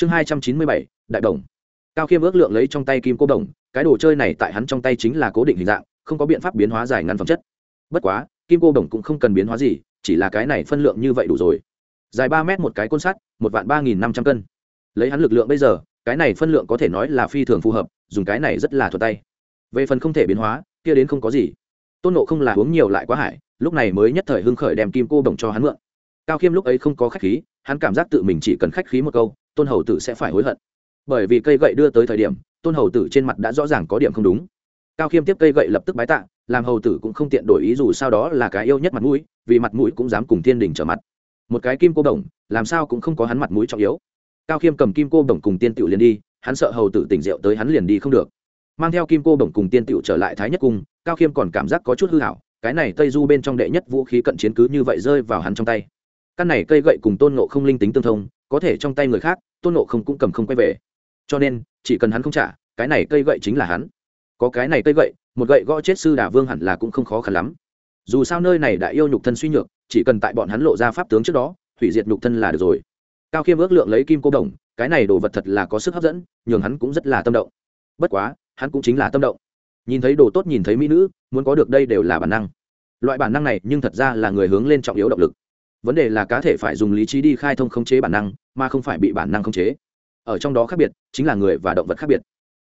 chương hai trăm chín mươi bảy, đại đồng. Cao khiêm ước lượng lấy trong tay kim cô đồng, cái đồ chơi này tại hắn trong tay chính là cố định hình dạng, không có biện pháp biến hóa giải ngăn phẩm chất. Bất quá, kim cô đồng cũng không cần biến hóa gì, chỉ là cái này phân lượng như vậy đủ rồi. Dài ba mét một cái côn sắt, một vạn ba nghìn năm trăm cân. Lấy hắn lực lượng bây giờ, cái này phân lượng có thể nói là phi thường phù hợp, dùng cái này rất là thuật tay. Về phần không thể biến hóa, kia đến không có gì. Tôn nộ không là uống nhiều lại quá hải, lúc này mới nhất thời hưng khởi đem kim cô đồng cho hắn mượn. Cao khiêm lúc ấy không có khách khí, hắn cảm giác tự mình chỉ cần khách khí một câu tôn hầu tử sẽ phải hối hận. Bởi vì cây gậy đưa tới thời điểm, tôn hầu tử trên mặt đã rõ ràng có điểm không đúng. Cao khiêm tiếp cây gậy lập tức bái tạ, làm hầu tử cũng không tiện đổi ý dù sau đó là cái yêu nhất mặt mũi, vì mặt mũi cũng dám cùng thiên đình trở mặt. Một cái kim cô đồng, làm sao cũng không có hắn mặt mũi trọng yếu. Cao khiêm cầm kim cô đồng cùng tiên tiểu liền đi, hắn sợ hầu tử tỉnh rượu tới hắn liền đi không được. Mang theo kim cô đồng cùng tiên tiểu trở lại thái nhất cung, cao khiêm còn cảm giác có chút hư hảo, cái này tây du bên trong đệ nhất vũ khí cận chiến cứ như vậy rơi vào hắn trong tay. Căn này cây gậy cùng tôn nộ không linh tính tương thông có thể trong tay người khác, tôn nộ không cũng cầm không quay về. Cho nên, chỉ cần hắn không trả, cái này cây gậy chính là hắn. Có cái này cây gậy, một gậy gõ chết sư đà vương hẳn là cũng không khó khăn lắm. Dù sao nơi này đã yêu nhục thân suy nhược, chỉ cần tại bọn hắn lộ ra pháp tướng trước đó, hủy diệt nhục thân là được rồi. Cao khiêm ước lượng lấy kim cô đồng, cái này đồ vật thật là có sức hấp dẫn, nhường hắn cũng rất là tâm động. Bất quá, hắn cũng chính là tâm động. Nhìn thấy đồ tốt nhìn thấy mỹ nữ, muốn có được đây đều là bản năng. Loại bản năng này nhưng thật ra là người hướng lên trọng yếu động lực vấn đề là cá thể phải dùng lý trí đi khai thông khống chế bản năng, mà không phải bị bản năng khống chế. Ở trong đó khác biệt, chính là người và động vật khác biệt.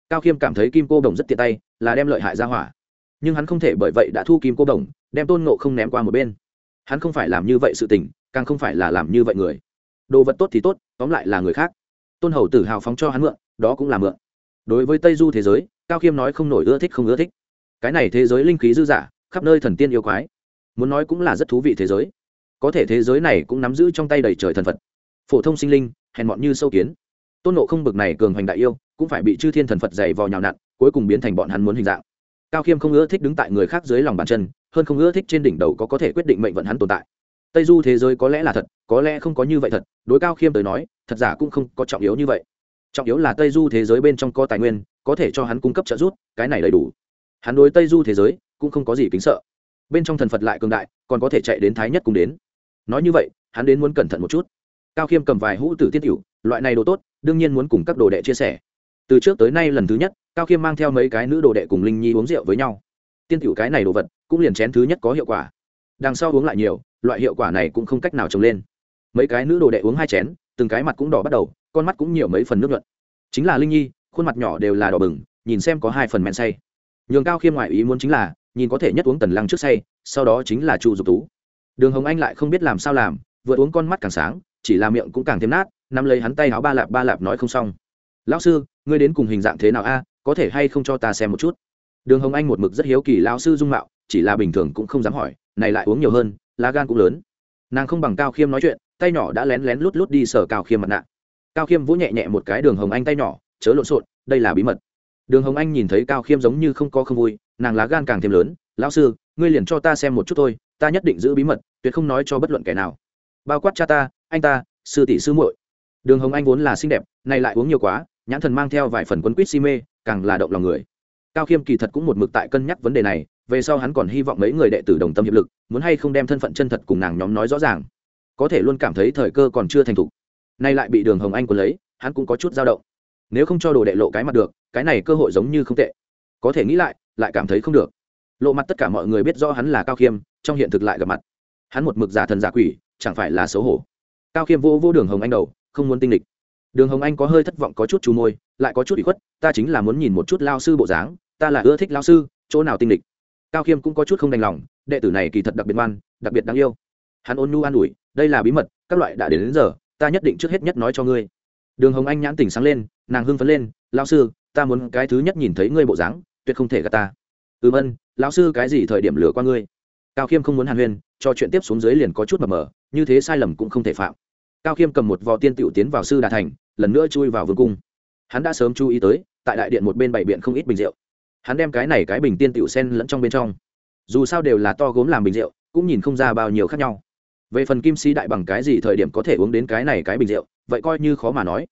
Cao khiêm cảm thấy kim cô đồng rất tiện tay, là đem lợi hại ra hỏa. Nhưng hắn không thể bởi vậy đã thu kim cô đồng, đem tôn nộ không ném qua một bên. Hắn không phải làm như vậy sự tình, càng không phải là làm như vậy người. Đồ vật tốt thì tốt, tóm lại là người khác. Tôn hầu tử hào phóng cho hắn mượn, đó cũng là mượn. Đối với tây du thế giới, cao khiêm nói không nổi ưa thích không ưa thích. Cái này thế giới linh khí dư dả, khắp nơi thần tiên yêu quái. Muốn nói cũng là rất thú vị thế giới có thể thế giới này cũng nắm giữ trong tay đầy trời thần phật. Phổ thông sinh linh, hèn mọn như sâu kiến. Tôn nộ không bực này cường hoành đại yêu, cũng phải bị chư thiên thần phật dày vò nhào nặn, cuối cùng biến thành bọn hắn muốn hình dạng. Cao khiêm không ưa thích đứng tại người khác dưới lòng bàn chân, hơn không ưa thích trên đỉnh đầu có có thể quyết định mệnh vận hắn tồn tại. Tây du thế giới có lẽ là thật, có lẽ không có như vậy thật, đối cao khiêm tới nói, thật giả cũng không có trọng yếu như vậy. Trọng yếu là tây du thế giới bên trong có tài nguyên, có thể cho hắn cung cấp trợ giúp, cái này đầy đủ. Hắn đối tây du thế giới cũng không có gì kính sợ. Bên trong thần phật lại cường đại, còn có thể chạy đến thái nhất cùng đến nói như vậy, hắn đến muốn cẩn thận một chút. Cao khiêm cầm vài hũ tử tiên tiểu loại này đồ tốt, đương nhiên muốn cùng các đồ đệ chia sẻ. Từ trước tới nay lần thứ nhất, cao khiêm mang theo mấy cái nữ đồ đệ cùng linh nhi uống rượu với nhau. Tiên tiểu cái này đồ vật, cũng liền chén thứ nhất có hiệu quả. Đằng sau uống lại nhiều, loại hiệu quả này cũng không cách nào trồng lên. Mấy cái nữ đồ đệ uống hai chén, từng cái mặt cũng đỏ bắt đầu, con mắt cũng nhiều mấy phần nước nhuận. Chính là linh nhi, khuôn mặt nhỏ đều là đỏ bừng, nhìn xem có hai phần men say. Nhường cao khiêm ngoại ý muốn chính là, nhìn có thể nhất uống tần lăng trước say, sau đó chính là chu dục tú đường hồng anh lại không biết làm sao làm, vừa uống con mắt càng sáng, chỉ là miệng cũng càng thêm nát, nắm lấy hắn tay áo ba lạp ba lạp nói không xong. Lão sư, ngươi đến cùng hình dạng thế nào a? Có thể hay không cho ta xem một chút? Đường hồng anh một mực rất hiếu kỳ lão sư dung mạo, chỉ là bình thường cũng không dám hỏi, này lại uống nhiều hơn, lá gan cũng lớn. Nàng không bằng cao khiêm nói chuyện, tay nhỏ đã lén lén lút lút đi sở cao khiêm mặt nạ. Cao khiêm vỗ nhẹ nhẹ một cái đường hồng anh tay nhỏ, chớ lộn xộn, đây là bí mật. Đường hồng anh nhìn thấy cao khiêm giống như không có không vui, nàng lá gan càng thêm lớn, lão sư ngươi liền cho ta xem một chút thôi, ta nhất định giữ bí mật, tuyệt không nói cho bất luận kẻ nào. Bao quát cha ta, anh ta, sư tỷ sư muội. Đường hồng anh vốn là xinh đẹp nay lại uống nhiều quá, nhãn thần mang theo vài phần quấn quýt si mê, càng là động lòng người. Cao khiêm kỳ thật cũng một mực tại cân nhắc vấn đề này, về sau hắn còn hy vọng mấy người đệ tử đồng tâm hiệp lực, muốn hay không đem thân phận chân thật cùng nàng nhóm nói rõ ràng. Có thể luôn cảm thấy thời cơ còn chưa thành thục. Nay lại bị đường hồng anh quấn lấy, hắn cũng có chút dao động. Nếu không cho đồ đệ lộ cái mặt được, cái này cơ hội giống như không tệ. Có thể nghĩ lại lại cảm thấy không được lộ mặt tất cả mọi người biết rõ hắn là cao khiêm trong hiện thực lại gặp mặt. Hắn một mực giả thần giả quỷ chẳng phải là xấu hổ. Cao khiêm vô vô đường hồng anh đầu không muốn tinh lịch đường hồng anh có hơi thất vọng có chút chú môi lại có chút bị khuất ta chính là muốn nhìn một chút lao sư bộ dáng ta là ưa thích lao sư chỗ nào tinh lịch cao khiêm cũng có chút không đành lòng đệ tử này kỳ thật đặc biệt ngoan đặc biệt đáng yêu. Hắn ôn nhu an ủi đây là bí mật các loại đã đến, đến giờ ta nhất định trước hết nhất nói cho ngươi. Đường hồng anh nhãn tỉnh sáng lên nàng hưng phấn lên lao sư ta muốn cái thứ nhất nhìn thấy ngươi bộ dáng tuyệt không thể gạt ta ừ vân, lão sư, cái gì thời điểm lừa qua ngươi? Cao khiêm không muốn hàn huyên, cho chuyện tiếp xuống dưới liền có chút mờ mờ, như thế sai lầm cũng không thể phạm. Cao khiêm cầm một vò tiên tiểu tiến vào sư đà thành, lần nữa chui vào vương cung. Hắn đã sớm chú ý tới, tại đại điện một bên bảy biện không ít bình rượu. Hắn đem cái này cái bình tiên tiểu sen lẫn trong bên trong. Dù sao đều là to gốm làm bình rượu, cũng nhìn không ra bao nhiêu khác nhau. Về phần kim sĩ đại bằng cái gì thời điểm có thể uống đến cái này cái bình rượu, vậy coi như khó mà nói.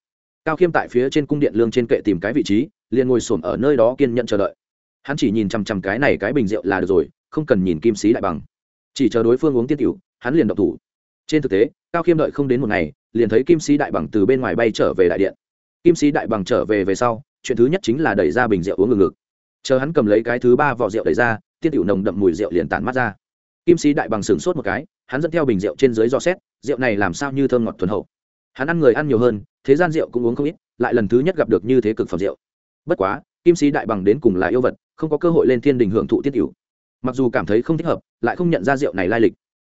Cao khiêm tại phía trên cung điện lương trên kệ tìm cái vị trí, liền ngồi xổm ở nơi đó kiên nhận chờ đợi hắn chỉ nhìn chằm chằm cái này cái bình rượu là được rồi, không cần nhìn kim sĩ đại bằng. Chỉ chờ đối phương uống tiên cựu hắn liền độc thủ. Trên thực tế, cao khiêm đợi không đến một ngày, liền thấy kim sĩ đại bằng từ bên ngoài bay trở về đại điện. Kim sĩ đại bằng trở về về sau, chuyện thứ nhất chính là đẩy ra bình rượu uống ngừng ngực chờ hắn cầm lấy cái thứ ba vỏ rượu đẩy ra, tiên tiểu nồng đậm mùi rượu liền tản mắt ra. Kim sĩ đại bằng sửng sốt một cái, hắn dẫn theo bình rượu trên dưới do xét, rượu này làm sao như thơm ngọt thuần hậu. Hắn ăn người ăn nhiều hơn, thế gian rượu cũng uống không ít, lại lần thứ nhất gặp được như thế cực phẩm rượu. Bất quá kim sĩ đại bằng đến cùng là yêu vật, không có cơ hội lên thiên đình hưởng thụ tiết tiểu mặc dù cảm thấy không thích hợp, lại không nhận ra rượu này lai lịch.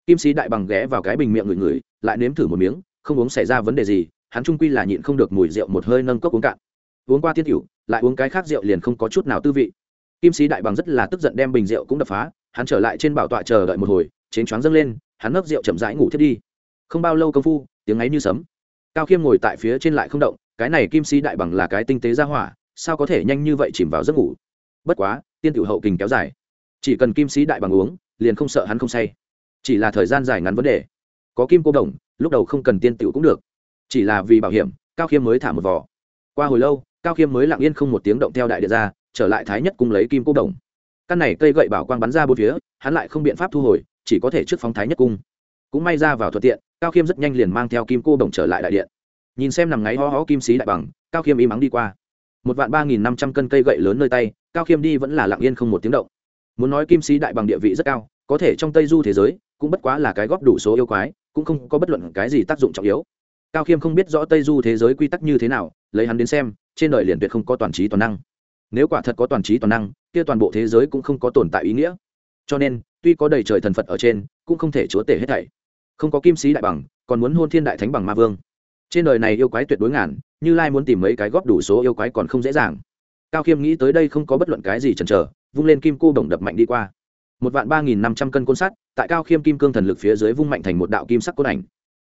Kim sĩ đại bằng ghé vào cái bình miệng ngửi ngửi lại nếm thử một miếng, không uống xảy ra vấn đề gì, hắn trung quy là nhịn không được mùi rượu một hơi nâng cốc uống cạn. Uống qua tiết tiểu lại uống cái khác rượu liền không có chút nào tư vị. Kim sĩ đại bằng rất là tức giận đem bình rượu cũng đập phá, hắn trở lại trên bảo tọa chờ đợi một hồi, chén choáng dâng lên, hắn ngấp rượu chậm rãi ngủ thiết đi. Không bao lâu công phu, tiếng ấy như sấm. Cao khiêm ngồi tại phía trên lại không động, cái này kim sĩ đại bằng là cái tinh tế ra hỏa sao có thể nhanh như vậy chìm vào giấc ngủ? Bất quá, tiên tiểu hậu kình kéo dài. Chỉ cần kim sĩ đại bằng uống, liền không sợ hắn không say. Chỉ là thời gian dài ngắn vấn đề. Có kim cô đồng, lúc đầu không cần tiên tiểu cũng được. Chỉ là vì bảo hiểm, cao khiêm mới thả một vỏ qua hồi lâu, cao khiêm mới lặng yên không một tiếng động theo đại điện ra, trở lại thái nhất cung lấy kim cô đồng. Căn này cây gậy bảo quang bắn ra bốn phía, hắn lại không biện pháp thu hồi, chỉ có thể trước phóng thái nhất cung. Cũng may ra vào thuận tiện, cao khiêm rất nhanh liền mang theo kim cô đồng trở lại đại điện. Nhìn xem nằm ngáy ho ho kim sĩ đại bằng, cao khiêm im ắng đi qua một vạn ba nghìn năm trăm cân cây gậy lớn nơi tay, cao khiêm đi vẫn là lặng yên không một tiếng động. Muốn nói kim sĩ đại bằng địa vị rất cao, có thể trong tây du thế giới, cũng bất quá là cái góp đủ số yêu quái, cũng không có bất luận cái gì tác dụng trọng yếu. Cao khiêm không biết rõ tây du thế giới quy tắc như thế nào, lấy hắn đến xem, trên đời liền tuyệt không có toàn trí toàn năng. Nếu quả thật có toàn trí toàn năng, kia toàn bộ thế giới cũng không có tồn tại ý nghĩa. Cho nên, tuy có đầy trời thần phật ở trên, cũng không thể chúa tể hết thảy. Không có kim sĩ đại bằng, còn muốn hôn thiên đại thánh bằng ma vương. Trên đời này yêu quái tuyệt đối ngàn như lai muốn tìm mấy cái góp đủ số yêu quái còn không dễ dàng. Cao khiêm nghĩ tới đây không có bất luận cái gì chần chờ, vung lên kim cô đồng đập mạnh đi qua. Một vạn ba nghìn năm trăm cân côn sắt, tại cao khiêm kim cương thần lực phía dưới vung mạnh thành một đạo kim sắc côn ảnh.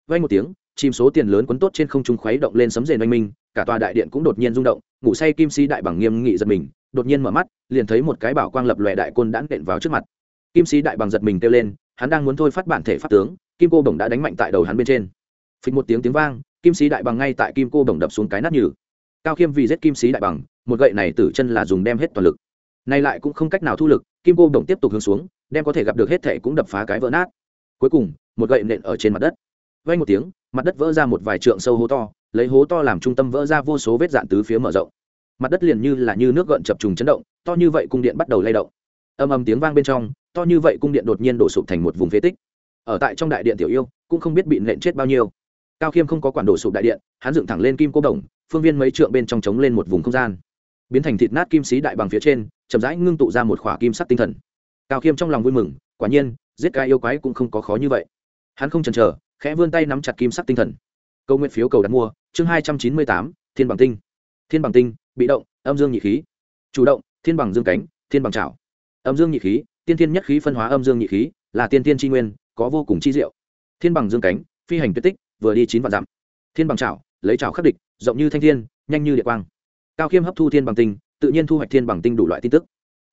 Vay một tiếng chìm số tiền lớn quấn tốt trên không trung khuấy động lên sấm rền oanh minh, cả tòa đại điện cũng đột nhiên rung động, ngủ say kim si đại bằng nghiêm nghị giật mình, đột nhiên mở mắt, liền thấy một cái bảo quang lập lòe đại côn đã nện vào trước mặt. Kim si đại bằng giật mình kêu lên, hắn đang muốn thôi phát bản thể pháp tướng, kim cô đồng đã đánh mạnh tại đầu hắn bên trên. Phịch một tiếng tiếng vang kim sĩ đại bằng ngay tại kim cô đồng đập xuống cái nát nhừ. Cao khiêm vì giết kim sĩ đại bằng, một gậy này tử chân là dùng đem hết toàn lực. Nay lại cũng không cách nào thu lực, kim cô đồng tiếp tục hướng xuống, đem có thể gặp được hết thệ cũng đập phá cái vỡ nát. Cuối cùng, một gậy nện ở trên mặt đất. Vay một tiếng, mặt đất vỡ ra một vài trượng sâu hố to, lấy hố to làm trung tâm vỡ ra vô số vết dạn tứ phía mở rộng. Mặt đất liền như là như nước gợn chập trùng chấn động, to như vậy cung điện bắt đầu lay động. Âm âm tiếng vang bên trong, to như vậy cung điện đột nhiên đổ sụp thành một vùng phế tích. Ở tại trong đại điện tiểu yêu, cũng không biết bị nện chết bao nhiêu cao khiêm không có quản đổ sụp đại điện, hắn dựng thẳng lên kim cô đồng, phương viên mấy trượng bên trong trống lên một vùng không gian. Biến thành thịt nát kim xí đại bằng phía trên, chậm rãi ngưng tụ ra một khỏa kim sắc tinh thần. Cao khiêm trong lòng vui mừng, quả nhiên, giết cái yêu quái cũng không có khó như vậy. Hắn không chần chờ, khẽ vươn tay nắm chặt kim sắc tinh thần. Câu nguyện phiếu cầu đặt mua, chương hai trăm chín mươi tám, thiên bằng tinh. Thiên bằng tinh, bị động, âm dương nhị khí. Chủ động, thiên bằng dương cánh, thiên bằng trào âm dương nhị khí, tiên thiên nhất khí phân hóa âm dương nhị khí, là tiên thiên tri nguyên, có vô cùng chi diệu. Thiên bằng dương cánh, phi hành tuyệt tích vừa đi chín vạn dặm. Thiên bằng chảo, lấy chảo khắc địch, rộng như thanh thiên, nhanh như địa quang. Cao khiêm hấp thu thiên bằng tinh, tự nhiên thu hoạch thiên bằng tinh đủ loại tin tức.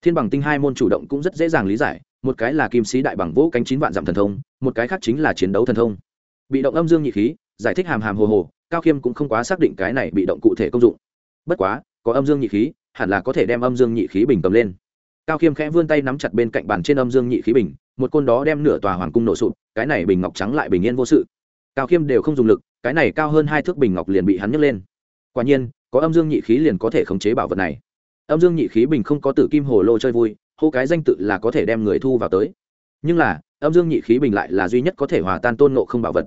Thiên bằng tinh hai môn chủ động cũng rất dễ dàng lý giải, một cái là kim sĩ đại bằng vỗ cánh chín vạn dặm thần thông, một cái khác chính là chiến đấu thần thông. Bị động âm dương nhị khí, giải thích hàm hàm hồ hồ, cao khiêm cũng không quá xác định cái này bị động cụ thể công dụng. Bất quá, có âm dương nhị khí, hẳn là có thể đem âm dương nhị khí bình cầm lên. Cao khiêm khẽ vươn tay nắm chặt bên cạnh bàn trên âm dương nhị khí bình, một côn đó đem nửa tòa hoàng cung nổ sụp, cái này bình ngọc trắng lại bình yên vô sự cao khiêm đều không dùng lực, cái này cao hơn hai thước bình ngọc liền bị hắn nhấc lên. Quả nhiên, có âm dương nhị khí liền có thể khống chế bảo vật này. Âm dương nhị khí bình không có tử kim hồ lô chơi vui, hô cái danh tự là có thể đem người thu vào tới. Nhưng là, âm dương nhị khí bình lại là duy nhất có thể hòa tan tôn nộ không bảo vật.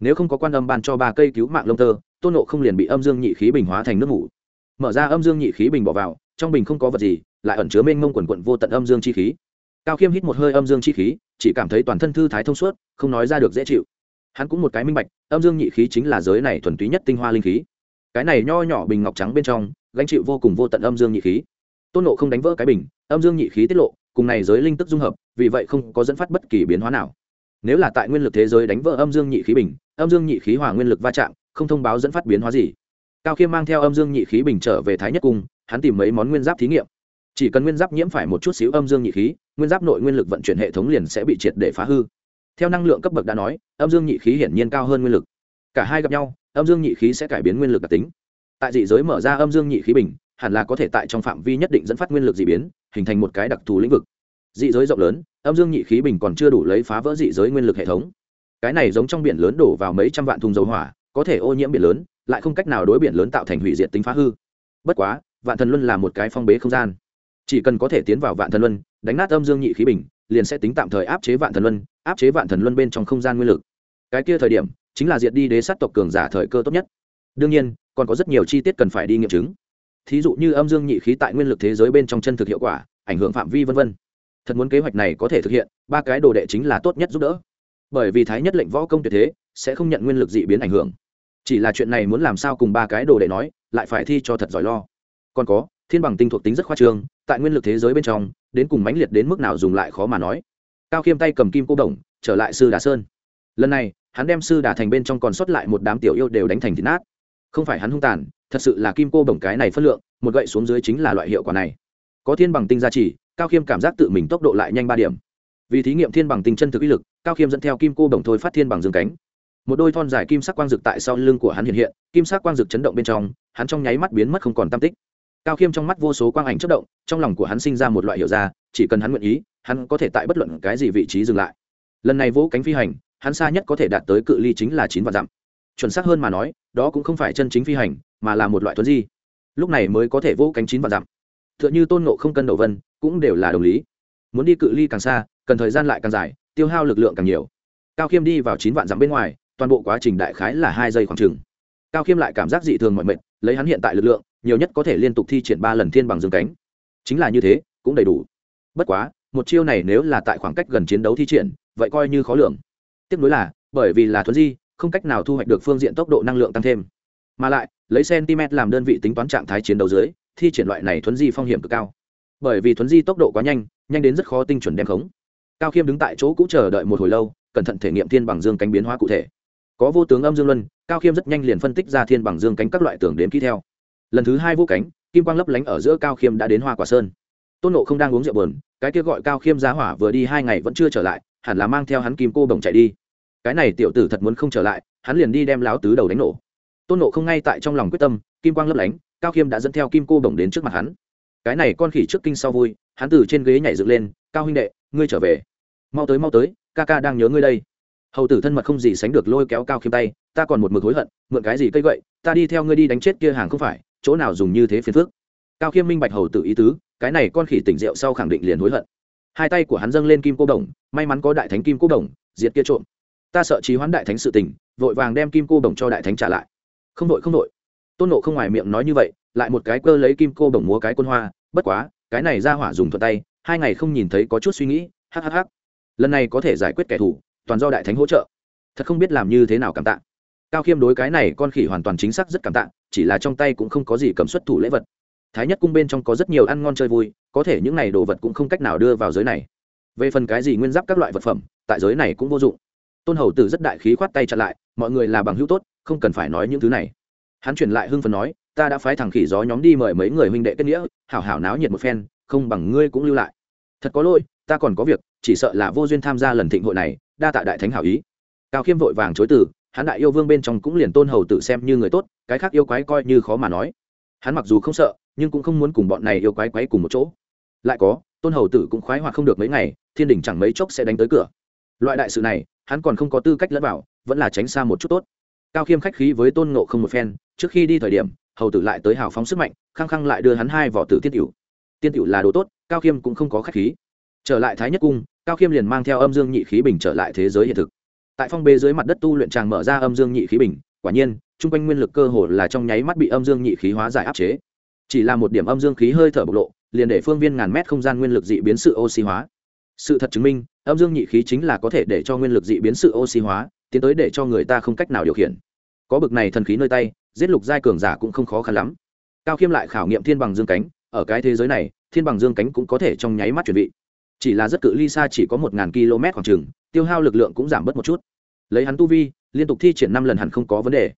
Nếu không có quan âm ban cho ba cây cứu mạng lông tơ, tôn nộ không liền bị âm dương nhị khí bình hóa thành nước ngủ. Mở ra âm dương nhị khí bình bỏ vào, trong bình không có vật gì, lại ẩn chứa mênh mông quần quận vô tận âm dương chi khí. Cao khiêm hít một hơi âm dương chi khí, chỉ cảm thấy toàn thân thư thái thông suốt, không nói ra được dễ chịu hắn cũng một cái minh bạch, âm dương nhị khí chính là giới này thuần túy nhất tinh hoa linh khí. Cái này nho nhỏ bình ngọc trắng bên trong, gánh chịu vô cùng vô tận âm dương nhị khí. Tôn nộ không đánh vỡ cái bình, âm dương nhị khí tiết lộ, cùng này giới linh tức dung hợp, vì vậy không có dẫn phát bất kỳ biến hóa nào. Nếu là tại nguyên lực thế giới đánh vỡ âm dương nhị khí bình, âm dương nhị khí hòa nguyên lực va chạm, không thông báo dẫn phát biến hóa gì. Cao khiêm mang theo âm dương nhị khí bình trở về thái nhất cung, hắn tìm mấy món nguyên giáp thí nghiệm. Chỉ cần nguyên giáp nhiễm phải một chút xíu âm dương nhị khí, nguyên giáp nội nguyên lực vận chuyển hệ thống liền sẽ bị triệt để phá hư theo năng lượng cấp bậc đã nói, âm dương nhị khí hiển nhiên cao hơn nguyên lực. Cả hai gặp nhau, âm dương nhị khí sẽ cải biến nguyên lực đặc tính. Tại dị giới mở ra âm dương nhị khí bình, hẳn là có thể tại trong phạm vi nhất định dẫn phát nguyên lực d ị biến, hình thành một cái đặc thù lĩnh vực. Dị giới rộng lớn, âm dương nhị khí bình còn chưa đủ lấy phá vỡ dị giới nguyên lực hệ thống. Cái này giống trong biển lớn đổ vào mấy trăm vạn thùng dầu hỏa, có thể ô nhiễm biển lớn, lại không cách nào đối biển lớn tạo thành hủy diệt tính phá hư. Bất quá, vạn thần luân là một cái phong bế không gian. Chỉ cần có thể tiến vào vạn thần luân đánh nát âm dương nhị khí bình, liền sẽ tính tạm thời áp chế vạn thần luân, áp chế vạn thần luân bên trong không gian nguyên lực. Cái kia thời điểm, chính là diệt đi đế sát tộc cường giả thời cơ tốt nhất. Đương nhiên, còn có rất nhiều chi tiết cần phải đi nghiệm chứng. Thí dụ như âm dương nhị khí tại nguyên lực thế giới bên trong chân thực hiệu quả, ảnh hưởng phạm vi v v thật muốn kế hoạch này có thể thực hiện, ba cái đồ đệ chính là tốt nhất giúp đỡ. Bởi vì thái nhất lệnh võ công tuyệt thế, sẽ không nhận nguyên lực dị biến ảnh hưởng. Chỉ là chuyện này muốn làm sao cùng ba cái đồ đệ nói, lại phải thi cho thật giỏi lo. Còn có, thiên bằng tinh thuộc tính rất khoa trương, tại nguyên lực thế giới bên trong đến cùng mãnh liệt đến mức nào dùng lại khó mà nói. Cao khiêm tay cầm kim cô đồng, trở lại sư đà sơn. Lần này, hắn đem sư đà thành bên trong còn sót lại một đám tiểu yêu đều đánh thành thịt nát. Không phải hắn hung tàn, thật sự là kim cô Đồng cái này phất lượng, một gậy xuống dưới chính là loại hiệu quả này. Có thiên bằng tinh gia trì, cao khiêm cảm giác tự mình tốc độ lại nhanh ba điểm. Vì thí nghiệm thiên bằng tinh chân thực uy lực, cao khiêm dẫn theo kim cô Đồng thôi phát thiên bằng dương cánh. Một đôi thon dài kim sắc quang dực tại sau lưng của hắn hiện hiện, kim sắc quang dực chấn động bên trong, hắn trong nháy mắt biến mất không còn tam tích cao khiêm trong mắt vô số quang ảnh chất động, trong lòng của hắn sinh ra một loại hiểu ra, chỉ cần hắn nguyện ý, hắn có thể tại bất luận cái gì vị trí dừng lại. Lần này vỗ cánh phi hành, hắn xa nhất có thể đạt tới cự ly chính là chín vạn dặm. Chuẩn xác hơn mà nói, đó cũng không phải chân chính phi hành, mà là một loại thuấn di. Lúc này mới có thể vỗ cánh chín vạn dặm. T h ư ợ n h ư tôn nộ không, cân đầu vân, cũng đều là đồng lý. Muốn đi cự ly càng xa, cần thời gian lại càng dài, tiêu hao lực lượng càng nhiều. Cao khiêm đi vào chín vạn dặm bên ngoài, toàn bộ quá trình đại khái là hai giây khoảng trừng cao khiêm lại cảm giác dị thường mọi mệnh lấy hắn hiện tại lực lượng nhiều nhất có thể liên tục thi triển ba lần thiên bằng dương cánh. Chính là như thế, cũng đầy đủ. Bất quá, một chiêu này nếu là tại khoảng cách gần chiến đấu thi triển, vậy coi như khó lường. Tiếp nối là, bởi vì là thuấn di, không cách nào thu hoạch được phương diện tốc độ năng lượng tăng thêm. Mà lại, lấy cm làm đơn vị tính toán trạng thái chiến đấu dưới, thi triển loại này thuấn di phong hiểm cực cao. Bởi vì thuấn di tốc độ quá nhanh nhanh đến rất khó tinh chuẩn đem khống. Cao khiêm đứng tại chỗ cũ chờ đợi một hồi lâu, cẩn thận thể nghiệm thiên bằng dương cánh biến hóa cụ thể. Có vô tướng âm dương luân, cao khiêm rất nhanh liền phân tích ra thiên bằng dương cánh các loại tưởng đến kỹ theo lần thứ hai vô cánh, kim quang lấp lánh ở giữa cao khiêm đã đến hoa quả sơn. Tôn nộ không đang uống rượu bờn cái kia gọi cao khiêm giá hỏa vừa đi hai ngày vẫn chưa trở lại, hẳn là mang theo hắn kim cô bồng chạy đi. Cái này tiểu tử thật muốn không trở lại, hắn liền đi đem láo tứ đầu đánh nổ. Tôn nộ không ngay tại trong lòng quyết tâm, kim quang lấp lánh, cao khiêm đã dẫn theo kim cô bồng đến trước mặt hắn. Cái này con khỉ trước kinh sau vui, hắn từ trên ghế nhảy dựng lên, cao huynh đệ, ngươi trở về. Mau tới mau tới, ca ca đang nhớ ngươi đây. Hầu tử thân mật không gì sánh được lôi kéo cao khiêm tay, ta còn một mực hối hận, mượn cái gì cây gậy, ta đi theo ngươi đi đánh chết kia hàng không phải chỗ nào dùng như thế phiền phước cao khiêm minh bạch hầu tử ý tứ, cái này con khỉ tỉnh rượu sau khẳng định liền hối hận. Hai tay của hắn dâng lên kim cô đồng, may mắn có đại thánh kim cô đồng, diệt kia trộm. Ta sợ trí hoãn đại thánh sự tình, vội vàng đem kim cô đồng cho đại thánh trả lại. Không đội không đội. Tôn nộ không ngoài miệng nói như vậy, lại một cái cơ lấy kim cô đồng múa cái quân hoa, bất quá, cái này ra hỏa dùng thuận tay, hai ngày không nhìn thấy có chút suy nghĩ hhh lần này có thể giải quyết kẻ thù, toàn do đại thánh hỗ trợ. Thật không biết làm như thế nào cảm tạ. Cao khiêm đối cái này con khỉ hoàn toàn chính xác rất cảm tạ chỉ là trong tay cũng không có gì cầm xuất thủ lễ vật. Thái nhất cung bên trong có rất nhiều ăn ngon chơi vui, có thể những này đồ vật cũng không cách nào đưa vào giới này. Về phần cái gì nguyên giáp các loại vật phẩm, tại giới này cũng vô dụng. Tôn hầu tử rất đại khí khoát tay chặn lại, mọi người là bằng hữu tốt, không cần phải nói những thứ này. Hắn chuyển lại hưng phần nói, ta đã phái thằng khỉ gió nhóm đi mời mấy người huynh đệ kết nghĩa, hảo hảo náo nhiệt một phen, không bằng ngươi cũng lưu lại. Thật có lỗi, ta còn có việc, chỉ sợ là vô duyên tham gia lần thịnh hội này, đa tạ đại thánh hảo ý. Cao khiêm vội vàng chối từ, hắn đại yêu vương bên trong cũng liền tôn hầu tự xem như người tốt cái khác yêu quái coi như khó mà nói. Hắn mặc dù không sợ, nhưng cũng không muốn cùng bọn này yêu quái quái cùng một chỗ. Lại có, tôn hầu tử cũng khoái hoặc không được mấy ngày, thiên đình chẳng mấy chốc sẽ đánh tới cửa. Loại đại sự này, hắn còn không có tư cách lẫn vào, vẫn là tránh xa một chút tốt. Cao khiêm khách khí với tôn nộ không một phen, trước khi đi thời điểm, hầu tử lại tới hào phóng sức mạnh, khăng khăng lại đưa hắn hai vỏ tử tiên tiểu. Tiên tiểu là đồ tốt, cao khiêm cũng không có khách khí. Trở lại thái nhất cung, cao khiêm liền mang theo âm dương nhị khí bình trở lại thế giới hiện thực. Tại phong bê dưới mặt đất tu luyện tràng mở ra âm dương nhị khí bình quả nhiên, chung quanh nguyên lực cơ hồ là trong nháy mắt bị âm dương nhị khí hóa giải áp chế. Chỉ là một điểm âm dương khí hơi thở bộc lộ, liền để phương viên ngàn mét không gian nguyên lực dị biến sự oxy hóa. Sự thật chứng minh, âm dương nhị khí chính là có thể để cho nguyên lực dị biến sự oxy hóa, tiến tới để cho người ta không cách nào điều khiển. Có bực này thần khí nơi tay, giết lục giai cường giả cũng không khó khăn lắm. Cao khiêm lại khảo nghiệm thiên bằng dương cánh, ở cái thế giới này, thiên bằng dương cánh cũng có thể trong nháy mắt chuẩn bị. Chỉ là rất cự ly xa chỉ có một ngàn km khoảng trừng tiêu hao lực lượng cũng giảm bớt một chút lấy hắn tu vi, liên tục thi triển năm lần hẳn không có vấn đề.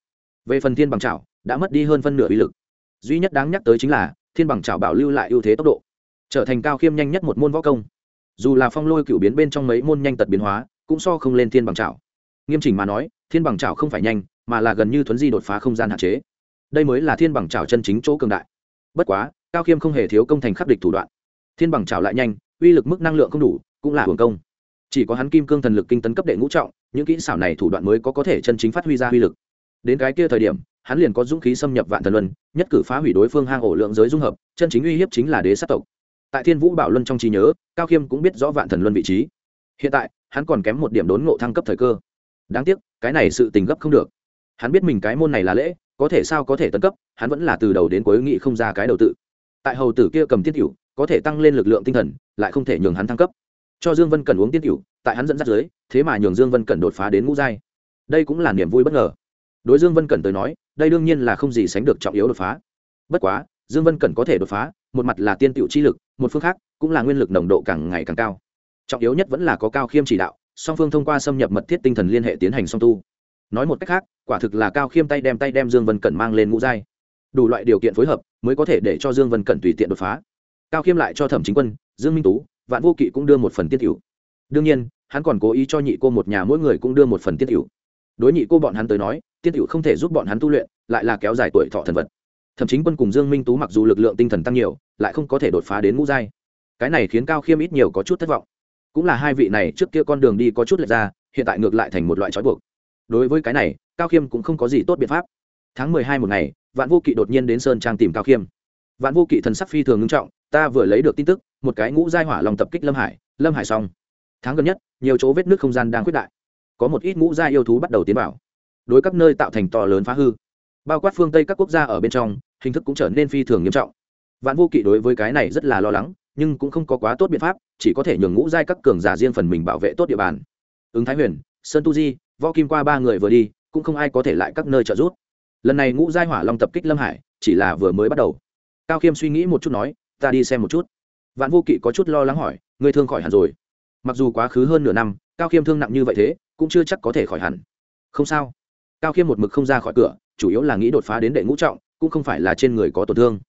Về phần thiên bằng chảo, đã mất đi hơn phân nửa uy lực. Duy nhất đáng nhắc tới chính là, thiên bằng chảo bảo lưu lại ưu thế tốc độ, trở thành cao khiêm nhanh nhất một môn võ công. Dù là phong lôi cựu biến bên trong mấy môn nhanh tật biến hóa, cũng so không lên thiên bằng chảo. Nghiêm chỉnh mà nói, thiên bằng chảo không phải nhanh, mà là gần như thuấn di đột phá không gian hạn chế. Đây mới là thiên bằng chảo chân chính chỗ cường đại. Bất quá, cao khiêm không hề thiếu công thành khắc địch thủ đoạn. Thiên bằng chảo lại nhanh, uy lực mức năng lượng không đủ, cũng là hưởng công chỉ có hắn kim cương thần lực kinh tấn cấp đệ ngũ trọng, những kỹ xảo này thủ đoạn mới có có thể chân chính phát huy ra uy lực. Đến cái kia thời điểm, hắn liền có dũng khí xâm nhập vạn thần luân, nhất cử phá hủy đối phương hang ổ lượng giới dung hợp, chân chính uy hiếp chính là đế sát tộc. Tại thiên vũ bảo luân trong trí nhớ, cao khiêm cũng biết rõ vạn thần luân vị trí. Hiện tại, hắn còn kém một điểm đốn ngộ thăng cấp thời cơ. Đáng tiếc, cái này sự tình gấp không được. Hắn biết mình cái môn này là lễ, có thể sao có thể tấn cấp, hắn vẫn là từ đầu đến cuối nghị không ra cái đầu tự. Tại hầu tử kia cầm tiết cựu có thể tăng lên lực lượng tinh thần, lại không thể nhường hắn thăng cấp cho dương vân cần uống tiên cựu tại hắn dẫn dắt dưới, thế mà nhường dương vân cần đột phá đến ngũ giai. Đây cũng là niềm vui bất ngờ. Đối dương vân cần tới nói, đây đương nhiên là không gì sánh được trọng yếu đột phá. Bất quá, dương vân cần có thể đột phá, một mặt là tiên tiểu chi lực, một phương khác cũng là nguyên lực nồng độ càng ngày càng cao. Trọng yếu nhất vẫn là có cao khiêm chỉ đạo, song phương thông qua xâm nhập mật thiết tinh thần liên hệ tiến hành song tu. Nói một cách khác, quả thực là cao khiêm tay đem tay đem dương vân cẩn mang lên ngũ giai. Đủ loại điều kiện phối hợp mới có thể để cho dương vân cẩn tùy tiện đột phá. Cao khiêm lại cho thẩm chính quân, dương minh tú vạn vô kỵ cũng đưa một phần tiết hữu. đương nhiên, hắn còn cố ý cho nhị cô một nhà mỗi người cũng đưa một phần tiết hữu. đối nhị cô bọn hắn tới nói, tiết hữu không thể giúp bọn hắn tu luyện, lại là kéo dài tuổi thọ thần vật. Thậm chí quân cùng dương minh tú mặc dù lực lượng tinh thần tăng nhiều, lại không có thể đột phá đến ngũ giai. Cái này khiến cao khiêm ít nhiều có chút thất vọng. Cũng là hai vị này trước kia con đường đi có chút lệch ra, hiện tại ngược lại thành một loại trói buộc. Đối với cái này, cao khiêm cũng không có gì tốt biện pháp. Tháng mười hai một ngày, vạn vô kỵ đột nhiên đến sơn trang tìm cao khiêm. Vạn vô kỵ thần sắc phi thường ngưng trọng ta vừa lấy được tin tức, một cái ngũ giai hỏa lòng tập kích lâm hải lâm hải xong. Tháng gần nhất, nhiều chỗ vết nước không gian đang quyết đại. Có một ít ngũ giai yêu thú bắt đầu tiến vào. Đối các nơi tạo thành to lớn phá hư. Bao quát phương tây các quốc gia ở bên trong, hình thức cũng trở nên phi thường nghiêm trọng. Vạn vô kỵ đối với cái này rất là lo lắng, nhưng cũng không có quá tốt biện pháp, chỉ có thể nhường ngũ giai các cường giả riêng phần mình bảo vệ tốt địa bàn. Ứng thái huyền, sơn tu di, võ kim qua ba người vừa đi, cũng không ai có thể lại các nơi trợ giúp. Lần này ngũ giai hỏa long tập kích lâm hải, chỉ là vừa mới bắt đầu. Cao khiêm suy nghĩ một chút nói ta đi xem một chút. Vạn vô kỵ có chút lo lắng hỏi, ngươi thương khỏi hẳn rồi. Mặc dù quá khứ hơn nửa năm, cao khiêm thương nặng như vậy thế, cũng chưa chắc có thể khỏi hẳn. Không sao. Cao khiêm một mực không ra khỏi cửa, chủ yếu là nghĩ đột phá đến đệ ngũ trọng, cũng không phải là trên người có tổn thương.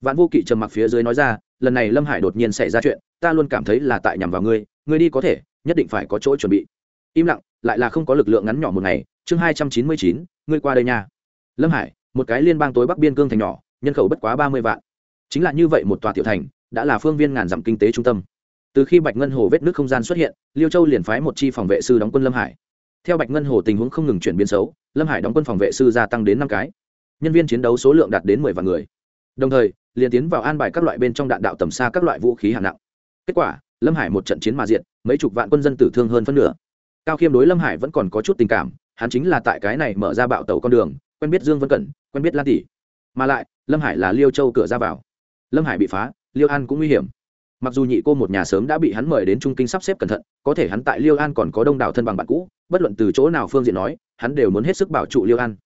Vạn vô kỵ trầm mặc phía dưới nói ra, lần này lâm hải đột nhiên xảy ra chuyện, ta luôn cảm thấy là tại nhằm vào ngươi ngươi đi có thể, nhất định phải có chỗ chuẩn bị. Im lặng, lại là không có lực lượng ngắn nhỏ một ngày, chương hai trăm chín mươi chín, ngươi qua đây nha. Lâm hải, một cái liên bang tối bắc biên cương thành nhỏ, nhân khẩu bất quá ba mươi vạn chính là như vậy một tòa tiểu thành, đã là phương viên ngàn dặm kinh tế trung tâm. Từ khi bạch ngân hồ vết nước không gian xuất hiện, liêu châu liền phái một chi phòng vệ sư đóng quân lâm hải. Theo bạch ngân hồ tình huống không ngừng chuyển biến xấu, lâm hải đóng quân phòng vệ sư gia tăng đến năm cái. Nhân viên chiến đấu số lượng đạt đến mười vạn người. Đồng thời, liền tiến vào an bài các loại bên trong đạn đạo tầm xa các loại vũ khí hạng nặng. Kết quả, lâm hải một trận chiến mà diện mấy chục vạn quân dân tử thương hơn phân nửa. Cao khiêm đối lâm hải vẫn còn có chút tình cảm, hắn chính là tại cái này mở ra bạo tàu con đường, quen biết dương vân cẩn, quen biết lan tỷ. Mà lại, lâm hải là liêu châu cửa ra vào lâm hải bị phá, liêu an cũng nguy hiểm. Mặc dù nhị cô một nhà sớm đã bị hắn mời đến trung kinh sắp xếp cẩn thận, có thể hắn tại liêu an còn có đông đảo thân bằng bạn cũ, bất luận từ chỗ nào phương diện nói, hắn đều muốn hết sức bảo trụ liêu an.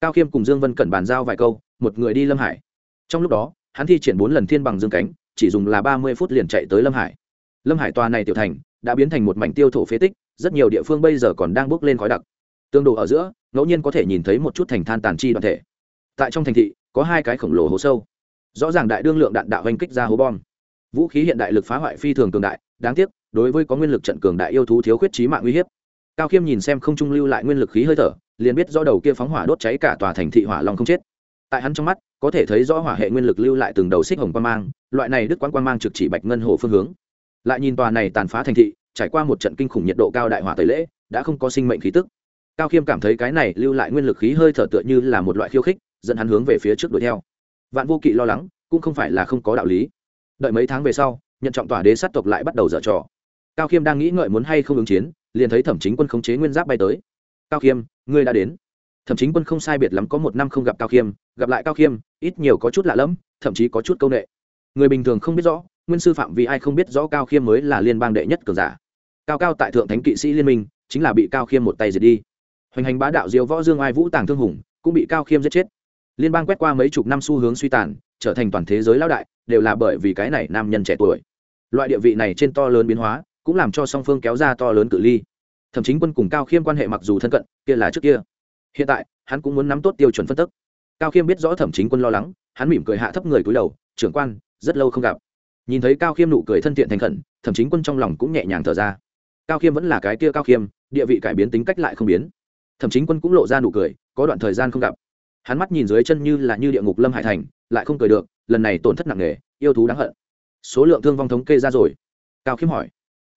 Cao khiêm cùng dương vân cẩn bàn giao vài câu, một người đi lâm hải. Trong lúc đó, hắn thi triển bốn lần thiên bằng dương cánh, chỉ dùng là ba mươi phút liền chạy tới lâm hải. Lâm hải tòa này tiểu thành, đã biến thành một mảnh tiêu thổ phế tích, rất nhiều địa phương bây giờ còn đang bước lên khói đặc. Tương đồ ở giữa, ngẫu nhiên có thể nhìn thấy một chút thành than tàn chi đoàn thể. Tại trong thành thị, có hai cái khổng lồ hố sâu rõ ràng đại đương lượng đạn đạo hành kích ra hố bom. Vũ khí hiện đại lực phá hoại phi thường cường đại, đáng tiếc, đối với có nguyên lực trận cường đại yêu thú thiếu khuyết trí mạng uy hiếp. Cao khiêm nhìn xem không trung lưu lại nguyên lực khí hơi thở, liền biết do đầu kia phóng hỏa đốt cháy cả tòa thành thị hỏa long không chết. Tại hắn trong mắt, có thể thấy rõ hỏa hệ nguyên lực lưu lại từng đầu xích hồng quan mang, loại này đức quán quan mang trực chỉ bạch ngân hồ phương hướng. Lại nhìn tòa này tàn phá thành thị, trải qua một trận kinh khủng nhiệt độ cao đại hỏa tẩy lễ, đã không có sinh mệnh khí tức. Cao khiêm cảm thấy cái này lưu lại nguyên lực khí hơi thở tựa như là một loại khiêu khích, dẫn hắn hướng về phía trước đuổi theo vạn vô kỵ lo lắng, cũng không phải là không có đạo lý. Đợi mấy tháng về sau, nhận trọng tòa đế sát tộc lại bắt đầu dở trò. Cao khiêm đang nghĩ ngợi muốn hay không ứng chiến, liền thấy thẩm chính quân khống chế nguyên giáp bay tới. Cao khiêm, ngươi đã đến. Thẩm chính quân không sai biệt lắm có một năm không gặp cao khiêm, gặp lại cao khiêm, ít nhiều có chút lạ lẫm, thậm chí có chút c â u n ệ người bình thường không biết rõ, nguyên sư phạm vì ai không biết rõ cao khiêm mới là liên bang đệ nhất cường giả. Cao cao tại thượng thánh kỵ sĩ liên minh, chính là bị cao khiêm một tay diệt đi. Hoành hành bá đạo diêu võ dương ai vũ tàng thương hùng, cũng bị cao khiêm giết chết liên bang quét qua mấy chục năm xu hướng suy tàn, trở thành toàn thế giới lão đại, đều là bởi vì cái này nam nhân trẻ tuổi. Loại địa vị này trên to lớn biến hóa, cũng làm cho song phương kéo ra to lớn cự ly. Thậm chí quân cùng cao khiêm quan hệ mặc dù thân cận, kia là trước kia. Hiện tại, hắn cũng muốn nắm tốt tiêu chuẩn phân tức. Cao khiêm biết rõ thẩm chính quân lo lắng, hắn mỉm cười hạ thấp người cúi đầu, trưởng quan, rất lâu không gặp. Nhìn thấy cao khiêm nụ cười thân thiện thành khẩn, thẩm chính quân trong lòng cũng nhẹ nhàng thở ra. Cao khiêm vẫn là cái kia cao khiêm, địa vị cải biến tính cách lại không biến. Thẩm chính quân cũng lộ ra nụ cười, có đoạn thời gian không gặp hắn mắt nhìn dưới chân như là như địa ngục lâm hải thành, lại không cười được, lần này tổn thất nặng nề, yêu thú đáng hận. Số lượng thương vong thống kê ra rồi. Cao khiêm hỏi.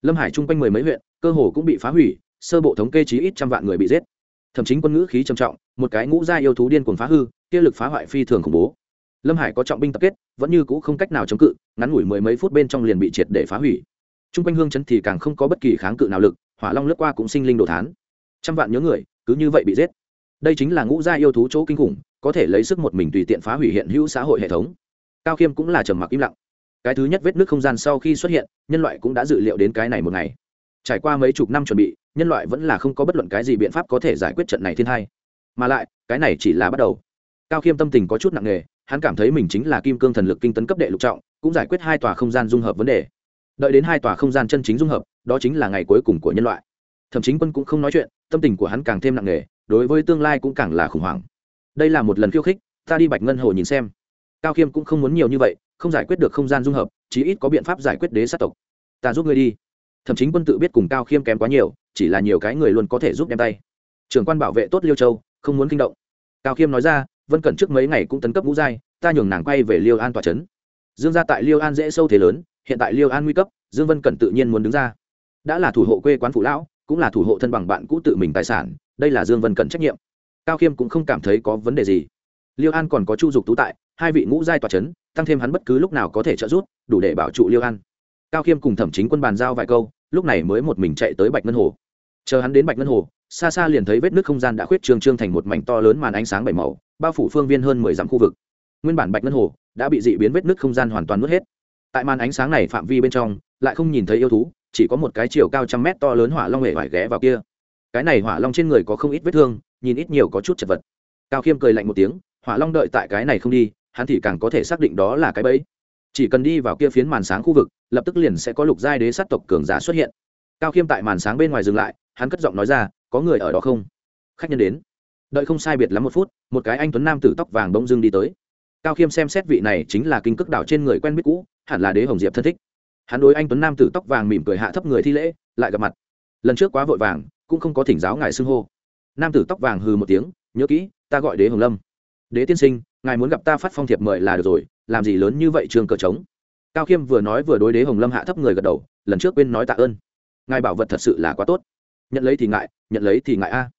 Lâm hải chung quanh mười mấy huyện, cơ hồ cũng bị phá hủy, sơ bộ thống kê chí ít trăm vạn người bị giết. Thậm chí quân ngữ khí trầm trọng, một cái ngũ gia yêu thú điên cuồng phá hư, kia lực phá hoại phi thường khủng bố. Lâm hải có trọng binh tập kết, vẫn như cũ không cách nào chống cự, ngắn ngủi mười mấy phút bên trong liền bị triệt để phá hủy. T r u n g quanh hương chấn thì càng không có bất kỳ kháng cự nào lực, hỏa long lướt qua cũng sinh linh đồ thán. Trăm vạn nhớ người, cứ như vậy bị giết đây chính là ngũ gia yêu thú chỗ kinh khủng, có thể lấy sức một mình tùy tiện phá hủy hiện hữu xã hội hệ thống. Cao khiêm cũng là trầm mặc im lặng. Cái thứ nhất vết nước không gian sau khi xuất hiện, nhân loại cũng đã dự liệu đến cái này một ngày. Trải qua mấy chục năm chuẩn bị, nhân loại vẫn là không có bất luận cái gì biện pháp có thể giải quyết trận này thiên thai mà lại, cái này chỉ là bắt đầu. Cao khiêm tâm tình có chút nặng nề, hắn cảm thấy mình chính là kim cương thần lực kinh tấn cấp đệ lục trọng, cũng giải quyết hai tòa không gian dung hợp vấn đề. Đợi đến hai tòa không gian chân chính dung hợp, đó chính là ngày cuối cùng của nhân loại. Thậm chí quân cũng không nói chuyện, tâm tình của hắn càng thêm nặng nề đối với tương lai cũng càng là khủng hoảng. Đây là một lần khiêu khích, ta đi bạch ngân hồ nhìn xem. Cao khiêm cũng không muốn nhiều như vậy, không giải quyết được không gian dung hợp, chí ít có biện pháp giải quyết đế sát tộc. Ta giúp ngươi đi. Thậm chí quân tự biết cùng cao khiêm kém quá nhiều, chỉ là nhiều cái người luôn có thể giúp đem tay. Trưởng quan bảo vệ tốt liêu châu, không muốn kinh động. Cao khiêm nói ra, vân cẩn trước mấy ngày cũng tấn cấp ngũ giai, ta nhường nàng quay về liêu an tòa trấn dương gia tại liêu an dễ sâu thế lớn, hiện tại liêu an nguy cấp, dương vân cẩn tự nhiên muốn đứng ra. Đã là thủ hộ quê quán phủ lão cũng là thủ hộ thân bằng bạn cũ tự mình tài sản, đây là dương vân cần trách nhiệm. Cao khiêm cũng không cảm thấy có vấn đề gì. Liêu an còn có chu dục tú tại, hai vị ngũ giai tòa trấn tăng thêm hắn bất cứ lúc nào có thể trợ giúp, đủ để bảo trụ liêu an. Cao khiêm cùng thẩm chính quân bàn giao vài câu, lúc này mới một mình chạy tới bạch ngân hồ. Chờ hắn đến bạch ngân hồ, xa xa liền thấy vết nước không gian đã khuyết trương trương thành một mảnh to lớn màn ánh sáng bảy màu, bao phủ phương viên hơn mười dặm khu vực. Nguyên bản bạch ngân hồ đã bị dị biến vết nước không gian hoàn toàn nuốt hết. Tại màn ánh sáng này phạm vi bên trong, lại không nhìn thấy yêu thú chỉ có một cái chiều cao trăm mét to lớn hỏa long hề vải ghé vào kia. Cái này hỏa long trên người có không ít vết thương, nhìn ít nhiều có chút chật vật. Cao khiêm cười lạnh một tiếng, hỏa long đợi tại cái này không đi, hắn thì càng có thể xác định đó là cái bẫy. Chỉ cần đi vào kia phiến màn sáng khu vực, lập tức liền sẽ có lục giai đế sát tộc cường giả xuất hiện. Cao khiêm tại màn sáng bên ngoài dừng lại, hắn cất giọng nói ra, có người ở đó không? Khách nhân đến. Đợi không sai biệt lắm một phút, một cái anh tuấn nam tử tóc vàng bỗng dưng đi tới. Cao khiêm xem xét vị này chính là kinh cước đảo trên người quen biết cũ, hẳn là đế hồng diệp thân thích hắn đối anh tuấn nam tử tóc vàng mỉm cười hạ thấp người thi lễ, lại gặp mặt. Lần trước quá vội vàng, cũng không có thỉnh giáo ngài xưng hô. Nam tử tóc vàng hừ một tiếng, nhớ kỹ, ta gọi đế hồng lâm. Đế tiên sinh, ngài muốn gặp ta phát phong thiệp mời là được rồi, làm gì lớn như vậy trường cờ trống? Cao khiêm vừa nói vừa đối đế hồng lâm hạ thấp người gật đầu, lần trước quên nói tạ ơn. Ngài bảo vật thật sự là quá tốt. Nhận lấy thì ngại, nhận lấy thì ngại a.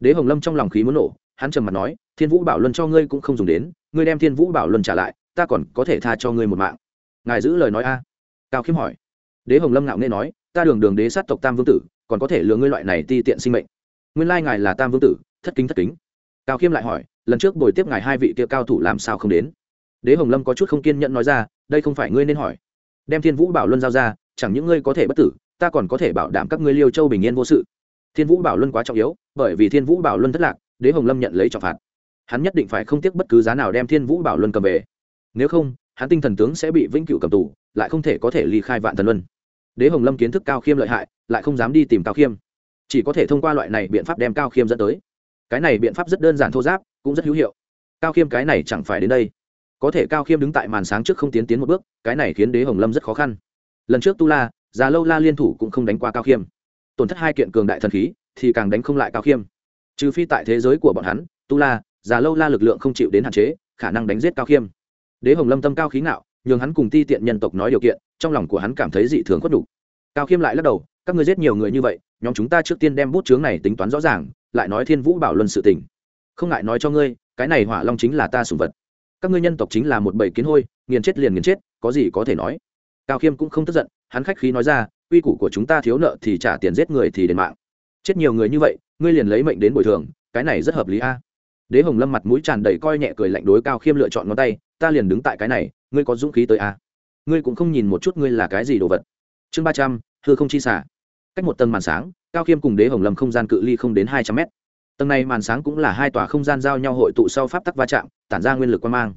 Đế hồng lâm trong lòng khí muốn nổ, hắn trầm mặt nói, thiên vũ bảo luân cho ngươi cũng không dùng đến, ngươi đem thiên vũ bảo luân trả lại, ta còn có thể tha cho ngươi một mạng. Ngài giữ lời nói a cao khiêm hỏi. Đế hồng lâm ngạo nghe nói, ta đường đường đế sát tộc tam vương tử, còn có thể lừa ngươi loại này ti tiện sinh mệnh. Nguyên lai ngài là tam vương tử, thất kính thất kính. Cao khiêm lại hỏi, lần trước buổi tiếp ngài hai vị kia cao thủ làm sao không đến? Đế hồng lâm có chút không kiên nhẫn nói ra, đây không phải ngươi nên hỏi. Đem thiên vũ bảo luân giao ra, chẳng những ngươi có thể bất tử, ta còn có thể bảo đảm các ngươi liêu châu bình yên vô sự. Thiên vũ bảo luân quá trọng yếu, bởi vì thiên vũ bảo luân thất lạc, đế hồng lâm nhận lấy trọng phạt. Hắn nhất định phải không tiếc bất cứ giá nào đem thiên vũ bảo luân cầm về. Nếu không, hắn tinh thần tướng sẽ bị vĩnh cửu cầm tù lại không thể có thể ly khai vạn thần luân. Đế hồng lâm kiến thức cao khiêm lợi hại, lại không dám đi tìm cao khiêm. Chỉ có thể thông qua loại này biện pháp đem cao khiêm dẫn tới. Cái này biện pháp rất đơn giản thô giáp, cũng rất hữu hiệu. Cao khiêm cái này chẳng phải đến đây. Có thể cao khiêm đứng tại màn sáng trước không tiến tiến một bước, cái này khiến đế hồng lâm rất khó khăn. Lần trước tu la, già lâu la liên thủ cũng không đánh qua cao khiêm. Tổn thất hai kiện cường đại thần khí, thì càng đánh không lại cao khiêm. Trừ phi tại thế giới của bọn hắn, tu la, già lâu la lực lượng không chịu đến hạn chế, khả năng đánh giết cao khiêm. Đế hồng lâm tâm cao khí ngạo nhường hắn cùng ti tiện nhân tộc nói điều kiện, trong lòng của hắn cảm thấy dị thường khuất đủ. cao khiêm lại lắc đầu, các ngươi giết nhiều người như vậy, nhóm chúng ta trước tiên đem bút chướng này tính toán rõ ràng, lại nói thiên vũ bảo luân sự tình. Không ngại nói cho ngươi, cái này hỏa long chính là ta sùng vật. Các ngươi nhân tộc chính là một bầy kiến hôi, nghiền chết liền nghiền chết, có gì có thể nói. Cao khiêm cũng không tức giận, hắn khách khí nói ra uy củ của chúng ta thiếu nợ thì trả tiền giết người thì đền mạng. Chết nhiều người như vậy, ngươi liền lấy mệnh đến bồi thường, cái này rất hợp lý a. Đế hồng lâm mặt mũi tràn đầy coi nhẹ cười lạnh đối cao khiêm lựa chọn ngón tay ta liền đứng tại cái này, ngươi có dũng khí tới a ngươi cũng không nhìn một chút ngươi là cái gì đồ vật. Chương ba trăm thưa không chi xả. Cách một tầng màn sáng, cao khiêm cùng đế hồng lâm không gian cự ly không đến hai trăm mét. Tầng này màn sáng cũng là hai tòa không gian giao nhau hội tụ sau pháp tắc va chạm, tản ra nguyên lực quan mang.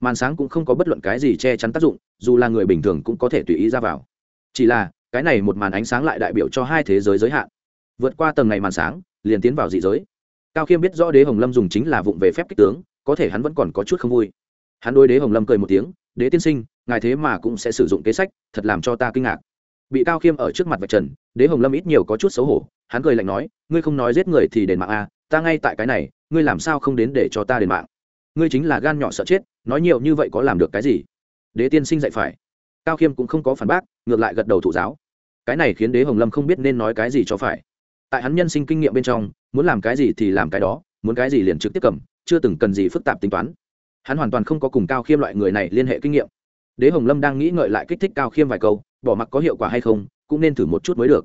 Màn sáng cũng không có bất luận cái gì che chắn tác dụng, dù là người bình thường cũng có thể tùy ý ra vào. Chỉ là, cái này một màn ánh sáng lại đại biểu cho hai thế giới giới hạn. Vượt qua tầng này màn sáng, liền tiến vào dị giới. Cao khiêm biết rõ đế hồng lâm dùng chính là vụng về phép kích tướng, có thể hắn vẫn còn có chút không vui hắn đôi đế hồng lâm cười một tiếng đế tiên sinh ngài thế mà cũng sẽ sử dụng kế sách thật làm cho ta kinh ngạc. Bị cao khiêm ở trước mặt vạch trần đế hồng lâm ít nhiều có chút xấu hổ hắn cười lạnh nói ngươi không nói giết người thì đền mạng a à, ta ngay tại cái này ngươi làm sao không đến để cho ta đền mạng? Ngươi chính là gan nhỏ sợ chết nói nhiều như vậy có làm được cái gì? Đế tiên sinh dạy phải. Cao khiêm cũng không có phản bác ngược lại gật đầu thụ giáo. Cái này khiến đế hồng lâm không biết nên nói cái gì cho phải. Tại hắn nhân sinh kinh nghiệm bên trong muốn làm cái gì thì làm cái đó muốn cái gì liền trực tiếp cầm chưa từng cần gì phức tạp tính toán hắn hoàn toàn không có cùng cao khiêm loại người này liên hệ kinh nghiệm. Đế hồng lâm đang nghĩ ngợi lại kích thích cao khiêm vài câu, bỏ mặc có hiệu quả hay không, cũng nên thử một chút mới được.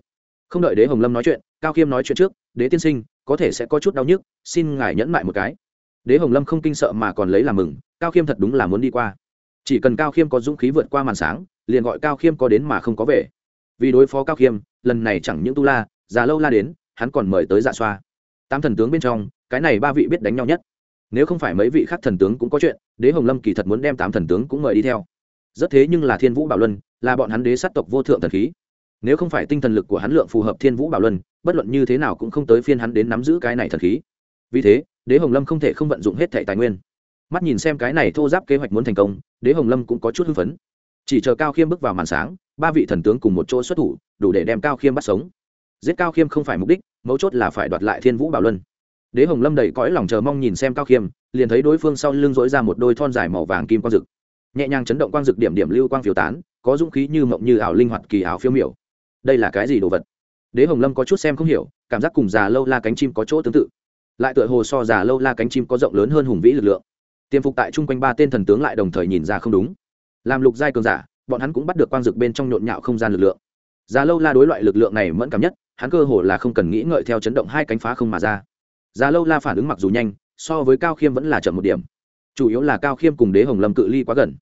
Không đợi đế hồng lâm nói chuyện, cao khiêm nói chuyện trước, đế tiên sinh, có thể sẽ có chút đau nhức, xin ngài nhẫn mại một cái. Đế hồng lâm không kinh sợ mà còn lấy làm mừng, cao khiêm thật đúng là muốn đi qua. Chỉ cần cao khiêm có dũng khí vượt qua màn sáng, liền gọi cao khiêm có đến mà không có về. Vì đối phó cao khiêm, lần này chẳng những tu la, già lâu la đến, hắn còn mời tới dạ xoa. Tám thần tướng bên trong, cái này ba vị biết đánh nhau nhất nếu không phải mấy vị khác thần tướng cũng có chuyện, đế hồng lâm kỳ thật muốn đem tám thần tướng cũng mời đi theo. Rất thế nhưng là thiên vũ bảo luân, là bọn hắn đế sát tộc vô thượng thần khí. Nếu không phải tinh thần lực của hắn lượng phù hợp thiên vũ bảo luân, bất luận như thế nào cũng không tới phiên hắn đến nắm giữ cái này thần khí. Vì thế, đế hồng lâm không thể không vận dụng hết thẻ tài nguyên. Mắt nhìn xem cái này thô giáp kế hoạch muốn thành công, đế hồng lâm cũng có chút hưng phấn. Chỉ chờ cao khiêm bước vào màn sáng, ba vị thần tướng cùng một chỗ xuất thủ, đủ để đem cao khiêm bắt sống. Giết cao khiêm không phải mục đích, mấu chốt là phải đoạt lại thiên vũ bảo luân đế hồng lâm đầy cõi lòng chờ mong nhìn xem cao khiêm liền thấy đối phương sau lưng dối ra một đôi thon dài màu vàng kim quang dực, nhẹ nhàng chấn động quang dực điểm điểm lưu quang phiêu tán có dũng khí như mộng như ảo linh hoạt kỳ ảo phiêu miểu. Đây là cái gì đồ vật? Đế hồng lâm có chút xem không hiểu cảm giác cùng già lâu la cánh chim có chỗ tương tự. Lại tựa hồ so già lâu la cánh chim có rộng lớn hơn hùng vĩ lực lượng. Tiềm phục tại chung quanh ba tên thần tướng lại đồng thời nhìn ra không đúng. Làm lục giai cường giả bọn hắn cũng bắt được quang dực bên trong nhộn nhạo không gian lực lượng. Già lâu la đối loại lực lượng này mẫn cảm nhất hắn cơ hồ là không cần nghĩ ngợi theo chấn động hai cánh phá không mà ra già lâu la phản ứng mặc dù nhanh, so với cao khiêm vẫn là chậm một điểm. Chủ yếu là cao khiêm cùng đế hồng lâm cự ly quá gần.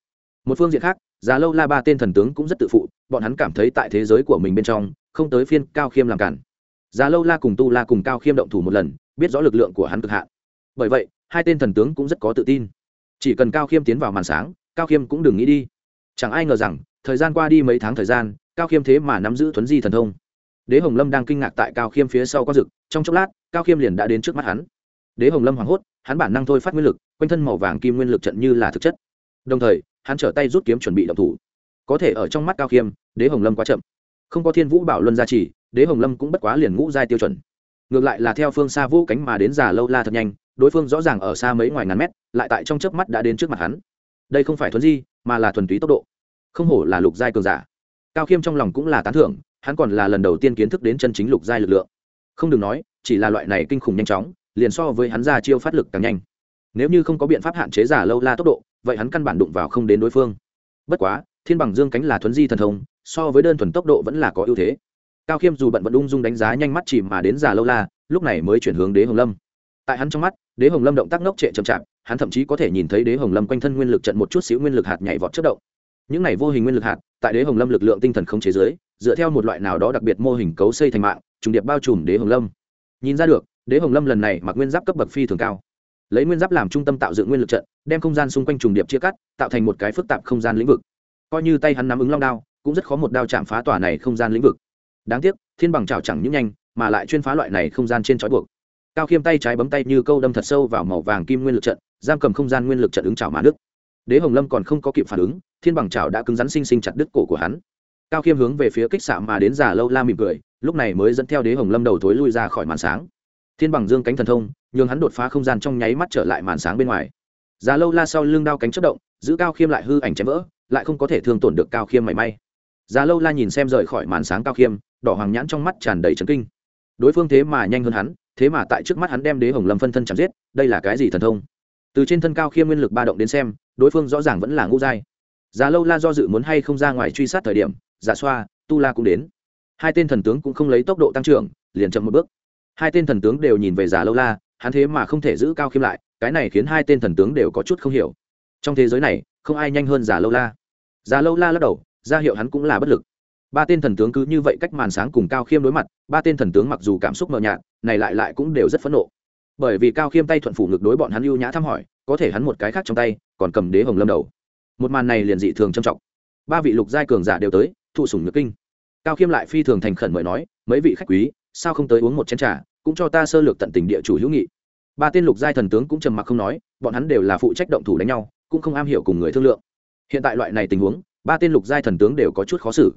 Một phương diện khác già lâu la ba tên thần tướng cũng rất tự phụ, bọn hắn cảm thấy tại thế giới của mình bên trong, không tới phiên cao khiêm làm cản. Già lâu la cùng tu la cùng cao khiêm động thủ một lần, biết rõ lực lượng của hắn cực hạn. Bởi vậy, hai tên thần tướng cũng rất có tự tin. Chỉ cần cao khiêm tiến vào màn sáng, cao khiêm cũng đừng nghĩ đi. Chẳng ai ngờ rằng, thời gian qua đi mấy tháng thời gian, cao khiêm thế mà nắm giữ thuấn di thần thông đế hồng lâm đang kinh ngạc tại cao khiêm phía sau có rực trong chốc lát, cao khiêm liền đã đến trước mắt hắn. Đế hồng lâm hoảng hốt, hắn bản năng thôi phát nguyên lực, quanh thân màu vàng kim nguyên lực trận như là thực chất. Đồng thời, hắn trở tay rút kiếm chuẩn bị động thủ. Có thể ở trong mắt cao khiêm, đế hồng lâm quá chậm. Không có thiên vũ bảo luân gia trì, đế hồng lâm cũng bất quá liền ngũ giai tiêu chuẩn. Ngược lại là theo phương xa vũ cánh mà đến già lâu la thật nhanh, đối phương rõ ràng ở xa mấy ngoài ngàn mét, lại tại trong chớp mắt đã đến trước mặt hắn. Đây không phải thuần di, mà là thuần túy tốc độ. Không hổ là lục giai cường giả. Cao khiêm trong lòng cũng là tán thưởng hắn còn là lần đầu tiên kiến thức đến chân chính lục giai lực lượng. Không đừng nói, chỉ là loại này kinh khủng nhanh chóng, liền so với hắn ra chiêu phát lực càng nhanh. Nếu như không có biện pháp hạn chế giả lâu la tốc độ, vậy hắn căn bản đụng vào không đến đối phương. Bất quá, thiên bằng dương cánh là thuấn di thần thông, so với đơn thuần tốc độ vẫn là có ưu thế. Cao khiêm dù bận vẫn ung dung đánh giá nhanh mắt chỉ mà đến giả lâu la, lúc này mới chuyển hướng đế hồng lâm. Tại hắn trong mắt, đế hồng lâm động tác ngốc trệ chậm chạp, hắn thậm chí có thể nhìn thấy đế hồng lâm quanh thân nguyên lực trận một chút xíu nguyên lực hạt nhảy vọt chất động. Những này vô hình nguyên lực hạt, tại đế hồng lâm lực lượng tinh thần không chế giới dựa theo một loại nào đó đặc biệt mô hình cấu xây thành mạng, trùng điệp bao trùm đế hồng lâm. Nhìn ra được, đế hồng lâm lần này mặc nguyên giáp cấp bậc phi thường cao. Lấy nguyên giáp làm trung tâm tạo dựng nguyên lực trận, đem không gian xung quanh trùng điệp chia cắt, tạo thành một cái phức tạp không gian lĩnh vực. Coi như tay hắn nắm ứng long đao, cũng rất khó một đao chạm phá tòa này không gian lĩnh vực. Đáng tiếc, thiên bằng trào chẳng những nhanh, mà lại chuyên phá loại này không gian trên trói buộc. Cao khiêm tay trái bấm tay như câu đâm thật sâu vào màu vàng kim nguyên lực trận, giam cầm không gian nguyên lực trận ứng trào mã đức đế hồng lâm còn không có kịp phản ứng, thiên bằng trào đã cứng rắn sinh sinh chặt đứt cổ của hắn cao khiêm hướng về phía kích xạ mà đến già lâu la mỉm cười, lúc này mới dẫn theo đế hồng lâm đầu thối lui ra khỏi màn sáng. Thiên bằng dương cánh thần thông, nhường hắn đột phá không gian trong nháy mắt trở lại màn sáng bên ngoài. Già lâu la sau lưng đao cánh chất động, giữ cao khiêm lại hư ảnh chém vỡ, lại không có thể thương tổn được cao khiêm mảy may. Già lâu la nhìn xem rời khỏi màn sáng cao khiêm, đỏ hoàng nhãn trong mắt tràn đầy trấn kinh. Đối phương thế mà nhanh hơn hắn, thế mà tại trước mắt hắn đem đế hồng lâm phân thân chạm giết, đây là cái gì thần thông? Từ trên thân cao khiêm nguyên lực ba động đến xem, đối phương rõ ràng vẫn là ngũ giai già lâu la do dự muốn hay không ra ngoài truy sát thời điểm giả xoa, tu la cũng đến. Hai tên thần tướng cũng không lấy tốc độ tăng trưởng, liền chậm một bước. Hai tên thần tướng đều nhìn về giả lâu la, hắn thế mà không thể giữ cao khiêm lại, cái này khiến hai tên thần tướng đều có chút không hiểu. Trong thế giới này, không ai nhanh hơn giả lâu la. Giả lâu la lắc đầu, ra hiệu hắn cũng là bất lực. Ba tên thần tướng cứ như vậy cách màn sáng cùng cao khiêm đối mặt, ba tên thần tướng mặc dù cảm xúc mờ nhạt, này lại lại cũng đều rất phẫn nộ. Bởi vì cao khiêm tay thuận phủ ngực đối bọn hắn ưu nhã thăm hỏi, có thể hắn một cái khác trong tay, còn cầm đế hồng lâm đầu. Một màn này liền dị thường trầm trọng. Ba vị lục giai cường giả đều tới thụ sủng nhược kinh. Cao khiêm lại phi thường thành khẩn mời nói, mấy vị khách quý, sao không tới uống một chén trà, cũng cho ta sơ lược tận tình địa chủ hữu nghị. Ba tên lục giai thần tướng cũng trầm mặc không nói, bọn hắn đều là phụ trách động thủ đánh nhau, cũng không am hiểu cùng người thương lượng. Hiện tại loại này tình huống, ba tên lục giai thần tướng đều có chút khó xử.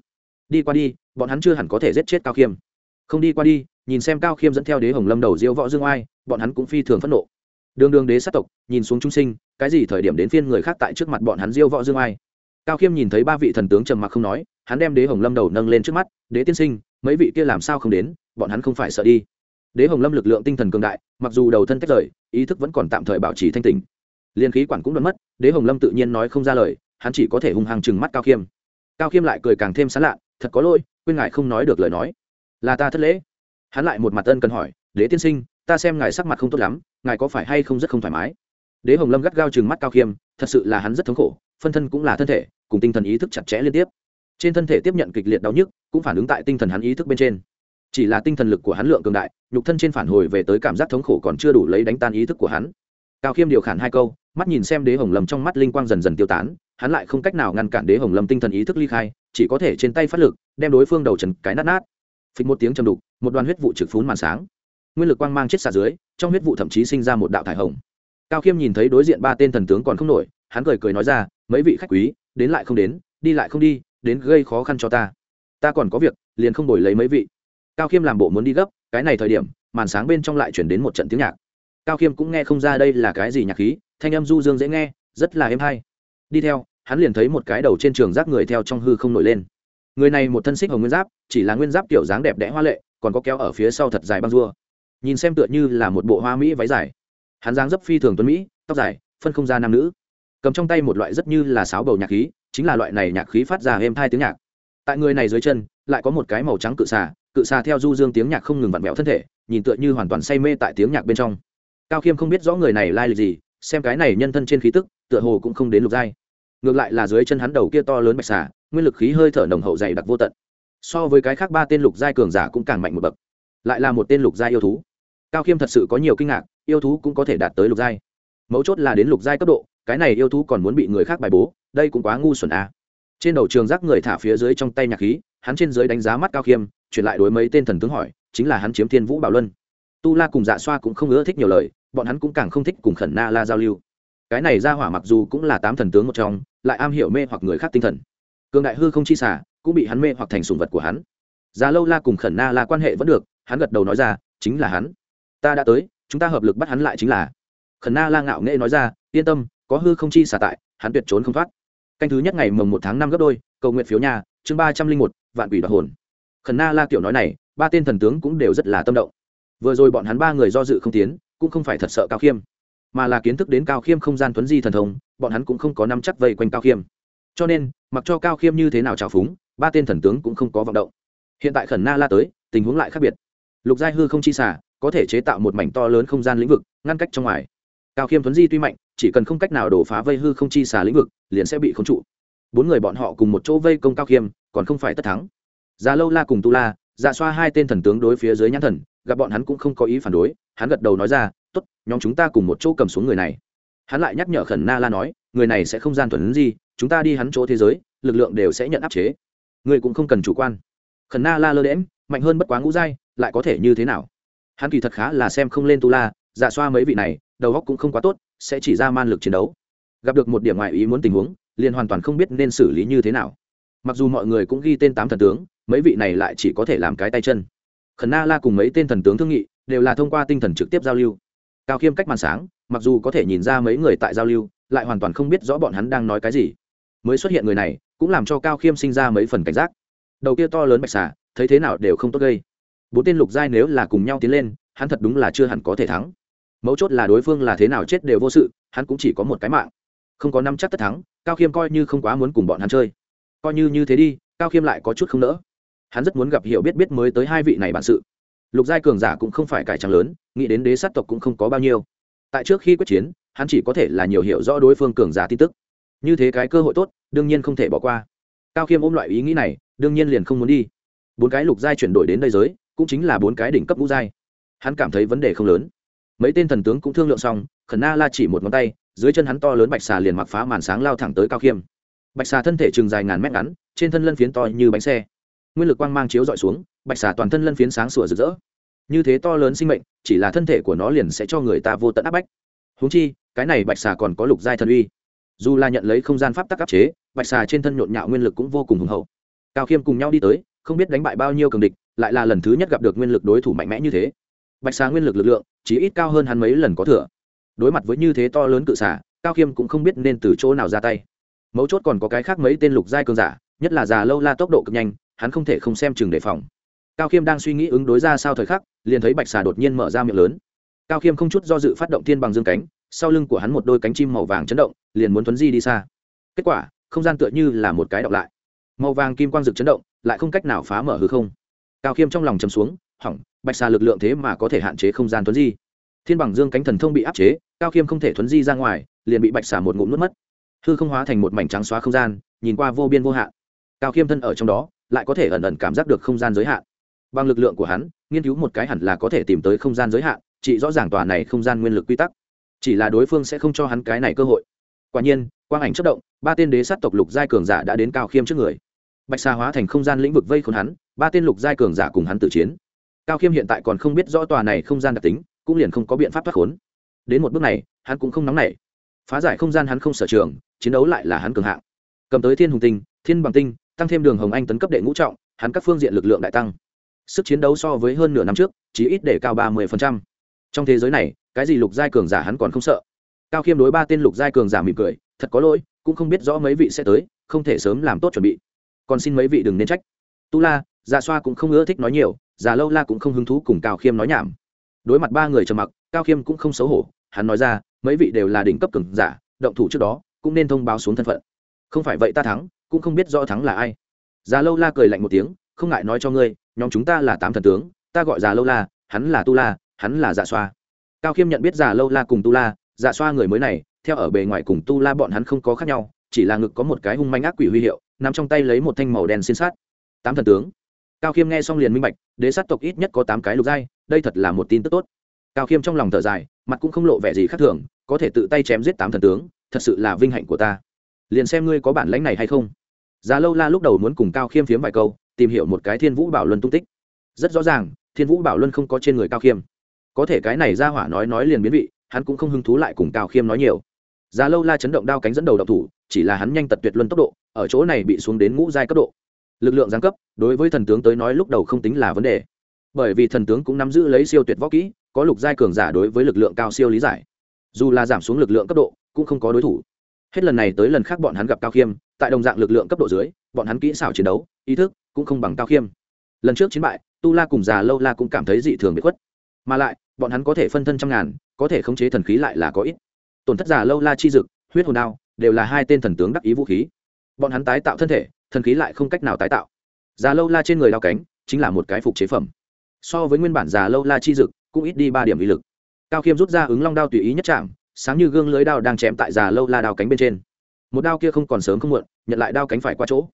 Đi qua đi, bọn hắn chưa hẳn có thể giết chết cao khiêm. Không đi qua đi, nhìn xem cao khiêm dẫn theo đế hồng lâm đầu diêu võ dương oai, bọn hắn cũng phi thường phẫn nộ. Đường đường đế sát tộc, nhìn xuống trung sinh, cái gì thời điểm đến phiên người khác tại trước mặt bọn hắn diêu võ dương oai? Cao khiêm nhìn thấy ba vị thần tướng trầm mặc không nói hắn đem đế hồng lâm đầu nâng lên trước mắt, đế tiên sinh, mấy vị kia làm sao không đến? Bọn hắn không phải sợ đi. Đế hồng lâm lực lượng tinh thần cường đại, mặc dù đầu thân tách rời, ý thức vẫn còn tạm thời bảo trì thanh tình liên khí quản cũng đoán mất, đế hồng lâm tự nhiên nói không ra lời, hắn chỉ có thể hung hăng chừng mắt cao khiêm. Cao khiêm lại cười càng thêm sán lạ, thật có lỗi, quên ngài không nói được lời nói. Là ta thất lễ. Hắn lại một mặt ân cần hỏi, đế tiên sinh, ta xem ngài sắc mặt không tốt lắm, ngài có phải hay không rất không thoải mái? Đế hồng lâm gắt gao chừng mắt cao khiêm, thật sự là hắn rất thống khổ, phân thân cũng là thân thể, cùng tinh thần ý thức chặt chẽ liên tiếp trên thân thể tiếp nhận kịch liệt đau nhức, cũng phản ứng tại tinh thần hắn ý thức bên trên. Chỉ là tinh thần lực của hắn lượng cường đại, nhục thân trên phản hồi về tới cảm giác thống khổ còn chưa đủ lấy đánh tan ý thức của hắn. Cao khiêm điều khản hai câu, mắt nhìn xem đế hồng lâm trong mắt linh quang dần dần tiêu tán, hắn lại không cách nào ngăn cản đế hồng lâm tinh thần ý thức ly khai, chỉ có thể trên tay phát lực, đem đối phương đầu trần cái nát nát. Phịch một tiếng chầm đục, một đoàn huyết vụ trực phún màn sáng. Nguyên lực quang mang chết xả dưới, trong huyết vụ thậm chí sinh ra một đạo thải hồng. Cao khiêm nhìn thấy đối diện ba tên thần tướng còn không nổi, hắn cười cười nói ra, mấy vị khách quý, đến lại không đến, đi lại không đi đến gây khó khăn cho ta. Ta còn có việc, liền không đổi lấy mấy vị. Cao khiêm làm bộ muốn đi gấp, cái này thời điểm, màn sáng bên trong lại chuyển đến một trận tiếng nhạc. Cao khiêm cũng nghe không ra đây là cái gì nhạc khí, thanh âm du dương dễ nghe, rất là êm hay. Đi theo, hắn liền thấy một cái đầu trên trường giáp người theo trong hư không nổi lên. Người này một thân xích hồng nguyên giáp, chỉ là nguyên giáp kiểu dáng đẹp đẽ hoa lệ, còn có kéo ở phía sau thật dài băng rua. Nhìn xem tựa như là một bộ hoa mỹ váy dài. Hắn dáng dấp phi thường tuấn mỹ, tóc dài, phân không ra nam nữ. Cầm trong tay một loại rất như là sáo bầu nhạc khí chính là loại này nhạc khí phát ra êm thai tiếng nhạc. Tại người này dưới chân, lại có một cái màu trắng cự xà cự xà theo du dương tiếng nhạc không ngừng vặn vẹo thân thể, nhìn tựa như hoàn toàn say mê tại tiếng nhạc bên trong. Cao khiêm không biết rõ người này lai lịch gì, xem cái này nhân thân trên khí tức, tựa hồ cũng không đến lục giai. Ngược lại là dưới chân hắn đầu kia to lớn bạch xà, nguyên lực khí hơi thở nồng hậu dày đặc vô tận. So với cái khác ba tên lục giai cường giả cũng càng mạnh một bậc. Lại là một tên lục giai yêu thú. Cao khiêm thật sự có nhiều kinh ngạc, yêu thú cũng có thể đạt tới lục giai. Mấu chốt là đến lục giai cấp độ, cái này yêu thú còn muốn bị người khác bài bố đây cũng quá ngu xuẩn à. trên đầu trường giác người thả phía dưới trong tay nhạc khí, hắn trên dưới đánh giá mắt cao khiêm chuyển lại đối mấy tên thần tướng hỏi, chính là hắn chiếm thiên vũ bảo luân. Tu la cùng dạ xoa cũng không ưa thích nhiều lời, bọn hắn cũng càng không thích cùng khẩn na la giao lưu. Cái này ra hỏa mặc dù cũng là tám thần tướng một trong, lại am hiểu mê hoặc người khác tinh thần. Cường đại hư không chi xả cũng bị hắn mê hoặc thành sùng vật của hắn. Già lâu la cùng khẩn na la quan hệ vẫn được, hắn gật đầu nói ra, chính là hắn. Ta đã tới, chúng ta hợp lực bắt hắn lại chính là. Khẩn na la ngạo nghễ nói ra, yên tâm, có hư không chi xả tại, hắn tuyệt trốn không thoát canh thứ nhất ngày mồng một tháng năm gấp đôi, cầu nguyện phiếu nhà, chương ba trăm linh một, vạn quỷ đoạt hồn. Khẩn na la kiểu nói này, ba tên thần tướng cũng đều rất là tâm động. Vừa rồi bọn hắn ba người do dự không tiến, cũng không phải thật sợ cao khiêm, mà là kiến thức đến cao khiêm không gian tuấn di thần thông, bọn hắn cũng không có năm chắc vây quanh cao khiêm. Cho nên, mặc cho cao khiêm như thế nào trào phúng, ba tên thần tướng cũng không có vọng động. Hiện tại khẩn na la tới, tình huống lại khác biệt. Lục giai hư không chi xả, có thể chế tạo một mảnh to lớn không gian lĩnh vực, ngăn cách trong ngoài. Cao khiêm tuấn di tuy mạnh chỉ cần không cách nào đổ phá vây hư không chi xả lĩnh vực, liền sẽ bị khống trụ. Bốn người bọn họ cùng một chỗ vây công cao khiêm, còn không phải tất thắng. Già lâu la cùng tu la dạ xoa hai tên thần tướng đối phía dưới nhãn thần, gặp bọn hắn cũng không có ý phản đối, hắn gật đầu nói ra t ố t nhóm chúng ta cùng một chỗ cầm xuống người này. Hắn lại nhắc nhở khẩn na la nói, người này sẽ không gian thuần gì, chúng ta đi hắn chỗ thế giới, lực lượng đều sẽ nhận áp chế. Người cũng không cần chủ quan. Khẩn na la lơ đễm mạnh hơn bất quá ngũ dai lại có thể như thế nào? Hắn kỳ thật khá là xem không lên tu la dạ xoa mấy vị này, đầu góc cũng không quá tốt sẽ chỉ ra man lực chiến đấu. Gặp được một điểm ngoại ý muốn tình huống, liền hoàn toàn không biết nên xử lý như thế nào. Mặc dù mọi người cũng ghi tên tám thần tướng, mấy vị này lại chỉ có thể làm cái tay chân. Khẩn na la cùng mấy tên thần tướng thương nghị, đều là thông qua tinh thần trực tiếp giao lưu. Cao khiêm cách màn sáng, mặc dù có thể nhìn ra mấy người tại giao lưu, lại hoàn toàn không biết rõ bọn hắn đang nói cái gì. Mới xuất hiện người này, cũng làm cho cao khiêm sinh ra mấy phần cảnh giác. Đầu kia to lớn bạch xà, thấy thế nào đều không tốt gây. Bốn tên lục giai nếu là cùng nhau tiến lên, hắn thật đúng là chưa hẳn có thể thắng mấu chốt là đối phương là thế nào chết đều vô sự, hắn cũng chỉ có một cái mạng. Không có năm chắc tất thắng, cao khiêm coi như không quá muốn cùng bọn hắn chơi. Coi như như thế đi, cao khiêm lại có chút không nỡ. Hắn rất muốn gặp hiểu biết biết mới tới hai vị này bản sự. Lục giai cường giả cũng không phải cải trắng lớn, nghĩ đến đế sát tộc cũng không có bao nhiêu. Tại trước khi quyết chiến, hắn chỉ có thể là nhiều hiểu rõ đối phương cường giả tin tức. Như thế cái cơ hội tốt, đương nhiên không thể bỏ qua. Cao khiêm ôm loại ý nghĩ này, đương nhiên liền không muốn đi. Bốn cái lục giai chuyển đổi đến đây giới, cũng chính là bốn cái đỉnh cấp ngũ giai. Hắn cảm thấy vấn đề không lớn mấy tên thần tướng cũng thương lượng xong, khẩn na la chỉ một ngón tay, dưới chân hắn to lớn bạch xà liền mặc phá màn sáng lao thẳng tới cao khiêm. Bạch xà thân thể chừng dài ngàn mét ngắn, trên thân lân phiến to như bánh xe. Nguyên lực quang mang chiếu dọi xuống, bạch xà toàn thân lân phiến sáng sủa rực rỡ. Như thế to lớn sinh mệnh, chỉ là thân thể của nó liền sẽ cho người ta vô tận áp bách. Húng chi, cái này bạch xà còn có lục giai thần uy. Dù là nhận lấy không gian pháp tắc áp chế, bạch xà trên thân nhộn nhạo nguyên lực cũng vô cùng hùng hậu. Cao khiêm cùng nhau đi tới, không biết đánh bại bao nhiêu cường địch, lại là lần thứ nhất gặp được nguyên lực đối thủ mạnh mẽ như thế. Bạch xà nguyên lực lực lượng chỉ ít cao hơn hắn mấy lần có thừa. Đối mặt với như thế to lớn cự xà cao khiêm cũng không biết nên từ chỗ nào ra tay. Mấu chốt còn có cái khác mấy tên lục giai cường giả, nhất là già lâu la tốc độ cực nhanh, hắn không thể không xem chừng đề phòng. Cao khiêm đang suy nghĩ ứng đối ra sao thời khắc, liền thấy bạch xà đột nhiên mở ra miệng lớn. Cao khiêm không chút do dự phát động thiên bằng dương cánh, sau lưng của hắn một đôi cánh chim màu vàng chấn động, liền muốn thuấn di đi xa. Kết quả, không gian tựa như là một cái đọc lại. Màu vàng kim quang rực chấn động, lại không cách nào phá mở hư không. Cao khiêm trong lòng trầm xuống hỏng, bạch xà lực lượng thế mà có thể hạn chế không gian thuấn di. Thiên bằng dương cánh thần thông bị áp chế, cao khiêm không thể thuấn di ra ngoài, liền bị bạch xà một ngụm nuốt mất. Hư không hóa thành một mảnh trắng xóa không gian, nhìn qua vô biên vô hạn. Cao khiêm thân ở trong đó, lại có thể ẩn ẩn cảm giác được không gian giới hạn. Bằng lực lượng của hắn, nghiên cứu một cái hẳn là có thể tìm tới không gian giới hạn, chỉ rõ ràng tòa này không gian nguyên lực quy tắc. Chỉ là đối phương sẽ không cho hắn cái này cơ hội. Quả nhiên, quang ảnh chất động, ba tên đế sát tộc lục giai cường giả đã đến cao khiêm trước người. Bạch xà hóa thành không gian lĩnh vực vây khốn hắn, ba tên lục giai cường giả cùng hắn tự chiến cao khiêm hiện tại còn không biết rõ tòa này không gian đặc tính, cũng liền không có biện pháp thoát khốn. Đến một bước này, hắn cũng không nóng nảy. Phá giải không gian hắn không sở trường, chiến đấu lại là hắn cường hạng. Cầm tới thiên hùng tinh, thiên bằng tinh, tăng thêm đường hồng anh tấn cấp đệ ngũ trọng, hắn các phương diện lực lượng đại tăng. Sức chiến đấu so với hơn nửa năm trước, chỉ ít để cao ba mươi trong thế giới này, cái gì lục giai cường giả hắn còn không sợ. Cao khiêm đối ba tên lục giai cường giả mỉm cười, thật có lỗi, cũng không biết rõ mấy vị sẽ tới, không thể sớm làm tốt chuẩn bị. Còn xin mấy vị đừng nên trách. Tu la Dạ xoa cũng không ưa thích nói nhiều già lâu la cũng không hứng thú cùng cao khiêm nói nhảm. Đối mặt ba người trầm mặc, cao khiêm cũng không xấu hổ, hắn nói ra, mấy vị đều là đỉnh cấp cường giả, động thủ trước đó, cũng nên thông báo xuống thân phận. Không phải vậy ta thắng, cũng không biết rõ thắng là ai. Già lâu la cười lạnh một tiếng, không ngại nói cho ngươi, nhóm chúng ta là tám thần tướng, ta gọi già lâu la, hắn là tu la, hắn là dạ xoa. Cao khiêm nhận biết già lâu la cùng tu la dạ xoa người mới này, theo ở bề ngoài cùng tu la bọn hắn không có khác nhau, chỉ là ngực có một cái hung manh ác quỷ huy hiệu nằm trong tay lấy một thanh màu đen xin sát tám thần tướng cao khiêm nghe xong liền minh bạch, đế sát tộc ít nhất có tám cái lục giai, đây thật là một tin tức tốt. Cao khiêm trong lòng thở dài, mặt cũng không lộ vẻ gì khác thường, có thể tự tay chém giết tám thần tướng, thật sự là vinh hạnh của ta. Liền xem ngươi có bản lãnh này hay không. Già lâu la lúc đầu muốn cùng cao khiêm phiếm vài câu, tìm hiểu một cái thiên vũ bảo luân tung tích. Rất rõ ràng, thiên vũ bảo luân không có trên người cao khiêm. Có thể cái này ra hỏa nói nói liền biến vị, hắn cũng không hứng thú lại cùng cao khiêm nói nhiều. Già lâu la chấn động đao cánh dẫn đầu độc thủ, chỉ là hắn nhanh tật tuyệt luân tốc độ, ở chỗ này bị xuống đến ngũ giai cấp độ lực lượng giáng cấp, đối với thần tướng tới nói lúc đầu không tính là vấn đề. Bởi vì thần tướng cũng nắm giữ lấy siêu tuyệt võ kỹ, có lục giai cường giả đối với lực lượng cao siêu lý giải. Dù là giảm xuống lực lượng cấp độ, cũng không có đối thủ. Hết lần này tới lần khác bọn hắn gặp cao khiêm, tại đồng dạng lực lượng cấp độ dưới, bọn hắn kỹ xảo chiến đấu, ý thức cũng không bằng cao khiêm. Lần trước chiến bại, tu la cùng già lâu la cũng cảm thấy dị thường bị khuất. Mà lại, bọn hắn có thể phân thân trăm ngàn, có thể khống chế thần khí lại là có ít. Tổn thất già lâu la chi dực, huyết hồn đao, đều là hai tên thần tướng đắc ý vũ khí. Bọn hắn tái tạo thân thể thần khí lại không cách nào tái tạo. Già lâu la trên người đao cánh chính là một cái phục chế phẩm. So với nguyên bản già lâu la chi dực, cũng ít đi ba điểm ý lực. Cao khiêm rút ra ứng long đao tùy ý nhất chạm, sáng như gương lưới đao đang chém tại già lâu la đao cánh bên trên. Một đao kia không còn sớm không muộn, nhận lại đao cánh phải qua chỗ.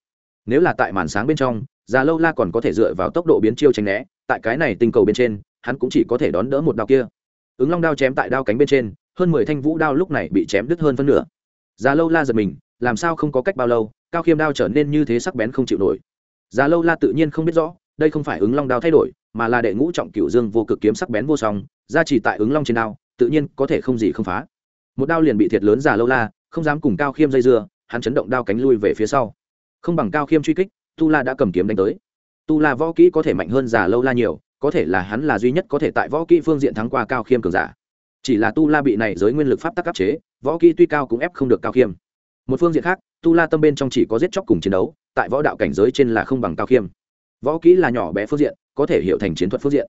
Nếu là tại màn sáng bên trong, già lâu la còn có thể dựa vào tốc độ biến chiêu tránh né, tại cái này tinh cầu bên trên, hắn cũng chỉ có thể đón đỡ một đao kia. Ứng long đao chém tại đao cánh bên trên, hơn mười thanh vũ đao lúc này bị chém đứt hơn phân nửa. Già lâu la giật mình, làm sao không có cách bao lâu cao khiêm đao trở nên như thế sắc bén không chịu nổi. Già lâu la tự nhiên không biết rõ, đây không phải ứng long đao thay đổi, mà là đệ ngũ trọng cửu dương vô cực kiếm sắc bén vô song, ra chỉ tại ứng long trên đao, tự nhiên có thể không gì không phá. Một đao liền bị thiệt lớn già lâu la, không dám cùng cao khiêm dây dưa, hắn chấn động đao cánh lui về phía sau. Không bằng cao khiêm truy kích, tu la đã cầm kiếm đánh tới. Tu la võ kỹ có thể mạnh hơn già lâu la nhiều, có thể là hắn là duy nhất có thể tại võ kỹ phương diện thắng qua cao khiêm cường giả. Chỉ là tu la bị này giới nguyên lực pháp tắc áp chế, võ kỹ tuy cao cũng ép không được cao khiêm một phương diện khác, tu la tâm bên trong chỉ có giết chóc cùng chiến đấu, tại võ đạo cảnh giới trên là không bằng cao khiêm. Võ kỹ là nhỏ bé phương diện, có thể hiểu thành chiến thuật phương diện.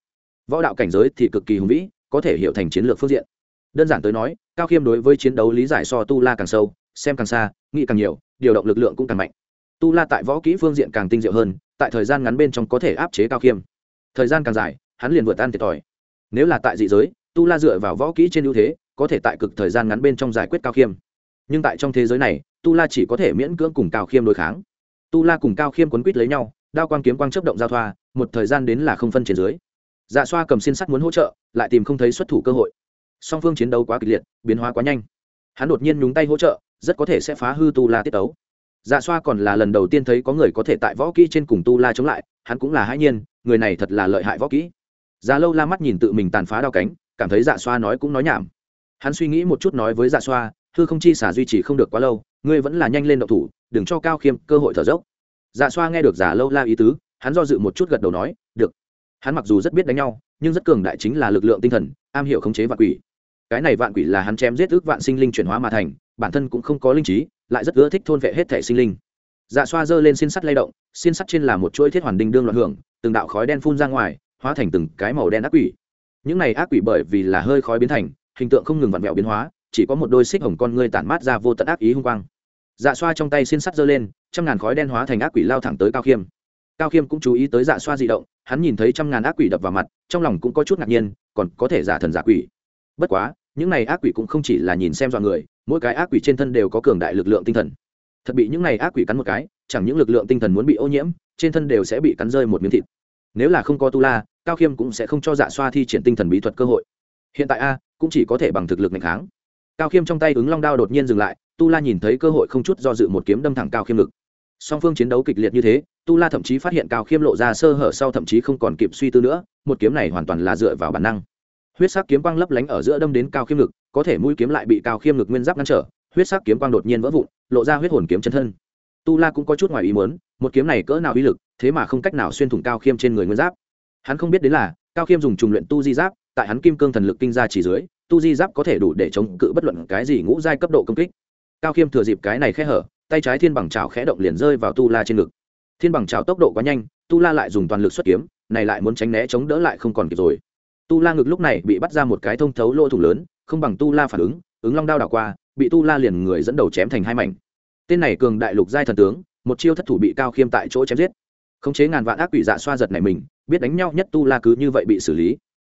Võ đạo cảnh giới thì cực kỳ hùng vĩ, có thể hiểu thành chiến lược phương diện. Đơn giản tới nói, cao khiêm đối với chiến đấu lý giải so tu la càng sâu, xem càng xa, nghĩ càng nhiều, điều động lực lượng cũng càng mạnh. Tu la tại võ kỹ phương diện càng tinh diệu hơn, tại thời gian ngắn bên trong có thể áp chế cao khiêm. Thời gian càng dài, hắn liền vượt tan thiệt thòi. Nếu là tại dị giới, tu la dựa vào võ kỹ trên ưu thế, có thể tại cực thời gian ngắn bên trong giải quyết cao khiêm. Nhưng tại trong thế giới này tu la chỉ có thể miễn cưỡng cùng cao khiêm đối kháng. Tu la cùng cao khiêm quấn quýt lấy nhau, đao quang kiếm quang chấp động giao thoa, một thời gian đến là không phân trên dưới. Dạ xoa cầm xin sắt muốn hỗ trợ, lại tìm không thấy xuất thủ cơ hội. Song phương chiến đấu quá kịch liệt, biến hóa quá nhanh. Hắn đột nhiên nhúng tay hỗ trợ, rất có thể sẽ phá hư tu la tiết tấu. Dạ xoa còn là lần đầu tiên thấy có người có thể tại võ kỹ trên cùng tu la chống lại, hắn cũng là hãi nhiên, người này thật là lợi hại võ kỹ. Già lâu la mắt nhìn tự mình tàn phá đao cánh, cảm thấy dạ xoa nói cũng nói nhảm hắn suy nghĩ một chút nói với dạ xoa, hư không chi xả duy trì không được quá lâu, ngươi vẫn là nhanh lên động thủ, đừng cho cao khiêm cơ hội thở dốc. Dạ xoa nghe được giả lâu la ý tứ, hắn do dự một chút gật đầu nói, được. Hắn mặc dù rất biết đánh nhau, nhưng rất cường đại chính là lực lượng tinh thần, am hiểu khống chế vạn quỷ. Cái này vạn quỷ là hắn chém giết ước vạn sinh linh chuyển hóa mà thành, bản thân cũng không có linh trí, lại rất ưa thích thôn vệ hết thể sinh linh. Dạ xoa giơ lên xin sắt lay động xin sắt trên là một chuỗi thiết hoàn đinh đương loạn hưởng, từng đạo khói đen phun ra ngoài, hóa thành từng cái màu đen ác quỷ. Những này ác quỷ bởi vì là hơi khói biến thành hình tượng không ngừng vặn vẹo biến hóa, chỉ có một đôi xích hồng con ngươi tản mát ra vô tận ác ý hung quang. Dạ xoa trong tay xin sắt giơ lên, trăm ngàn khói đen hóa thành ác quỷ lao thẳng tới cao khiêm. Cao khiêm cũng chú ý tới dạ xoa di động, hắn nhìn thấy trăm ngàn ác quỷ đập vào mặt, trong lòng cũng có chút ngạc nhiên, còn có thể giả thần giả quỷ. Bất quá, những này ác quỷ cũng không chỉ là nhìn xem dọa người, mỗi cái ác quỷ trên thân đều có cường đại lực lượng tinh thần. Thật bị những này ác quỷ cắn một cái, chẳng những lực lượng tinh thần muốn bị ô nhiễm, trên thân đều sẽ bị cắn rơi một miếng thịt. Nếu là không có tu la, cao khiêm cũng sẽ không cho dạ xoa thi triển tinh thần bí thuật cơ hội. Hiện tại a cũng chỉ có thể bằng thực lực mạnh kháng. Cao khiêm trong tay ứng long đao đột nhiên dừng lại, tu la nhìn thấy cơ hội không chút do dự một kiếm đâm thẳng cao khiêm lực song phương chiến đấu kịch liệt như thế, tu la thậm chí phát hiện cao khiêm lộ ra sơ hở sau thậm chí không còn kịp suy tư nữa, một kiếm này hoàn toàn là dựa vào bản năng. Huyết sắc kiếm quang lấp lánh ở giữa đâm đến cao khiêm lực có thể mũi kiếm lại bị cao khiêm lực nguyên giáp ngăn trở, huyết sắc kiếm quang đột nhiên vỡ vụn, lộ ra huyết hồn kiếm chân thân. Tu la cũng có chút ngoài ý muốn, một kiếm này cỡ nào uy lực, thế mà không cách nào xuyên thủng cao khiêm trên người nguyên giáp. Hắn không biết đến là, cao khiêm dùng trùng luyện tu di giáp tại hắn kim cương thần lực kinh ra chỉ dưới, tu di giáp có thể đủ để chống cự bất luận cái gì ngũ giai cấp độ công kích. Cao khiêm thừa dịp cái này khẽ hở, tay trái thiên bằng chảo khẽ động liền rơi vào tu la trên ngực. Thiên bằng chảo tốc độ quá nhanh, tu la lại dùng toàn lực xuất kiếm, này lại muốn tránh né chống đỡ lại không còn kịp rồi. Tu la ngực lúc này bị bắt ra một cái thông thấu lỗ thủng lớn, không bằng tu la phản ứng ứng long đao đảo qua, bị tu la liền người dẫn đầu chém thành hai mảnh. Tên này cường đại lục giai thần tướng, một chiêu thất thủ bị cao khiêm tại chỗ chém giết. Khống chế ngàn vạn ác quỷ dạ xoa giật này mình, biết đánh nhau nhất tu la cứ như vậy bị xử lý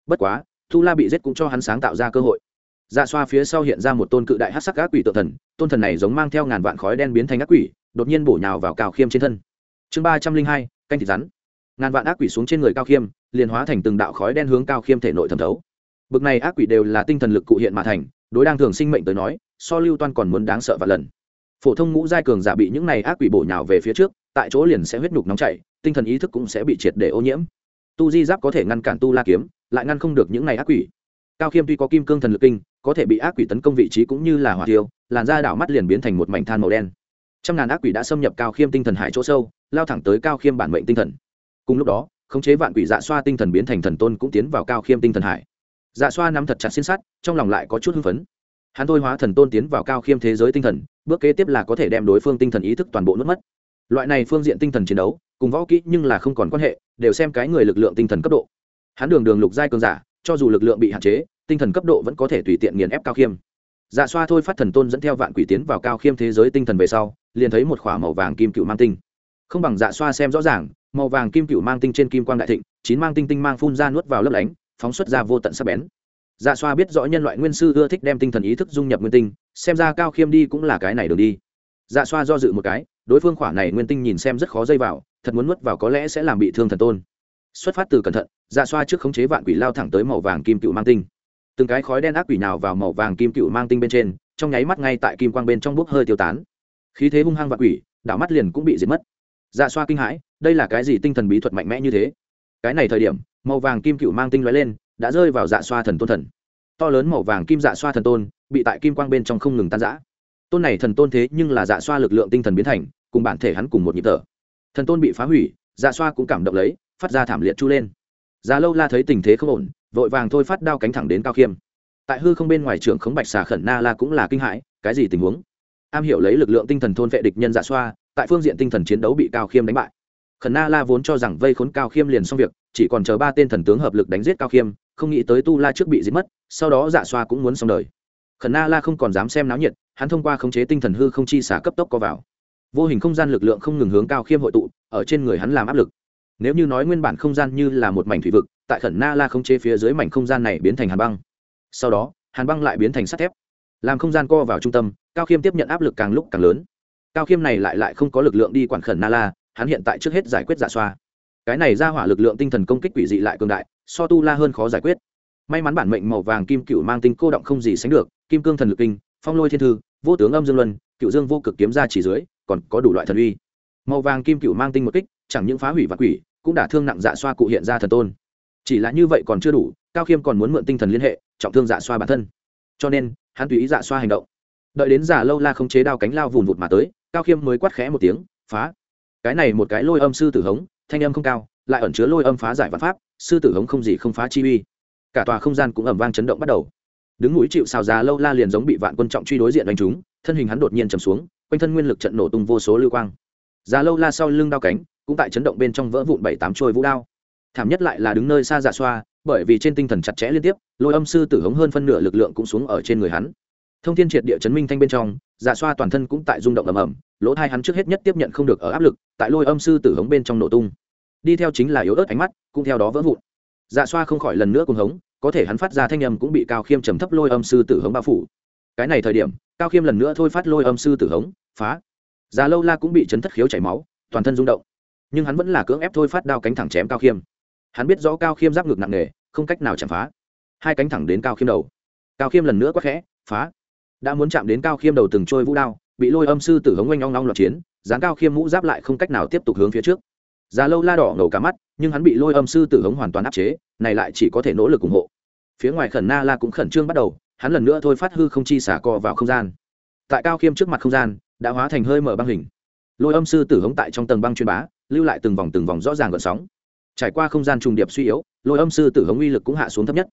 bất quá tu la bị giết cũng cho hắn sáng tạo ra cơ hội. Dạ xoa phía sau hiện ra một tôn cự đại hát sắc ác quỷ tự thần, tôn thần này giống mang theo ngàn vạn khói đen biến thành ác quỷ, đột nhiên bổ nhào vào cao khiêm trên thân. Chương ba trăm linh hai, canh thịt rắn. Ngàn vạn ác quỷ xuống trên người cao khiêm, liền hóa thành từng đạo khói đen hướng cao khiêm thể nội thẩm thấu. Bực này ác quỷ đều là tinh thần lực cụ hiện mà thành, đối đang thường sinh mệnh tới nói, so lưu toan còn muốn đáng sợ và lần. Phổ thông ngũ giai cường giả bị những này ác quỷ bổ nhào về phía trước, tại chỗ liền sẽ huyết nhục nóng chảy, tinh thần ý thức cũng sẽ bị triệt để ô nhiễm tu di giáp có thể ngăn cản tu la kiếm, lại ngăn không được những này ác quỷ. Cao khiêm tuy có kim cương thần lực kinh, có thể bị ác quỷ tấn công vị trí cũng như là hỏa tiêu làn da đảo mắt liền biến thành một mảnh than màu đen. Trăm ngàn ác quỷ đã xâm nhập cao khiêm tinh thần hải chỗ sâu, lao thẳng tới cao khiêm bản mệnh tinh thần. Cùng lúc đó, khống chế vạn quỷ dạ xoa tinh thần biến thành thần tôn cũng tiến vào cao khiêm tinh thần hải. Dạ xoa nắm thật chặt xin sát trong lòng lại có chút hưng phấn. Hắn thôi hóa thần tôn tiến vào cao khiêm thế giới tinh thần, bước kế tiếp là có thể đem đối phương tinh thần ý thức toàn bộ nuốt mất. Loại này phương diện tinh thần chiến đấu, cùng võ kỹ nhưng là không còn quan hệ đều xem cái người lực lượng tinh thần cấp độ. Hắn đường đường lục giai cường giả, cho dù lực lượng bị hạn chế, tinh thần cấp độ vẫn có thể tùy tiện nghiền ép cao khiêm. Dạ xoa thôi phát thần tôn dẫn theo vạn quỷ tiến vào cao khiêm thế giới tinh thần về sau, liền thấy một k h ỏ a màu vàng kim cựu mang tinh. Không bằng dạ xoa xem rõ ràng, màu vàng kim cựu mang tinh trên kim quang đại thịnh, chín mang tinh tinh mang phun ra nuốt vào lấp lánh, phóng xuất ra vô tận sắc bén. Dạ xoa biết rõ nhân loại nguyên sư ưa thích đem tinh thần ý thức dung nhập nguyên tinh, xem ra cao khiêm đi cũng là cái này đường đi. Dạ xoa do dự một cái, đối phương khỏa này nguyên tinh nhìn xem rất khó dây vào thật muốn nuốt vào có lẽ sẽ làm bị thương thần tôn. Xuất phát từ cẩn thận dạ xoa trước khống chế vạn quỷ lao thẳng tới màu vàng kim cựu mang tinh. Từng cái khói đen ác quỷ nào vào màu vàng kim cựu mang tinh bên trên, trong nháy mắt ngay tại kim quang bên trong bốc hơi tiêu tán. Khí thế hung hăng vạn quỷ, đảo mắt liền cũng bị diệt mất. Dạ xoa kinh hãi, đây là cái gì tinh thần bí thuật mạnh mẽ như thế? Cái này thời điểm, màu vàng kim cựu mang tinh lóe lên, đã rơi vào dạ xoa thần tôn thần. To lớn màu vàng kim dạ xoa thần tôn, bị tại kim quang bên trong không ngừng tan giã tôn này thần tôn thế nhưng là dạ xoa lực lượng tinh thần biến thành, cùng bản thể hắn cùng một nhịp thở thần tôn bị phá hủy dạ xoa cũng cảm động lấy, phát ra thảm liệt chu lên. Già lâu la thấy tình thế không ổn, vội vàng thôi phát đao cánh thẳng đến cao khiêm. Tại hư không bên ngoài trường khống bạch xà khẩn na la cũng là kinh hãi, cái gì tình huống? Am hiểu lấy lực lượng tinh thần thôn vệ địch nhân dạ xoa, tại phương diện tinh thần chiến đấu bị cao khiêm đánh bại. Khẩn na la vốn cho rằng vây khốn cao khiêm liền xong việc, chỉ còn chờ ba tên thần tướng hợp lực đánh giết cao khiêm, không nghĩ tới tu la trước bị giết mất, sau đó dạ xoa cũng muốn xong đời. Khẩn na la không còn dám xem náo nhiệt, hắn thông qua khống chế tinh thần hư không chi xả cấp tốc có vào vô hình không gian lực lượng không ngừng hướng cao khiêm hội tụ, ở trên người hắn làm áp lực. Nếu như nói nguyên bản không gian như là một mảnh thủy vực, tại khẩn na la không chế phía dưới mảnh không gian này biến thành hàn băng. Sau đó, hàn băng lại biến thành sắt thép, làm không gian co vào trung tâm, cao khiêm tiếp nhận áp lực càng lúc càng lớn. Cao khiêm này lại lại không có lực lượng đi quản khẩn na la, hắn hiện tại trước hết giải quyết giả xoa. Cái này ra hỏa lực lượng tinh thần công kích quỷ dị lại cường đại, so tu la hơn khó giải quyết. May mắn bản mệnh màu vàng kim cựu mang tinh cô động không gì sánh được, kim cương thần lực kinh, phong lôi thiên thư, vô tướng âm dương luân, cựu dương vô cực kiếm ra chỉ dưới còn có đủ loại thần uy. Màu vàng kim cựu mang tinh một kích, chẳng những phá hủy và quỷ, cũng đã thương nặng dạ xoa cụ hiện ra thần tôn. Chỉ là như vậy còn chưa đủ, cao khiêm còn muốn mượn tinh thần liên hệ, trọng thương dạ xoa bản thân. Cho nên, hắn tùy ý dạ xoa hành động. Đợi đến giả lâu la không chế đao cánh lao vùn vụt mà tới, cao khiêm mới quát khẽ một tiếng, phá! Cái này một cái lôi âm sư tử hống, thanh âm không cao, lại ẩn chứa lôi âm phá giải văn pháp, sư tử hống không gì không phá chi uy. Cả tòa không gian cũng ẩm vang chấn động bắt đầu. Đứng núi chịu xào già lâu la liền giống bị vạn quân trọng truy đối diện đánh chúng, thân hình hắn đột nhiên chầm xuống quanh thân nguyên lực trận nổ tung vô số lưu quang. Già lâu la sau lưng đao cánh, cũng tại chấn động bên trong vỡ vụn bảy tám trôi vũ đao. Thảm nhất lại là đứng nơi xa dạ xoa, bởi vì trên tinh thần chặt chẽ liên tiếp, lôi âm sư tử hống hơn phân nửa lực lượng cũng xuống ở trên người hắn. Thông thiên triệt địa chấn minh thanh bên trong dạ xoa toàn thân cũng tại rung động ầm ầm, lỗ thai hắn trước hết nhất tiếp nhận không được ở áp lực, tại lôi âm sư tử hống bên trong nổ tung. Đi theo chính là yếu ớt ánh mắt, cũng theo đó vỡ vụn. Dạ xoa không khỏi lần nữa cùng hống, có thể hắn phát ra thanh âm cũng bị cao khiêm trầm thấp lôi âm sư tử hống bao phủ. Cái này thời điểm, cao khiêm lần nữa thôi phát lôi âm sư tử hống phá. Già lâu la cũng bị chấn thất khiếu chảy máu, toàn thân rung động. Nhưng hắn vẫn là cưỡng ép thôi phát đao cánh thẳng chém cao khiêm. Hắn biết rõ cao khiêm giáp ngực nặng nề, không cách nào chạm phá. Hai cánh thẳng đến cao khiêm đầu. Cao khiêm lần nữa quắc khẽ, phá! Đã muốn chạm đến cao khiêm đầu từng trôi vũ đao, bị lôi âm sư tử hống oanh long long loạt chiến dán cao khiêm mũ giáp lại không cách nào tiếp tục hướng phía trước. Già lâu la đỏ ngầu cả mắt, nhưng hắn bị lôi âm sư tử hống hoàn toàn áp chế, này lại chỉ có thể nỗ lực ủng hộ. Phía ngoài khẩn na la cũng khẩn trương bắt đầu, hắn lần nữa thôi phát hư không chi xả co vào không gian. Tại cao khiêm trước mặt không gian đã hóa thành hơi mở băng hình. Lôi âm sư tử hống tại trong tầng băng chuyên bá, lưu lại từng vòng từng vòng rõ ràng gợn sóng. Trải qua không gian trùng điệp suy yếu, lôi âm sư tử hống uy lực cũng hạ xuống thấp nhất.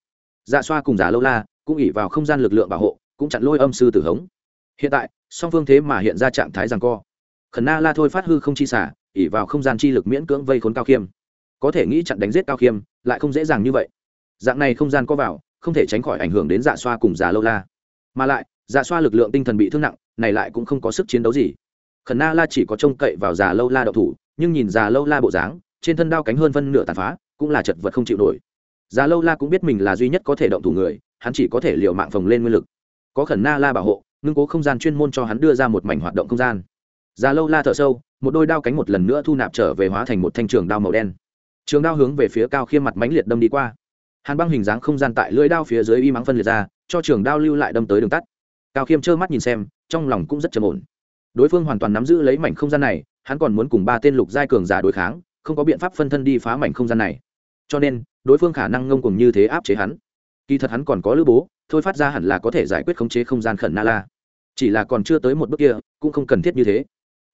Dạ xoa cùng giả lâu la cũng ỉ vào không gian lực lượng bảo hộ, cũng chặn lôi âm sư tử hống. Hiện tại, song phương thế mà hiện ra trạng thái rằng co. Khẩn na la thôi phát hư không chi xả ỉ vào không gian chi lực miễn cưỡng vây khốn cao khiêm. Có thể nghĩ chặn đánh giết cao khiêm, lại không dễ dàng như vậy. Dạng này không gian có vào, không thể tránh khỏi ảnh hưởng đến dạ xoa cùng giả lâu la. Mà lại dạ xoa lực lượng tinh thần bị thương nặng này lại cũng không có sức chiến đấu gì. Khẩn na la chỉ có trông cậy vào già lâu la đậu thủ, nhưng nhìn già lâu la bộ dáng, trên thân đao cánh hơn phân nửa tàn phá, cũng là chật vật không chịu nổi. Già lâu la cũng biết mình là duy nhất có thể động thủ người, hắn chỉ có thể liều mạng phồng lên nguyên lực. Có khẩn na la bảo hộ, ngưng cố không gian chuyên môn cho hắn đưa ra một mảnh hoạt động không gian. Già lâu la thở sâu, một đôi đao cánh một lần nữa thu nạp trở về hóa thành một thanh trường đao màu đen. Trường đao hướng về phía cao khiêm mặt mánh liệt đâm đi qua. Hàn băng hình dáng không gian tại lưỡi đao phía dưới y mắng phân liệt ra, cho trường đao lưu lại đâm tới đường tắt. Cao khiêm trơ mắt nhìn xem trong lòng cũng rất trầm ổn. Đối phương hoàn toàn nắm giữ lấy mảnh không gian này, hắn còn muốn cùng ba tên lục giai cường giả đối kháng, không có biện pháp phân thân đi phá mảnh không gian này. Cho nên, đối phương khả năng ngông cùng như thế áp chế hắn. Kỳ thật hắn còn có lữ bố, thôi phát ra hẳn là có thể giải quyết khống chế không gian khẩn na la chỉ là còn chưa tới một bước kia, cũng không cần thiết như thế.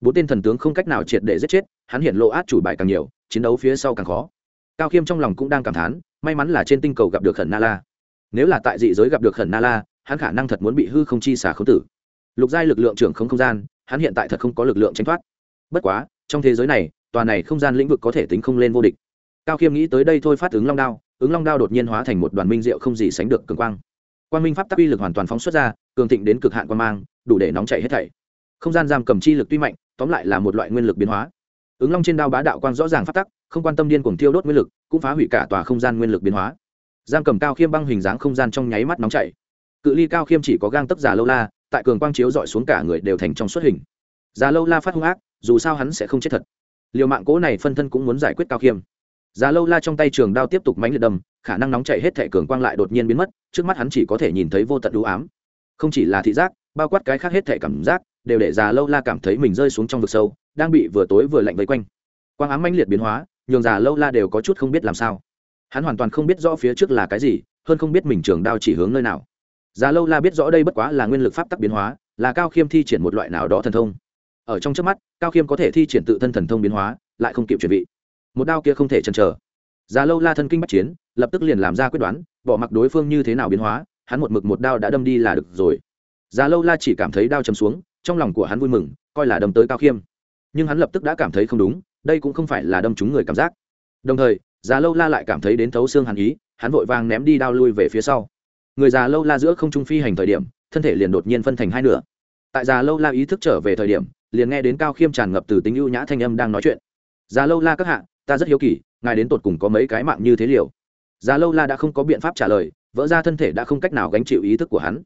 Bốn tên thần tướng không cách nào triệt để giết chết, hắn hiện lộ át chủ bài càng nhiều, chiến đấu phía sau càng khó. Cao khiêm trong lòng cũng đang cảm thán, may mắn là trên tinh cầu gặp được khẩn na la nếu là tại dị giới gặp được khẩn na la hắn khả năng thật muốn bị hư không chi xả khấu tử lục giai lực lượng trưởng không không gian, hắn hiện tại thật không có lực lượng tranh thoát. Bất quá, trong thế giới này, tòa này không gian lĩnh vực có thể tính không lên vô địch. Cao khiêm nghĩ tới đây thôi phát ứng long đao, ứng long đao đột nhiên hóa thành một đoàn minh diệu không gì sánh được cường quang. Quang minh pháp tắc uy lực hoàn toàn phóng xuất ra, cường thịnh đến cực hạn quan mang, đủ để nóng chảy hết thảy. Không gian giam cầm chi lực tuy mạnh, tóm lại là một loại nguyên lực biến hóa. Ứng long trên đao bá đạo quang rõ ràng phát tắc, không quan tâm điên cuồng tiêu đốt nguyên lực, cũng phá hủy cả tòa không gian nguyên lực biến hóa. Giam cầm cao khiêm băng hình dáng không gian trong nháy mắt nóng chảy. Cự ly cao khiêm chỉ có gang tấc giả lâu la tại cường quang chiếu dọi xuống cả người đều thành trong xuất hình. Già lâu la phát hung ác, dù sao hắn sẽ không chết thật. Liều mạng cố này phân thân cũng muốn giải quyết cao khiêm. Già lâu la trong tay trường đao tiếp tục mánh liệt đâm, khả năng nóng chạy hết thẻ cường quang lại đột nhiên biến mất, trước mắt hắn chỉ có thể nhìn thấy vô tận đũ ám. Không chỉ là thị giác, bao quát cái khác hết thẻ cảm giác, đều để già lâu la cảm thấy mình rơi xuống trong vực sâu, đang bị vừa tối vừa lạnh vây quanh. Quang ám mãnh liệt biến hóa, nhường già lâu la đều có chút không biết làm sao. Hắn hoàn toàn không biết rõ phía trước là cái gì, hơn không biết mình trường đao chỉ hướng nơi nào già lâu la biết rõ đây bất quá là nguyên lực pháp tắc biến hóa, là cao khiêm thi triển một loại nào đó thần thông. Ở trong trước mắt, cao khiêm có thể thi triển tự thân thần thông biến hóa, lại không kịp chuẩn bị. Một đao kia không thể chần chờ. Già lâu la thân kinh bắt chiến, lập tức liền làm ra quyết đoán, bỏ mặc đối phương như thế nào biến hóa, hắn một mực một đao đã đâm đi là được rồi. Già lâu la chỉ cảm thấy đao chầm xuống, trong lòng của hắn vui mừng, coi là đâm tới cao khiêm. Nhưng hắn lập tức đã cảm thấy không đúng, đây cũng không phải là đâm trúng người cảm giác. Đồng thời, già lâu la lại cảm thấy đến thấu xương hàn ý, hắn vội vàng ném đi đao lui về phía sau người già lâu la giữa không trung phi hành thời điểm, thân thể liền đột nhiên phân thành hai nửa. Tại già lâu la ý thức trở về thời điểm, liền nghe đến cao khiêm tràn ngập từ tính ưu nhã thanh âm đang nói chuyện. Già lâu la các hạ, ta rất hiếu kỳ, ngài đến tột cùng có mấy cái mạng như thế liều? Già lâu la đã không có biện pháp trả lời, vỡ ra thân thể đã không cách nào gánh chịu ý thức của hắn.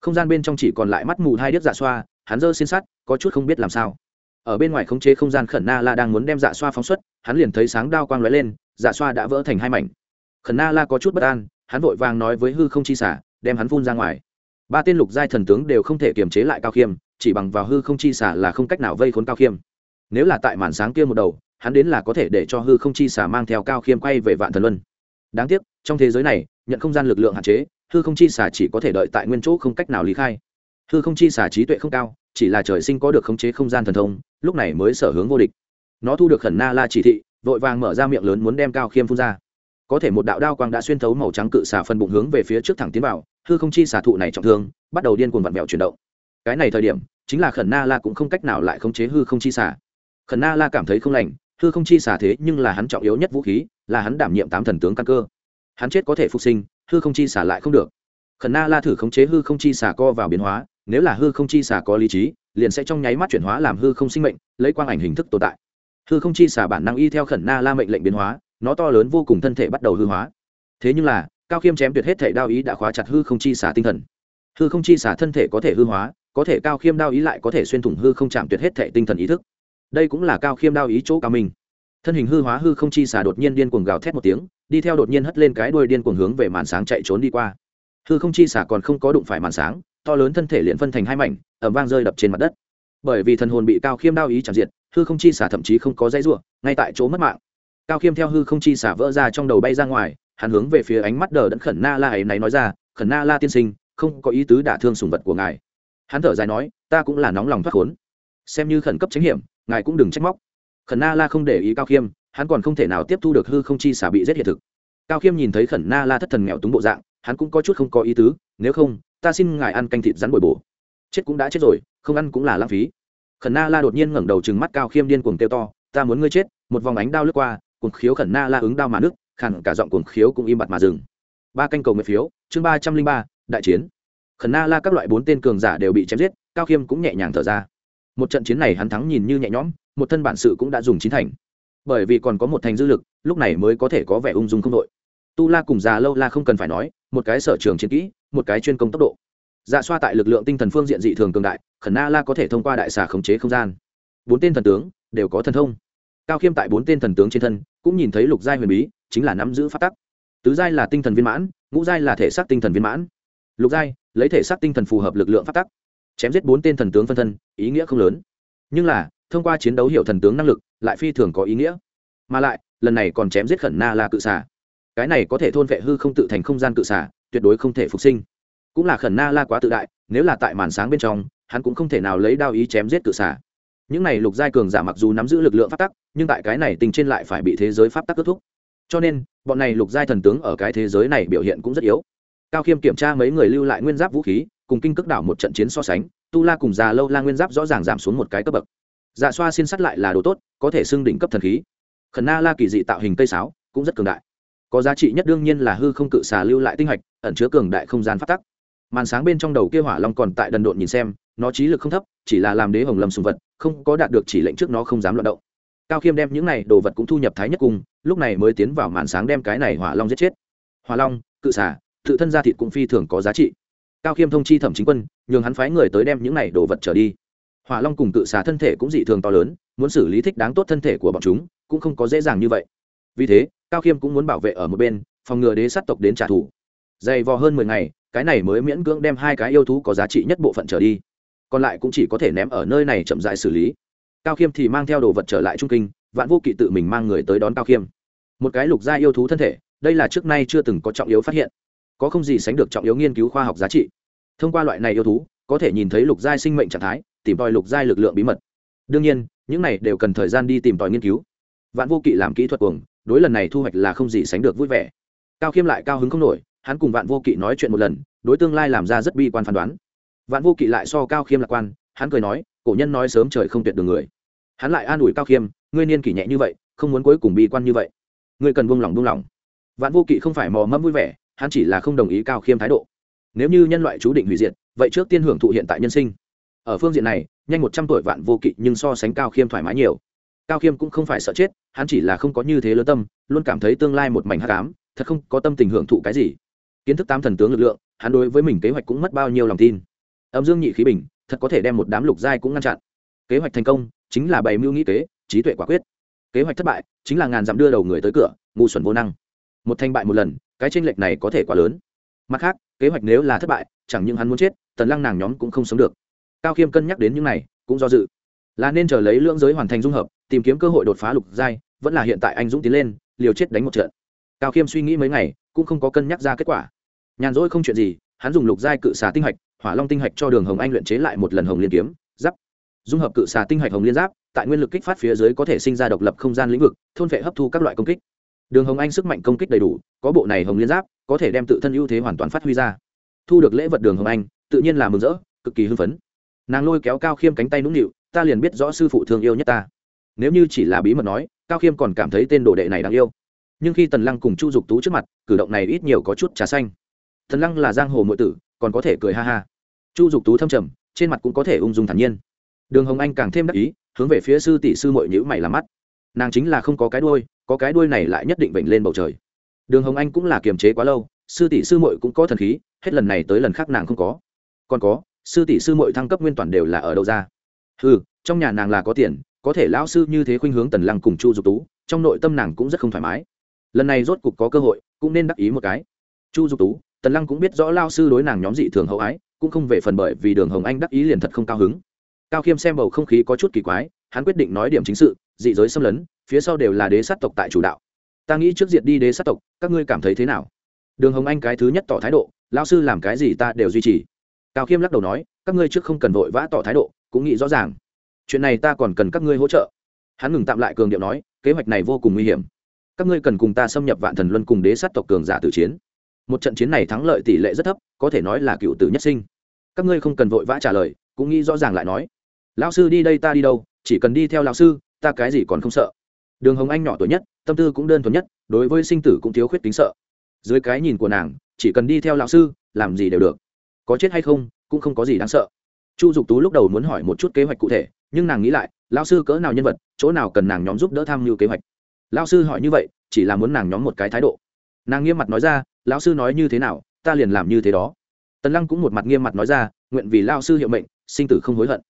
Không gian bên trong chỉ còn lại mắt mù hai điếc dạ xoa, hắn giơ xin sắt, có chút không biết làm sao. Ở bên ngoài khống chế không gian khẩn na la đang muốn đem dạ xoa phóng xuất, hắn liền thấy sáng đao quang lóe lên dạ xoa đã vỡ thành hai mảnh. Khẩn na la có chút bất an hắn vội vàng nói với hư không chi xả, đem hắn phun ra ngoài. Ba tên lục giai thần tướng đều không thể kiềm chế lại cao khiêm, chỉ bằng vào hư không chi xả là không cách nào vây khốn cao khiêm. Nếu là tại màn sáng kia một đầu, hắn đến là có thể để cho hư không chi xả mang theo cao khiêm quay về vạn thần luân. Đáng tiếc, trong thế giới này, nhận không gian lực lượng hạn chế, hư không chi xả chỉ có thể đợi tại nguyên chỗ không cách nào lý khai. Hư không chi xả trí tuệ không cao, chỉ là trời sinh có được khống chế không gian thần thông, lúc này mới sở hướng vô địch. Nó thu được khẩn na la chỉ thị, vội vàng mở ra miệng lớn muốn đem cao khiêm phun ra có thể một đạo đao quang đã xuyên thấu màu trắng cự xả phân bụng hướng về phía trước thẳng tiến vào, hư không chi xả thụ này trọng thương, bắt đầu điên cuồng vặn vẹo chuyển động. Cái này thời điểm, chính là khẩn na la cũng không cách nào lại khống chế hư không chi xả khẩn na la cảm thấy không lành, hư không chi xả thế nhưng là hắn trọng yếu nhất vũ khí, là hắn đảm nhiệm tám thần tướng căn cơ. Hắn chết có thể phục sinh, hư không chi xả lại không được. Khẩn na la thử khống chế hư không chi xả co vào biến hóa, nếu là hư không chi xả có lý trí, liền sẽ trong nháy mắt chuyển hóa làm hư không sinh mệnh, lấy quang ảnh hình thức tồn tại. Hư không chi xả bản năng y theo khẩn na la mệnh lệnh biến hóa nó to lớn vô cùng thân thể bắt đầu hư hóa. Thế nhưng là, cao khiêm chém tuyệt hết thể đao ý đã khóa chặt hư không chi xả tinh thần. Hư không chi xả thân thể có thể hư hóa, có thể cao khiêm đao ý lại có thể xuyên thủng hư không chạm tuyệt hết thể tinh thần ý thức. Đây cũng là cao khiêm đao ý chỗ cao minh. Thân hình hư hóa hư không chi xả đột nhiên điên cuồng gào thét một tiếng, đi theo đột nhiên hất lên cái đuôi điên cuồng hướng về màn sáng chạy trốn đi qua. Hư không chi xả còn không có đụng phải màn sáng, to lớn thân thể liền phân thành hai mảnh ẩm vang rơi đập trên mặt đất. Bởi vì thần hồn bị cao khiêm đao ý chạm diệt, hư không chi xả thậm chí không có dây ruộng ngay tại chỗ mất mạng cao khiêm theo hư không chi xả vỡ ra trong đầu bay ra ngoài, hắn hướng về phía ánh mắt đờ đẫn khẩn na la ấy náy nói ra, khẩn na la tiên sinh, không có ý tứ đả thương sùng vật của ngài. Hắn thở dài nói, ta cũng là nóng lòng thoát khốn. Xem như khẩn cấp tránh hiểm, ngài cũng đừng trách móc. Khẩn na la không để ý cao khiêm, hắn còn không thể nào tiếp thu được hư không chi xả bị giết hiện thực. Cao khiêm nhìn thấy khẩn na la thất thần nghèo túng bộ dạng, hắn cũng có chút không có ý tứ, nếu không, ta xin ngài ăn canh thịt rắn bồi bổ. Chết cũng đã chết rồi, không ăn cũng là lãng phí. Khẩn na la đột nhiên ngẩng đầu chừng mắt cao khiêm điên cuồng kêu to, ta muốn ngươi chết. Một vòng ánh đao lướt qua cuồng khiếu khẩn na la ứng đao mà nước khẳng cả giọng cuồng khiếu cũng im bặt mà dừng. Ba canh cầu nguyện phiếu, chương ba trăm linh ba, đại chiến. Khẩn na la các loại bốn tên cường giả đều bị chém giết, cao khiêm cũng nhẹ nhàng thở ra. Một trận chiến này hắn thắng nhìn như nhẹ nhõm, một thân bản sự cũng đã dùng chín thành. Bởi vì còn có một thành dư lực, lúc này mới có thể có vẻ ung dung không đội. Tu la cùng già lâu la không cần phải nói, một cái sở trường chiến kỹ, một cái chuyên công tốc độ. Dạ xoa tại lực lượng tinh thần phương diện dị thường cường đại, khẩn na la có thể thông qua đại xà khống chế không gian. Bốn tên thần tướng đều có thần thông. Cao khiêm tại bốn tên thần tướng trên thân cũng nhìn thấy lục giai huyền bí, chính là nắm giữ phát tắc. Tứ giai là tinh thần viên mãn, ngũ giai là thể xác tinh thần viên mãn. Lục giai, lấy thể xác tinh thần phù hợp lực lượng phát tắc, chém giết bốn tên thần tướng phân thân, ý nghĩa không lớn. Nhưng là, thông qua chiến đấu hiểu thần tướng năng lực, lại phi thường có ý nghĩa. Mà lại, lần này còn chém giết khẩn na la cự xà. Cái này có thể thôn vệ hư không tự thành không gian cự xà, tuyệt đối không thể phục sinh. Cũng là khẩn na la quá tự đại, nếu là tại màn sáng bên trong, hắn cũng không thể nào lấy đao ý chém giết cự xà. Những này lục giai cường giả mặc dù nắm giữ lực lượng pháp tắc nhưng tại cái này tình trên lại phải bị thế giới pháp tắc kết thúc. Cho nên, bọn này lục giai thần tướng ở cái thế giới này biểu hiện cũng rất yếu. Cao khiêm kiểm tra mấy người lưu lại nguyên giáp vũ khí, cùng kinh cước đảo một trận chiến so sánh, tu la cùng già lâu la nguyên giáp rõ ràng giảm xuống một cái cấp bậc. Dạ xoa xin sắt lại là đồ tốt, có thể xưng đỉnh cấp thần khí. Khẩn na la kỳ dị tạo hình cây sáo, cũng rất cường đại. Có giá trị nhất đương nhiên là hư không cự xà lưu lại tinh hạch, ẩn chứa cường đại không gian phát tắc. Màn sáng bên trong đầu kia hỏa long còn tại đần độn nhìn xem, nó trí lực không thấp, chỉ là làm đế hồng lâm sùng vật, không có đạt được chỉ lệnh trước nó không dám loạt động cao khiêm đem những này đồ vật cũng thu nhập thái nhất cung, lúc này mới tiến vào màn sáng đem cái này hỏa long giết chết. Hỏa long, cự xả tự thân gia thịt cũng phi thường có giá trị. Cao khiêm thông chi thẩm chính quân, nhường hắn phái người tới đem những này đồ vật trở đi. Hỏa long cùng cự xả thân thể cũng dị thường to lớn, muốn xử lý thích đáng tốt thân thể của bọn chúng, cũng không có dễ dàng như vậy. Vì thế, cao khiêm cũng muốn bảo vệ ở một bên, phòng ngừa đế sát tộc đến trả thù. Dày vò hơn mười ngày, cái này mới miễn cưỡng đem hai cái yêu thú có giá trị nhất bộ phận trở đi. Còn lại cũng chỉ có thể ném ở nơi này chậm dại xử lý cao khiêm thì mang theo đồ vật trở lại trung kinh, vạn vô kỵ tự mình mang người tới đón cao khiêm. Một cái lục gia yêu thú thân thể, đây là trước nay chưa từng có trọng yếu phát hiện. Có không gì sánh được trọng yếu nghiên cứu khoa học giá trị. Thông qua loại này yêu thú, có thể nhìn thấy lục giai sinh mệnh trạng thái, tìm tòi lục giai lực lượng bí mật. Đương nhiên, những này đều cần thời gian đi tìm tòi nghiên cứu. Vạn vô kỵ làm kỹ thuật cuồng, đối lần này thu hoạch là không gì sánh được vui vẻ. Cao khiêm lại cao hứng không nổi, hắn cùng vạn vô kỵ nói chuyện một lần, đối tương lai làm ra rất bi quan phán đoán. Vạn vô kỵ lại so cao khiêm lạc quan hắn cười nói, cổ nhân nói sớm trời không tuyệt đường người. Hắn lại an ủi cao khiêm, ngươi niên kỷ nhẹ như vậy, không muốn cuối cùng bi quan như vậy. Ngươi cần buông lỏng buông lỏng. Vạn vô kỵ không phải mò mẫm vui vẻ, hắn chỉ là không đồng ý cao khiêm thái độ. Nếu như nhân loại chú định hủy diệt, vậy trước tiên hưởng thụ hiện tại nhân sinh. Ở phương diện này, nhanh một trăm tuổi vạn vô kỵ nhưng so sánh cao khiêm thoải mái nhiều. Cao khiêm cũng không phải sợ chết, hắn chỉ là không có như thế lớn tâm, luôn cảm thấy tương lai một mảnh hát cám thật không có tâm tình hưởng thụ cái gì. Kiến thức tám thần tướng lực lượng, hắn đối với mình kế hoạch cũng mất bao nhiêu lòng tin. Âm dương nhị khí bình thật có thể đem một đám lục giai cũng ngăn chặn. Kế hoạch thành công chính là bày mưu nghĩ kế, trí tuệ quả quyết. Kế hoạch thất bại chính là ngàn dặm đưa đầu người tới cửa, ngu xuẩn vô năng. Một thành bại một lần, cái tranh lệch này có thể quá lớn. Mặt khác, kế hoạch nếu là thất bại, chẳng những hắn muốn chết, tần lăng nàng nhóm cũng không sống được. Cao khiêm cân nhắc đến những này, cũng do dự. Là nên chờ lấy lưỡng giới hoàn thành dung hợp, tìm kiếm cơ hội đột phá lục giai, vẫn là hiện tại anh dũng tiến lên, liều chết đánh một trận. Cao khiêm suy nghĩ mấy ngày, cũng không có cân nhắc ra kết quả. Nhàn rỗi không chuyện gì, hắn dùng lục giai cự xà tinh hạch hỏa long tinh hạch cho đường hồng anh luyện chế lại một lần hồng liên kiếm, giáp. Dung hợp cự xà tinh hạch hồng liên giáp, tại nguyên lực kích phát phía dưới có thể sinh ra độc lập không gian lĩnh vực, thôn vệ hấp thu các loại công kích. Đường hồng anh sức mạnh công kích đầy đủ, có bộ này hồng liên giáp, có thể đem tự thân ưu thế hoàn toàn phát huy ra. Thu được lễ vật đường hồng anh, tự nhiên là mừng rỡ, cực kỳ hưng phấn. Nàng lôi kéo cao khiêm cánh tay nũng nịu, ta liền biết rõ sư phụ thương yêu nhất ta. Nếu như chỉ là bí mật nói, cao khiêm còn cảm thấy tên đồ đệ này đáng yêu. Nhưng khi tần lăng cùng chu dục tú trước mặt, cử động này ít nhiều có chút trà xanh. Thần lăng là giang hồ mọi tử, còn có thể cười ha ha chu dục tú thâm trầm, trên mặt cũng có thể ung dung thản nhiên. Đường hồng anh càng thêm đắc ý, hướng về phía sư tỷ sư mội nhữ mày làm mắt. Nàng chính là không có cái đuôi, có cái đuôi này lại nhất định vểnh lên bầu trời. Đường hồng anh cũng là kiềm chế quá lâu, sư tỷ sư mội cũng có thần khí, hết lần này tới lần khác nàng không có. Còn có, sư tỷ sư mội thăng cấp nguyên toàn đều là ở đâu ra? Ừ trong nhà nàng là có tiền, có thể lão sư như thế khuynh hướng tần lăng cùng chu dục tú, trong nội tâm nàng cũng rất không thoải mái. Lần này rốt cục có cơ hội, cũng nên đắc ý một cái. Chu dục tú tần lăng cũng biết rõ lao sư đối nàng nhóm dị thường hậu ái, cũng không về phần bởi vì đường hồng anh đắc ý liền thật không cao hứng. Cao khiêm xem bầu không khí có chút kỳ quái, hắn quyết định nói điểm chính sự, dị giới xâm lấn, phía sau đều là đế sát tộc tại chủ đạo. Ta nghĩ trước diệt đi đế sát tộc, các ngươi cảm thấy thế nào? Đường hồng anh cái thứ nhất tỏ thái độ, lao sư làm cái gì ta đều duy trì. Cao khiêm lắc đầu nói, các ngươi trước không cần vội vã tỏ thái độ, cũng nghĩ rõ ràng. Chuyện này ta còn cần các ngươi hỗ trợ. Hắn ngừng tạm lại cường điệu nói, kế hoạch này vô cùng nguy hiểm. Các ngươi cần cùng ta xâm nhập vạn thần luân cùng đế sát tộc cường giả tử chiến một trận chiến này thắng lợi tỷ lệ rất thấp, có thể nói là cựu tử nhất sinh. Các ngươi không cần vội vã trả lời, cũng nghĩ rõ ràng lại nói. Lão sư đi đây ta đi đâu, chỉ cần đi theo lão sư, ta cái gì còn không sợ. Đường hồng anh nhỏ tuổi nhất, tâm tư cũng đơn thuần nhất, đối với sinh tử cũng thiếu khuyết tính sợ. Dưới cái nhìn của nàng, chỉ cần đi theo lão sư, làm gì đều được. Có chết hay không, cũng không có gì đáng sợ. Chu dục tú lúc đầu muốn hỏi một chút kế hoạch cụ thể, nhưng nàng nghĩ lại, lão sư cỡ nào nhân vật, chỗ nào cần nàng nhóm giúp đỡ tham mưu kế hoạch. Lão sư hỏi như vậy, chỉ là muốn nàng nhóm một cái thái độ. Nàng nghiêm mặt nói ra lão sư nói như thế nào, ta liền làm như thế đó. Tần lăng cũng một mặt nghiêm mặt nói ra, nguyện vì lao sư hiệu mệnh, sinh tử không hối hận.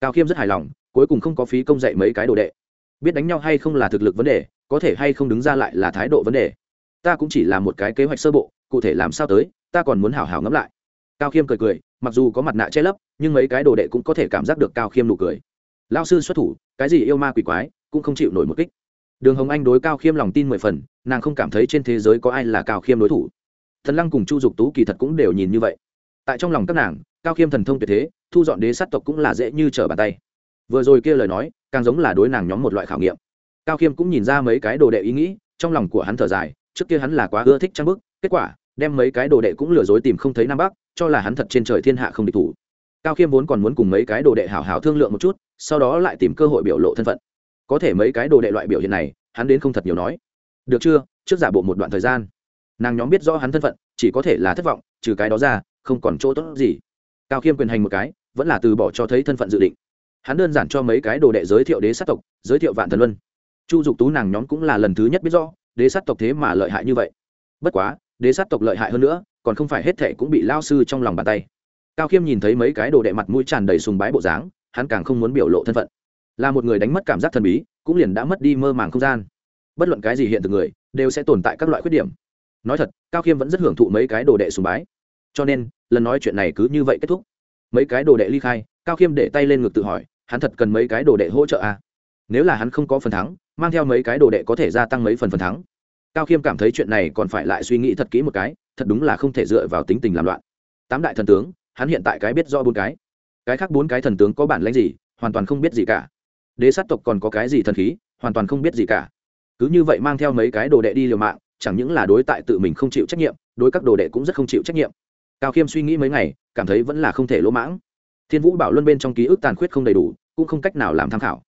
Cao khiêm rất hài lòng, cuối cùng không có phí công dạy mấy cái đồ đệ. Biết đánh nhau hay không là thực lực vấn đề, có thể hay không đứng ra lại là thái độ vấn đề. Ta cũng chỉ là một cái kế hoạch sơ bộ, cụ thể làm sao tới, ta còn muốn hảo hảo ngẫm lại. Cao khiêm cười cười, mặc dù có mặt nạ che lấp, nhưng mấy cái đồ đệ cũng có thể cảm giác được cao khiêm nụ cười. Lao sư xuất thủ, cái gì yêu ma quỷ quái, cũng không chịu nổi một kích. Đường hồng anh đối cao khiêm lòng tin mười phần, nàng không cảm thấy trên thế giới có ai là cao khiêm đối thủ thần lăng cùng chu dục tú kỳ thật cũng đều nhìn như vậy. Tại trong lòng các nàng, cao khiêm thần thông tuyệt thế, thu dọn đế sát tộc cũng là dễ như trở bàn tay. Vừa rồi kia lời nói, càng giống là đối nàng nhóm một loại khảo nghiệm. Cao khiêm cũng nhìn ra mấy cái đồ đệ ý nghĩ, trong lòng của hắn thở dài, trước kia hắn là quá ưa thích trang bức, kết quả, đem mấy cái đồ đệ cũng lừa dối tìm không thấy nam bắc, cho là hắn thật trên trời thiên hạ không địch thủ. Cao khiêm vốn còn muốn cùng mấy cái đồ đệ hảo hảo thương lượng một chút, sau đó lại tìm cơ hội biểu lộ thân phận. Có thể mấy cái đồ đệ loại biểu hiện này, hắn đến không thật nhiều nói. Được chưa? Trước giả bộ một đoạn thời gian nàng nhóm biết rõ hắn thân phận, chỉ có thể là thất vọng, trừ cái đó ra, không còn chỗ tốt gì. Cao khiêm quyền hành một cái, vẫn là từ bỏ cho thấy thân phận dự định. Hắn đơn giản cho mấy cái đồ đệ giới thiệu đế sát tộc, giới thiệu vạn thần luân. Chu dục tú nàng nhóm cũng là lần thứ nhất biết rõ, đế sát tộc thế mà lợi hại như vậy. Bất quá, đế sát tộc lợi hại hơn nữa, còn không phải hết thệ cũng bị lao sư trong lòng bàn tay. Cao khiêm nhìn thấy mấy cái đồ đệ mặt mũi tràn đầy sùng bái bộ dáng, hắn càng không muốn biểu lộ thân phận. Là một người đánh mất cảm giác thần bí, cũng liền đã mất đi mơ màng không gian. Bất luận cái gì hiện từ người, đều sẽ tồn tại các loại khuyết điểm nói thật, cao khiêm vẫn rất hưởng thụ mấy cái đồ đệ sùng bái. Cho nên, lần nói chuyện này cứ như vậy kết thúc. Mấy cái đồ đệ ly khai, cao khiêm để tay lên ngực tự hỏi, hắn thật cần mấy cái đồ đệ hỗ trợ à? nếu là hắn không có phần thắng, mang theo mấy cái đồ đệ có thể gia tăng mấy phần phần thắng. Cao khiêm cảm thấy chuyện này còn phải lại suy nghĩ thật kỹ một cái, thật đúng là không thể dựa vào tính tình làm loạn. Tám đại thần tướng, hắn hiện tại cái biết do bốn cái. Cái khác bốn cái thần tướng có bản lãnh gì, hoàn toàn không biết gì cả. Đế sát tộc còn có cái gì thần khí, hoàn toàn không biết gì cả. Cứ như vậy mang theo mấy cái đồ đệ đi liều mạng chẳng những là đối tại tự mình không chịu trách nhiệm, đối các đồ đệ cũng rất không chịu trách nhiệm. Cao khiêm suy nghĩ mấy ngày, cảm thấy vẫn là không thể lỗ mãng. Thiên vũ bảo luân bên trong ký ức tàn khuyết không đầy đủ, cũng không cách nào làm tham khảo.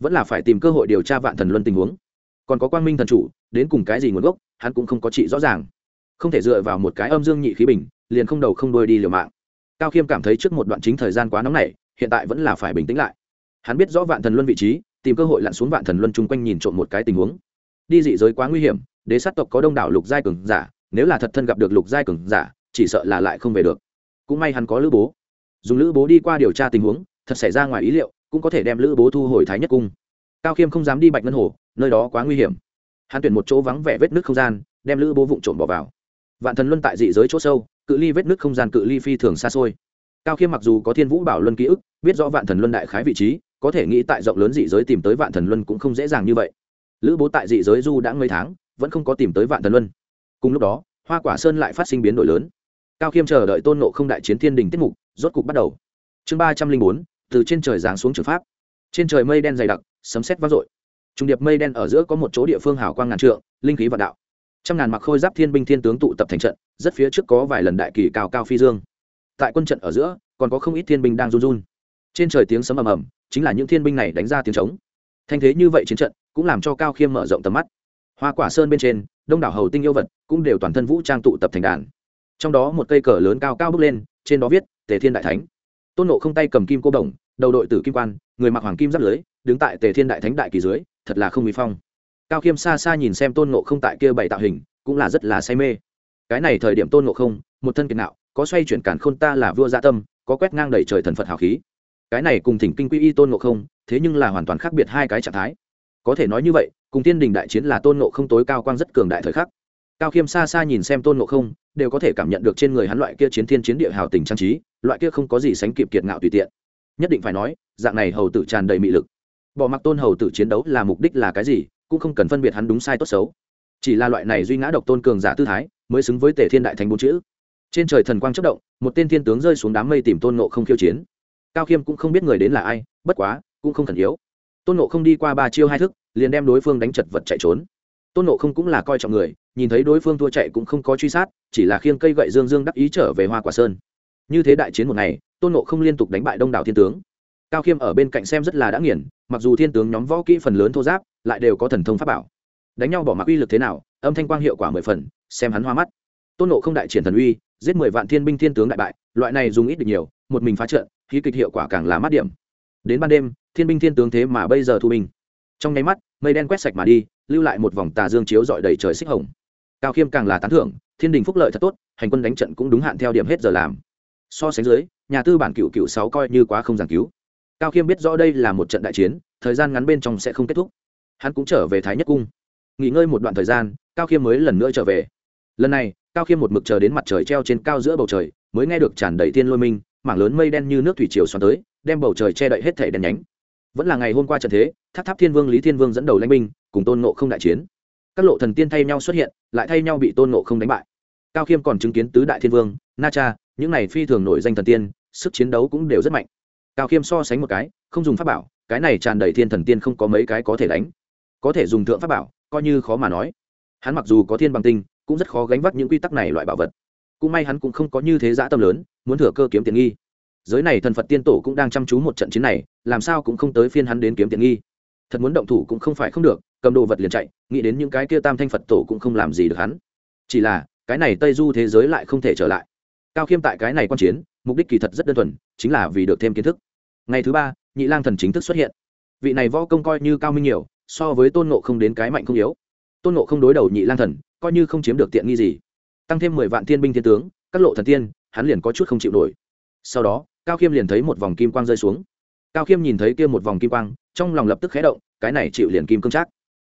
Vẫn là phải tìm cơ hội điều tra vạn thần luân tình huống. Còn có quang minh thần chủ, đến cùng cái gì nguồn gốc, hắn cũng không có trị rõ ràng. Không thể dựa vào một cái âm dương nhị khí bình, liền không đầu không đôi đi liều mạng. Cao khiêm cảm thấy trước một đoạn chính thời gian quá nóng nảy, hiện tại vẫn là phải bình tĩnh lại. Hắn biết rõ vạn thần luân vị trí, tìm cơ hội lặn xuống vạn thần luân chung quanh nhìn trộm một cái tình huống. Đi dị giới quá nguy hiểm đế sát tộc có đông đảo lục giai cường giả, nếu là thật thân gặp được lục giai cường giả, chỉ sợ là lại không về được. Cũng may hắn có lữ bố. Dùng lữ bố đi qua điều tra tình huống, thật xảy ra ngoài ý liệu, cũng có thể đem lữ bố thu hồi thái nhất cung. Cao khiêm không dám đi bạch ngân hồ, nơi đó quá nguy hiểm. Hắn tuyển một chỗ vắng vẻ vết nước không gian, đem lữ bố vụn trộm bỏ vào. Vạn thần luân tại dị giới chỗ sâu, cự ly vết nước không gian cự ly phi thường xa xôi. Cao khiêm mặc dù có thiên vũ bảo luân ký ức, biết rõ vạn thần luân đại khái vị trí, có thể nghĩ tại rộng lớn dị giới tìm tới vạn thần luân cũng không dễ dàng như vậy. Lữ bố tại dị giới du đã mấy tháng vẫn không có tìm tới vạn thần luân. Cùng lúc đó, hoa quả sơn lại phát sinh biến đổi lớn. Cao khiêm chờ đợi tôn nộ không đại chiến thiên đình tiết mục, rốt cục bắt đầu. Chương ba trăm linh bốn, từ trên trời giáng xuống trường pháp. Trên trời mây đen dày đặc, sấm xét vang dội. Trung điệp mây đen ở giữa có một chỗ địa phương hào quang ngàn trượng, linh khí vạn đạo. Trăm ngàn mặc khôi giáp thiên binh thiên tướng tụ tập thành trận, rất phía trước có vài lần đại kỳ cao cao phi dương. Tại quân trận ở giữa, còn có không ít thiên binh đang run run. Trên trời tiếng sấm ầm ầm, chính là những thiên binh này đánh ra tiếng trống. Thanh thế như vậy chiến trận, cũng làm cho cao khiêm mở rộng tầm mắt hoa quả sơn bên trên, đông đảo hầu tinh yêu vật cũng đều toàn thân vũ trang tụ tập thành đàn. Trong đó một cây cờ lớn cao cao bước lên, trên đó viết, tề thiên đại thánh. Tôn nộ không tay cầm kim cô đồng, đầu đội tử kim quan, người mặc hoàng kim giáp lưới, đứng tại tề thiên đại thánh đại kỳ dưới, thật là không bị phong. Cao khiêm xa xa nhìn xem tôn nộ không tại kia bảy tạo hình, cũng là rất là say mê. Cái này thời điểm tôn nộ không, một thân kiệt nạo, có xoay chuyển cản khôn ta là vua gia tâm, có quét ngang đầy trời thần phật hào khí. Cái này cùng thỉnh kinh quy y tôn nộ không, thế nhưng là hoàn toàn khác biệt hai cái trạng thái. Có thể nói như vậy cùng thiên đình đại chiến là tôn nộ không tối cao quang rất cường đại thời khắc. Cao khiêm xa xa nhìn xem tôn nộ không, đều có thể cảm nhận được trên người hắn loại kia chiến thiên chiến địa hào tình trang trí, loại kia không có gì sánh kịp kiệt ngạo tùy tiện. Nhất định phải nói, dạng này hầu tử tràn đầy mị lực. Bỏ mặc tôn hầu tử chiến đấu là mục đích là cái gì, cũng không cần phân biệt hắn đúng sai tốt xấu. Chỉ là loại này duy ngã độc tôn cường giả tư thái, mới xứng với tể thiên đại thành bốn chữ. Trên trời thần quang chất động, một tên thiên tướng rơi xuống đám mây tìm tôn nộ không khiêu chiến. Cao khiêm cũng không biết người đến là ai, bất quá, cũng không thần yếu. Tôn nộ không đi qua ba chiêu hai thức liền đem đối phương đánh chật vật chạy trốn. Tôn nộ không cũng là coi trọng người, nhìn thấy đối phương thua chạy cũng không có truy sát, chỉ là khiêng cây gậy dương dương đắc ý trở về hoa quả sơn. Như thế đại chiến một ngày, tôn nộ không liên tục đánh bại đông đảo thiên tướng. Cao khiêm ở bên cạnh xem rất là đã nghiền, mặc dù thiên tướng nhóm võ kỹ phần lớn thô giáp, lại đều có thần thông pháp bảo. Đánh nhau bỏ mặc uy lực thế nào, âm thanh quang hiệu quả mười phần, xem hắn hoa mắt. Tôn nộ không đại triển thần uy, giết mười vạn thiên binh thiên tướng đại bại, loại này dùng ít được nhiều, một mình phá trận, khí kịch hiệu quả càng là mát điểm. Đến ban đêm, thiên binh thiên tướng thế mà bây giờ thu binh trong nháy mắt, mây đen quét sạch mà đi, lưu lại một vòng tà dương chiếu dọi đầy trời xích hồng. Cao khiêm càng là tán thưởng, thiên đình phúc lợi thật tốt, hành quân đánh trận cũng đúng hạn theo điểm hết giờ làm. So sánh dưới, nhà tư bản cựu cựu sáu coi như quá không giảng cứu. Cao khiêm biết rõ đây là một trận đại chiến, thời gian ngắn bên trong sẽ không kết thúc. Hắn cũng trở về thái nhất cung. Nghỉ ngơi một đoạn thời gian, cao khiêm mới lần nữa trở về. Lần này, cao khiêm một mực chờ đến mặt trời treo trên cao giữa bầu trời, mới nghe được tràn đầy thiên lôi minh, mảng lớn mây đen như nước thủy triều xoắn tới, đem bầu trời che đậy hết thể đèn nhánh vẫn là ngày hôm qua trận thế tháp tháp thiên vương lý thiên vương dẫn đầu lãnh binh, cùng tôn nộ không đại chiến. Các lộ thần tiên thay nhau xuất hiện, lại thay nhau bị tôn nộ không đánh bại. Cao khiêm còn chứng kiến tứ đại thiên vương, na cha, những này phi thường nổi danh thần tiên, sức chiến đấu cũng đều rất mạnh. Cao khiêm so sánh một cái, không dùng pháp bảo, cái này tràn đầy thiên thần tiên không có mấy cái có thể đánh. Có thể dùng thượng pháp bảo, coi như khó mà nói. Hắn mặc dù có thiên bằng tinh, cũng rất khó gánh vác những quy tắc này loại bảo vật. Cũng may hắn cũng không có như thế dã tâm lớn, muốn thừa cơ kiếm tiền nghi giới này thần phật tiên tổ cũng đang chăm chú một trận chiến này, làm sao cũng không tới phiên hắn đến kiếm tiện nghi. Thật muốn động thủ cũng không phải không được, cầm đồ vật liền chạy, nghĩ đến những cái kia tam thanh phật tổ cũng không làm gì được hắn. Chỉ là, cái này tây du thế giới lại không thể trở lại. Cao khiêm tại cái này quan chiến, mục đích kỳ thật rất đơn thuần, chính là vì được thêm kiến thức. Ngày thứ ba, nhị lang thần chính thức xuất hiện. Vị này võ công coi như cao minh nhiều, so với tôn nộ không đến cái mạnh không yếu. Tôn nộ không đối đầu nhị lang thần, coi như không chiếm được tiện nghi gì. Tăng thêm mười vạn thiên binh thiên tướng, các lộ thần tiên, hắn liền có chút không chịu nổi. Sau đó cao khiêm liền thấy một vòng kim quang rơi xuống. Cao khiêm nhìn thấy kia một vòng kim quang, trong lòng lập tức khé động, cái này chịu liền kim cương trác.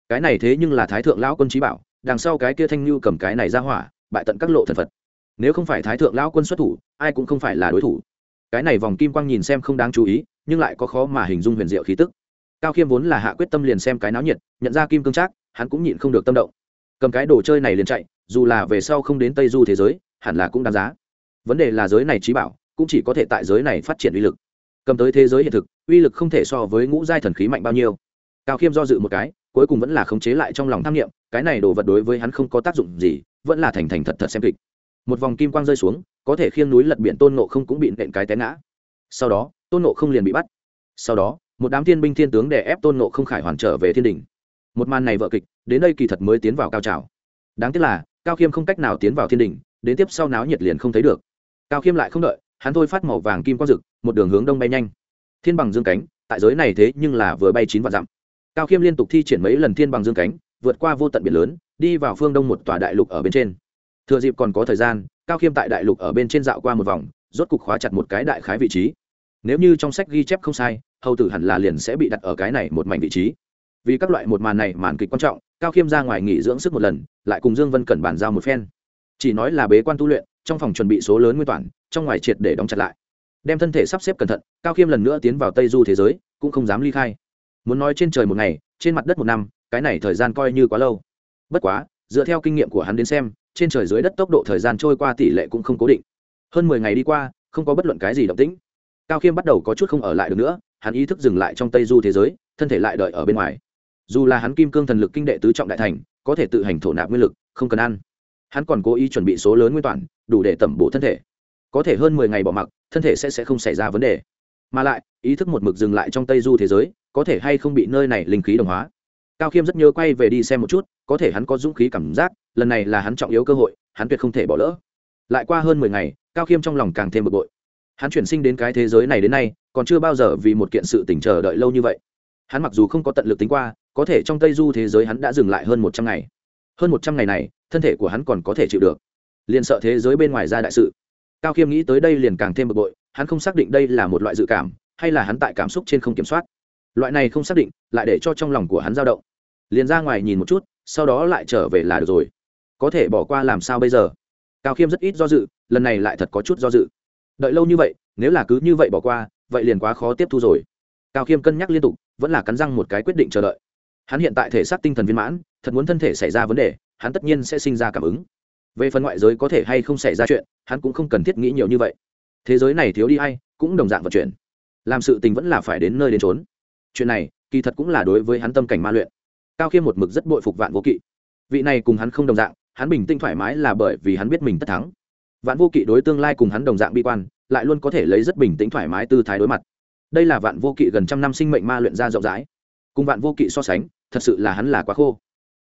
Cái này thế nhưng là thái thượng lão quân trí bảo, đằng sau cái kia thanh lưu cầm cái này ra hỏa, bại tận các lộ thần phật. Nếu không phải thái thượng lão quân xuất thủ, ai cũng không phải là đối thủ. Cái này vòng kim quang nhìn xem không đáng chú ý, nhưng lại có khó mà hình dung huyền diệu khí tức. Cao khiêm vốn là hạ quyết tâm liền xem cái náo nhiệt, nhận ra kim cương trác, hắn cũng nhịn không được tâm động. Cầm cái đồ chơi này liền chạy, dù là về sau không đến tây du thế giới, hẳn là cũng đáng giá. Vấn đề là giới này trí bảo cũng chỉ có thể tại giới này phát triển uy lực. Cầm tới thế giới hiện thực, uy lực không thể so với ngũ giai thần khí mạnh bao nhiêu. Cao khiêm do dự một cái, cuối cùng vẫn là khống chế lại trong lòng tham nghiệm cái này đồ vật đối với hắn không có tác dụng gì, vẫn là thành thành thật thật xem kịch. Một vòng kim quang rơi xuống, có thể khiêng núi lật biển tôn nộ không cũng bị nện cái té ngã. Sau đó, tôn nộ không liền bị bắt. Sau đó, một đám thiên binh thiên tướng đè ép tôn nộ không khải hoàn trở về thiên đình. Một màn này vợ kịch, đến đây kỳ thật mới tiến vào cao trào. Đáng tiếc là, cao khiêm không cách nào tiến vào thiên đình, đến tiếp sau náo nhiệt liền không thấy được. Cao khiêm lại không đợi hắn thôi phát màu vàng kim quang rực, một đường hướng đông bay nhanh. Thiên bằng dương cánh, tại giới này thế nhưng là vừa bay chín vạn dặm. Cao khiêm liên tục thi triển mấy lần thiên bằng dương cánh, vượt qua vô tận biển lớn, đi vào phương đông một tòa đại lục ở bên trên. Thừa dịp còn có thời gian, cao khiêm tại đại lục ở bên trên dạo qua một vòng, rốt cục khóa chặt một cái đại khái vị trí. Nếu như trong sách ghi chép không sai, hầu tử hẳn là liền sẽ bị đặt ở cái này một mảnh vị trí. Vì các loại một màn này màn kịch quan trọng, cao khiêm ra ngoài nghỉ dưỡng sức một lần, lại cùng dương vân cẩn bàn giao một phen chỉ nói là bế quan tu luyện, trong phòng chuẩn bị số lớn nguyên toàn, trong ngoài triệt để đóng chặt lại. Đem thân thể sắp xếp cẩn thận, cao khiêm lần nữa tiến vào tây du thế giới, cũng không dám ly khai. Muốn nói trên trời một ngày, trên mặt đất một năm, cái này thời gian coi như quá lâu. Bất quá, dựa theo kinh nghiệm của hắn đến xem, trên trời dưới đất tốc độ thời gian trôi qua tỷ lệ cũng không cố định. Hơn mười ngày đi qua, không có bất luận cái gì động tĩnh. Cao khiêm bắt đầu có chút không ở lại được nữa, hắn ý thức dừng lại trong tây du thế giới, thân thể lại đợi ở bên ngoài. Dù là hắn kim cương thần lực kinh đệ tứ trọng đại thành, có thể tự hành thổ nạp nguyên lực, không cần ăn hắn còn cố ý chuẩn bị số lớn nguyên toàn, đủ để tẩm bổ thân thể. Có thể hơn mười ngày bỏ mặc, thân thể sẽ sẽ không xảy ra vấn đề. Mà lại, ý thức một mực dừng lại trong tây du thế giới, có thể hay không bị nơi này linh khí đồng hóa. Cao khiêm rất nhớ quay về đi xem một chút, có thể hắn có dũng khí cảm giác, lần này là hắn trọng yếu cơ hội, hắn tuyệt không thể bỏ lỡ. Lại qua hơn mười ngày, cao khiêm trong lòng càng thêm bực bội. Hắn chuyển sinh đến cái thế giới này đến nay, còn chưa bao giờ vì một kiện sự tỉnh chờ đợi lâu như vậy. Hắn mặc dù không có tận lực tính qua, có thể trong tây du thế giới hắn đã dừng lại hơn một trăm ngày. Hơn một trăm ngày này thân thể của hắn còn có thể chịu được. Liền sợ thế giới bên ngoài ra đại sự. Cao khiêm nghĩ tới đây liền càng thêm bực bội, hắn không xác định đây là một loại dự cảm, hay là hắn tại cảm xúc trên không kiểm soát. Loại này không xác định, lại để cho trong lòng của hắn dao động. Liền ra ngoài nhìn một chút, sau đó lại trở về là được rồi. Có thể bỏ qua làm sao bây giờ? Cao khiêm rất ít do dự, lần này lại thật có chút do dự. Đợi lâu như vậy, nếu là cứ như vậy bỏ qua, vậy liền quá khó tiếp thu rồi. Cao khiêm cân nhắc liên tục, vẫn là cắn răng một cái quyết định chờ đợi. Hắn hiện tại thể xác tinh thần viên mãn, thật muốn thân thể xảy ra vấn đề hắn tất nhiên sẽ sinh ra cảm ứng. Về phần ngoại giới có thể hay không xảy ra chuyện, hắn cũng không cần thiết nghĩ nhiều như vậy. Thế giới này thiếu đi ai, cũng đồng dạng vận chuyển. Làm sự tình vẫn là phải đến nơi đến trốn chuyện này, kỳ thật cũng là đối với hắn tâm cảnh ma luyện. Cao khiêm một mực rất bội phục vạn vô kỵ. Vị này cùng hắn không đồng dạng, hắn bình tĩnh thoải mái là bởi vì hắn biết mình tất thắng. Vạn vô kỵ đối tương lai cùng hắn đồng dạng bi quan, lại luôn có thể lấy rất bình tĩnh thoải mái tư thái đối mặt. Đây là vạn vô kỵ gần trăm năm sinh mệnh ma luyện ra rộng rãi. Cùng vạn vô kỵ so sánh, thật sự là hắn là quá khô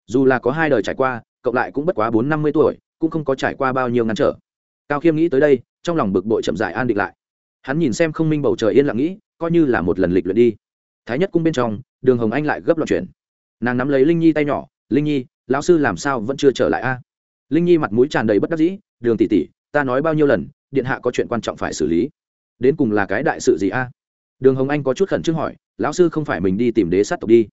dù là có hai đời trải qua, cộng lại cũng bất quá bốn năm mươi tuổi, cũng không có trải qua bao nhiêu ngăn trở. Cao khiêm nghĩ tới đây, trong lòng bực bội chậm dại an định lại. Hắn nhìn xem không minh bầu trời yên lặng nghĩ, coi như là một lần lịch luyện đi. Thái nhất cung bên trong, đường hồng anh lại gấp loạn chuyển. Nàng nắm lấy linh nhi tay nhỏ, linh nhi, lão sư làm sao vẫn chưa trở lại a? Linh nhi mặt mũi tràn đầy bất đắc dĩ, đường tỷ tỷ, ta nói bao nhiêu lần, điện hạ có chuyện quan trọng phải xử lý. Đến cùng là cái đại sự gì a? Đường hồng anh có chút khẩn trương hỏi, lão sư không phải mình đi tìm đế sát tộc đi?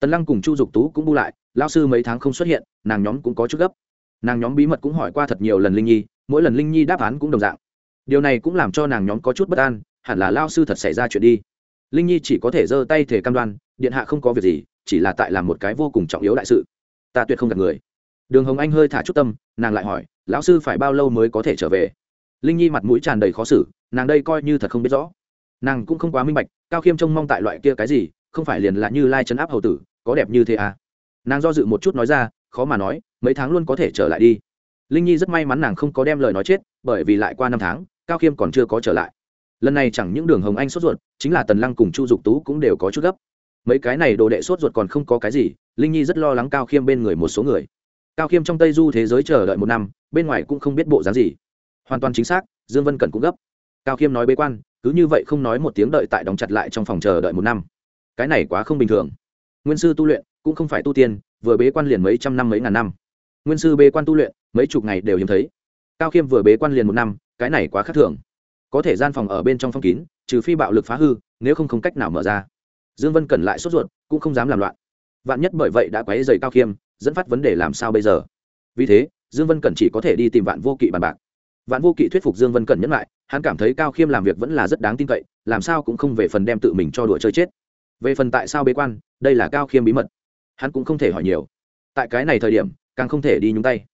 Tần lăng cùng chu dục tú cũng bu lại, lão sư mấy tháng không xuất hiện, nàng nhóm cũng có chút gấp. Nàng nhóm bí mật cũng hỏi qua thật nhiều lần linh nhi, mỗi lần linh nhi đáp án cũng đồng dạng. Điều này cũng làm cho nàng nhóm có chút bất an, hẳn là lao sư thật xảy ra chuyện đi. Linh nhi chỉ có thể giơ tay thể cam đoan, điện hạ không có việc gì, chỉ là tại làm một cái vô cùng trọng yếu đại sự. Ta tuyệt không gặp người. Đường hồng anh hơi thả chút tâm, nàng lại hỏi, lão sư phải bao lâu mới có thể trở về? Linh nhi mặt mũi tràn đầy khó xử, nàng đây coi như thật không biết rõ. Nàng cũng không quá minh bạch, cao khiêm trông mong tại loại kia cái gì, không phải liền là như lai chấn áp hầu tử có đẹp như thế à? Nàng do dự một chút nói ra, khó mà nói, mấy tháng luôn có thể trở lại đi. Linh nhi rất may mắn nàng không có đem lời nói chết, bởi vì lại qua năm tháng, cao khiêm còn chưa có trở lại. Lần này chẳng những đường hồng anh sốt ruột, chính là tần lăng cùng chu dục tú cũng đều có chút gấp. Mấy cái này đồ đệ sốt ruột còn không có cái gì, linh nhi rất lo lắng cao khiêm bên người một số người. Cao khiêm trong tây du thế giới chờ đợi một năm, bên ngoài cũng không biết bộ dáng gì. Hoàn toàn chính xác, dương vân cần cũng gấp. Cao khiêm nói bế quan, cứ như vậy không nói một tiếng đợi tại đóng chặt lại trong phòng chờ đợi một năm. Cái này quá không bình thường nguyên sư tu luyện cũng không phải tu tiên, vừa bế quan liền mấy trăm năm mấy ngàn năm. Nguyên sư bế quan tu luyện, mấy chục ngày đều hiếm thấy. Cao khiêm vừa bế quan liền một năm, cái này quá khác thường. Có thể gian phòng ở bên trong phong kín, trừ phi bạo lực phá hư, nếu không không cách nào mở ra. Dương vân cẩn lại sốt ruột, cũng không dám làm loạn. Vạn nhất bởi vậy đã quấy dày cao khiêm, dẫn phát vấn đề làm sao bây giờ? Vì thế, dương vân cẩn chỉ có thể đi tìm vạn vô kỵ bàn bạc. Vạn vô kỵ thuyết phục dương vân cẩn nhấn lại, hắn cảm thấy cao khiêm làm việc vẫn là rất đáng tin cậy, làm sao cũng không về phần đem tự mình cho đùa chơi chết về phần tại sao bế quan, đây là cao khiêm bí mật. Hắn cũng không thể hỏi nhiều. Tại cái này thời điểm, càng không thể đi nhúng tay.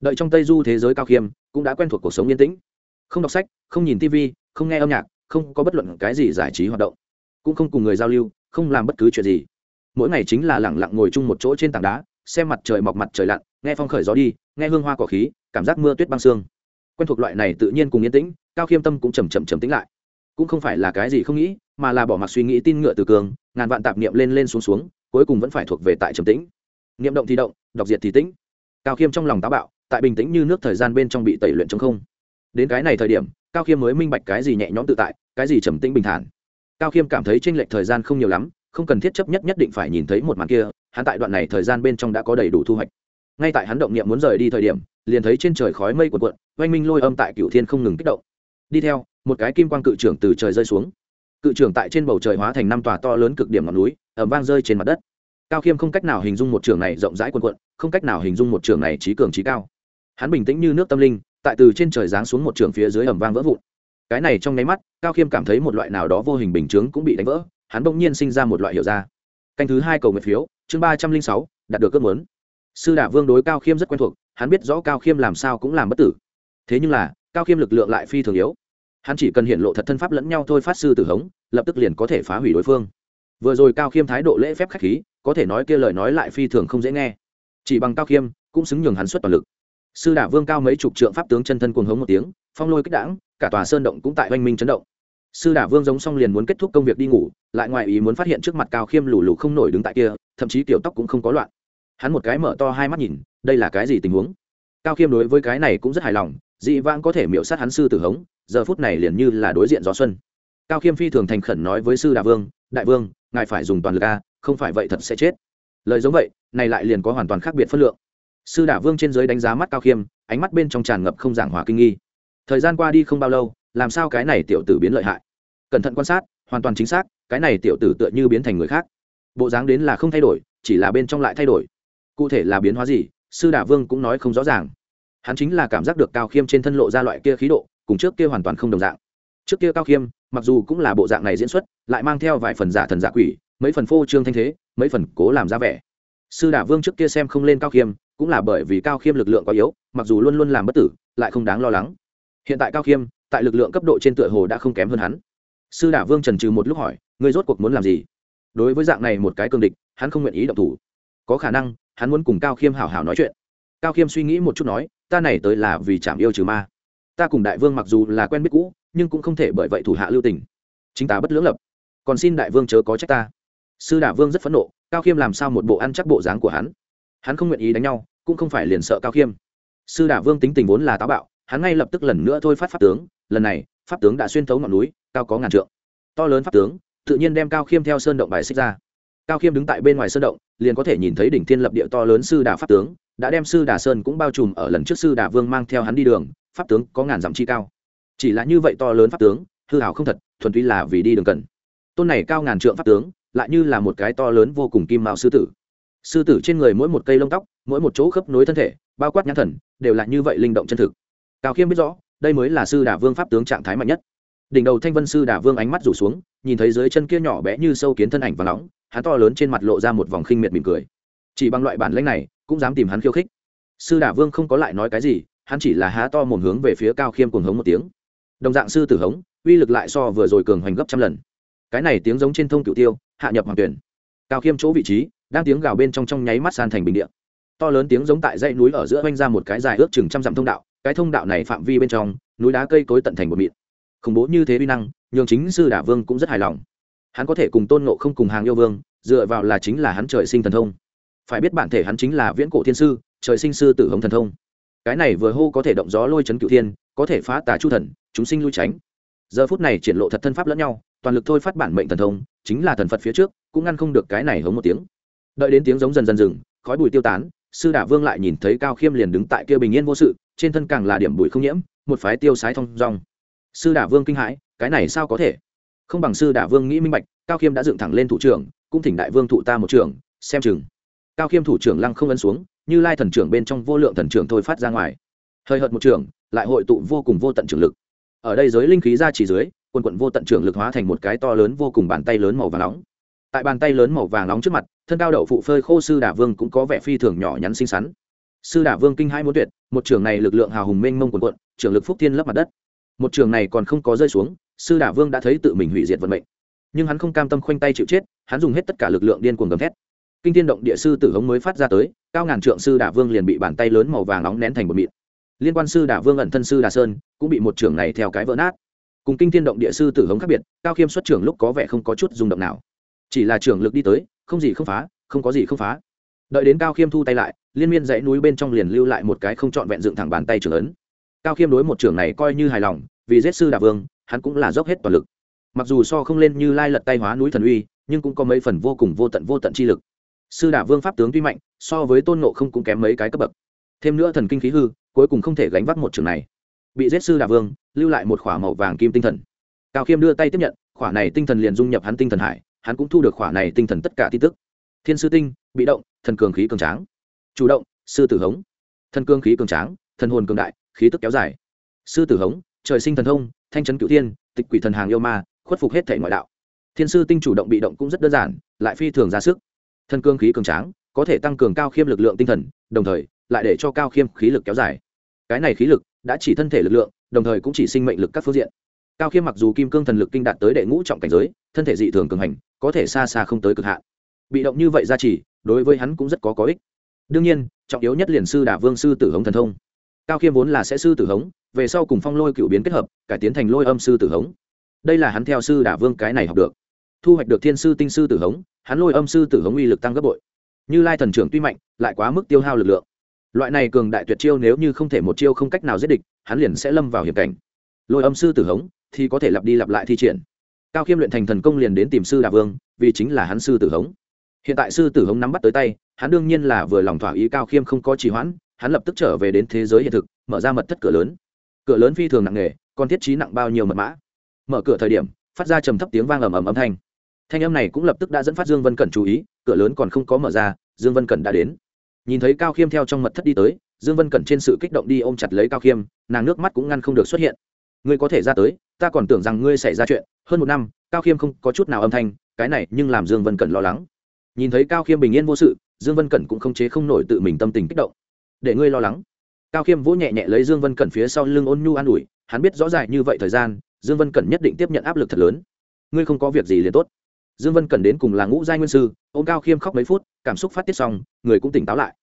Đợi trong tây du thế giới cao khiêm, cũng đã quen thuộc cuộc sống yên tĩnh. Không đọc sách, không nhìn tv không nghe âm nhạc, không có bất luận cái gì giải trí hoạt động. Cũng không cùng người giao lưu, không làm bất cứ chuyện gì. Mỗi ngày chính là lẳng lặng ngồi chung một chỗ trên tảng đá, xem mặt trời mọc mặt trời lặn, nghe phong khởi gió đi, nghe hương hoa cỏ khí, cảm giác mưa tuyết băng sương. Quen thuộc loại này tự nhiên cùng yên tĩnh, cao khiêm tâm cũng chầm chậm chầm tĩnh lại. Cũng không phải là cái gì không nghĩ mà là bỏ mặc suy nghĩ tin ngựa từ cường, ngàn vạn tạp niệm lên lên xuống xuống, cuối cùng vẫn phải thuộc về tại trầm tĩnh. Niệm động thì động, đọc diệt thì tĩnh. Cao khiêm trong lòng táo bạo, tại bình tĩnh như nước thời gian bên trong bị tẩy luyện trong không. Đến cái này thời điểm, cao khiêm mới minh bạch cái gì nhẹ nhõm tự tại, cái gì trầm tĩnh bình thản. Cao khiêm cảm thấy tranh lệch thời gian không nhiều lắm, không cần thiết chấp nhất nhất định phải nhìn thấy một màn kia, hắn tại đoạn này thời gian bên trong đã có đầy đủ thu hoạch. Ngay tại hắn động niệm muốn rời đi thời điểm, liền thấy trên trời khói mây cuộn cuộn, oanh minh lôi âm tại cửu thiên không ngừng kích động. Đi theo, một cái kim quang cự trưởng từ trời rơi xuống cự trưởng tại trên bầu trời hóa thành năm tòa to lớn cực điểm ngọn núi ẩm vang rơi trên mặt đất. Cao khiêm không cách nào hình dung một trường này rộng rãi quần quận không cách nào hình dung một trường này trí cường trí cao. Hắn bình tĩnh như nước tâm linh, tại từ trên trời giáng xuống một trường phía dưới ẩm vang vỡ vụn. Cái này trong nháy mắt, cao khiêm cảm thấy một loại nào đó vô hình bình chướng cũng bị đánh vỡ, hắn bỗng nhiên sinh ra một loại hiểu ra. Canh thứ hai cầu nguyện phiếu, chương ba trăm linh sáu, đạt được ước muốn. Sư đả vương đối cao khiêm rất quen thuộc, hắn biết rõ cao khiêm làm sao cũng làm bất tử. Thế nhưng là, cao khiêm lực lượng lại phi thường yếu hắn chỉ cần hiện lộ thật thân pháp lẫn nhau thôi phát sư tử hống, lập tức liền có thể phá hủy đối phương. Vừa rồi cao khiêm thái độ lễ phép khách khí, có thể nói kia lời nói lại phi thường không dễ nghe. Chỉ bằng cao khiêm, cũng xứng nhường hắn xuất toàn lực. Sư đả vương cao mấy chục trượng pháp tướng chân thân cuồng hống một tiếng, phong lôi kích đảng cả tòa sơn động cũng tại oanh minh chấn động. Sư đả vương giống xong liền muốn kết thúc công việc đi ngủ, lại ngoài ý muốn phát hiện trước mặt cao khiêm lù lù không nổi đứng tại kia, thậm chí tiểu tóc cũng không có loạn. Hắn một cái mở to hai mắt nhìn, đây là cái gì tình huống? Cao khiêm đối với cái này cũng rất hài lòng dị vãng có thể miễu sát hắn sư tử hống, giờ phút này liền như là đối diện gió xuân. Cao khiêm phi thường thành khẩn nói với sư đà vương, đại vương, ngài phải dùng toàn lực a, không phải vậy thật sẽ chết. Lời giống vậy, này lại liền có hoàn toàn khác biệt phân lượng. Sư đà vương trên giới đánh giá mắt cao khiêm, ánh mắt bên trong tràn ngập không giảng hòa kinh nghi. Thời gian qua đi không bao lâu, làm sao cái này tiểu tử biến lợi hại? Cẩn thận quan sát, hoàn toàn chính xác, cái này tiểu tử tựa như biến thành người khác. Bộ dáng đến là không thay đổi, chỉ là bên trong lại thay đổi. Cụ thể là biến hóa gì, sư đà vương cũng nói không rõ ràng hắn chính là cảm giác được cao khiêm trên thân lộ ra loại kia khí độ, cùng trước kia hoàn toàn không đồng dạng. Trước kia cao khiêm, mặc dù cũng là bộ dạng này diễn xuất, lại mang theo vài phần giả thần giả quỷ, mấy phần phô trương thanh thế, mấy phần cố làm ra vẻ. Sư đà vương trước kia xem không lên cao khiêm, cũng là bởi vì cao khiêm lực lượng quá yếu, mặc dù luôn luôn làm bất tử, lại không đáng lo lắng. Hiện tại cao khiêm, tại lực lượng cấp độ trên tựa hồ đã không kém hơn hắn. Sư đả vương trần trừ một lúc hỏi người rốt cuộc muốn làm gì? Đối với dạng này một cái cương địch, hắn không nguyện ý động thủ. Có khả năng, hắn muốn cùng cao khiêm hảo hảo nói chuyện. Cao khiêm suy nghĩ một chút nói ta này tới là vì chạm yêu trừ ma. Ta cùng đại vương mặc dù là quen biết cũ, nhưng cũng không thể bởi vậy thủ hạ lưu tình. Chính ta bất lưỡng lập. Còn xin đại vương chớ có trách ta. Sư đả vương rất phẫn nộ, cao khiêm làm sao một bộ ăn chắc bộ dáng của hắn? Hắn không nguyện ý đánh nhau, cũng không phải liền sợ cao khiêm. Sư đả vương tính tình vốn là táo bạo, hắn ngay lập tức lần nữa thôi phát pháp tướng. Lần này, pháp tướng đã xuyên thấu ngọn núi, cao có ngàn trượng. To lớn pháp tướng, tự nhiên đem cao khiêm theo sơn động bài xích ra. Cao khiêm đứng tại bên ngoài sơn động, liền có thể nhìn thấy đỉnh thiên lập địa to lớn sư đà pháp tướng đã đem sư đà sơn cũng bao trùm ở lần trước sư đà vương mang theo hắn đi đường, pháp tướng có ngàn dặm chi cao. Chỉ là như vậy to lớn pháp tướng, hư hảo không thật, thuần túy là vì đi đường cần. Tôn này cao ngàn trượng pháp tướng, lại như là một cái to lớn vô cùng kim mạo sư tử. Sư tử trên người mỗi một cây lông tóc, mỗi một chỗ khớp nối thân thể, bao quát nhãn thần, đều là như vậy linh động chân thực. Cao khiêm biết rõ, đây mới là sư đà vương pháp tướng trạng thái mạnh nhất. Đỉnh đầu thanh vân sư đà vương ánh mắt rủ xuống, nhìn thấy dưới chân kia nhỏ bé như sâu kiến thân ảnh và nóng, hắn to lớn trên mặt lộ ra một vòng khinh miệt mỉm cười. Chỉ bằng loại bản lãnh này cũng dám tìm hắn khiêu khích. Sư đả vương không có lại nói cái gì, hắn chỉ là há to mồm hướng về phía cao khiêm cuồng hống một tiếng. Đồng dạng sư tử hống, uy lực lại so vừa rồi cường hoành gấp trăm lần. Cái này tiếng giống trên thông cựu tiêu, hạ nhập hoàng tuyển. Cao khiêm chỗ vị trí, đang tiếng gào bên trong trong nháy mắt san thành bình địa. to lớn tiếng giống tại dãy núi ở giữa oanh ra một cái dài ước chừng trăm dặm thông đạo, cái thông đạo này phạm vi bên trong, núi đá cây cối tận thành một mịn. Khủng bố như thế vi năng, nhường chính sư đả vương cũng rất hài lòng. Hắn có thể cùng tôn nộ không cùng hàng yêu vương, dựa vào là chính là hắn trời sinh thần thông phải biết bản thể hắn chính là viễn cổ thiên sư, trời sinh sư tử hồng thần thông. Cái này vừa hô có thể động gió lôi chấn cựu thiên, có thể phá tà chu thần, chúng sinh lui tránh. Giờ phút này triển lộ thật thân pháp lẫn nhau, toàn lực thôi phát bản mệnh thần thông, chính là thần phật phía trước, cũng ngăn không được cái này hống một tiếng. Đợi đến tiếng giống dần dần dừng, khói bụi tiêu tán, sư đả vương lại nhìn thấy cao khiêm liền đứng tại kia bình yên vô sự, trên thân càng là điểm bụi không nhiễm, một phái tiêu sái thong dong. Sư đả vương kinh hãi, cái này sao có thể? Không bằng sư đả vương nghĩ minh bạch, cao khiêm đã dựng thẳng lên thủ trưởng, cũng thỉnh đại vương thụ ta một trưởng, xem chừng cao khiêm thủ trưởng lăng không ấn xuống, như lai thần trưởng bên trong vô lượng thần trưởng thôi phát ra ngoài. Hơi hợt một trưởng, lại hội tụ vô cùng vô tận trưởng lực. Ở đây giới linh khí ra chỉ dưới, quần quận vô tận trưởng lực hóa thành một cái to lớn vô cùng bàn tay lớn màu vàng nóng. Tại bàn tay lớn màu vàng nóng trước mặt, thân cao đậu phụ phơi khô sư đả vương cũng có vẻ phi thường nhỏ nhắn xinh xắn. Sư đả vương kinh hai muốn tuyệt, một trường này lực lượng hào hùng mênh mông quần quận trường lực phúc thiên lấp mặt đất. Một trường này còn không có rơi xuống, sư đả vương đã thấy tự mình hủy diệt vận mệnh. Nhưng hắn không cam tâm khoanh tay chịu chết, hắn dùng hết tất cả lực lượng điên cuồng gầm thét kinh thiên động địa sư tử hống mới phát ra tới, cao ngàn trượng sư đả vương liền bị bàn tay lớn màu vàng nóng nén thành một mịn. Liên quan sư đả vương ẩn thân sư đà sơn, cũng bị một trưởng này theo cái vỡ nát. Cùng kinh thiên động địa sư tử hống khác biệt, cao khiêm xuất trưởng lúc có vẻ không có chút rung động nào. Chỉ là trưởng lực đi tới, không gì không phá, không có gì không phá. Đợi đến cao khiêm thu tay lại, liên miên dãy núi bên trong liền lưu lại một cái không trọn vẹn dựng thẳng bàn tay trưởng ấn. Cao khiêm đối một trưởng này coi như hài lòng, vì giết sư đà vương, hắn cũng là dốc hết toàn lực. Mặc dù so không lên như lai lật tay hóa núi thần uy, nhưng cũng có mấy phần vô cùng vô tận vô tận chi lực sư đà vương pháp tướng tuy mạnh, so với tôn nộ không cũng kém mấy cái cấp bậc. Thêm nữa thần kinh khí hư, cuối cùng không thể gánh vác một trường này. Bị giết sư đà vương, lưu lại một khỏa màu vàng kim tinh thần. Cao khiêm đưa tay tiếp nhận, khỏa này tinh thần liền dung nhập hắn tinh thần hải, hắn cũng thu được khỏa này tinh thần tất cả tin tức. Thiên sư tinh, bị động, thần cường khí cường tráng. Chủ động, sư tử hống. Thần cường khí cường tráng, thần hồn cường đại, khí tức kéo dài. Sư tử hống, trời sinh thần thông, thanh trấn cựu thiên, tịch quỷ thần hàng yêu ma, khuất phục hết thể ngoại đạo. Thiên sư tinh chủ động bị động cũng rất đơn giản, lại phi thường ra sức. Thân cương khí cường tráng, có thể tăng cường cao khiêm lực lượng tinh thần, đồng thời lại để cho cao khiêm khí lực kéo dài. Cái này khí lực đã chỉ thân thể lực lượng, đồng thời cũng chỉ sinh mệnh lực các phương diện. Cao khiêm mặc dù kim cương thần lực kinh đạt tới đệ ngũ trọng cảnh giới, thân thể dị thường cường hành, có thể xa xa không tới cực hạn. Bị động như vậy ra chỉ, đối với hắn cũng rất có có ích. Đương nhiên, trọng yếu nhất liền sư đả vương sư tử hống thần thông. Cao khiêm vốn là sẽ sư tử hống, về sau cùng phong lôi cựu biến kết hợp, cải tiến thành lôi âm sư tử hống. Đây là hắn theo sư đả vương cái này học được thu hoạch được thiên sư tinh sư tử hống, hắn lôi âm sư tử hống uy lực tăng gấp bội. Như lai thần trưởng tuy mạnh, lại quá mức tiêu hao lực lượng. Loại này cường đại tuyệt chiêu nếu như không thể một chiêu không cách nào giết địch, hắn liền sẽ lâm vào hiểm cảnh. Lôi âm sư tử hống thì có thể lặp đi lặp lại thi triển. Cao khiêm luyện thành thần công liền đến tìm sư đà vương, vì chính là hắn sư tử hống. Hiện tại sư tử hống nắm bắt tới tay, hắn đương nhiên là vừa lòng thỏa ý cao khiêm không có trì hoãn, hắn lập tức trở về đến thế giới hiện thực, mở ra mật thất cửa lớn. Cửa lớn phi thường nặng nề, còn thiết trí nặng bao nhiêu mật mã. Mở cửa thời điểm, phát ra trầm thấp tiếng vang ầm ầm âm thanh thanh âm này cũng lập tức đã dẫn phát dương vân cẩn chú ý, cửa lớn còn không có mở ra, dương vân cẩn đã đến. Nhìn thấy cao khiêm theo trong mật thất đi tới, dương vân cẩn trên sự kích động đi ôm chặt lấy cao khiêm, nàng nước mắt cũng ngăn không được xuất hiện. Ngươi có thể ra tới, ta còn tưởng rằng ngươi xảy ra chuyện. Hơn một năm, cao khiêm không có chút nào âm thanh, cái này nhưng làm dương vân cẩn lo lắng. Nhìn thấy cao khiêm bình yên vô sự, dương vân cẩn cũng không chế không nổi tự mình tâm tình kích động. Để ngươi lo lắng. Cao khiêm vỗ nhẹ nhẹ lấy dương vân cẩn phía sau lưng ôn nhu an ủi, hắn biết rõ ràng như vậy thời gian, dương vân cẩn nhất định tiếp nhận áp lực thật lớn. Ngươi không có việc gì liền tốt dương vân Cần đến cùng là ngũ giai nguyên sư ô cao khiêm khóc mấy phút, cảm xúc phát tiết xong, người cũng tỉnh táo lại.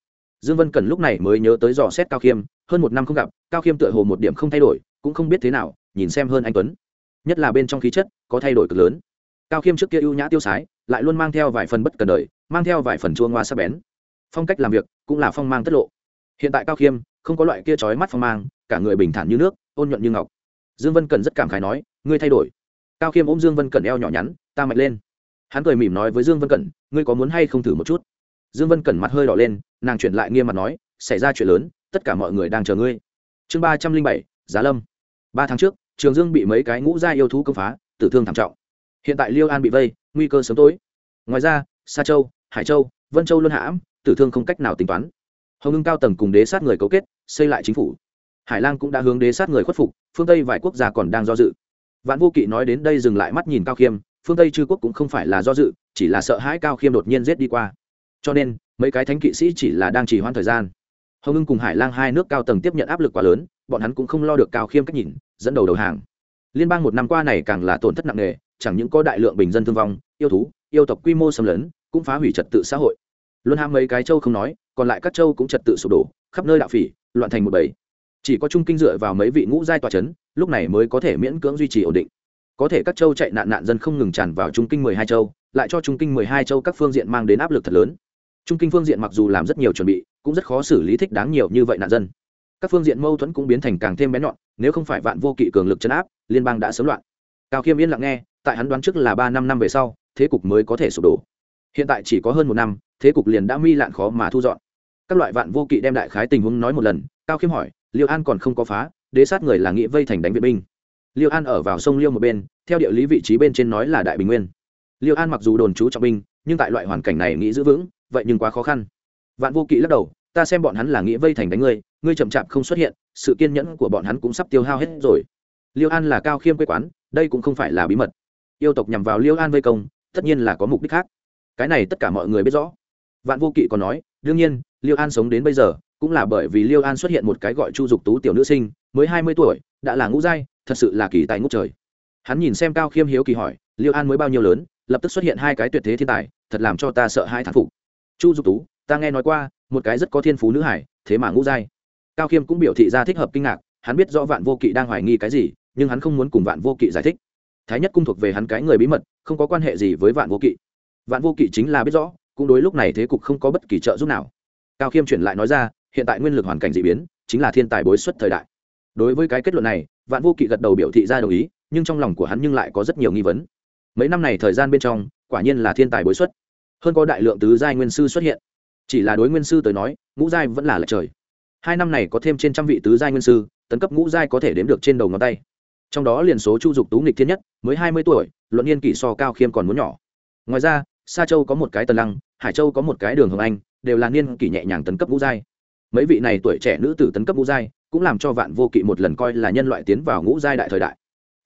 Dương vân Cần lúc này mới nhớ tới dò xét cao khiêm, hơn một năm không gặp, cao khiêm tựa hồ một điểm không thay đổi, cũng không biết thế nào, nhìn xem hơn anh tuấn. Nhất là bên trong khí chất, có thay đổi cực lớn. Cao khiêm trước kia ưu nhã tiêu sái, lại luôn mang theo vài phần bất cần đời, mang theo vài phần chua ngoa sắc bén. Phong cách làm việc, cũng là phong mang tất lộ. Hiện tại cao khiêm, không có loại kia trói mắt phong mang, cả người bình thản như nước, ôn nhuận như ngọc. Dương vân cần rất cảm khái nói, ngươi thay đổi. Cao khiêm ôm dương vân Cần eo nhỏ nhắn, ta mạnh lên hắn cười mỉm nói với dương vân cẩn, ngươi có muốn hay không thử một chút? Dương vân cẩn mặt hơi đỏ lên, nàng chuyển lại nghiêm mặt nói, xảy ra chuyện lớn, tất cả mọi người đang chờ ngươi. Chương ba trăm linh bảy, giá lâm. Ba tháng trước, trường dương bị mấy cái ngũ gia yêu thú công phá, tử thương thảm trọng. Hiện tại liêu an bị vây, nguy cơ sớm tối. Ngoài ra, sa châu, hải châu, vân châu luân hãm, tử thương không cách nào tính toán. Hồng ngưng cao tầng cùng đế sát người cấu kết, xây lại chính phủ. Hải lang cũng đã hướng đế sát người khuất phục, phương tây vài quốc gia còn đang do dự. Vạn vô kỵ nói đến đây dừng lại mắt nhìn cao khiêm phương tây chư quốc cũng không phải là do dự chỉ là sợ hãi cao khiêm đột nhiên giết đi qua cho nên mấy cái thánh kỵ sĩ chỉ là đang trì hoãn thời gian hồng ưng cùng hải lang hai nước cao tầng tiếp nhận áp lực quá lớn bọn hắn cũng không lo được cao khiêm cách nhìn dẫn đầu đầu hàng liên bang một năm qua này càng là tổn thất nặng nề chẳng những có đại lượng bình dân thương vong yêu thú yêu tộc quy mô xâm lấn cũng phá hủy trật tự xã hội luôn ham mấy cái châu không nói còn lại các châu cũng trật tự sụp đổ khắp nơi đạo phỉ loạn thành một bầy chỉ có trung kinh dựa vào mấy vị ngũ giai tòa c h ấ n lúc này mới có thể miễn cưỡng duy trì ổn định có thể các châu chạy nạn nạn dân không ngừng tràn vào trung kinh mười hai châu, lại cho trung kinh mười hai châu các phương diện mang đến áp lực thật lớn. Trung kinh phương diện mặc dù làm rất nhiều chuẩn bị, cũng rất khó xử lý thích đáng nhiều như vậy nạn dân. Các phương diện mâu thuẫn cũng biến thành càng thêm bén nhọn, nếu không phải vạn vô kỵ cường lực chấn áp, liên bang đã sớm loạn. Cao khiêm yên lặng nghe, tại hắn đoán trước là ba năm năm về sau, thế cục mới có thể sụp đổ. Hiện tại chỉ có hơn một năm, thế cục liền đã mi lạn khó mà thu dọn. Các loại vạn vô kỵ đem đại khái tình huống nói một lần, cao khiêm hỏi, liêu an còn không có phá, đế sát người là nghĩa vây thành đánh viện binh liêu an ở vào sông liêu một bên, theo địa lý vị trí bên trên nói là đại bình nguyên. Liêu an mặc dù đồn trú trọng binh, nhưng tại loại hoàn cảnh này nghĩ giữ vững, vậy nhưng quá khó khăn. Vạn vô kỵ lắc đầu, ta xem bọn hắn là nghĩ vây thành đánh ngươi ngươi chậm chạp không xuất hiện, sự kiên nhẫn của bọn hắn cũng sắp tiêu hao hết rồi. Liêu an là cao khiêm quê quán, đây cũng không phải là bí mật. Yêu tộc nhằm vào liêu an vây công, tất nhiên là có mục đích khác. Cái này tất cả mọi người biết rõ. Vạn vô kỵ còn nói, đương nhiên, liêu an sống đến bây giờ, cũng là bởi vì liêu an xuất hiện một cái gọi chu dục tú tiểu nữ sinh mới hai mươi tuổi, đã là ngũ giai, thật sự là kỳ tài ngũ trời. Hắn nhìn xem cao khiêm hiếu kỳ hỏi, liêu an mới bao nhiêu lớn, lập tức xuất hiện hai cái tuyệt thế thiên tài, thật làm cho ta sợ hai thán phục. Chu dục tú, ta nghe nói qua, một cái rất có thiên phú nữ hải, thế mà ngũ giai. Cao khiêm cũng biểu thị ra thích hợp kinh ngạc, hắn biết rõ vạn vô kỵ đang hoài nghi cái gì, nhưng hắn không muốn cùng vạn vô kỵ giải thích. Thái nhất cung thuộc về hắn cái người bí mật, không có quan hệ gì với vạn vô kỵ. Vạn vô kỵ chính là biết rõ, cũng đối lúc này thế cục không có bất kỳ trợ giúp nào. Cao khiêm chuyển lại nói ra, hiện tại nguyên lực hoàn cảnh d ị biến, chính là thiên tài bối xuất thời đại đối với cái kết luận này, vạn vô kỵ gật đầu biểu thị ra đồng ý, nhưng trong lòng của hắn nhưng lại có rất nhiều nghi vấn. Mấy năm này thời gian bên trong, quả nhiên là thiên tài bối xuất. Hơn có đại lượng tứ giai nguyên sư xuất hiện. Chỉ là đối nguyên sư tới nói, ngũ giai vẫn là lệch trời. Hai năm này có thêm trên trăm vị tứ giai nguyên sư, tấn cấp ngũ giai có thể đếm được trên đầu ngón tay. Trong đó liền số chu dục tú nghịch thiên nhất, mới hai mươi tuổi, luận niên kỷ so cao khiêm còn muốn nhỏ. Ngoài ra, sa châu có một cái tần lăng, hải châu có một cái đường hồng anh, đều là niên kỷ nhẹ nhàng tấn cấp ngũ giai. Mấy vị này tuổi trẻ nữ tử tấn cấp ngũ giai cũng làm cho vạn vô kỵ một lần coi là nhân loại tiến vào ngũ giai đại thời đại.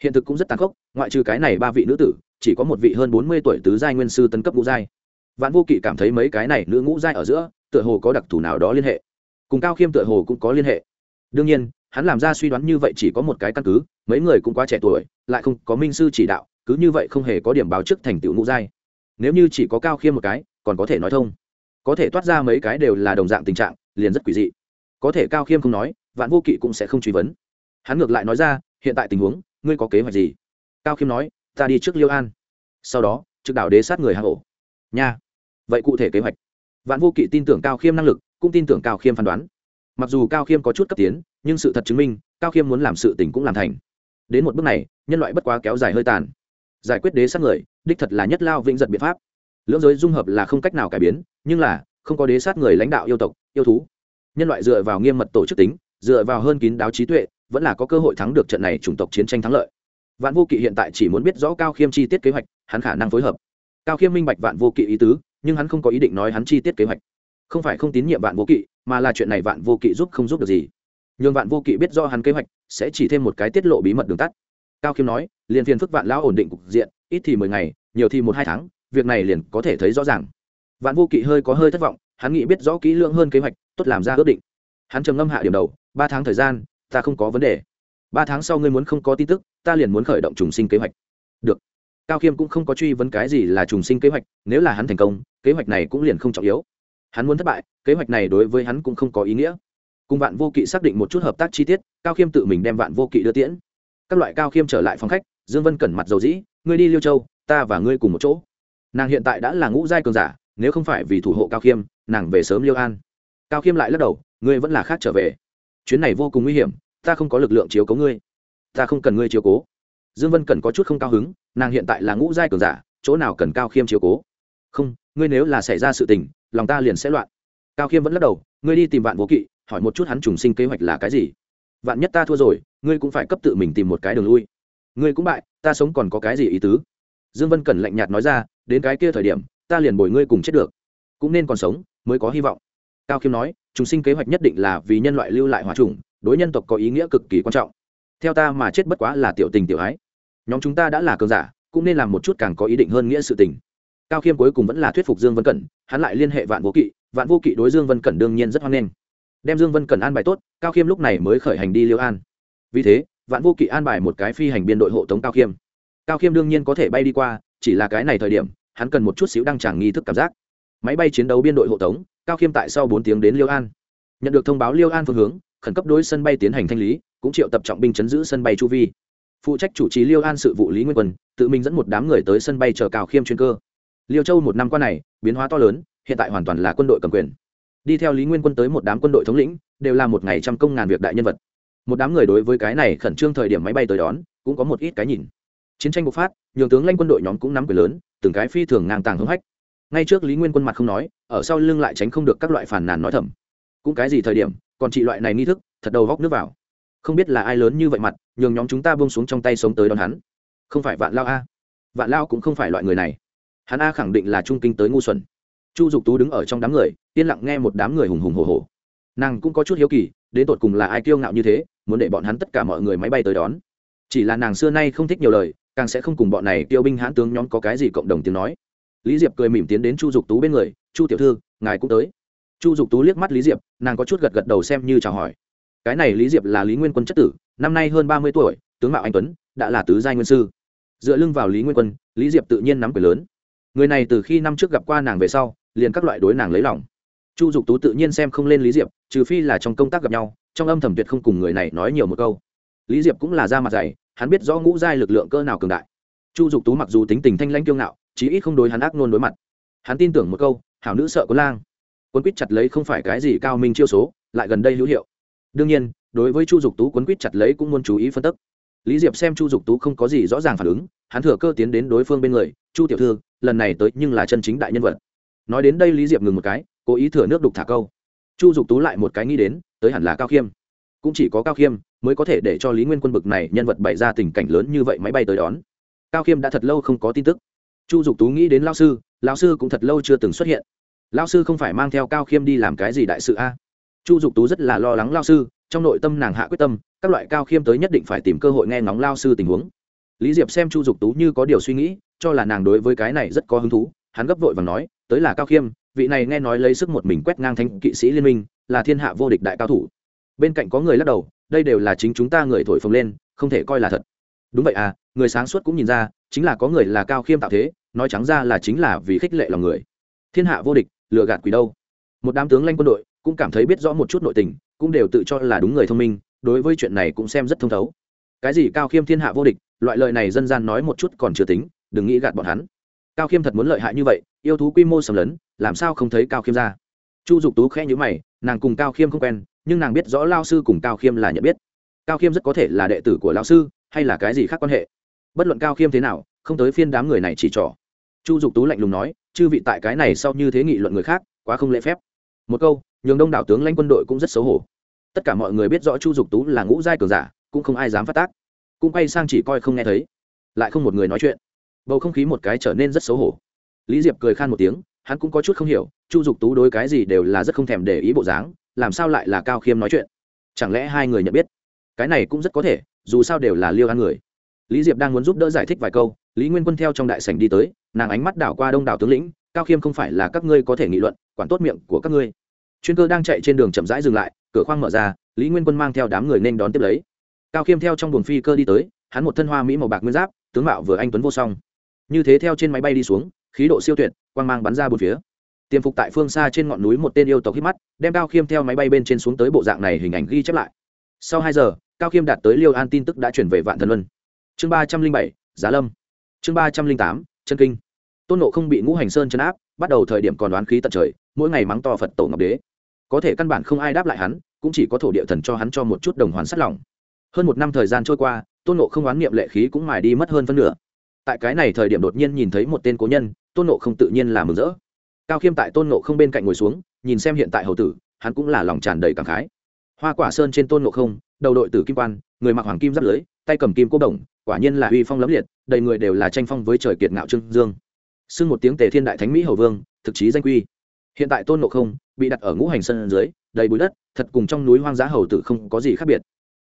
Hiện thực cũng rất tàn khốc, ngoại trừ cái này ba vị nữ tử, chỉ có một vị hơn bốn mươi tuổi tứ giai nguyên sư tấn cấp ngũ giai. Vạn vô kỵ cảm thấy mấy cái này nữ ngũ giai ở giữa, tựa hồ có đặc thù nào đó liên hệ. Cùng cao khiêm tựa hồ cũng có liên hệ. Đương nhiên, hắn làm ra suy đoán như vậy chỉ có một cái căn cứ, mấy người cũng quá trẻ tuổi, lại không có minh sư chỉ đạo, cứ như vậy không hề có điểm báo trước thành tựu ngũ giai. Nếu như chỉ có cao khiêm một cái, còn có thể nói thông. Có thể toát ra mấy cái đều là đồng dạng tình trạng, liền rất quỷ dị. Có thể cao khiêm không nói vạn vô kỵ cũng sẽ không truy vấn. Hắn ngược lại nói ra, hiện tại tình huống, ngươi có kế hoạch gì? Cao khiêm nói, ta đi trước liêu an. Sau đó, trực đảo đế sát người hạ hổ nha. Vậy cụ thể kế hoạch? Vạn vô kỵ tin tưởng cao khiêm năng lực, cũng tin tưởng cao khiêm phán đoán. Mặc dù cao khiêm có chút cấp tiến, nhưng sự thật chứng minh, cao khiêm muốn làm sự tình cũng làm thành. Đến một bước này, nhân loại bất quá kéo dài hơi tàn. Giải quyết đế sát người, đích thật là nhất lao vĩnh giật biện pháp. Lưỡng giới dung hợp là không cách nào cải biến, nhưng là, không có đế sát người lãnh đạo yêu tộc, yêu thú. Nhân loại dựa vào nghiêm mật tổ chức tính dựa vào hơn kín đáo trí tuệ, vẫn là có cơ hội thắng được trận này chủng tộc chiến tranh thắng lợi. Vạn vô kỵ hiện tại chỉ muốn biết rõ cao khiêm chi tiết kế hoạch, hắn khả năng phối hợp. Cao khiêm minh bạch vạn vô kỵ ý tứ, nhưng hắn không có ý định nói hắn chi tiết kế hoạch. Không phải không tín nhiệm vạn vô kỵ, mà là chuyện này vạn vô kỵ giúp không giúp được gì. Nhường vạn vô kỵ biết do hắn kế hoạch, sẽ chỉ thêm một cái tiết lộ bí mật đường tắt. Cao khiêm nói liền phiền phức vạn lão ổn định cục diện, ít thì mười ngày, nhiều thì một hai tháng, việc này liền có thể thấy rõ ràng. Vạn vô kỵ hơi có hơi thất vọng, hắn nghĩ biết rõ kỹ lưỡng hơn kế hoạch, tốt làm ra ước định hắn trầm ngâm hạ điểm đầu, ba tháng thời gian, ta không có vấn đề. Ba tháng sau ngươi muốn không có tin tức, ta liền muốn khởi động trùng sinh kế hoạch. Được. Cao khiêm cũng không có truy vấn cái gì là trùng sinh kế hoạch, nếu là hắn thành công, kế hoạch này cũng liền không trọng yếu. Hắn muốn thất bại, kế hoạch này đối với hắn cũng không có ý nghĩa. Cùng vạn vô kỵ xác định một chút hợp tác chi tiết, cao khiêm tự mình đem vạn vô kỵ đưa tiễn. Các loại cao khiêm trở lại phòng khách, dương vân cẩn mặt dầu dĩ, ngươi đi liêu châu, ta và ngươi cùng một chỗ. Nàng hiện tại đã là ngũ giai cường giả, nếu không phải vì thủ hộ cao khiêm nàng về sớm liêu an. Cao khiêm lại lắc đầu ngươi vẫn là khác trở về. Chuyến này vô cùng nguy hiểm, ta không có lực lượng chiếu cố ngươi. Ta không cần ngươi chiếu cố. Dương vân cần có chút không cao hứng, nàng hiện tại là ngũ giai cường giả, chỗ nào cần cao khiêm chiếu cố? Không, ngươi nếu là xảy ra sự tình, lòng ta liền sẽ loạn. Cao khiêm vẫn lắc đầu, ngươi đi tìm vạn vô kỵ, hỏi một chút hắn trùng sinh kế hoạch là cái gì. Vạn nhất ta thua rồi, ngươi cũng phải cấp tự mình tìm một cái đường lui. Ngươi cũng bại, ta sống còn có cái gì ý tứ? Dương vân cẩn lạnh nhạt nói ra, đến cái kia thời điểm, ta liền bồi ngươi cùng chết được. Cũng nên còn sống, mới có hy vọng cao khiêm nói chúng sinh kế hoạch nhất định là vì nhân loại lưu lại hòa trùng, đối nhân tộc có ý nghĩa cực kỳ quan trọng. Theo ta mà chết bất quá là tiểu tình tiểu ái. Nhóm chúng ta đã là cường giả, cũng nên làm một chút càng có ý định hơn nghĩa sự tình. Cao khiêm cuối cùng vẫn là thuyết phục dương vân cẩn, hắn lại liên hệ vạn vô kỵ, vạn vô kỵ đối dương vân cẩn đương nhiên rất hoan nghênh. Đem dương vân cẩn an bài tốt, cao khiêm lúc này mới khởi hành đi liêu an. Vì thế, vạn vô kỵ an bài một cái phi hành biên đội hộ tống cao khiêm. Cao khiêm đương nhiên có thể bay đi qua, chỉ là cái này thời điểm, hắn cần một chút xíu đăng tràng nghi thức cảm giác. Máy bay chiến đấu biên đội hộ tống cao khiêm tại sau bốn tiếng đến liêu an. Nhận được thông báo liêu an phương hướng, khẩn cấp đối sân bay tiến hành thanh lý, cũng triệu tập trọng binh chấn giữ sân bay chu vi. Phụ trách chủ trì liêu an sự vụ lý nguyên quân, tự mình dẫn một đám người tới sân bay chờ cao khiêm chuyên cơ. Liêu châu một năm qua này, biến hóa to lớn, hiện tại hoàn toàn là quân đội cầm quyền. Đi theo lý nguyên quân tới một đám quân đội thống lĩnh, đều là một ngày trăm công ngàn việc đại nhân vật. Một đám người đối với cái này khẩn trương thời điểm máy bay tới đón, cũng có một ít cái nhìn. Chiến tranh bộc phát, nhường tướng lanh quân đội nhóm cũng nắm quyền lớn, từng cái phi thường ngang tàng hưng hách ngay trước lý nguyên quân mặt không nói, ở sau lưng lại tránh không được các loại phản nàn nói thầm. Cũng cái gì thời điểm, còn chị loại này nghi thức, thật đầu góc nước vào. Không biết là ai lớn như vậy mặt, nhường nhóm chúng ta bông xuống trong tay sống tới đón hắn. Không phải vạn lao a. Vạn lao cũng không phải loại người này. Hắn a khẳng định là trung kinh tới ngu xuẩn. Chu dục tú đứng ở trong đám người, yên lặng nghe một đám người hùng hùng hồ hồ nàng cũng có chút hiếu kỳ, đến tột cùng là ai kiêu ngạo như thế, muốn để bọn hắn tất cả mọi người máy bay tới đón. Chỉ là nàng xưa nay không thích nhiều lời, càng sẽ không cùng bọn này tiêu binh hãn tướng nhóm có cái gì cộng đồng tiếng nói lý diệp cười mỉm tiến đến chu dục tú bên người, chu tiểu thư, ngài cũng tới. Chu dục tú liếc mắt lý diệp, nàng có chút gật gật đầu xem như chào hỏi. Cái này lý diệp là lý nguyên quân chất tử, năm nay hơn ba mươi tuổi, tướng mạo anh tuấn, đã là tứ giai nguyên sư. Dựa lưng vào lý nguyên quân, lý diệp tự nhiên nắm quyền lớn. Người này từ khi năm trước gặp qua nàng về sau, liền các loại đối nàng lấy lòng. Chu dục tú tự nhiên xem không lên lý diệp, trừ phi là trong công tác gặp nhau, trong âm thầm tuyệt không cùng người này nói nhiều một câu. Lý diệp cũng là da mặt dày, hắn biết rõ ngũ giai lực lượng cơ nào cường đại. Chu dục tú mặc dù tính tình thanh lãnh kiêu ngạo chí ít không đối hắn ác nôn đối mặt. Hắn tin tưởng một câu, hảo nữ sợ có lang. Quân quýt chặt lấy không phải cái gì cao minh chiêu số, lại gần đây hữu hiệu. Đương nhiên, đối với chu dục tú quấn quýt chặt lấy cũng muốn chú ý phân tích lý diệp xem chu dục tú không có gì rõ ràng phản ứng, hắn thừa cơ tiến đến đối phương bên người, chu tiểu thư, lần này tới nhưng là chân chính đại nhân vật. Nói đến đây lý diệp ngừng một cái, cố ý thừa nước đục thả câu. Chu dục tú lại một cái nghĩ đến, tới hẳn là cao khiêm. Cũng chỉ có cao khiêm mới có thể để cho lý nguyên quân bực này nhân vật bày ra tình cảnh lớn như vậy máy bay tới đón. Cao khiêm đã thật lâu không có tin tức chu dục tú nghĩ đến lao sư lao sư cũng thật lâu chưa từng xuất hiện. Lao sư không phải mang theo cao khiêm đi làm cái gì đại sự a? Chu dục tú rất là lo lắng lao sư, trong nội tâm nàng hạ quyết tâm, các loại cao khiêm tới nhất định phải tìm cơ hội nghe ngóng lao sư tình huống. Lý diệp xem chu dục tú như có điều suy nghĩ, cho là nàng đối với cái này rất có hứng thú, hắn gấp vội và nói, tới là cao khiêm, vị này nghe nói lấy sức một mình quét ngang thanh kỵ sĩ liên minh, là thiên hạ vô địch đại cao thủ. Bên cạnh có người lắc đầu, đây đều là chính chúng ta người thổi phồng lên, không thể coi là thật. Đúng vậy à người sáng suốt cũng nhìn ra chính là có người là cao khiêm tạo thế, nói trắng ra là chính là vì khích lệ lòng người. Thiên hạ vô địch lựa gạt quỷ đâu. Một đám tướng lanh quân đội cũng cảm thấy biết rõ một chút nội tình, cũng đều tự cho là đúng người thông minh, đối với chuyện này cũng xem rất thông thấu. Cái gì cao khiêm thiên hạ vô địch, loại lời này dân gian nói một chút còn chưa tính, đừng nghĩ gạt bọn hắn. Cao khiêm thật muốn lợi hại như vậy, yêu thú quy mô sầm lớn làm sao không thấy cao khiêm ra? Chu dục tú khẽ nhữ mày, nàng cùng cao khiêm không quen, nhưng nàng biết rõ lao sư cùng cao khiêm là nhận biết. Cao khiêm rất có thể là đệ tử của lao sư, hay là cái gì khác quan hệ? Bất luận cao khiêm thế nào, không tới phiên đám người này chỉ trỏ. Chu dục tú lạnh lùng nói, chư vị tại cái này sau như thế nghị luận người khác, quá không lễ phép. Một câu, nhường đông đảo tướng lãnh quân đội cũng rất xấu hổ. Tất cả mọi người biết rõ chu dục tú là ngũ giai cường giả, cũng không ai dám phát tác. Cũng quay sang chỉ coi không nghe thấy. Lại không một người nói chuyện. Bầu không khí một cái trở nên rất xấu hổ. Lý diệp cười khan một tiếng, hắn cũng có chút không hiểu, chu dục tú đối cái gì đều là rất không thèm để ý bộ dáng, làm sao lại là cao khiêm nói chuyện? Chẳng lẽ hai người nhận biết? Cái này cũng rất có thể, dù sao đều là liêu ăn người lý diệp đang muốn giúp đỡ giải thích vài câu, lý nguyên quân theo trong đại sảnh đi tới, nàng ánh mắt đảo qua đông đảo tướng lĩnh, cao khiêm không phải là các ngươi có thể nghị luận, quản tốt miệng của các ngươi. Chuyên cơ đang chạy trên đường chậm rãi dừng lại, cửa khoang mở ra, lý nguyên quân mang theo đám người nên đón tiếp lấy. Cao khiêm theo trong buồng phi cơ đi tới, hắn một thân hoa mỹ màu bạc nguyên giáp, tướng mạo vừa anh tuấn vô song. Như thế theo trên máy bay đi xuống, khí độ siêu tuyệt, quang mang bắn ra bốn phía. Tiềm phục tại phương xa trên ngọn núi một tên yêu tộc hít mắt, đem cao khiêm theo máy bay bên trên xuống tới bộ dạng này hình ảnh ghi chép lại. Sau hai giờ, cao khiêm đạt tới liêu an tin tức đã chuyển về vạn thần luân chương ba trăm linh bảy, giá lâm. Chương ba trăm linh tám, chân kinh. Tôn nộ không bị ngũ hành sơn chấn áp, bắt đầu thời điểm còn đoán khí tận trời, mỗi ngày mắng to phật tổ ngọc đế. Có thể căn bản không ai đáp lại hắn, cũng chỉ có thổ địa thần cho hắn cho một chút đồng hoàn sắt lòng hơn một năm thời gian trôi qua, tôn nộ không oán niệm lệ khí cũng mài đi mất hơn phân nửa. Tại cái này thời điểm đột nhiên nhìn thấy một tên cố nhân, tôn nộ không tự nhiên là mừng rỡ. Cao khiêm tại tôn nộ không bên cạnh ngồi xuống, nhìn xem hiện tại hầu tử, hắn cũng là lòng tràn đầy cảm khái. Hoa quả sơn trên tôn nộ không, đầu đội tử kim quan, người mặc hoàng kim giáp lưới, tay cầm kim cố đồng quả nhiên là uy phong lẫm liệt, đầy người đều là tranh phong với trời kiệt ngạo trương dương. Xưng một tiếng tề thiên đại thánh mỹ hầu vương, thực chí danh quy. Hiện tại tôn nộ không bị đặt ở ngũ hành sân dưới, đầy bụi đất, thật cùng trong núi hoang dã hầu tử không có gì khác biệt.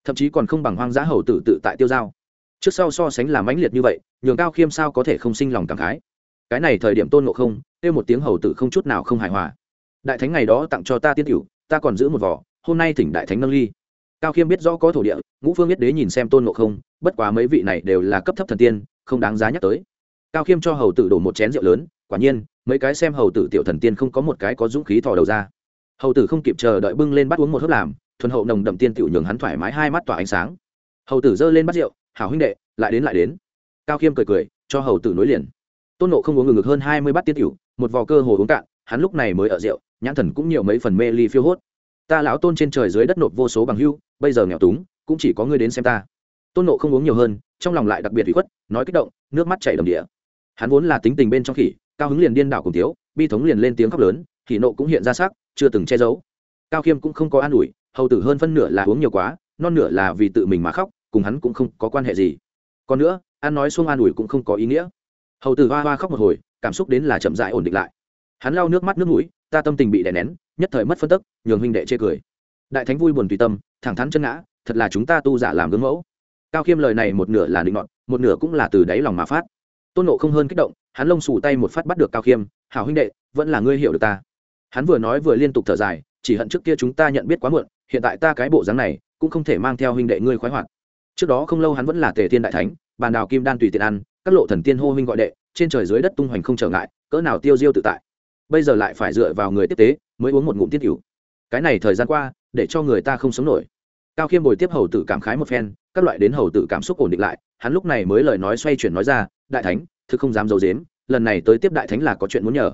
Thậm chí còn không bằng hoang dã hầu tử tự tại tiêu giao trước sau so sánh là mãnh liệt như vậy, nhường cao khiêm sao có thể không sinh lòng cảm khái. Cái này thời điểm tôn nộ không kêu một tiếng hầu tử không chút nào không hài hòa. Đại thánh ngày đó tặng cho ta tiên cửu ta còn giữ một vỏ, hôm nay thỉnh đại thánh nâng ly cao khiêm biết rõ có thổ địa, ngũ phương biết đế nhìn xem tôn ngộ không, bất quá mấy vị này đều là cấp thấp thần tiên, không đáng giá nhắc tới. Cao khiêm cho hầu tử đổ một chén rượu lớn, quả nhiên, mấy cái xem hầu tử tiểu thần tiên không có một cái có dũng khí thò đầu ra. Hầu tử không kịp chờ đợi bưng lên bắt uống một hớp làm, thuần hậu nồng đậm tiên tiểu nhường hắn thoải mái hai mắt tỏa ánh sáng. Hầu tử giơ lên bắt rượu, hảo huynh đệ, lại đến lại đến. Cao khiêm cười cười, cho hầu tử nối liền. Tôn nộ không uống ngừng ngực hơn hai mươi bát tiên tiểu, một vò cơ hồ uống cạn, hắn lúc này mới ở rượu, nhãn thần cũng nhiều mấy phần mê ly phiêu hốt ta lão tôn trên trời dưới đất nộp vô số bằng hưu, bây giờ nghèo túng, cũng chỉ có ngươi đến xem ta. Tôn nộ không uống nhiều hơn, trong lòng lại đặc biệt bị khuất, nói kích động, nước mắt chảy đầm địa hắn vốn là tính tình bên trong khỉ, cao hứng liền điên đảo cùng thiếu, bi thống liền lên tiếng khóc lớn thì nộ cũng hiện ra sắc, chưa từng che giấu. Cao khiêm cũng không có an ủi, hầu tử hơn phân nửa là uống nhiều quá, non nửa là vì tự mình mà khóc, cùng hắn cũng không có quan hệ gì. Còn nữa an nói xuông an ủi cũng không có ý nghĩa. Hầu tử hoa hoa khóc một hồi, cảm xúc đến là chậm dại ổn định lại. Hắn lau nước mắt nước mũi ta tâm tình bị đè nén, nhất thời mất phân tức, nhường huynh đệ chê cười. Đại thánh vui buồn tùy tâm, thẳng thắn chân ngã, thật là chúng ta tu giả làm gương mẫu. Cao khiêm lời này một nửa là định ngọn một nửa cũng là từ đáy lòng mà phát. Tôn nộ không hơn kích động, hắn lông xù tay một phát bắt được cao khiêm, hảo huynh đệ, vẫn là ngươi hiểu được ta. Hắn vừa nói vừa liên tục thở dài, chỉ hận trước kia chúng ta nhận biết quá muộn, hiện tại ta cái bộ dáng này, cũng không thể mang theo huynh đệ ngươi khoái hoạt. Trước đó không lâu hắn vẫn là tề thiên đại thánh, bàn đào kim đan tùy tiện ăn, các lộ thần tiên hô huynh gọi đệ, trên trời dưới đất tung hoành không trở ngại, cỡ nào tiêu diêu tự tại bây giờ lại phải dựa vào người tiếp tế mới uống một ngụm tiết cửu cái này thời gian qua, để cho người ta không sống nổi. Cao khiêm bồi tiếp hầu tử cảm khái một phen, các loại đến hầu tử cảm xúc ổn định lại, hắn lúc này mới lời nói xoay chuyển nói ra, đại thánh, thực không dám d i ấ u dếm lần này tới tiếp đại thánh là có chuyện muốn nhờ.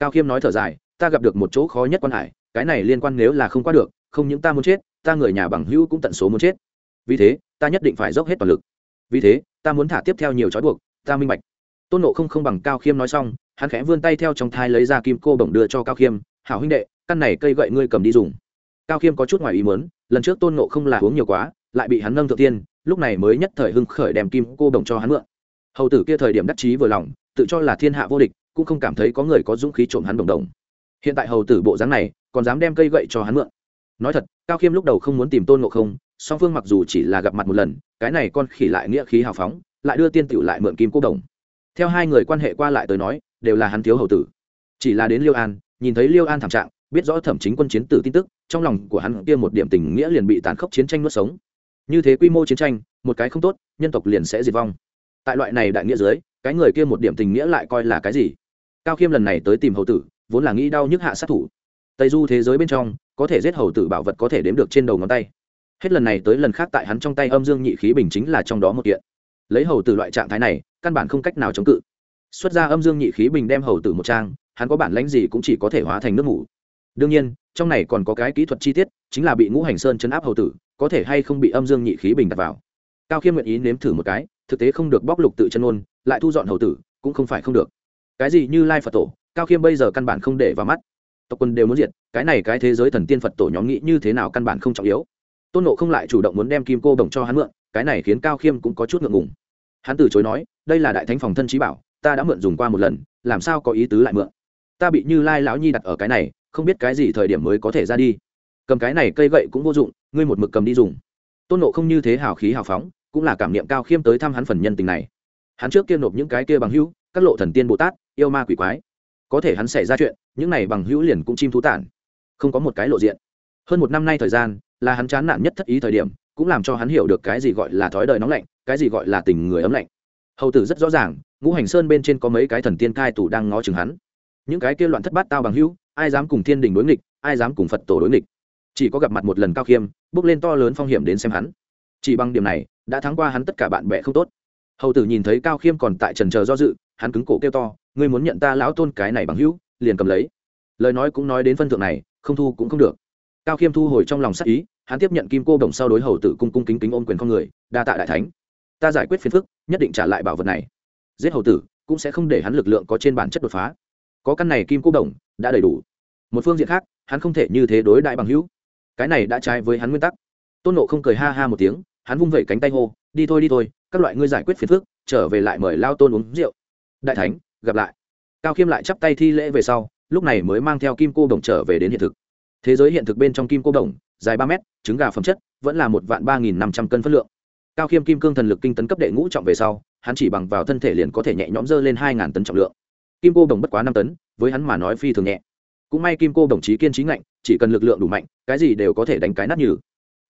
Cao khiêm nói thở dài, ta gặp được một chỗ khó nhất quan hải, cái này liên quan nếu là không qua được, không những ta muốn chết, ta người nhà bằng hữu cũng tận số muốn chết. Vì thế, ta nhất định phải dốc hết toàn lực. Vì thế, ta muốn thả tiếp theo nhiều trói buộc, ta minh bạch. Tôn nộ không không bằng cao khiêm nói xong hắn khẽ vươn tay theo trong thai lấy ra kim cô bổng đưa cho cao khiêm, hảo huynh đệ, căn này cây gậy ngươi cầm đi dùng. Cao khiêm có chút ngoài ý mớn lần trước tôn nộ không là uống nhiều quá, lại bị hắn nâng thượng tiên, lúc này mới nhất thời hưng khởi đem kim cô bổng cho hắn mượn. Hầu tử kia thời điểm đắc chí vừa lòng, tự cho là thiên hạ vô địch, cũng không cảm thấy có người có dũng khí trộm hắn đồng đồng. Hiện tại hầu tử bộ dáng này, còn dám đem cây gậy cho hắn mượn. Nói thật, cao khiêm lúc đầu không muốn tìm tôn ngộ không, song phương mặc dù chỉ là gặp mặt một lần, cái này con khỉ lại nghĩa khí hào phóng, lại đưa tiên tiểu lại mượn kim cô đồng theo hai người quan hệ qua lại tới nói đều là hắn thiếu hầu tử. Chỉ là đến liêu an, nhìn thấy liêu an thảm trạng, biết rõ thẩm chính quân chiến tử tin tức, trong lòng của hắn kia một điểm tình nghĩa liền bị tàn khốc chiến tranh nuốt sống. Như thế quy mô chiến tranh, một cái không tốt, nhân tộc liền sẽ diệt vong. Tại loại này đại nghĩa dưới, cái người kia một điểm tình nghĩa lại coi là cái gì? Cao khiêm lần này tới tìm hầu tử, vốn là nghĩ đau nhức hạ sát thủ. Tây du thế giới bên trong, có thể giết hầu tử bảo vật có thể đếm được trên đầu ngón tay. Hết lần này tới lần khác tại hắn trong tay âm dương nhị khí bình chính là trong đó một kiện. Lấy hầu tử loại trạng thái này, căn bản không cách nào chống cự xuất ra âm dương nhị khí bình đem hầu tử một trang, hắn có bản lãnh gì cũng chỉ có thể hóa thành nước ngủ. đương nhiên, trong này còn có cái kỹ thuật chi tiết, chính là bị ngũ hành sơn chấn áp hầu tử, có thể hay không bị âm dương nhị khí bình đặt vào. Cao khiêm nguyện ý nếm thử một cái, thực tế không được bóc lục tự chân ôn lại thu dọn hầu tử, cũng không phải không được. Cái gì như lai phật tổ, cao khiêm bây giờ căn bản không để vào mắt. Tộc quân đều muốn diệt, cái này cái thế giới thần tiên phật tổ nhóm nghĩ như thế nào căn bản không trọng yếu. Tôn nộ không lại chủ động muốn đem kim cô đồng cho hắn mượn, cái này khiến cao khiêm cũng có chút ngượng ngùng. Hắn từ chối nói, đây là đại thánh phòng thân trí bảo ta đã mượn dùng qua một lần, làm sao có ý tứ lại mượn? Ta bị như lai lão nhi đặt ở cái này, không biết cái gì thời điểm mới có thể ra đi. Cầm cái này cây gậy cũng vô dụng, ngươi một mực cầm đi dùng. Tôn nộ không như thế hào khí hào phóng, cũng là cảm niệm cao khiêm tới thăm hắn phần nhân tình này. Hắn trước kia nộp những cái kia bằng hữu, các lộ thần tiên bồ tát, yêu ma quỷ quái. Có thể hắn xảy ra chuyện, những này bằng hữu liền cũng chim thú tản. Không có một cái lộ diện. Hơn một năm nay thời gian, là hắn chán nản nhất thất ý thời điểm, cũng làm cho hắn hiểu được cái gì gọi là thói đời nóng lạnh, cái gì gọi là tình người ấm lạnh. Hầu tử rất rõ ràng ngũ hành sơn bên trên có mấy cái thần tiên cai tù đang ngó chừng hắn. Những cái kia loạn thất bát tao bằng hữu, ai dám cùng thiên đình đối nghịch, ai dám cùng phật tổ đối nghịch. Chỉ có gặp mặt một lần cao khiêm, bước lên to lớn phong hiểm đến xem hắn. Chỉ bằng điểm này, đã thắng qua hắn tất cả bạn bè không tốt. Hầu tử nhìn thấy cao khiêm còn tại trần chờ do dự, hắn cứng cổ kêu to, ngươi muốn nhận ta lão tôn cái này bằng hữu, liền cầm lấy. Lời nói cũng nói đến phân thượng này, không thu cũng không được. Cao khiêm thu hồi trong lòng sắc ý, hắn tiếp nhận kim cô đồng sau đối hầu tử cung cung kính kính ôm quyền con người, đa tạ đại thánh. Ta giải quyết phiền phức, nhất định trả lại bảo vật này giết hầu tử cũng sẽ không để hắn lực lượng có trên bản chất đột phá. Có căn này kim cô đồng đã đầy đủ. Một phương diện khác, hắn không thể như thế đối đại bằng hữu. Cái này đã trái với hắn nguyên tắc. Tôn nộ không cười ha ha một tiếng, hắn vung vẩy cánh tay hô, đi thôi đi thôi, các loại ngươi giải quyết phiền phức, trở về lại mời lao tôn uống rượu. Đại thánh, gặp lại. Cao khiêm lại chắp tay thi lễ về sau, lúc này mới mang theo kim cô đồng trở về đến hiện thực. Thế giới hiện thực bên trong kim cô đồng, dài ba mét, trứng gà phẩm chất, vẫn là một vạn ba nghìn năm trăm cân phất lượng. Cao khiêm kim cương thần lực kinh tấn cấp đệ ngũ trọng về sau hắn chỉ bằng vào thân thể liền có thể nhẹ nhõm dơ lên hai ngàn tấn trọng lượng. Kim cô đồng bất quá năm tấn, với hắn mà nói phi thường nhẹ. Cũng may kim cô đồng chí kiên trí ngạnh, chỉ cần lực lượng đủ mạnh, cái gì đều có thể đánh cái nát nhừ.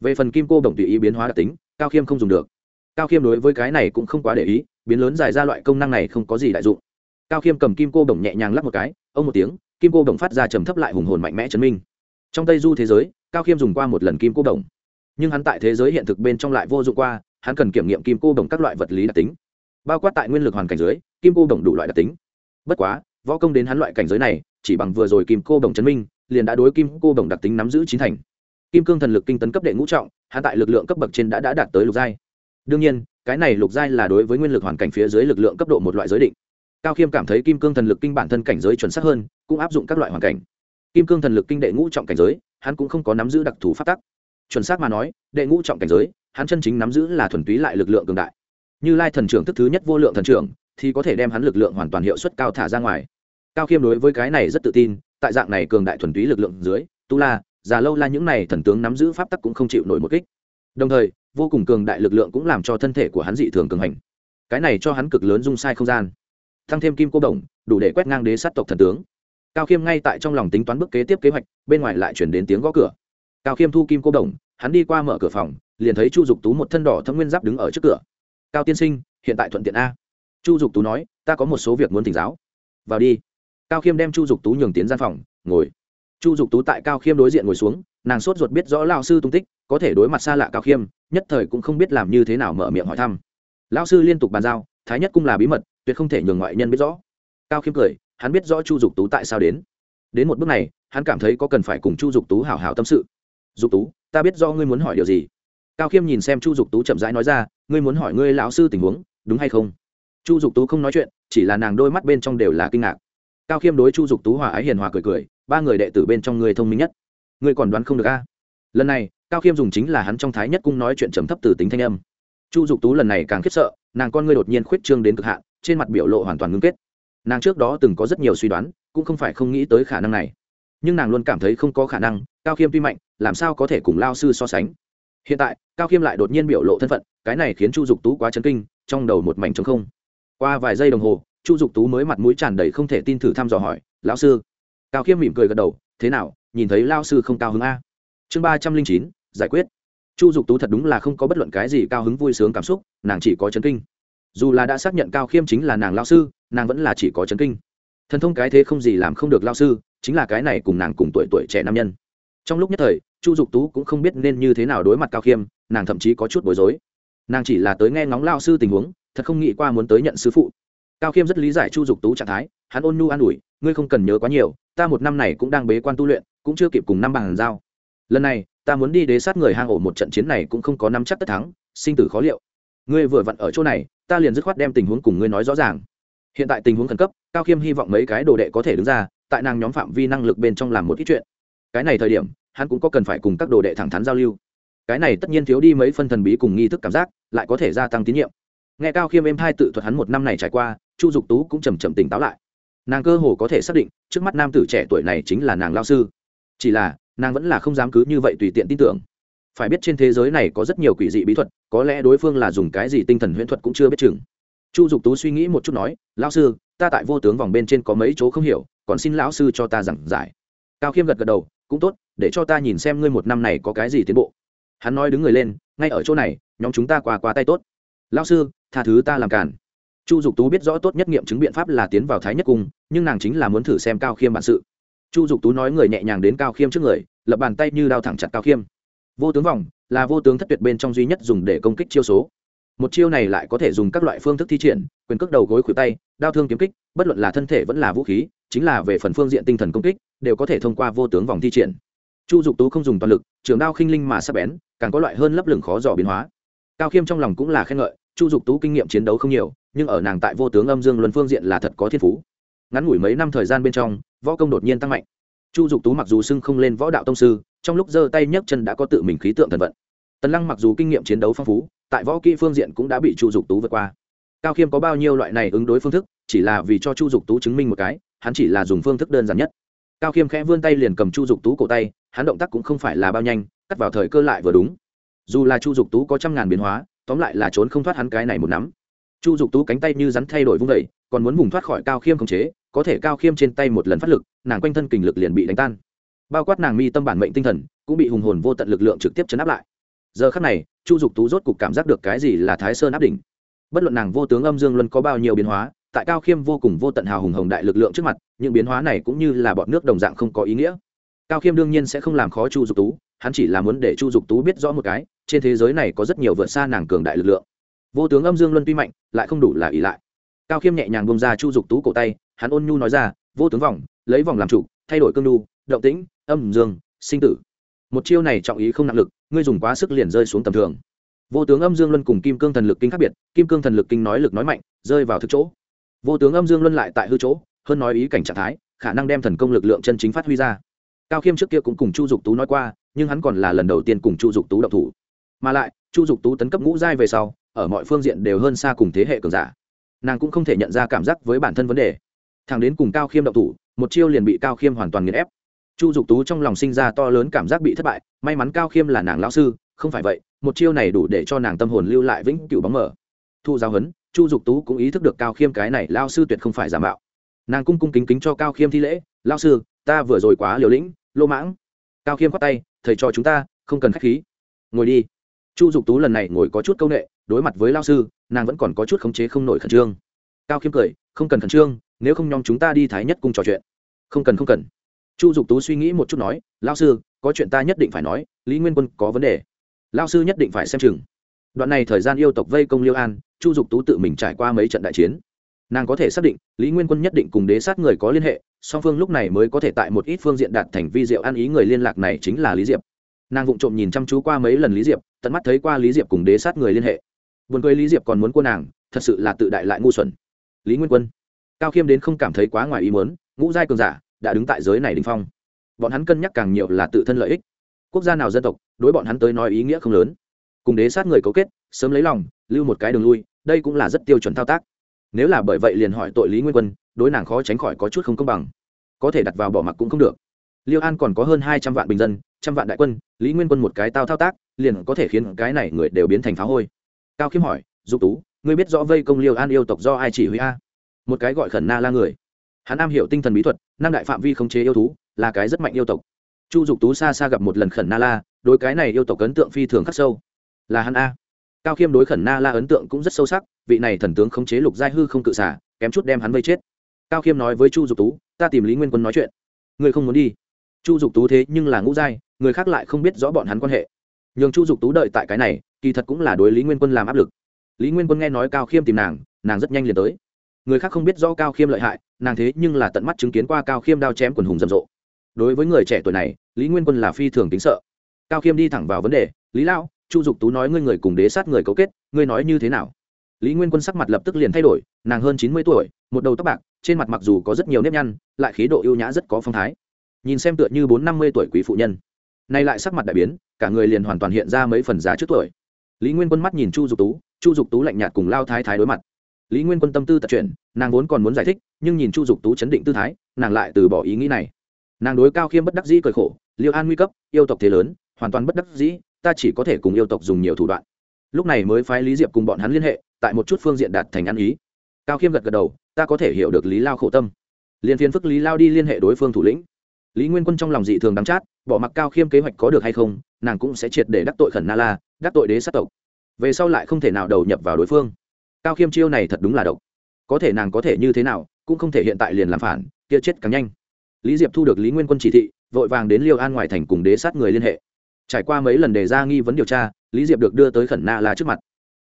Về phần kim cô đồng tùy ý biến hóa đặc tính, cao khiêm không dùng được. Cao khiêm đối với cái này cũng không quá để ý, biến lớn dài ra loại công năng này không có gì đại dụng. Cao khiêm cầm kim cô đồng nhẹ nhàng lắp một cái, ông một tiếng, kim cô đồng phát ra trầm thấp lại hùng hồn mạnh mẽ chấn minh. Trong tây du thế giới, cao khiêm dùng qua một lần kim cô đồng. Nhưng hắn tại thế giới hiện thực bên trong lại vô dụng qua, hắn cần kiểm nghiệm kim cô đồng các loại vật lý đặc tính bao quát tại nguyên lực hoàn cảnh dưới kim cô đồng đủ loại đặc tính. Bất quá võ công đến hắn loại cảnh giới này chỉ bằng vừa rồi kim cô đồng chấn minh liền đã đối kim cô đồng đặc tính nắm giữ chín thành. Kim cương thần lực kinh tấn cấp đệ ngũ trọng hắn tại lực lượng cấp bậc trên đã, đã đạt tới lục giai. Đương nhiên cái này lục giai là đối với nguyên lực hoàn cảnh phía dưới lực lượng cấp độ một loại giới định. Cao khiêm cảm thấy kim cương thần lực kinh bản thân cảnh giới chuẩn xác hơn cũng áp dụng các loại hoàn cảnh. Kim cương thần lực kinh đệ ngũ trọng cảnh giới hắn cũng không có nắm giữ đặc thù phát tắc. Chuẩn xác mà nói đệ ngũ trọng cảnh giới hắn chân chính nắm giữ là thuần túy lại lực lượng cường đại như lai thần trưởng thức thứ nhất vô lượng thần trưởng, thì có thể đem hắn lực lượng hoàn toàn hiệu suất cao thả ra ngoài. Cao khiêm đối với cái này rất tự tin, tại dạng này cường đại thuần túy lực lượng dưới, tu la, già lâu la những này thần tướng nắm giữ pháp tắc cũng không chịu nổi một kích. Đồng thời, vô cùng cường đại lực lượng cũng làm cho thân thể của hắn dị thường cường hành. Cái này cho hắn cực lớn dung sai không gian. Thăng thêm kim cô đồng, đủ để quét ngang đế sát tộc thần tướng. Cao khiêm ngay tại trong lòng tính toán bước kế tiếp kế hoạch, bên ngoài lại chuyển đến tiếng gõ cửa. Cao khiêm thu kim cô đồng, hắn đi qua mở cửa phòng, liền thấy chu dục tú một thân đỏ thâm nguyên giáp đứng ở trước cửa cao tiên sinh, hiện tại thuận tiện a. Chu dục tú nói, ta có một số việc muốn tỉnh giáo. Vào đi. Cao khiêm đem chu dục tú nhường tiến gian phòng, ngồi. Chu dục tú tại cao khiêm đối diện ngồi xuống, nàng sốt ruột biết rõ lao sư tung tích, có thể đối mặt xa lạ cao khiêm, nhất thời cũng không biết làm như thế nào mở miệng hỏi thăm. Lao sư liên tục bàn giao, thái nhất cũng là bí mật, tuyệt không thể nhường ngoại nhân biết rõ. Cao khiêm cười, hắn biết rõ chu dục tú tại sao đến. Đến một bước này, hắn cảm thấy có cần phải cùng chu dục tú hảo hảo tâm sự. Dục tú, ta biết do ngươi muốn hỏi điều gì cao khiêm nhìn xem chu dục tú chậm rãi nói ra, ngươi muốn hỏi ngươi lão sư tình huống, đúng hay không? Chu dục tú không nói chuyện, chỉ là nàng đôi mắt bên trong đều là kinh ngạc. Cao khiêm đối chu dục tú hòa ái hiền hòa cười cười, ba người đệ tử bên trong người thông minh nhất. Ngươi còn đoán không được a? Lần này, cao khiêm dùng chính là hắn trong thái nhất cung nói chuyện trầm thấp từ tính thanh âm. Chu dục tú lần này càng khiếp sợ, nàng con ngươi đột nhiên khuyết trương đến cực hạn, trên mặt biểu lộ hoàn toàn ngưng kết. Nàng trước đó từng có rất nhiều suy đoán, cũng không phải không nghĩ tới khả năng này. Nhưng nàng luôn cảm thấy không có khả năng, cao khiêm tuy mạnh, làm sao có thể cùng lao sư so sánh? Hiện tại, cao khiêm lại đột nhiên biểu lộ thân phận, cái này khiến chu dục tú quá chấn kinh, trong đầu một mảnh trống không. Qua vài giây đồng hồ, chu dục tú mới mặt mũi tràn đầy không thể tin thử thăm dò hỏi, lão sư. Cao khiêm mỉm cười gật đầu, thế nào, nhìn thấy lao sư không cao hứng a? Chương ba trăm linh chín, giải quyết. Chu dục tú thật đúng là không có bất luận cái gì cao hứng vui sướng cảm xúc, nàng chỉ có chấn kinh. Dù là đã xác nhận cao khiêm chính là nàng lao sư, nàng vẫn là chỉ có chấn kinh. Thần thông cái thế không gì làm không được lao sư, chính là cái này cùng nàng cùng tuổi tuổi trẻ nam nhân trong lúc nhất thời, chu dục tú cũng không biết nên như thế nào đối mặt cao khiêm, nàng thậm chí có chút bối rối. Nàng chỉ là tới nghe ngóng lao sư tình huống, thật không nghĩ qua muốn tới nhận sư phụ. Cao khiêm rất lý giải chu dục tú trạng thái, hắn ôn nhu an ủi, ngươi không cần nhớ quá nhiều, ta một năm này cũng đang bế quan tu luyện, cũng chưa kịp cùng năm bằng giao. Lần này, ta muốn đi đế sát người hang ổ một trận chiến này cũng không có năm chắc tất thắng, sinh tử khó liệu. Ngươi vừa vặn ở chỗ này, ta liền dứt khoát đem tình huống cùng ngươi nói rõ ràng. Hiện tại tình huống khẩn cấp, cao khiêm hy vọng mấy cái đồ đệ có thể đứng ra, tại nàng nhóm phạm vi năng lực bên trong làm một ít chuyện cái này thời điểm, hắn cũng có cần phải cùng các đồ đệ thẳng thắn giao lưu. Cái này tất nhiên thiếu đi mấy phân thần bí cùng nghi thức cảm giác, lại có thể gia tăng tín nhiệm. Nghe cao khiêm êm hai tự thuật hắn một năm này trải qua, chu dục tú cũng chầm chậm tỉnh táo lại. Nàng cơ hồ có thể xác định, trước mắt nam tử trẻ tuổi này chính là nàng lao sư. Chỉ là, nàng vẫn là không dám cứ như vậy tùy tiện tin tưởng. Phải biết trên thế giới này có rất nhiều quỷ dị bí thuật, có lẽ đối phương là dùng cái gì tinh thần huyễn thuật cũng chưa biết chừng. Chu dục tú suy nghĩ một chút nói, lão sư, ta tại vô tướng vòng bên trên có mấy chỗ không hiểu, còn xin lão sư cho ta giảng giải. Cao khiêm gật gật đầu cũng tốt, để cho ta nhìn xem ngươi một năm này có cái gì tiến bộ. Hắn nói đứng người lên, ngay ở chỗ này, nhóm chúng ta qua qua tay tốt. Lão sư, tha thứ ta làm cản. Chu dục tú biết rõ tốt nhất nghiệm chứng biện pháp là tiến vào thái nhất cung, nhưng nàng chính là muốn thử xem cao khiêm bản sự. Chu dục tú nói người nhẹ nhàng đến cao khiêm trước người, lập bàn tay như đao thẳng chặt cao khiêm. Vô tướng vòng là vô tướng thất tuyệt bên trong duy nhất dùng để công kích chiêu số. Một chiêu này lại có thể dùng các loại phương thức thi triển, quyền cước đầu gối khuỷu tay, đao thương kiếm kích, bất luận là thân thể vẫn là vũ khí chính là về phần phương diện tinh thần công kích, đều có thể thông qua vô tướng vòng thi triển. Chu dục tú không dùng toàn lực, trường đao khinh linh mà sắp bén, càng có loại hơn lấp lửng khó dò biến hóa. Cao khiêm trong lòng cũng là khen ngợi, chu dục tú kinh nghiệm chiến đấu không nhiều, nhưng ở nàng tại vô tướng âm dương luân phương diện là thật có thiên phú. Ngắn ngủi mấy năm thời gian bên trong, võ công đột nhiên tăng mạnh. Chu dục tú mặc dù xưng không lên võ đạo tông sư, trong lúc giơ tay nhấc chân đã có tự mình khí tượng thần vận. Tần lăng mặc dù kinh nghiệm chiến đấu phong phú, tại võ kỹ phương diện cũng đã bị chu dục tú vượt qua. Cao khiêm có bao nhiêu loại này ứng đối phương thức, chỉ là vì cho chu dục tú chứng minh một cái hắn chỉ là dùng phương thức đơn giản nhất. Cao khiêm khẽ vươn tay liền cầm chu dục tú cổ tay, hắn động tác cũng không phải là bao nhanh, cắt vào thời cơ lại vừa đúng. Dù là chu dục tú có trăm ngàn biến hóa, tóm lại là trốn không thoát hắn cái này một nắm. Chu dục tú cánh tay như rắn thay đổi vung vẩy còn muốn vùng thoát khỏi cao khiêm khống chế, có thể cao khiêm trên tay một lần phát lực, nàng quanh thân kình lực liền bị đánh tan. Bao quát nàng mi tâm bản mệnh tinh thần, cũng bị hùng hồn vô tận lực lượng trực tiếp chấn áp lại. Giờ khắc này, chu dục tú rốt cục cảm giác được cái gì là thái sơn áp đỉnh. Bất luận nàng vô tướng âm dương luân có bao nhiêu biến hóa tại cao khiêm vô cùng vô tận hào hùng hồng đại lực lượng trước mặt, những biến hóa này cũng như là bọn nước đồng dạng không có ý nghĩa. Cao khiêm đương nhiên sẽ không làm khó chu dục tú, hắn chỉ là muốn để chu dục tú biết rõ một cái, trên thế giới này có rất nhiều vượt xa nàng cường đại lực lượng. Vô tướng âm dương luân tuy mạnh, lại không đủ là ỷ lại. Cao khiêm nhẹ nhàng bông ra chu dục tú cổ tay, hắn ôn nhu nói ra, vô tướng vòng, lấy vòng làm chủ, thay đổi cương nhu động tĩnh, âm dương, sinh tử. Một chiêu này trọng ý không nặng lực, ngươi dùng quá sức liền rơi xuống tầm thường. Vô tướng âm dương luân cùng kim cương thần lực kinh khác biệt, kim cương thần lực kinh nói lực nói mạnh, rơi vào thực chỗ vô tướng âm dương luân lại tại hư chỗ, hơn nói ý cảnh trạng thái, khả năng đem thần công lực lượng chân chính phát huy ra. Cao khiêm trước kia cũng cùng chu dục tú nói qua, nhưng hắn còn là lần đầu tiên cùng chu dục tú đậu thủ. Mà lại, chu dục tú tấn cấp ngũ giai về sau, ở mọi phương diện đều hơn xa cùng thế hệ cường giả. Nàng cũng không thể nhận ra cảm giác với bản thân vấn đề. Thằng đến cùng cao khiêm đậu thủ, một chiêu liền bị cao khiêm hoàn toàn nghiền ép. Chu dục tú trong lòng sinh ra to lớn cảm giác bị thất bại, may mắn cao khiêm là nàng lão sư, không phải vậy, một chiêu này đủ để cho nàng tâm hồn lưu lại vĩnh cửu bóng mở thu giáo huấn chu dục tú cũng ý thức được cao khiêm cái này lao sư tuyệt không phải giả mạo. Nàng cung cung kính kính cho cao khiêm thi lễ, lao sư, ta vừa rồi quá liều lĩnh, lô mãng. Cao khiêm khoát tay, thầy cho chúng ta, không cần k h á c h khí. Ngồi đi. Chu dục tú lần này ngồi có chút c â u n ệ đối mặt với lao sư, nàng vẫn còn có chút khống chế không nổi khẩn trương. Cao khiêm cười, không cần khẩn trương, nếu không nhóm chúng ta đi thái nhất cùng trò chuyện. Không cần không cần. Chu dục tú suy nghĩ một chút nói, lao sư, có chuyện ta nhất định phải nói, lý nguyên quân có vấn đề. Lao sư nhất định phải xem chừng đoạn này thời gian yêu tộc vây công liêu an, chu dục tú tự mình trải qua mấy trận đại chiến. Nàng có thể xác định, lý nguyên quân nhất định cùng đế sát người có liên hệ, song phương lúc này mới có thể tại một ít phương diện đạt thành vi diệu ăn ý người liên lạc này chính là lý diệp. Nàng vụng trộm nhìn chăm chú qua mấy lần lý diệp, tận mắt thấy qua lý diệp cùng đế sát người liên hệ. Vườn cười lý diệp còn muốn cô nàng, thật sự là tự đại lại ngu xuẩn. Lý nguyên quân. Cao khiêm đến không cảm thấy quá ngoài ý muốn, ngũ giai cường giả đã đứng tại giới này đình phong. Bọn hắn cân nhắc càng nhiều là tự thân lợi ích. Quốc gia nào dân tộc, đối bọn hắn tới nói ý nghĩa không lớn cùng đế sát người cấu kết, sớm lấy lòng, lưu một cái đường lui, đây cũng là rất tiêu chuẩn thao tác. Nếu là bởi vậy liền hỏi tội lý nguyên quân, đối nàng khó tránh khỏi có chút không công bằng. Có thể đặt vào bỏ mặc cũng không được. Liêu an còn có hơn hai trăm vạn bình dân, trăm vạn đại quân, lý nguyên quân một cái tao thao tác, liền có thể khiến cái này người đều biến thành phá hôi. Cao khiêm hỏi, dục tú, ngươi biết rõ vây công liêu an yêu tộc do ai chỉ huy a? Một cái gọi khẩn na la người. Hắn am hiểu tinh thần bí thuật năng đại phạm vi khống chế yêu thú, là cái rất mạnh yêu tộc. Chu dục tú xa xa gặp một lần khẩn na la, đối cái này yêu tộc ấn tượng phi thường khắc sâu là hắn a. Cao khiêm đối khẩn na la ấn tượng cũng rất sâu sắc, vị này thần tướng khống chế lục giai hư không cự xả kém chút đem hắn vây chết. Cao khiêm nói với chu dục tú, ta tìm lý nguyên quân nói chuyện. Người không muốn đi. Chu dục tú thế nhưng là ngũ giai, người khác lại không biết rõ bọn hắn quan hệ. Nhường chu dục tú đợi tại cái này, kỳ thật cũng là đối lý nguyên quân làm áp lực. Lý nguyên quân nghe nói cao khiêm tìm nàng nàng rất nhanh liền tới. Người khác không biết rõ cao khiêm lợi hại, nàng thế nhưng là tận mắt chứng kiến qua cao khiêm đao chém quần hùng rầm rộ. Đối với người trẻ tuổi này, lý nguyên quân là phi thường tính sợ. Cao khiêm đi thẳng vào vấn đề, lý lao chu dục tú nói ngươi người cùng đế sát người cấu kết, ngươi nói như thế nào? Lý nguyên quân sắc mặt lập tức liền thay đổi, nàng hơn chín mươi tuổi, một đầu tóc bạc, trên mặt mặc dù có rất nhiều nếp nhăn, lại khí độ ưu nhã rất có phong thái. Nhìn xem tựa như bốn năm mươi tuổi quý phụ nhân, nay lại sắc mặt đại biến, cả người liền hoàn toàn hiện ra mấy phần giá trước tuổi. Lý nguyên quân mắt nhìn chu dục tú, chu dục tú lạnh nhạt cùng lao thái thái đối mặt. Lý nguyên quân tâm tư tật chuyển, nàng vốn còn muốn giải thích, nhưng nhìn chu dục tú chấn định tư thái, nàng lại từ bỏ ý nghĩ này. Nàng đối cao khiêm bất đắc dĩ cười khổ, liêu an nguy cấp, yêu tộc thế lớn, hoàn toàn bất đắc dĩ ta chỉ có thể cùng yêu tộc dùng nhiều thủ đoạn. Lúc này mới phái lý diệp cùng bọn hắn liên hệ, tại một chút phương diện đạt thành ăn ý. Cao khiêm gật gật đầu, ta có thể hiểu được lý lao khổ tâm. Liền phiền phức lý lao đi liên hệ đối phương thủ lĩnh. Lý nguyên quân trong lòng dị thường đắm chát, bỏ mặc cao khiêm kế hoạch có được hay không, nàng cũng sẽ triệt để đắc tội khẩn na la, đắc tội đế sát tộc. Về sau lại không thể nào đầu nhập vào đối phương. Cao khiêm chiêu này thật đúng là độc. Có thể nàng có thể như thế nào, cũng không thể hiện tại liền làm phản, kia chết càng nhanh. Lý diệp thu được lý nguyên quân chỉ thị, vội vàng đến liêu an ngoài thành cùng đế sát người liên hệ trải qua mấy lần đề ra nghi vấn điều tra, lý diệp được đưa tới khẩn na la trước mặt.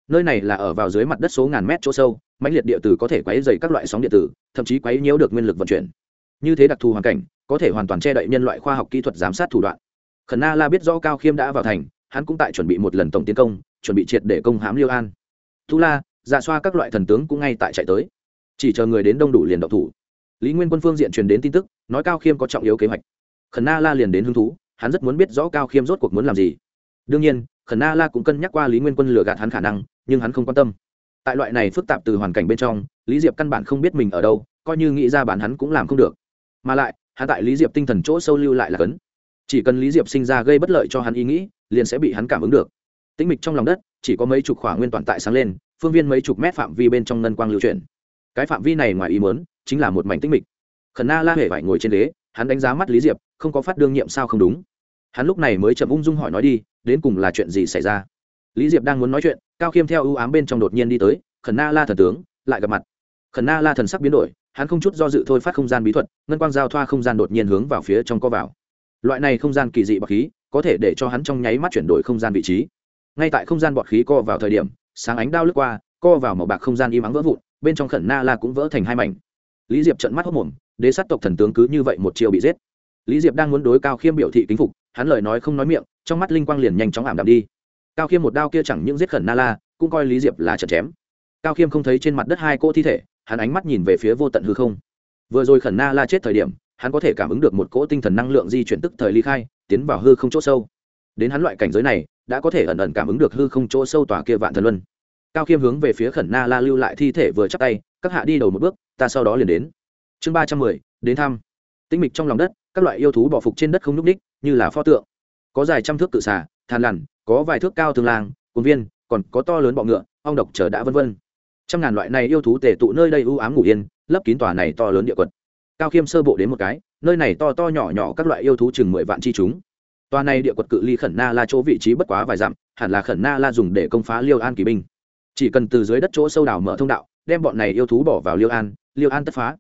Nơi này là ở vào dưới mặt đất số ngàn mét chỗ sâu, mãnh liệt địa tử có thể quấy dày các loại sóng điện tử, thậm chí quấy nhiễu được nguyên lực vận chuyển. Như thế đặc thù hoàn cảnh, có thể hoàn toàn che đậy nhân loại khoa học kỹ thuật giám sát thủ đoạn. Khẩn na la biết rõ cao khiêm đã vào thành, hắn cũng tại chuẩn bị một lần tổng tiến công, chuẩn bị triệt để công hãm liêu an. Thu la giả xoa các loại thần tướng cũng ngay tại chạy tới. Chỉ chờ người đến đông đủ liền độc thủ. Lý nguyên quân phương diện truyền đến tin tức, nói cao khiêm có trọng yếu kế hoạch. Khẩn na la liền đến hứng thú hắn rất muốn biết rõ cao khiêm rốt cuộc muốn làm gì. Đương nhiên, khẩn na la cũng cân nhắc qua lý nguyên quân lừa gạt hắn khả năng, nhưng hắn không quan tâm. Tại loại này phức tạp từ hoàn cảnh bên trong, lý diệp căn bản không biết mình ở đâu, coi như nghĩ ra bản hắn cũng làm không được. Mà lại, hắn tại lý diệp tinh thần chỗ sâu lưu lại là cấn. Chỉ cần lý diệp sinh ra gây bất lợi cho hắn ý nghĩ, liền sẽ bị hắn cảm ứng được. Tĩnh mịch trong lòng đất, chỉ có mấy chục khỏa nguyên toàn tại sáng lên, phương viên mấy chục mét phạm vi bên trong ngân quang lưu chuyển. Cái phạm vi này ngoài ý mớn chính là một mảnh tĩnh mịch. Khẩn na la hề phải ngồi trên ghế, hắn đánh giá mắt lý diệp không có phát đương nhiệm sao không đúng? Hắn lúc này mới chậm ung dung hỏi nói đi, đến cùng là chuyện gì xảy ra? Lý diệp đang muốn nói chuyện, cao khiêm theo ưu ám bên trong đột nhiên đi tới, khẩn na la thần tướng, lại gặp mặt. Khẩn na la thần sắc biến đổi, hắn không chút do dự thôi phát không gian bí thuật, ngân quang giao thoa không gian đột nhiên hướng vào phía trong co vào. Loại này không gian kỳ dị bọc khí, có thể để cho hắn trong nháy mắt chuyển đổi không gian vị trí. Ngay tại không gian bọt khí co vào thời điểm, sáng ánh đao lướt qua, co vào màu bạc không gian im ắng vỡ vụn, bên trong khẩn na la cũng vỡ thành hai mảnh. Lý diệp trận mắt hốc mồm, đế sát tộc thần tướng cứ như vậy một chiều bị giết lý diệp đang muốn đối cao khiêm biểu thị kính phục, hắn lời nói không nói miệng, trong mắt linh quang liền nhanh chóng ảm đạm đi. Cao khiêm một đao kia chẳng những giết khẩn na la, cũng coi lý diệp là chật chém. Cao khiêm không thấy trên mặt đất hai cỗ thi thể, hắn ánh mắt nhìn về phía vô tận hư không. Vừa rồi khẩn na la chết thời điểm, hắn có thể cảm ứng được một cỗ tinh thần năng lượng di chuyển tức thời ly khai, tiến vào hư không chỗ sâu. Đến hắn loại cảnh giới này, đã có thể ẩn ẩn cảm ứng được hư không chỗ sâu tòa kia vạn thần luân. Cao khiêm hướng về phía khẩn na la lưu lại thi thể vừa chắc tay, các hạ đi đầu một bước, ta sau đó liền đến. Chương ba trăm mười, đến thăm. Tinh mịch trong lòng đất các loại yêu thú bỏ phục trên đất không n ú c ních như là pho tượng. Có dài trăm thước cự xả thàn lằn, có vài thước cao thường làng cồn viên, còn có to lớn bọ ngựa, ong độc chờ đã vân vân. Trăm ngàn loại này yêu thú tề tụ nơi đây ưu ám ngủ yên, lấp kín tòa này to lớn địa quật. Cao khiêm sơ bộ đến một cái, nơi này to to nhỏ nhỏ các loại yêu thú chừng mười vạn chi chúng. Tòa này địa quật cự ly khẩn na la chỗ vị trí bất quá vài dặm, hẳn là khẩn na la dùng để công phá liêu an kỳ binh. Chỉ cần từ dưới đất chỗ sâu đào mở thông đạo, đem bọn này yêu thú bỏ vào liêu an liêu an tất phá.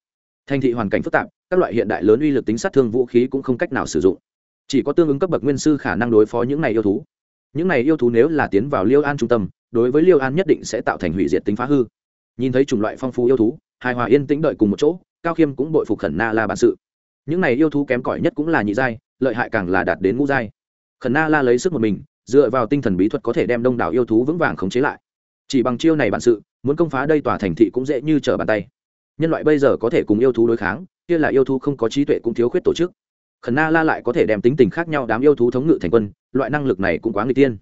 Thành thị hoàn cảnh phức tạp các loại hiện đại lớn uy lực tính sát thương vũ khí cũng không cách nào sử dụng. Chỉ có tương ứng cấp bậc nguyên sư khả năng đối phó những này yêu thú. Những này yêu thú nếu là tiến vào liêu an trung tâm, đối với liêu an nhất định sẽ tạo thành hủy diệt tính phá hư. Nhìn thấy chủng loại phong phú yêu thú, hài hòa yên tĩnh đợi cùng một chỗ, cao khiêm cũng bội phục khẩn na la bản sự. Những này yêu thú kém cỏi nhất cũng là nhị giai, lợi hại càng là đạt đến ngũ giai. Khẩn na la lấy sức một mình, dựa vào tinh thần bí thuật có thể đem đông đảo yêu thú vững vàng khống chế lại. Chỉ bằng chiêu này bản sự, muốn công phá đây tòa thành thị cũng dễ như trở bàn tay. Nhân loại bây giờ có thể cùng yêu thú đối kháng kia là yêu thú không có trí tuệ cũng thiếu khuyết tổ chức. Khẩn na la lại có thể đem tính tình khác nhau đám yêu thú thống ngự thành quân, loại năng lực này cũng quá người tiên.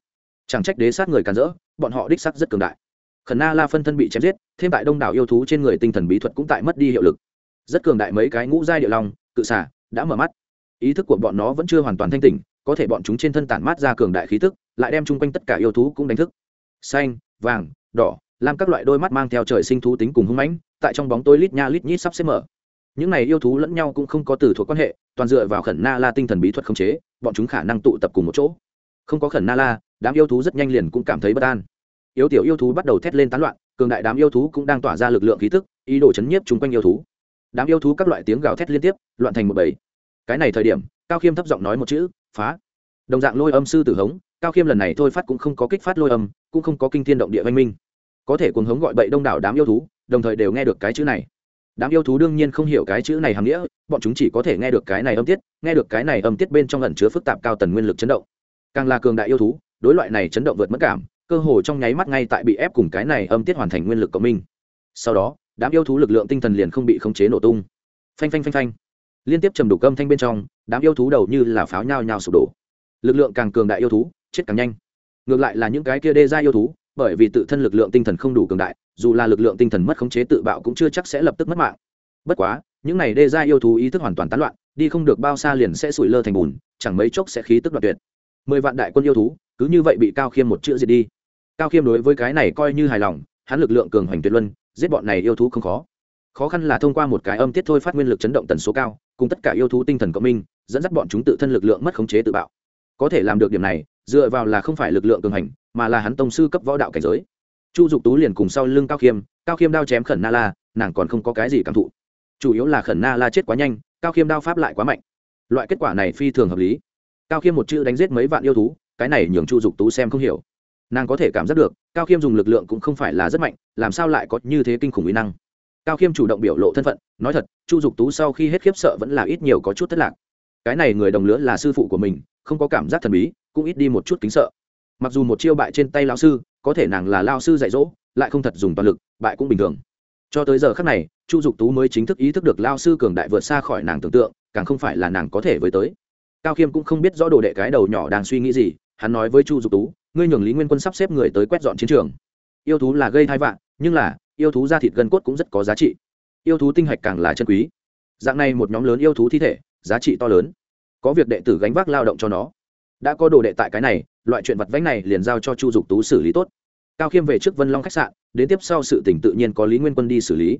Chẳng trách đế sát người càn rỡ, bọn họ đích sắc rất cường đại. Khẩn na la phân thân bị chém giết, thêm tại đông đảo yêu thú trên người tinh thần bí thuật cũng tại mất đi hiệu lực. Rất cường đại mấy cái ngũ giai địa long, cự xả đã mở mắt. Ý thức của bọn nó vẫn chưa hoàn toàn thanh tỉnh, có thể bọn chúng trên thân tản mát ra cường đại khí thức lại đem chung quanh tất cả yêu thú cũng đánh thức. Xanh, vàng, đỏ làm các loại đôi mắt mang theo trời sinh thú tính cùng hung mãnh, tại trong bóng tối lít nha lít nhít sắp xếp mở những này yêu thú lẫn nhau cũng không có từ thuộc quan hệ, toàn dựa vào khẩn na la tinh thần bí thuật khống chế, bọn chúng khả năng tụ tập cùng một chỗ. Không có khẩn na la, đám yêu thú rất nhanh liền cũng cảm thấy bất an. Yếu tiểu yêu thú bắt đầu thét lên tán loạn, cường đại đám yêu thú cũng đang tỏa ra lực lượng khí tức, ý đồ chấn nhiếp chung quanh yêu thú. Đám yêu thú các loại tiếng gào thét liên tiếp, loạn thành một bầy. Cái này thời điểm, cao khiêm thấp giọng nói một chữ, phá. Đồng dạng lôi âm sư tử hống, cao khiêm lần này thôi phát cũng không có kích phát lôi âm, cũng không có kinh thiên động địa văn minh. Có thể cuồng hống gọi bậy đông đảo đám yêu thú, đồng thời đều nghe được cái chữ này đám yêu thú đương nhiên không hiểu cái chữ này hàm nghĩa, bọn chúng chỉ có thể nghe được cái này âm tiết, nghe được cái này âm tiết bên trong ẩn chứa phức tạp cao tần nguyên lực chấn động. Càng là cường đại yêu thú, đối loại này chấn động vượt mất cảm, cơ hồ trong nháy mắt ngay tại bị ép cùng cái này âm tiết hoàn thành nguyên lực cộng minh. Sau đó, đám yêu thú lực lượng tinh thần liền không bị khống chế nổ tung. Phanh phanh phanh phanh. Liên tiếp trầm đủ âm thanh bên trong, đám yêu thú đầu như là pháo nhao nhao sụp đổ. Lực lượng càng cường đại yêu thú, chết càng nhanh. Ngược lại là những cái kia đê ra yêu thú, bởi vì tự thân lực lượng tinh thần không đủ cường đại dù là lực lượng tinh thần mất khống chế tự bạo cũng chưa chắc sẽ lập tức mất mạng. Bất quá, những này đê Giai yêu thú ý thức hoàn toàn tán loạn, đi không được bao xa liền sẽ sủi lơ thành bùn, chẳng mấy chốc sẽ khí tức đoạt tuyệt. Mười vạn đại quân yêu thú, cứ như vậy bị cao khiêm một chữ diệt đi. Cao khiêm đối với cái này coi như hài lòng, hắn lực lượng cường hoành tuyệt luân, giết bọn này yêu thú không khó. Khó khăn là thông qua một cái âm tiết thôi phát nguyên lực chấn động tần số cao, cùng tất cả yêu thú tinh thần cộng minh, dẫn dắt bọn chúng tự thân lực lượng mất khống chế tự bạo. Có thể làm được điểm này, dựa vào là không phải lực lượng cường hành mà là hắn tông sư cấp võ đạo cảnh giới chu dục tú liền cùng sau lưng cao khiêm cao khiêm đao chém khẩn na la, nàng còn không có cái gì cảm thụ. Chủ yếu là khẩn na la chết quá nhanh, cao khiêm đao pháp lại quá mạnh. Loại kết quả này phi thường hợp lý. Cao khiêm một chữ đánh giết mấy vạn yêu thú, cái này nhường chu dục tú xem không hiểu. Nàng có thể cảm giác được, cao khiêm dùng lực lượng cũng không phải là rất mạnh, làm sao lại có như thế kinh khủng uy năng. Cao khiêm chủ động biểu lộ thân phận, nói thật, chu dục tú sau khi hết khiếp sợ vẫn là ít nhiều có chút thất lạc. Cái này người đồng lứa là sư phụ của mình, không có cảm giác thần bí, cũng ít đi một chút kính sợ mặc dù một chiêu bại trên tay lao sư, có thể nàng là lao sư dạy dỗ, lại không thật dùng toàn lực, bại cũng bình thường. Cho tới giờ khác này, chu dục tú mới chính thức ý thức được lao sư cường đại vượt xa khỏi nàng tưởng tượng, càng không phải là nàng có thể với tới. Cao khiêm cũng không biết rõ đồ đệ cái đầu nhỏ đang suy nghĩ gì, hắn nói với chu dục tú, ngươi nhường lý nguyên quân sắp xếp người tới quét dọn chiến trường. Yêu thú là gây thai vạn nhưng là, yêu thú da thịt gân cốt cũng rất có giá trị. Yêu thú tinh hạch càng là chân quý. Dạng này một nhóm lớn yêu thú thi thể, giá trị to lớn. Có việc đệ tử gánh vác lao động cho nó đã có đồ đệ tại cái này, loại chuyện vặt vãnh này liền giao cho chu dục tú xử lý tốt. Cao khiêm về trước vân long khách sạn, đến tiếp sau sự tỉnh tự nhiên có lý nguyên quân đi xử lý.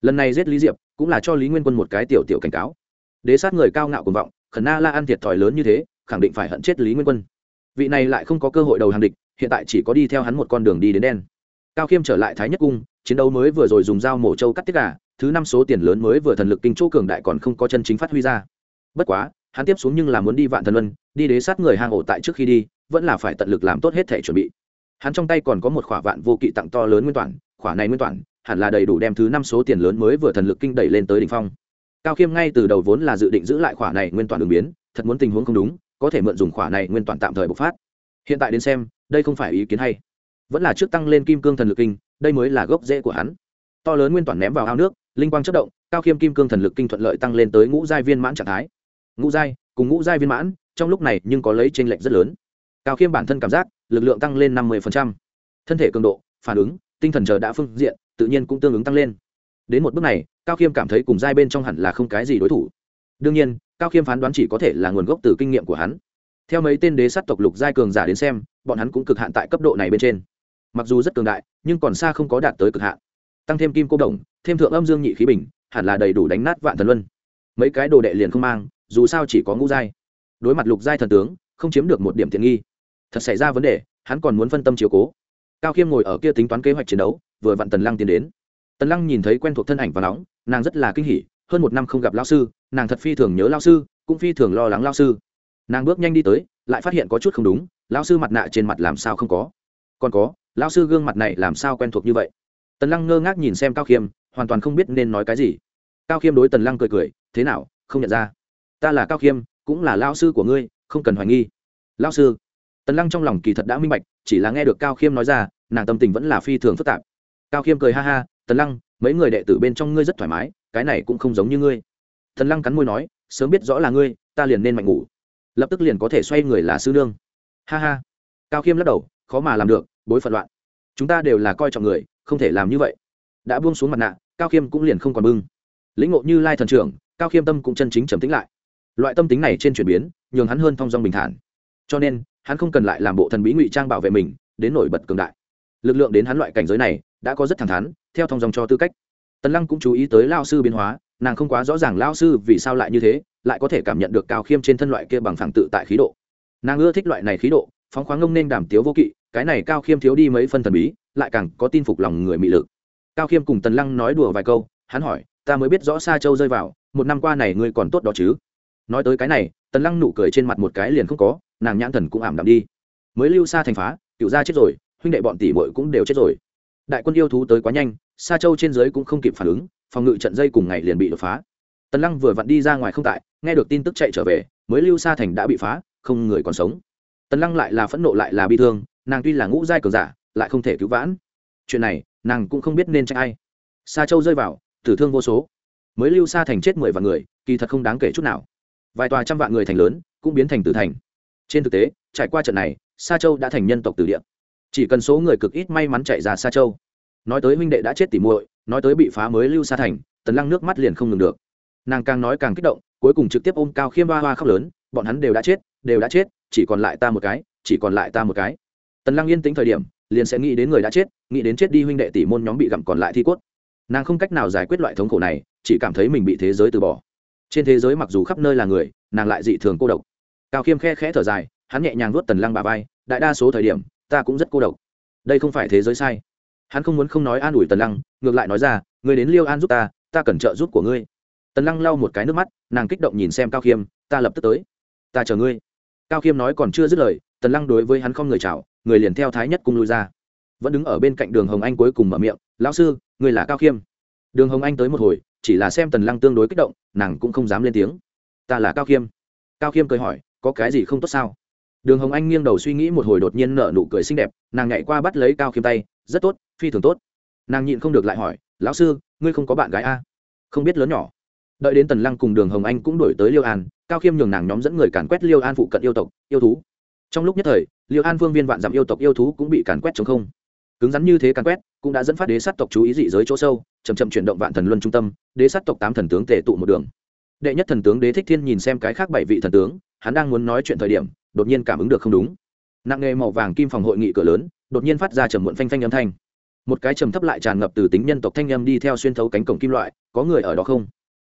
Lần này giết lý diệp, cũng là cho lý nguyên quân một cái tiểu tiểu cảnh cáo. Đế sát người cao ngạo cuồng vọng, khẩn na la ăn thiệt thòi lớn như thế, khẳng định phải hận chết lý nguyên quân. Vị này lại không có cơ hội đầu hàng địch, hiện tại chỉ có đi theo hắn một con đường đi đến đen. Cao khiêm trở lại thái nhất cung, chiến đấu mới vừa rồi dùng dao mổ trâu cắt tiết gà, thứ năm số tiền lớn mới vừa thần lực kinh chỗ cường đại còn không có chân chính phát huy ra. Bất quá hắn tiếp xuống nhưng là muốn đi vạn thần luân, đi đế sát người hang ổ tại trước khi đi, vẫn là phải tận lực làm tốt hết thể chuẩn bị. Hắn trong tay còn có một khỏa vạn vô kỵ tặng to lớn nguyên toàn, khỏa này nguyên toàn hẳn là đầy đủ đem thứ năm số tiền lớn mới vừa thần lực kinh đẩy lên tới đỉnh phong. Cao khiêm ngay từ đầu vốn là dự định giữ lại khỏa này nguyên toàn đường biến, thật muốn tình huống không đúng, có thể mượn dùng khỏa này nguyên toàn tạm thời bộc phát. Hiện tại đến xem, đây không phải ý kiến hay. Vẫn là trước tăng lên kim cương thần lực kinh, đây mới là gốc rễ của hắn. To lớn nguyên toàn ném vào ao nước, linh quang chất động, cao khiêm kim cương thần lực kinh thuận lợi tăng lên tới ngũ giai viên mãn trạng thái ngũ giai, cùng ngũ giai viên mãn, trong lúc này nhưng có lấy t r ê n lệch rất lớn. Cao khiêm bản thân cảm giác, lực lượng tăng lên năm mươi thân thể cường độ, phản ứng, tinh thần chờ đã phương diện, tự nhiên cũng tương ứng tăng lên. Đến một bước này, cao khiêm cảm thấy cùng giai bên trong hẳn là không cái gì đối thủ. Đương nhiên, cao khiêm phán đoán chỉ có thể là nguồn gốc từ kinh nghiệm của hắn. Theo mấy tên đế sát tộc lục giai cường giả đến xem, bọn hắn cũng cực hạn tại cấp độ này bên trên. Mặc dù rất cường đại, nhưng còn xa không có đạt tới cực hạn. Tăng thêm kim cô đồng, thêm thượng âm dương nhị khí bình, hẳn là đầy đủ đánh nát vạn thần luân. Mấy cái đồ đệ liền không mang dù sao chỉ có ngũ giai. Đối mặt lục giai thần tướng, không chiếm được một điểm tiện nghi. Thật xảy ra vấn đề, hắn còn muốn phân tâm chiếu cố. Cao khiêm ngồi ở kia tính toán kế hoạch chiến đấu, vừa vặn tần lăng tiến đến. Tần lăng nhìn thấy quen thuộc thân ảnh và nóng, nàng rất là kinh hỉ, hơn một năm không gặp lao sư, nàng thật phi thường nhớ lao sư, cũng phi thường lo lắng lao sư. Nàng bước nhanh đi tới, lại phát hiện có chút không đúng lao sư mặt nạ trên mặt làm sao không có? Còn có lao sư gương mặt này làm sao quen thuộc như vậy? Tần lăng ngơ ngác nhìn xem cao khiêm, hoàn toàn không biết nên nói cái gì. Cao khiêm đối tần lăng cười cười, thế nào, không nhận ra? Ta là cao khiêm, cũng là lao sư của ngươi, không cần hoài nghi. Lao sư, tần lăng trong lòng kỳ thật đã minh bạch, chỉ là nghe được cao khiêm nói ra, nàng tâm tình vẫn là phi thường phức tạp. Cao khiêm cười ha ha, tần lăng, mấy người đệ tử bên trong ngươi rất thoải mái, cái này cũng không giống như ngươi. Tần lăng cắn môi nói, sớm biết rõ là ngươi, ta liền nên mạnh ngủ. Lập tức liền có thể xoay người là sư nương. Ha ha. Cao khiêm lắc đầu, khó mà làm được, bối phận loạn. Chúng ta đều là coi trọng người, không thể làm như vậy. Đã buông xuống mặt nạ, cao khiêm cũng liền không còn bưng. Lĩnh ngộ như lai thần trưởng, cao khiêm tâm cũng chân chính trầm tính lại loại tâm tính này trên chuyển biến, nhường hắn hơn thong dong bình thản. Cho nên, hắn không cần lại làm bộ thần bí ngụy trang bảo vệ mình, đến nổi bật cường đại. Lực lượng đến hắn loại cảnh giới này, đã có rất thẳng thắn, theo thong dong cho tư cách. Tần lăng cũng chú ý tới lao sư biến hóa, nàng không quá rõ ràng lao sư vì sao lại như thế, lại có thể cảm nhận được cao khiêm trên thân loại kia bằng phẳng tự tại khí độ. Nàng ưa thích loại này khí độ, phóng khoáng ngông nên đàm tiếu vô kỵ, cái này cao khiêm thiếu đi mấy phân thần bí, lại càng có tin phục lòng người mị lực. Cao khiêm cùng tần lăng nói đùa vài câu, hắn hỏi, ta mới biết rõ sa châu rơi vào, một năm qua này ngươi còn tốt đó chứ? Nói tới cái này, tần lăng nụ cười trên mặt một cái liền không có, nàng nhãn thần cũng ảm đạm đi. Mới lưu xa thành phá cựu gia chết rồi, huynh đệ bọn tỷ bội cũng đều chết rồi. Đại quân yêu thú tới quá nhanh xa châu trên dưới cũng không kịp phản ứng, phòng ngự trận dây cùng ngày liền bị đột phá. Tần lăng vừa vặn đi ra ngoài không tại, nghe được tin tức chạy trở về, mới lưu sa thành đã bị phá, không người còn sống. Tần lăng lại là phẫn nộ lại là bi thương, nàng tuy là ngũ giai cường giả, lại không thể cứu vãn. Chuyện này, nàng cũng không biết nên trách ai. Xa châu rơi vào, tử thương vô số. Mới lưu sa thành chết mười vạn người, kỳ thật không đáng kể chút nào vài tòa trăm vạn người thành lớn, cũng biến thành tử thành. Trên thực tế, trải qua trận này, sa châu đã thành nhân tộc tử địa. Chỉ cần số người cực ít may mắn chạy ra sa châu. Nói tới huynh đệ đã chết tỉ muội, nói tới bị phá mới lưu sa thành, tần lăng nước mắt liền không ngừng được. Nàng càng nói càng kích động, cuối cùng trực tiếp ôm cao khiêm ba hoa khóc lớn, bọn hắn đều đã chết, đều đã chết, chỉ còn lại ta một cái, chỉ còn lại ta một cái. Tần lăng yên tĩnh thời điểm, liền sẽ nghĩ đến người đã chết, nghĩ đến chết đi huynh đệ tỷ môn nhóm bị gặm còn lại thi cốt. Nàng không cách nào giải quyết loại thống khổ này, chỉ cảm thấy mình bị thế giới từ bỏ trên thế giới mặc dù khắp nơi là người, nàng lại dị thường cô độc. Cao khiêm khe khẽ thở dài, hắn nhẹ nhàng nuốt tần lăng bà vai, đại đa số thời điểm, ta cũng rất cô độc. Đây không phải thế giới sai. Hắn không muốn không nói an ủi tần lăng, ngược lại nói ra người đến liêu an giúp ta ta cần trợ giúp của ngươi. Tần lăng lau một cái nước mắt, nàng kích động nhìn xem cao khiêm, ta lập tức tới. Ta chờ ngươi. Cao khiêm nói còn chưa dứt lời, tần lăng đối với hắn không người chào, người liền theo thái nhất cung lui ra. Vẫn đứng ở bên cạnh đường hồng anh cuối cùng mở miệng, lão sư người là cao khiêm. Đường hồng anh tới một hồi chỉ là xem tần lăng tương đối kích động, nàng cũng không dám lên tiếng. Ta là cao khiêm. Cao khiêm cười hỏi, có cái gì không tốt sao? Đường hồng anh nghiêng đầu suy nghĩ một hồi đột nhiên nở nụ cười xinh đẹp, nàng nhảy qua bắt lấy cao khiêm tay, rất tốt, phi thường tốt. Nàng nhịn không được lại hỏi, lão sư, ngươi không có bạn gái a? Không biết lớn nhỏ. Đợi đến tần lăng cùng đường hồng anh cũng đổi tới liêu an, cao khiêm nhường nàng nhóm dẫn người càn quét liêu an phụ cận yêu tộc, yêu thú. Trong lúc nhất thời, liêu an vương viên vạn dặm yêu tộc yêu thú cũng bị càn quét chống không cứng rắn như thế càn quét, cũng đã dẫn phát đế sát tộc chú ý dị giới chỗ sâu chầm chậm chuyển động vạn thần luân trung tâm, đế sát tộc tám thần tướng tề tụ một đường. Đệ nhất thần tướng đế thích thiên nhìn xem cái khác bảy vị thần tướng, hắn đang muốn nói chuyện thời điểm, đột nhiên cảm ứng được không đúng. Nặng nghề màu vàng kim phòng hội nghị cửa lớn, đột nhiên phát ra trầm muộn phanh phanh âm thanh. Một cái trầm thấp lại tràn ngập từ tính nhân tộc thanh âm đi theo xuyên thấu cánh cổng kim loại, có người ở đó không?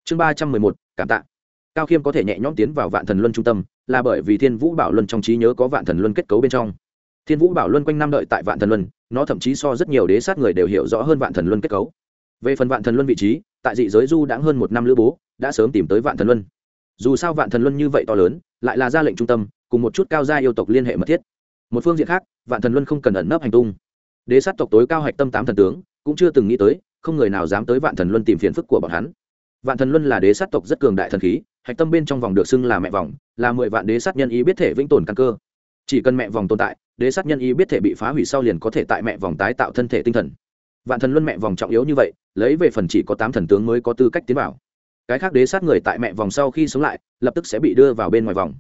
Chương ba trăm mười một, cảm tạ. Cao khiêm có thể nhẹ nhõm tiến vào vạn thần luân trung tâm, là bởi vì thiên vũ bảo luân trong trí nhớ có vạn thần luân kết cấu bên trong. Thiên vũ bảo luân quanh năm đợi tại vạn thần luân nó thậm chí so rất nhiều đế sát người đều hiểu rõ hơn vạn thần luân kết cấu. Về phần vạn thần luân vị trí, tại dị giới du đã hơn một năm lữ bố, đã sớm tìm tới vạn thần luân. Dù sao vạn thần luân như vậy to lớn, lại là ra lệnh trung tâm, cùng một chút cao gia yêu tộc liên hệ mật thiết. Một phương diện khác, vạn thần luân không cần ẩn nấp hành tung. Đế sát tộc tối cao hạch tâm tám thần tướng, cũng chưa từng nghĩ tới, không người nào dám tới vạn thần luân tìm phiền phức của bọn hắn. Vạn thần luân là đế sát tộc rất cường đại thần khí, hạch tâm bên trong vòng được xưng là mẹ vòng, là mười vạn đế sát nhân ý biết thể vĩnh tồn căn cơ. Chỉ cần mẹ vòng tồn tại đế sát nhân ý biết thể bị phá hủy sau liền có thể tại mẹ vòng tái tạo thân thể tinh thần. Vạn thần luân mẹ vòng trọng yếu như vậy, lấy về phần chỉ có tám thần tướng mới có tư cách tiến vào. Cái khác đế sát người tại mẹ vòng sau khi sống lại, lập tức sẽ bị đưa vào bên ngoài vòng.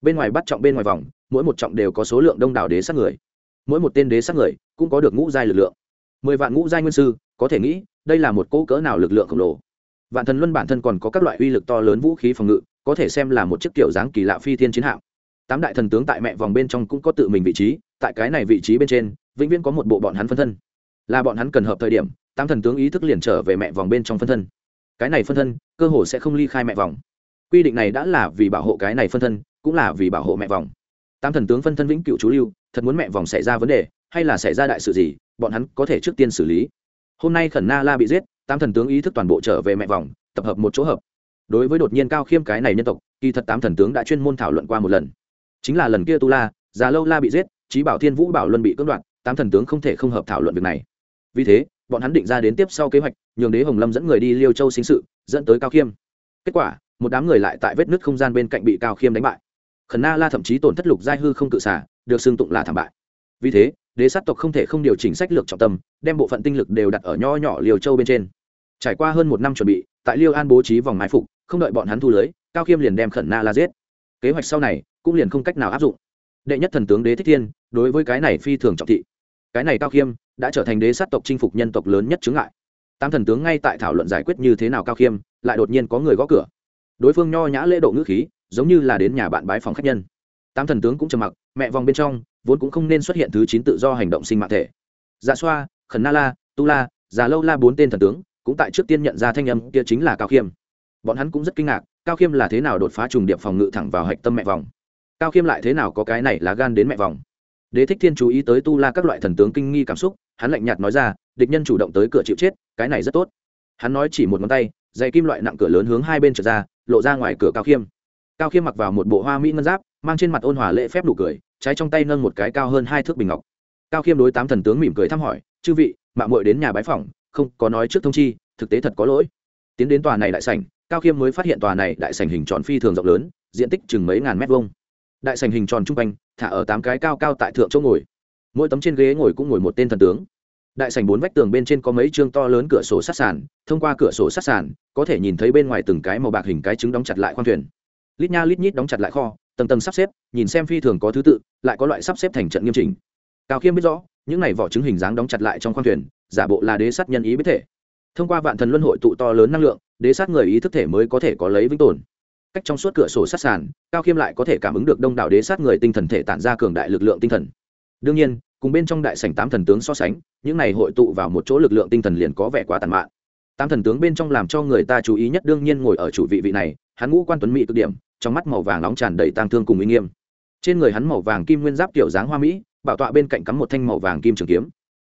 Bên ngoài bắt trọng bên ngoài vòng, mỗi một trọng đều có số lượng đông đảo đế sát người. Mỗi một tên đế sát người cũng có được ngũ giai lực lượng. Mười vạn ngũ giai nguyên sư, có thể nghĩ, đây là một cỗ cỡ nào lực lượng khổng lồ. Vạn thần luân bản thân còn có các loại uy lực to lớn vũ khí phòng ngự, có thể xem là một chiếc kiểu dáng kỳ lạ phi thiên chiến hạm tám đại thần tướng tại mẹ vòng bên trong cũng có tự mình vị trí, tại cái này vị trí bên trên, vĩnh viễn có một bộ bọn hắn phân thân. Là bọn hắn cần hợp thời điểm, tám thần tướng ý thức liền trở về mẹ vòng bên trong phân thân. Cái này phân thân, cơ hồ sẽ không ly khai mẹ vòng. Quy định này đã là vì bảo hộ cái này phân thân, cũng là vì bảo hộ mẹ vòng. Tám thần tướng phân thân vĩnh cựu chú lưu, thật muốn mẹ vòng xảy ra vấn đề, hay là xảy ra đại sự gì, bọn hắn có thể trước tiên xử lý. Hôm nay khẩn na la bị giết, tám thần tướng ý thức toàn bộ trở về mẹ vòng, tập hợp một chỗ hợp. Đối với đột nhiên cao khiêm cái này nhân tộc, kỳ thật tám thần tướng đã chuyên môn thảo luận qua một lần chính là lần kia tu la, già lâu la bị giết trí bảo thiên vũ bảo luân bị cưỡng đoạt, tám thần tướng không thể không hợp thảo luận việc này. Vì thế, bọn hắn định ra đến tiếp sau kế hoạch, nhường đế hồng lâm dẫn người đi liêu châu sinh sự, dẫn tới cao khiêm. Kết quả, một đám người lại tại vết nứt không gian bên cạnh bị cao khiêm đánh bại. Khẩn na la thậm chí tổn thất lục giai hư không cự xả được xưng tụng là thảm bại. Vì thế, đế sát tộc không thể không điều chỉnh sách lược trọng tâm, đem bộ phận tinh lực đều đặt ở nho nhỏ liều châu bên trên. Trải qua hơn một năm chuẩn bị, tại liêu an bố trí vòng mái phục, không đợi bọn hắn thu lưới, cao khiêm liền đem khẩn na la giết kế hoạch sau này cũng liền không cách nào áp dụng. Đệ nhất thần tướng đế thích thiên, đối với cái này phi thường trọng thị. Cái này cao khiêm đã trở thành đế sát tộc chinh phục nhân tộc lớn nhất chướng ngại. Tam thần tướng ngay tại thảo luận giải quyết như thế nào cao khiêm, lại đột nhiên có người gõ cửa. Đối phương nho nhã lễ độ ngữ khí, giống như là đến nhà bạn bái phòng khách nhân. Tam thần tướng cũng trầm mặc, mẹ vòng bên trong, vốn cũng không nên xuất hiện thứ chín tự do hành động sinh mạng thể. Dạ xoa, khẩn na la, tu la, già lâu la bốn tên thần tướng, cũng tại trước tiên nhận ra thanh âm kia chính là cao khiêm. Bọn hắn cũng rất kinh ngạc cao khiêm là thế nào đột phá trùng điệp phòng ngự thẳng vào hạch tâm mẹ vòng? Cao khiêm lại thế nào có cái này là gan đến mẹ vòng? Đế thích thiên chú ý tới tu la các loại thần tướng kinh nghi cảm xúc, hắn lạnh nhạt nói ra, địch nhân chủ động tới cửa chịu chết, cái này rất tốt. Hắn nói chỉ một ngón tay, dây kim loại nặng cửa lớn hướng hai bên trở ra, lộ ra ngoài cửa cao khiêm. Cao khiêm mặc vào một bộ hoa mỹ ngân giáp, mang trên mặt ôn hòa lễ phép nụ cười, trái trong tay nâng một cái cao hơn hai thước bình ngọc. Cao khiêm đối tám thần tướng mỉm cười thăm hỏi, chư vị mạng mội đến nhà bái phỏng, không có nói trước thông chi, thực tế thật có lỗi. Tiến đến tòa này đại sảnh cao khiêm mới phát hiện tòa này đại sảnh hình tròn phi thường rộng lớn, diện tích chừng mấy ngàn mét vuông. Đại sảnh hình tròn trung quanh, thả ở tám cái cao cao tại thượng chỗ ngồi. Mỗi tấm trên ghế ngồi cũng ngồi một tên thần tướng. Đại sảnh bốn vách tường bên trên có mấy chương to lớn cửa sổ sát sàn, thông qua cửa sổ sát sàn, có thể nhìn thấy bên ngoài từng cái màu bạc hình cái trứng đóng chặt lại khoang thuyền. Lít nha lít nhít đóng chặt lại kho, tầng tầng sắp xếp, nhìn xem phi thường có thứ tự, lại có loại sắp xếp thành trận nghiêm chỉnh. Cao khiêm biết rõ, những này vỏ trứng hình dáng đóng chặt lại trong khoang thuyền, giả bộ là đế sát nhân ý biết thể. Thông qua vạn thần luân hội tụ to lớn năng lượng đế sát người ý thức thể mới có thể có lấy vĩnh tồn. Cách trong suốt cửa sổ sát sàn, cao khiêm lại có thể cảm ứng được đông đảo đế sát người tinh thần thể tản ra cường đại lực lượng tinh thần. Đương nhiên, cùng bên trong đại sảnh tám thần tướng so sánh, những này hội tụ vào một chỗ lực lượng tinh thần liền có vẻ quá tàn mạn. Tám thần tướng bên trong làm cho người ta chú ý nhất đương nhiên ngồi ở chủ vị vị này, hắn ngũ quan tuấn mỹ cực điểm, trong mắt màu vàng nóng tràn đầy tang thương cùng uy nghiêm. Trên người hắn màu vàng kim nguyên giáp kiểu dáng hoa mỹ, bảo tọa bên cạnh cắm một thanh màu vàng kim trường kiếm.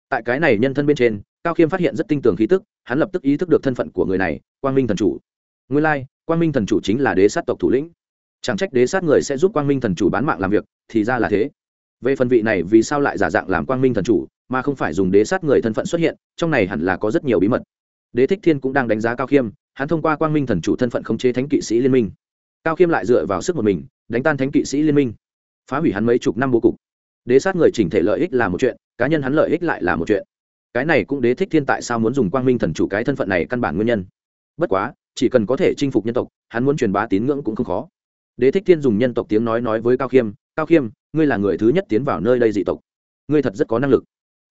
Tại cái này nhân thân bên trên cao khiêm phát hiện rất tinh tường khí tức hắn lập tức ý thức được thân phận của người này quang minh thần chủ. Nguyên lai、like, quang minh thần chủ chính là đế sát tộc thủ lĩnh. Chẳng trách đế sát người sẽ giúp quang minh thần chủ bán mạng làm việc thì ra là thế. Về phần vị này vì sao lại giả dạng làm quang minh thần chủ mà không phải dùng đế sát người thân phận xuất hiện trong này hẳn là có rất nhiều bí mật. Đế thích thiên cũng đang đánh giá cao khiêm hắn thông qua quang minh thần chủ thân phận khống chế thánh kỵ sĩ liên minh. Cao khiêm lại dựa vào sức một mình đánh tan thánh kỵ sĩ liên minh. Phá hủy hắn mấy chục năm bố cục. Đế sát người chỉnh thể lợi ích là một chuyện cá nhân hắn lợi ích lại là một chuyện cái này cũng đế thích thiên tại sao muốn dùng quang minh thần chủ cái thân phận này căn bản nguyên nhân. Bất quá, chỉ cần có thể chinh phục nhân tộc, hắn muốn truyền bá tín ngưỡng cũng không khó. Đế thích thiên dùng nhân tộc tiếng nói nói với cao khiêm cao khiêm, ngươi là người thứ nhất tiến vào nơi đây dị tộc. Ngươi thật rất có năng lực.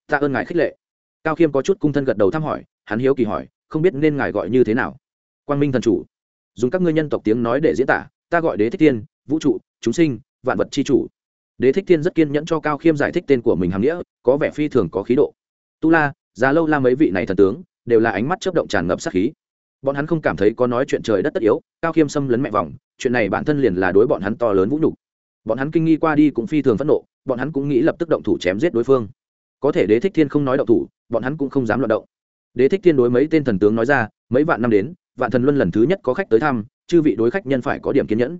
Tạ ơn ngài khích lệ. Cao khiêm có chút cung thân gật đầu thăm hỏi, hắn hiếu kỳ hỏi, không biết nên ngài gọi như thế nào? Quang minh thần chủ. Dùng các ngươi nhân tộc tiếng nói để diễn tả, ta gọi đế thích thiên, vũ trụ, chúng sinh, vạn vật c h i chủ. Đế thích thiên rất kiên nhẫn cho cao khiêm giải thích tên của mình hàm nghĩa, có vẻ phi thường có khí độ tu la, già lâu la mấy vị này thần tướng, đều là ánh mắt chớp động tràn ngập sát khí. Bọn hắn không cảm thấy có nói chuyện trời đất tất yếu, cao khiêm xâm lấn mẹ vòng, chuyện này bản thân liền là đối bọn hắn to lớn vũ nhục. Bọn hắn kinh nghi qua đi cũng phi thường phẫn nộ, bọn hắn cũng nghĩ lập tức động thủ chém giết đối phương. Có thể đế thích thiên không nói động thủ, bọn hắn cũng không dám loạt động. Đế thích thiên đối mấy tên thần tướng nói ra, mấy vạn năm đến, vạn thần luân lần thứ nhất có khách tới thăm, chư vị đối khách nhân phải có điểm kiên nhẫn.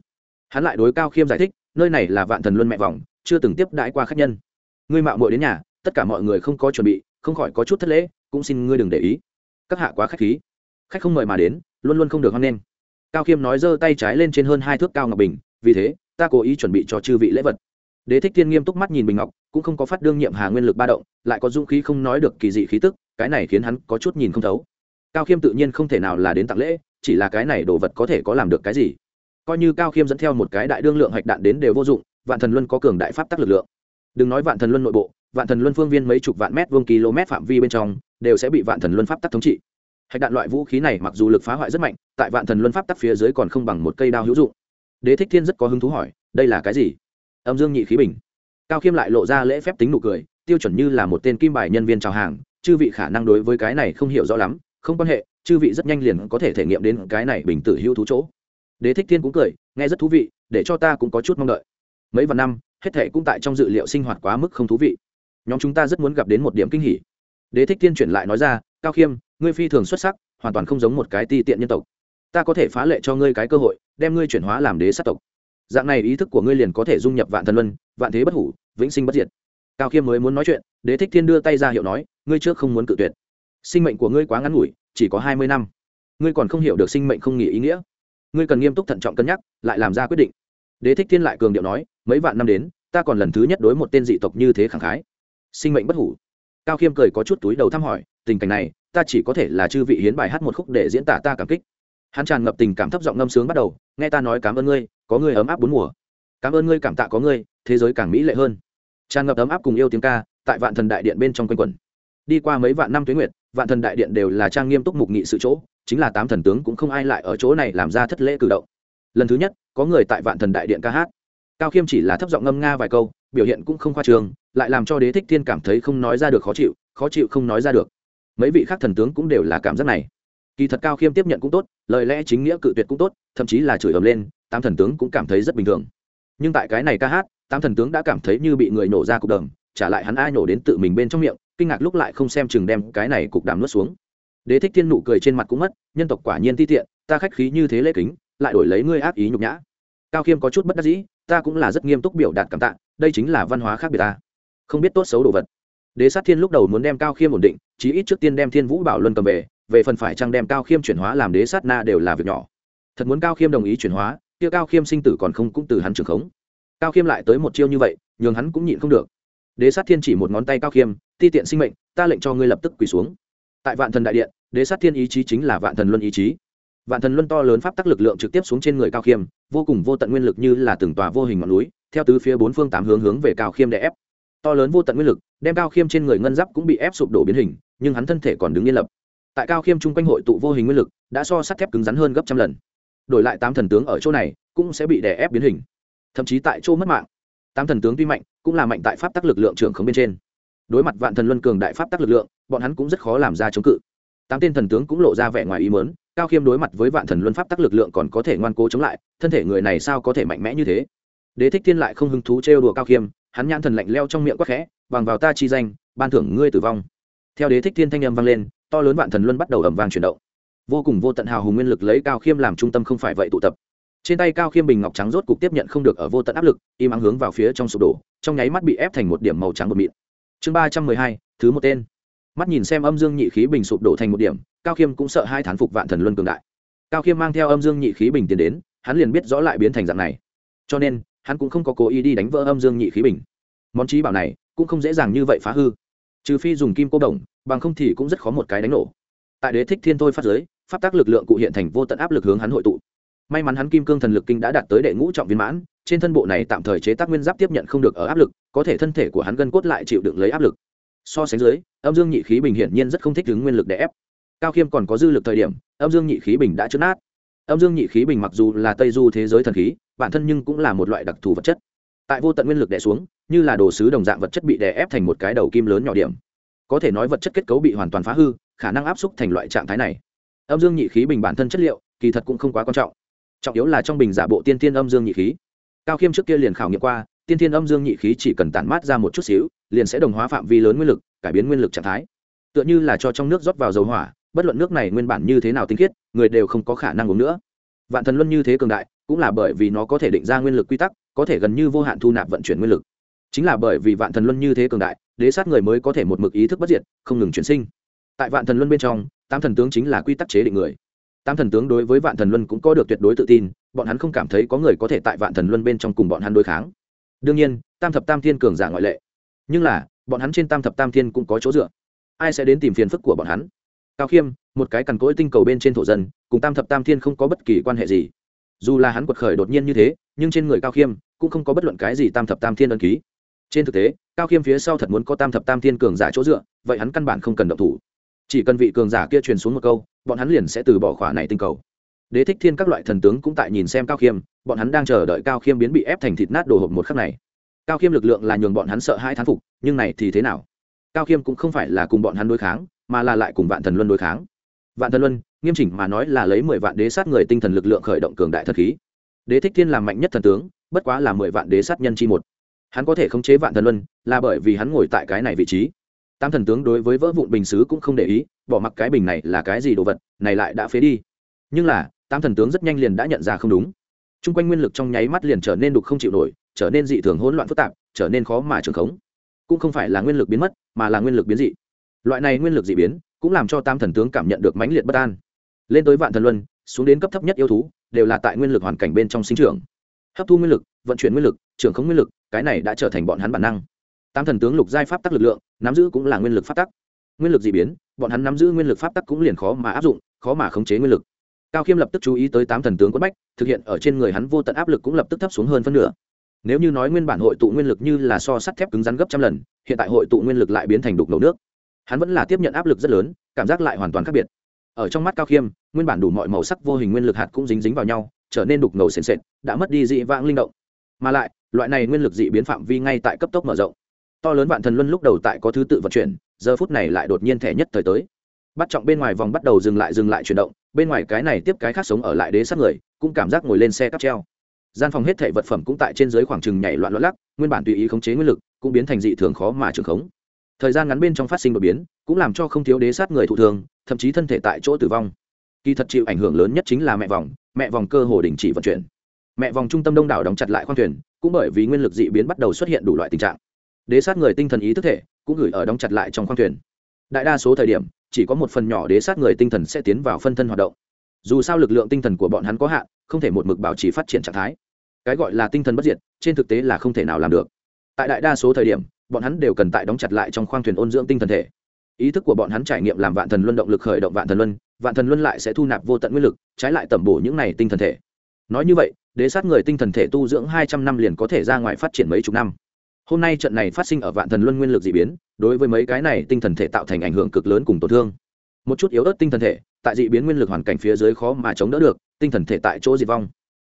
Hắn lại đối cao khiêm giải thích, nơi này là vạn thần luân mẹ vòng, chưa từng tiếp đãi qua khách nhân. Ngươi mạo muội đến nhà, tất cả mọi người không có chuẩn bị không khỏi có chút thất lễ, cũng xin ngươi đừng để ý. Các hạ quá khách khí. Khách không mời mà đến, luôn luôn không được hoan nghênh. Cao khiêm nói giơ tay trái lên trên hơn hai thước cao ngọc bình, vì thế, ta cố ý chuẩn bị cho chư vị lễ vật. Đế thích thiên nghiêm túc mắt nhìn bình ngọc, cũng không có phát đương nhiệm hà nguyên lực ba động, lại có dũng khí không nói được kỳ dị khí tức, cái này khiến hắn có chút nhìn không thấu. Cao khiêm tự nhiên không thể nào là đến tặng lễ, chỉ là cái này đồ vật có thể có làm được cái gì? Coi như cao khiêm dẫn theo một cái đại đương lượng hạch đạn đến đều vô dụng, vạn thần luân có cường đại pháp tắc lực lượng. Đừng nói vạn thần luân nội bộ vạn thần luân phương viên mấy chục vạn mét vuông km phạm vi bên trong, đều sẽ bị vạn thần luân pháp tắc thống trị. Hạch đạn loại vũ khí này mặc dù lực phá hoại rất mạnh, tại vạn thần luân pháp tắc phía dưới còn không bằng một cây đao hữu dụng. Đế thích thiên rất có hứng thú hỏi, đây là cái gì? Âm dương nhị khí bình. Cao khiêm lại lộ ra lễ phép tính nụ cười, tiêu chuẩn như là một tên kim bài nhân viên chào hàng, chư vị khả năng đối với cái này không hiểu rõ lắm, không quan hệ, chư vị rất nhanh liền có thể thể nghiệm đến cái này bình tử hữu thú chỗ. Đế thích thiên cũng cười, nghe rất thú vị, để cho ta cũng có chút mong đợi. Mấy vạn năm, hết thể cũng tại trong dự liệu sinh hoạt quá mức không thú vị nhóm chúng ta rất muốn gặp đến một điểm kinh hỉ. Đế thích thiên chuyển lại nói ra, cao khiêm, ngươi phi thường xuất sắc, hoàn toàn không giống một cái ti tiện nhân tộc. Ta có thể phá lệ cho ngươi cái cơ hội, đem ngươi chuyển hóa làm đế sát tộc. Dạng này ý thức của ngươi liền có thể dung nhập vạn thần luân, vạn thế bất hủ, vĩnh sinh bất diệt. Cao khiêm mới muốn nói chuyện, đế thích thiên đưa tay ra hiệu nói, ngươi trước không muốn cự tuyệt. Sinh mệnh của ngươi quá ngắn ngủi, chỉ có hai mươi năm. Ngươi còn không hiểu được sinh mệnh không nghỉ ý nghĩa. Ngươi cần nghiêm túc thận trọng cân nhắc, lại làm ra quyết định. Đế thích thiên lại cường điệu nói, mấy vạn năm đến, ta còn lần thứ nhất đối một tên dị tộc như thế khẳng khái sinh mệnh bất hủ. Cao khiêm cười có chút túi đầu thăm hỏi, tình cảnh này, ta chỉ có thể là chư vị hiến bài hát một khúc để diễn tả ta cảm kích. Hắn tràn ngập tình cảm thấp giọng ngâm sướng bắt đầu, nghe ta nói cảm ơn ngươi, có ngươi ấm áp bốn mùa. Cảm ơn ngươi cảm tạ có ngươi, thế giới càng mỹ lệ hơn. Tràn ngập ấm áp cùng yêu tiếng ca, tại vạn thần đại điện bên trong quanh quẩn. Đi qua mấy vạn năm tuế nguyệt, vạn thần đại điện đều là trang nghiêm túc mục nghị sự chỗ, chính là tám thần tướng cũng không ai lại ở chỗ này làm ra thất lễ cử động. Lần thứ nhất, có người tại vạn thần đại điện ca hát cao khiêm chỉ là thấp giọng ngâm nga vài câu, biểu hiện cũng không khoa trường lại làm cho đế thích thiên cảm thấy không nói ra được khó chịu khó chịu không nói ra được. Mấy vị khác thần tướng cũng đều là cảm giác này. Kỳ thật cao khiêm tiếp nhận cũng tốt, lời lẽ chính nghĩa cự tuyệt cũng tốt, thậm chí là chửi ầm lên, tám thần tướng cũng cảm thấy rất bình thường. Nhưng tại cái này ca hát, tám thần tướng đã cảm thấy như bị người nổ ra cục đầm, trả lại hắn ai nổ đến tự mình bên trong miệng, kinh ngạc lúc lại không xem chừng đem cái này cục đàm nuốt xuống. Đế thích thiên nụ cười trên mặt cũng mất, nhân tộc quả nhiên ti tiện, ta khách khí như thế lễ kính, lại đổi lấy ngươi ác ý nhục nhã. Cao khiêm có chút bất đắc dĩ ta cũng là rất nghiêm túc biểu đạt cảm tạ, đây chính là văn hóa khác biệt ta. Không biết tốt xấu đồ vật. Đế sát thiên lúc đầu muốn đem cao khiêm ổn định, chí ít trước tiên đem thiên vũ bảo luân cầm về về phần phải chăng đem cao khiêm chuyển hóa làm đế sát na đều là việc nhỏ. Thật muốn cao khiêm đồng ý chuyển hóa, kia cao khiêm sinh tử còn không cũng từ hắn trường khống. Cao khiêm lại tới một chiêu như vậy, nhường hắn cũng nhịn không được. Đế sát thiên chỉ một ngón tay cao khiêm, ti tiện sinh mệnh, ta lệnh cho ngươi lập tức quỳ xuống. Tại vạn thần đại điện, đế sát thiên ý chí chính là vạn thần luân ý chí. Vạn thần luân to lớn pháp tắc lực lượng trực tiếp xuống trên người cao khiêm vô cùng vô tận nguyên lực như là từng tòa vô hình ngọn núi, theo tứ phía bốn phương tám hướng hướng về cao khiêm để ép. To lớn vô tận nguyên lực, đem cao khiêm trên người ngân giáp cũng bị ép sụp đổ biến hình, nhưng hắn thân thể còn đứng yên lập. Tại cao khiêm chung quanh hội tụ vô hình nguyên lực, đã so sắt thép cứng rắn hơn gấp trăm lần. Đổi lại tám thần tướng ở chỗ này, cũng sẽ bị đè ép biến hình. Thậm chí tại chỗ mất mạng. Tám thần tướng tuy mạnh, cũng là mạnh tại pháp tắc lực lượng trưởng khống bên trên. Đối mặt vạn thần luân cường đại pháp tắc lực lượng, bọn hắn cũng rất khó làm ra chống cự. Tám tên thần tướng cũng lộ ra vẻ ngoài ý mớn cao khiêm đối mặt với vạn thần luân pháp tắc lực lượng còn có thể ngoan cố chống lại, thân thể người này sao có thể mạnh mẽ như thế? Đế thích thiên lại không hứng thú trêu đùa cao khiêm, hắn nhãn thần lạnh leo trong miệng quắc khẽ, bằng vào ta chi danh, ban thưởng ngươi tử vong. Theo đế thích thiên thanh âm vang lên, to lớn vạn thần luân bắt đầu ẩm vang chuyển động. Vô cùng vô tận hào hùng nguyên lực lấy cao khiêm làm trung tâm không phải vậy tụ tập. Trên tay cao khiêm bình ngọc trắng rốt cục tiếp nhận không được ở vô tận áp lực, im ắng hướng vào phía trong sụp đổ, trong nháy mắt bị ép thành một điểm màu trắng bột mịn. Chương ba trăm mười hai, thứ một tên. Mắt nhìn xem âm dương nhị khí bình sụp đổ thành một điểm cao khiêm cũng sợ hai thán phục vạn thần luân cường đại. Cao khiêm mang theo âm dương nhị khí bình tiến đến, hắn liền biết rõ lại biến thành dạng này. Cho nên, hắn cũng không có cố ý đi đánh vỡ âm dương nhị khí bình. Món trí bảo này, cũng không dễ dàng như vậy phá hư. Trừ phi dùng kim cô đồng, bằng không thì cũng rất khó một cái đánh nổ. Tại đế thích thiên thôi phát giới, pháp tác lực lượng cụ hiện thành vô tận áp lực hướng hắn hội tụ. May mắn hắn kim cương thần lực kinh đã đạt tới đệ ngũ trọng viên mãn, trên thân bộ này tạm thời chế tác nguyên giáp tiếp nhận không được ở áp lực, có thể thân thể của hắn gân cốt lại chịu đựng lấy áp lực. So sánh dưới, âm dương nhị khí bình hiển nhiên rất không thích ứng nguyên lực để ép cao khiêm còn có dư lực thời điểm, âm dương nhị khí bình đã chấn nát. Âm dương nhị khí bình mặc dù là tây du thế giới thần khí, bản thân nhưng cũng là một loại đặc thù vật chất. Tại vô tận nguyên lực đè xuống, như là đồ sứ đồng dạng vật chất bị đè ép thành một cái đầu kim lớn nhỏ điểm. Có thể nói vật chất kết cấu bị hoàn toàn phá hư, khả năng áp xúc thành loại trạng thái này. Âm dương nhị khí bình bản thân chất liệu, kỳ thật cũng không quá quan trọng. Trọng yếu là trong bình giả bộ tiên tiên âm dương nhị khí. Cao khiêm trước kia liền khảo nghiệm qua, tiên tiên âm dương nhị khí chỉ cần tản mát ra một chút xíu, liền sẽ đồng hóa phạm vi lớn nguyên lực, cải biến nguyên lực trạng thái. Tựa như là cho trong nước rót vào dầu hỏa bất luận nước này nguyên bản như thế nào tinh khiết, người đều không có khả năng uống nữa. Vạn thần luân như thế cường đại, cũng là bởi vì nó có thể định ra nguyên lực quy tắc, có thể gần như vô hạn thu nạp vận chuyển nguyên lực. Chính là bởi vì vạn thần luân như thế cường đại, đế sát người mới có thể một mực ý thức bất diệt, không ngừng chuyển sinh. Tại vạn thần luân bên trong, tám thần tướng chính là quy tắc chế định người. Tám thần tướng đối với vạn thần luân cũng có được tuyệt đối tự tin, bọn hắn không cảm thấy có người có thể tại vạn thần luân bên trong cùng bọn hắn đối kháng. Đương nhiên, tam thập tam thiên cường giả ngoại lệ. Nhưng là, bọn hắn trên tam thập tam thiên cũng có chỗ dựa. Ai sẽ đến tìm phiền phức của bọn hắn? Cao khiêm, một cái cằn cỗi tinh cầu bên trên thổ dân, cùng tam thập tam thiên không có bất kỳ quan hệ gì. Dù là hắn quật khởi đột nhiên như thế, nhưng trên người cao khiêm cũng không có bất luận cái gì tam thập tam thiên ân ký. Trên thực tế, cao khiêm phía sau thật muốn có tam thập tam thiên cường giả chỗ dựa, vậy hắn căn bản không cần động thủ. Chỉ cần vị cường giả kia truyền xuống một câu, bọn hắn liền sẽ từ bỏ khỏa này tinh cầu. Đế thích thiên các loại thần tướng cũng tại nhìn xem cao khiêm, bọn hắn đang chờ đợi cao khiêm biến bị ép thành thịt nát đồ hộp một khắc này. Cao khiêm lực lượng là nhường bọn hắn sợ hai thán phục, nhưng này thì thế nào? Cao khiêm cũng không phải là cùng bọn hắn đối kháng mà là lại cùng vạn thần luân đối kháng. Vạn thần luân, nghiêm chỉnh mà nói là lấy mười vạn đế sát người tinh thần lực lượng khởi động cường đại thật khí. Đế thích thiên làm mạnh nhất thần tướng, bất quá là mười vạn đế sát nhân chi một. Hắn có thể khống chế vạn thần luân, là bởi vì hắn ngồi tại cái này vị trí. Tam thần tướng đối với vỡ vụn bình xứ cũng không để ý, bỏ mặc cái bình này là cái gì đồ vật, này lại đã phế đi. Nhưng là tam thần tướng rất nhanh liền đã nhận ra không đúng. T r u n g quanh nguyên lực trong nháy mắt liền trở nên đục không chịu nổi, trở nên dị thường hỗn loạn phức tạp, trở nên khó mà trường khống. Cũng không phải là nguyên lực biến mất, mà là nguyên lực biến dị loại này nguyên lực dị biến cũng làm cho tam thần tướng cảm nhận được mãnh liệt bất an. Lên tới vạn thần luân, xuống đến cấp thấp nhất yêu thú, đều là tại nguyên lực hoàn cảnh bên trong sinh trưởng. Hấp thu nguyên lực, vận chuyển nguyên lực, trưởng không nguyên lực, cái này đã trở thành bọn hắn bản năng. Tam thần tướng lục giai pháp tắc lực lượng, nắm giữ cũng là nguyên lực pháp tắc. Nguyên lực d ị biến, bọn hắn nắm giữ nguyên lực pháp tắc cũng liền khó mà áp dụng, khó mà khống chế nguyên lực. Cao khiêm lập tức chú ý tới tám thần tướng quất bách, thực hiện ở trên người hắn vô tận áp lực cũng lập tức thấp xuống hơn phân nửa. Nếu như nói nguyên bản hội tụ nguyên lực như là so sắt thép cứng rắn gấp trăm lần, hiện tại hội tụ nguyên lực lại biến thành đục ngầu nước hắn vẫn là tiếp nhận áp lực rất lớn, cảm giác lại hoàn toàn khác biệt. Ở trong mắt cao khiêm, nguyên bản đủ mọi màu sắc vô hình nguyên lực hạt cũng dính dính vào nhau, trở nên đục ngầu sền sệt, đã mất đi dị vãng linh động. Mà lại, loại này nguyên lực dị biến phạm vi ngay tại cấp tốc mở rộng. To lớn vạn thần luân lúc đầu tại có thứ tự vận chuyển, giờ phút này lại đột nhiên thẻ nhất thời tới. Bắt trọng bên ngoài vòng bắt đầu dừng lại dừng lại chuyển động, bên ngoài cái này tiếp cái khác sống ở lại đế sát người, cũng cảm giác ngồi lên xe cắp treo. Gian phòng hết thảy vật phẩm cũng tại trên dưới khoảng trừng nhảy loạn loạn lắc, nguyên bản tùy ý khống chế nguyên lực, cũng biến thành dị thường khó mà trường khống thời gian ngắn bên trong phát sinh đột biến, cũng làm cho không thiếu đế sát người thụ thường, thậm chí thân thể tại chỗ tử vong. Kỳ thật chịu ảnh hưởng lớn nhất chính là mẹ vòng mẹ vòng cơ hồ đình chỉ vận chuyển. Mẹ vòng trung tâm đông đảo đóng chặt lại khoang thuyền, cũng bởi vì nguyên lực dị biến bắt đầu xuất hiện đủ loại tình trạng. Đế sát người tinh thần ý thức thể, cũng gửi ở đóng chặt lại trong khoang thuyền. Đại đa số thời điểm, chỉ có một phần nhỏ đế sát người tinh thần sẽ tiến vào phân thân hoạt động. Dù sao lực lượng tinh thần của bọn hắn có hạn, không thể một mực bảo trì phát triển trạng thái. Cái gọi là tinh thần bất diệt, trên thực tế là không thể nào làm được. Tại đại đa số thời điểm bọn hắn đều cần tại đóng chặt lại trong khoang thuyền ôn dưỡng tinh thần thể. Ý thức của bọn hắn trải nghiệm làm vạn thần luân động lực khởi động vạn thần luân, vạn thần luân lại sẽ thu nạp vô tận nguyên lực, trái lại tẩm bổ những này tinh thần thể. Nói như vậy, đế sát người tinh thần thể tu dưỡng hai trăm năm liền có thể ra ngoài phát triển mấy chục năm. Hôm nay trận này phát sinh ở vạn thần luân nguyên lực d ị biến, đối với mấy cái này tinh thần thể tạo thành ảnh hưởng cực lớn cùng tổn thương. Một chút yếu ớt tinh thần thể, tại d ị biến nguyên lực hoàn cảnh phía dưới khó mà chống đỡ được, tinh thần thể tại chỗ diệt vong.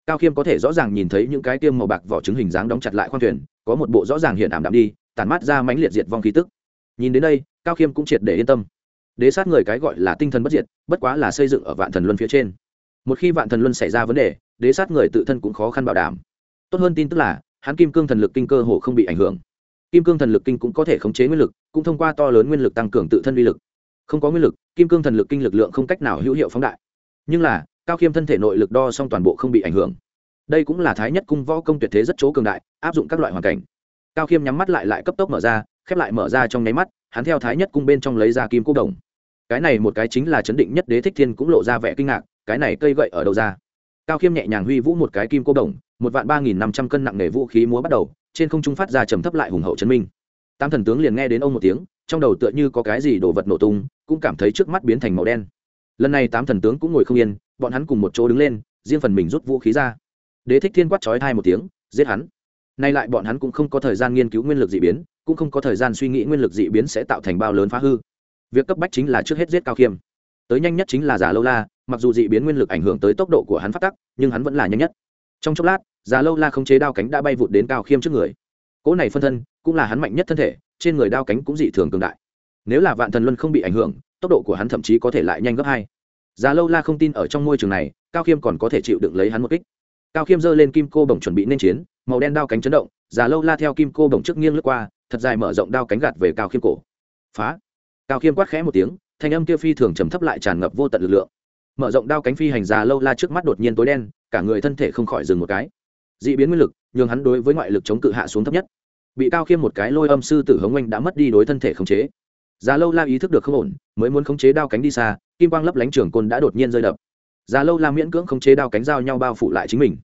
Cao khiêm có thể rõ ràng nhìn thấy những cái tiêm màu bạc vỏ trứng hình dáng đóng chặt lại khoang thuyền, có một bộ rõ ràng hiện ảm đạm đi tàn mát ra mãnh liệt diệt vong khí tức. Nhìn đến đây, cao khiêm cũng triệt để yên tâm. Đế sát người cái gọi là tinh thần bất diệt, bất quá là xây dựng ở vạn thần luân phía trên. Một khi vạn thần luân xảy ra vấn đề, đế sát người tự thân cũng khó khăn bảo đảm. Tốt hơn tin tức là, hắn kim cương thần lực kinh cơ hồ không bị ảnh hưởng. Kim cương thần lực kinh cũng có thể khống chế nguyên lực, cũng thông qua to lớn nguyên lực tăng cường tự thân uy lực. Không có nguyên lực, kim cương thần lực kinh lực lượng không cách nào hữu hiệu phóng đại. Nhưng là, cao khiêm thân thể nội lực đo xong toàn bộ không bị ảnh hưởng. Đây cũng là thái nhất cung võ công tuyệt thế rất chỗ cường đại, áp dụng các loại hoàn cảnh cao khiêm nhắm mắt lại lại cấp tốc mở ra, khép lại mở ra trong nháy mắt, hắn theo thái nhất cung bên trong lấy ra kim cô đồng. Cái này một cái chính là chấn định nhất đế thích thiên cũng lộ ra vẻ kinh ngạc, cái này cây gậy ở đâu ra? Cao khiêm nhẹ nhàng huy vũ một cái kim cô đồng, một vạn ba nghìn năm trăm cân nặng nề vũ khí múa bắt đầu, trên không trung phát ra trầm thấp lại hùng hậu chấn minh. Tam thần tướng liền nghe đến ông một tiếng, trong đầu tựa như có cái gì đồ vật nổ tung, cũng cảm thấy trước mắt biến thành màu đen. Lần này tám thần tướng cũng ngồi không yên, bọn hắn cùng một chỗ đứng lên, riêng phần mình rút vũ khí ra. Đế thích thiên quát trói thai một tiếng, giết hắn nay lại bọn hắn cũng không có thời gian nghiên cứu nguyên lực d ị biến, cũng không có thời gian suy nghĩ nguyên lực d ị biến sẽ tạo thành bao lớn phá hư. Việc cấp bách chính là trước hết giết cao khiêm. Tới nhanh nhất chính là giả lâu la, mặc dù d ị biến nguyên lực ảnh hưởng tới tốc độ của hắn phát tắc, nhưng hắn vẫn là nhanh nhất. Trong chốc lát giả lâu la không chế đao cánh đã bay vụt đến cao khiêm trước người. Cỗ này phân thân cũng là hắn mạnh nhất thân thể, trên người đao cánh cũng dị thường cường đại. Nếu là vạn thần luân không bị ảnh hưởng, tốc độ của hắn thậm chí có thể lại nhanh gấp hai. Già lâu la không tin ở trong môi trường này, cao khiêm còn có thể chịu đựng lấy hắn một kích. Cao khiêm giơ lên kim cô bổng chuẩn bị nên chiến màu đen đao cánh chấn động, già lâu la theo kim cô bổng trước nghiêng lướt qua, thật dài mở rộng đao cánh gạt về cao khiêm cổ. Phá! Cao khiêm quát khẽ một tiếng, thanh âm kia phi thường trầm thấp lại tràn ngập vô tận lực lượng. Mở rộng đao cánh phi hành già lâu la trước mắt đột nhiên tối đen, cả người thân thể không khỏi dừng một cái. D ị biến nguyên lực, nhường hắn đối với ngoại lực chống cự hạ xuống thấp nhất. Bị cao khiêm một cái lôi âm sư tử hống oanh đã mất đi đối thân thể khống chế. Già lâu la ý thức được không ổn, mới muốn khống chế đao cánh đi xa, kim quang lấp lánh trường côn đã đột nhiên rơi đập. Già lâu la miễn cưỡng khống chế đao cánh giao nhau bao phủ lại chính mình.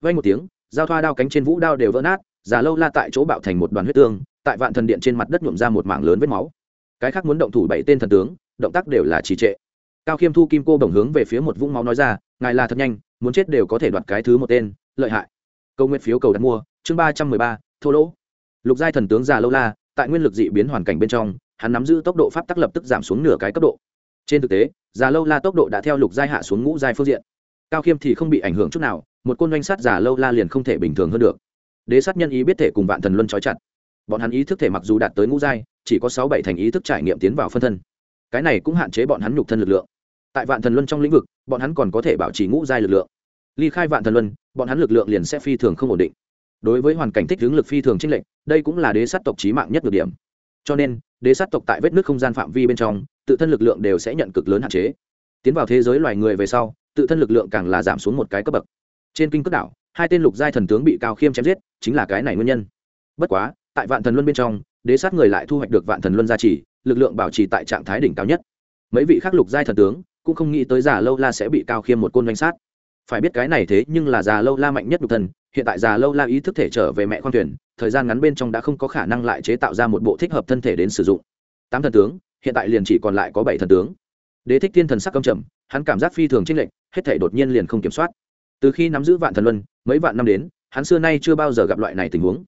Vay một tiếng giao thoa đao cánh trên vũ đao đều vỡ nát, già lâu la tại chỗ bạo thành một đoàn huyết tương, tại vạn thần điện trên mặt đất nhuộm ra một mảng lớn vết máu. Cái khác muốn động thủ bảy tên thần tướng, động tác đều là trì trệ. Cao khiêm thu kim cô đồng hướng về phía một vũng máu nói ra, ngài là thật nhanh, muốn chết đều có thể đoạt cái thứ một tên, lợi hại. Câu nguyện phiếu cầu đặt mua, chương ba trăm mười ba, thô lỗ. Lục giai thần tướng già lâu la, tại nguyên lực dị biến hoàn cảnh bên trong, hắn nắm giữ tốc độ pháp tắc lập tức giảm xuống nửa cái cấp độ. Trên thực tế, già lâu la tốc độ đã theo lục giai hạ xuống ngũ giai phương diện. Cao khiêm thì không bị ảnh hưởng chút nào một côn doanh sát giả lâu la liền không thể bình thường hơn được. Đế sát nhân ý biết thể cùng vạn thần luân trói chặt. Bọn hắn ý thức thể mặc dù đạt tới ngũ giai, chỉ có sáu bảy thành ý thức trải nghiệm tiến vào phân thân. Cái này cũng hạn chế bọn hắn nhục thân lực lượng. Tại vạn thần luân trong lĩnh vực, bọn hắn còn có thể bảo trì ngũ giai lực lượng. Ly khai vạn thần luân, bọn hắn lực lượng liền sẽ phi thường không ổn định. Đối với hoàn cảnh thích hướng lực phi thường trinh lệnh đây cũng là đế sát tộc trí mạng nhất được điểm. Cho nên, đế sát tộc tại vết nước không gian phạm vi bên trong, tự thân lực lượng đều sẽ nhận cực lớn hạn chế. Tiến vào thế giới loài người về sau, tự thân lực lượng càng là giảm xuống một cái cấp bậc trên kinh cước đảo, hai tên lục giai thần tướng bị cao khiêm chém giết, chính là cái này nguyên nhân. Bất quá, tại vạn thần luân bên trong, đế sát người lại thu hoạch được vạn thần luân gia trì, lực lượng bảo trì tại trạng thái đỉnh cao nhất. Mấy vị khác lục giai thần tướng cũng không nghĩ tới già lâu la sẽ bị cao khiêm một côn danh sát. Phải biết cái này thế nhưng là già lâu la mạnh nhất nhục thần, hiện tại già lâu la ý thức thể trở về mẹ khoan thuyền, thời gian ngắn bên trong đã không có khả năng lại chế tạo ra một bộ thích hợp thân thể đến sử dụng. Tám thần tướng, hiện tại liền chỉ còn lại có bảy thần tướng. Đế thích thiên thần sắc công trầm, hắn cảm giác phi thường trinh lệnh hết thể đột nhiên liền không kiểm soát từ khi nắm giữ vạn thần luân, mấy vạn năm đến, hắn xưa nay chưa bao giờ gặp loại này tình huống.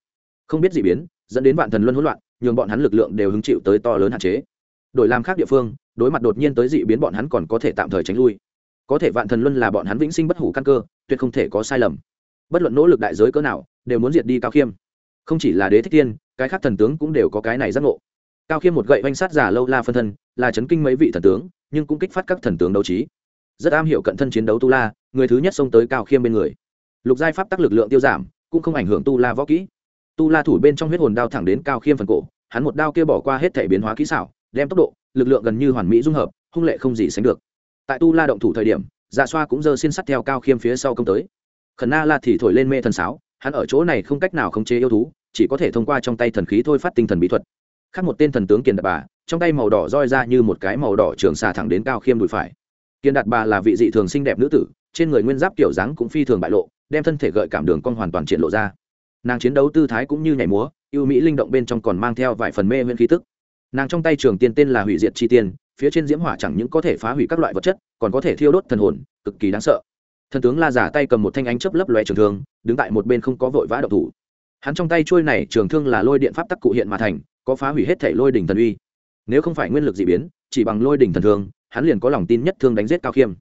Không biết gì biến, dẫn đến vạn thần luân hỗn loạn, nhường bọn hắn lực lượng đều hứng chịu tới to lớn hạn chế. Đổi làm khác địa phương, đối mặt đột nhiên tới dị biến bọn hắn còn có thể tạm thời tránh lui. Có thể vạn thần luân là bọn hắn vĩnh sinh bất hủ căn cơ, tuyệt không thể có sai lầm. Bất luận nỗ lực đại giới cỡ nào, đều muốn diệt đi cao khiêm. Không chỉ là đế thích tiên cái khác thần tướng cũng đều có cái này giác ngộ. Cao khiêm một gậy oanh sát giả lâu la phân thân, là chấn kinh mấy vị thần tướng, nhưng cũng kích phát các thần tướng đấu trí rất am hiểu cận thân chiến đấu tu la, người thứ nhất xông tới cao khiêm bên người. Lục giai pháp tắc lực lượng tiêu giảm, cũng không ảnh hưởng tu la võ kỹ. Tu la thủ bên trong huyết hồn đao thẳng đến cao khiêm phần cổ, hắn một đao kia bỏ qua hết thể biến hóa kỹ xảo, đem tốc độ, lực lượng gần như hoàn mỹ dung hợp, hung lệ không gì sánh được. Tại tu la động thủ thời điểm dạ xoa cũng giơ xin sắt theo cao khiêm phía sau công tới. Khẩn na la thì thổi lên mê thần sáo, hắn ở chỗ này không cách nào khống chế yêu thú, chỉ có thể thông qua trong tay thần khí thôi phát tinh thần bí thuật. Khác một tên thần tướng kiền đập bà, trong tay màu đỏ roi ra như một cái màu đỏ trường xà thẳng đến cao khiêm đùi phải kiên đạt bà là vị dị thường xinh đẹp nữ tử, trên người nguyên giáp kiểu dáng cũng phi thường bại lộ, đem thân thể gợi cảm đường cong hoàn toàn triển lộ ra. Nàng chiến đấu tư thái cũng như nhảy múa yêu mỹ linh động bên trong còn mang theo vài phần mê nguyên khí tức. Nàng trong tay trường tiên tên là hủy diệt chi tiên, phía trên diễm hỏa chẳng những có thể phá hủy các loại vật chất, còn có thể thiêu đốt thần hồn, cực kỳ đáng sợ. Thần tướng la giả tay cầm một thanh ánh chớp lấp loe trường thương, đứng tại một bên không có vội vã đậu thủ. Hắn trong tay trôi này trường thương là lôi điện pháp tắc cụ hiện mà thành, có phá hủy hết thể lôi đỉnh thần uy. Nếu không phải nguyên lực d ị biến, chỉ bằng lôi đỉnh thần thương hắn liền có lòng tin nhất thương đánh giết cao khiêm.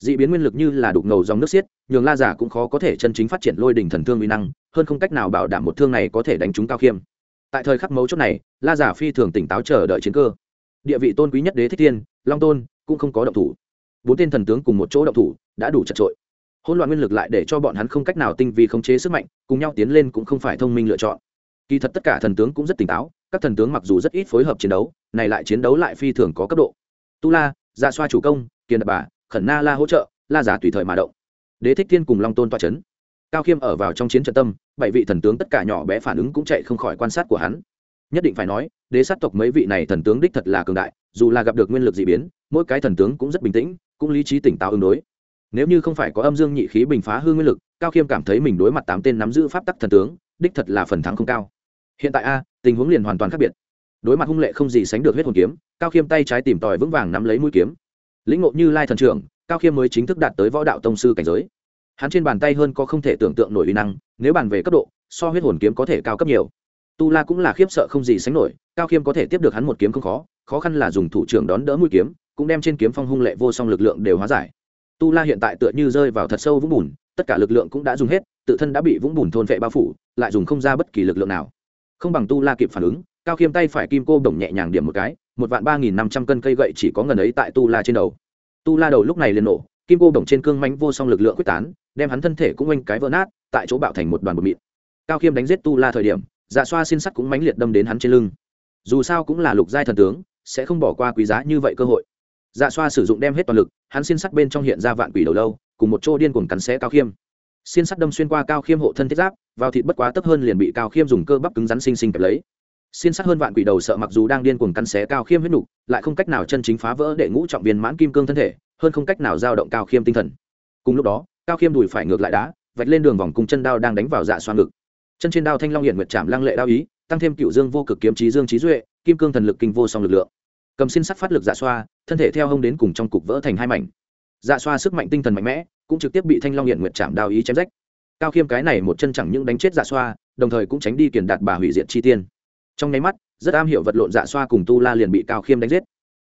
D ị biến nguyên lực như là đục ngầu dòng nước xiết, nhường la giả cũng khó có thể chân chính phát triển lôi đỉnh thần thương uy năng, hơn không cách nào bảo đảm một thương này có thể đánh trúng cao khiêm. Tại thời khắc mấu chốt này, la giả phi thường tỉnh táo chờ đợi chiến cơ. Địa vị tôn quý nhất đế thích thiên, long tôn, cũng không có động thủ. Bốn tên thần tướng cùng một chỗ động thủ, đã đủ chật trội. Hỗn loạn nguyên lực lại để cho bọn hắn không cách nào tinh vi khống chế sức mạnh, cùng nhau tiến lên cũng không phải thông minh lựa chọn. Kỳ thật tất cả thần tướng cũng rất tỉnh táo, các thần tướng mặc dù rất ít phối hợp chiến đấu, này lại chiến đấu lại phi thường có cấp độ. Tu la dạ xoa chủ công, kiền đập bà, khẩn na la hỗ trợ, la giả tùy thời mà động. Đế thích thiên cùng long tôn toa c h ấ n cao khiêm ở vào trong chiến trận tâm, bảy vị thần tướng tất cả nhỏ bé phản ứng cũng chạy không khỏi quan sát của hắn. Nhất định phải nói, đế sát tộc mấy vị này thần tướng đích thật là cường đại, dù là gặp được nguyên lực d ị biến, mỗi cái thần tướng cũng rất bình tĩnh, cũng lý trí tỉnh táo ứng đối. Nếu như không phải có âm dương nhị khí bình phá hư nguyên lực, cao khiêm cảm thấy mình đối mặt tám tên nắm giữ pháp tắc thần tướng, đích thật là phần thắng không cao. Hiện tại a, tình huống liền hoàn toàn khác biệt đối mặt hung lệ không gì sánh được huyết hồn kiếm, cao khiêm tay trái tìm tòi vững vàng nắm lấy mũi kiếm. Lĩnh ngộ như lai thần trưởng, cao khiêm mới chính thức đạt tới võ đạo tông sư cảnh giới. Hắn trên bàn tay hơn có không thể tưởng tượng nổi uy năng, nếu bàn về cấp độ, so huyết hồn kiếm có thể cao cấp nhiều. Tu la cũng là khiếp sợ không gì sánh nổi, cao khiêm có thể tiếp được hắn một kiếm không khó khó khăn là dùng thủ trưởng đón đỡ mũi kiếm, cũng đem trên kiếm phong hung lệ vô song lực lượng đều hóa giải. Tu la hiện tại tựa như rơi vào thật sâu vũng bùn, tất cả lực lượng cũng đã dùng hết, tự thân đã bị vũng bùn thôn vệ bao phủ, lại dùng không ra bất kỳ lực lượng nào. Không bằng tu la kịp phản ứng cao khiêm tay phải kim cô đồng nhẹ nhàng điểm một cái, một vạn ba nghìn năm trăm cân cây gậy chỉ có ngần ấy tại tu la trên đầu. Tu la đầu lúc này liền nổ, kim cô đồng trên cương mánh vô song lực lượng quyết tán, đem hắn thân thể cũng oanh cái vỡ nát, tại chỗ bạo thành một đoàn bột mịn. Cao khiêm đánh giết tu la thời điểm dạ xoa xin sắt cũng mánh liệt đâm đến hắn trên lưng. Dù sao cũng là lục giai thần tướng, sẽ không bỏ qua quý giá như vậy cơ hội. Dạ xoa sử dụng đem hết toàn lực, hắn xin sắt bên trong hiện ra vạn quỷ đầu lâu, cùng một chỗ điên cuồng cắn xé cao khiêm. Xin sắt đâm xuyên qua cao khiêm hộ thân thiết giáp, vào thịt bất quá tấp hơn liền bị cao khiêm dùng cơ bắp cứng rắn xinh xinh kẹp lấy xin sát hơn vạn quỷ đầu sợ mặc dù đang điên cuồng cắn xé cao khiêm huyết nục, lại không cách nào chân chính phá vỡ để ngũ trọng viên mãn kim cương thân thể, hơn không cách nào giao động cao khiêm tinh thần. Cùng lúc đó, cao khiêm đùi phải ngược lại đá, vạch lên đường vòng cùng chân đao đang đánh vào dạ xoa ngực. Chân trên đao thanh long hiện nguyệt chạm lăng lệ đao ý, tăng thêm cựu dương vô cực kiếm trí dương trí duệ, kim cương thần lực kinh vô song lực lượng. Cầm xin sắt phát lực dạ xoa, thân thể theo hông đến cùng trong cục vỡ thành hai mảnh. Dạ xoa sức mạnh tinh thần mạnh mẽ, cũng trực tiếp bị thanh long hiện nguyệt chạm đao ý chém rách. Cao khiêm cái này một chân chẳng những đánh chết dạ xoa, đồng thời cũng tránh đi kiền đạt bà hủy diệt chi tiên trong nháy mắt, rất am hiểu vật lộn dạ xoa cùng tu la liền bị cao khiêm đánh giết.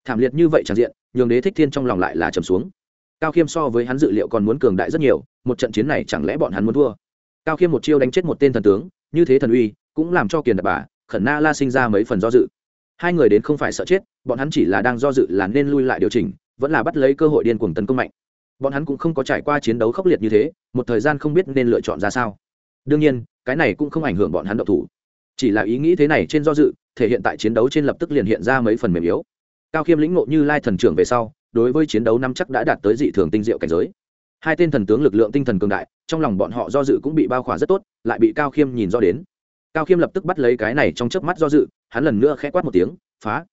Thảm liệt như vậy tràn diện, nhường đế thích thiên trong lòng lại là trầm xuống. Cao khiêm so với hắn dự liệu còn muốn cường đại rất nhiều, một trận chiến này chẳng lẽ bọn hắn muốn thua? Cao khiêm một chiêu đánh chết một tên thần tướng, như thế thần uy, cũng làm cho kiền đập bà, khẩn na la sinh ra mấy phần do dự. Hai người đến không phải sợ chết, bọn hắn chỉ là đang do dự là nên lui lại điều chỉnh, vẫn là bắt lấy cơ hội điên cuồng tấn công mạnh. Bọn hắn cũng không có trải qua chiến đấu khốc liệt như thế, một thời gian không biết nên lựa chọn ra sao. Đương nhiên, cái này cũng không ảnh hưởng bọn hắn độc thủ chỉ là ý nghĩ thế này trên do dự, thể hiện tại chiến đấu trên lập tức liền hiện ra mấy phần mềm yếu. Cao khiêm lĩnh ngộ như lai thần trưởng về sau, đối với chiến đấu năm chắc đã đạt tới dị thường tinh diệu cảnh giới. Hai tên thần tướng lực lượng tinh thần cường đại, trong lòng bọn họ do dự cũng bị bao khỏa rất tốt, lại bị cao khiêm nhìn do đến. Cao khiêm lập tức bắt lấy cái này trong chớp mắt do dự, hắn lần nữa khẽ quát một tiếng, phá!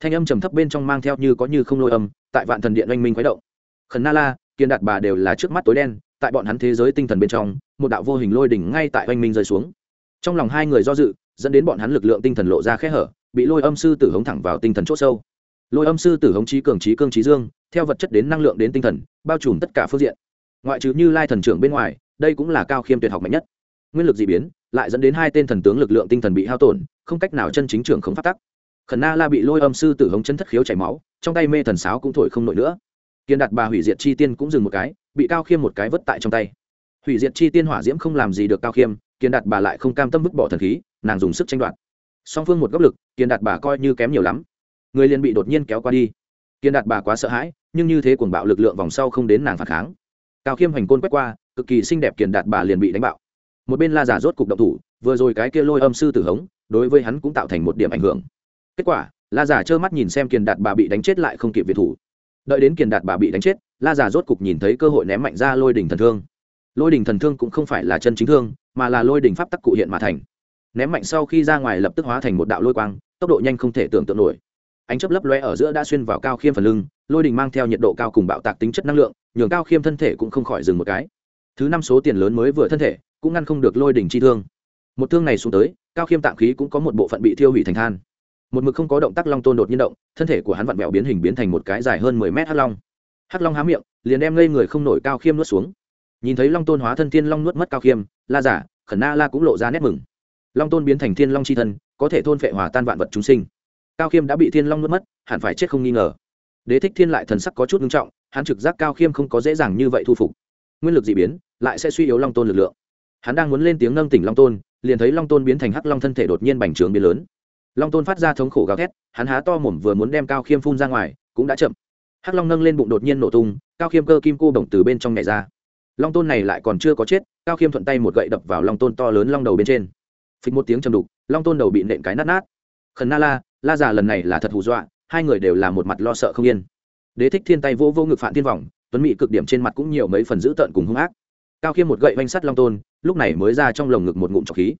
Thanh âm trầm thấp bên trong mang theo như có như không lôi âm, tại vạn thần điện oanh minh khuấy động. Khẩn na la, kiên đạt bà đều là trước mắt tối đen, tại bọn hắn thế giới tinh thần bên trong, một đạo vô hình lôi đỉnh ngay tại oanh minh rơi xuống. Trong lòng hai người do dự dẫn đến bọn hắn lực lượng tinh thần lộ ra khe hở, bị lôi âm sư tử hống thẳng vào tinh thần c h ỗ sâu. Lôi âm sư tử hống trí cường trí cương trí dương, theo vật chất đến năng lượng đến tinh thần, bao trùm tất cả phương diện. Ngoại trừ như lai thần trưởng bên ngoài, đây cũng là cao khiêm tuyệt học mạnh nhất. Nguyên lực d ị biến, lại dẫn đến hai tên thần tướng lực lượng tinh thần bị hao tổn, không cách nào chân chính trưởng không phát tắc. Khẩn na la bị lôi âm sư tử hống chân thất khiếu chảy máu, trong tay mê thần sáo cũng thổi không nổi nữa. Kiên đạt bà hủy diệt chi tiên cũng dừng một cái, bị cao khiêm một cái vất tại trong tay. Hủy diệt chi tiên hỏa diễm không làm gì được cao khiêm, kiên đạt bà lại không cam tâm vứt bỏ thần khí nàng dùng sức tranh đoạt. Song phương một góc lực, kiên đạt bà coi như kém nhiều lắm. Người liền bị đột nhiên kéo qua đi. Kiên đạt bà quá sợ hãi, nhưng như thế cuồng bạo lực lượng vòng sau không đến nàng phản kháng. Cao khiêm hành côn quét qua, cực kỳ xinh đẹp kiên đạt bà liền bị đánh bạo. Một bên la giả rốt cục động thủ, vừa rồi cái kia lôi âm sư tử hống, đối với hắn cũng tạo thành một điểm ảnh hưởng. Kết quả, la giả trơ mắt nhìn xem kiền đạt bà bị đánh chết lại không kịp việt thủ. Đợi đến kiền đạt bà bị đánh chết, la giả rốt cục nhìn thấy cơ hội ném mạnh ra lôi đỉnh thần thương. Lôi đỉnh thần thương cũng không phải là chân chính thương, mà là lôi đỉnh pháp tắc cụ hiện mà thành ném mạnh sau khi ra ngoài lập tức hóa thành một đạo lôi quang, tốc độ nhanh không thể tưởng tượng nổi. Ánh chấp lấp loe ở giữa đã xuyên vào cao khiêm phần lưng, lôi đình mang theo nhiệt độ cao cùng bạo tạc tính chất năng lượng, nhường cao khiêm thân thể cũng không khỏi dừng một cái. Thứ năm số tiền lớn mới vừa thân thể, cũng ngăn không được lôi đình chi thương. Một thương này xuống tới, cao khiêm tạm khí cũng có một bộ phận bị thiêu hủy thành than. Một mực không có động tác long tôn đột nhiên động, thân thể của hắn vặn vẹo biến hình biến thành một cái dài hơn mười mét hắc long. Hắc long há miệng, liền đem ngây người không nổi cao khiêm nuốt xuống. Nhìn thấy long tôn hóa thân thiên long nuốt mất cao khiêm, la giả, khẩn na la cũng lộ ra nét mừng long tôn biến thành thiên long c h i thân, có thể thôn phệ hòa tan vạn vật chúng sinh. Cao khiêm đã bị thiên long nuốt mất, hẳn phải chết không nghi ngờ. Đế thích thiên lại thần sắc có chút nghiêm trọng, hắn trực giác cao khiêm không có dễ dàng như vậy thu phục. Nguyên lực d ị biến, lại sẽ suy yếu long tôn lực lượng. Hắn đang muốn lên tiếng nâng tỉnh long tôn, liền thấy long tôn biến thành hắc long thân thể đột nhiên bành trướng biến lớn. Long tôn phát ra thống khổ gào thét, hắn há to mồm vừa muốn đem cao khiêm phun ra ngoài, cũng đã chậm. Hắc long nâng lên bụng đột nhiên nổ tung, cao khiêm cơ kim cô bổng từ bên trong nhảy ra. Long tôn này lại còn chưa có chết, cao khiêm thuận tay một gậy đập vào long tôn to lớn long đầu bên trên phịch một tiếng chầm đục, long tôn đầu bị nện cái nát nát. Khẩn na la la già lần này là thật hù dọa, hai người đều là một mặt lo sợ không yên. Đế thích thiên tay vô vô ngực phản thiên vọng, tuấn mỹ cực điểm trên mặt cũng nhiều mấy phần dữ tợn cùng hung ác. Cao khiêm một gậy vanh sắt long tôn, lúc này mới ra trong lồng ngực một ngụm trọc khí.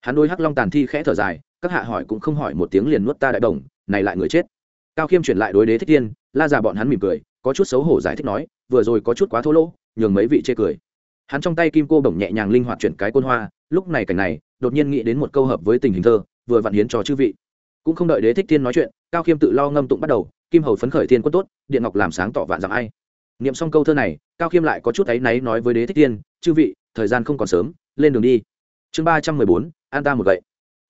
Hắn đôi hắc long tàn thi khẽ thở dài, các hạ hỏi cũng không hỏi một tiếng liền nuốt ta đại đồng, này lại người chết. Cao khiêm chuyển lại đối đế thích thiên, la già bọn hắn mỉm cười, có chút xấu hổ giải thích nói, vừa rồi có chút quá thô lỗ, nhường mấy vị chê cười. Hắn trong tay kim cô bổng nhẹ nhàng linh hoạt chuyển cái côn hoa, lúc này cảnh này đột nhiên nghĩ đến một câu hợp với tình hình thơ, vừa vặn hiến cho chư vị. Cũng không đợi đế thích thiên nói chuyện, cao khiêm tự lo ngâm tụng bắt đầu, kim hầu phấn khởi thiên quân tốt, điện ngọc làm sáng tỏ vạn rằng ai. Niệm xong câu thơ này, cao khiêm lại có chút áy náy nói với đế thích thiên, chư vị, thời gian không còn sớm, lên đường đi. Chương ba trăm mười bốn, an ta một gậy.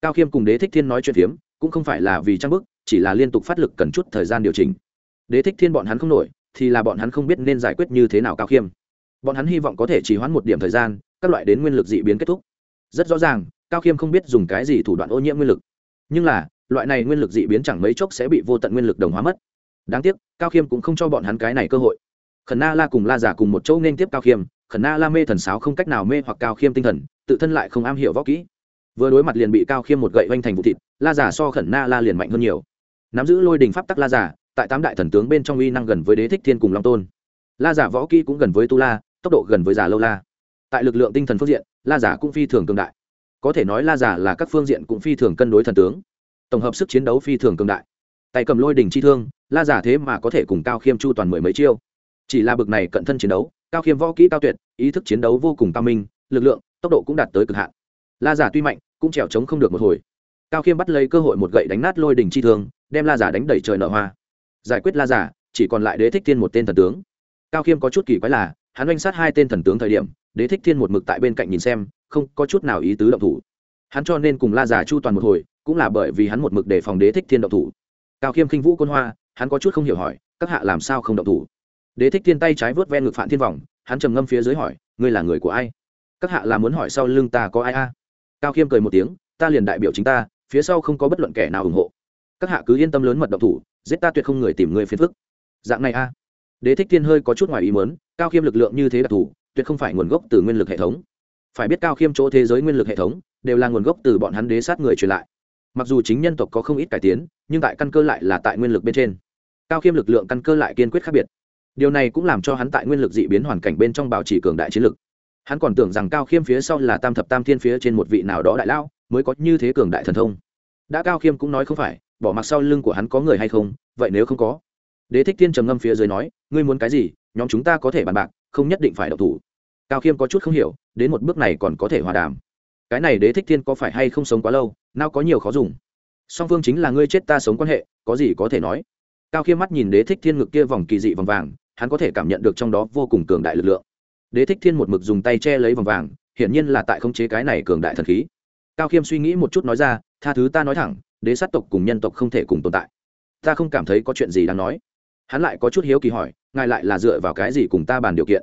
Cao khiêm cùng đế thích thiên nói chuyện phiếm, cũng không phải là vì trang bức, chỉ là liên tục phát lực cần chút thời gian điều chỉnh. Đế thích thiên bọn hắn không nổi, thì là bọn hắn không biết nên giải quyết như thế nào cao khiêm. Bọn hắn hy vọng có thể chỉ hoãn một điểm thời gian, các loại đến nguyên lực dị biến kết thúc. Rất rõ ràng cao khiêm không biết dùng cái gì thủ đoạn ô nhiễm nguyên lực. Nhưng là, loại này nguyên lực dị biến chẳng mấy chốc sẽ bị vô tận nguyên lực đồng hóa mất. Đáng tiếc, cao khiêm cũng không cho bọn hắn cái này cơ hội. Khẩn na la cùng la giả cùng một chỗ nên tiếp cao khiêm, khẩn na la mê thần sáo không cách nào mê hoặc cao khiêm tinh thần, tự thân lại không am hiểu võ kỹ. Vừa đối mặt liền bị cao khiêm một gậy vanh thành vụ thịt, la giả so khẩn na la liền mạnh hơn nhiều. Nắm giữ lôi đình pháp tắc la giả, tại tám đại thần tướng bên trong uy năng gần với đế thích thiên cùng long tôn. La giả võ kỹ cũng gần với tu la, tốc độ gần với giả lâu la. Tại lực lượng tinh thần phương diện, la giả cũng phi thường cường đại có thể nói la giả là các phương diện cũng phi thường cân đối thần tướng, tổng hợp sức chiến đấu phi thường cường đại. Tay cầm lôi đỉnh chi thương, la giả thế mà có thể cùng cao khiêm chu toàn mười mấy chiêu. Chỉ là bực này cận thân chiến đấu, cao khiêm võ kỹ cao tuyệt, ý thức chiến đấu vô cùng cao minh, lực lượng, tốc độ cũng đạt tới cực hạn. La giả tuy mạnh, cũng trèo trống không được một hồi. Cao khiêm bắt lấy cơ hội một gậy đánh nát lôi đỉnh chi thương, đem la giả đánh đẩy trời nở hoa. Giải quyết la giả chỉ còn lại đế thích thiên một tên thần tướng. Cao khiêm có chút kỳ quái là, hắn oanh sát hai tên thần tướng thời điểm đế thích thiên một mực tại bên cạnh nhìn xem, không có chút nào ý tứ động thủ. Hắn cho nên cùng la giả chu toàn một hồi, cũng là bởi vì hắn một mực đề phòng đế thích thiên động thủ. Cao khiêm khinh vũ côn hoa, hắn có chút không hiểu hỏi, các hạ làm sao không động thủ? Đế thích thiên tay trái vớt ven ngực phản thiên vòng hắn trầm ngâm phía dưới hỏi, ngươi là người của ai? Các hạ là muốn hỏi sau lưng ta có ai a? Cao khiêm cười một tiếng, ta liền đại biểu chính ta, phía sau không có bất luận kẻ nào ủng hộ. Các hạ cứ yên tâm lớn mật động thủ, giết ta tuyệt không người tìm người phiền phức. Dạng này a. Đế thích thiên hơi có chút ngoài ý mớn cao khiêm lực lượng như thế đặc thù tuyệt không phải nguồn gốc từ nguyên lực hệ thống. Phải biết cao khiêm chỗ thế giới nguyên lực hệ thống đều là nguồn gốc từ bọn hắn đế sát người truyền lại. Mặc dù chính nhân tộc có không ít cải tiến, nhưng tại căn cơ lại là tại nguyên lực bên trên. Cao khiêm lực lượng căn cơ lại kiên quyết khác biệt. Điều này cũng làm cho hắn tại nguyên lực dị biến hoàn cảnh bên trong bảo trì cường đại chiến lực. Hắn còn tưởng rằng cao khiêm phía sau là tam thập tam thiên phía trên một vị nào đó đại lao mới có như thế cường đại thần thông. Đã cao khiêm cũng nói không phải, bỏ mặc sau lưng của hắn có người hay không, vậy nếu không có? Đế thích thiên trầm ngâm phía dưới nói, ngươi muốn cái gì, nhóm chúng ta có thể bàn bạc, không nhất định phải độc thủ cao khiêm có chút không hiểu, đến một bước này còn có thể hòa đàm. Cái này đế thích thiên có phải hay không sống quá lâu, nào có nhiều khó dùng. Song phương chính là ngươi chết ta sống quan hệ, có gì có thể nói. Cao khiêm mắt nhìn đế thích thiên ngực kia vòng kỳ dị vòng vàng, hắn có thể cảm nhận được trong đó vô cùng cường đại lực lượng. Đế thích thiên một mực dùng tay che lấy vòng vàng, hiển nhiên là tại khống chế cái này cường đại thần khí. Cao khiêm suy nghĩ một chút nói ra, tha thứ ta nói thẳng, đế sát tộc cùng nhân tộc không thể cùng tồn tại. Ta không cảm thấy có chuyện gì đáng nói. Hắn lại có chút hiếu kỳ hỏi, ngài lại là dựa vào cái gì cùng ta bàn điều kiện?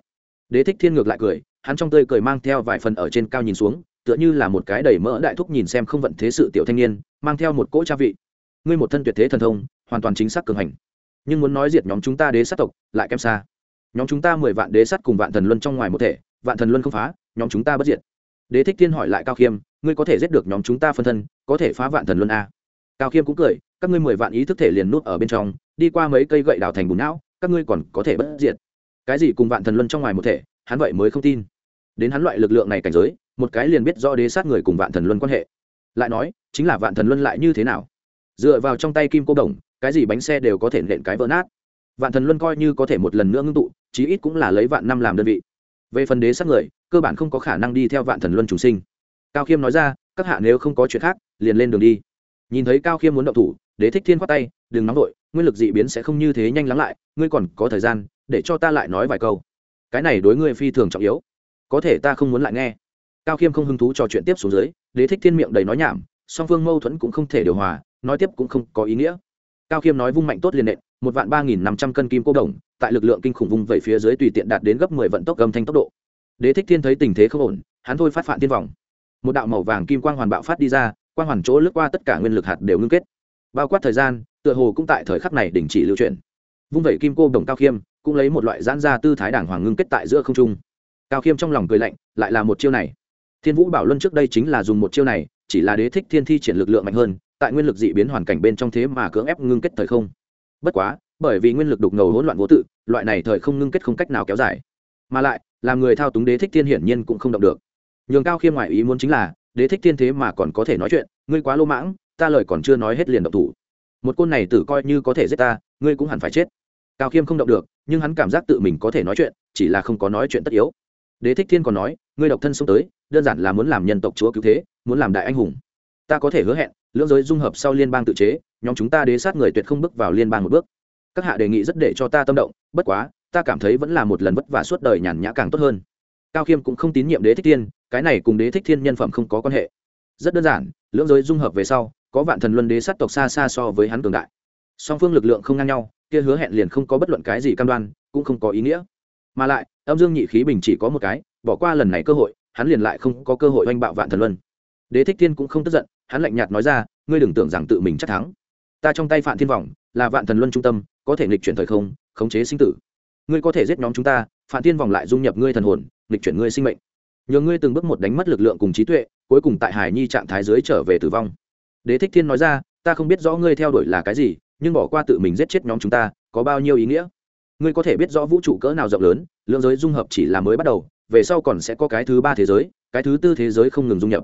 Đế thích thiên ngược lại cười, hắn trong tươi cười mang theo vài phần ở trên cao nhìn xuống, tựa như là một cái đầy mỡ đại thúc nhìn xem không vận thế sự tiểu thanh niên, mang theo một cỗ cha vị. Ngươi một thân tuyệt thế thần thông, hoàn toàn chính xác cường hành. Nhưng muốn nói diệt nhóm chúng ta đế sát tộc, lại kém xa. Nhóm chúng ta mười vạn đế sát cùng vạn thần luân trong ngoài một thể, vạn thần luân không phá, nhóm chúng ta bất diệt. Đế thích thiên hỏi lại cao khiêm, ngươi có thể giết được nhóm chúng ta phân thân, có thể phá vạn thần luân a? Cao khiêm cũng cười, các ngươi mười vạn ý thức thể liền nút ở bên trong, đi qua mấy cây gậy đào thành bùn não, các ngươi còn có thể bất diệt cái gì cùng vạn thần luân trong ngoài một thể, hắn vậy mới không tin. Đến hắn loại lực lượng này cảnh giới, một cái liền biết do đế sát người cùng vạn thần luân quan hệ. Lại nói, chính là vạn thần luân lại như thế nào? Dựa vào trong tay kim cô đồng, cái gì bánh xe đều có thể nện cái vỡ nát. Vạn thần luân coi như có thể một lần nữa ngưng tụ, chí ít cũng là lấy vạn năm làm đơn vị. Về phần đế sát người, cơ bản không có khả năng đi theo vạn thần luân trùng sinh. Cao khiêm nói ra, các hạ nếu không có chuyện khác, liền lên đường đi. Nhìn thấy cao khiêm muốn động thủ, đế thích thiên khoát tay, đừng nóng vội, nguyên lực dị biến sẽ không như thế nhanh lắng lại, ngươi còn có thời gian để cho ta lại nói vài câu. Cái này đối ngươi phi thường trọng yếu. Có thể ta không muốn lại nghe. Cao khiêm không hứng thú trò chuyện tiếp xuống dưới, đế thích thiên miệng đầy nói nhảm, song phương mâu thuẫn cũng không thể điều hòa, nói tiếp cũng không có ý nghĩa. Cao khiêm nói vung mạnh tốt liền nện, một vạn ba nghìn năm trăm cân kim cô đồng, tại lực lượng kinh khủng vung vẩy phía dưới tùy tiện đạt đến gấp mười vận tốc âm thanh tốc độ. Đế thích thiên thấy tình thế không ổn, hắn thôi phát phản tiên vòng. Một đạo màu vàng kim quang hoàn bạo phát đi ra, quang hoàn chỗ lướt qua tất cả nguyên lực hạt đều ngưng kết. Bao quát thời gian, tựa hồ cũng tại thời khắc này đình chỉ lưu chuyển. Vung vẩy kim cô đồng cao khiêm cũng lấy một loại giãn ra tư thái đảng hoàng ngưng kết tại giữa không trung. Cao khiêm trong lòng cười lạnh, lại là một chiêu này. Thiên vũ bảo luân trước đây chính là dùng một chiêu này, chỉ là đế thích thiên thi triển lực lượng mạnh hơn, tại nguyên lực dị biến hoàn cảnh bên trong thế mà cưỡng ép ngưng kết thời không. Bất quá, bởi vì nguyên lực đục ngầu hỗn loạn vô tự, loại này thời không ngưng kết không cách nào kéo dài. Mà lại, làm người thao túng đế thích thiên hiển nhiên cũng không động được. Nhường cao khiêm ngoại ý muốn chính là, đế thích thiên thế mà còn có thể nói chuyện, ngươi quá lô mãng, ta lời còn chưa nói hết liền động thủ. Một côn này tử coi như có thể giết ta, ngươi cũng hẳn phải chết cao khiêm không động được, nhưng hắn cảm giác tự mình có thể nói chuyện, chỉ là không có nói chuyện tất yếu. Đế thích thiên còn nói, ngươi độc thân xông tới, đơn giản là muốn làm nhân tộc chúa cứu thế, muốn làm đại anh hùng. Ta có thể hứa hẹn, lưỡng giới dung hợp sau liên bang tự chế, nhóm chúng ta đế sát người tuyệt không bước vào liên bang một bước. Các hạ đề nghị rất để cho ta tâm động, bất quá, ta cảm thấy vẫn là một lần vất vả suốt đời nhàn nhã càng tốt hơn. Cao khiêm cũng không tín nhiệm đế thích thiên, cái này cùng đế thích thiên nhân phẩm không có quan hệ. Rất đơn giản, lưỡng giới dung hợp về sau, có vạn thần luân đế sát tộc xa xa so với hắn cường đại. Song phương lực lượng không ngang nhau kia hứa hẹn liền không có bất luận cái gì cam đoan, cũng không có ý nghĩa. Mà lại, âm dương nhị khí bình chỉ có một cái, bỏ qua lần này cơ hội, hắn liền lại không có cơ hội oanh bạo vạn thần luân. Đế thích thiên cũng không tức giận, hắn lạnh nhạt nói ra, ngươi đừng tưởng rằng tự mình chắc thắng. Ta trong tay phạm thiên vọng là vạn thần luân trung tâm, có thể nghịch chuyển thời không, khống chế sinh tử. Ngươi có thể giết nhóm chúng ta phạm thiên vọng lại dung nhập ngươi thần hồn, nghịch chuyển ngươi sinh mệnh. Nhờ ngươi từng bước một đánh mất lực lượng cùng trí tuệ, cuối cùng tại hải nhi trạng thái dưới trở về tử vong. Đế thích thiên nói ra, ta không biết rõ ngươi theo đuổi là cái gì nhưng bỏ qua tự mình giết chết nhóm chúng ta, có bao nhiêu ý nghĩa? Ngươi có thể biết rõ vũ trụ cỡ nào rộng lớn, lượng giới dung hợp chỉ là mới bắt đầu, về sau còn sẽ có cái thứ ba thế giới, cái thứ tư thế giới không ngừng dung nhập.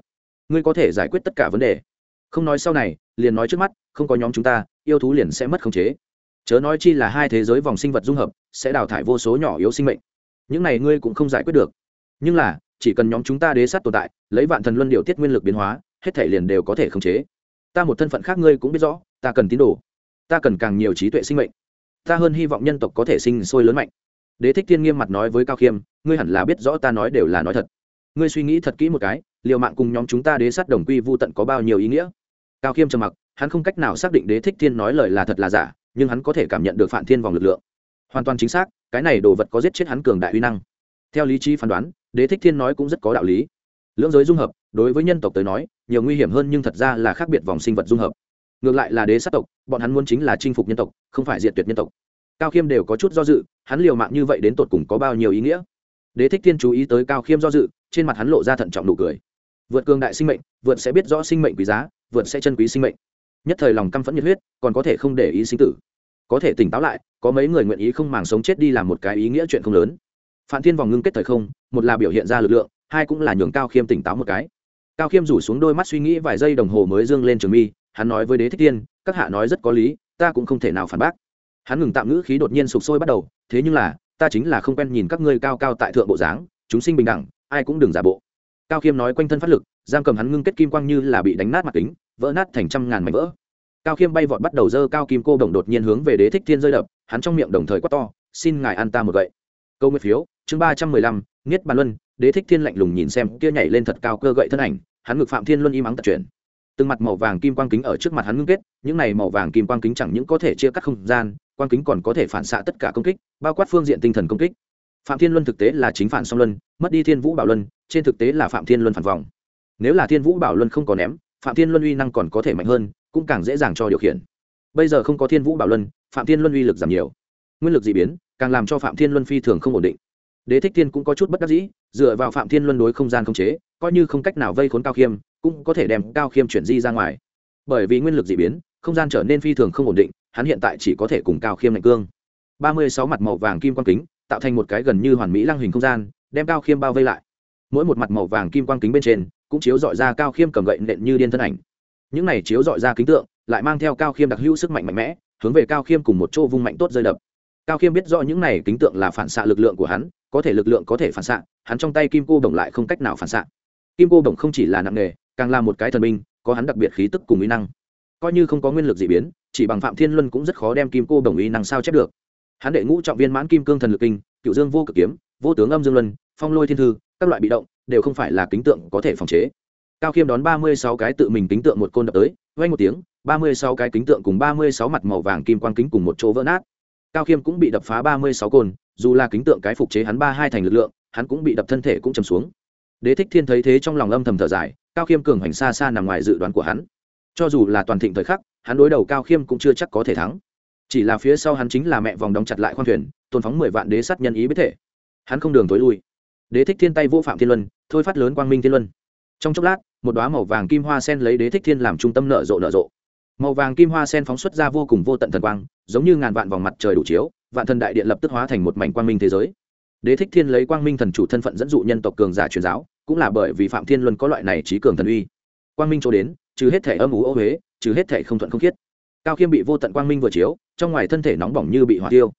Ngươi có thể giải quyết tất cả vấn đề. Không nói sau này, liền nói trước mắt, không có nhóm chúng ta, yêu thú liền sẽ mất khống chế. Chớ nói chi là hai thế giới vòng sinh vật dung hợp, sẽ đào thải vô số nhỏ yếu sinh mệnh. Những này ngươi cũng không giải quyết được. Nhưng là, chỉ cần nhóm chúng ta đế sát tồn tại, lấy vạn thần luân điều tiết nguyên lực biến hóa, hết thể liền đều có thể khống chế. Ta một thân phận khác ngươi cũng biết rõ, ta cần tín đồ ta cần càng nhiều trí tuệ sinh mệnh. Ta hơn hy vọng nhân tộc có thể sinh sôi lớn mạnh. Đế thích thiên nghiêm mặt nói với cao khiêm, ngươi hẳn là biết rõ ta nói đều là nói thật. Ngươi suy nghĩ thật kỹ một cái, liều mạng cùng nhóm chúng ta đế sát đồng quy vô tận có bao nhiêu ý nghĩa? Cao khiêm trầm mặc, hắn không cách nào xác định đế thích thiên nói lời là thật là giả, nhưng hắn có thể cảm nhận được phản thiên vòng lực lượng. Hoàn toàn chính xác, cái này đồ vật có giết chết hắn cường đại uy năng. Theo lý trí phán đoán, đế thích thiên nói cũng rất có đạo lý. Lưỡng giới dung hợp, đối với nhân tộc tới nói, nhiều nguy hiểm hơn nhưng thật ra là khác biệt vòng sinh vật dung hợp ngược lại là đế sát tộc, bọn hắn muốn chính là chinh phục nhân tộc, không phải diệt tuyệt nhân tộc. Cao khiêm đều có chút do dự, hắn liều mạng như vậy đến tột cùng có bao nhiêu ý nghĩa? Đế thích thiên chú ý tới cao khiêm do dự, trên mặt hắn lộ ra thận trọng nụ cười. Vượt cường đại sinh mệnh, vượt sẽ biết rõ sinh mệnh quý giá, vượt sẽ chân quý sinh mệnh. Nhất thời lòng căm phẫn nhiệt huyết, còn có thể không để ý sinh tử. Có thể tỉnh táo lại, có mấy người nguyện ý không màng sống chết đi làm một cái ý nghĩa chuyện không lớn. Phạm thiên vòng ngưng kết thời không, một là biểu hiện ra lực lượng, hai cũng là nhường cao khiêm tỉnh táo một cái. Cao khiêm rủ xuống đôi mắt suy nghĩ vài giây đồng hồ mới dương lên trường mi hắn nói với đế thích tiên, các hạ nói rất có lý, ta cũng không thể nào phản bác. Hắn ngừng tạm ngữ khí đột nhiên sụp sôi bắt đầu, thế nhưng là, ta chính là không quen nhìn các ngươi cao cao tại thượng bộ dáng, chúng sinh bình đẳng, ai cũng đừng giả bộ. Cao khiêm nói quanh thân phát lực, giam cầm hắn ngưng kết kim quang như là bị đánh nát mặt kính, vỡ nát thành trăm ngàn mảnh vỡ. Cao khiêm bay vọt bắt đầu dơ cao kim cô đồng đột nhiên hướng về đế thích thiên rơi đập, hắn trong miệng đồng thời quát to, xin ngài ăn ta một gậy. Câu nguyện phiếu, chương ba trăm mười lăm nghiết bàn luân, đế thích thiên lạnh lùng nhìn xem, kia nhảy lên thật cao cơ gậy thân ảnh, hắn ngực phạm thiên luân im ắng tật chuyển từng mặt màu vàng kim quang kính ở trước mặt hắn ngưng kết, những này màu vàng kim quang kính chẳng những có thể chia cắt không gian, quang kính còn có thể phản xạ tất cả công kích, bao quát phương diện tinh thần công kích. Phạm thiên luân thực tế là chính phản song luân, mất đi thiên vũ bảo luân, trên thực tế là phạm thiên luân phản vòng. Nếu là thiên vũ bảo luân không có ném, phạm thiên luân uy năng còn có thể mạnh hơn, cũng càng dễ dàng cho điều khiển. Bây giờ không có thiên vũ bảo luân, phạm thiên luân uy lực giảm nhiều. Nguyên lực d ị biến, càng làm cho phạm thiên luân phi thường không ổn định. Đế thích thiên cũng có chút bất đắc dĩ, dựa vào phạm thiên luân đối không gian không chế, coi như không cách nào vây khốn cao khiêm cũng có thể đem cao khiêm chuyển di ra ngoài. Bởi vì nguyên lực d ị biến, không gian trở nên phi thường không ổn định, hắn hiện tại chỉ có thể cùng cao khiêm lạnh cương. Ba mươi sáu mặt màu vàng kim quang kính, tạo thành một cái gần như hoàn mỹ lăng hình không gian, đem cao khiêm bao vây lại. Mỗi một mặt màu vàng kim quang kính bên trên, cũng chiếu dọi ra cao khiêm cầm gậy nện như điên thân ảnh. Những này chiếu dọi ra kính tượng, lại mang theo cao khiêm đặc hữu sức mạnh mạnh mẽ, hướng về cao khiêm cùng một chỗ vung mạnh tốt rơi đập. Cao khiêm biết rõ những này kính tượng là phản xạ lực lượng của hắn, có thể lực lượng có thể phản xạ, hắn trong tay kim cô đồng lại không cách nào phản xạ. Kim cô đồng không chỉ là nặng nghề càng là một cái thần binh, có hắn đặc biệt khí tức cùng uy năng. Coi như không có nguyên lực d ị biến, chỉ bằng phạm thiên luân cũng rất khó đem kim cô đồng uy năng sao chép được. Hắn đệ ngũ trọng viên mãn kim cương thần lực kinh, cựu dương vô cực kiếm, vô tướng âm dương luân, phong lôi thiên thư, các loại bị động, đều không phải là kính tượng có thể phòng chế. Cao khiêm đón ba mươi sáu cái tự mình kính tượng một côn đập tới vay một tiếng, ba mươi sáu cái kính tượng cùng ba mươi sáu mặt màu vàng kim quang kính cùng một chỗ vỡ nát. Cao khiêm cũng bị đập phá ba mươi sáu côn, dù là kính tượng cái phục chế hắn ba hai thành lực lượng, hắn cũng bị đập thân thể cũng chầm xuống. Đế thích thiên thấy thế trong lòng âm thầm thở dài cao khiêm cường hoành xa xa nằm ngoài dự đoán của hắn. Cho dù là toàn thịnh thời khắc, hắn đối đầu cao khiêm cũng chưa chắc có thể thắng. Chỉ là phía sau hắn chính là mẹ vòng đóng chặt lại khoang thuyền tôn phóng mười vạn đế sát nhân ý biết thể. Hắn không đường tối lui. Đế thích thiên tay vô phạm thiên luân, thôi phát lớn quang minh thiên luân. Trong chốc lát, một đoá màu vàng kim hoa sen lấy đế thích thiên làm trung tâm nở rộ nở rộ. Màu vàng kim hoa sen phóng xuất ra vô cùng vô tận thần quang, giống như ngàn vạn vòng mặt trời đủ chiếu, vạn thần đại điện lập tức hóa thành một mảnh quang minh thế giới. Đế thích thiên lấy quang minh thần chủ thân phận dẫn dụ nhân tộc cường giả truyền giáo cũng là bởi vì phạm thiên luân có loại này trí cường thần uy. Quang minh chỗ đến, trừ hết thể âm ú ô huế, trừ hết thể không thuận không khiết. Cao khiêm bị vô tận quang minh vừa chiếu, trong ngoài thân thể nóng bỏng như bị hỏa tiêu.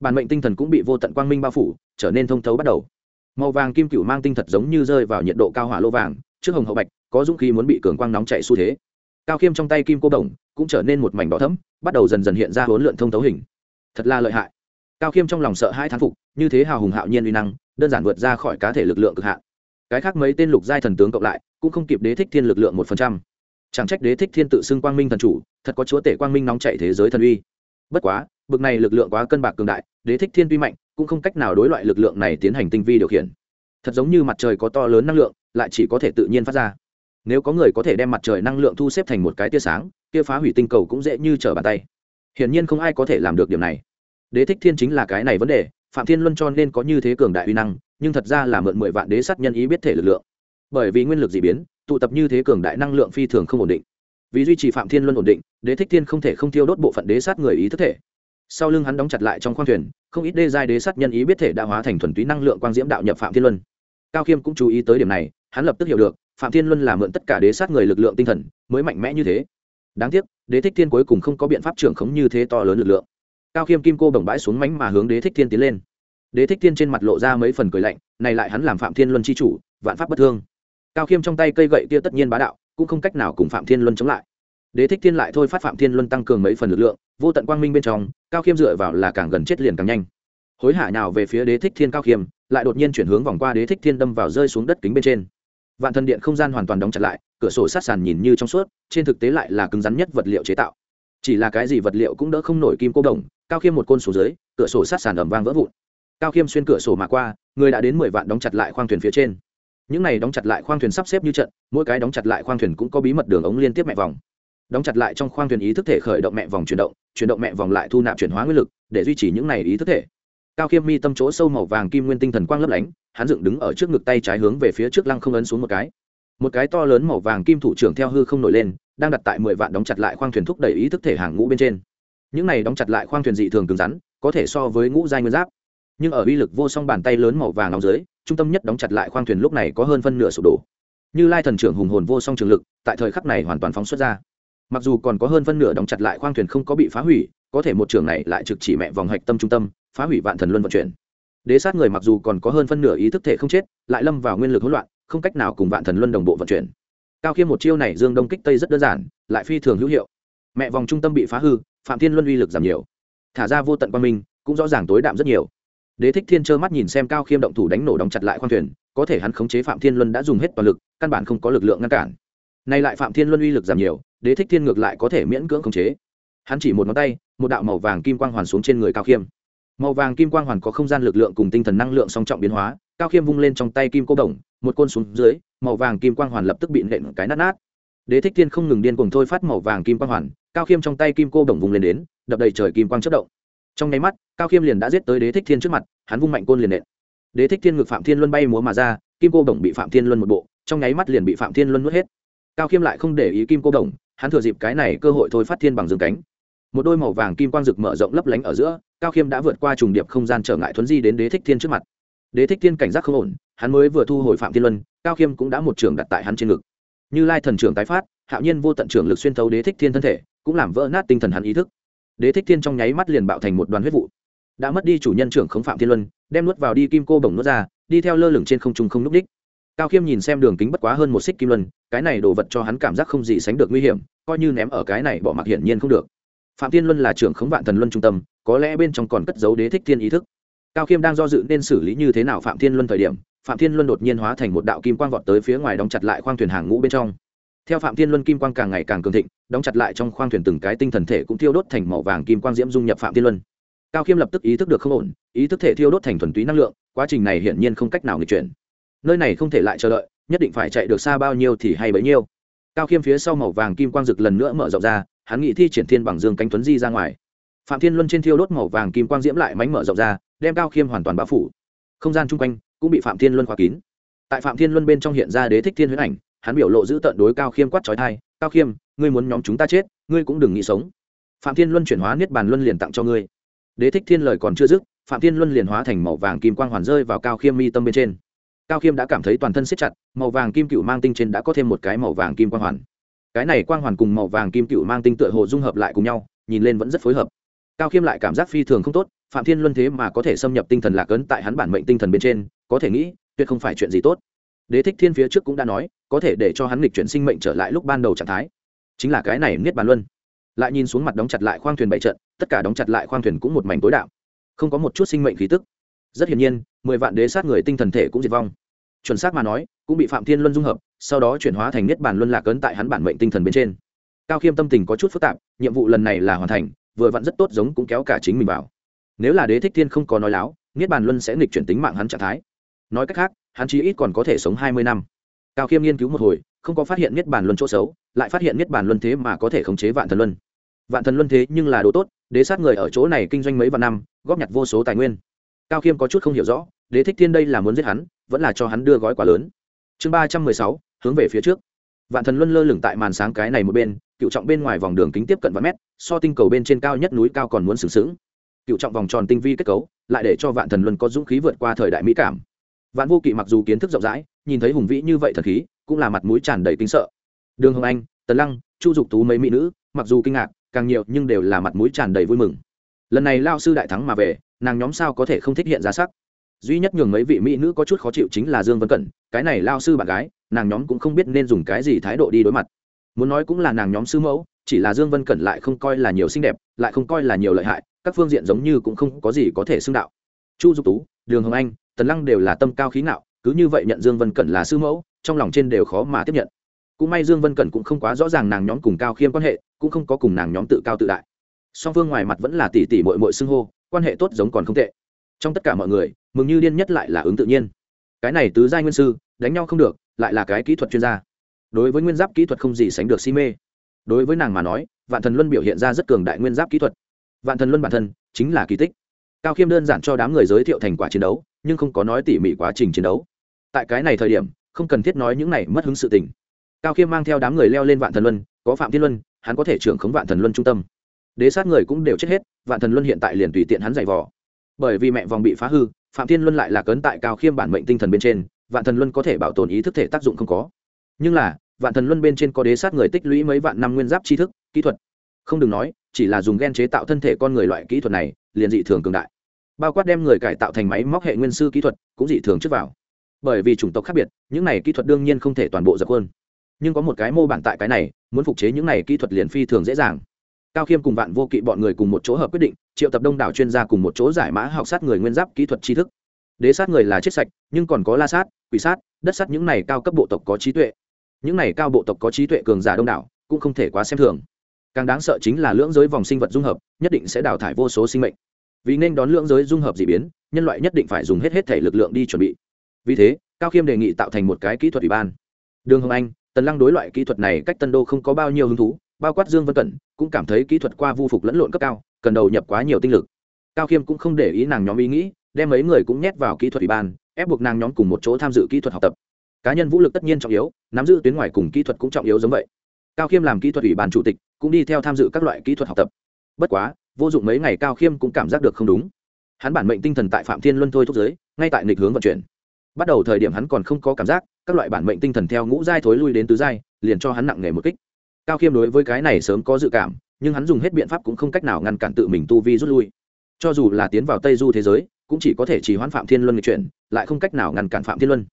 Bản mệnh tinh thần cũng bị vô tận quang minh bao phủ, trở nên thông thấu bắt đầu. Màu vàng kim cựu mang tinh thật giống như rơi vào nhiệt độ cao hỏa lô vàng, trước hồng hậu bạch, có dũng khí muốn bị cường quang nóng chạy xu thế. Cao khiêm trong tay kim cô đồng cũng trở nên một mảnh đỏ thấm bắt đầu dần dần hiện ra huấn lượn thông thấu hình. Thật là lợi hại. Cao khiêm trong lòng sợ hai thán phục, như thế hào hùng hạo nhiên uy năng, đơn giản vượt ra khỏi cá thể lực lượng cực hạn cái khác mấy tên lục giai thần tướng cộng lại, cũng không kịp đế thích thiên lực lượng một phần trăm. Chẳng trách đế thích thiên tự xưng quang minh thần chủ, thật có chúa tể quang minh nóng chạy thế giới thần uy. Bất quá, bực này lực lượng quá cân bạc cường đại, đế thích thiên tuy mạnh, cũng không cách nào đối loại lực lượng này tiến hành tinh vi điều khiển. Thật giống như mặt trời có to lớn năng lượng, lại chỉ có thể tự nhiên phát ra. Nếu có người có thể đem mặt trời năng lượng thu xếp thành một cái tia sáng tia phá hủy tinh cầu cũng dễ như trở bàn tay. Hiển nhiên không ai có thể làm được điểm này. Đế thích thiên chính là cái này vấn đề, phạm thiên luân cho nên có như thế cường đại uy năng nhưng thật ra là mượn mười vạn đế sát nhân ý biết thể lực lượng. Bởi vì nguyên lực d ị biến, tụ tập như thế cường đại năng lượng phi thường không ổn định. Vì duy trì phạm thiên luân ổn định, đế thích thiên không thể không tiêu đốt bộ phận đế sát người ý thức thể. Sau lưng hắn đóng chặt lại trong khoang thuyền, không ít đê giai đế sát nhân ý biết thể đã hóa thành thuần túy năng lượng quang diễm đạo nhập phạm thiên luân. Cao khiêm cũng chú ý tới điểm này, hắn lập tức hiểu được, phạm thiên luân là mượn tất cả đế sát người lực lượng tinh thần, mới mạnh mẽ như thế. Đáng tiếc, đế thích thiên cuối cùng không có biện pháp trưởng khống như thế to lớn lực lượng. Cao khiêm kim cô bồng bãi xuống mánh mà hướng đế thích thiên tiến lên đế thích thiên trên mặt lộ ra mấy phần cười lạnh, này lại hắn làm phạm thiên luân c h i chủ, vạn pháp bất thương. Cao khiêm trong tay cây gậy kia tất nhiên bá đạo, cũng không cách nào cùng phạm thiên luân chống lại. Đế thích thiên lại thôi phát phạm thiên luân tăng cường mấy phần lực lượng, vô tận quang minh bên trong, cao khiêm dựa vào là càng gần chết liền càng nhanh. Hối hả nào về phía đế thích thiên cao khiêm, lại đột nhiên chuyển hướng vòng qua đế thích thiên đâm vào rơi xuống đất kính bên trên. Vạn thần điện không gian hoàn toàn đóng chặt lại, cửa sổ sát sàn nhìn như trong suốt, trên thực tế lại là cứng rắn nhất vật liệu chế tạo. Chỉ là cái gì vật liệu cũng đỡ không nổi kim cô đồng, cao khiêm một côn số dưới, cửa sổ sát sàn ẩm vang vỡ vụn cao khiêm xuyên cửa sổ mà qua, người đã đến mười vạn đóng chặt lại khoang thuyền phía trên. Những này đóng chặt lại khoang thuyền sắp xếp như trận, mỗi cái đóng chặt lại khoang thuyền cũng có bí mật đường ống liên tiếp mẹ vòng. Đóng chặt lại trong khoang thuyền ý thức thể khởi động mẹ vòng chuyển động chuyển động mẹ vòng lại thu nạp chuyển hóa nguyên lực, để duy trì những này ý thức thể. Cao khiêm mi tâm chỗ sâu màu vàng kim nguyên tinh thần quang lấp lánh, hắn dựng đứng ở trước ngực tay trái hướng về phía trước lăng không ấn xuống một cái. Một cái to lớn màu vàng kim thủ trưởng theo hư không nổi lên, đang đặt tại mười vạn đóng chặt lại khoang thuyền thúc đẩy ý thức thể hàng ngũ bên trên. Những này đóng chặt lại khoang thuyền dị thường cứng rắn, có thể so với ngũ giai nguyên giáp nhưng ở uy lực vô song bàn tay lớn màu vàng nóng dưới, trung tâm nhất đóng chặt lại khoang thuyền lúc này có hơn phân nửa sụp đổ. Như lai thần trưởng hùng hồn vô song trường lực, tại thời khắc này hoàn toàn phóng xuất ra. Mặc dù còn có hơn phân nửa đóng chặt lại khoang thuyền không có bị phá hủy, có thể một trường này lại trực chỉ mẹ vòng hạch tâm trung tâm, phá hủy vạn thần luân vận chuyển. Đế sát người mặc dù còn có hơn phân nửa ý thức thể không chết, lại lâm vào nguyên lực hỗn loạn, không cách nào cùng vạn thần luân đồng bộ vận chuyển. Cao khiêm một chiêu này dương đông kích tây rất đơn giản, lại phi thường hữu hiệu. Mẹ vòng trung tâm bị phá hư, phạm thiên luân uy lực giảm nhiều. Thả ra vô tận quan minh, cũng rõ ràng tối đạm rất nhiều đế thích thiên trơ mắt nhìn xem cao khiêm động thủ đánh nổ đóng chặt lại khoang thuyền, có thể hắn khống chế phạm thiên luân đã dùng hết toàn lực, căn bản không có lực lượng ngăn cản. Nay lại phạm thiên luân uy lực giảm nhiều, đế thích thiên ngược lại có thể miễn cưỡng khống chế. Hắn chỉ một ngón tay, một đạo màu vàng kim quang hoàn xuống trên người cao khiêm. Màu vàng kim quang hoàn có không gian lực lượng cùng tinh thần năng lượng song trọng biến hóa, cao khiêm vung lên trong tay kim cô đồng, một côn xuống dưới, màu vàng kim quang hoàn lập tức bị nện cái nát nát. Đế thích thiên không ngừng điên cùng thôi phát màu vàng kim quang hoàn, cao khiêm trong tay kim cô đồng vung lên đến, đập đầy trời kim quang chất động trong nháy mắt, cao khiêm liền đã giết tới đế thích thiên trước mặt, hắn vung mạnh côn liền nện. Đế thích thiên ngực phạm thiên luân bay múa mà ra, kim cô đồng bị phạm thiên luân một bộ, trong nháy mắt liền bị phạm thiên luân nuốt hết. Cao khiêm lại không để ý kim cô đồng, hắn thừa dịp cái này cơ hội thôi phát thiên bằng dương cánh. Một đôi màu vàng kim quang rực mở rộng lấp lánh ở giữa, cao khiêm đã vượt qua trùng điệp không gian trở ngại thuấn di đến đế thích thiên trước mặt. Đế thích thiên cảnh giác không ổn, hắn mới vừa thu hồi phạm thiên luân, cao khiêm cũng đã một trường đặt tại hắn trên ngực. Như lai thần trưởng tái phát, hạo nhiên vô tận trưởng lực xuyên thấu đế thích thiên thân thể, cũng làm vỡ nát tinh thần hắn ý thức đế thích thiên trong nháy mắt liền bạo thành một đoàn huyết vụ. Đã mất đi chủ nhân trưởng khống phạm thiên luân, đem nuốt vào đi kim cô bổng nuốt ra, đi theo lơ lửng trên không trung không núp đích. Cao khiêm nhìn xem đường kính bất quá hơn một xích kim luân, cái này đồ vật cho hắn cảm giác không gì sánh được nguy hiểm, coi như ném ở cái này bỏ mặc hiển nhiên không được. Phạm thiên luân là trưởng khống vạn thần luân trung tâm, có lẽ bên trong còn cất giấu đế thích thiên ý thức. Cao khiêm đang do dự nên xử lý như thế nào phạm thiên luân thời điểm, phạm thiên luân đột nhiên hóa thành một đạo kim quang vọt tới phía ngoài đóng chặt lại khoang thuyền hàng ngũ bên trong theo phạm thiên luân kim quang càng ngày càng cường thịnh, đóng chặt lại trong khoang thuyền từng cái tinh thần thể cũng thiêu đốt thành màu vàng kim quang diễm dung nhập phạm thiên luân. Cao khiêm lập tức ý thức được không ổn, ý thức thể thiêu đốt thành thuần túy năng lượng, quá trình này hiển nhiên không cách nào nghịch chuyển. Nơi này không thể lại chờ đợi, nhất định phải chạy được xa bao nhiêu thì hay bấy nhiêu. Cao khiêm phía sau màu vàng kim quang rực lần nữa mở rộng ra, hắn nghị thi triển thiên bằng dương cánh tuấn di ra ngoài. Phạm thiên luân trên thiêu đốt màu vàng kim quang diễm lại mánh mở rộng ra, đem cao khiêm hoàn toàn bao phủ. Không gian chung quanh cũng bị phạm thiên luân khóa kín. Tại phạm thiên luân bên trong hiện ra đế thích thiên huyễn ảnh hắn biểu lộ giữ tận đối cao khiêm quát trói thai, cao khiêm, ngươi muốn nhóm chúng ta chết, ngươi cũng đừng nghĩ sống. Phạm thiên luân chuyển hóa niết bàn luân liền tặng cho ngươi. Đế thích thiên lời còn chưa dứt, phạm thiên luân liền hóa thành màu vàng kim quang hoàn rơi vào cao khiêm mi tâm bên trên. Cao khiêm đã cảm thấy toàn thân siết chặt, màu vàng kim cựu mang tinh trên đã có thêm một cái màu vàng kim quang hoàn. Cái này quang hoàn cùng màu vàng kim cựu mang tinh tựa hồ dung hợp lại cùng nhau, nhìn lên vẫn rất phối hợp. Cao khiêm lại cảm giác phi thường không tốt, phạm thiên luân thế mà có thể xâm nhập tinh thần lạc ấn tại hắn bản mệnh tinh thần bên trên, có thể nghĩ, tuyệt không phải chuyện gì tốt đế thích thiên phía trước cũng đã nói, có thể để cho hắn lịch chuyển sinh mệnh trở lại lúc ban đầu trạng thái. Chính là cái này niết bàn luân. Lại nhìn xuống mặt đóng chặt lại khoang thuyền bảy trận, tất cả đóng chặt lại khoang thuyền cũng một mảnh tối đạo không có một chút sinh mệnh khí tức. Rất hiển nhiên, mười vạn đế sát người tinh thần thể cũng diệt vong. Chuẩn xác mà nói, cũng bị phạm thiên luân dung hợp, sau đó chuyển hóa thành niết bàn luân lạc ấn tại hắn bản mệnh tinh thần bên trên. Cao khiêm tâm tình có chút phức tạp, nhiệm vụ lần này là hoàn thành, vừa vặn rất tốt giống cũng kéo cả chính mình vào. Nếu là đế thích thiên không có nói láo, niết bàn luân sẽ nghịch chuyển tính mạng hắn trạng thái. Nói cách khác hắn chí ít còn có thể sống hai mươi năm. Cao khiêm nghiên cứu một hồi, không có phát hiện niết bàn luân chỗ xấu, lại phát hiện niết bàn luân thế mà có thể khống chế vạn thần luân. Vạn thần luân thế nhưng là đồ tốt, đế sát người ở chỗ này kinh doanh mấy vạn năm, góp nhặt vô số tài nguyên. Cao khiêm có chút không hiểu rõ, đế thích thiên đây là muốn giết hắn, vẫn là cho hắn đưa gói quá lớn. Chương ba trăm mười sáu, hướng về phía trước. Vạn thần luân lơ lửng tại màn sáng cái này một bên, cựu trọng bên ngoài vòng đường kính tiếp cận vài mét, so tinh cầu bên trên cao nhất núi cao còn muốn sừng sững. Cựu trọng vòng tròn tinh vi kết cấu, lại để cho vạn thần luân có dũng khí vượt qua thời đại mỹ cảm vạn vô kỵ mặc dù kiến thức rộng rãi, nhìn thấy hùng vĩ như vậy thần khí, cũng là mặt mũi tràn đầy kinh sợ. Đường hồng anh, tần lăng, chu dục tú mấy mỹ nữ, mặc dù kinh ngạc, càng nhiều nhưng đều là mặt mũi tràn đầy vui mừng. Lần này lao sư đại thắng mà về, nàng nhóm sao có thể không thích hiện ra sắc? Duy nhất nhường mấy vị mỹ nữ có chút khó chịu chính là dương vân cẩn, cái này lao sư bạn gái, nàng nhóm cũng không biết nên dùng cái gì thái độ đi đối mặt. Muốn nói cũng là nàng nhóm sư mẫu, chỉ là dương vân cẩn lại không coi là nhiều xinh đẹp, lại không coi là nhiều lợi hại, các phương diện giống như cũng không có gì có thể xưng đạo. Chu dục tú, đường hồng anh tần lăng đều là tâm cao khí ngạo, cứ như vậy nhận dương vân cẩn là sư mẫu, trong lòng trên đều khó mà tiếp nhận. Cũng may dương vân cẩn cũng không quá rõ ràng nàng nhóm cùng cao khiêm quan hệ, cũng không có cùng nàng nhóm tự cao tự đại. Song phương ngoài mặt vẫn là tỷ tỷ mội mội xưng hô, quan hệ tốt giống còn không tệ. Trong tất cả mọi người, mừng như điên nhất lại là ứng tự nhiên. Cái này tứ giai nguyên sư, đánh nhau không được, lại là cái kỹ thuật chuyên gia. Đối với nguyên giáp kỹ thuật không gì sánh được si mê. Đối với nàng mà nói, vạn thần luân biểu hiện ra rất cường đại nguyên giáp kỹ thuật. Vạn thần luân bản thân, chính là kỳ tích. Cao khiêm đơn giản cho đám người giới thiệu thành quả chiến đấu nhưng không có nói tỉ mỉ quá trình chiến đấu. Tại cái này thời điểm, không cần thiết nói những này mất hứng sự tình. Cao khiêm mang theo đám người leo lên vạn thần luân, có phạm thiên luân, hắn có thể trưởng khống vạn thần luân trung tâm. Đế sát người cũng đều chết hết, vạn thần luân hiện tại liền tùy tiện hắn giày vò. Bởi vì mẹ vòng bị phá hư, phạm thiên luân lại là cấn tại cao khiêm bản mệnh tinh thần bên trên, vạn thần luân có thể bảo tồn ý thức thể tác dụng không có. Nhưng là, vạn thần luân bên trên có đế sát người tích lũy mấy vạn năm nguyên giáp tri thức, kỹ thuật. Không đừng nói, chỉ là dùng gen chế tạo thân thể con người loại kỹ thuật này, liền dị thường cường đại bao quát đem người cải tạo thành máy móc hệ nguyên sư kỹ thuật cũng dị thường trước vào. Bởi vì chủng tộc khác biệt, những này kỹ thuật đương nhiên không thể toàn bộ dập hơn nhưng có một cái mô bản tại cái này, muốn phục chế những này kỹ thuật liền phi thường dễ dàng. Cao khiêm cùng vạn vô kỵ bọn người cùng một chỗ hợp quyết định, triệu tập đông đảo chuyên gia cùng một chỗ giải mã học sát người nguyên giáp kỹ thuật tri thức. Đế sát người là chết sạch, nhưng còn có la sát, quỷ sát, đất sát những này cao cấp bộ tộc có trí tuệ. Những này cao bộ tộc có trí tuệ cường giả đông đảo, cũng không thể quá xem thường. Càng đáng sợ chính là lưỡng giới vòng sinh vật dung hợp, nhất định sẽ đào thải vô số sinh mệnh vì nên đón lưỡng giới dung hợp d ị biến, nhân loại nhất định phải dùng hết hết thể lực lượng đi chuẩn bị. Vì thế, cao khiêm đề nghị tạo thành một cái kỹ thuật ủy ban. Đường hồng anh, tần lăng đối loại kỹ thuật này cách tân đô không có bao nhiêu hứng thú, bao quát dương vân cẩn, cũng cảm thấy kỹ thuật qua vu phục lẫn lộn cấp cao, cần đầu nhập quá nhiều tinh lực. Cao khiêm cũng không để ý nàng nhóm ý nghĩ, đem mấy người cũng nhét vào kỹ thuật ủy ban, ép buộc nàng nhóm cùng một chỗ tham dự kỹ thuật học tập. Cá nhân vũ lực tất nhiên trọng yếu, nắm giữ tuyến ngoài cùng kỹ thuật cũng trọng yếu giống vậy. Cao khiêm làm kỹ thuật ủy ban chủ tịch, cũng đi theo tham dự các loại kỹ thuật học tập. Bất quá vô dụng mấy ngày cao khiêm cũng cảm giác được không đúng. Hắn bản mệnh tinh thần tại phạm thiên luân thôi thúc giới, ngay tại nghịch hướng vận chuyển. Bắt đầu thời điểm hắn còn không có cảm giác, các loại bản mệnh tinh thần theo ngũ giai thối lui đến tứ giai, liền cho hắn nặng nghề một kích. Cao khiêm đối với cái này sớm có dự cảm, nhưng hắn dùng hết biện pháp cũng không cách nào ngăn cản tự mình tu vi rút lui. Cho dù là tiến vào tây du thế giới, cũng chỉ có thể chỉ hoãn phạm thiên luân nghịch chuyển, lại không cách nào ngăn cản phạm thiên luân.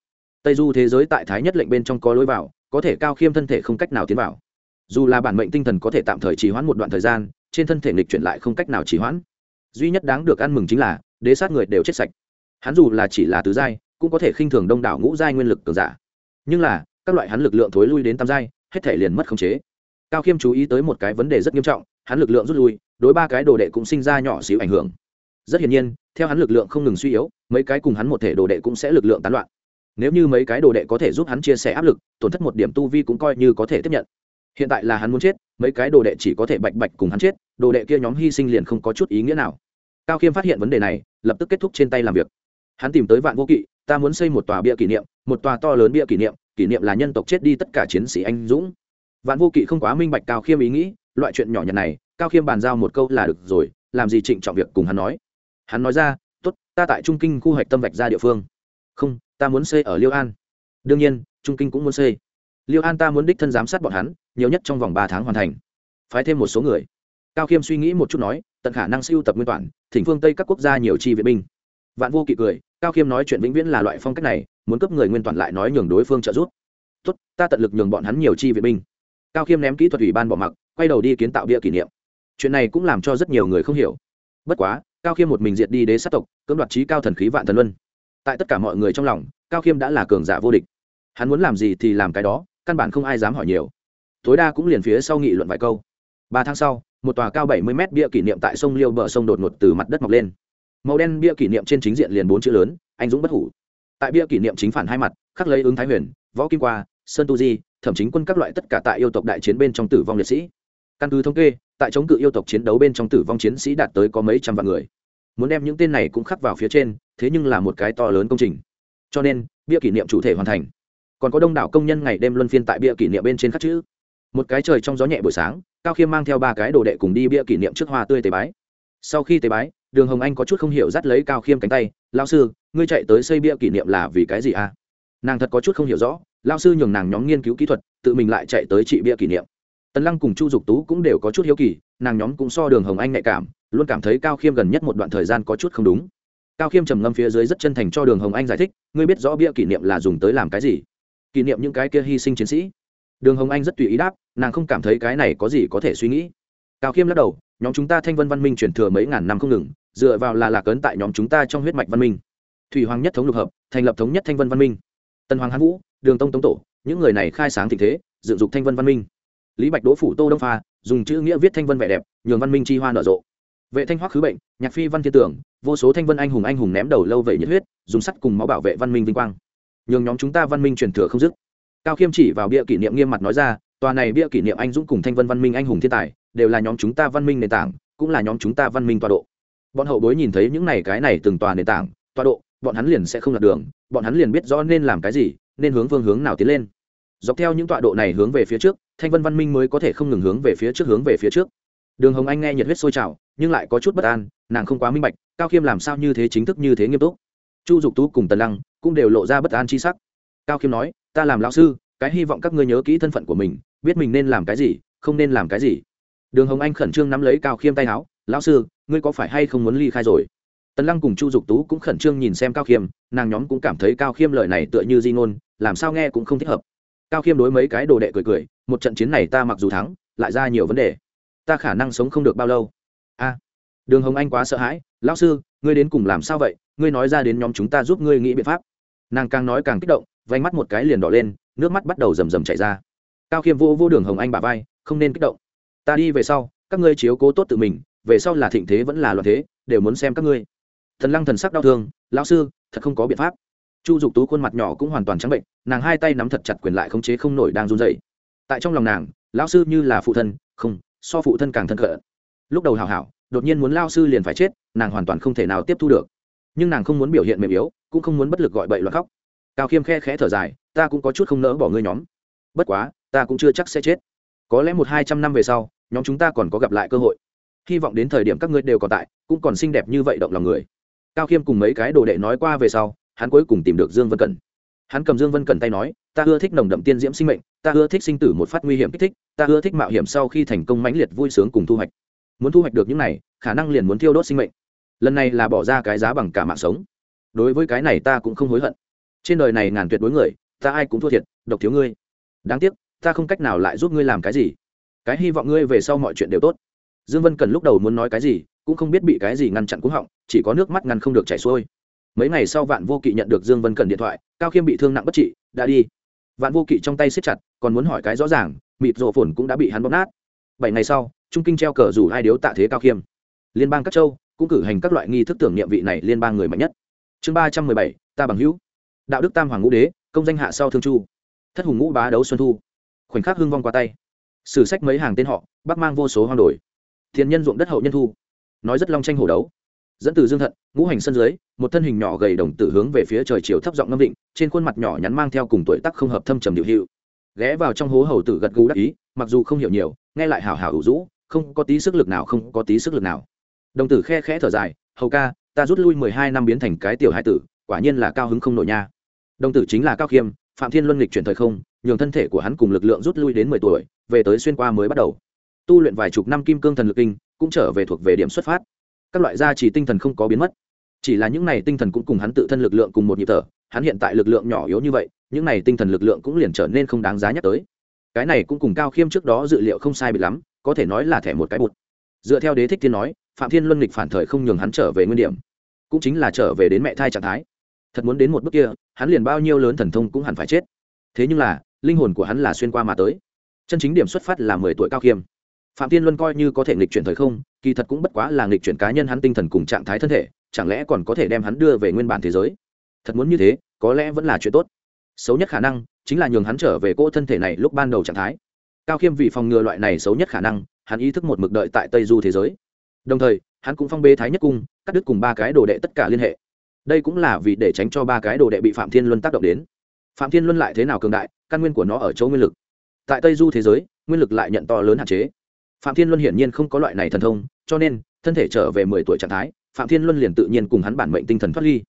Tây du thế giới tại thái nhất lệnh bên trong có lối vào, có thể cao khiêm thân thể không cách nào tiến vào. Dù là bản mệnh tinh thần có thể tạm thời trì hoãn một đoạn thời gian trên thân thể nghịch chuyển lại không cách nào trì hoãn. Duy nhất đáng được ăn mừng chính là, đế sát người đều chết sạch. Hắn dù là chỉ là tứ giai, cũng có thể khinh thường đông đảo ngũ giai nguyên lực cường giả. Nhưng là, các loại hắn lực lượng thối lui đến tam giai, hết thể liền mất khống chế. Cao khiêm chú ý tới một cái vấn đề rất nghiêm trọng, hắn lực lượng rút lui, đối ba cái đồ đệ cũng sinh ra nhỏ xíu ảnh hưởng. Rất hiển nhiên, theo hắn lực lượng không ngừng suy yếu, mấy cái cùng hắn một thể đồ đệ cũng sẽ lực lượng tán loạn. Nếu như mấy cái đồ đệ có thể giúp hắn chia sẻ áp lực, tổn thất một điểm tu vi cũng coi như có thể tiếp nhận hiện tại là hắn muốn chết, mấy cái đồ đệ chỉ có thể bạch bạch cùng hắn chết, đồ đệ kia nhóm hy sinh liền không có chút ý nghĩa nào. Cao khiêm phát hiện vấn đề này, lập tức kết thúc trên tay làm việc. Hắn tìm tới vạn vô kỵ, ta muốn xây một tòa bia kỷ niệm, một tòa to lớn bia kỷ niệm kỷ niệm là nhân tộc chết đi tất cả chiến sĩ anh dũng. Vạn vô kỵ không quá minh bạch cao khiêm ý nghĩ, loại chuyện nhỏ nhặt này, cao khiêm bàn giao một câu là được rồi, làm gì trịnh trọng việc cùng hắn nói. Hắn nói ra t ố t ta tại trung kinh khu hoạch tâm vạch ra địa phương. Không, ta muốn xây ở liêu an. Đương nhiên, trung kinh cũng muốn xây liêu an ta muốn đích thân giám sát bọn hắn, nhiều nhất trong vòng ba tháng hoàn thành. Phái thêm một số người. Cao khiêm suy nghĩ một chút nói, tận khả năng siêu tập nguyên toàn, thỉnh phương tây các quốc gia nhiều chi viện binh. Vạn vô kỵ cười, cao khiêm nói chuyện vĩnh viễn là loại phong cách này, muốn cấp người nguyên toàn lại nói nhường đối phương trợ giúp. Tốt, ta tận lực nhường bọn hắn nhiều chi viện binh. Cao khiêm ném kỹ thuật ủy ban bỏ mặc, quay đầu đi kiến tạo bia kỷ niệm. Chuyện này cũng làm cho rất nhiều người không hiểu. Bất quá, cao khiêm một mình diệt đi đế sát tộc, cưỡng đoạt trí cao thần khí vạn thần luân. Tại tất cả mọi người trong lòng, cao khiêm đã là cường giả vô địch. Hắn muốn làm gì thì làm cái đó căn bản không ai dám hỏi nhiều. Tối đa cũng liền phía sau nghị luận vài câu. Ba tháng sau, một tòa cao bảy mươi mét bia kỷ niệm tại sông liêu bờ sông đột ngột từ mặt đất mọc lên. Màu đen bia kỷ niệm trên chính diện liền bốn chữ lớn, anh dũng bất hủ. Tại bia kỷ niệm chính phản hai mặt, khắc lấy ứng thái huyền, võ kim qua, sơn tu di, thậm chính quân các loại tất cả tại yêu tộc đại chiến bên trong tử vong liệt sĩ. Căn cứ thống kê, tại chống cự yêu tộc chiến đấu bên trong tử vong chiến sĩ đạt tới có mấy trăm vạn người. Muốn đem những tên này cũng khắc vào phía trên, thế nhưng là một cái to lớn công trình. Cho nên, bia kỷ niệm chủ thể hoàn thành còn có đông đảo công nhân ngày đêm luân phiên tại bia kỷ niệm bên trên khắc chữ. Một cái trời trong gió nhẹ buổi sáng, cao khiêm mang theo ba cái đồ đệ cùng đi bia kỷ niệm trước hoa tươi tế bái. Sau khi tế bái, đường hồng anh có chút không hiểu dắt lấy cao khiêm cánh tay lao sư, ngươi chạy tới xây bia kỷ niệm là vì cái gì à? Nàng thật có chút không hiểu rõ lao sư nhường nàng nhóm nghiên cứu kỹ thuật, tự mình lại chạy tới trị bia kỷ niệm. Tần lăng cùng chu dục tú cũng đều có chút hiếu kỳ, nàng nhóm cũng so đường hồng anh nhạy cảm, luôn cảm thấy cao khiêm gần nhất một đoạn thời gian có chút không đúng. Cao khiêm trầm ngâm phía dưới rất chân thành cho đường hồng anh giải thích, ngươi biết rõ bia kỷ niệm là dùng tới làm cái gì? Kỷ niệm những cái kia hy sinh chiến sĩ. Đường hồng anh rất tùy ý đáp, nàng không cảm thấy cái này có gì có thể suy nghĩ. Cao khiêm lắc đầu, nhóm chúng ta thanh vân văn minh chuyển thừa mấy ngàn năm không ngừng, dựa vào là lạc ấn tại nhóm chúng ta trong huyết mạch văn minh. Thủy hoàng nhất thống lục hợp, thành lập thống nhất thanh vân văn minh. Tân hoàng hán vũ, đường tông tống tổ, những người này khai sáng tình thế, dựng dục thanh vân văn minh. Lý bạch đỗ phủ tô đông pha, dùng chữ nghĩa viết thanh vân vẻ đẹp, nhường văn minh chi hoa nở rộ. Vệ thanh hoắc khứ bệnh, nhạc phi văn thiên tưởng, vô số thanh vân anh hùng anh hùng ném đầu lâu vậy nhiệt huyết, dùng sắt cùng máu bảo vệ văn minh vinh quang nhường nhóm chúng ta văn minh truyền thừa không dứt. Cao khiêm chỉ vào bia kỷ niệm nghiêm mặt nói ra, tòa này bia kỷ niệm anh dũng cùng thanh vân văn minh anh hùng thiên tài, đều là nhóm chúng ta văn minh nền tảng, cũng là nhóm chúng ta văn minh tọa độ. Bọn hậu bối nhìn thấy những này cái này từng tòa nền tảng, tọa độ, bọn hắn liền sẽ không lạc đường, bọn hắn liền biết rõ nên làm cái gì, nên hướng phương hướng nào tiến lên. Dọc theo những tọa độ này hướng về phía trước, thanh vân văn minh mới có thể không ngừng hướng về phía trước hướng về phía trước. Đường hồng anh nghe nhiệt huyết sôi trào, nhưng lại có chút bất an, nàng không quá minh bạch, cao khiêm làm sao như thế chính thức như thế nghiêm túc chu dục tú cùng tần lăng cũng đều lộ ra bất an chi sắc. Cao khiêm nói, ta làm lão sư, cái hy vọng các ngươi nhớ kỹ thân phận của mình, biết mình nên làm cái gì, không nên làm cái gì. Đường hồng anh khẩn trương nắm lấy cao khiêm tay áo, lão sư, ngươi có phải hay không muốn ly khai rồi? Tần lăng cùng chu dục tú cũng khẩn trương nhìn xem cao khiêm, nàng nhóm cũng cảm thấy cao khiêm lời này tựa như di ngôn, làm sao nghe cũng không thích hợp. Cao khiêm đối mấy cái đồ đệ cười cười, một trận chiến này ta mặc dù thắng, lại ra nhiều vấn đề. Ta khả năng sống không được bao lâu. A. Đường hồng anh quá sợ hãi lão sư, ngươi đến cùng làm sao vậy? Ngươi nói ra đến nhóm chúng ta giúp ngươi nghĩ biện pháp. Nàng càng nói càng kích động vánh mắt một cái liền đỏ lên, nước mắt bắt đầu rầm rầm chảy ra. Cao khiêm vô vô đường hồng anh bà vai, không nên kích động. Ta đi về sau, các ngươi chiếu cố tốt tự mình, về sau là thịnh thế vẫn là loạn thế, đều muốn xem các ngươi. Thần lăng thần sắc đau thương, lão sư, thật không có biện pháp. Chu dục tú khuôn mặt nhỏ cũng hoàn toàn trắng bệnh, nàng hai tay nắm thật chặt quyền lại khống chế không nổi đang run dậy tại trong lòng nàng, lão sư như là phụ thân, không, so phụ thân càng thân cận. Lúc đầu hào hảo đột nhiên muốn lao sư liền phải chết, nàng hoàn toàn không thể nào tiếp thu được. Nhưng nàng không muốn biểu hiện mềm yếu, cũng không muốn bất lực gọi bậy loạn khóc. Cao khiêm khe khẽ thở dài, ta cũng có chút không nỡ bỏ ngươi nhóm. Bất quá, ta cũng chưa chắc sẽ chết. Có lẽ một hai trăm năm về sau, nhóm chúng ta còn có gặp lại cơ hội. Hy vọng đến thời điểm các ngươi đều còn tại, cũng còn xinh đẹp như vậy động lòng người. Cao khiêm cùng mấy cái đồ đệ nói qua về sau, hắn cuối cùng tìm được dương vân cẩn. Hắn cầm dương vân cẩn tay nói, ta ưa thích nồng đậm tiên diễm sinh mệnh, ta ưa thích sinh tử một phát nguy hiểm kích thích, ta ưa thích mạo hiểm sau khi thành công mãnh liệt vui sướng cùng thu hoạch muốn thu hoạch được những này, khả năng liền muốn thiêu đốt sinh mệnh. Lần này là bỏ ra cái giá bằng cả mạng sống. Đối với cái này ta cũng không hối hận. Trên đời này ngàn tuyệt đối người, ta ai cũng thua thiệt, độc thiếu ngươi. Đáng tiếc, ta không cách nào lại giúp ngươi làm cái gì. Cái hy vọng ngươi về sau mọi chuyện đều tốt. Dương vân cần lúc đầu muốn nói cái gì, cũng không biết bị cái gì ngăn chặn cúng họng, chỉ có nước mắt ngăn không được chảy xuôi. Mấy ngày sau vạn vô kỵ nhận được dương vân cần điện thoại, cao khiêm bị thương nặng bất trị, đã đi. Vạn vô kỵ trong tay siết chặt, còn muốn hỏi cái rõ ràng, mịt rộ phồn cũng đã bị hắn bóp nát bảy ngày sau, trung kinh treo cờ rủ hai điếu tạ thế cao khiêm. Liên bang các châu cũng cử hành các loại nghi thức tưởng niệm vị này liên bang người mạnh nhất. Chương ba trăm mười bảy, ta bằng hữu. Đạo đức tam hoàng ngũ đế, công danh hạ sau thương chu. Thất hùng ngũ bá đấu xuân thu. Khoảnh khắc hưng vong qua tay. Sử sách mấy hàng tên họ, bắc mang vô số hoang đổi. Thiên nhân ruộng đất hậu nhân thu. Nói rất long tranh hổ đấu. Dẫn từ dương thận, ngũ hành sân dưới, một thân hình nhỏ gầy đồng tử hướng về phía trời chiều thấp giọng ngâm định, trên khuôn mặt nhỏ nhắn mang theo cùng tuổi tắc không hợp thâm trầm điệu hiệu. Ghé vào trong hố hầu tử gật gù đắc ý, mặc dù không hiểu nhiều nghe lại hào hào ủ rũ, không có tí sức lực nào, không có tí sức lực nào. Đồng tử khe khẽ thở dài, hầu ca, ta rút lui mười hai năm biến thành cái tiểu hai tử, quả nhiên là cao hứng không nổi nha. Đồng tử chính là cao khiêm, phạm thiên luân lịch chuyển thời không, nhường thân thể của hắn cùng lực lượng rút lui đến mười tuổi, về tới xuyên qua mới bắt đầu. Tu luyện vài chục năm kim cương thần lực kinh, cũng trở về thuộc về điểm xuất phát. Các loại gia trì tinh thần không có biến mất. Chỉ là những này tinh thần cũng cùng hắn tự thân lực lượng cùng một nhịp thở, hắn hiện tại lực lượng nhỏ yếu như vậy, những này tinh thần lực lượng cũng liền trở nên không đáng giá nhắc tới cái này cũng cùng cao khiêm trước đó dự liệu không sai bị lắm, có thể nói là thẻ một cái bụt. Dựa theo đế thích thiên nói, phạm thiên luân lịch phản thời không nhường hắn trở về nguyên điểm. Cũng chính là trở về đến mẹ thai trạng thái. Thật muốn đến một bước kia, hắn liền bao nhiêu lớn thần thông cũng hẳn phải chết. Thế nhưng là, linh hồn của hắn là xuyên qua mà tới. Chân chính điểm xuất phát là mười tuổi cao khiêm. Phạm thiên luân coi như có thể nghịch chuyển thời không, kỳ thật cũng bất quá là nghịch chuyển cá nhân hắn tinh thần cùng trạng thái thân thể, chẳng lẽ còn có thể đem hắn đưa về nguyên bản thế giới? Thật muốn như thế, có lẽ vẫn là chuyện tốt. Xấu nhất khả năng chính là nhường hắn trở về cỗ thân thể này lúc ban đầu trạng thái. Cao khiêm vì phòng ngừa loại này xấu nhất khả năng, hắn ý thức một mực đợi tại tây du thế giới. Đồng thời, hắn cũng phong bê thái nhất cung, cắt đứt cùng ba cái đồ đệ tất cả liên hệ. Đây cũng là vì để tránh cho ba cái đồ đệ bị phạm thiên luân tác động đến. Phạm thiên luân lại thế nào cường đại, căn nguyên của nó ở chỗ nguyên lực. Tại tây du thế giới, nguyên lực lại nhận to lớn hạn chế. Phạm thiên luân hiển nhiên không có loại này thần thông, cho nên, thân thể trở về mười tuổi trạng thái, phạm thiên luân liền tự nhiên cùng hắn bản mệnh tinh thần thoát ly.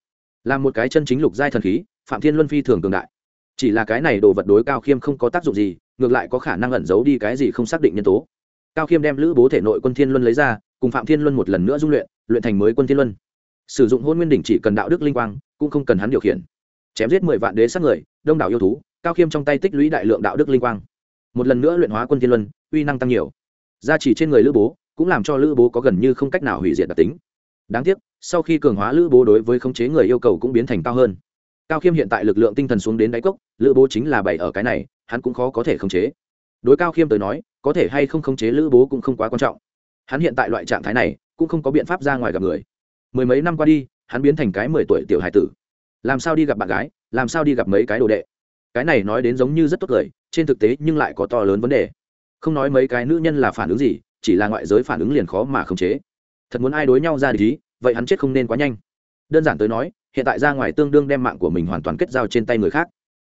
Là một cái chân chính lục giai thần khí, phạm thiên luân phi thường cường đại chỉ là cái này đồ vật đối cao khiêm không có tác dụng gì, ngược lại có khả năng ẩn giấu đi cái gì không xác định nhân tố. Cao khiêm đem lữ bố thể nội quân thiên luân lấy ra, cùng phạm thiên luân một lần nữa dung luyện luyện thành mới quân thiên luân. Sử dụng hôn nguyên đỉnh chỉ cần đạo đức linh quang, cũng không cần hắn điều khiển. Chém giết mười vạn đế sát người, đông đảo yêu thú, cao khiêm trong tay tích lũy đại lượng đạo đức linh quang. Một lần nữa luyện hóa quân thiên luân, uy năng tăng nhiều. Gia chỉ trên người lữ bố, cũng làm cho lữ bố có gần như không cách nào hủy diệt đặc tính. Đáng tiếc, sau khi cường hóa lữ bố đối với khống chế người yêu cầu cũng biến thành cao hơn cao khiêm hiện tại lực lượng tinh thần xuống đến đáy cốc, lữ bố chính là bày ở cái này, hắn cũng khó có thể khống chế. Đối cao khiêm tới nói, có thể hay không khống chế lữ bố cũng không quá quan trọng. Hắn hiện tại loại trạng thái này, cũng không có biện pháp ra ngoài gặp người. Mười mấy năm qua đi, hắn biến thành cái mười tuổi tiểu hải tử. Làm sao đi gặp bạn gái, làm sao đi gặp mấy cái đồ đệ? Cái này nói đến giống như rất tốt cười trên thực tế nhưng lại có to lớn vấn đề. Không nói mấy cái nữ nhân là phản ứng gì, chỉ là ngoại giới phản ứng liền khó mà khống chế. Thật muốn ai đối nhau ra ý vậy hắn chết không nên quá nhanh. Đơn giản tới nói hiện tại ra ngoài tương đương đem mạng của mình hoàn toàn kết giao trên tay người khác.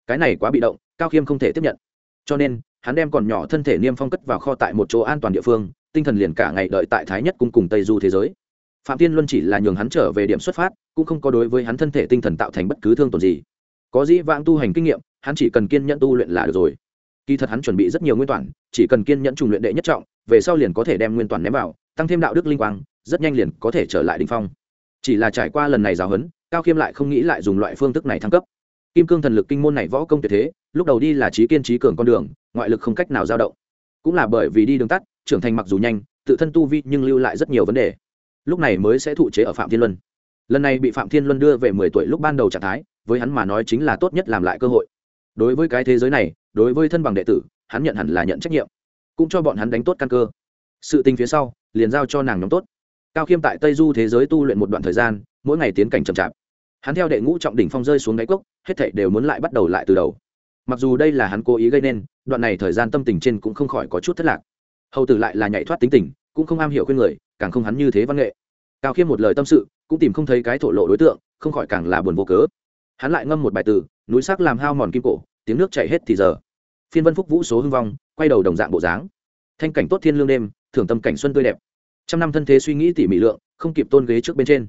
Cái này quá bị động, cao khiêm không thể tiếp nhận. Cho nên, hắn đem còn nhỏ thân thể niêm phong cất vào kho tại một chỗ an toàn địa phương, tinh thần liền cả ngày đợi tại thái nhất cung cùng tây du thế giới. Phạm tiên luân chỉ là nhường hắn trở về điểm xuất phát, cũng không có đối với hắn thân thể tinh thần tạo thành bất cứ thương tổn gì. Có dĩ vãng tu hành kinh nghiệm, hắn chỉ cần kiên nhẫn tu luyện là được rồi. Kỳ thật hắn chuẩn bị rất nhiều nguyên toàn, chỉ cần kiên nhẫn trùng luyện đệ nhất trọng, về sau liền có thể đem nguyên toàn ném vào, tăng thêm đạo đức linh quang, rất nhanh liền có thể trở lại đình phong. Chỉ là trải qua lần này giáo huấn cao khiêm lại không nghĩ lại dùng loại phương thức này thăng cấp. Kim cương thần lực kinh môn này võ công tuyệt thế, lúc đầu đi là trí kiên trí cường con đường, ngoại lực không cách nào dao động. Cũng là bởi vì đi đường tắt, trưởng thành mặc dù nhanh, tự thân tu vi nhưng lưu lại rất nhiều vấn đề. Lúc này mới sẽ thụ chế ở phạm thiên luân. Lần này bị phạm thiên luân đưa về mười tuổi lúc ban đầu trạng thái, với hắn mà nói chính là tốt nhất làm lại cơ hội. Đối với cái thế giới này, đối với thân bằng đệ tử, hắn nhận hẳn là nhận trách nhiệm. Cũng cho bọn hắn đánh tốt căn cơ. Sự tình phía sau, liền giao cho nàng nhóm tốt. Cao khiêm tại tây du thế giới tu luyện một đoạn thời gian, mỗi ngày tiến cảnh chậm chạp hắn theo đệ ngũ trọng đỉnh phong rơi xuống đáy cốc, hết thảy đều muốn lại bắt đầu lại từ đầu. Mặc dù đây là hắn cố ý gây nên, đoạn này thời gian tâm tình trên cũng không khỏi có chút thất lạc. Hầu tử lại là nhảy thoát tính tình, cũng không am hiểu khuyên người, càng không hắn như thế văn nghệ. Cao khiêm một lời tâm sự, cũng tìm không thấy cái thổ lộ đối tượng, không khỏi càng là buồn vô cớ. Hắn lại ngâm một bài từ, núi sắc làm hao mòn kim cổ, tiếng nước chảy hết thì giờ. Phiên vân phúc vũ số hưng vong, quay đầu đồng dạng bộ dáng. Thanh cảnh tốt thiên lương đêm, thưởng tâm cảnh xuân tươi đẹp. Trăm năm thân thế suy nghĩ tỉ mỉ lượng, không kịp tôn ghế trước bên trên.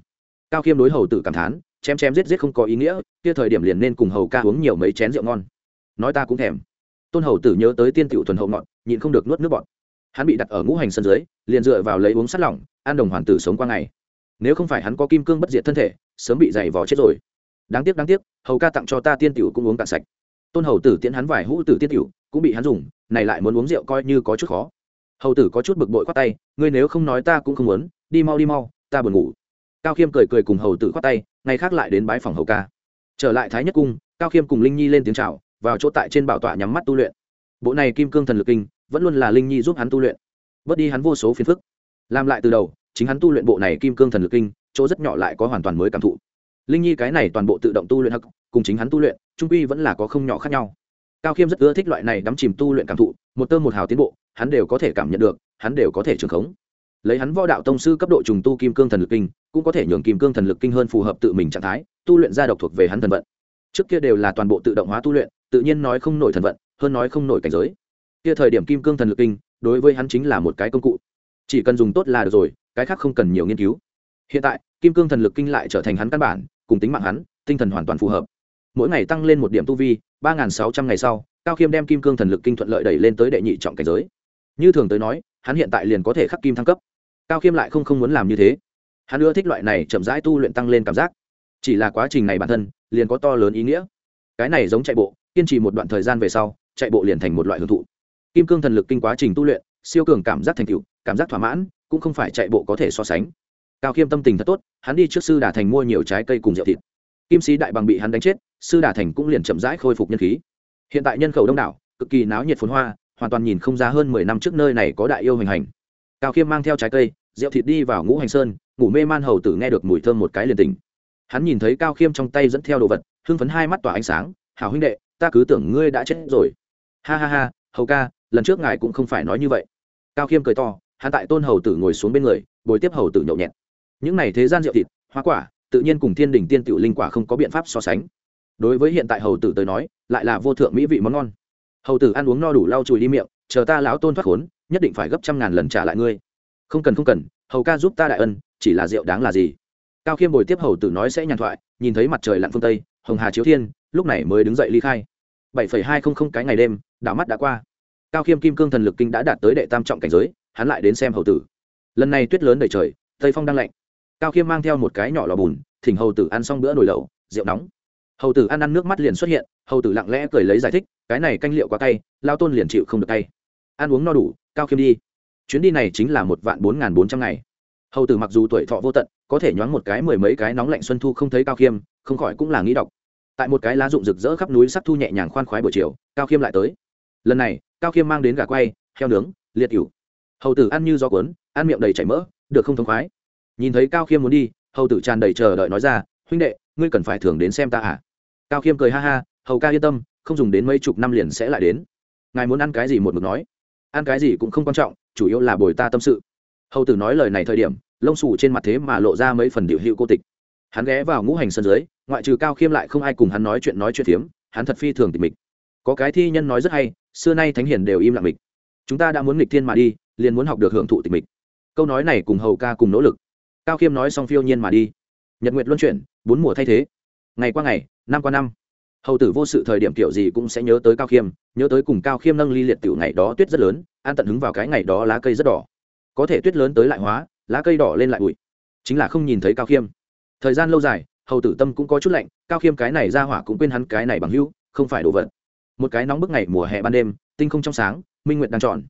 Cao khiêm đối hầu tử cảm thán chém chém giết giết không có ý nghĩa, kia thời điểm liền nên cùng hầu ca uống nhiều mấy chén rượu ngon. Nói ta cũng thèm. Tôn hầu tử nhớ tới tiên tiểu thuần hậu ngọt, nhịn không được nuốt nước bọt. Hắn bị đặt ở ngũ hành sân dưới, liền dựa vào lấy uống sắt lỏng ăn đồng hoàn tử sống qua ngày. Nếu không phải hắn có kim cương bất diệt thân thể, sớm bị dày vò chết rồi. Đáng tiếc đáng tiếc, hầu ca tặng cho ta tiên tiểu cũng uống cạn sạch. Tôn hầu tử tiễn hắn vài hũ tử tiên tiểu, cũng bị hắn dùng, này lại muốn uống rượu coi như có chút khó. Hầu tử có chút bực bội khoát tay, ngươi nếu không nói ta cũng không muốn, đi mau đi mau, ta buồn ngủ. Cao khiêm cười cười cùng hầu tử khoát tay ngày khác lại đến bái phòng hầu ca. Trở lại thái nhất cung, cao khiêm cùng linh nhi lên tiếng chào, vào chỗ tại trên bảo tọa nhắm mắt tu luyện. Bộ này kim cương thần lực kinh, vẫn luôn là linh nhi giúp hắn tu luyện. Bớt đi hắn vô số phiền phức. Làm lại từ đầu, chính hắn tu luyện bộ này kim cương thần lực kinh, chỗ rất nhỏ lại có hoàn toàn mới cảm thụ. Linh nhi cái này toàn bộ tự động tu luyện hắc, cùng chính hắn tu luyện, trung quy vẫn là có không nhỏ khác nhau. Cao khiêm rất ưa thích loại này đắm chìm tu luyện cảm thụ, một tơ một hào tiến bộ, hắn đều có thể cảm nhận được, hắn đều có thể trường khống lấy hắn võ đạo tông sư cấp độ trùng tu kim cương thần lực kinh, cũng có thể nhường kim cương thần lực kinh hơn phù hợp tự mình trạng thái, tu luyện ra độc thuộc về hắn thần vận. Trước kia đều là toàn bộ tự động hóa tu luyện, tự nhiên nói không nổi thần vận, hơn nói không nổi cảnh giới. Kia thời điểm kim cương thần lực kinh, đối với hắn chính là một cái công cụ. Chỉ cần dùng tốt là được rồi, cái khác không cần nhiều nghiên cứu. Hiện tại, kim cương thần lực kinh lại trở thành hắn căn bản, cùng tính mạng hắn, tinh thần hoàn toàn phù hợp. Mỗi ngày tăng lên một điểm tu vi, ba n g sáu trăm ngày sau, cao khiêm đem kim cương thần lực kinh thuận lợi đẩy lên tới đệ nhị trọng cảnh giới. Như thường tới nói, hắn hiện tại liền có thể khắc kim thăng cấp cao khiêm lại không không muốn làm như thế. Hắn ưa thích loại này chậm rãi tu luyện tăng lên cảm giác. Chỉ là quá trình này bản thân, liền có to lớn ý nghĩa. Cái này giống chạy bộ, kiên trì một đoạn thời gian về sau, chạy bộ liền thành một loại hưởng thụ. Kim cương thần lực kinh quá trình tu luyện, siêu cường cảm giác thành tựu, cảm giác thỏa mãn, cũng không phải chạy bộ có thể so sánh. Cao khiêm tâm tình thật tốt, hắn đi trước sư đà thành mua nhiều trái cây cùng rượu thịt. Kim sĩ đại bằng bị hắn đánh chết, sư đà thành cũng liền chậm rãi khôi phục nhân khí. Hiện tại nhân khẩu đông đảo, cực kỳ náo nhiệt phồn hoa, hoàn toàn nhìn không ra hơn mười năm trước nơi này có đại yêu hình hành cao khiêm mang theo trái cây, rượu thịt đi vào ngũ hành sơn, ngủ mê man hầu tử nghe được mùi thơm một cái liền tình hắn nhìn thấy cao khiêm trong tay dẫn theo đồ vật, hưng phấn hai mắt tỏa ánh sáng hào huynh đệ, ta cứ tưởng ngươi đã chết rồi. Ha ha ha, hầu ca, lần trước ngài cũng không phải nói như vậy. Cao khiêm cười to, hắn tại tôn hầu tử ngồi xuống bên người, bồi tiếp hầu tử nhậu nhẹt. Những này thế gian rượu thịt, hoa quả, tự nhiên cùng thiên đình tiên tiểu linh quả không có biện pháp so sánh. Đối với hiện tại hầu tử tới nói, lại là vô thượng mỹ vị món ngon. Hầu tử ăn uống no đủ lau chùi đi miệng, chờ ta lão tôn thoát khốn nhất định phải gấp trăm ngàn lần trả lại ngươi. Không cần không cần, hầu ca giúp ta đại ân, chỉ là rượu đáng là gì? Cao khiêm bồi tiếp hầu tử nói sẽ nhàn thoại, nhìn thấy mặt trời lặn phương tây, hồng hà chiếu thiên, lúc này mới đứng dậy ly khai. bảy phẩy hai không không cái ngày đêm, đảo mắt đã qua. Cao khiêm kim cương thần lực kinh đã đạt tới đệ tam trọng cảnh giới, hắn lại đến xem hầu tử. Lần này tuyết lớn đầy trời, tây phong đang lạnh. Cao khiêm mang theo một cái nhỏ lò bùn, thỉnh hầu tử ăn xong bữa nồi lẩu, rượu nóng. Hầu tử ăn ăn nước mắt liền xuất hiện, hầu tử lặng lẽ cười lấy giải thích, cái này canh liệu quá cay, lao tôn liền chịu không được cay ăn uống no đủ, cao khiêm đi. Chuyến đi này chính là một vạn bốn n g h n bốn trăm ngày. Hầu tử mặc dù tuổi thọ vô tận, có thể nhoáng một cái mười mấy cái nóng lạnh xuân thu không thấy cao khiêm, không khỏi cũng là nghĩ đọc. Tại một cái lá rụng rực rỡ khắp núi sắc thu nhẹ nhàng khoan khoái buổi chiều, cao khiêm lại tới. Lần này, cao khiêm mang đến gà quay, heo nướng, liệt cửu hầu tử ăn như gió cuốn, ăn miệng đầy chảy mỡ, được không thông khoái. Nhìn thấy cao khiêm muốn đi, hầu tử tràn đầy chờ đợi nói ra, huynh đệ, ngươi cần phải thường đến xem ta à? Cao khiêm cười ha ha, hầu ca yên tâm, không dùng đến mấy chục năm liền sẽ lại đến. Ngài muốn ăn cái gì một mực nói ăn cái gì cũng không quan trọng, chủ yếu là bồi ta tâm sự. Hầu tử nói lời này thời điểm, lông xù trên mặt thế mà lộ ra mấy phần điệu hiệu cô tịch. Hắn ghé vào ngũ hành sân dưới, ngoại trừ cao khiêm lại không ai cùng hắn nói chuyện nói chuyện phiếm, hắn thật phi thường tịch mịch. Có cái thi nhân nói rất hay, xưa nay thánh hiền đều im lặng mịch. Chúng ta đã muốn nghịch thiên mà đi, liền muốn học được hưởng thụ tịch mịch. Câu nói này cùng hầu ca cùng nỗ lực. Cao khiêm nói xong phiêu nhiên mà đi. Nhật nguyệt luân chuyển, bốn mùa thay thế. Ngày qua ngày, năm qua năm hầu tử vô sự thời điểm kiểu gì cũng sẽ nhớ tới cao khiêm, nhớ tới cùng cao khiêm nâng ly liệt tiểu ngày đó tuyết rất lớn, an tận hứng vào cái ngày đó lá cây rất đỏ. Có thể tuyết lớn tới lại hóa, lá cây đỏ lên lại bụi. Chính là không nhìn thấy cao khiêm. Thời gian lâu dài, hầu tử tâm cũng có chút lạnh, cao khiêm cái này ra hỏa cũng quên hắn cái này bằng hữu, không phải đồ vật. Một cái nóng bức ngày mùa hè ban đêm, tinh không trong sáng, minh nguyệt đang tròn.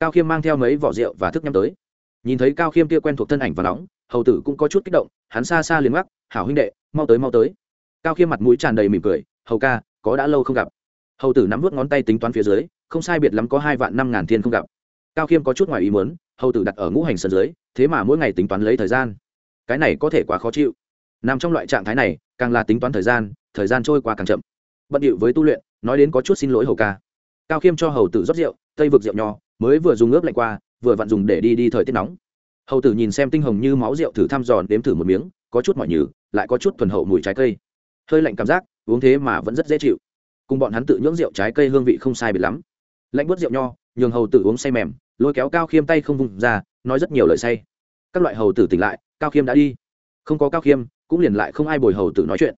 Cao khiêm mang theo mấy vỏ rượu và thức nhắm tới. Nhìn thấy cao khiêm kia quen thuộc thân ảnh và nóng, hầu tử cũng có chút kích động, hắn xa xa liền mắc hảo huynh đệ, mau tới mau tới. Cao khiêm mặt mũi tràn đầy mỉm cười hầu ca, có đã lâu không gặp. Hầu tử nắm vút ngón tay tính toán phía dưới, không sai biệt lắm có hai vạn năm ngàn thiên không gặp. Cao khiêm có chút ngoài ý muốn, hầu tử đặt ở ngũ hành sân dưới, thế mà mỗi ngày tính toán lấy thời gian. Cái này có thể quá khó chịu. Nằm trong loại trạng thái này, càng là tính toán thời gian thời gian trôi qua càng chậm. Bận điệu với tu luyện, nói đến có chút xin lỗi hầu ca. Cao khiêm cho hầu tử rót rượu, tây vực rượu nho, mới vừa dùng ướp lạnh qua, vừa vặn dùng để đi đi thời tiết nóng. Hầu tử nhìn xem tinh hồng như máu rượu thử thăm dò đếm thử một miếng, có chút mỏi nhừ, lại có chút thuần hậu mùi trái cây hơi lạnh cảm giác, uống thế mà vẫn rất dễ chịu. Cùng bọn hắn tự nhưỡng rượu trái cây hương vị không sai biệt lắm. Lạnh bớt rượu nho, nhường hầu tử uống say mềm, lôi kéo cao khiêm tay không vùng ra, nói rất nhiều lời say. Các loại hầu tử tỉnh lại, cao khiêm đã đi. Không có cao khiêm, cũng liền lại không ai bồi hầu tử nói chuyện.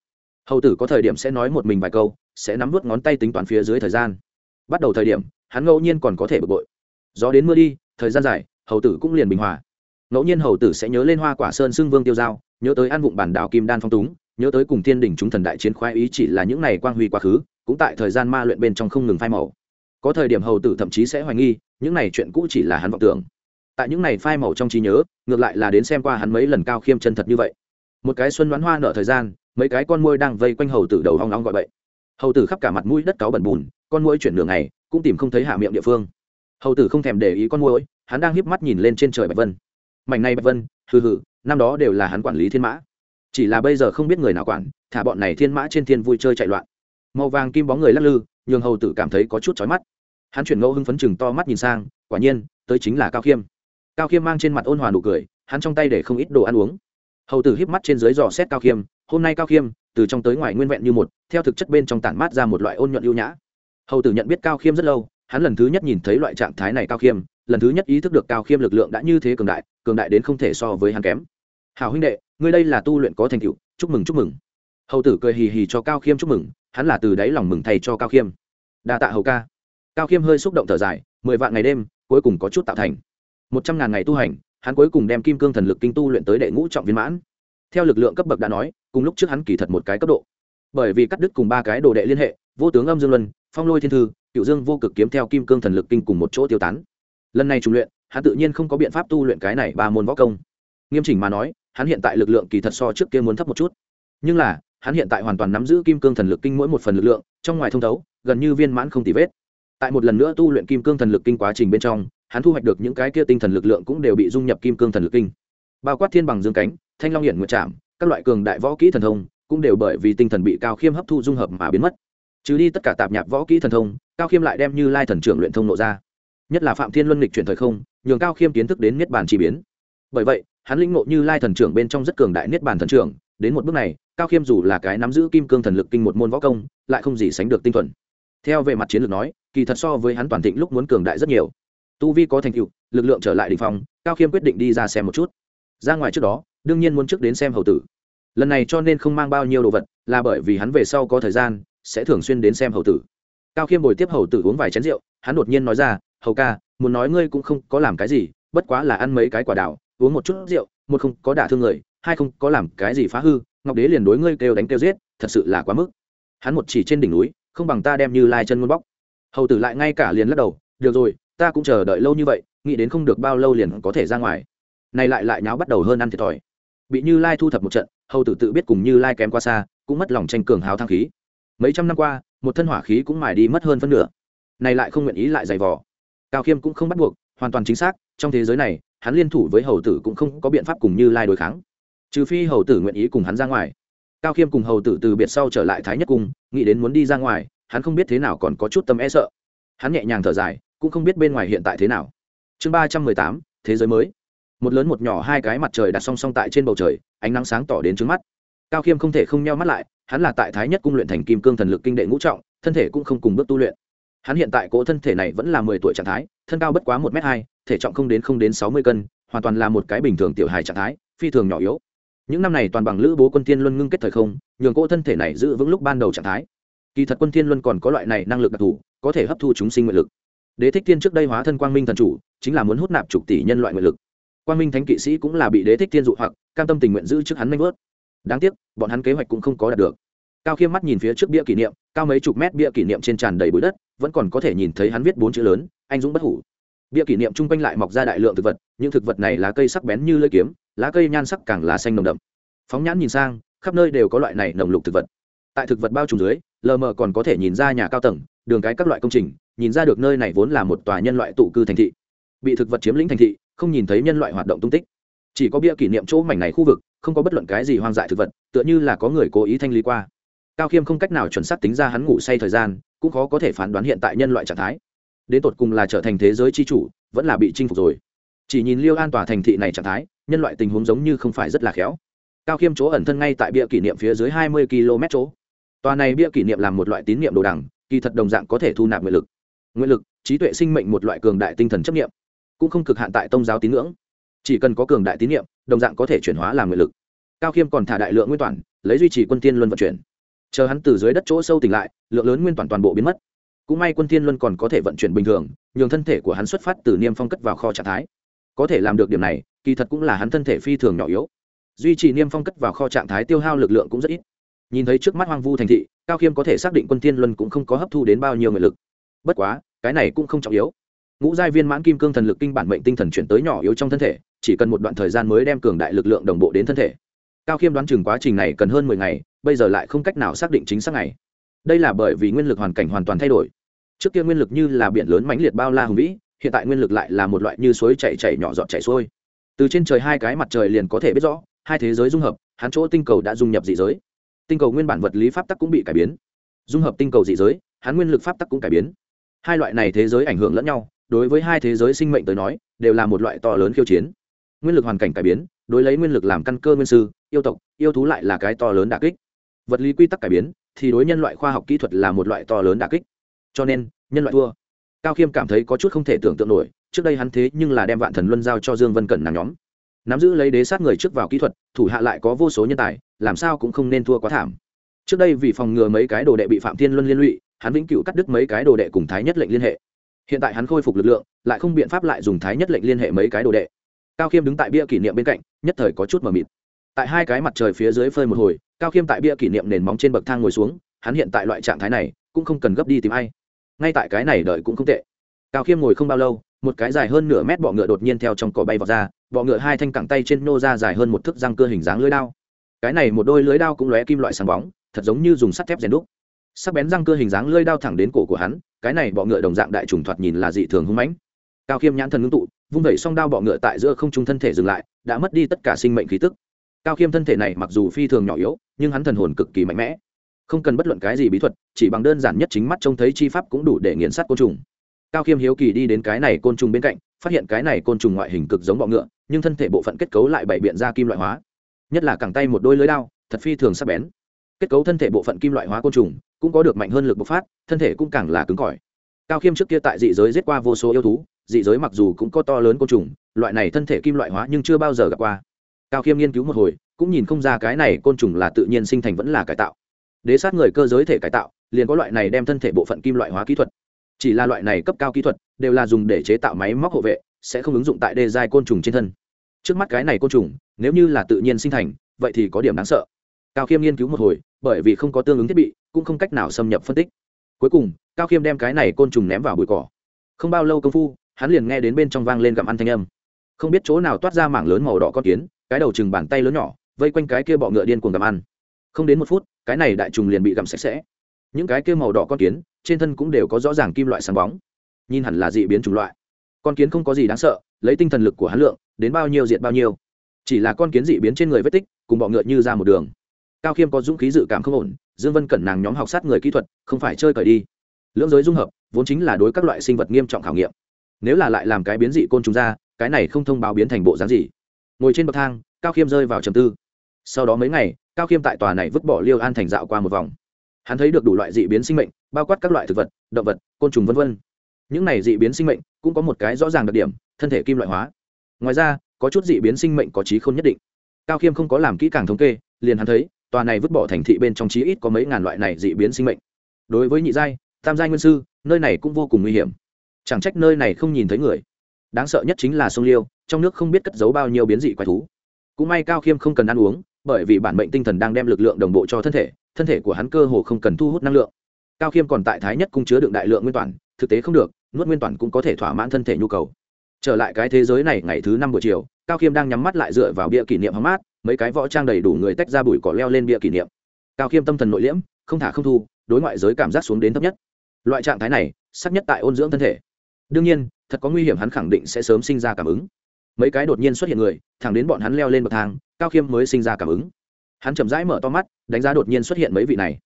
Hầu tử có thời điểm sẽ nói một mình vài câu, sẽ nắm vút ngón tay tính toán phía dưới thời gian. Bắt đầu thời điểm, hắn ngẫu nhiên còn có thể bực bội. Gió đến mưa đi, thời gian dài, hầu tử cũng liền bình hòa. Ngẫu nhiên hầu tử sẽ nhớ lên hoa quả sơn xưng vương tiêu dao nhớ tới ăn vụng bản đảo kim đan phong túng nhớ tới cùng thiên đỉnh chúng thần đại chiến khoái ý chỉ là những ngày quang huy quá khứ, cũng tại thời gian ma luyện bên trong không ngừng phai màu. Có thời điểm hầu tử thậm chí sẽ hoài nghi, những này chuyện cũ chỉ là hắn vọng tưởng. Tại những này phai màu trong trí nhớ, ngược lại là đến xem qua hắn mấy lần cao khiêm chân thật như vậy. Một cái xuân đoán hoa nở thời gian, mấy cái con môi đang vây quanh hầu tử đầu hoang long gọi bậy. Hầu tử khắp cả mặt mũi đất cáo bẩn bùn, con môi chuyển đường này cũng tìm không thấy hạ miệng địa phương. Hầu tử không thèm để ý con môi hắn đang híp mắt nhìn lên trên trời bạch vân. Mảnh này bạch vân, hừ hừ, năm đó đều là hắn quản lý thiên mã chỉ là bây giờ không biết người nào quản, thả bọn này thiên mã trên thiên vui chơi chạy loạn. Màu vàng kim bóng người lắc lư, nhường hầu tử cảm thấy có chút chói mắt. Hắn chuyển ngẫu hưng phấn chừng to mắt nhìn sang, quả nhiên, tới chính là cao khiêm. Cao khiêm mang trên mặt ôn hòa nụ cười, hắn trong tay để không ít đồ ăn uống. Hầu tử híp mắt trên dưới dò xét cao khiêm, hôm nay cao khiêm, từ trong tới ngoài nguyên vẹn như một, theo thực chất bên trong tản mát ra một loại ôn nhuận ưu nhã. Hầu tử nhận biết cao khiêm rất lâu, hắn lần thứ nhất nhìn thấy loại trạng thái này cao khiêm, lần thứ nhất ý thức được cao khiêm lực lượng đã như thế cường đại cường đại đến không thể so với hắn kém hào huynh đệ, ngươi đây là tu luyện có thành tựu, chúc mừng chúc mừng. Hầu tử cười hì hì cho cao khiêm chúc mừng, hắn là từ đáy lòng mừng thầy cho cao khiêm. Đa tạ hầu ca. Cao khiêm hơi xúc động thở dài, mười vạn ngày đêm, cuối cùng có chút tạo thành. Một trăm ngàn ngày tu hành, hắn cuối cùng đem kim cương thần lực kinh tu luyện tới đệ ngũ trọng viên mãn. Theo lực lượng cấp bậc đã nói, cùng lúc trước hắn kỳ thật một cái cấp độ. Bởi vì cắt đứt cùng ba cái đồ đệ liên hệ, vô tướng âm dương luân, phong lôi thiên thư, cựu dương vô cực kiếm theo kim cương thần lực kinh cùng một chỗ tiêu tán. Lần này trùng luyện, hắn tự nhiên không có biện pháp tu luyện cái này ba môn võ công. Nghiêm chỉnh mà nói hắn hiện tại lực lượng kỳ thật so trước kia muốn thấp một chút. Nhưng là, hắn hiện tại hoàn toàn nắm giữ kim cương thần lực kinh mỗi một phần lực lượng, trong ngoài thông thấu, gần như viên mãn không tì vết. Tại một lần nữa tu luyện kim cương thần lực kinh quá trình bên trong, hắn thu hoạch được những cái kia tinh thần lực lượng cũng đều bị dung nhập kim cương thần lực kinh. Bao quát thiên bằng dương cánh, thanh long hiển nguyệt trạm các loại cường đại võ kỹ thần thông, cũng đều bởi vì tinh thần bị cao khiêm hấp thu dung hợp mà biến mất. Trừ đi tất cả tạp nhạp võ kỹ thần thông, cao khiêm lại đem như lai thần trưởng luyện thông nộ ra. Nhất là phạm thiên luân lịch chuyển thời không, nhường cao khiêm kiến thức đến niết bàn chi biến. Bởi vậy hắn lĩnh ngộ như lai thần trưởng bên trong rất cường đại niết bàn thần trưởng, đến một bước này, cao khiêm dù là cái nắm giữ kim cương thần lực kinh một môn võ công, lại không gì sánh được tinh thuần. Theo về mặt chiến lược nói, kỳ thật so với hắn toàn thịnh lúc muốn cường đại rất nhiều. Tu vi có thành tựu, lực lượng trở lại đ ỉ n h phòng cao khiêm quyết định đi ra xem một chút. Ra ngoài trước đó, đương nhiên muốn trước đến xem hầu tử. Lần này cho nên không mang bao nhiêu đồ vật, là bởi vì hắn về sau có thời gian, sẽ thường xuyên đến xem hầu tử. Cao khiêm bồi tiếp hầu tử uống vài chén rượu, hắn đột nhiên nói ra, hầu ca, muốn nói ngươi cũng không có làm cái gì, bất quá là ăn mấy cái quả đào uống một chút rượu, một không có đả thương người, hai không có làm cái gì phá hư, ngọc đế liền đối ngươi kêu đánh kêu giết, thật sự là quá mức. Hắn một chỉ trên đỉnh núi, không bằng ta đem như lai chân muôn bóc. Hầu tử lại ngay cả liền lắc đầu, được rồi, ta cũng chờ đợi lâu như vậy, nghĩ đến không được bao lâu liền có thể ra ngoài. Này lại lại nháo bắt đầu hơn ăn thiệt thòi. Bị như lai thu thập một trận, hầu tử tự biết cùng như lai kém qua xa, cũng mất lòng tranh cường hào thang khí. Mấy trăm năm qua, một thân hỏa khí cũng mài đi mất hơn phân nửa. Này lại không nguyện ý lại giày vò. Cao khiêm cũng không bắt buộc, hoàn toàn chính xác, trong thế giới này hắn liên thủ với hầu tử cũng không có biện pháp cùng như lai đối kháng. Trừ phi hầu tử nguyện ý cùng hắn ra ngoài. Cao khiêm cùng hầu tử từ biệt sau trở lại thái nhất cung, nghĩ đến muốn đi ra ngoài, hắn không biết thế nào còn có chút tâm e sợ. Hắn nhẹ nhàng thở dài, cũng không biết bên ngoài hiện tại thế nào. Chương ba trăm mười tám, thế giới mới. Một lớn một nhỏ hai cái mặt trời đặt song song tại trên bầu trời, ánh nắng sáng tỏ đến trước mắt. Cao khiêm không thể không nheo mắt lại, hắn là tại thái nhất cung luyện thành kim cương thần lực kinh đệ ngũ trọng, thân thể cũng không cùng bước tu luyện. Hắn hiện tại cỗ thân thể này vẫn là mười tuổi trạng thái thân cao bất quá một m hai, thể trọng không đến không đến sáu mươi cân, hoàn toàn là một cái bình thường tiểu hài trạng thái, phi thường nhỏ yếu. Những năm này toàn bằng lữ bố quân thiên luân ngưng kết thời không, nhường cỗ thân thể này giữ vững lúc ban đầu trạng thái. Kỳ thật quân thiên luân còn có loại này năng lực đặc thù, có thể hấp thu chúng sinh nguyện lực. Đế thích thiên trước đây hóa thân quang minh thần chủ, chính là muốn hút nạp chục tỷ nhân loại nguyện lực. Quang minh thánh kỵ sĩ cũng là bị đế thích thiên dụ hoặc, cam tâm tình nguyện giữ trước hắn nanh vớt đáng tiếc, bọn hắn kế hoạch cũng không có đạt được cao khiêm mắt nhìn phía trước bia kỷ niệm, cao mấy chục mét bia kỷ niệm trên tràn đầy bụi đất, vẫn còn có thể nhìn thấy hắn viết bốn chữ lớn, anh dũng bất hủ. Bia kỷ niệm chung quanh lại mọc ra đại lượng thực vật, những thực vật này lá cây sắc bén như lưỡi kiếm, lá cây nhan sắc càng lá xanh nồng đậm. Phóng nhãn nhìn sang, khắp nơi đều có loại này nồng lục thực vật. Tại thực vật bao trùm dưới, lờ mờ còn có thể nhìn ra nhà cao tầng, đường cái các loại công trình, nhìn ra được nơi này vốn là một tòa nhân loại tụ cư thành thị. Bị thực vật chiếm lĩnh thành thị, không nhìn thấy nhân loại hoạt động tung tích. Chỉ có bia kỷ niệm chỗ mảnh này khu vực, không có bất luận cái gì hoang dại thực vật, tựa như là có người cố ý thanh lý qua cao khiêm không cách nào chuẩn xác tính ra hắn ngủ say thời gian, cũng khó có thể phán đoán hiện tại nhân loại trạng thái. Đến tột cùng là trở thành thế giới c h i chủ, vẫn là bị chinh phục rồi. Chỉ nhìn liêu an tòa thành thị này trạng thái, nhân loại tình huống giống như không phải rất là khéo. Cao khiêm chỗ ẩn thân ngay tại bia kỷ niệm phía dưới hai mươi km chỗ. Tòa này bia kỷ niệm làm một loại tín niệm đồ đẳng kỳ thật đồng dạng có thể thu nạp nguyện lực. Nguyện lực, trí tuệ sinh mệnh một loại cường đại tinh thần chấp niệm, cũng không cực hạn tại tôn giáo tín ngưỡng. Chỉ cần có cường đại tín niệm, đồng dạng có thể chuyển hóa làm nguyện lực. Cao khiêm còn thả đại lượng nguyên toàn, lấy duy trì quân tiên luân vận chuyển chờ hắn từ dưới đất chỗ sâu tỉnh lại, lượng lớn nguyên toàn toàn bộ biến mất. Cũng may quân thiên luân còn có thể vận chuyển bình thường, nhường thân thể của hắn xuất phát từ niêm phong cất vào kho trạng thái. Có thể làm được điểm này, kỳ thật cũng là hắn thân thể phi thường nhỏ yếu. Duy trì niêm phong cất vào kho trạng thái tiêu hao lực lượng cũng rất ít. Nhìn thấy trước mắt hoang vu thành thị, cao khiêm có thể xác định quân thiên luân cũng không có hấp thu đến bao nhiêu nguyện lực. Bất quá, cái này cũng không trọng yếu. Ngũ giai viên mãn kim cương thần lực kinh bản mệnh tinh thần chuyển tới nhỏ yếu trong thân thể, chỉ cần một đoạn thời gian mới đem cường đại lực lượng đồng bộ đến thân thể. Cao khiêm đoán chừng quá trình này cần hơn mười ngày bây giờ lại không cách nào xác định chính xác ngày. Đây là bởi vì nguyên lực hoàn cảnh hoàn toàn thay đổi. Trước kia nguyên lực như là biển lớn mãnh liệt bao la hùng vĩ, hiện tại nguyên lực lại là một loại như suối chảy chảy nhỏ giọt chảy xuôi. Từ trên trời hai cái mặt trời liền có thể biết rõ, hai thế giới dung hợp, hắn chỗ tinh cầu đã dung nhập dị giới. Tinh cầu nguyên bản vật lý pháp tắc cũng bị cải biến. Dung hợp tinh cầu dị giới, hắn nguyên lực pháp tắc cũng cải biến. Hai loại này thế giới ảnh hưởng lẫn nhau, đối với hai thế giới sinh mệnh tới nói, đều là một loại to lớn khiêu chiến. Nguyên lực hoàn cảnh cải biến, đối lấy nguyên lực làm căn cơ nguyên sư, yêu tộc, yêu thú lại là cái to lớn đà kích vật lý quy tắc cải biến, thì đối nhân loại khoa học kỹ thuật là một loại to lớn đà kích. Cho nên, nhân loại thua. Cao khiêm cảm thấy có chút không thể tưởng tượng nổi, trước đây hắn thế nhưng là đem vạn thần luân giao cho dương vân cẩn nàng nhóm. Nắm giữ lấy đế sát người trước vào kỹ thuật, thủ hạ lại có vô số nhân tài, làm sao cũng không nên thua quá thảm. Trước đây vì phòng ngừa mấy cái đồ đệ bị phạm thiên luân liên lụy, hắn vĩnh cửu cắt đứt mấy cái đồ đệ cùng thái nhất lệnh liên hệ. Hiện tại hắn khôi phục lực lượng, lại không biện pháp lại dùng thái nhất lệnh liên hệ mấy cái đồ đệ. Cao khiêm đứng tại bia kỷ niệm bên cạnh, nhất thời có chút mờ mịt. Tại hai cái mặt trời phía dưới phơi một hồi cao khiêm tại bia kỷ niệm nền móng trên bậc thang ngồi xuống, hắn hiện tại loại trạng thái này, cũng không cần gấp đi tìm ai. Ngay tại cái này đợi cũng không tệ. Cao khiêm ngồi không bao lâu, một cái dài hơn nửa mét bọ ngựa đột nhiên theo trong cỏ bay vào ra, bọ ngựa hai thanh cẳng tay trên nô ra dài hơn một thước răng cơ hình dáng lưới đao. Cái này một đôi lưới đao cũng lóe kim loại sáng bóng, thật giống như dùng sắt thép rèn đúc. Sắc bén răng cơ hình dáng lưới đao thẳng đến cổ của hắn, cái này bọ ngựa đồng dạng đại trùng thoạt nhìn là dị thường hung mãnh. Cao khiêm nhãn thần ngưng tụ, vung vẩy song đao bọ ngựa tại giữa không trung thân thể dừng lại, đã mất đi tất cả sinh mệnh khí tức cao khiêm thân thể này mặc dù phi thường nhỏ yếu, nhưng hắn thần hồn cực kỳ mạnh mẽ. Không cần bất luận cái gì bí thuật, chỉ bằng đơn giản nhất chính mắt trông thấy chi pháp cũng đủ để nghiền sát côn trùng. Cao khiêm hiếu kỳ đi đến cái này côn trùng bên cạnh, phát hiện cái này côn trùng ngoại hình cực giống bọ ngựa, nhưng thân thể bộ phận kết cấu lại bày biện ra kim loại hóa. Nhất là cẳng tay một đôi lưới đao, thật phi thường sắc bén. Kết cấu thân thể bộ phận kim loại hóa côn trùng, cũng có được mạnh hơn lực bộc phát, thân thể cũng càng là cứng cỏi. Cao khiêm trước kia tại dị giới giết qua vô số yêu thú, dị giới mặc dù cũng có to lớn côn trùng, loại này thân thể kim loại hóa nhưng chưa bao giờ gặp qua cao khiêm nghiên cứu một hồi, cũng nhìn không ra cái này côn trùng là tự nhiên sinh thành vẫn là cải tạo. Đế sát người cơ giới thể cải tạo, liền có loại này đem thân thể bộ phận kim loại hóa kỹ thuật. Chỉ là loại này cấp cao kỹ thuật, đều là dùng để chế tạo máy móc hộ vệ, sẽ không ứng dụng tại đề giai côn trùng trên thân. Trước mắt cái này côn trùng, nếu như là tự nhiên sinh thành, vậy thì có điểm đáng sợ. Cao khiêm nghiên cứu một hồi, bởi vì không có tương ứng thiết bị, cũng không cách nào xâm nhập phân tích. Cuối cùng, cao khiêm đem cái này côn trùng ném vào bụi cỏ. Không bao lâu công phu, hắn liền nghe đến bên trong vang lên gặm ăn thanh âm. Không biết chỗ nào toát ra mảng lớn màu đỏ con kiến cái đầu chừng bàn tay lớn nhỏ, vây quanh cái kia bọ ngựa điên cuồng gặm ăn. Không đến một phút, cái này đại trùng liền bị gặm sạch sẽ. Những cái kia màu đỏ con kiến, trên thân cũng đều có rõ ràng kim loại sáng bóng. Nhìn hẳn là dị biến chủng loại. Con kiến không có gì đáng sợ, lấy tinh thần lực của hắn lượng, đến bao nhiêu diệt bao nhiêu. Chỉ là con kiến dị biến trên người vết tích, cùng bọ ngựa như ra một đường. Cao khiêm có dũng khí dự cảm không ổn, dương vân cẩn nàng nhóm học sát người kỹ thuật, không phải chơi cởi đi. Lưỡng giới dung hợp, vốn chính là đối các loại sinh vật nghiêm trọng khảo nghiệm. Nếu là lại làm cái biến dị côn trùng ra, cái này không thông báo biến thành bộ dáng gì ngồi trên bậc thang, cao khiêm rơi vào trầm tư. Sau đó mấy ngày, cao khiêm tại tòa này vứt bỏ liêu an thành dạo qua một vòng. Hắn thấy được đủ loại dị biến sinh mệnh, bao quát các loại thực vật, động vật, côn trùng v v những này dị biến sinh mệnh cũng có một cái rõ ràng đặc điểm, thân thể kim loại hóa. Ngoài ra, có chút dị biến sinh mệnh có trí không nhất định. Cao khiêm không có làm kỹ càng thống kê, liền hắn thấy, tòa này vứt bỏ thành thị bên trong trí ít có mấy ngàn loại này dị biến sinh mệnh. Đối với nhị giai, tam giai nguyên sư, nơi này cũng vô cùng nguy hiểm. Chẳng trách nơi này không nhìn thấy người đáng sợ nhất chính là sông liêu, trong nước không biết cất giấu bao nhiêu biến dị quái thú. Cũng may cao khiêm không cần ăn uống, bởi vì bản mệnh tinh thần đang đem lực lượng đồng bộ cho thân thể thân thể của hắn cơ hồ không cần thu hút năng lượng. Cao khiêm còn tại thái nhất cung chứa đựng đại lượng nguyên toàn, thực tế không được, nuốt nguyên toàn cũng có thể thỏa mãn thân thể nhu cầu. Trở lại cái thế giới này ngày thứ năm buổi chiều, cao khiêm đang nhắm mắt lại dựa vào bia kỷ niệm hóng mát, mấy cái võ trang đầy đủ người tách ra bụi cỏ leo lên bia kỷ niệm. Cao khiêm tâm thần nội liễm, không thả không thu, đối ngoại giới cảm giác xuống đến thấp nhất. Loại trạng thái này sắc nhất tại ôn dưỡng thân thể đương nhiên, thật có nguy hiểm hắn khẳng định sẽ sớm sinh ra cảm ứng. Mấy cái đột nhiên xuất hiện người, thẳng đến bọn hắn leo lên bậc thang, cao khiêm mới sinh ra cảm ứng. Hắn chậm rãi mở to mắt, đánh giá đột nhiên xuất hiện mấy vị này.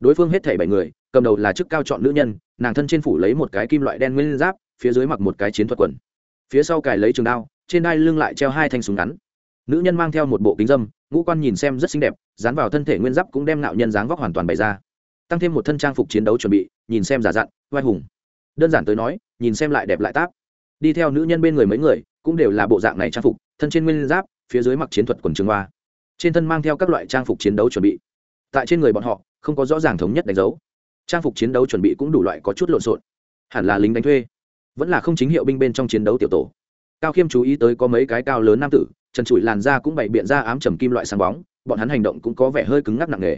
Đối phương hết thảy bảy người, cầm đầu là chức cao chọn nữ nhân, nàng thân trên phủ lấy một cái kim loại đen nguyên giáp, phía dưới mặc một cái chiến thuật quần. Phía sau cài lấy trường đao, trên đai lưng lại treo hai thanh súng ngắn. Nữ nhân mang theo một bộ kính dâm, ngũ quan nhìn xem rất xinh đẹp, dán vào thân thể nguyên giáp cũng đem nạo nhân dáng vóc hoàn toàn bày ra. Tăng thêm một thân trang phục chiến đấu chuẩn bị, nhìn xem giả dặn vai hùng đơn giản tới nói, nhìn xem lại đẹp lại táp. Đi theo nữ nhân bên người mấy người, cũng đều là bộ dạng này trang phục, thân trên nguyên giáp, phía dưới mặc chiến thuật quần trường hoa. Trên thân mang theo các loại trang phục chiến đấu chuẩn bị. Tại trên người bọn họ, không có rõ ràng thống nhất đánh dấu. Trang phục chiến đấu chuẩn bị cũng đủ loại có chút lộn xộn. Hẳn là lính đánh thuê. Vẫn là không chính hiệu binh bên trong chiến đấu tiểu tổ. Cao khiêm chú ý tới có mấy cái cao lớn nam tử, trần trụi làn da cũng bày biện ra ám trầm kim loại sáng bóng, bọn hắn hành động cũng có vẻ hơi cứng ngắc nặng nề.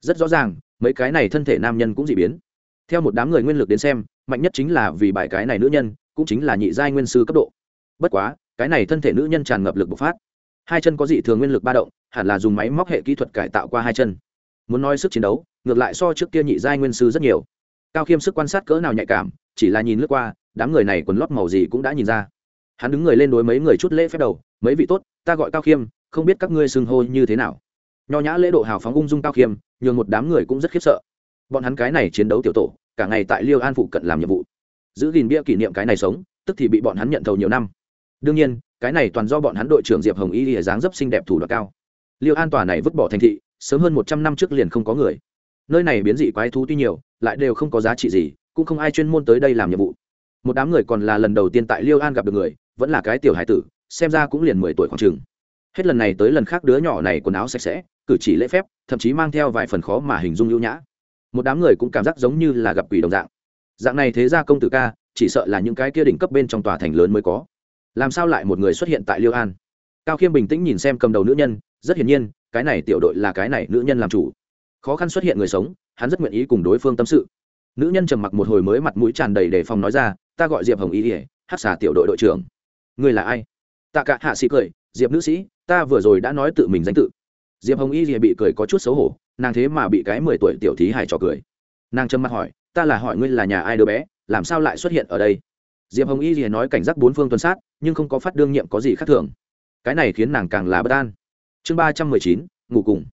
Rất rõ ràng, mấy cái này thân thể nam nhân cũng dị biến theo một đám người nguyên lực đến xem, mạnh nhất chính là vì bài cái này nữ nhân, cũng chính là nhị giai nguyên sư cấp độ. Bất quá, cái này thân thể nữ nhân tràn ngập lực bộc phát. Hai chân có dị thường nguyên lực ba động, hẳn là dùng máy móc hệ kỹ thuật cải tạo qua hai chân. Muốn nói sức chiến đấu, ngược lại so trước kia nhị giai nguyên sư rất nhiều. Cao khiêm sức quan sát cỡ nào nhạy cảm, chỉ là nhìn lướt qua, đám người này quần lót màu gì cũng đã nhìn ra. Hắn đứng người lên đối mấy người chút lễ phép đầu, mấy vị tốt, ta gọi cao khiêm, không biết các ngươi xưng hô như thế nào. Nho nhã lễ độ hào phóng ung dung cao khiêm, nhường một đám người cũng rất khiếp sợ. Bọn hắn cái này chiến đấu tiểu tổ cả ngày tại liêu an phụ cận làm nhiệm vụ. Giữ gìn bia kỷ niệm cái này sống, tức thì bị bọn hắn nhận thầu nhiều năm. Đương nhiên, cái này toàn do bọn hắn đội trưởng diệp hồng y lìa dáng dấp xinh đẹp thủ đoạn cao. Liêu an tòa này vứt bỏ thành thị, sớm hơn một trăm năm trước liền không có người. Nơi này biến dị quái thú tuy nhiều, lại đều không có giá trị gì, cũng không ai chuyên môn tới đây làm nhiệm vụ. Một đám người còn là lần đầu tiên tại liêu an gặp được người, vẫn là cái tiểu hải tử, xem ra cũng liền mười tuổi khoảng chừng. Hết lần này tới lần khác đứa nhỏ này quần áo sạch sẽ, cử chỉ lễ phép, thậm chí mang theo vài phần khó mà hình dung ưu nhã một đám người cũng cảm giác giống như là gặp quỷ đồng dạng. Dạng này thế ra công tử ca, chỉ sợ là những cái kia đỉnh cấp bên trong tòa thành lớn mới có. Làm sao lại một người xuất hiện tại liêu an? Cao khiêm bình tĩnh nhìn xem cầm đầu nữ nhân, rất hiển nhiên, cái này tiểu đội là cái này nữ nhân làm chủ. Khó khăn xuất hiện người sống, hắn rất nguyện ý cùng đối phương tâm sự. Nữ nhân trầm mặc một hồi mới mặt mũi tràn đầy đề phòng nói ra, ta gọi diệp hồng ý ỉa hát xà tiểu đội đội trưởng. Ngươi là ai? Tạ cả hạ sĩ cười, diệp nữ sĩ, ta vừa rồi đã nói tự mình danh tự. Diệp hồng y thì bị cười có chút xấu hổ nàng thế mà bị cái mười tuổi tiểu thí hải trò cười. Nàng trầm mặt hỏi, ta là hỏi ngươi là nhà ai đứa bé, làm sao lại xuất hiện ở đây? Diệp hồng y thì nói cảnh giác bốn phương tuần sát, nhưng không có phát đương nhiệm có gì khác thường. Cái này khiến nàng càng là bất an. Chương ba trăm mười chín, ngủ cùng.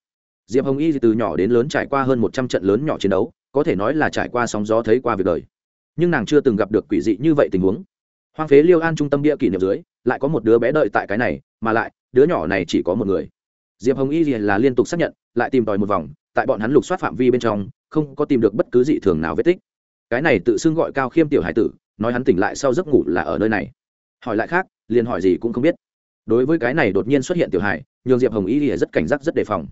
Diệp hồng y từ nhỏ đến lớn trải qua hơn một trăm trận lớn nhỏ chiến đấu, có thể nói là trải qua sóng gió thấy qua việc đời. Nhưng nàng chưa từng gặp được quỷ dị như vậy tình huống. Hoang phế liêu an trung tâm địa kỷ niệm dưới, lại có một đứa bé đợi tại cái này, mà lại, đứa nhỏ này chỉ có một người diệp hồng y là liên tục xác nhận, lại tìm tòi một vòng, tại bọn hắn lục soát phạm vi bên trong, không có tìm được bất cứ dị thường nào vết tích. Cái này tự xưng gọi cao khiêm tiểu hải tử, nói hắn tỉnh lại sau giấc ngủ là ở nơi này. Hỏi lại khác, liền hỏi gì cũng không biết. Đối với cái này đột nhiên xuất hiện tiểu hải, nhường diệp hồng y rất cảnh giác rất đề phòng.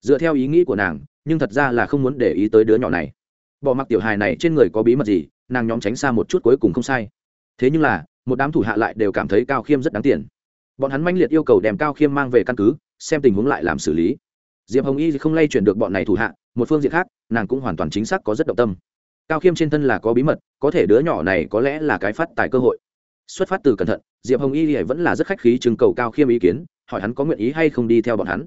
Dựa theo ý nghĩ của nàng, nhưng thật ra là không muốn để ý tới đứa nhỏ này. Bỏ mặc tiểu hài này trên người có bí mật gì, nàng nhóm tránh xa một chút cuối cùng không sai. Thế nhưng là, một đám thủ hạ lại đều cảm thấy cao khiêm rất đáng tiền. Bọn hắn manh liệt yêu cầu đem cao khiêm mang về căn cứ xem tình huống lại làm xử lý. Diệp hồng y không lay chuyển được bọn này thủ hạ, một phương diện khác, nàng cũng hoàn toàn chính xác có rất động tâm. Cao khiêm trên thân là có bí mật, có thể đứa nhỏ này có lẽ là cái phát tài cơ hội. Xuất phát từ cẩn thận, diệp hồng y vẫn là rất khách khí trưng cầu cao khiêm ý kiến, hỏi hắn có nguyện ý hay không đi theo bọn hắn.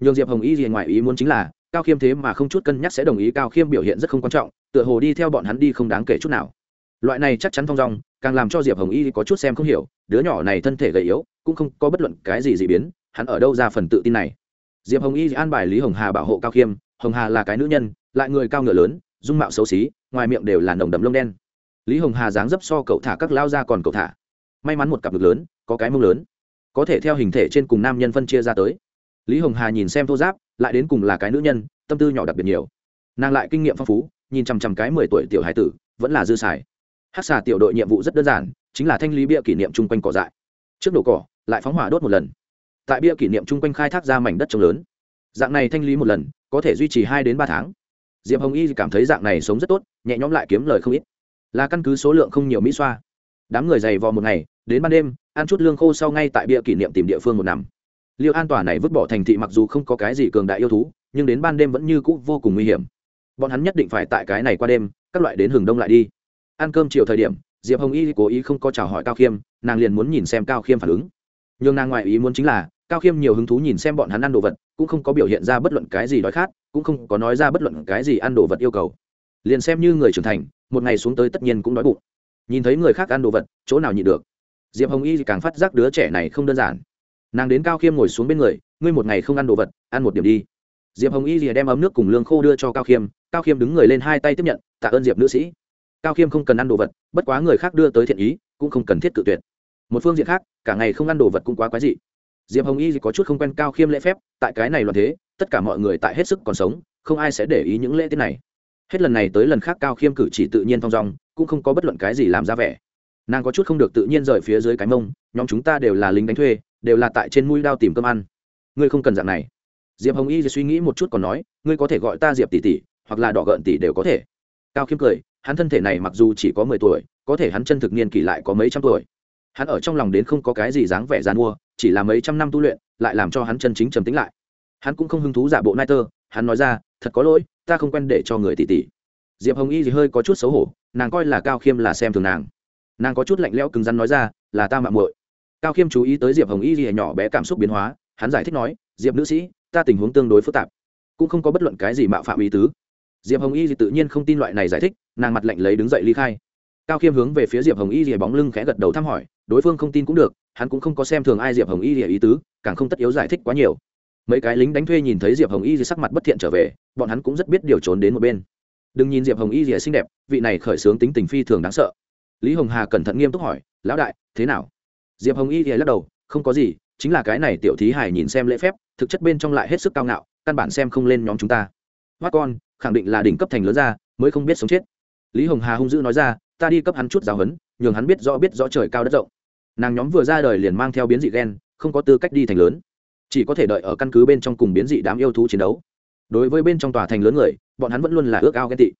Nhường diệp hồng y gì ngoài ý muốn chính là, cao khiêm thế mà không chút cân nhắc sẽ đồng ý cao khiêm biểu hiện rất không quan trọng, tựa hồ đi theo bọn hắn đi không đáng kể chút nào. Loại này chắc chắn thong dong, càng làm cho diệp hồng y có chút xem không hiểu, đứa nhỏ này thân thể gầy yếu, cũng không có bất luận cái gì dị biến hắn ở đâu ra phần tự tin này? Diệp hồng y an bài lý hồng hà bảo hộ cao khiêm, hồng hà là cái nữ nhân, lại người cao ngựa lớn, dung mạo xấu xí, ngoài miệng đều là nồng đầm lông đen. Lý hồng hà dáng dấp so cậu thả các lao ra còn cậu thả. May mắn một cặp ngực lớn, có cái mông lớn. Có thể theo hình thể trên cùng nam nhân phân chia ra tới. Lý hồng hà nhìn xem thô giáp, lại đến cùng là cái nữ nhân, tâm tư nhỏ đặc biệt nhiều. Nàng lại kinh nghiệm phong phú, nhìn chằm chằm cái mười tuổi tiểu hải tử, vẫn là dư xài. Hát xà tiểu đội nhiệm vụ rất đơn giản, chính là thanh lý bia kỷ niệm chung quanh cỏ dại. Trước đổ cỏ, lại phóng hỏa đốt một lần tại bia kỷ niệm chung quanh khai thác ra mảnh đất trồng lớn. Dạng này thanh lý một lần, có thể duy trì hai đến ba tháng. Diệp hồng y cảm thấy dạng này sống rất tốt, nhẹ nhõm lại kiếm lời không ít. Là căn cứ số lượng không nhiều mỹ xoa. Đám người dày vò một ngày, đến ban đêm, ăn chút lương khô sau ngay tại bia kỷ niệm tìm địa phương một nằm. Liệu an tòa này vứt bỏ thành thị mặc dù không có cái gì cường đại yêu thú, nhưng đến ban đêm vẫn như cũ vô cùng nguy hiểm. Bọn hắn nhất định phải tại cái này qua đêm, các loại đến hừng đông lại đi. Ăn cơm chiều thời điểm, diệp hồng y cố ý không có chào hỏi cao khiêm, nàng liền muốn nhìn xem cao khiêm phản ứng nhưng nàng ngoại ý muốn chính là, cao khiêm nhiều hứng thú nhìn xem bọn hắn ăn đồ vật, cũng không có biểu hiện ra bất luận cái gì đói khát, cũng không có nói ra bất luận cái gì ăn đồ vật yêu cầu. Liền xem như người trưởng thành, một ngày xuống tới tất nhiên cũng đói bụng. Nhìn thấy người khác ăn đồ vật, chỗ nào nhịn được? Diệp hồng y càng phát giác đứa trẻ này không đơn giản. Nàng đến cao khiêm ngồi xuống bên người, ngươi một ngày không ăn đồ vật, ăn một điểm đi. Diệp hồng y thì đem ấm nước cùng lương khô đưa cho cao khiêm cao khiêm đứng người lên hai tay tiếp nhận, tạ ơn diệp nữ sĩ. Cao khiêm không cần ăn đồ vật, bất quá người khác đưa tới thiện ý, cũng không cần thiết tự tuyệt một phương diện khác, cả ngày không ăn đồ vật cũng quá quái dị. Diệp hồng y có chút không quen cao khiêm lễ phép, tại cái này loạn thế, tất cả mọi người tại hết sức còn sống, không ai sẽ để ý những lễ tiết này. Hết lần này tới lần khác cao khiêm cử chỉ tự nhiên thong dong, cũng không có bất luận cái gì làm ra vẻ. Nàng có chút không được tự nhiên rời phía dưới cái mông, nhóm chúng ta đều là lính đánh thuê, đều là tại trên mũi đao tìm cơm ăn. Ngươi không cần dạng này. Diệp hồng y suy nghĩ một chút còn nói, ngươi có thể gọi ta diệp tỷ tỷ, hoặc là đỏ gợn tỷ đều có thể. Cao khiêm cười, hắn thân thể này mặc dù chỉ có mười tuổi, có thể hắn chân thực niên kỷ lại có mấy trăm tuổi hắn ở trong lòng đến không có cái gì dáng vẻ gian mua chỉ là mấy trăm năm tu luyện, lại làm cho hắn chân chính trầm tính lại. Hắn cũng không hứng thú giả bộ nai tơ hắn nói ra, thật có lỗi, ta không quen để cho người tỉ tỉ. diệp hồng y thì hơi có chút xấu hổ, nàng coi là cao khiêm là xem thường nàng. Nàng có chút lạnh lẽo cứng rắn nói ra, là ta mạng muội. Cao khiêm chú ý tới diệp hồng y thì nhỏ bé cảm xúc biến hóa, hắn giải thích nói, diệp nữ sĩ, ta tình huống tương đối phức tạp, cũng không có bất luận cái gì mạo phạm ý tứ. Diệp hồng y thì tự nhiên không tin loại này giải thích, nàng mặt lạnh lấy đứng dậy ly khai cao khiêm hướng về phía diệp hồng y rìa bóng lưng khẽ gật đầu thăm hỏi, đối phương không tin cũng được, hắn cũng không có xem thường ai diệp hồng y rìa ý tứ, càng không tất yếu giải thích quá nhiều. Mấy cái lính đánh thuê nhìn thấy diệp hồng y rìa sắc mặt bất thiện trở về, bọn hắn cũng rất biết điều trốn đến một bên. Đừng nhìn diệp hồng y rìa xinh đẹp, vị này khởi xướng tính tình phi thường đáng sợ. Lý hồng hà cẩn thận nghiêm túc hỏi, lão đại, thế nào? Diệp hồng y rìa lắc đầu, không có gì, chính là cái này tiểu thí hải nhìn xem lễ phép, thực chất bên trong lại hết sức cao ngạo, căn bản xem không lên nhóm chúng ta. Hoát con, khẳng định là đỉnh cấp thành lớn ra, mới không biết sống chết. Lý hồng hà hung dữ nói ra ta đi cấp hắn chút giáo huấn, nhường hắn biết rõ biết rõ trời cao đất rộng. Nàng nhóm vừa ra đời liền mang theo biến dị ghen không có tư cách đi thành lớn. Chỉ có thể đợi ở căn cứ bên trong cùng biến dị đám yêu thú chiến đấu. Đối với bên trong tòa thành lớn người, bọn hắn vẫn luôn là ước ao ghen tị.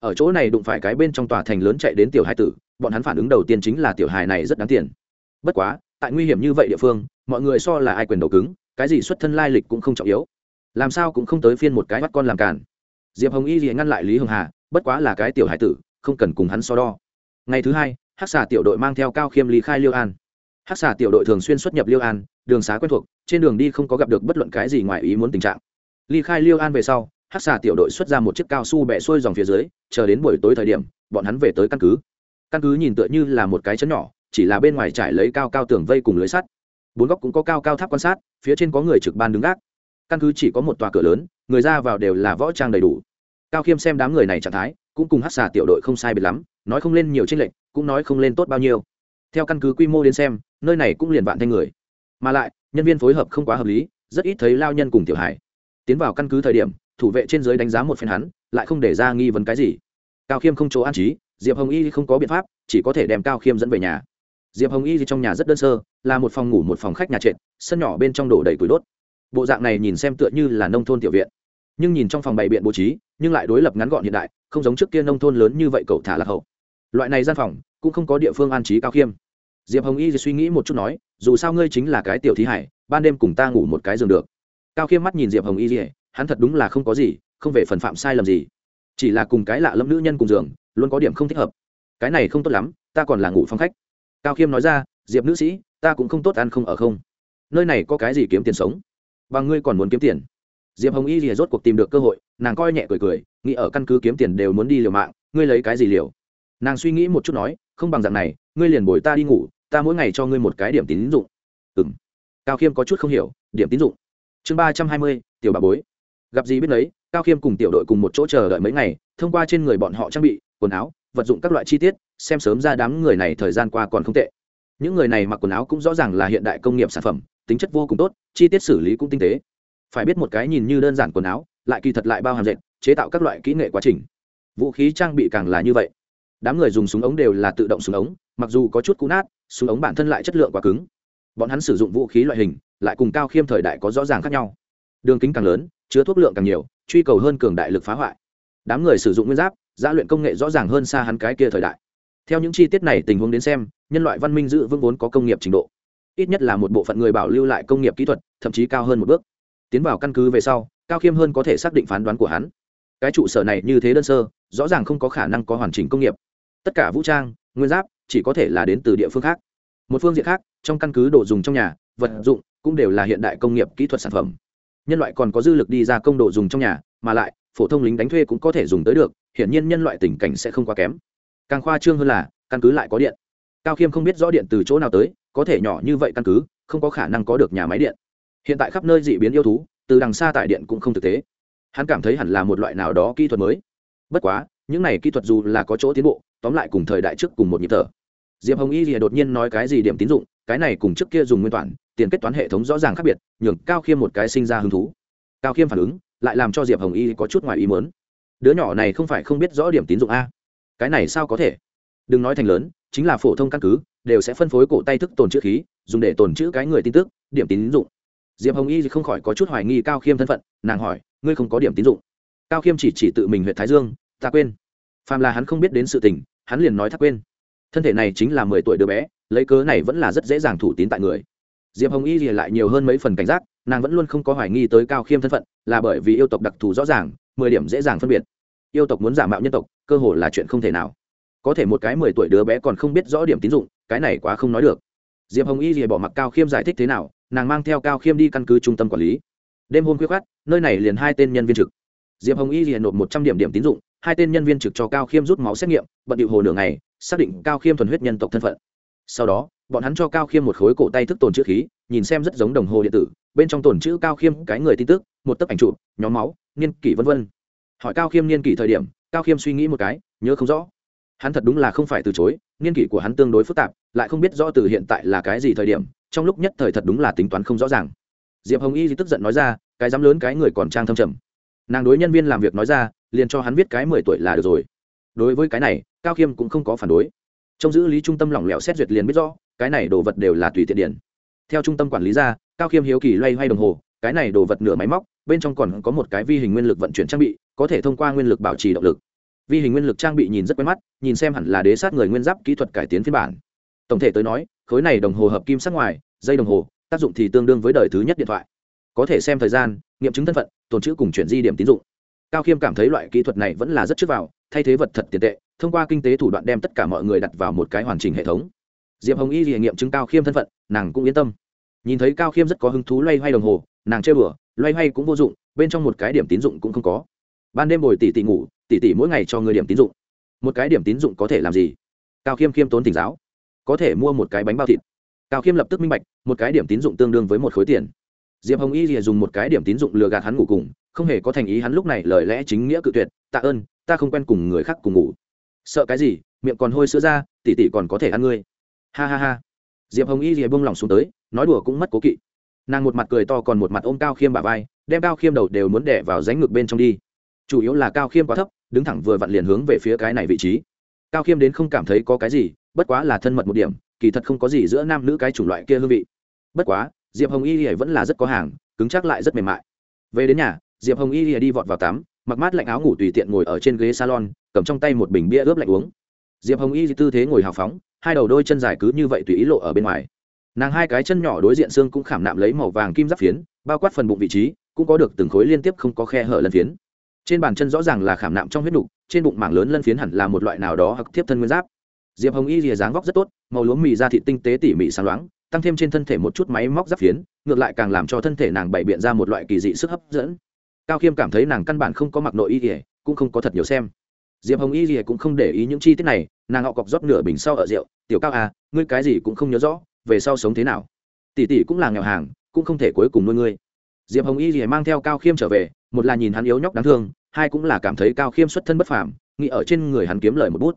Ở chỗ này đụng phải cái bên trong tòa thành lớn chạy đến tiểu hai tử, bọn hắn phản ứng đầu tiên chính là tiểu hài này rất đáng tiền. Bất quá, tại nguy hiểm như vậy địa phương, mọi người so là ai quyền đầu cứng, cái gì xuất thân lai lịch cũng không trọng yếu. Làm sao cũng không tới phiên một cái bắt con làm cản diệp hồng y thì ngăn lại lý hồng hà, bất quá là cái tiểu hải tử, không cần cùng hắn so đo ngày thứ hai, Hắc xà tiểu đội mang theo cao khiêm lý khai liêu an. Hắc xà tiểu đội thường xuyên xuất nhập liêu an, đường xá quen thuộc, trên đường đi không có gặp được bất luận cái gì ngoài ý muốn tình trạng. Ly khai liêu an về sau, Hắc xà tiểu đội xuất ra một chiếc cao su bẹ xuôi dòng phía dưới, chờ đến buổi tối thời điểm, bọn hắn về tới căn cứ. Căn cứ nhìn tựa như là một cái chấn nhỏ, chỉ là bên ngoài trải lấy cao cao tường vây cùng lưới sắt. Bốn góc cũng có cao cao tháp quan sát, phía trên có người trực ban đứng gác. Căn cứ chỉ có một tòa cửa lớn, người ra vào đều là võ trang đầy đủ. Cao khiêm xem đám người này trạng thái, cũng cùng hát xà tiểu đội không sai biệt lắm nói không lên nhiều tranh lệch, cũng nói không lên tốt bao nhiêu. Theo căn cứ quy mô đến xem, nơi này cũng liền vạn thanh người. Mà lại, nhân viên phối hợp không quá hợp lý, rất ít thấy lao nhân cùng tiểu hải tiến vào căn cứ thời điểm, thủ vệ trên giới đánh giá một phen hắn, lại không để ra nghi vấn cái gì. Cao khiêm không chỗ an trí, diệp hồng y không có biện pháp, chỉ có thể đem cao khiêm dẫn về nhà. Diệp hồng y trong nhà rất đơn sơ, là một phòng ngủ một phòng khách nhà trệt, sân nhỏ bên trong đổ đầy củi đốt. Bộ dạng này nhìn xem tựa như là nông thôn tiểu viện. Nhưng nhìn trong phòng bày biện bố trí, nhưng lại đối lập ngắn gọn hiện đại, không giống trước kia nông thôn lớn như vậy cậu thả lạc hậu loại này gian phòng cũng không có địa phương an trí cao khiêm. Diệp hồng y suy nghĩ một chút nói, dù sao ngươi chính là cái tiểu thí hải, ban đêm cùng ta ngủ một cái giường được. Cao khiêm mắt nhìn diệp hồng y hắn thật đúng là không có gì, không về phần phạm sai lầm gì. Chỉ là cùng cái lạ lẫm nữ nhân cùng giường, luôn có điểm không thích hợp. Cái này không tốt lắm, ta còn là ngủ phong khách. Cao khiêm nói ra, diệp nữ sĩ, ta cũng không tốt ăn không ở không. Nơi này có cái gì kiếm tiền sống? Và ngươi còn muốn kiếm tiền. Diệp hồng y rìa rốt cuộc tìm được cơ hội, nàng coi nhẹ cười cười, nghĩ ở căn cứ kiếm tiền đều muốn đi liều mạng, ngươi lấy cái gì liều? Nàng suy nghĩ một chút nói, không bằng dạng này, ngươi liền bồi ta đi ngủ, ta mỗi ngày cho ngươi một cái điểm tín dụng. Ừ m cao khiêm có chút không hiểu, điểm tín dụng? Chương ba trăm hai mươi, tiểu bà bối. Gặp gì biết lấy cao khiêm cùng tiểu đội cùng một chỗ chờ đợi mấy ngày, thông qua trên người bọn họ trang bị, quần áo, vật dụng các loại chi tiết, xem sớm ra đám người này thời gian qua còn không tệ. Những người này mặc quần áo cũng rõ ràng là hiện đại công nghiệp sản phẩm, tính chất vô cùng tốt, chi tiết xử lý cũng tinh tế. Phải biết một cái nhìn như đơn giản quần áo, lại kỳ thật lại bao hàm dệt, chế tạo các loại kỹ nghệ quá trình. Vũ khí trang bị càng là như vậy đám người dùng súng ống đều là tự động súng ống, mặc dù có chút cũ nát, súng ống bản thân lại chất lượng quá cứng. Bọn hắn sử dụng vũ khí loại hình, lại cùng cao khiêm thời đại có rõ ràng khác nhau. Đường kính càng lớn, chứa thuốc lượng càng nhiều, truy cầu hơn cường đại lực phá hoại. Đám người sử dụng nguyên giáp gia luyện công nghệ rõ ràng hơn xa hắn cái kia thời đại. Theo những chi tiết này tình huống đến xem, nhân loại văn minh giữ vững vốn có công nghiệp trình độ. Ít nhất là một bộ phận người bảo lưu lại công nghiệp kỹ thuật, thậm chí cao hơn một bước. Tiến vào căn cứ về sau, cao khiêm hơn có thể xác định phán đoán của hắn. Cái trụ sở này như thế đơn sơ, rõ ràng không có khả năng có hoàn chỉnh công nghiệp tất cả vũ trang, nguyên giáp, chỉ có thể là đến từ địa phương khác. Một phương diện khác, trong căn cứ đồ dùng trong nhà, vật dụng cũng đều là hiện đại công nghiệp kỹ thuật sản phẩm. Nhân loại còn có dư lực đi ra công đồ dùng trong nhà, mà lại, phổ thông lính đánh thuê cũng có thể dùng tới được, hiển nhiên nhân loại tình cảnh sẽ không quá kém. Càng khoa trương hơn là, căn cứ lại có điện. Cao khiêm không biết rõ điện từ chỗ nào tới, có thể nhỏ như vậy căn cứ, không có khả năng có được nhà máy điện. Hiện tại khắp nơi dị biến yêu thú, từ đằng xa tại điện cũng không thực tế. Hắn cảm thấy hẳn là một loại nào đó kỹ thuật mới. Bất quá, những này kỹ thuật dù là có chỗ tiến bộ tóm lại cùng thời đại trước cùng một nhịp thở. Diệp hồng y thì đột nhiên nói cái gì điểm tín dụng, cái này cùng trước kia dùng nguyên toán tiền kết toán hệ thống rõ ràng khác biệt, nhường cao khiêm một cái sinh ra hứng thú. Cao khiêm phản ứng, lại làm cho diệp hồng y có chút ngoài ý mớn đứa nhỏ này không phải không biết rõ điểm tín dụng a. Cái này sao có thể? Đừng nói thành lớn, chính là phổ thông căn cứ, đều sẽ phân phối cổ tay thức tồn chữ khí, dùng để tồn chữ cái người tin tức, điểm tín dụng. Diệp hồng y không khỏi có chút hoài nghi cao khiêm thân phận, nàng hỏi, ngươi không có điểm tín dụng? Cao khiêm chỉ chỉ tự mình huyện thái dương, ta quên phàm là hắn không biết đến sự tình, hắn liền nói thắc quên. Thân thể này chính là mười tuổi đứa bé, lấy cớ này vẫn là rất dễ dàng thủ tín tại người. Diệp hồng y thì lại nhiều hơn mấy phần cảnh giác, nàng vẫn luôn không có hoài nghi tới cao khiêm thân phận, là bởi vì yêu tộc đặc thù rõ ràng, mười điểm dễ dàng phân biệt. Yêu tộc muốn giả mạo nhân tộc, cơ hồ là chuyện không thể nào. Có thể một cái mười tuổi đứa bé còn không biết rõ điểm tín dụng, cái này quá không nói được. Diệp hồng y thì bỏ mặc cao khiêm giải thích thế nào, nàng mang theo cao khiêm đi căn cứ trung tâm quản lý. Đêm hôm khuya khoát nơi này liền hai tên nhân viên trực. Diệp hồng y thì nộp một trăm điểm điểm tín dụng hai tên nhân viên trực cho cao khiêm rút máu xét nghiệm bận điệu hồ nửa ngày xác định cao khiêm thuần huyết nhân tộc thân phận sau đó bọn hắn cho cao khiêm một khối cổ tay thức tồn chữ khí nhìn xem rất giống đồng hồ điện tử bên trong tồn chữ cao khiêm cái người tin tức một tấc ảnh chụp nhóm máu niên kỷ v v hỏi cao khiêm niên kỷ thời điểm cao khiêm suy nghĩ một cái nhớ không rõ hắn thật đúng là không phải từ chối niên kỷ của hắn tương đối phức tạp lại không biết rõ từ hiện tại là cái gì thời điểm trong lúc nhất thời thật đúng là tính toán không rõ ràng diệp hồng y tức giận nói ra cái dám lớn cái người còn trang thâm trầm nàng đối nhân viên làm việc nói ra liền cho hắn viết cái mười tuổi là được rồi. Đối với cái này, cao khiêm cũng không có phản đối. Trong giữ lý trung tâm lỏng lẻo xét duyệt liền biết rõ, cái này đồ vật đều là tùy tiện điển theo trung tâm quản lý ra, cao khiêm hiếu kỳ loay hoay đồng hồ, cái này đồ vật nửa máy móc, bên trong còn có một cái vi hình nguyên lực vận chuyển trang bị, có thể thông qua nguyên lực bảo trì động lực. Vi hình nguyên lực trang bị nhìn rất quen mắt, nhìn xem hẳn là đế sát người nguyên giáp kỹ thuật cải tiến phiên bản. Tổng thể tới nói, khối này đồng hồ hợp kim sắc ngoài, dây đồng hồ, tác dụng thì tương đương với đời thứ nhất điện thoại. Có thể xem thời gian, nghiệm chứng thân phận, tồn chữ cùng chuyển di điểm tín dụng cao khiêm cảm thấy loại kỹ thuật này vẫn là rất trước vào, thay thế vật thật tiền tệ, thông qua kinh tế thủ đoạn đem tất cả mọi người đặt vào một cái hoàn chỉnh hệ thống. Diệp hồng y thì nghiệm chứng cao khiêm thân phận, nàng cũng yên tâm. Nhìn thấy cao khiêm rất có hứng thú loay hoay đồng hồ, nàng chơi bừa, loay hoay cũng vô dụng, bên trong một cái điểm tín dụng cũng không có. Ban đêm bồi tỷ tỷ ngủ, tỷ tỷ mỗi ngày cho người điểm tín dụng. Một cái điểm tín dụng có thể làm gì? Cao khiêm khiêm tốn tỉnh giáo. Có thể mua một cái bánh bao thịt. Cao khiêm lập tức minh bạch, một cái điểm tín dụng tương đương với một khối tiền. Diệp hồng y thì dùng một cái điểm tín dụng lừa gạt hắn ngủ cùng không hề có thành ý hắn lúc này lời lẽ chính nghĩa cự tuyệt, tạ ơn, ta không quen cùng người khác cùng ngủ. Sợ cái gì? Miệng còn hôi sữa ra tỉ tỉ còn có thể ăn ngươi. Ha ha ha. Diệp hồng y rìa bông lòng xuống tới, nói đùa cũng mất cố kỵ. Nàng một mặt cười to còn một mặt ôm cao khiêm bà vai, đem cao khiêm đầu đều muốn đẻ vào ránh ngực bên trong đi. Chủ yếu là cao khiêm quá thấp, đứng thẳng vừa vặn liền hướng về phía cái này vị trí. Cao khiêm đến không cảm thấy có cái gì, bất quá là thân mật một điểm, kỳ thật không có gì giữa nam nữ cái chủng loại kia hương vị. Bất quá, diệp hồng y rìa vẫn là rất có hàng, cứng chắc lại rất mềm mại. Về đến nhà diệp hồng y thì đi vọt vào tắm, mặc mát lạnh áo ngủ tùy tiện ngồi ở trên ghế salon, cầm trong tay một bình bia ướp lạnh uống. Diệp hồng y tư thế ngồi hào phóng, hai đầu đôi chân dài cứ như vậy tùy ý lộ ở bên ngoài. Nàng hai cái chân nhỏ đối diện xương cũng khảm nạm lấy màu vàng kim giáp phiến, bao quát phần bụng vị trí, cũng có được từng khối liên tiếp không có khe hở lân phiến. Trên bàn chân rõ ràng là khảm nạm trong huyết đục trên bụng mảng lớn lân phiến hẳn là một loại nào đó hoặc tiếp thân nguyên giáp. Diệp hồng y rìa dáng vóc rất tốt, màu lúa mì da thịt tinh tế tỉ mỉ sáng loáng, tăng thêm trên thân thể một chút máy móc giáp phiến, ngược lại càng làm cho thân thể nàng bày biện ra một loại kỳ dị sức hấp dẫn cao khiêm cảm thấy nàng căn bản không có mặc nội y ỉa cũng không có thật nhiều xem. Diệp hồng y ỉa cũng không để ý những chi tiết này, nàng họ cọc rót nửa bình sau ở rượu, tiểu cao à ngươi cái gì cũng không nhớ rõ, về sau sống thế nào? Tỷ tỷ cũng là nghèo hàng, cũng không thể cuối cùng nuôi ngươi. Diệp hồng y ỉa mang theo cao khiêm trở về, một là nhìn hắn yếu nhóc đáng thương, hai cũng là cảm thấy cao khiêm xuất thân bất phàm, nghĩ ở trên người hắn kiếm lời một bút.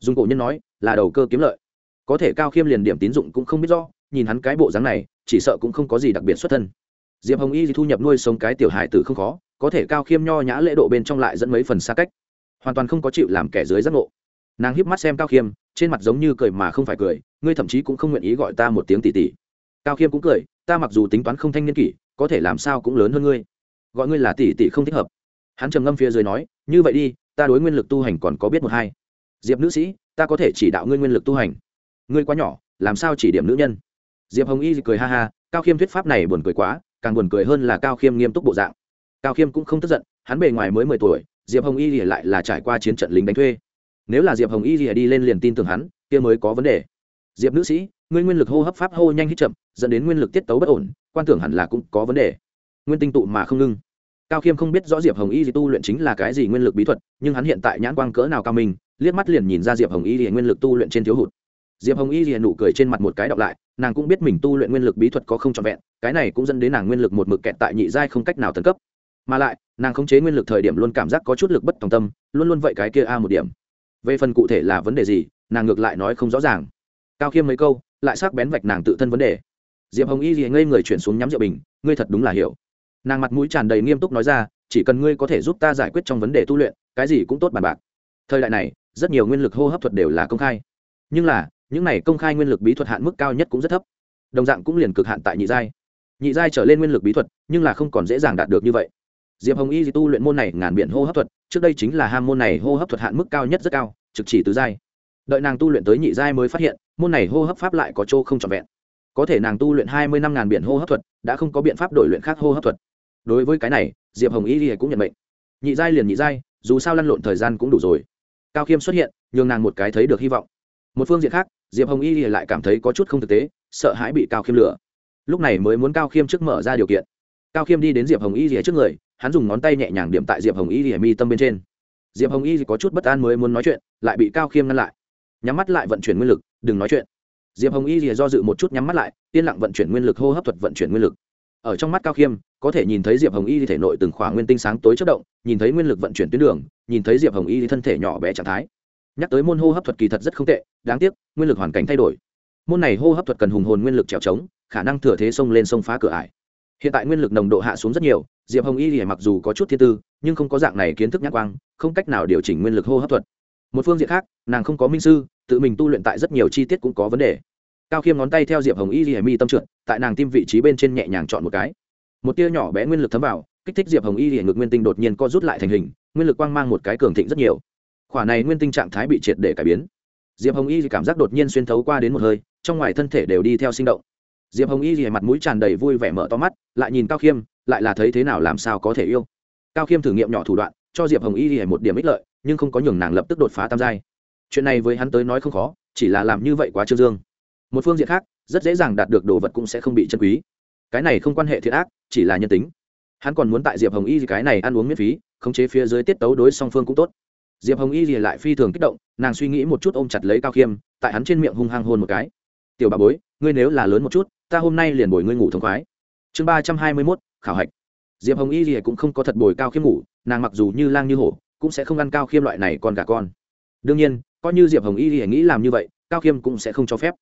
Dùng cổ nhân nói, là đầu cơ kiếm lợi. Có thể cao khiêm liền điểm tín dụng cũng không biết rõ, nhìn hắn cái bộ dáng này, chỉ sợ cũng không có gì đặc biệt xuất thân. Diệp hồng y thu nhập nuôi sống cái tiểu hải tử không khó có thể cao khiêm nho nhã lễ độ bên trong lại dẫn mấy phần xa cách. Hoàn toàn không có chịu làm kẻ dưới giác ngộ. Nàng híp mắt xem cao khiêm, trên mặt giống như cười mà không phải cười, ngươi thậm chí cũng không nguyện ý gọi ta một tiếng tỷ tỷ. Cao khiêm cũng cười, ta mặc dù tính toán không thanh niên kỷ, có thể làm sao cũng lớn hơn ngươi. Gọi ngươi là tỷ tỷ không thích hợp. Hắn trầm ngâm phía dưới nói, như vậy đi, ta đối nguyên lực tu hành còn có biết một hai. Diệp nữ sĩ, ta có thể chỉ đạo ngươi nguyên lực tu hành. Ngươi quá nhỏ, làm sao chỉ điểm nữ nhân? Diệp hồng y cười ha ha, cao khiêm thuyết pháp này buồn cười quá, càng buồn cười hơn là cao khiêm nghiêm túc bộ dạng cao khiêm cũng không tức giận, hắn bề ngoài mới mười tuổi, diệp hồng y lại là trải qua chiến trận lính đánh thuê. Nếu là diệp hồng y đi lên liền tin tưởng hắn, kia mới có vấn đề. Diệp nữ sĩ, ngươi nguyên lực hô hấp pháp hô nhanh hít chậm, dẫn đến nguyên lực tiết tấu bất ổn, quan tưởng hẳn là cũng có vấn đề. Nguyên tinh tụ mà không ngưng. Cao khiêm không biết rõ diệp hồng y tu luyện chính là cái gì nguyên lực bí thuật, nhưng hắn hiện tại nhãn quang cỡ nào cao minh, liếc mắt liền nhìn ra diệp hồng y nguyên lực tu luyện trên thiếu hụt. Diệp hồng y nụ cười trên mặt một cái đọc lại, nàng cũng biết mình tu luyện nguyên lực bí thuật có không trọn vẹn, cái này cũng dẫn đến nàng nguyên lực một mực kẹt tại nhị giai không cách nào tấn cấp mà lại, nàng khống chế nguyên lực thời điểm luôn cảm giác có chút lực bất tòng tâm, luôn luôn vậy cái kia a một điểm. Về phần cụ thể là vấn đề gì, nàng ngược lại nói không rõ ràng. Cao khiêm mấy câu, lại sắc bén vạch nàng tự thân vấn đề. Diệp hồng y thì ngây người chuyển xuống nhắm rượu bình, ngươi thật đúng là hiểu. Nàng mặt mũi tràn đầy nghiêm túc nói ra, chỉ cần ngươi có thể giúp ta giải quyết trong vấn đề tu luyện, cái gì cũng tốt bàn bạc. Thời đại này, rất nhiều nguyên lực hô hấp thuật đều là công khai. Nhưng là, những này công khai nguyên lực bí thuật hạn mức cao nhất cũng rất thấp. Đồng dạng cũng liền cực hạn tại nhị giai. Nhị giai trở lên nguyên lực bí thuật, nhưng là không còn dễ dàng đạt được như vậy diệp hồng y tu luyện môn này ngàn biện hô hấp thuật, trước đây chính là ham môn này hô hấp thuật hạn mức cao nhất rất cao, trực chỉ tứ giai. Đợi nàng tu luyện tới nhị giai mới phát hiện, môn này hô hấp pháp lại có chỗ không trọn vẹn. Có thể nàng tu luyện hai mươi năm ngàn biện hô hấp thuật, đã không có biện pháp đổi luyện khác hô hấp thuật. Đối với cái này, diệp hồng y cũng nhận mệnh. Nhị giai liền nhị giai, dù sao lăn lộn thời gian cũng đủ rồi. Cao khiêm xuất hiện, nhường nàng một cái thấy được hy vọng. Một phương diện khác, diệp hồng y lại cảm thấy có chút không thực tế, sợ hãi bị cao khiêm lừa. Lúc này mới muốn cao khiêm trước mở ra điều kiện. Cao khiêm đi đến diệp hồng y rìa trước người hắn dùng ngón tay nhẹ nhàng điểm tại diệp hồng y hiểm mi tâm bên trên. Diệp hồng y có chút bất an mới muốn nói chuyện, lại bị cao khiêm ngăn lại. Nhắm mắt lại vận chuyển nguyên lực, đừng nói chuyện. Diệp hồng y thì do dự một chút nhắm mắt lại, yên lặng vận chuyển nguyên lực, hô hấp thuật vận chuyển nguyên lực. Ở trong mắt cao khiêm, có thể nhìn thấy diệp hồng y thể nội từng khỏa nguyên tinh sáng tối chất động, nhìn thấy nguyên lực vận chuyển tuyến đường, nhìn thấy diệp hồng y thân thể nhỏ bé trạng thái. Nhắc tới môn hô hấp thuật kỳ thật rất không tệ, đáng tiếc, nguyên lực hoàn cảnh thay đổi. Môn này hô hấp thuật cần hùng hồn nguyên lực trèo trống, khả năng thừa thế xông lên sông phá cửa ải hiện tại nguyên lực nồng độ hạ xuống rất nhiều, diệp hồng y thì mặc dù có chút thiên tư, nhưng không có dạng này kiến thức nhắc quang, không cách nào điều chỉnh nguyên lực hô hấp thuật. Một phương diện khác, nàng không có minh sư, tự mình tu luyện tại rất nhiều chi tiết cũng có vấn đề. Cao khiêm ngón tay theo diệp hồng y thì mi tâm trượt, tại nàng tim vị trí bên trên nhẹ nhàng chọn một cái. Một tia nhỏ bé nguyên lực thấm vào, kích thích diệp hồng y thì ngực nguyên tinh đột nhiên co rút lại thành hình, nguyên lực quang mang một cái cường thịnh rất nhiều. Khỏa này nguyên tinh trạng thái bị triệt để cải biến. Diệp hồng y thì cảm giác đột nhiên xuyên thấu qua đến một hơi, trong ngoài thân thể đều đi theo sinh động diệp hồng y rìa mặt mũi tràn đầy vui vẻ mở to mắt, lại nhìn cao khiêm, lại là thấy thế nào làm sao có thể yêu. Cao khiêm thử nghiệm nhỏ thủ đoạn, cho diệp hồng y rìa một điểm ích lợi, nhưng không có nhường nàng lập tức đột phá tam giai. Chuyện này với hắn tới nói không khó, chỉ là làm như vậy quá trương dương. Một phương diện khác, rất dễ dàng đạt được đồ vật cũng sẽ không bị chân quý. Cái này không quan hệ thiệt ác, chỉ là nhân tính. Hắn còn muốn tại diệp hồng y cái này ăn uống miễn phí, khống chế phía dưới tiết tấu đối song phương cũng tốt. Diệp hồng y lại phi thường kích động, nàng suy nghĩ một chút ôm chặt lấy cao khiêm, tại hắn trên miệng hung hăng hôn một cái. Tiểu bà bối ngươi nếu là lớn một chút, ta hôm nay liền bồi ngươi ngủ thông khoái. Chương ba trăm hai mươi mốt, khảo hạch. Diệp hồng y cũng không có thật bồi cao khiêm ngủ, nàng mặc dù như lang như hổ, cũng sẽ không ăn cao khiêm loại này con gà con. Đương nhiên, coi như diệp hồng y nghĩ làm như vậy, cao khiêm cũng sẽ không cho phép.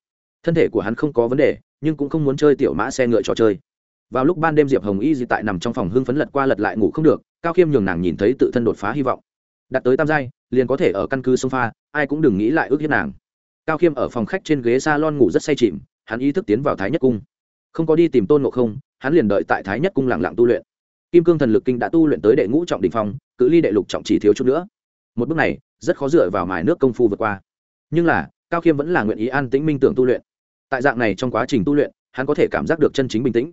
Thân thể của hắn không có vấn đề, nhưng cũng không muốn chơi tiểu mã xe ngựa trò chơi. Vào lúc ban đêm diệp hồng y tại nằm trong phòng hưng phấn lật qua lật lại ngủ không được, cao khiêm nhường nàng nhìn thấy tự thân đột phá hy vọng. Đặt tới tam giai, liền có thể ở căn cứ sông pha ai cũng đừng nghĩ lại ước hiếp nàng. Cao khiêm ở phòng khách trên ghế s a lon ngủ rất say chìm hắn ý thức tiến vào thái nhất cung. Không có đi tìm tôn ngộ không, hắn liền đợi tại thái nhất cung lặng lặng tu luyện. Kim cương thần lực kinh đã tu luyện tới đệ ngũ trọng đình phong, cự ly đệ lục trọng chỉ thiếu chút nữa. Một bước này, rất khó dựa vào mài nước công phu vượt qua. Nhưng là, cao khiêm vẫn là nguyện ý an tĩnh minh tưởng tu luyện. Tại dạng này trong quá trình tu luyện, hắn có thể cảm giác được chân chính bình tĩnh.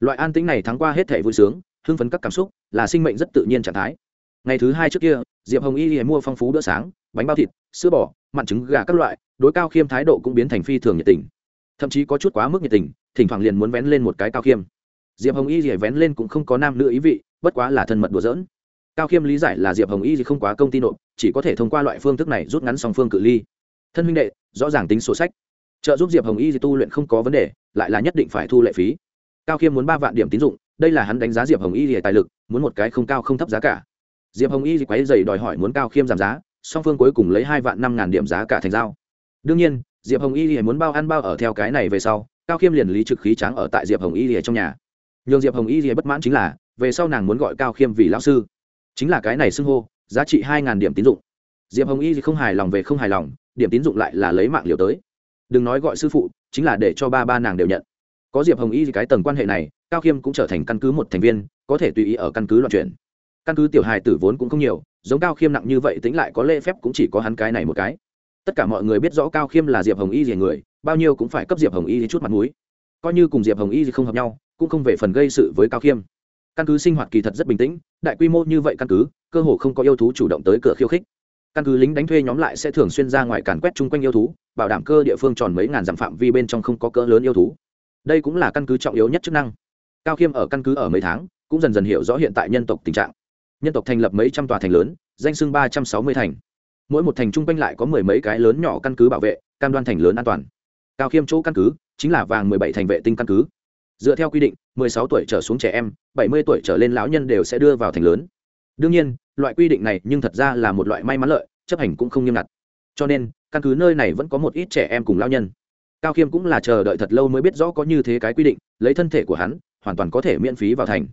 Loại an tĩnh này thắng qua hết thể vui sướng, hưng phấn các cảm xúc, là sinh mệnh rất tự nhiên trạng thái. Ngày thứ hai trước kia, diệp hồng y mua phong phú bữa sáng, bánh bao thịt, sữa bò, mặn trứng gà các loại, đối cao khiêm thái độ cũng biến thành phi thường nhiệt tình thậm chí có chút quá mức nhiệt tình, thỉnh thoảng liền muốn vén lên một cái cao khiêm. Diệp hồng y gì vén lên cũng không có nam nữ ý vị, bất quá là thân mật đùa giỡn. Cao khiêm lý giải là diệp hồng y gì không quá công ty nộp, chỉ có thể thông qua loại phương thức này rút ngắn song phương cự ly. Thân huynh đệ, rõ ràng tính sổ sách. Trợ giúp diệp hồng y gì tu luyện không có vấn đề, lại là nhất định phải thu lệ phí. Cao khiêm muốn ba vạn điểm tín dụng, đây là hắn đánh giá diệp hồng y gì tài lực, muốn một cái không cao không thấp giá cả. Diệp hồng y gì quáy dày đòi hỏi muốn cao khiêm giảm giá, song phương cuối cùng lấy hai vạn năm ngàn điểm giá cả thành giao. Đương nhiên diệp hồng y lìa muốn bao ăn bao ở theo cái này về sau, cao khiêm liền lý trực khí tráng ở tại diệp hồng y lìa trong nhà. Nhường diệp hồng y lìa bất mãn chính là, về sau nàng muốn gọi cao khiêm vì lão sư. Chính là cái này xưng hô, giá trị hai ngàn điểm tín dụng. Diệp hồng y thì không hài lòng về không hài lòng, điểm tín dụng lại là lấy mạng liều tới. Đừng nói gọi sư phụ, chính là để cho ba ba nàng đều nhận. Có diệp hồng y thì cái tầng quan hệ này, cao khiêm cũng trở thành căn cứ một thành viên, có thể tùy ý ở căn cứ loạn chuyển. Căn cứ tiểu hài tử vốn cũng không nhiều, giống cao khiêm nặng như vậy tính lại có lễ phép cũng chỉ có hắn cái này một cái tất cả mọi người biết rõ cao khiêm là diệp hồng y gì người, bao nhiêu cũng phải cấp diệp hồng y chút mặt mũi. Coi như cùng diệp hồng y gì không hợp nhau, cũng không về phần gây sự với cao khiêm. Căn cứ sinh hoạt kỳ thật rất bình tĩnh, đại quy mô như vậy căn cứ, cơ hồ không có yêu thú chủ động tới cửa khiêu khích. Căn cứ lính đánh thuê nhóm lại sẽ thường xuyên ra ngoài càn quét chung quanh yêu thú, bảo đảm cơ địa phương tròn mấy ngàn dặm phạm vi bên trong không có cỡ lớn yêu thú. Đây cũng là căn cứ trọng yếu nhất chức năng. Cao khiêm ở căn cứ ở mấy tháng, cũng dần dần hiểu rõ hiện tại nhân tộc tình trạng. Nhân tộc thành lập mấy trăm tòa thành lớn, danh sưng ba trăm sáu mươi thành mỗi một thành trung quanh lại có mười mấy cái lớn nhỏ căn cứ bảo vệ, cam đoan thành lớn an toàn. Cao khiêm chỗ căn cứ chính là vàng mười bảy thành vệ tinh căn cứ. Dựa theo quy định, mười sáu tuổi trở xuống trẻ em, bảy mươi tuổi trở lên lão nhân đều sẽ đưa vào thành lớn. Đương nhiên, loại quy định này nhưng thật ra là một loại may mắn lợi, chấp hành cũng không nghiêm ngặt. Cho nên, căn cứ nơi này vẫn có một ít trẻ em cùng lão nhân. Cao khiêm cũng là chờ đợi thật lâu mới biết rõ có như thế cái quy định, lấy thân thể của hắn, hoàn toàn có thể miễn phí vào thành.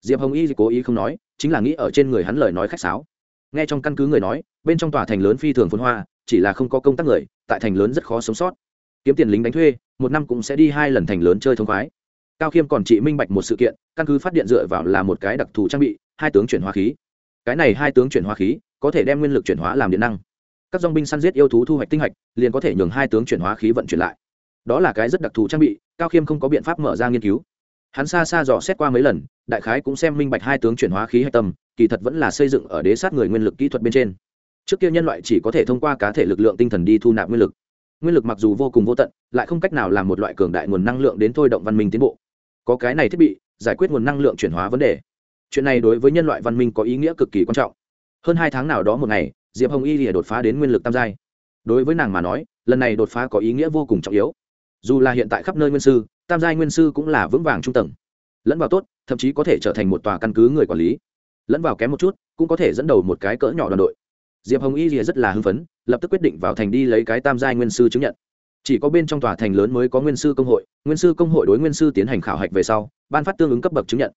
Diệp hồng y cố ý không nói, chính là nghĩ ở trên người hắn lời nói khách sáo nghe trong căn cứ người nói, bên trong tòa thành lớn phi thường phun hoa, chỉ là không có công tác người, tại thành lớn rất khó sống sót. Kiếm tiền lính đánh thuê, một năm cũng sẽ đi hai lần thành lớn chơi thông khoái. Cao khiêm còn trị minh bạch một sự kiện, căn cứ phát điện dựa vào là một cái đặc thù trang bị, hai tướng chuyển hóa khí. Cái này hai tướng chuyển hóa khí, có thể đem nguyên lực chuyển hóa làm điện năng. Các dong binh săn giết yêu thú thu hoạch tinh hạch, liền có thể nhường hai tướng chuyển hóa khí vận chuyển lại. Đó là cái rất đặc thù trang bị, cao khiêm không có biện pháp mở ra nghiên cứu hắn xa xa dò xét qua mấy lần, đại khái cũng xem minh bạch hai tướng chuyển hóa khí hạch tâm, kỳ thật vẫn là xây dựng ở đế sát người nguyên lực kỹ thuật bên trên. Trước kia nhân loại chỉ có thể thông qua cá thể lực lượng tinh thần đi thu nạp nguyên lực. Nguyên lực mặc dù vô cùng vô tận, lại không cách nào làm một loại cường đại nguồn năng lượng đến thôi động văn minh tiến bộ. Có cái này thiết bị, giải quyết nguồn năng lượng chuyển hóa vấn đề. Chuyện này đối với nhân loại văn minh có ý nghĩa cực kỳ quan trọng. Hơn hai tháng nào đó một ngày, diệp hồng y lìa đột phá đến nguyên lực tam giai. Đối với nàng mà nói, lần này đột phá có ý nghĩa vô cùng trọng yếu. Dù là hiện tại khắp nơi nguyên sư tam giai nguyên sư cũng là vững vàng trung tầng. Lẫn vào tốt, thậm chí có thể trở thành một tòa căn cứ người quản lý. Lẫn vào kém một chút, cũng có thể dẫn đầu một cái cỡ nhỏ đoàn đội. Diệp hồng y rìa rất là hưng phấn, lập tức quyết định vào thành đi lấy cái tam giai nguyên sư chứng nhận. Chỉ có bên trong tòa thành lớn mới có nguyên sư công hội, nguyên sư công hội đối nguyên sư tiến hành khảo hạch về sau, ban phát tương ứng cấp bậc chứng nhận.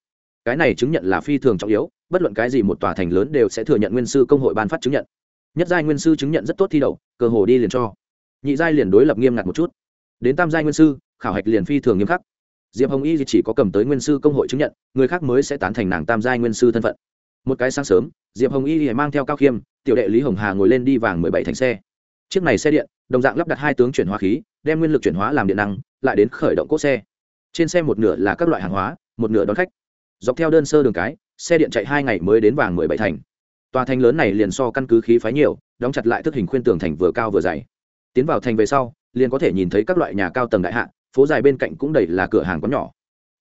Cái này chứng nhận là phi thường trọng yếu, bất luận cái gì một tòa thành lớn đều sẽ thừa nhận nguyên sư công hội ban phát chứng nhận. Nhất giai nguyên sư chứng nhận rất tốt thi đậu, cơ hồ đi liền cho. Nhị giai liền đối lập nghiêm ngặt một chút. Đến tam giai nguyên sư khảo hạch liền phi thường nghiêm khắc. Diệp hồng y chỉ có cầm tới nguyên sư công hội chứng nhận, người khác mới sẽ tán thành nàng tam giai nguyên sư thân phận. Một cái sáng sớm, diệp hồng y mang theo cao khiêm, tiểu đệ lý hồng hà ngồi lên đi vàng mười bảy thành xe. Chiếc này xe điện, đồng dạng lắp đặt hai tướng chuyển hóa khí, đem nguyên lực chuyển hóa làm điện năng, lại đến khởi động cỗ xe. Trên xe một nửa là các loại hàng hóa, một nửa đón khách. Dọc theo đơn sơ đường cái, xe điện chạy hai ngày mới đến vàng mười bảy thành. Tòa thành lớn này liền so căn cứ khí phái nhiều, đóng chặt lại thức hình khuyên tường thành vừa cao vừa dày. Tiến vào thành về sau, liền có thể nhìn thấy các loại nhà cao tầng đại hạ phố dài bên cạnh cũng đầy là cửa hàng có nhỏ.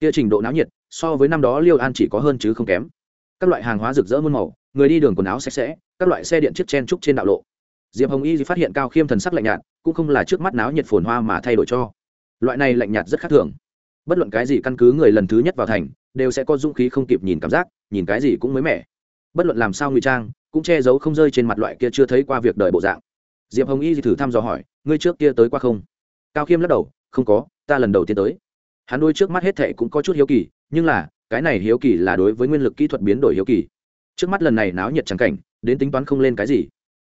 Kia trình độ náo nhiệt, so với năm đó liêu an chỉ có hơn chứ không kém. Các loại hàng hóa rực rỡ muôn màu, người đi đường quần áo sạch sẽ, các loại xe điện chiếc chen trúc trên đạo lộ. Diệp hồng y phát hiện cao khiêm thần sắc lạnh nhạt, cũng không là trước mắt náo nhiệt phồn hoa mà thay đổi cho. Loại này lạnh nhạt rất khác thường. Bất luận cái gì căn cứ người lần thứ nhất vào thành, đều sẽ có dũng khí không kịp nhìn cảm giác, nhìn cái gì cũng mới mẻ. Bất luận làm sao ngụy trang, cũng che giấu không rơi trên mặt loại kia chưa thấy qua việc đời bộ dạng. Diệp hồng y thì thử thăm dò hỏi, ngươi trước kia tới qua không? Cao khiêm lắc đầu, không có ta lần đầu tiên tới. Hắn đôi trước mắt hết thệ cũng có chút hiếu kỳ, nhưng là, cái này hiếu kỳ là đối với nguyên lực kỹ thuật biến đổi hiếu kỳ. Trước mắt lần này náo nhiệt trắng cảnh, đến tính toán không lên cái gì.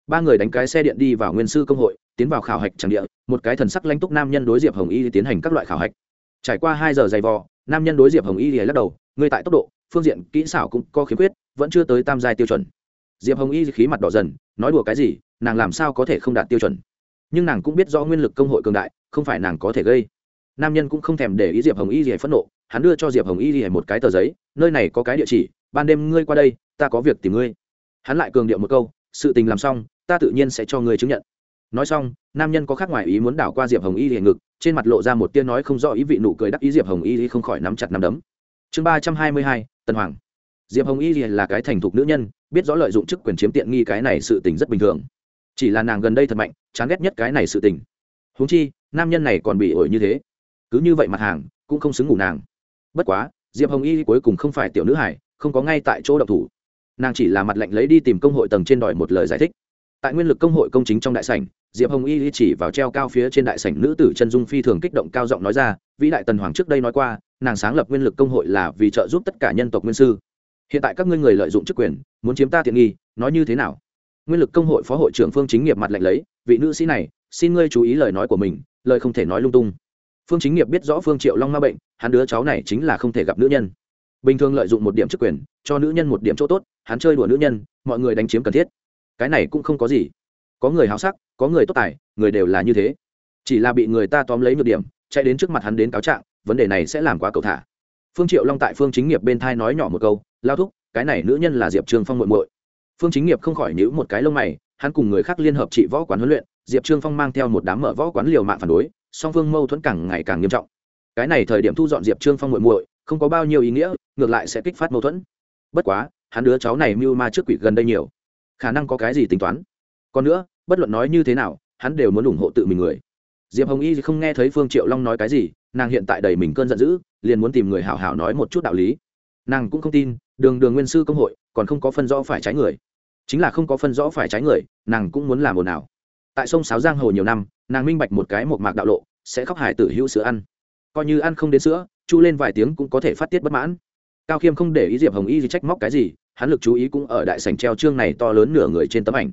Ba người đánh cái xe điện đi vào nguyên sư công hội, tiến vào khảo hạch tràng địa, một cái thần sắc lãnh túc nam nhân đối diệp hồng y tiến hành các loại khảo hạch. Trải qua hai giờ dày vò, nam nhân đối diệp hồng y lắc đầu người tại tốc độ, phương diện kỹ xảo cũng có khiếm khuyết, vẫn chưa tới tam giai tiêu chuẩn. Diệp hồng y khí mặt đỏ dần, nói đùa cái gì, nàng làm sao có thể không đạt tiêu chuẩn. Nhưng nàng cũng biết rõ nguyên lực công hội cường đại, không phải nàng có thể gây nam nhân cũng không thèm để ý diệp hồng y gì phẫn nộ, hắn đưa cho diệp hồng y gì một cái tờ giấy, nơi này có cái địa chỉ, ban đêm ngươi qua đây, ta có việc tìm ngươi. Hắn lại cường điệu một câu, sự tình làm xong, ta tự nhiên sẽ cho ngươi chứng nhận. Nói xong, nam nhân có khác ngoài ý muốn đảo qua diệp hồng y liền ngực, trên mặt lộ ra một tia nói không rõ ý vị nụ cười đắc ý diệp hồng y không khỏi nắm chặt nắm đấm. Chương ba trăm hai mươi hai tần hoàng. Diệp hồng y là cái thành thục nữ nhân, biết rõ lợi dụng chức quyền chiếm tiện nghi cái này sự tình rất bình thường. Chỉ là nàng gần đây thật mạnh, chán ghét nhất cái này sự tình. Huống chi, nam nhân này còn bị ổi như thế cứ như vậy mặt hàng cũng không xứng ngủ nàng. Bất quá, diệp hồng y cuối cùng không phải tiểu nữ hải không có ngay tại chỗ độc thủ. Nàng chỉ là mặt lệnh lấy đi tìm công hội tầng trên đòi một lời giải thích. Tại nguyên lực công hội công chính trong đại sảnh, diệp hồng y chỉ vào treo cao phía trên đại sảnh nữ tử chân dung phi thường kích động cao giọng nói ra, vĩ đại tần hoàng trước đây nói qua, nàng sáng lập nguyên lực công hội là vì trợ giúp tất cả nhân tộc nguyên sư. Hiện tại các ngươi người lợi dụng chức quyền, muốn chiếm ta tiện nghi, nói như thế nào? Nguyên lực công hội phó hội trưởng phương chính nghiệp mặt lệnh lấy, vị nữ sĩ này, xin ngươi chú ý lời nói của mình, lời không thể nói lung tung phương chính nghiệp biết rõ phương triệu long ma bệnh, hắn đứa cháu này chính là không thể gặp nữ nhân. Bình thường lợi dụng một điểm chức quyền, cho nữ nhân một điểm chỗ tốt, hắn chơi đùa nữ nhân, mọi người đánh chiếm cần thiết. Cái này cũng không có gì. Có người háo sắc, có người tốt tài, người đều là như thế. Chỉ là bị người ta tóm lấy nhược điểm, chạy đến trước mặt hắn đến cáo trạng, vấn đề này sẽ làm quá cầu thả. Phương triệu long tại phương chính nghiệp bên thai nói nhỏ một câu, lao thúc, cái này nữ nhân là diệp trương phong muội muội. Phương chính nghiệp không khỏi nhíu một cái lông mày, hắn cùng người khác liên hợp trị võ quán huấn luyện, diệp trương phong mang theo một đám mở võ quán liều mạng phản đối song phương mâu thuẫn càng ngày càng nghiêm trọng. Cái này thời điểm thu dọn diệp trương phong muội muội, không có bao nhiêu ý nghĩa, ngược lại sẽ kích phát mâu thuẫn. Bất quá, hắn đứa cháu này mưu ma trước quỷ gần đây nhiều, khả năng có cái gì tính toán? Còn nữa, bất luận nói như thế nào, hắn đều muốn ủng hộ tự mình người. Diệp hồng y không nghe thấy phương triệu long nói cái gì, nàng hiện tại đầy mình cơn giận dữ, liền muốn tìm người hảo hảo nói một chút đạo lý. Nàng cũng không tin, đường đường nguyên sư công hội, còn không có phân rõ phải trái người. Chính là không có phân rõ phải trái người, nàng cũng muốn làm ồn ào. Tại sông sáo giang hồ nhiều năm nàng minh bạch một cái một mạc đạo lộ, sẽ khóc hải tử hữu sữa ăn. Coi như ăn không đến sữa, chu lên vài tiếng cũng có thể phát tiết bất mãn. Cao khiêm không để ý diệp hồng y gì trách móc cái gì, hắn lực chú ý cũng ở đại sảnh treo trương này to lớn nửa người trên tấm ảnh.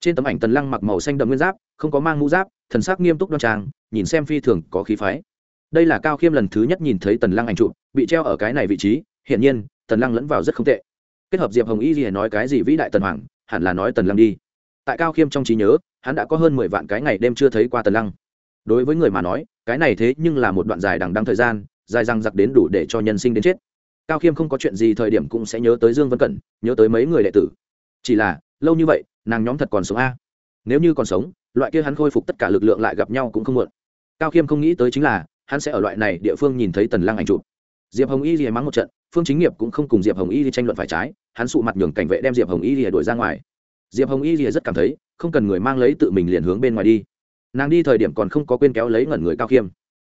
Trên tấm ảnh tần lăng mặc màu xanh đậm nguyên giáp, không có mang mũ giáp, thần sắc nghiêm túc đoan trang, nhìn xem phi thường có khí phái. Đây là cao khiêm lần thứ nhất nhìn thấy tần lăng ảnh trụ bị treo ở cái này vị trí, hiển nhiên, tần lăng lẫn vào rất không tệ. Kết hợp diệp hồng y gì nói cái gì vĩ đại tần hoàng, hẳn là nói tần lăng đi tại cao khiêm trong trí nhớ, hắn đã có hơn mười vạn cái ngày đêm chưa thấy qua tần lăng. Đối với người mà nói, cái này thế nhưng là một đoạn dài đằng đăng thời gian, dài răng giặc đến đủ để cho nhân sinh đến chết. Cao khiêm không có chuyện gì thời điểm cũng sẽ nhớ tới dương vân cẩn, nhớ tới mấy người đệ tử. Chỉ là, lâu như vậy, nàng nhóm thật còn sống a. Nếu như còn sống, loại kia hắn khôi phục tất cả lực lượng lại gặp nhau cũng không muộn. Cao khiêm không nghĩ tới chính là, hắn sẽ ở loại này địa phương nhìn thấy tần lăng ảnh chụp. Diệp hồng y rìa mắng một trận, phương chính nghiệp cũng không cùng diệp hồng y tranh luận phải trái, hắn sụ mặt nhường cảnh vệ đem diệp hồng y rìa đuổi ra ngoài diệp hồng y rìa rất cảm thấy, không cần người mang lấy tự mình liền hướng bên ngoài đi. Nàng đi thời điểm còn không có quên kéo lấy ngẩn người cao khiêm.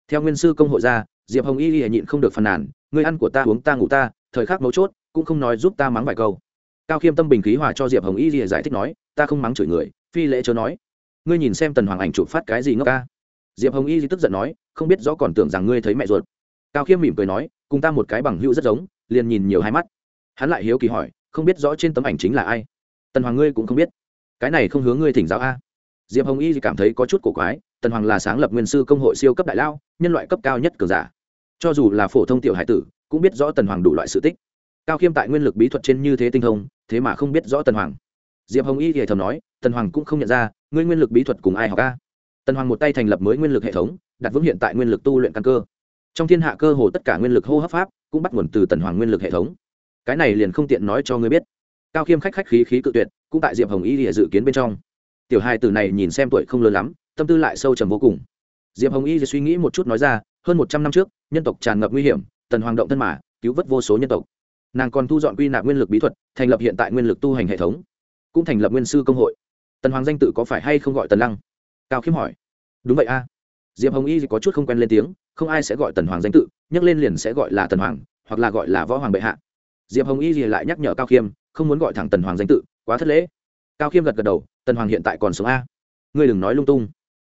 Theo nguyên sư công hội ra, diệp hồng y rìa nhịn không được phàn nàn người ăn của ta, uống ta, ngủ ta, thời khắc mấu chốt, cũng không nói giúp ta mắng vài câu. Cao khiêm tâm bình khí hòa cho diệp hồng y rìa giải thích nói, ta không mắng chửi người, phi lễ chớ nói. Ngươi nhìn xem tần hoàng ảnh chụp phát cái gì ngốc ca. Diệp hồng y tức giận nói, không biết rõ còn tưởng rằng ngươi thấy mẹ ruột. Cao khiêm mỉm cười nói, cùng ta một cái bằng hữu rất giống, liền nhìn nhiều hai mắt. Hắn lại hiếu kỳ hỏi, không biết rõ trên tấm ảnh chính là ai? Tần hoàng ngươi cũng không biết. Cái này không hướng ngươi thỉnh giáo a. Diệp hồng y cảm thấy có chút cổ quái, tần hoàng là sáng lập nguyên sư công hội siêu cấp đại lao nhân loại cấp cao nhất cường giả. Cho dù là phổ thông tiểu hải tử, cũng biết rõ tần hoàng đủ loại sự tích. Cao khiêm tại nguyên lực bí thuật trên như thế tinh thông, thế mà không biết rõ tần hoàng. Diệp hồng y thì thầm nói, tần hoàng cũng không nhận ra, ngươi nguyên lực bí thuật cùng ai học a? Tần hoàng một tay thành lập mới nguyên lực hệ thống, đặt vững hiện tại nguyên lực tu luyện căn cơ. Trong thiên hạ cơ hồ tất cả nguyên lực hô hấp pháp, cũng bắt nguồn từ tần hoàng nguyên lực hệ thống. Cái này liền không tiện nói cho ngươi biết cao khiêm khách khách khí khí cự tuyệt, cũng tại diệp hồng y lìa dự kiến bên trong. Tiểu hai từ này nhìn xem tuổi không lớn lắm, tâm tư lại sâu trầm vô cùng. Diệp hồng y suy nghĩ một chút nói ra, hơn một trăm năm trước, nhân tộc tràn ngập nguy hiểm, tần hoàng động thân mà, cứu vớt vô số nhân tộc. Nàng còn thu dọn quy nạp nguyên lực bí thuật, thành lập hiện tại nguyên lực tu hành hệ thống, cũng thành lập nguyên sư công hội. Tần hoàng danh tự có phải hay không gọi tần lăng? Cao khiêm hỏi. Đúng vậy a. Diệp hồng y có chút không quen lên tiếng, không ai sẽ gọi tần hoàng danh tự, nhắc lên liền sẽ gọi là tần hoàng, hoặc là gọi là võ hoàng bệ hạ diệp hồng y gì lại nhắc nhở cao khiêm, không muốn gọi thẳng tần hoàng danh tự, quá thất lễ. Cao khiêm gật gật đầu, tần hoàng hiện tại còn sống a? Ngươi đừng nói lung tung.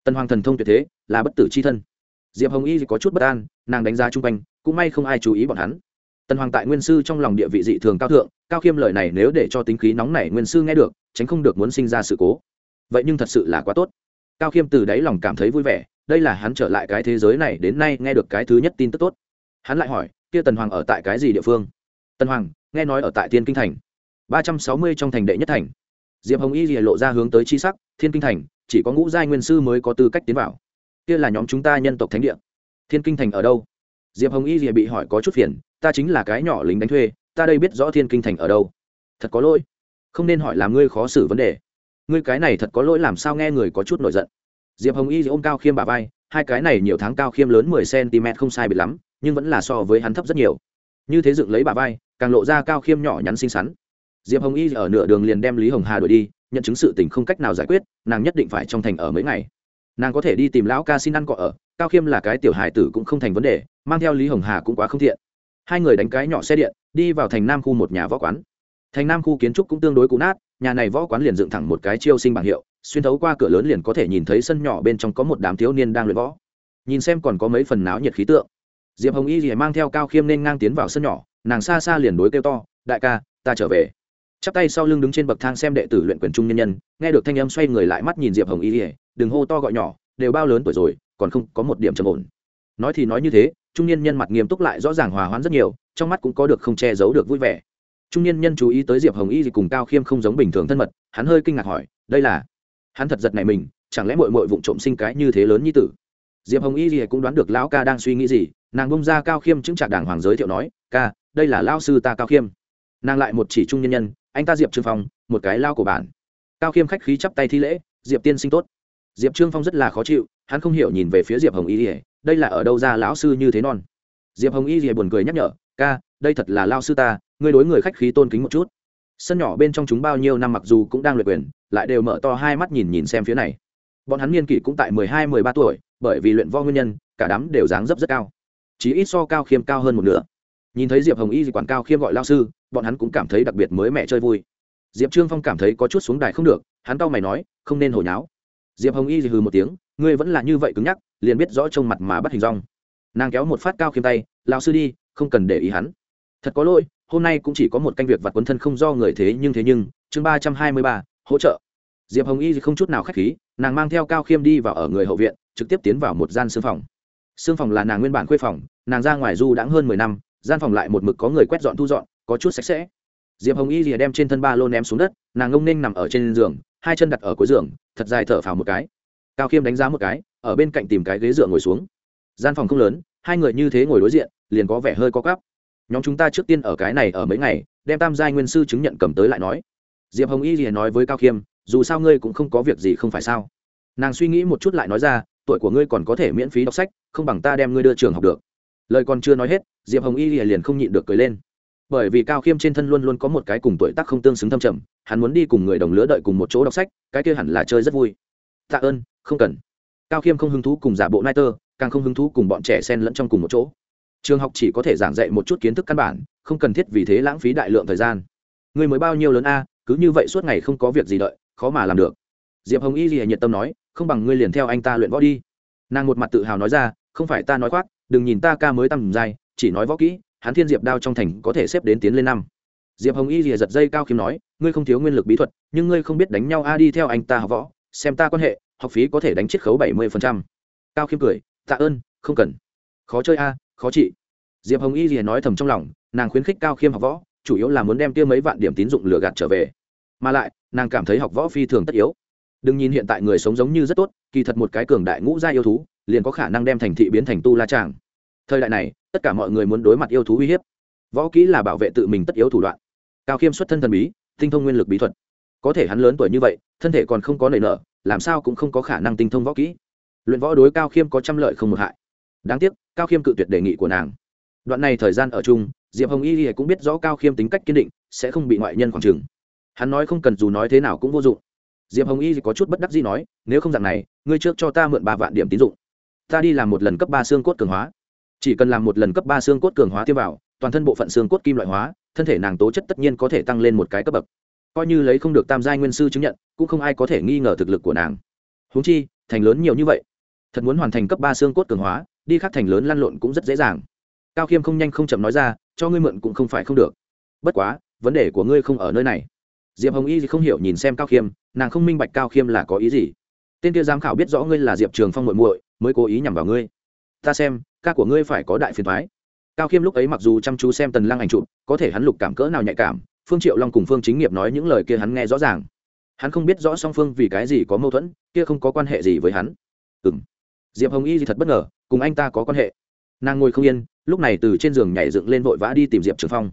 Tần hoàng thần thông tuyệt thế, là bất tử c h i thân. Diệp hồng y có chút bất an, nàng đánh giá chung quanh, cũng may không ai chú ý bọn hắn. Tần hoàng tại nguyên sư trong lòng địa vị dị thường cao thượng, cao khiêm lời này nếu để cho tính khí nóng này nguyên sư nghe được, tránh không được muốn sinh ra sự cố. Vậy nhưng thật sự là quá tốt. Cao khiêm từ đáy lòng cảm thấy vui vẻ, đây là hắn trở lại cái thế giới này đến nay nghe được cái thứ nhất tin tức tốt. Hắn lại hỏi, kia tần hoàng ở tại cái gì địa phương? Tân hoàng, nghe nói ở tại thiên kinh thành. Ba trăm sáu mươi trong thành đệ nhất thành. Diệp hồng y lìa lộ ra hướng tới tri sắc, thiên kinh thành, chỉ có ngũ giai nguyên sư mới có tư cách tiến vào. Kia là nhóm chúng ta nhân tộc thánh địa. Thiên kinh thành ở đâu? Diệp hồng y lìa bị hỏi có chút phiền, ta chính là cái nhỏ lính đánh thuê, ta đây biết rõ thiên kinh thành ở đâu. Thật có lỗi. Không nên hỏi làm ngươi khó xử vấn đề. Ngươi cái này thật có lỗi làm sao nghe người có chút nổi giận. Diệp hồng y ôm cao khiêm bà vai, hai cái này nhiều tháng cao khiêm lớn mười cm không sai biệt lắm, nhưng vẫn là so với hắn thấp rất nhiều. Như thế dựng lấy bà vai càng lộ ra cao khiêm nhỏ nhắn xinh xắn. Diệp hồng y ở nửa đường liền đem lý hồng hà đuổi đi, nhận chứng sự tình không cách nào giải quyết, nàng nhất định phải trong thành ở mấy ngày. Nàng có thể đi tìm lão ca xin ăn cọ ở, cao khiêm là cái tiểu hài tử cũng không thành vấn đề, mang theo lý hồng hà cũng quá không thiện. Hai người đánh cái nhỏ xe điện, đi vào thành nam khu một nhà võ quán. Thành nam khu kiến trúc cũng tương đối cũ nát, nhà này võ quán liền dựng thẳng một cái chiêu sinh bảng hiệu, xuyên thấu qua cửa lớn liền có thể nhìn thấy sân nhỏ bên trong có một đám thiếu niên đang luyện võ. Nhìn xem còn có mấy phần náo nhiệt khí tượng. Diệp hồng y thì mang theo cao khiêm nên ngang tiến vào sân nhỏ nàng xa xa liền đối kêu to, đại ca, ta trở về. Chắp tay sau lưng đứng trên bậc thang xem đệ tử luyện quyền trung nhân nhân, nghe được thanh âm xoay người lại mắt nhìn diệp hồng y ỉa đừng hô to gọi nhỏ, đều bao lớn tuổi rồi, còn không có một điểm trầm ổn. Nói thì nói như thế, trung nhân nhân mặt nghiêm túc lại rõ ràng hòa hoãn rất nhiều, trong mắt cũng có được không che giấu được vui vẻ. Trung nhân nhân chú ý tới diệp hồng y thì cùng cao khiêm không giống bình thường thân mật, hắn hơi kinh ngạc hỏi, đây là? Hắn thật giật này mình, chẳng lẽ mội mội vụng trộm sinh cái như thế lớn như tử? Diệp hồng y thì cũng đoán được lão ca đang suy nghĩ gì, nàng bông ra cao khiêm chứng trạc đàng hoàng giới thiệu nói, ca đây là lao sư ta cao khiêm. Nàng lại một chỉ trung nhân nhân, anh ta diệp trương phong, một cái lao của bản cao khiêm khách khí chắp tay thi lễ, diệp tiên sinh tốt. Diệp trương phong rất là khó chịu, hắn không hiểu nhìn về phía diệp hồng y ỉa đây là ở đâu ra lão sư như thế non. Diệp hồng y ỉa buồn cười nhắc nhở, ca, đây thật là lao sư ta, ngươi đối người khách khí tôn kính một chút. Sân nhỏ bên trong chúng bao nhiêu năm mặc dù cũng đang luyện quyền, lại đều mở to hai mắt nhìn nhìn xem phía này. Bọn hắn niên kỷ cũng tại mười hai, mười ba tuổi, bởi vì luyện vo nguyên nhân, cả đám đều dáng dấp rất cao. Chỉ ít so cao khiêm cao hơn một nửa nhìn thấy diệp hồng y quản cao khiêm gọi lao sư, bọn hắn cũng cảm thấy đặc biệt mới mẹ chơi vui. Diệp trương phong cảm thấy có chút xuống đài không được, hắn tao mày nói, không nên hồi nháo. Diệp hồng y hừ một tiếng, ngươi vẫn là như vậy cứng nhắc, liền biết rõ trông mặt mà bắt hình rong nàng kéo một phát cao khiêm tay lao sư đi, không cần để ý hắn. Thật có lỗi, hôm nay cũng chỉ có một canh việc vặt quấn thân không do người thế nhưng thế nhưng, chương ba trăm hai mươi ba, hỗ trợ. Diệp hồng y không chút nào k h á c h khí, nàng mang theo cao khiêm đi vào ở người hậu viện, trực tiếp tiến vào một gian xương phòng. Xương phòng là nàng nguyên bản khuê phòng, nàng ra ngoài du đãng hơn mười năm gian phòng lại một mực có người quét dọn thu dọn, có chút sạch sẽ. Diệp hồng y lìa đem trên thân ba lô ném xuống đất, nàng ngông ninh nằm ở trên giường, hai chân đặt ở cuối giường, thật dài thở phào một cái. Cao khiêm đánh giá một cái, ở bên cạnh tìm cái ghế dựa ngồi xuống. Gian phòng không lớn, hai người như thế ngồi đối diện, liền có vẻ hơi có cắp nhóm chúng ta trước tiên ở cái này ở mấy ngày, đem tam giai nguyên sư chứng nhận cầm tới lại nói. Diệp hồng y lìa nói với cao khiêm, dù sao ngươi cũng không có việc gì không phải sao. Nàng suy nghĩ một chút lại nói ra, tuổi của ngươi còn có thể miễn phí đọc sách, không bằng ta đem ngươi đưa trường học được lời còn chưa nói hết, diệp hồng y liền không nhịn được cười lên. Bởi vì cao khiêm trên thân luôn luôn có một cái cùng tuổi tác không tương xứng thâm trầm, hắn muốn đi cùng người đồng lứa đợi cùng một chỗ đọc sách, cái kia hẳn là chơi rất vui. Tạ ơn, không cần. Cao khiêm không hứng thú cùng giả bộ nai tơ, càng không hứng thú cùng bọn trẻ sen lẫn trong cùng một chỗ. Trường học chỉ có thể giảng dạy một chút kiến thức căn bản, không cần thiết vì thế lãng phí đại lượng thời gian. Người mới bao nhiêu lớn a, cứ như vậy suốt ngày không có việc gì đợi, khó mà làm được. Diệp hồng y gì nhiệt tâm nói, không bằng ngươi liền theo anh ta luyện võ đi. Nàng một mặt tự hào nói ra, không phải ta nói khoác đừng nhìn ta ca mới tầm dài, chỉ nói võ kỹ, hắn thiên diệp đao trong thành có thể xếp đến tiến lên năm. Diệp hồng y rìa giật dây cao khiêm nói, ngươi không thiếu nguyên lực bí thuật, nhưng ngươi không biết đánh nhau a, đi theo anh ta học võ, xem ta quan hệ, học phí có thể đánh chiết khấu bảy mươi cao khiêm cười, tạ ơn, không cần. Khó chơi a, khó trị. Diệp hồng y rìa nói thầm trong lòng, nàng khuyến khích cao khiêm học võ, chủ yếu là muốn đem kia mấy vạn điểm tín dụng lừa gạt trở về. Mà lại, nàng cảm thấy học võ phi thường tất yếu. Đừng nhìn hiện tại người sống giống như rất tốt, kỳ thật một cái cường đại ngũ gia yêu thú liền có khả năng đem thành thị biến thành tu la tràng. Thời đại này, tất cả mọi người muốn đối mặt yêu thú uy hiếp. Võ kỹ là bảo vệ tự mình tất yếu thủ đoạn. Cao khiêm xuất thân thần bí, tinh thông nguyên lực bí thuật. Có thể hắn lớn tuổi như vậy, thân thể còn không có nảy nở, làm sao cũng không có khả năng tinh thông võ kỹ. Luyện võ đối cao khiêm có trăm lợi không một hại. Đáng tiếc, cao khiêm cự tuyệt đề nghị của nàng. Đoạn này thời gian ở chung, diệp hồng y cũng biết rõ cao khiêm tính cách kiên định, sẽ không bị ngoại nhân khoảng trừng hắn nói không cần dù nói thế nào cũng vô dụng. Diệp hồng y có chút bất đắc gì nói, nếu không dạng này, ngươi trước cho ta mượn ba vạn điểm tín dụng ta đi làm một lần cấp ba xương cốt cường hóa. Chỉ cần làm một lần cấp ba xương cốt cường hóa tiêm vào, toàn thân bộ phận xương cốt kim loại hóa, thân thể nàng tố chất tất nhiên có thể tăng lên một cái cấp bậc. Coi như lấy không được tam giai nguyên sư chứng nhận, cũng không ai có thể nghi ngờ thực lực của nàng. Húng chi, thành lớn nhiều như vậy. Thật muốn hoàn thành cấp ba xương cốt cường hóa, đi khắc thành lớn lăn lộn cũng rất dễ dàng. Cao khiêm không nhanh không chậm nói ra, cho ngươi mượn cũng không phải không được. Bất quá, vấn đề của ngươi không ở nơi này. Diệp hồng y thì không hiểu nhìn xem cao khiêm, nàng không minh bạch cao khiêm là có ý gì. Tên kia giám khảo biết rõ ngươi là diệp trường phong muội muội mới cố ý nhằm vào ngươi. Ta xem, ca của ngươi phải có đại phiền thoái. Cao khiêm lúc ấy mặc dù chăm chú xem tần lăng ảnh chụp, có thể hắn lục cảm cỡ nào nhạy cảm, phương triệu long cùng phương chính nghiệp nói những lời kia hắn nghe rõ ràng. Hắn không biết rõ song phương vì cái gì có mâu thuẫn, kia không có quan hệ gì với hắn. Ừ m diệp hồng y thì thật bất ngờ, cùng anh ta có quan hệ. Nàng ngồi không yên, lúc này từ trên giường nhảy dựng lên vội vã đi tìm diệp trường phong.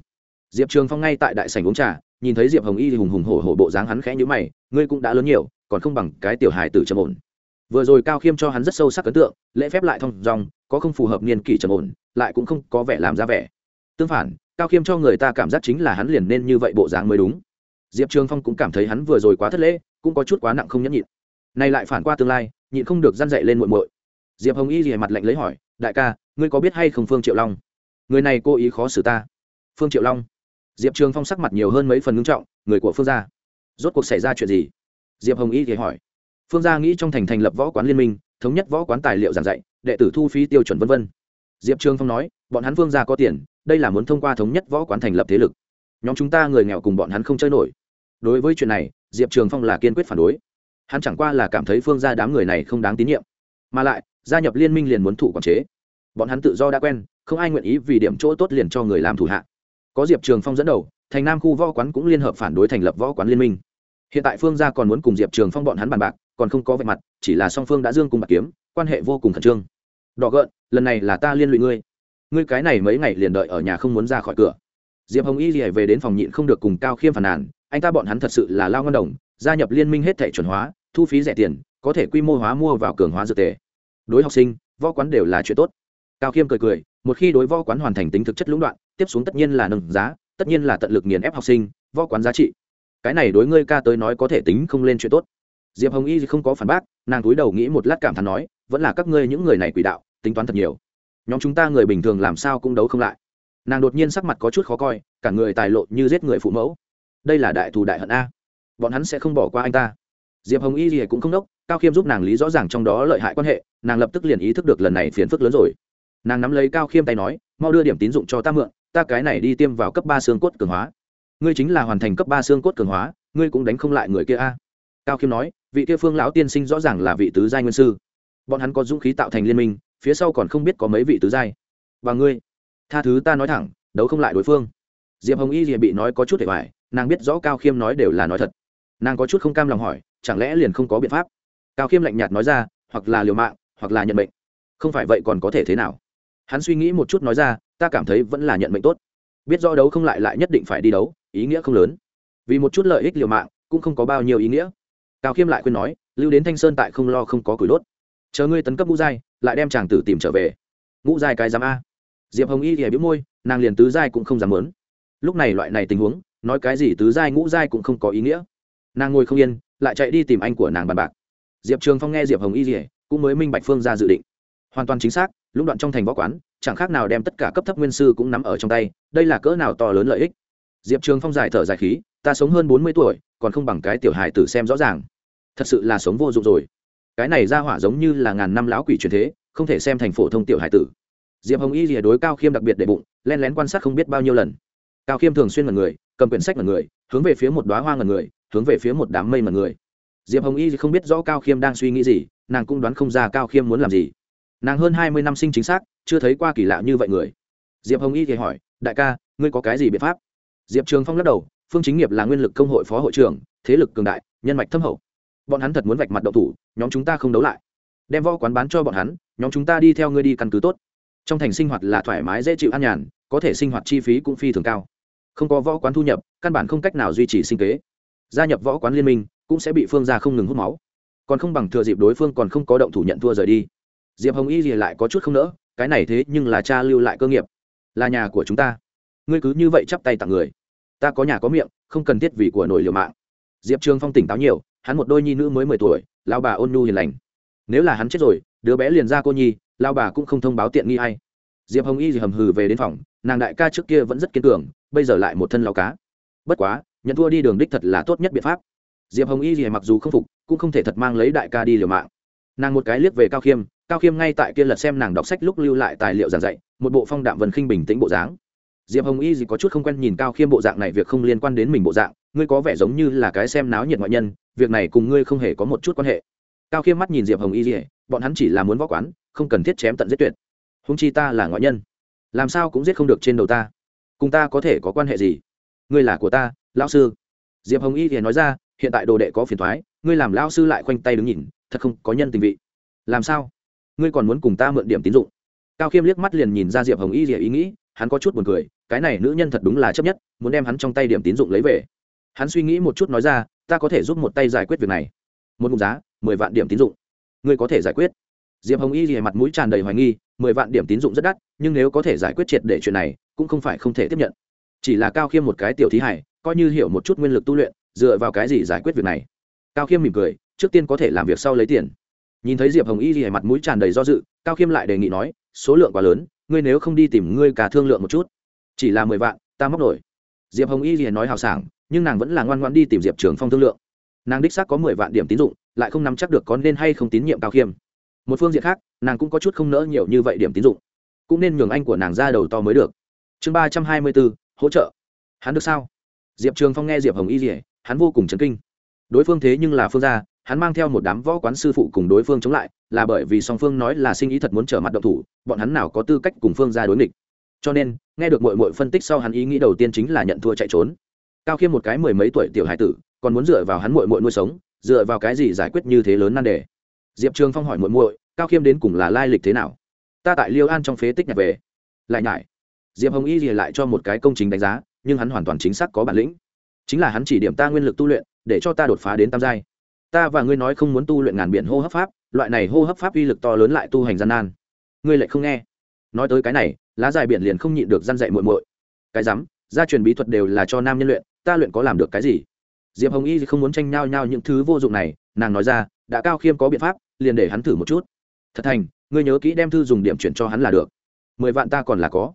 Diệp trường phong ngay tại đại sảnh uống trà, nhìn thấy diệp hồng y thì hùng hùng hổ hổ bộ dáng hắn khẽ nhữ mày, ngươi cũng đã lớn nhiều, còn không bằng cái tiểu hài tử trầm ổn vừa rồi cao khiêm cho hắn rất sâu sắc ấn tượng, lễ phép lại thong dòng, có không phù hợp niên kỷ trầm ổn, lại cũng không có vẻ làm ra vẻ. Tương phản, cao khiêm cho người ta cảm giác chính là hắn liền nên như vậy bộ dáng mới đúng. Diệp trường phong cũng cảm thấy hắn vừa rồi quá thất lễ, cũng có chút quá nặng không nhẫn nhịn. Nay lại phản qua tương lai, nhịn không được g dậy lên muộn muội. Diệp hồng y rìa mặt lạnh lấy hỏi, đại ca, ngươi có biết hay không phương triệu long? Người này cố ý khó xử ta. Phương triệu long? Diệp trường phong sắc mặt nhiều hơn mấy phần ngưng trọng, người của phương gia. Rốt cuộc xảy ra chuyện gì? Diệp hồng y thì hỏi phương gia nghĩ trong thành thành lập võ quán liên minh, thống nhất võ quán tài liệu giảng dạy, đệ tử thu phí tiêu chuẩn v v diệp trường phong nói, bọn hắn phương gia có tiền, đây là muốn thông qua thống nhất võ quán thành lập thế lực. Nhóm chúng ta người nghèo cùng bọn hắn không chơi nổi. Đối với chuyện này, diệp trường phong là kiên quyết phản đối. Hắn chẳng qua là cảm thấy phương gia đám người này không đáng tín nhiệm. Mà lại, gia nhập liên minh liền muốn thủ quản chế. Bọn hắn tự do đã quen, không ai nguyện ý vì điểm chỗ tốt liền cho người làm thủ hạ. Có diệp trường phong dẫn đầu, thành nam khu võ quán cũng liên hợp phản đối thành lập võ quán liên minh. Hiện tại phương gia còn muốn cùng diệp trường phong bọn hắn bàn bạc còn không có vẻ mặt, chỉ là song phương đã dương cùng bạc kiếm, quan hệ vô cùng khẩn trương. Đỏ gợn, lần này là ta liên lụy ngươi. Ngươi cái này mấy ngày liền đợi ở nhà không muốn ra khỏi cửa. Diệp hồng y lìa về đến phòng nhịn không được cùng cao khiêm phàn nàn, anh ta bọn hắn thật sự là lao ngân đồng, gia nhập liên minh hết thể chuẩn hóa, thu phí rẻ tiền, có thể quy mô hóa mua vào cường hóa dược tề. Đối học sinh, võ quán đều là chuyện tốt. Cao khiêm cười cười, một khi đối võ quán hoàn thành tính thực chất lũng đoạn, tiếp xuống tất nhiên là nâng giá, tất nhiên là tận lực nghiền ép học sinh, võ quán giá trị. Cái này đối ngươi ca tới nói có thể tính không lên chuyện tốt diệp hồng y không có phản bác, nàng cúi đầu nghĩ một lát cảm thán nói, vẫn là các ngươi những người này quỷ đạo, tính toán thật nhiều. Nhóm chúng ta người bình thường làm sao cũng đấu không lại. Nàng đột nhiên sắc mặt có chút khó coi, cả người tài lộ như giết người phụ mẫu. Đây là đại thù đại hận a. Bọn hắn sẽ không bỏ qua anh ta. Diệp hồng y gì cũng không đốc, cao khiêm giúp nàng lý rõ ràng trong đó lợi hại quan hệ, nàng lập tức liền ý thức được lần này phiền phức lớn rồi. Nàng nắm lấy cao khiêm tay nói, mau đưa điểm tín dụng cho ta mượn, ta cái này đi tiêm vào cấp ba xương cốt cường hóa. Ngươi chính là hoàn thành cấp ba xương cốt cường hóa, ngươi cũng đánh không lại người kia a cao khiêm nói, vị kia phương lão tiên sinh rõ ràng là vị tứ giai nguyên sư. Bọn hắn có dũng khí tạo thành liên minh, phía sau còn không biết có mấy vị tứ giai. Và ngươi, tha thứ ta nói thẳng, đấu không lại đối phương. Diệp hồng y thì bị nói có chút để hoài, nàng biết rõ cao khiêm nói đều là nói thật. Nàng có chút không cam lòng hỏi, chẳng lẽ liền không có biện pháp? Cao khiêm lạnh nhạt nói ra, hoặc là liều mạng, hoặc là nhận bệnh không phải vậy còn có thể thế nào? Hắn suy nghĩ một chút nói ra, ta cảm thấy vẫn là nhận mệnh tốt. Biết rõ đấu không lại lại nhất định phải đi đấu, ý nghĩa không lớn. Vì một chút lợi ích liều mạng, cũng không có bao nhiêu ý nghĩa cao khiêm lại khuyên nói, lưu đến thanh sơn tại không lo không có củi đốt. Chờ ngươi tấn cấp ngũ giai, lại đem chàng tử tìm trở về. Ngũ giai cái dám a. Diệp hồng y thì hãy môi, nàng liền tứ giai cũng không dám lớn lúc này loại này tình huống, nói cái gì tứ giai ngũ giai cũng không có ý nghĩa. Nàng ngồi không yên, lại chạy đi tìm anh của nàng bàn bạc. Diệp trường phong nghe diệp hồng y dỉa cũng mới minh bạch phương ra dự định. Hoàn toàn chính xác, lũng đoạn trong thành võ quán, chẳng khác nào đem tất cả cấp thấp nguyên sư cũng nắm ở trong tay, đây là cỡ nào to lớn lợi ích. Diệp trường phong giải thở dài khí, ta sống hơn bốn mươi tuổi, còn không bằng cái tiểu hài tử xem rõ ràng thật sự là sống vô dụng rồi. Cái này ra hỏa giống như là ngàn năm lão quỷ truyền thế, không thể xem thành phổ thông tiểu hải tử. Diệp hồng y rìa đối cao khiêm đặc biệt để bụng len lén quan sát không biết bao nhiêu lần. Cao khiêm thường xuyên mật người, cầm quyển sách mật người, hướng về phía một đoá hoa mật người, hướng về phía một đám mây mật người. Diệp hồng y không biết rõ cao khiêm đang suy nghĩ gì, nàng cũng đoán không ra cao khiêm muốn làm gì. Nàng hơn hai mươi năm sinh chính xác, chưa thấy qua kỳ lạ như vậy người. Diệp hồng y thì hỏi, đại ca, ngươi có cái gì biện pháp? Diệp trường phong lắc đầu, phương chính nghiệp là nguyên lực công hội phó hội trưởng, thế lực cường đại, nhân mạch thâm hậu bọn hắn thật muốn vạch mặt đậu thủ, nhóm chúng ta không đấu lại. Đem võ quán bán cho bọn hắn, nhóm chúng ta đi theo ngươi đi căn cứ tốt. Trong thành sinh hoạt là thoải mái, dễ chịu an nhàn, có thể sinh hoạt chi phí cũng phi thường cao. Không có võ quán thu nhập, căn bản không cách nào duy trì sinh kế. Gia nhập võ quán liên minh, cũng sẽ bị phương ra không ngừng hút máu. Còn không bằng thừa dịp đối phương còn không có động thủ nhận thua rời đi. Diệp hồng y gì lại có chút không nỡ, cái này thế nhưng là cha lưu lại cơ nghiệp. Là nhà của chúng ta. Ngươi cứ như vậy chắp tay tặng người. Ta có nhà có miệng, không cần thiết vì của nổi liều mạng. Diệp trường phong tỉnh táo nhiều hắn một đôi nhi nữ mới mười tuổi lao bà ôn nhu hiền lành. Nếu là hắn chết rồi, đứa bé liền ra cô nhi lao bà cũng không thông báo tiện nghi hay diệp hồng y gì hầm hừ về đến phòng, nàng đại ca trước kia vẫn rất kiên cường, bây giờ lại một thân lao cá. Bất quá, nhận thua đi đường đích thật là tốt nhất biện pháp. Diệp hồng y gì mặc dù không phục, cũng không thể thật mang lấy đại ca đi liều mạng. Nàng một cái liếc về cao khiêm cao khiêm ngay tại kia lật xem nàng đọc sách lúc lưu lại tài liệu giảng dạy, một bộ phong đạm vần khinh bình tĩnh bộ dáng. Diệp hồng y gì có chút không quen nhìn cao khiêm bộ dạng này, việc không liên quan đến mình bộ dạng ngươi có vẻ giống như là cái xem náo nhiệt ngoại nhân, việc này cùng ngươi không hề có một chút quan hệ. Cao khiêm mắt nhìn diệp hồng y dỉa bọn hắn chỉ là muốn võ quán, không cần thiết chém tận giết tuyệt. Húng chi ta là ngoại nhân, làm sao cũng giết không được trên đầu ta. Cùng ta có thể có quan hệ gì? Ngươi là của ta, lão sư. Diệp hồng y thì nói ra, hiện tại đồ đệ có phiền thoái ngươi làm lão sư lại khoanh tay đứng nhìn, thật không có nhân tình vị. Làm sao? Ngươi còn muốn cùng ta mượn điểm tín dụng? Cao khiêm liếc mắt liền nhìn ra diệp hồng y thì ý nghĩ, hắn có chút buồn cười, cái này nữ nhân thật đúng là chấp nhất, muốn đem hắn trong tay điểm tín dụng lấy về hắn suy nghĩ một chút nói ra, ta có thể giúp một tay giải quyết việc này. Một mục giá, mười vạn điểm tín dụng. Ngươi có thể giải quyết. Diệp hồng y thì mặt mũi tràn đầy hoài nghi, mười vạn điểm tín dụng rất đắt, nhưng nếu có thể giải quyết triệt để chuyện này, cũng không phải không thể tiếp nhận. Chỉ là cao khiêm một cái tiểu thí hải, coi như hiểu một chút nguyên lực tu luyện, dựa vào cái gì giải quyết việc này? Cao khiêm mỉm cười, trước tiên có thể làm việc sau lấy tiền. Nhìn thấy diệp hồng y thì mặt mũi tràn đầy do dự, cao khiêm lại đề nghị nói, số lượng quá lớn, ngươi nếu không đi tìm ngươi cả thương lượng một chút. Chỉ là mười vạn, ta móc nổi. Diệp hồng y thì nói hào sảng nhưng nàng vẫn là ngoan ngoan đi tìm diệp trường phong thương lượng. Nàng đích xác có mười vạn điểm tín dụng, lại không nắm chắc được có nên hay không tín nhiệm cao khiêm. Một phương diện khác, nàng cũng có chút không nỡ nhiều như vậy điểm tín dụng. Cũng nên nhường anh của nàng ra đầu to mới được. Chương ba trăm hai mươi bốn, hỗ trợ. Hắn được sao? Diệp trường phong nghe diệp hồng y dỉa hắn vô cùng chấn kinh. Đối phương thế nhưng là phương gia, hắn mang theo một đám võ quán sư phụ cùng đối phương chống lại, là bởi vì song phương nói là sinh ý thật muốn trở mặt động thủ, bọn hắn nào có tư cách cùng phương gia đối nghịch. Cho nên, nghe được mội mội phân tích sau hắn ý nghĩ đầu tiên chính là nhận thua chạy trốn cao khiêm một cái mười mấy tuổi tiểu hải tử, còn muốn dựa vào hắn mội mội nuôi sống, dựa vào cái gì giải quyết như thế lớn nan đề? Diệp trường phong hỏi muội muội, cao khiêm đến cùng là lai lịch thế nào? Ta tại liêu an trong phế tích nhặt về. Lại nhải. Diệp hồng y thì lại cho một cái công trình đánh giá, nhưng hắn hoàn toàn chính xác có bản lĩnh. Chính là hắn chỉ điểm ta nguyên lực tu luyện, để cho ta đột phá đến tam giai. Ta và ngươi nói không muốn tu luyện ngàn biển hô hấp pháp, loại này hô hấp pháp uy lực to lớn lại tu hành gian nan. Ngươi lại không nghe. Nói tới cái này, lá dài biển liền không nhịn được gian dạy muội muội. Cái rắm gia truyền bí thuật đều là cho nam nhân luyện ta luyện có làm được cái gì? Diệp hồng y không muốn tranh nhau nhau những thứ vô dụng này, nàng nói ra, đã cao khiêm có biện pháp, liền để hắn thử một chút. Thật thành, ngươi nhớ kỹ đem thư dùng điểm chuyển cho hắn là được. Mười vạn ta còn là có.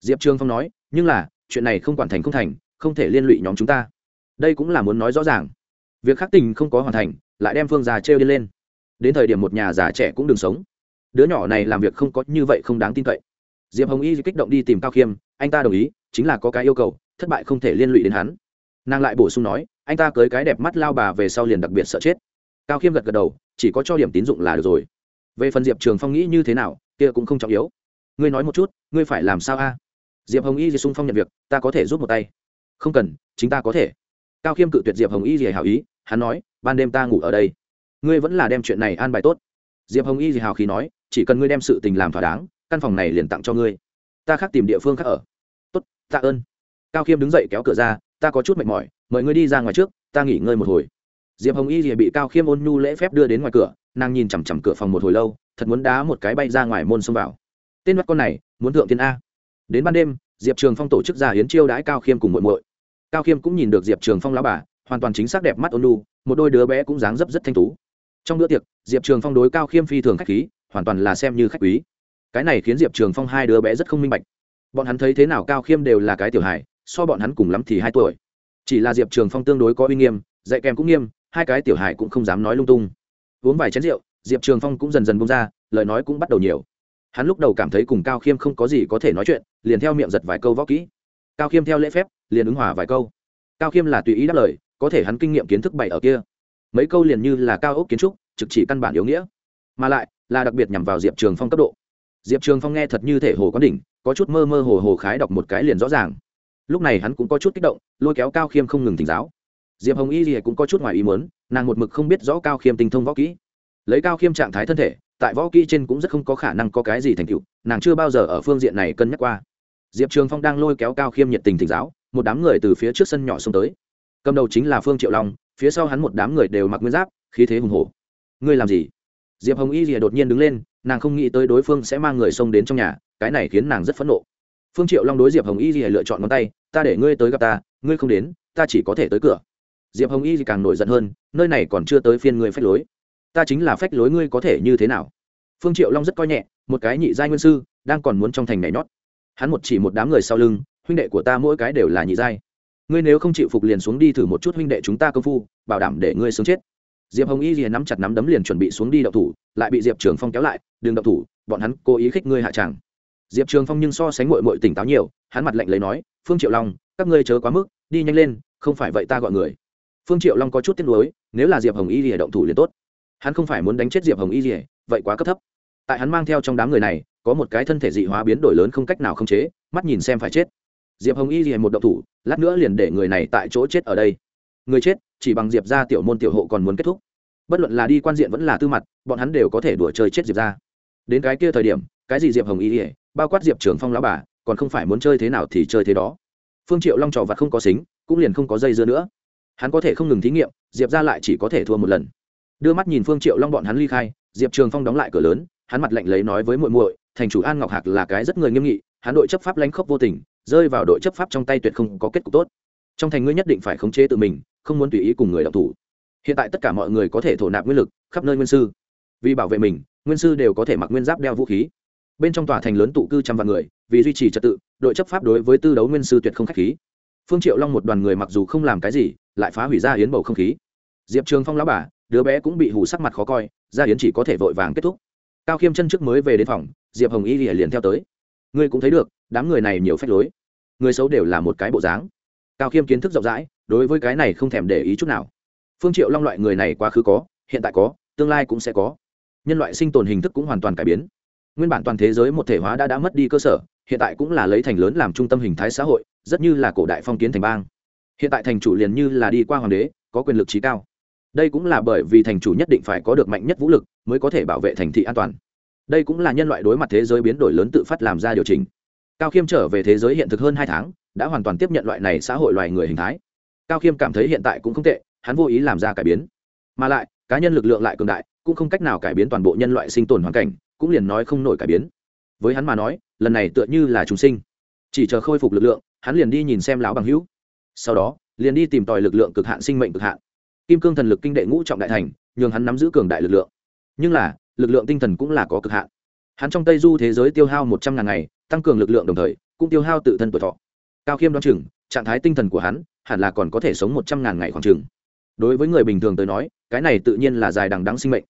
Diệp trương phong nói, nhưng là, chuyện này không quản thành không thành, không thể liên lụy nhóm chúng ta. Đây cũng là muốn nói rõ ràng. Việc khắc tình không có hoàn thành, lại đem phương già trêu đi lên. Đến thời điểm một nhà già trẻ cũng đừng sống. Đứa nhỏ này làm việc không có như vậy không đáng tin cậy. Diệp hồng y kích động đi tìm cao khiêm, anh ta đồng ý, chính là có cái yêu cầu, thất bại không thể liên lụy đến hắn nàng lại bổ sung nói, anh ta cưới cái đẹp mắt lao bà về sau liền đặc biệt sợ chết. Cao khiêm gật gật đầu, chỉ có cho điểm tín dụng là được rồi. Về phần diệp trường phong nghĩ như thế nào, kia cũng không trọng yếu. Ngươi nói một chút, ngươi phải làm sao a? Diệp hồng y di sung phong nhận việc, ta có thể giúp một tay. Không cần, chính ta có thể. Cao khiêm cự tuyệt diệp hồng y di Hào ý, hắn nói, ban đêm ta ngủ ở đây. Ngươi vẫn là đem chuyện này an bài tốt. Diệp hồng y di hào khí nói, chỉ cần ngươi đem sự tình làm thỏa đáng, căn phòng này liền tặng cho ngươi. Ta khác tìm địa phương khác ở. Tốt, tạ ơn. Cao khiêm đứng dậy kéo cửa ra ta có chút mệt mỏi, mời ngươi đi ra ngoài trước, ta nghỉ ngơi một hồi. Diệp hồng y thì bị cao khiêm ôn nhu lễ phép đưa đến ngoài cửa, nàng nhìn chằm chằm cửa phòng một hồi lâu, thật muốn đá một cái bay ra ngoài môn xông vào. Tên mắt con này, muốn thượng tiên a. Đến ban đêm, diệp trường phong tổ chức ra hiến chiêu đãi cao khiêm cùng muội muội. Cao khiêm cũng nhìn được diệp trường phong lão bà, hoàn toàn chính xác đẹp mắt ôn nhu, một đôi đứa bé cũng dáng dấp rất thanh tú. Trong bữa tiệc, diệp trường phong đối cao khiêm phi thường khách khí, hoàn toàn là xem như khách quý. Cái này khiến diệp trường phong hai đứa bé rất không minh bạch. Bọn hắn thấy thế nào cao khiêm đều là cái tiểu hài so bọn hắn cùng lắm thì hai tuổi. Chỉ là diệp trường phong tương đối có uy nghiêm, dạy kèm cũng nghiêm, hai cái tiểu hài cũng không dám nói lung tung. Uống vài chén rượu, diệp trường phong cũng dần dần bông ra, lời nói cũng bắt đầu nhiều. Hắn lúc đầu cảm thấy cùng cao khiêm không có gì có thể nói chuyện, liền theo miệng giật vài câu võ kỹ. Cao khiêm theo lễ phép, liền ứng hòa vài câu. Cao khiêm là tùy ý đáp lời, có thể hắn kinh nghiệm kiến thức bày ở kia. Mấy câu liền như là cao ốc kiến trúc, trực chỉ căn bản yếu nghĩa. Mà lại, là đặc biệt nhằm vào diệp trường phong cấp độ. Diệp trường phong nghe thật như thể hồ quán đỉnh, có chút mơ mơ hồ hồ khái đọc một cái liền rõ ràng lúc này hắn cũng có chút kích động, lôi kéo cao khiêm không ngừng tỉnh giáo. Diệp hồng y thì cũng có chút ngoài ý muốn, nàng một mực không biết rõ cao khiêm tinh thông võ kỹ. Lấy cao khiêm trạng thái thân thể, tại võ kỹ trên cũng rất không có khả năng có cái gì thành tựu, nàng chưa bao giờ ở phương diện này cân nhắc qua. Diệp trường phong đang lôi kéo cao khiêm nhiệt tình thỉnh giáo, một đám người từ phía trước sân nhỏ xông tới. Cầm đầu chính là phương triệu long, phía sau hắn một đám người đều mặc nguyên giáp, khí thế hùng hổ. Ngươi làm gì? Diệp hồng y rìa đột nhiên đứng lên, nàng không nghĩ tới đối phương sẽ mang người xông đến trong nhà, cái này khiến nàng rất phẫn nộ. Phương triệu long đối diệp hồng y rìa lựa chọn ngón tay ta để ngươi tới gặp ta, ngươi không đến, ta chỉ có thể tới cửa. Diệp hồng y càng nổi giận hơn, nơi này còn chưa tới phiên ngươi phách lối. Ta chính là phách lối ngươi có thể như thế nào? Phương triệu long rất coi nhẹ, một cái nhị giai nguyên sư, đang còn muốn trong thành nhảy nhót. Hắn một chỉ một đám người sau lưng, huynh đệ của ta mỗi cái đều là nhị giai. Ngươi nếu không chịu phục liền xuống đi thử một chút huynh đệ chúng ta công phu, bảo đảm để ngươi sướng chết. Diệp hồng y liền nắm chặt nắm đấm liền chuẩn bị xuống đi đậu thủ, lại bị diệp trường phong kéo lại, đừng đậu thủ, bọn hắn cố ý khích ngươi hạ tràng. Diệp trường phong nhưng so sánh mội mội tỉnh táo nhiều, hắn mặt lạnh lấy nói phương triệu long, các ngươi chớ quá mức, đi nhanh lên, không phải vậy ta gọi người. Phương triệu long có chút tiếc nuối, nếu là diệp hồng y lìa động thủ liền tốt. Hắn không phải muốn đánh chết diệp hồng y lìa, vậy quá cấp thấp. Tại hắn mang theo trong đám người này, có một cái thân thể dị hóa biến đổi lớn không cách nào không chế, mắt nhìn xem phải chết. Diệp hồng y lìa một động thủ, lát nữa liền để người này tại chỗ chết ở đây. Người chết, chỉ bằng diệp ra tiểu môn tiểu hộ còn muốn kết thúc. Bất luận là đi quan diện vẫn là tư mặt, bọn hắn đều có thể đùa chơi chết diệp ra đến cái kia thời điểm, cái gì diệp hồng y ỉa bao quát diệp trường phong lão bà còn không phải muốn chơi thế nào thì chơi thế đó. Phương triệu long trò vặt không có xính, cũng liền không có dây dưa nữa. Hắn có thể không ngừng thí nghiệm, diệp ra lại chỉ có thể thua một lần. Đưa mắt nhìn phương triệu long bọn hắn ly khai, diệp trường phong đóng lại cửa lớn, hắn mặt lạnh lấy nói với muội muội, thành chủ an ngọc hạc là cái rất người nghiêm nghị, hắn đội chấp pháp lánh khốc vô tình, rơi vào đội chấp pháp trong tay tuyệt không có kết cục tốt. Trong thành ngươi nhất định phải khống chế tự mình, không muốn tùy ý cùng người đọc thủ. Hiện tại tất cả mọi người có thể thổ nạp nguyên lực, khắp nơi nguyên sư. Vì bảo vệ mình, nguyên sư đều có thể mặc nguyên giáp đeo vũ khí bên trong tòa thành lớn tụ cư trăm vạn người, vì duy trì trật tự, đội chấp pháp đối với tư đấu nguyên sư tuyệt không k h á c h khí. Phương triệu long một đoàn người mặc dù không làm cái gì, lại phá hủy ra hiến bầu không khí. Diệp trường phong lão bà, đứa bé cũng bị hủ sắc mặt khó coi gia hiến chỉ có thể vội vàng kết thúc. Cao khiêm chân trước mới về đến phòng, diệp hồng y lìa liền theo tới. Ngươi cũng thấy được, đám người này nhiều phách lối. Người xấu đều là một cái bộ dáng. Cao khiêm kiến thức rộng rãi, đối với cái này không thèm để ý chút nào. Phương triệu long loại người này quá khứ có, hiện tại có, tương lai cũng sẽ có. Nhân loại sinh tồn hình thức cũng hoàn toàn cải biến nguyên bản toàn thế giới một thể hóa đã đã mất đi cơ sở, hiện tại cũng là lấy thành lớn làm trung tâm hình thái xã hội, rất như là cổ đại phong kiến thành bang. Hiện tại thành chủ liền như là đi qua hoàng đế, có quyền lực trí cao. Đây cũng là bởi vì thành chủ nhất định phải có được mạnh nhất vũ lực mới có thể bảo vệ thành thị an toàn. Đây cũng là nhân loại đối mặt thế giới biến đổi lớn tự phát làm ra điều chỉnh. Cao khiêm trở về thế giới hiện thực hơn hai tháng, đã hoàn toàn tiếp nhận loại này xã hội loài người hình thái. Cao khiêm cảm thấy hiện tại cũng không tệ, hắn vô ý làm ra cải biến. Mà lại, cá nhân lực lượng lại cường đại, cũng không cách nào cải biến toàn bộ nhân loại sinh tồn hoàn cảnh cũng liền nói không nổi cải biến. Với hắn mà nói, lần này tựa như là chúng sinh. Chỉ chờ khôi phục lực lượng, hắn liền đi nhìn xem lão bằng hữu. Sau đó, liền đi tìm tòi lực lượng cực hạn sinh mệnh cực hạn. Kim cương thần lực kinh đệ ngũ trọng đại thành, nhường hắn nắm giữ cường đại lực lượng. Nhưng là, lực lượng tinh thần cũng là có cực hạn. Hắn trong tây du thế giới tiêu hao một trăm ngàn ngày, tăng cường lực lượng đồng thời, cũng tiêu hao tự thân tuổi thọ. Cao khiêm đoán chừng, trạng thái tinh thần của hắn, hẳn là còn có thể sống một trăm ngàn ngày khoảng chừng. Đối với người bình thường tới nói, cái này tự nhiên là dài đằng đắng sinh mệnh.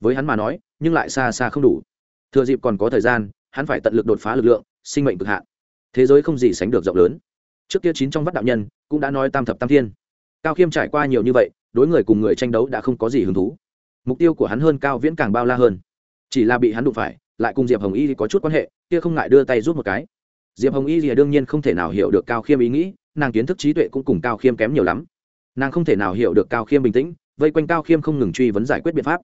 Với hắn mà nói, nhưng lại xa xa không đủ thừa dịp còn có thời gian, hắn phải tận lực đột phá lực lượng, sinh mệnh cực hạn. Thế giới không gì sánh được rộng lớn. Trước kia chín trong vắt đạo nhân cũng đã nói tam thập tam thiên. Cao khiêm trải qua nhiều như vậy, đối người cùng người tranh đấu đã không có gì hứng thú. Mục tiêu của hắn hơn cao viễn càng bao la hơn. Chỉ là bị hắn đụng phải, lại cùng diệp hồng y có chút quan hệ, kia không ngại đưa tay rút một cái. Diệp hồng y thì đương nhiên không thể nào hiểu được cao khiêm ý nghĩ, nàng kiến thức trí tuệ cũng cùng cao khiêm kém nhiều lắm. Nàng không thể nào hiểu được cao khiêm bình tĩnh, vây quanh cao khiêm không ngừng truy vấn giải quyết biện pháp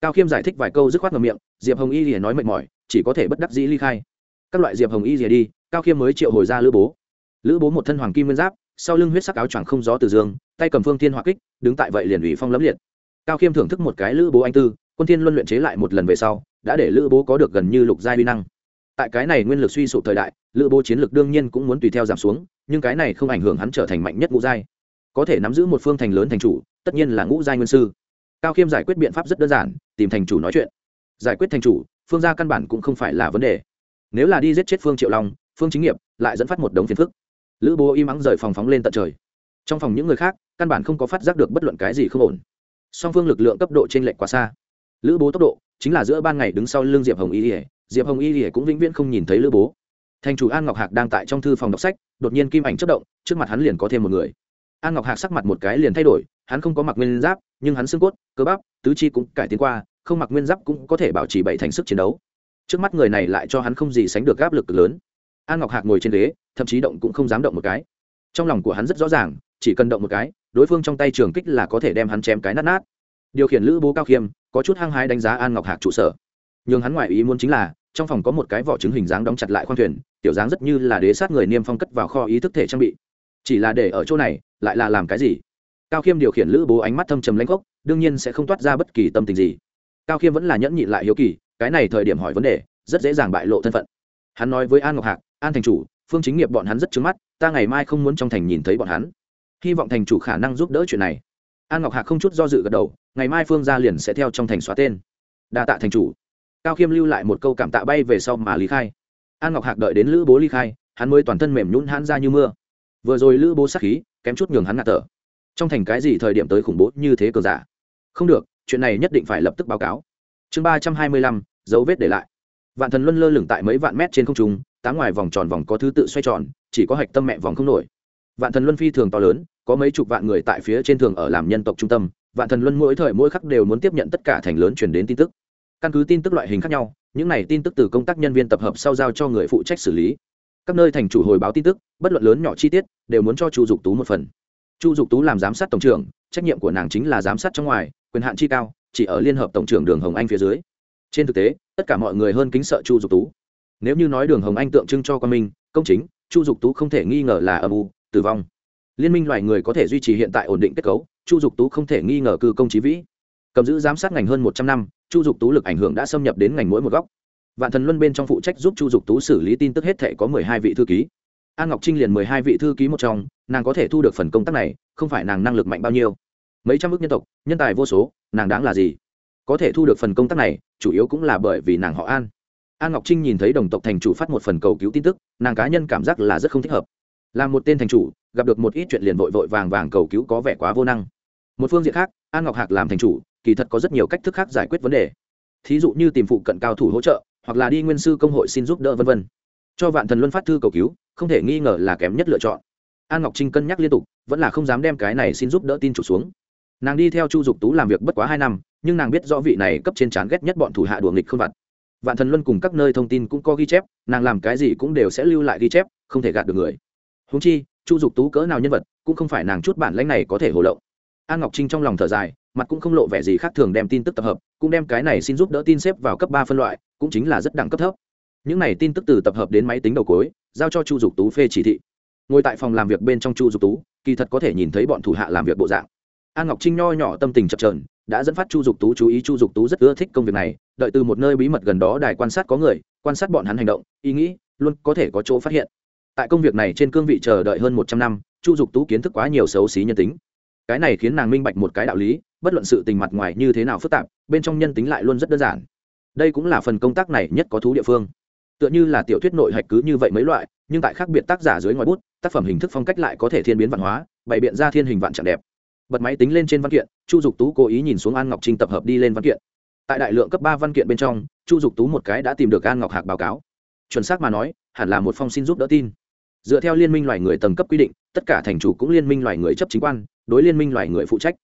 cao khiêm giải thích vài câu dứt khoát ngầm miệng, diệp hồng y lìa nói mệt mỏi, chỉ có thể bất đắc dĩ ly khai. Các loại diệp hồng y lìa đi, cao khiêm mới triệu hồi ra lữ bố. Lữ bố một thân hoàng kim nguyên giáp, sau lưng huyết sắc áo choàng không gió từ dương, tay cầm phương thiên hỏa kích, đứng tại vậy liền ủy phong lẫm liệt. Cao khiêm thưởng thức một cái lữ bố anh tư, quân thiên luân luyện chế lại một lần về sau, đã để lữ bố có được gần như lục giai uy năng. Tại cái này nguyên lực suy sụp thời đại, lữ bố chiến lực đương nhiên cũng muốn tùy theo giảm xuống, nhưng cái này không ảnh hưởng hắn trở thành mạnh nhất ngũ giai. Có thể nắm giữ một phương thành lớn thành chủ, tất nhiên là ngũ giai nguyên sư cao khiêm giải quyết biện pháp rất đơn giản, tìm thành chủ nói chuyện. Giải quyết thành chủ, phương gia căn bản cũng không phải là vấn đề. Nếu là đi giết chết phương triệu long, phương chính nghiệp, lại dẫn phát một đống phiền phức. Lữ bố im ắng rời phòng phóng lên tận trời. Trong phòng những người khác, căn bản không có phát giác được bất luận cái gì không ổn. Song phương lực lượng cấp độ trên lệch quá xa. Lữ bố tốc độ, chính là giữa ban ngày đứng sau l ư n g diệp hồng y ỉa diệp hồng y ỉa cũng vĩnh viễn không nhìn thấy lữ bố. Thành chủ an ngọc hạc đang tại trong thư phòng đọc sách, đột nhiên kim ảnh chất động, trước mặt hắn liền có thêm một người. An ngọc hạc sắc mặt một cái liền thay đổi, hắn không có mặc nguyên giáp nhưng hắn xương cốt, cơ bắp, tứ chi cũng cải tiến qua, không mặc nguyên giáp cũng có thể bảo trì bảy thành sức chiến đấu. Trước mắt người này lại cho hắn không gì sánh được áp lực lớn. An ngọc hạc ngồi trên ghế, thậm chí động cũng không dám động một cái. Trong lòng của hắn rất rõ ràng, chỉ cần động một cái, đối phương trong tay trường kích là có thể đem hắn chém cái nát nát. Điều khiển lữ bố cao khiêm, có chút hăng hái đánh giá an ngọc hạc trụ sở. Nhưng hắn ngoại ý muốn chính là, trong phòng có một cái vỏ trứng hình dáng đóng chặt lại khoang thuyền, tiểu dáng rất như là đế sát người niêm phong cất vào kho ý thức thể trang bị. Chỉ là để ở chỗ này, lại là làm cái gì? Cao khiêm điều khiển lữ bố ánh mắt thâm trầm lãnh gốc đương nhiên sẽ không toát ra bất kỳ tâm tình gì. Cao khiêm vẫn là nhẫn nhịn lại hiếu kỳ, cái này thời điểm hỏi vấn đề, rất dễ dàng bại lộ thân phận. Hắn nói với an ngọc hạc, an thành chủ, phương chính nghiệp bọn hắn rất trứng mắt, ta ngày mai không muốn trong thành nhìn thấy bọn hắn. Hy vọng thành chủ khả năng giúp đỡ chuyện này. An ngọc hạc không chút do dự gật đầu, ngày mai phương gia liền sẽ theo trong thành xóa tên. Đa tạ thành chủ. Cao khiêm lưu lại một câu cảm tạ bay về sau mà lý khai. An ngọc hạc đợi đến lữ bố ly khai, hắn mới toàn thân mềm nhún hắn ra như mưa. Vừa rồi lữ bố sắc khí, kém chút nhường hắn ngạt thở trong thành cái gì thời điểm tới khủng bố như thế cờ giả? Không được, chuyện này nhất định phải lập tức báo cáo. Chương ba trăm hai mươi lăm, dấu vết để lại. Vạn thần luân lơ lửng tại mấy vạn mét trên không trung, tám ngoài vòng tròn vòng có thứ tự xoay tròn, chỉ có hạch tâm mẹ vòng không nổi. Vạn thần luân phi thường to lớn, có mấy chục vạn người tại phía trên thường ở làm nhân tộc trung tâm. Vạn thần luân mỗi thời mỗi khắc đều muốn tiếp nhận tất cả thành lớn truyền đến tin tức. Căn cứ tin tức loại hình khác nhau, những này tin tức từ công tác nhân viên tập hợp sau giao cho người phụ trách xử lý. Các nơi thành chủ hồi báo tin tức, bất luận lớn nhỏ chi tiết, đều muốn cho chu dục tú một phần chu dục tú làm giám sát tổng trưởng, trách nhiệm của nàng chính là giám sát trong ngoài, quyền hạn chi cao, chỉ ở liên hợp tổng trưởng đường hồng anh phía dưới. Trên thực tế, tất cả mọi người hơn kính sợ chu dục tú. Nếu như nói đường hồng anh tượng trưng cho quan minh, công chính, chu dục tú không thể nghi ngờ là âm u, tử vong. Liên minh loài người có thể duy trì hiện tại ổn định kết cấu, chu dục tú không thể nghi ngờ cư công trí vĩ. Cầm giữ giám sát ngành hơn một trăm năm, chu dục tú lực ảnh hưởng đã xâm nhập đến ngành mỗi một góc. Vạn thần luân bên trong phụ trách giúp chu dục tú xử lý tin tức hết thể có mười hai vị thư ký an ngọc trinh liền mười hai vị thư ký một trong, nàng có thể thu được phần công tác này, không phải nàng năng lực mạnh bao nhiêu. Mấy trăm ước nhân tộc, nhân tài vô số, nàng đáng là gì? Có thể thu được phần công tác này, chủ yếu cũng là bởi vì nàng họ an. An ngọc trinh nhìn thấy đồng tộc thành chủ phát một phần cầu cứu tin tức, nàng cá nhân cảm giác là rất không thích hợp. Là một tên thành chủ, gặp được một ít chuyện liền vội vội vàng vàng cầu cứu có vẻ quá vô năng. Một phương diện khác, an ngọc hạc làm thành chủ, kỳ thật có rất nhiều cách thức khác giải quyết vấn đề. Thí dụ như tìm phụ cận cao thủ hỗ trợ, hoặc là đi nguyên sư công hội xin giúp đỡ v v cho vạn thần luân phát thư cầu cứu không thể nghi ngờ là kém nhất lựa chọn. An ngọc trinh cân nhắc liên tục, vẫn là không dám đem cái này xin giúp đỡ tin chủ xuống. Nàng đi theo chu dục tú làm việc bất quá hai năm, nhưng nàng biết rõ vị này cấp trên chán ghét nhất bọn thủ hạ đùa nghịch không vặt. Vạn thần luân cùng các nơi thông tin cũng có ghi chép, nàng làm cái gì cũng đều sẽ lưu lại ghi chép, không thể gạt được người. Húng chi, chu dục tú cỡ nào nhân vật, cũng không phải nàng chút bản lãnh này có thể hồ lộng. An ngọc trinh trong lòng thở dài, mặt cũng không lộ vẻ gì khác thường đem tin tức tập hợp, cũng đem cái này xin giúp đỡ tin xếp vào cấp ba phân loại, cũng chính là rất đẳng cấp thấp. Những này tin tức từ tập hợp đến máy tính đầu cối giao cho chu dục tú phê chỉ thị. Ngồi tại phòng làm việc bên trong chu dục tú, kỳ thật có thể nhìn thấy bọn thủ hạ làm việc bộ dạng. An ngọc trinh nho nhỏ tâm tình chập trờn đã dẫn phát chu dục tú chú ý chu dục tú rất ưa thích công việc này, đợi từ một nơi bí mật gần đó đài quan sát có người, quan sát bọn hắn hành động, ý nghĩ, luôn có thể có chỗ phát hiện. Tại công việc này trên cương vị chờ đợi hơn một trăm năm, chu dục tú kiến thức quá nhiều xấu xí nhân tính. Cái này khiến nàng minh bạch một cái đạo lý, bất luận sự tình mặt ngoài như thế nào phức tạp, bên trong nhân tính lại luôn rất đơn giản. Đây cũng là phần công tác này nhất có thú địa phương tựa như là tiểu thuyết nội hạch cứ như vậy mấy loại, nhưng tại khác biệt tác giả dưới ngoài bút, tác phẩm hình thức phong cách lại có thể thiên biến văn hóa, bày biện ra thiên hình vạn trạng đẹp. Bật máy tính lên trên văn kiện, chu dục tú cố ý nhìn xuống an ngọc trinh tập hợp đi lên văn kiện. Tại đại lượng cấp ba văn kiện bên trong, chu dục tú một cái đã tìm được an ngọc hạc báo cáo. Chuẩn xác mà nói, hẳn là một phong xin giúp đỡ tin. Dựa theo liên minh loài người tầng cấp quy định, tất cả thành chủ cũng liên minh loài người chấp chính quan, đối liên minh loài người phụ trách.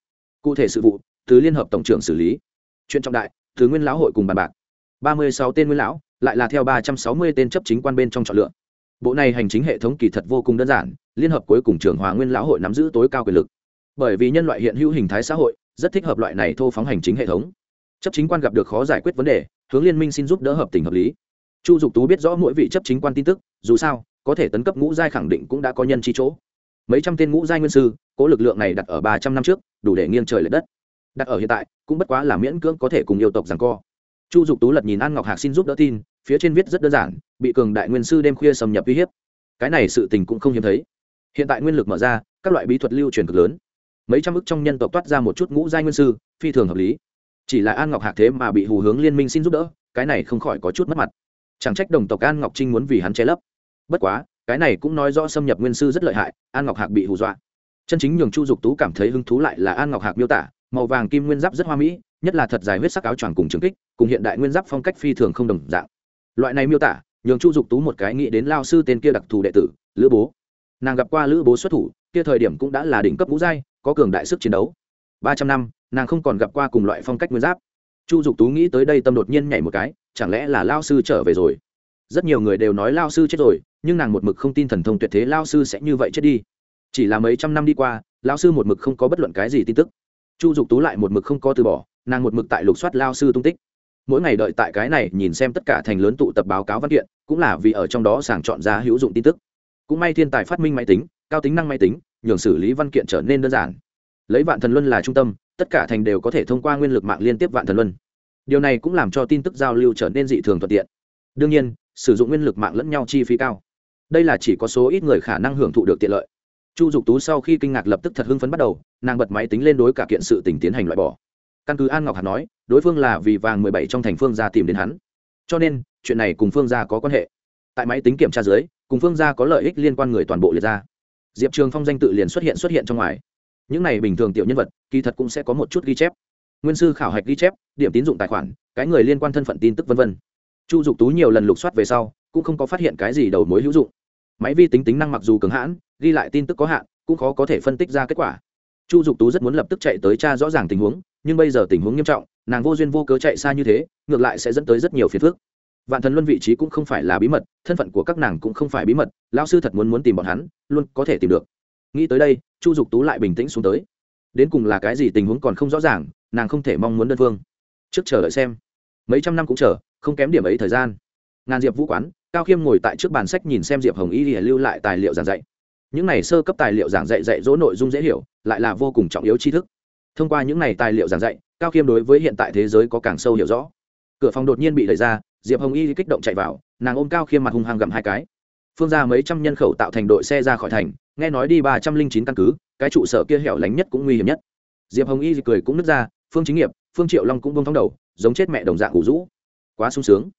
Cụ thể sự vụ từ liên hợp tổng trưởng xử lý. Chuyện trọng đại từ nguyên lão hội cùng bàn bạc. Ba mươi sáu tên nguyên lão lại là theo ba trăm sáu mươi tên chấp chính quan bên trong chọn lựa. Bộ này hành chính hệ thống kỳ thật vô cùng đơn giản, liên hợp cuối cùng trưởng hòa nguyên lão hội nắm giữ tối cao quyền lực. Bởi vì nhân loại hiện hữu hình thái xã hội, rất thích hợp loại này thô phóng hành chính hệ thống. Chấp chính quan gặp được khó giải quyết vấn đề, hướng liên minh xin giúp đỡ hợp tình hợp lý. Chu dục tú biết rõ mỗi vị chấp chính quan tin tức, dù sao, có thể tấn cấp ngũ giai khẳng định cũng đã có nhân chi chỗ. Mấy trăm tên ngũ giai nguyên sư, cố lực lượng này đặt ở ba trăm năm trước, đủ để nghiêng trời l ệ đất. Đặt ở hiện tại, cũng bất quá là miễn cưỡng có thể cùng yêu tộc rằng co chu dục tú lật nhìn an ngọc hạc xin giúp đỡ tin, phía trên viết rất đơn giản, bị cường đại nguyên sư đêm khuya xâm nhập uy hiếp. Cái này sự tình cũng không hiếm thấy. Hiện tại nguyên lực mở ra, các loại bí thuật lưu truyền cực lớn. Mấy trăm ức trong nhân tộc toát ra một chút ngũ giai nguyên sư, phi thường hợp lý. Chỉ là an ngọc hạc thế mà bị hù hướng liên minh xin giúp đỡ, cái này không khỏi có chút mất mặt. Chẳng trách đồng tộc an ngọc trinh muốn vì hắn che lấp. Bất quá, cái này cũng nói rõ xâm nhập nguyên sư rất lợi hại, an ngọc hạc bị hù dọa. Chân chính nhường chu dục tú cảm thấy hứng thú lại là an ngọc hạc miêu tả, màu vàng kim nguyên giáp rất hoa mỹ nhất là thật dài huyết sắc áo choàng cùng trường kích, cùng hiện đại nguyên giáp phong cách phi thường không đồng dạng. Loại này miêu tả, nhường chu dục tú một cái nghĩ đến lao sư tên kia đặc thù đệ tử, lữ bố. Nàng gặp qua lữ bố xuất thủ, kia thời điểm cũng đã là đỉnh cấp ngũ giai, có cường đại sức chiến đấu. Ba trăm năm, nàng không còn gặp qua cùng loại phong cách nguyên giáp. Chu dục tú nghĩ tới đây tâm đột nhiên nhảy một cái, chẳng lẽ là lao sư trở về rồi? Rất nhiều người đều nói lao sư chết rồi, nhưng nàng một mực không tin thần thông tuyệt thế lao sư sẽ như vậy chết đi. Chỉ là mấy trăm năm đi qua, lao sư một mực không có bất luận cái gì tin tức. Chu dục tú lại một mực không có từ bỏ nàng một mực tại lục soát lao sư tung tích. Mỗi ngày đợi tại cái này nhìn xem tất cả thành lớn tụ tập báo cáo văn kiện, cũng là vì ở trong đó sàng chọn ra hữu dụng tin tức. Cũng may thiên tài phát minh máy tính, cao tính năng máy tính, nhường xử lý văn kiện trở nên đơn giản. Lấy vạn thần luân là trung tâm, tất cả thành đều có thể thông qua nguyên lực mạng liên tiếp vạn thần luân. Điều này cũng làm cho tin tức giao lưu trở nên dị thường thuận tiện. Đương nhiên, sử dụng nguyên lực mạng lẫn nhau chi phí cao. Đây là chỉ có số ít người khả năng hưởng thụ được tiện lợi. Chu dục tú sau khi kinh ngạc lập tức thật hưng phấn bắt đầu, nàng bật máy tính lên đối cả kiện sự tình tiến hành loại bỏ căn cứ an ngọc hạt nói, đối phương là vì vàng mười bảy trong thành phương gia tìm đến hắn. Cho nên, chuyện này cùng phương gia có quan hệ. Tại máy tính kiểm tra dưới, cùng phương gia có lợi ích liên quan người toàn bộ liệt ra. Diệp trường phong danh tự liền xuất hiện xuất hiện trong ngoài. Những này bình thường tiểu nhân vật, kỳ thật cũng sẽ có một chút ghi chép. Nguyên sư khảo hạch ghi chép, điểm tín dụng tài khoản, cái người liên quan thân phận tin tức v v chu dục tú nhiều lần lục soát về sau, cũng không có phát hiện cái gì đầu mối hữu dụng. Máy vi tính tính năng mặc dù cứng hãn, ghi lại tin tức có hạn, cũng khó có thể phân tích ra kết quả. Chu dục tú rất muốn lập tức chạy tới cha rõ ràng tình huống nhưng bây giờ tình huống nghiêm trọng, nàng vô duyên vô cớ chạy xa như thế, ngược lại sẽ dẫn tới rất nhiều phiền phức. Vạn thần luân vị trí cũng không phải là bí mật, thân phận của các nàng cũng không phải bí mật lao sư thật muốn muốn tìm bọn hắn, luôn có thể tìm được. Nghĩ tới đây, chu dục tú lại bình tĩnh xuống tới. Đến cùng là cái gì tình huống còn không rõ ràng, nàng không thể mong muốn đơn phương. Trước chờ đợi xem. Mấy trăm năm cũng chờ, không kém điểm ấy thời gian. Ngàn diệp vũ quán, cao khiêm ngồi tại trước bàn sách nhìn xem diệp hồng y để lưu lại tài liệu giảng dạy. Những này sơ cấp tài liệu giảng dạy dạy dỗ nội dung dễ hiểu, lại là vô cùng trọng yếu tri thức thông qua những này tài liệu giảng dạy, cao khiêm đối với hiện tại thế giới có càng sâu hiểu rõ. Cửa phòng đột nhiên bị đẩy ra, diệp hồng y kích động chạy vào, nàng ôm cao khiêm mặt hung hăng gặm hai cái. Phương ra mấy trăm nhân khẩu tạo thành đội xe ra khỏi thành, nghe nói đi ba trăm linh chín căn cứ, cái trụ sở kia hẻo lánh nhất cũng nguy hiểm nhất. Diệp hồng y cười cũng nứt ra, phương chính nghiệp, phương triệu long cũng bông thóng đầu, giống chết mẹ đồng dạng ngủ rũ. Quá sung sướng.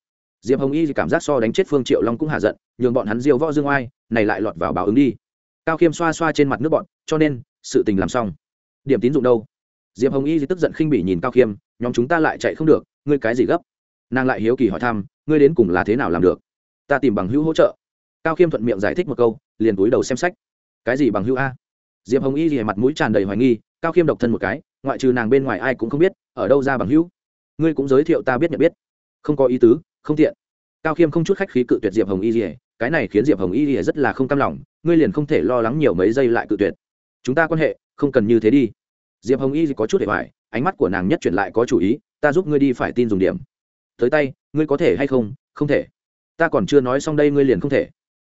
Diệp hồng y cảm giác so đánh chết phương triệu long cũng hạ giận, nhường bọn hắn diêu võ dương oai, này lại lọt vào báo ứng đi. Cao khiêm xoa xoa trên mặt nước bọn, cho nên, sự tình làm xong. Điểm tín dụng đâu? Diệp hồng y tức giận khinh bỉ nhìn cao khiêm, nhóm chúng ta lại chạy không được, ngươi cái gì gấp? Nàng lại hiếu kỳ hỏi thăm, ngươi đến cùng là thế nào làm được? Ta tìm bằng hữu hỗ trợ. Cao khiêm thuận miệng giải thích một câu, liền túi đầu xem sách. Cái gì bằng hữu a? Diệp hồng y thì mặt mũi tràn đầy hoài nghi, cao khiêm độc thân một cái, ngoại trừ nàng bên ngoài ai cũng không biết, ở đâu ra bằng hữu? Ngươi cũng giới thiệu ta biết nhận biết. Không có ý tứ, không tiện. Cao khiêm không chút khách khí cự tuyệt diệp hồng y rỉa cái này khiến diệp hồng y rỉa rất là không cam lòng, ngươi liền không thể lo lắng nhiều mấy giây lại cự tuyệt. Chúng ta quan hệ không cần như thế đi diệp hồng y có chút để hoài, ánh mắt của nàng nhất chuyển lại có chủ ý, ta giúp ngươi đi phải tin dùng điểm. Tới tay, ngươi có thể hay không? Không thể. Ta còn chưa nói xong đây ngươi liền không thể.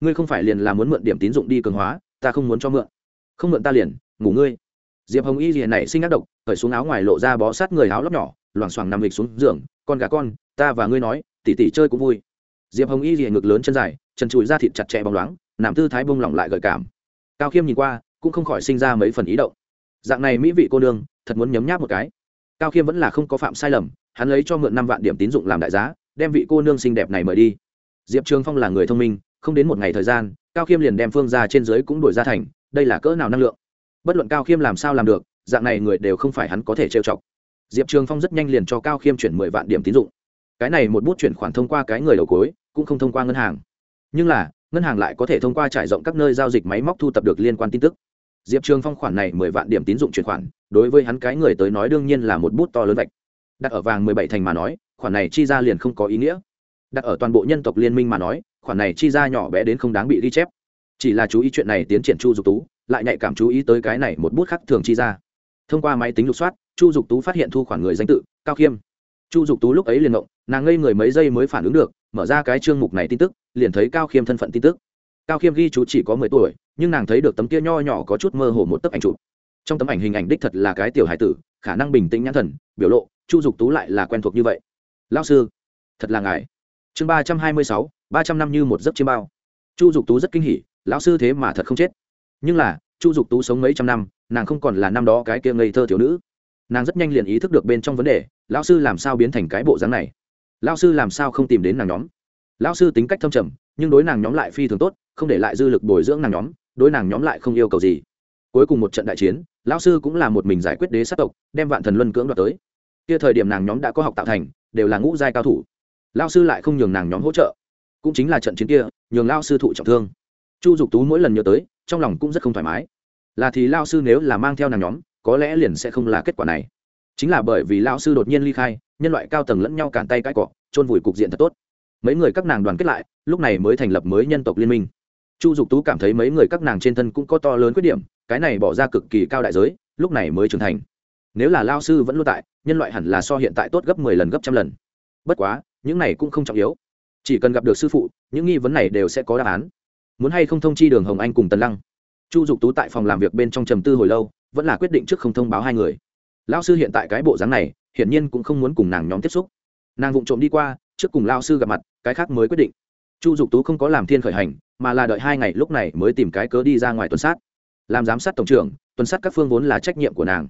Ngươi không phải liền là muốn mượn điểm tín dụng đi cường hóa, ta không muốn cho mượn. Không mượn ta liền, ngủ ngươi. Diệp hồng y liền này sinh ác độc khởi xuống áo ngoài lộ ra bó sát người áo lóc nhỏ, loảng xoảng nằm lịch xuống giường, con gà con, ta và ngươi nói, tỉ tỉ chơi cũng vui. Diệp hồng y liền ngực lớn chân dài, chân chùi ra thịt chặt chẽ bóng loáng nằm tư thái bông lỏng lại gợi cảm. Cao khiêm nhìn qua, cũng không khỏi sinh ra mấy phần ý động dạng này mỹ vị cô nương, thật muốn nhấm nháp một cái. Cao khiêm vẫn là không có phạm sai lầm, hắn lấy cho mượn năm vạn điểm tín dụng làm đại giá, đem vị cô nương xinh đẹp này mời đi. Diệp trường phong là người thông minh, không đến một ngày thời gian, cao khiêm liền đem phương ra trên dưới cũng đổi ra thành, đây là cỡ nào năng lượng? Bất luận cao khiêm làm sao làm được, dạng này người đều không phải hắn có thể trêu chọc. Diệp trường phong rất nhanh liền cho cao khiêm chuyển mười vạn điểm tín dụng. Cái này một bút chuyển khoản thông qua cái người đầu cối, cũng không thông qua ngân hàng. Nhưng là, ngân hàng lại có thể thông qua trải rộng các nơi giao dịch máy móc thu tập được liên quan tin tức diệp trường phong khoản này mười vạn điểm tín dụng chuyển khoản, đối với hắn cái người tới nói đương nhiên là một bút to lớn vạch. Đặt ở vàng mười bảy thành mà nói, khoản này chi ra liền không có ý nghĩa. Đặt ở toàn bộ nhân tộc liên minh mà nói, khoản này chi ra nhỏ bé đến không đáng bị ghi chép. Chỉ là chú ý chuyện này tiến triển chu dục tú, lại nhạy cảm chú ý tới cái này một bút khác thường chi ra. Thông qua máy tính lục soát, chu dục tú phát hiện thu khoản người danh tự, cao khiêm. Chu dục tú lúc ấy liền động nàng ngây người mấy giây mới phản ứng được, mở ra cái chương mục này tin tức, liền thấy cao khiêm thân phận tin tức. Cao khiêm ghi chú chỉ có mười tuổi nhưng nàng thấy được tấm kia nho nhỏ có chút mơ hồ một tấm ảnh chụp. Trong tấm ảnh hình ảnh đích thật là cái tiểu hải tử, khả năng bình tĩnh nhãn thần, biểu lộ, chu dục tú lại là quen thuộc như vậy. Lao sư, thật là ngài. Chương ba trăm hai mươi sáu, ba trăm năm như một giấc chiêm bao. Chu dục tú rất kinh hỉ, lão sư thế mà thật không chết. Nhưng là, chu dục tú sống mấy trăm năm, nàng không còn là năm đó cái kia ngây thơ thiếu nữ. Nàng rất nhanh liền ý thức được bên trong vấn đề, lão sư làm sao biến thành cái bộ dáng này? Lão sư làm sao không tìm đến nàng nhóm? Lão sư tính cách thâm trầm, nhưng đối nàng nhóm lại phi thường tốt, không để lại dư lực bồi dưỡng nàng nhóm đối nàng nhóm lại không yêu cầu gì. Cuối cùng một trận đại chiến, lão sư cũng là một mình giải quyết đế sát tộc, đem vạn thần luân cưỡng đoạt tới. Kia thời điểm nàng nhóm đã có học tạo thành, đều là ngũ giai cao thủ. Lão sư lại không nhường nàng nhóm hỗ trợ. Cũng chính là trận chiến kia, nhường lão sư thụ trọng thương. Chu dục tú mỗi lần nhớ tới, trong lòng cũng rất không thoải mái. Là thì lão sư nếu là mang theo nàng nhóm, có lẽ liền sẽ không là kết quả này. Chính là bởi vì lão sư đột nhiên ly khai, nhân loại cao tầng lẫn nhau cản tay cãi cọ, chôn vùi cục diện thật tốt. Mấy người các nàng đoàn kết lại, lúc này mới thành lập mới nhân tộc liên minh chu dục tú cảm thấy mấy người các nàng trên thân cũng có to lớn khuyết điểm, cái này bỏ ra cực kỳ cao đại giới, lúc này mới trưởng thành. Nếu là lao sư vẫn luôn tại, nhân loại hẳn là so hiện tại tốt gấp mười lần, gấp trăm lần. Bất quá, những này cũng không trọng yếu. Chỉ cần gặp được sư phụ, những nghi vấn này đều sẽ có đáp án. Muốn hay không thông chi đường hồng anh cùng tần lăng? Chu dục tú tại phòng làm việc bên trong trầm tư hồi lâu, vẫn là quyết định trước không thông báo hai người. Lao sư hiện tại cái bộ dáng này, hiển nhiên cũng không muốn cùng nàng nhóm tiếp xúc. Nàng vụng trộm đi qua, trước cùng lao sư gặp mặt, cái khác mới quyết định. Chu dục tú không có làm thiên khởi hành mà là đợi hai ngày lúc này mới tìm cái cớ đi ra ngoài tuần sát. Làm giám sát tổng trưởng, tuần sát các phương vốn là trách nhiệm của nàng.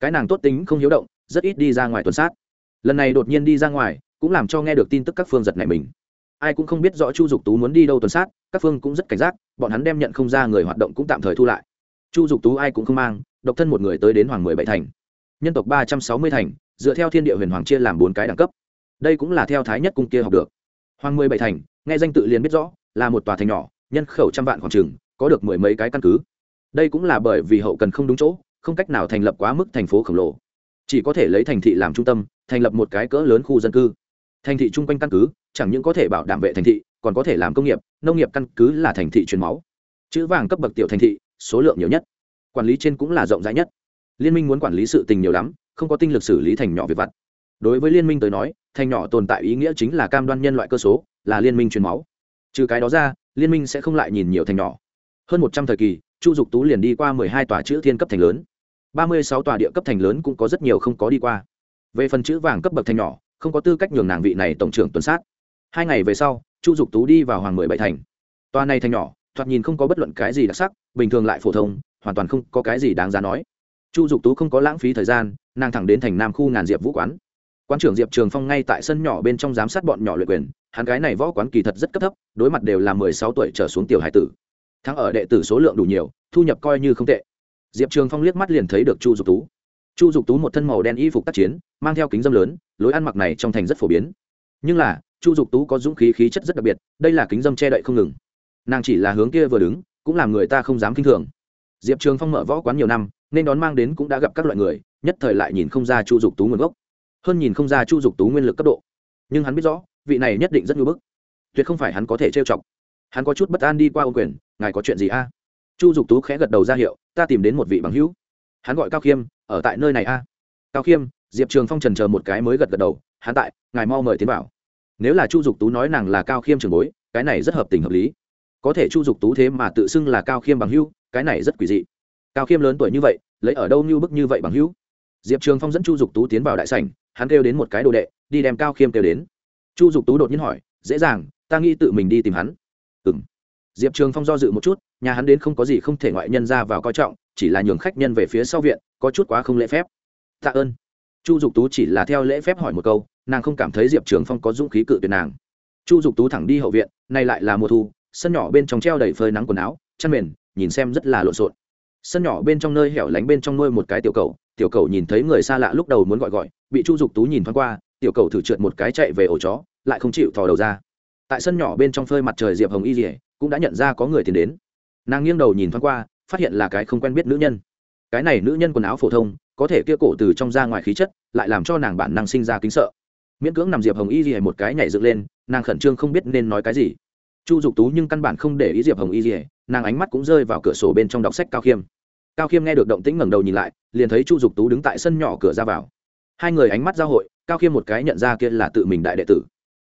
Cái nàng tốt tính không hiếu động, rất ít đi ra ngoài tuần sát. Lần này đột nhiên đi ra ngoài, cũng làm cho nghe được tin tức các phương giật này mình. Ai cũng không biết rõ chu dục tú muốn đi đâu tuần sát, các phương cũng rất cảnh giác, bọn hắn đem nhận không ra người hoạt động cũng tạm thời thu lại. Chu dục tú ai cũng không mang, độc thân một người tới đến hoàng mười bảy thành. Nhân tộc ba trăm sáu mươi thành, dựa theo thiên địa huyền hoàng chia làm bốn cái đẳng cấp. Đây cũng là theo thái nhất cung kia học được hoàng mười bảy thành, nghe danh tự liền biết rõ, là một tòa thành nhỏ, nhân khẩu trăm vạn khoảng trường có được mười mấy cái căn cứ. Đây cũng là bởi vì hậu cần không đúng chỗ, không cách nào thành lập quá mức thành phố khổng lồ. Chỉ có thể lấy thành thị làm trung tâm, thành lập một cái cỡ lớn khu dân cư. Thành thị chung quanh căn cứ, chẳng những có thể bảo đảm vệ thành thị, còn có thể làm công nghiệp, nông nghiệp căn cứ là thành thị truyền máu. Chữ vàng cấp bậc tiểu thành thị, số lượng nhiều nhất. Quản lý trên cũng là rộng rãi nhất. Liên minh muốn quản lý sự tình nhiều lắm, không có tinh lực xử lý thành nhỏ việc vặt. Đối với liên minh tới nói thành nhỏ tồn tại ý nghĩa chính là cam đoan nhân loại cơ số, là liên minh truyền máu. Trừ cái đó ra, liên minh sẽ không lại nhìn nhiều thành nhỏ. Hơn một trăm thời kỳ, chu dục tú liền đi qua mười hai tòa chữ thiên cấp thành lớn. ba mươi sáu tòa địa cấp thành lớn cũng có rất nhiều không có đi qua. Về phần chữ vàng cấp bậc thành nhỏ, không có tư cách nhường nàng vị này tổng trưởng tuần sát. Hai ngày về sau, chu dục tú đi vào hoàng mười bảy thành. Tòa này thành nhỏ, thoạt nhìn không có bất luận cái gì đặc sắc, bình thường lại phổ thông, hoàn toàn không có cái gì đáng giá nói. Chu dục tú không có lãng phí thời gian, nàng thẳng đến thành nam khu ngàn diệp vũ quán quán trưởng diệp trường phong ngay tại sân nhỏ bên trong giám sát bọn nhỏ luyện quyền, hắn gái này võ quán kỳ thật rất cấp thấp, đối mặt đều là mười sáu tuổi trở xuống tiểu hải tử. Thắng ở đệ tử số lượng đủ nhiều, thu nhập coi như không tệ. Diệp trường phong liếc mắt liền thấy được chu dục tú. Chu dục tú một thân màu đen y phục tác chiến, mang theo kính dâm lớn, lối ăn mặc này trong thành rất phổ biến. Nhưng là, chu dục tú có dũng khí khí chất rất đặc biệt, đây là kính dâm che đậy không ngừng. Nàng chỉ là hướng kia vừa đứng, cũng làm người ta không dám k i n h thường. Diệp trường phong mở võ quán nhiều năm, nên đón mang đến cũng đã gặp các loại người, nhất thời lại nhìn không ra chu dục tú nguồn gốc hơn nhìn không ra chu dục tú nguyên lực cấp độ. Nhưng hắn biết rõ, vị này nhất định rất ngưỡng bức. Tuyệt không phải hắn có thể trêu chọc. Hắn có chút bất an đi qua ô quyền, ngài có chuyện gì a? Chu dục tú khẽ gật đầu ra hiệu, ta tìm đến một vị bằng hữu. Hắn gọi cao khiêm, ở tại nơi này a. Cao khiêm, diệp trường phong trần chờ một cái mới gật gật đầu, hắn tại, ngài mau mời tiến vào. Nếu là chu dục tú nói nàng là cao khiêm trường bối, cái này rất hợp tình hợp lý. Có thể chu dục tú thế mà tự xưng là cao khiêm bằng hữu, cái này rất quỷ dị. Cao khiêm lớn tuổi như vậy, lấy ở đâu như bức như vậy bằng hữu? Diệp trường phong dẫn chu dục tú tiến vào đại sảnh, hắn kêu đến một cái đồ đệ, đi đem cao khiêm kêu đến. Chu dục tú đột nhiên hỏi, dễ dàng, ta nghĩ tự mình đi tìm hắn. Ừ m diệp trường phong do dự một chút, nhà hắn đến không có gì không thể ngoại nhân ra vào coi trọng, chỉ là nhường khách nhân về phía sau viện, có chút quá không lễ phép. Tạ ơn. Chu dục tú chỉ là theo lễ phép hỏi một câu, nàng không cảm thấy diệp trường phong có dũng khí cự tuyệt nàng. Chu dục tú thẳng đi hậu viện, nay lại là mùa thu, sân nhỏ bên trong treo đầy phơi nắng quần áo, chăn mền, nhìn xem rất là lộn xộn sân nhỏ bên trong nơi hẻo lánh bên trong nuôi một cái tiểu cầu tiểu cầu nhìn thấy người xa lạ lúc đầu muốn gọi gọi, bị chu dục tú nhìn thoáng qua, tiểu cầu thử trượt một cái chạy về ổ chó, lại không chịu thò đầu ra. Tại sân nhỏ bên trong phơi mặt trời diệp hồng y dỉa cũng đã nhận ra có người tìm đến. Nàng nghiêng đầu nhìn thoáng qua, phát hiện là cái không quen biết nữ nhân. Cái này nữ nhân quần áo phổ thông, có thể kia cổ từ trong ra ngoài khí chất, lại làm cho nàng bản năng sinh ra kính sợ. Miễn cưỡng nằm diệp hồng y dỉa một cái nhảy dựng lên, nàng khẩn trương không biết nên nói cái gì. Chu dục tú nhưng căn bản không để ý diệp hồng y gì nàng ánh mắt cũng rơi vào cửa sổ bên trong đọc sách cao khiêm cao khiêm nghe được động tĩnh ngẩng đầu nhìn lại, liền thấy chu dục tú đứng tại sân nhỏ cửa ra vào. Hai người ánh mắt giao hội, cao khiêm một cái nhận ra kia là tự mình đại đệ tử.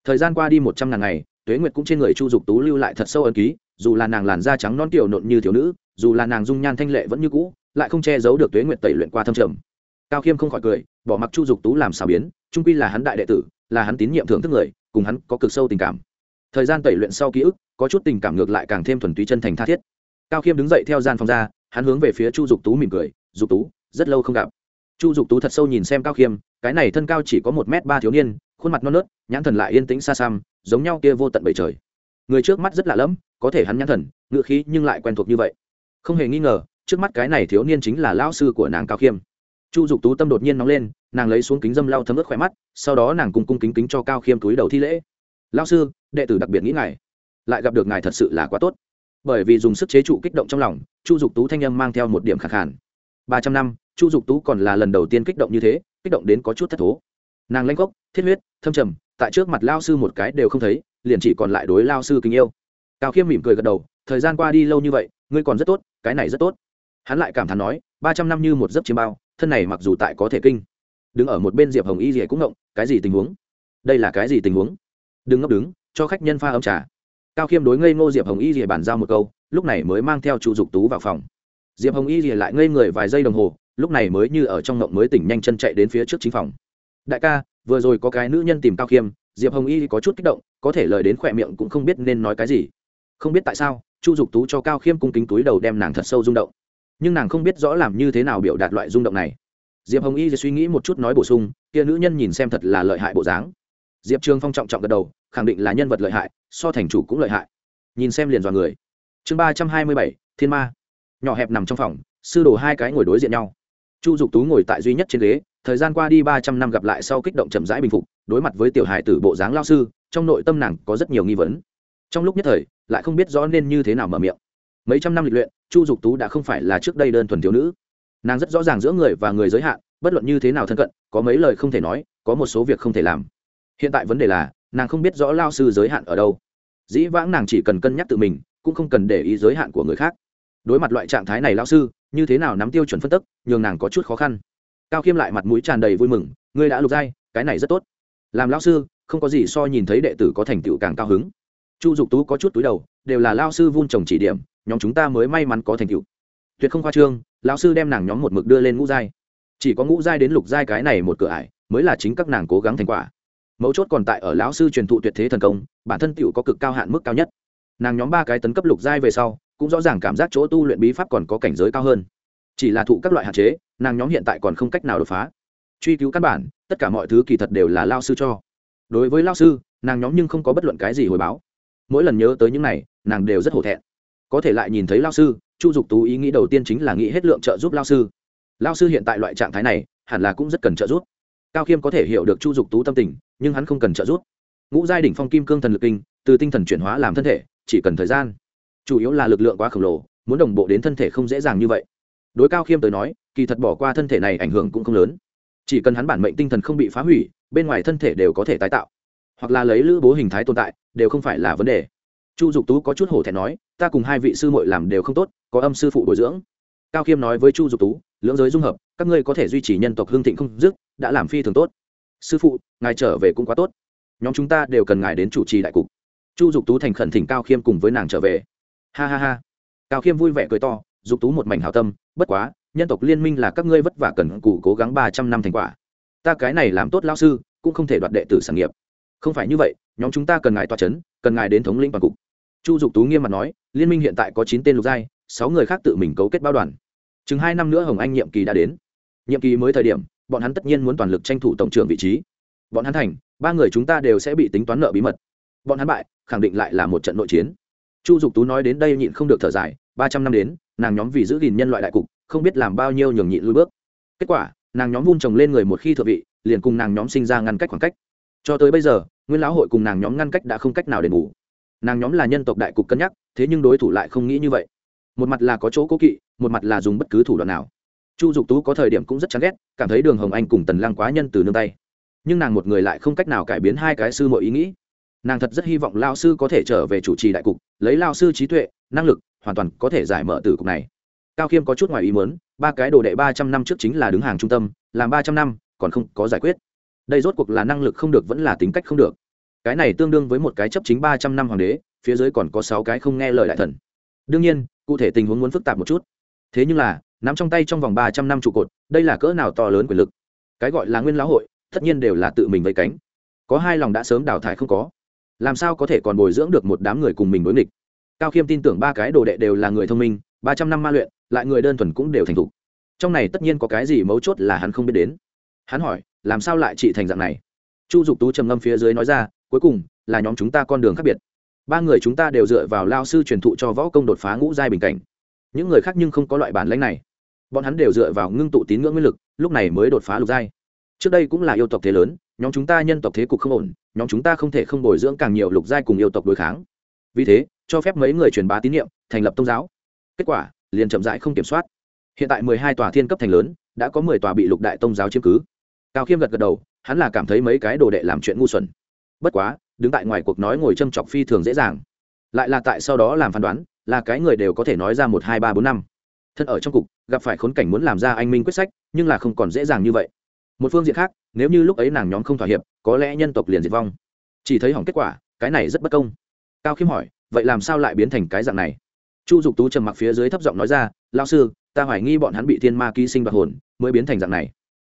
Thời gian qua đi một trăm ngàn ngày, tuế nguyệt cũng trên người chu dục tú lưu lại thật sâu ấn ký, dù là nàng làn da trắng non tiểu nộn như thiếu nữ, dù là nàng dung nhan thanh lệ vẫn như cũ, lại không che giấu được tuế nguyệt tẩy luyện qua thâm trầm. Cao khiêm không khỏi cười, bỏ mặc chu dục tú làm xào biến trung quy là hắn đại đệ tử, là hắn tín nhiệm thưởng thức người, cùng hắn có cực sâu tình cảm. Thời gian tẩy luyện sau ký ức, có chút tình cảm ngược lại càng thêm thuần túy chân thành tha thiết. Cao khiêm đứng dậy theo gian phòng ra hắn hướng về phía chu dục tú mỉm cười, dục tú, rất lâu không gặp. Chu dục tú thật sâu nhìn xem cao khiêm, cái này thân cao chỉ có một m ba thiếu niên, khuôn mặt non nớt, nhãn thần lại yên tĩnh xa xăm, giống nhau kia vô tận bầy trời. Người trước mắt rất lạ lẫm, có thể hắn nhãn thần ngựa khí nhưng lại quen thuộc như vậy. Không hề nghi ngờ, trước mắt cái này thiếu niên chính là lão sư của nàng cao khiêm. Chu dục tú tâm đột nhiên nóng lên, nàng lấy xuống kính dâm lau thấm ướt khỏe mắt, sau đó nàng cùng cung kính kính cho cao khiêm túi đầu thi lễ. Lao sư, đệ tử đặc biệt nghĩ ngài, lại gặp được ngài thật sự là quá tốt bởi vì dùng sức chế trụ kích động trong lòng, chu dục tú thanh âm mang theo một điểm khẳng khản ba trăm năm, chu dục tú còn là lần đầu tiên kích động như thế, kích động đến có chút thất thố. Nàng lanh gốc, thiết huyết, thâm trầm, tại trước mặt lao sư một cái đều không thấy, liền chỉ còn lại đối lao sư kính yêu. Cao khiêm mỉm cười gật đầu, thời gian qua đi lâu như vậy, ngươi còn rất tốt, cái này rất tốt. Hắn lại cảm thán nói, ba trăm năm như một giấc chiêm bao, thân này mặc dù tại có thể kinh, đứng ở một bên diệp hồng y gì cũng ngộng, cái gì tình huống? Đây là cái gì tình huống? Đừng ngốc đứng, cho khách nhân pha ấm trà cao khiêm đối ngây ngô diệp hồng y rìa bàn giao một câu, lúc này mới mang theo chu dục tú vào phòng. Diệp hồng y rìa lại ngây người vài giây đồng hồ, lúc này mới như ở trong ngộng mới tỉnh nhanh chân chạy đến phía trước chính phòng. Đại ca, vừa rồi có cái nữ nhân tìm cao khiêm, diệp hồng y có chút kích động, có thể lời đến khỏe miệng cũng không biết nên nói cái gì. Không biết tại sao, chu dục tú cho cao khiêm cung kính túi đầu đem nàng thật sâu rung động. Nhưng nàng không biết rõ làm như thế nào biểu đạt loại rung động này. Diệp hồng y suy nghĩ một chút nói bổ sung, kia nữ nhân nhìn xem thật là lợi hại bộ dáng. Diệp trường phong trọng trọng gật đầu, khẳng định là nhân vật lợi hại so thành chủ cũng lợi hại. Nhìn xem liền dọa người. Chương ba trăm hai mươi bảy, thiên ma. Nhỏ hẹp nằm trong phòng, sư đồ hai cái ngồi đối diện nhau. Chu dục tú ngồi tại duy nhất trên ghế, thời gian qua đi ba trăm năm gặp lại sau kích động chậm rãi bình phục, đối mặt với tiểu hài tử bộ dáng lao sư, trong nội tâm nàng có rất nhiều nghi vấn. Trong lúc nhất thời, lại không biết rõ nên như thế nào mở miệng. Mấy trăm năm lịch luyện, chu dục tú đã không phải là trước đây đơn thuần thiếu nữ. Nàng rất rõ ràng giữa người và người giới hạn, bất luận như thế nào thân cận, có mấy lời không thể nói, có một số việc không thể làm. Hiện tại vấn đề là nàng không biết rõ lao sư giới hạn ở đâu. Dĩ vãng nàng chỉ cần cân nhắc tự mình, cũng không cần để ý giới hạn của người khác. Đối mặt loại trạng thái này lao sư, như thế nào nắm tiêu chuẩn phân tức, nhường nàng có chút khó khăn. Cao khiêm lại mặt mũi tràn đầy vui mừng, ngươi đã lục giai, cái này rất tốt. Làm lao sư, không có gì so nhìn thấy đệ tử có thành tựu càng cao hứng. Chu dục tú có chút túi đầu, đều là lao sư vun trồng chỉ điểm, nhóm chúng ta mới may mắn có thành tựu. Tuyệt không khoa trương lão sư đem nàng nhóm một mực đưa lên ngũ giai. Chỉ có ngũ giai đến lục giai cái này một cửa ải, mới là chính các nàng cố gắng thành quả mấu chốt còn tại ở lão sư truyền thụ tuyệt thế thần công, bản thân tựu có cực cao hạn mức cao nhất. Nàng nhóm ba cái tấn cấp lục giai về sau, cũng rõ ràng cảm giác chỗ tu luyện bí pháp còn có cảnh giới cao hơn. Chỉ là thụ các loại hạn chế, nàng nhóm hiện tại còn không cách nào đột phá. Truy cứu căn bản, tất cả mọi thứ kỳ thật đều là lao sư cho. Đối với lao sư, nàng nhóm nhưng không có bất luận cái gì hồi báo. Mỗi lần nhớ tới những này, nàng đều rất hổ thẹn. Có thể lại nhìn thấy lao sư, chu dục tú ý nghĩ đầu tiên chính là nghĩ hết lượng trợ giúp lao sư. Lao sư hiện tại loại trạng thái này, hẳn là cũng rất cần trợ giúp. Cao khiêm có thể hiểu được chu dục tú tâm tình nhưng hắn không cần trợ giúp. Ngũ giai đỉnh phong kim cương thần lực kinh, từ tinh thần chuyển hóa làm thân thể, chỉ cần thời gian. Chủ yếu là lực lượng quá khổng lồ, muốn đồng bộ đến thân thể không dễ dàng như vậy. Đối cao khiêm tới nói, kỳ thật bỏ qua thân thể này ảnh hưởng cũng không lớn. Chỉ cần hắn bản mệnh tinh thần không bị phá hủy, bên ngoài thân thể đều có thể tái tạo. Hoặc là lấy lữ bố hình thái tồn tại, đều không phải là vấn đề. Chu dục tú có chút hổ thẹn nói, ta cùng hai vị sư muội làm đều không tốt, có âm sư phụ bồi dưỡng. Cao khiêm nói với chu dục tú, lưỡng giới dung hợp, các ngươi có thể duy trì nhân tộc hương thịnh không dứt, đã làm phi thường tốt sư phụ, ngài trở về cũng quá tốt. Nhóm chúng ta đều cần ngài đến chủ trì đại cục. Chu dục tú thành khẩn thỉnh cao khiêm cùng với nàng trở về. Ha ha ha. Cao khiêm vui vẻ cười to, dục tú một mảnh hào tâm, bất quá, nhân tộc liên minh là các ngươi vất vả cần cù cố gắng ba trăm năm thành quả. Ta cái này làm tốt lao sư, cũng không thể đoạt đệ tử sản nghiệp. Không phải như vậy, nhóm chúng ta cần ngài toa c h ấ n cần ngài đến thống lĩnh toàn cục. Chu dục tú nghiêm mặt nói, liên minh hiện tại có chín tên lục giai, sáu người khác tự mình cấu kết bao đoàn. Chừng hai năm nữa hồng anh nhiệm kỳ đã đến. Nhiệm kỳ mới thời điểm bọn hắn tất nhiên muốn toàn lực tranh thủ tổng trưởng vị trí. Bọn hắn thành, ba người chúng ta đều sẽ bị tính toán nợ bí mật. Bọn hắn bại, khẳng định lại là một trận nội chiến. Chu dục tú nói đến đây nhịn không được thở dài, ba trăm năm đến, nàng nhóm vì giữ gìn nhân loại đại cục, không biết làm bao nhiêu nhường nhịn lui bước. Kết quả, nàng nhóm vun trồng lên người một khi thợ vị, liền cùng nàng nhóm sinh ra ngăn cách khoảng cách. Cho tới bây giờ, nguyên lão hội cùng nàng nhóm ngăn cách đã không cách nào đền bù. Nàng nhóm là nhân tộc đại cục cân nhắc, thế nhưng đối thủ lại không nghĩ như vậy. Một mặt là có chỗ cố kỵ, một mặt là dùng bất cứ thủ đoạn nào chu dục tú có thời điểm cũng rất chán ghét, cảm thấy đường hồng anh cùng tần lăng quá nhân từ nương tay. Nhưng nàng một người lại không cách nào cải biến hai cái sư mọi ý nghĩ. Nàng thật rất hy vọng lao sư có thể trở về chủ trì đại cục, lấy lao sư trí tuệ, năng lực, hoàn toàn có thể giải mở từ cục này. Cao khiêm có chút ngoài ý muốn, ba cái đồ đệ ba trăm năm trước chính là đứng hàng trung tâm, làm ba trăm năm, còn không có giải quyết. Đây rốt cuộc là năng lực không được vẫn là tính cách không được. Cái này tương đương với một cái chấp chính ba trăm năm hoàng đế, phía dưới còn có sáu cái không nghe lời đại thần. Đương nhiên, cụ thể tình huống muốn phức tạp một chút. Thế nhưng là nắm trong tay trong vòng ba trăm năm trụ cột, đây là cỡ nào to lớn quyền lực? Cái gọi là nguyên lão hội, tất nhiên đều là tự mình vây cánh. Có hai lòng đã sớm đào thải không có. Làm sao có thể còn bồi dưỡng được một đám người cùng mình đối nghịch? Cao khiêm tin tưởng ba cái đồ đệ đều là người thông minh, ba trăm năm ma luyện, lại người đơn thuần cũng đều thành thục. Trong này tất nhiên có cái gì mấu chốt là hắn không biết đến. Hắn hỏi, làm sao lại trị thành dạng này? Chu dục tú trầm ngâm phía dưới nói ra, cuối cùng là nhóm chúng ta con đường khác biệt. Ba người chúng ta đều dựa vào lao sư truyền thụ cho võ công đột phá ngũ giai bình cảnh. Những người khác nhưng không có loại bản lãnh này bọn hắn đều dựa vào ngưng tụ tín ngưỡng nguyên lực, lúc này mới đột phá lục giai. Trước đây cũng là yêu tộc thế lớn, nhóm chúng ta nhân tộc thế cục không ổn, nhóm chúng ta không thể không bồi dưỡng càng nhiều lục giai cùng yêu tộc đối kháng. Vì thế, cho phép mấy người truyền bá tín nhiệm thành lập tôn giáo. Kết quả, liền chậm rãi không kiểm soát. Hiện tại mười hai tòa thiên cấp thành lớn, đã có mười tòa bị lục đại tôn giáo chiếm cứ. Cao khiêm gật gật đầu, hắn là cảm thấy mấy cái đồ đệ làm chuyện ngu xuẩn. Bất quá, đứng tại ngoài cuộc nói ngồi châm chọc phi thường dễ dàng. Lại là tại sau đó làm phán đoán, là cái người đều có thể nói ra một, hai, ba, bốn, năm thân ở trong cục, gặp phải khốn cảnh muốn làm ra anh minh quyết sách, nhưng là không còn dễ dàng như vậy. Một phương diện khác, nếu như lúc ấy nàng nhóm không thỏa hiệp, có lẽ nhân tộc liền diệt vong. Chỉ thấy hỏng kết quả, cái này rất bất công. Cao khiêm hỏi, vậy làm sao lại biến thành cái dạng này? Chu dục tú trầm mặc phía dưới thấp giọng nói ra lao sư, ta hoài nghi bọn hắn bị thiên ma ký sinh đoạt hồn, mới biến thành dạng này.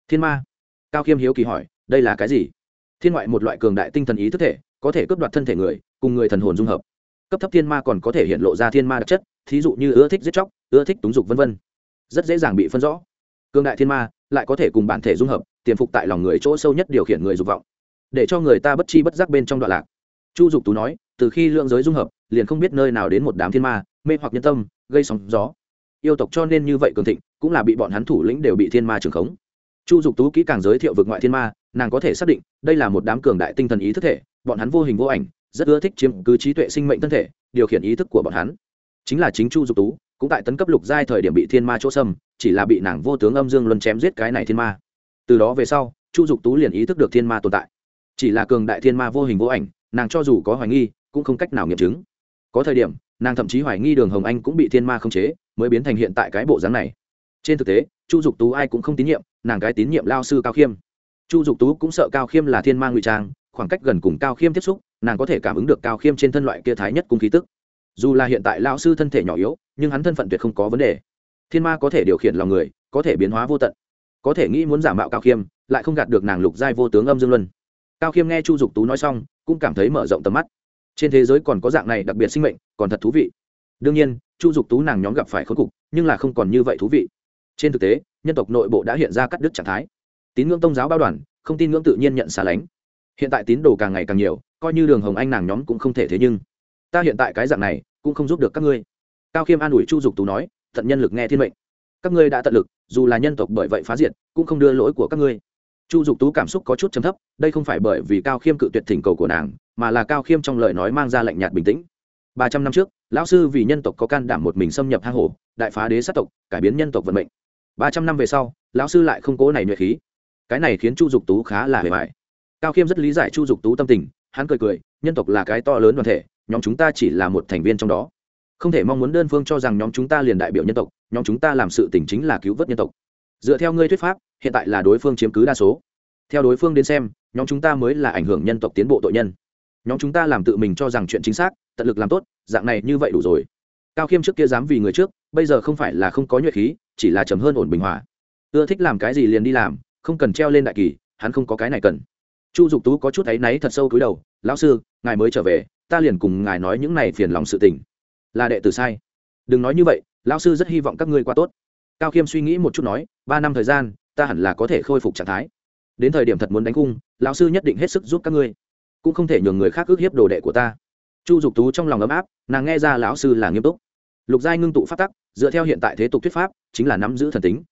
Thiên ma? Cao khiêm hiếu kỳ hỏi, đây là cái gì? Thiên ngoại một loại cường đại tinh thần ý thức thể, có thể cướp đoạt thân thể người, cùng người thần hồn dung hợp. Cấp thấp thiên ma còn có thể hiện lộ ra thiên ma đặc chất, thí dụ như ưa thích giết chóc ưa thích túng dục vân vân. Rất dễ dàng bị phân rõ. Cường đại thiên ma lại có thể cùng bản thể dung hợp, tiềm phục tại lòng người chỗ sâu nhất điều khiển người dục vọng, để cho người ta bất chi bất giác bên trong đoạn lạc. Chu dục tú nói, từ khi lượng giới dung hợp, liền không biết nơi nào đến một đám thiên ma, mê hoặc nhân tâm, gây sóng gió. Yêu tộc cho nên như vậy cường thịnh, cũng là bị bọn hắn thủ lĩnh đều bị thiên ma trường khống. Chu dục tú kỹ càng giới thiệu vực ngoại thiên ma, nàng có thể xác định, đây là một đám cường đại tinh thần ý thức thể, bọn hắn vô hình vô ảnh, rất ưa thích chiếm cứ trí tuệ sinh mệnh thân thể, điều khiển ý thức của bọn hắn. Chính là chính chu dục tú cũng tại tấn cấp lục giai thời điểm bị thiên ma chỗ xâm, chỉ là bị nàng vô tướng âm dương luân chém giết cái này thiên ma. Từ đó về sau, chu dục tú liền ý thức được thiên ma tồn tại. Chỉ là cường đại thiên ma vô hình vô ảnh, nàng cho dù có hoài nghi, cũng không cách nào nghiệm chứng. Có thời điểm, nàng thậm chí hoài nghi đường hồng anh cũng bị thiên ma khống chế, mới biến thành hiện tại cái bộ dáng này. Trên thực tế, chu dục tú ai cũng không tín nhiệm, nàng cái tín nhiệm lao sư cao khiêm. Chu dục tú cũng sợ cao khiêm là thiên ma ngụy trang, khoảng cách gần cùng cao khiêm tiếp xúc, nàng có thể cảm ứng được cao khiêm trên thân loại kia thái nhất cung khí tức dù là hiện tại lao sư thân thể nhỏ yếu, nhưng hắn thân phận tuyệt không có vấn đề. Thiên ma có thể điều khiển lòng người, có thể biến hóa vô tận. Có thể nghĩ muốn giả mạo cao khiêm, lại không gạt được nàng lục giai vô tướng âm dương luân. Cao khiêm nghe chu dục tú nói xong, cũng cảm thấy mở rộng tầm mắt. Trên thế giới còn có dạng này đặc biệt sinh mệnh, còn thật thú vị. Đương nhiên, chu dục tú nàng nhóm gặp phải khốn cục, nhưng là không còn như vậy thú vị. Trên thực tế, nhân tộc nội bộ đã hiện ra cắt đứt trạng thái. Tín ngưỡng tôn giáo bao đoàn, không tin ngưỡng tự nhiên nhận xa lánh. Hiện tại tín đồ càng ngày càng nhiều, coi như đường hồng anh nàng nhóm cũng không thể thế nhưng ta hiện tại cái dạng này cũng không giúp được các ngươi. Cao khiêm an ủi chu dục tú nói, tận nhân lực nghe thiên mệnh. Các ngươi đã tận lực, dù là nhân tộc bởi vậy phá diệt, cũng không đưa lỗi của các ngươi. Chu dục tú cảm xúc có chút chấm thấp, đây không phải bởi vì cao khiêm cự tuyệt thỉnh cầu của nàng, mà là cao khiêm trong lời nói mang ra lạnh nhạt bình tĩnh. Ba trăm năm trước, lão sư vì nhân tộc có can đảm một mình xâm nhập hang hổ, đại phá đế sát tộc, cải biến nhân tộc vận mệnh. Ba trăm năm về sau, lão sư lại không cố này nhuệ khí. Cái này khiến chu dục tú khá là hề mại cao khiêm rất lý giải chu dục tú tâm tình, hắn cười cười, nhân tộc là cái to lớn đoàn thể nhóm chúng ta chỉ là một thành viên trong đó. Không thể mong muốn đơn phương cho rằng nhóm chúng ta liền đại biểu nhân tộc, nhóm chúng ta làm sự tỉnh chính là cứu vớt nhân tộc. Dựa theo ngươi thuyết pháp, hiện tại là đối phương chiếm cứ đa số. Theo đối phương đến xem, nhóm chúng ta mới là ảnh hưởng nhân tộc tiến bộ tội nhân. Nhóm chúng ta làm tự mình cho rằng chuyện chính xác, tận lực làm tốt, dạng này như vậy đủ rồi. Cao khiêm trước kia dám vì người trước, bây giờ không phải là không có nhuệ khí, chỉ là chấm hơn ổn bình hòa. Ưa thích làm cái gì liền đi làm, không cần treo lên đại kỳ, hắn không có cái này cần. Chu dục tú có chút áy náy thật sâu cúi đầu, lão sư, ngài mới trở về ta liền cùng ngài nói những này phiền lòng sự tình. Là đệ tử sai. Đừng nói như vậy, lão sư rất hy vọng các ngươi qua tốt. Cao khiêm suy nghĩ một chút nói, ba năm thời gian, ta hẳn là có thể khôi phục trạng thái. Đến thời điểm thật muốn đánh cung, lão sư nhất định hết sức giúp các ngươi. Cũng không thể nhường người khác ước hiếp đồ đệ của ta. Chu dục tú trong lòng ấm áp, nàng nghe ra lão sư là nghiêm túc. Lục giai ngưng tụ phát tắc, dựa theo hiện tại thế tục thuyết pháp, chính là nắm giữ thần tính.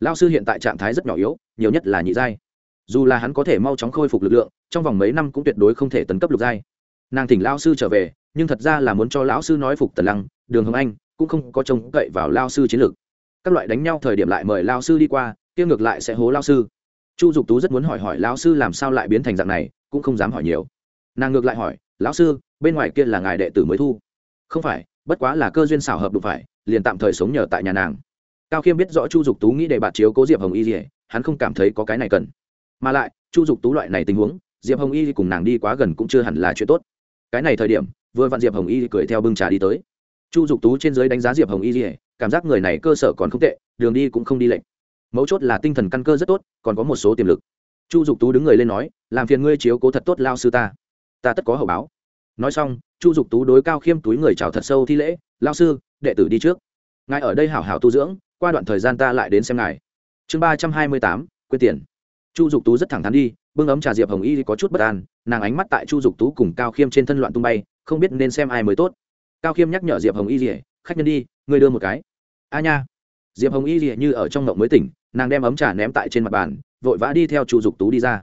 Lão sư hiện tại trạng thái rất nhỏ yếu, nhiều nhất là nhị giai. Dù là hắn có thể mau chóng khôi phục lực lượng, trong vòng mấy năm cũng tuyệt đối không thể tấn cấp lục giai nàng thỉnh lão sư trở về, nhưng thật ra là muốn cho lão sư nói phục tần lăng, đường hồng anh, cũng không có trông cậy vào lao sư chiến lược. Các loại đánh nhau thời điểm lại mời lao sư đi qua tiêu ngược lại sẽ hố lao sư. Chu dục tú rất muốn hỏi hỏi lao sư làm sao lại biến thành dạng này, cũng không dám hỏi nhiều. Nàng ngược lại hỏi, lão sư, bên ngoài kia là ngài đệ tử mới thu? Không phải, bất quá là cơ duyên xảo hợp đụng phải, liền tạm thời sống nhờ tại nhà nàng. Cao khiêm biết rõ chu dục tú nghĩ để bạt chiếu cố diệp hồng y gì hắn không cảm thấy có cái này cần. Mà lại, chu dục tú loại này tình huống, diệp hồng y cùng nàng đi quá gần cũng chưa hẳn là chuyện tốt cái này thời điểm, vừa vặn diệp hồng y cười theo bưng trà đi tới. Chu dục tú trên giới đánh giá diệp hồng y cảm giác người này cơ sở còn không tệ, đường đi cũng không đi lệnh mấu chốt là tinh thần căn cơ rất tốt, còn có một số tiềm lực. Chu dục tú đứng người lên nói, làm phiền ngươi chiếu cố thật tốt lao sư ta. Ta tất có hậu báo. Nói xong, chu dục tú đối cao khiêm túi người chào thật sâu thi lễ lao sư, đệ tử đi trước. Ngài ở đây hảo hảo tu dưỡng, qua đoạn thời gian ta lại đến xem ngài. Chương ba trăm hai mươi tám, quyết tiền chu dục tú rất thẳng thắn đi, bưng ấm trà diệp hồng y có chút bất an, nàng ánh mắt tại chu dục tú cùng cao khiêm trên thân loạn tung bay, không biết nên xem ai mới tốt. Cao khiêm nhắc nhở diệp hồng y rỉa khách nhân đi ngươi đưa một cái. A nha. Diệp hồng y rỉa như ở trong ngộng mới tỉnh, nàng đem ấm trà ném tại trên mặt bàn, vội vã đi theo chu dục tú đi ra.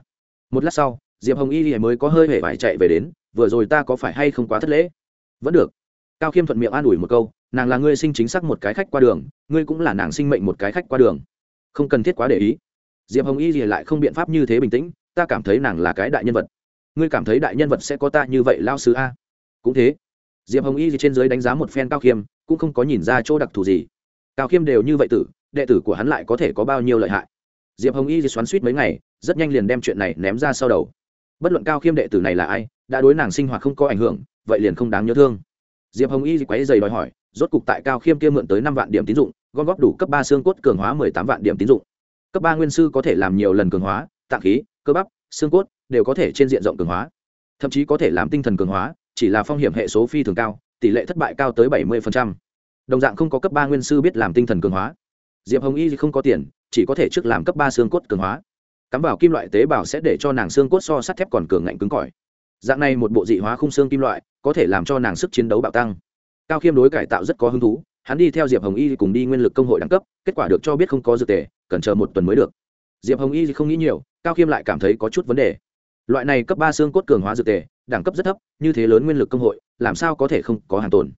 Một lát sau, diệp hồng y rỉa mới có hơi hề phải chạy về đến, vừa rồi ta có phải hay không quá thất lễ? Vẫn được. Cao khiêm thuận miệng an ủi một câu, nàng là ngươi sinh chính xác một cái khách qua đường, ngươi cũng là nàng sinh mệnh một cái khách qua đường. Không cần thiết quá để ý diệp hồng y gì lại không biện pháp như thế bình tĩnh, ta cảm thấy nàng là cái đại nhân vật. Ngươi cảm thấy đại nhân vật sẽ có ta như vậy lao sứ a? Cũng thế. Diệp hồng y gì trên dưới đánh giá một phen cao khiêm, cũng không có nhìn ra chỗ đặc thù gì. Cao khiêm đều như vậy tử, đệ tử của hắn lại có thể có bao nhiêu lợi hại? Diệp hồng y gì xoắn suýt mấy ngày, rất nhanh liền đem chuyện này ném ra sau đầu. Bất luận cao khiêm đệ tử này là ai, đã đối nàng sinh hoạt không có ảnh hưởng, vậy liền không đáng nhớ thương. Diệp hồng y gì quáy dày đòi hỏi, rốt cục tại cao khiêm kia mượn tới năm vạn điểm tín dụng, gom góp đủ cấp ba xương cốt cường hóa mười tám vạn điểm tín dụng cấp ba nguyên sư có thể làm nhiều lần cường hóa, tạng khí, cơ bắp, xương cốt, đều có thể trên diện rộng cường hóa. Thậm chí có thể làm tinh thần cường hóa, chỉ là phong hiểm hệ số phi thường cao, tỷ lệ thất bại cao tới bảy mươi đồng dạng không có cấp ba nguyên sư biết làm tinh thần cường hóa. Diệp hồng y không có tiền, chỉ có thể trước làm cấp ba xương cốt cường hóa. Cắm vào kim loại tế bào sẽ để cho nàng xương cốt so sắt thép còn cường ngạnh cứng cỏi. Dạng này một bộ dị hóa khung xương kim loại, có thể làm cho nàng sức chiến đấu bạo tăng. Cao khiêm đối cải tạo rất có hứng thú, hắn đi theo diệp hồng y cùng đi nguyên lực công hội đẳng cấp, kết quả được cho biết không có dược tề cần chờ một tuần mới được. Diệp hồng y không nghĩ nhiều, cao khiêm lại cảm thấy có chút vấn đề. Loại này cấp ba xương cốt cường hóa dược tề, đẳng cấp rất thấp, như thế lớn nguyên lực công hội, làm sao có thể không có hàng tồn?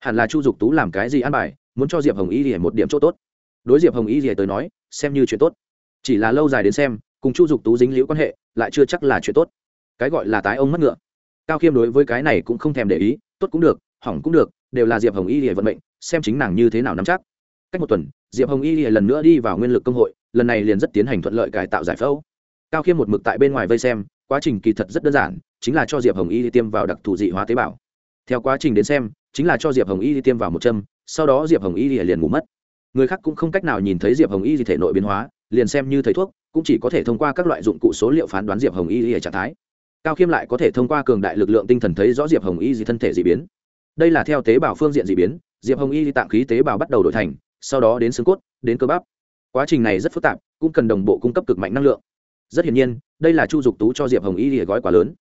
Hẳn là chu dục tú làm cái gì ăn bài, muốn cho diệp hồng y thì một điểm chỗ tốt. Đối diệp hồng y thì tới nói, xem như chuyện tốt. Chỉ là lâu dài đến xem, cùng chu dục tú dính liễu quan hệ, lại chưa chắc là chuyện tốt. Cái gọi là tái ông mất ngựa. Cao khiêm đối với cái này cũng không thèm để ý, tốt cũng được, hỏng cũng được, đều là diệp hồng y thì vận mệnh, xem chính nàng như thế nào nắm chắc cách một tuần, diệp hồng y thì lần nữa đi vào nguyên lực công hội, lần này liền rất tiến hành thuận lợi cải tạo giải phẫu. Cao khiêm một mực tại bên ngoài vây xem, quá trình kỳ thật rất đơn giản, chính là cho diệp hồng y tiêm vào đặc thù dị hóa tế bào. Theo quá trình đến xem, chính là cho diệp hồng y tiêm vào một châm, sau đó diệp hồng y liền ngủ mất. Người khác cũng không cách nào nhìn thấy diệp hồng y thể nội biến hóa, liền xem như thầy thuốc, cũng chỉ có thể thông qua các loại dụng cụ số liệu phán đoán diệp hồng y trạng thái. Cao khiêm lại có thể thông qua cường đại lực lượng tinh thần thấy rõ diệp hồng y gì thân thể d ị biến. Đây là theo tế bào phương diện d ị biến, diệp hồng y tạng khí tế bào bắt đầu đổi thành sau đó đến xương cốt, đến cơ bắp. Quá trình này rất phức tạp, cũng cần đồng bộ cung cấp cực mạnh năng lượng. Rất hiển nhiên, đây là chu dục tú cho diệp hồng y lìa gói quá lớn.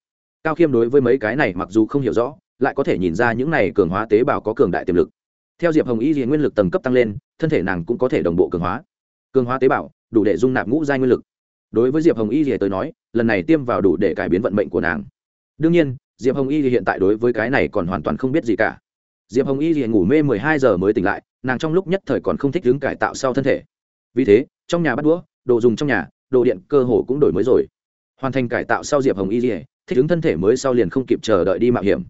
Cao khiêm đối với mấy cái này mặc dù không hiểu rõ, lại có thể nhìn ra những này cường hóa tế bào có cường đại tiềm lực. Theo diệp hồng y lìa nguyên lực tầng cấp tăng lên, thân thể nàng cũng có thể đồng bộ cường hóa. Cường hóa tế bào, đủ để dung nạp ngũ giai nguyên lực. Đối với diệp hồng y lìa tới nói, lần này tiêm vào đủ để cải biến vận mệnh của nàng. Đương nhiên, diệp hồng y thì hiện tại đối với cái này còn hoàn toàn không biết gì cả. Diệp hồng y thì ngủ mê mười hai giờ mới tỉnh lại nàng trong lúc nhất thời còn không thích hướng cải tạo sau thân thể. Vì thế, trong nhà bắt đũa, đồ dùng trong nhà, đồ điện cơ hồ cũng đổi mới rồi. Hoàn thành cải tạo sau diệp hồng y dỉa thích ứng thân thể mới sau liền không kịp chờ đợi đi mạo hiểm.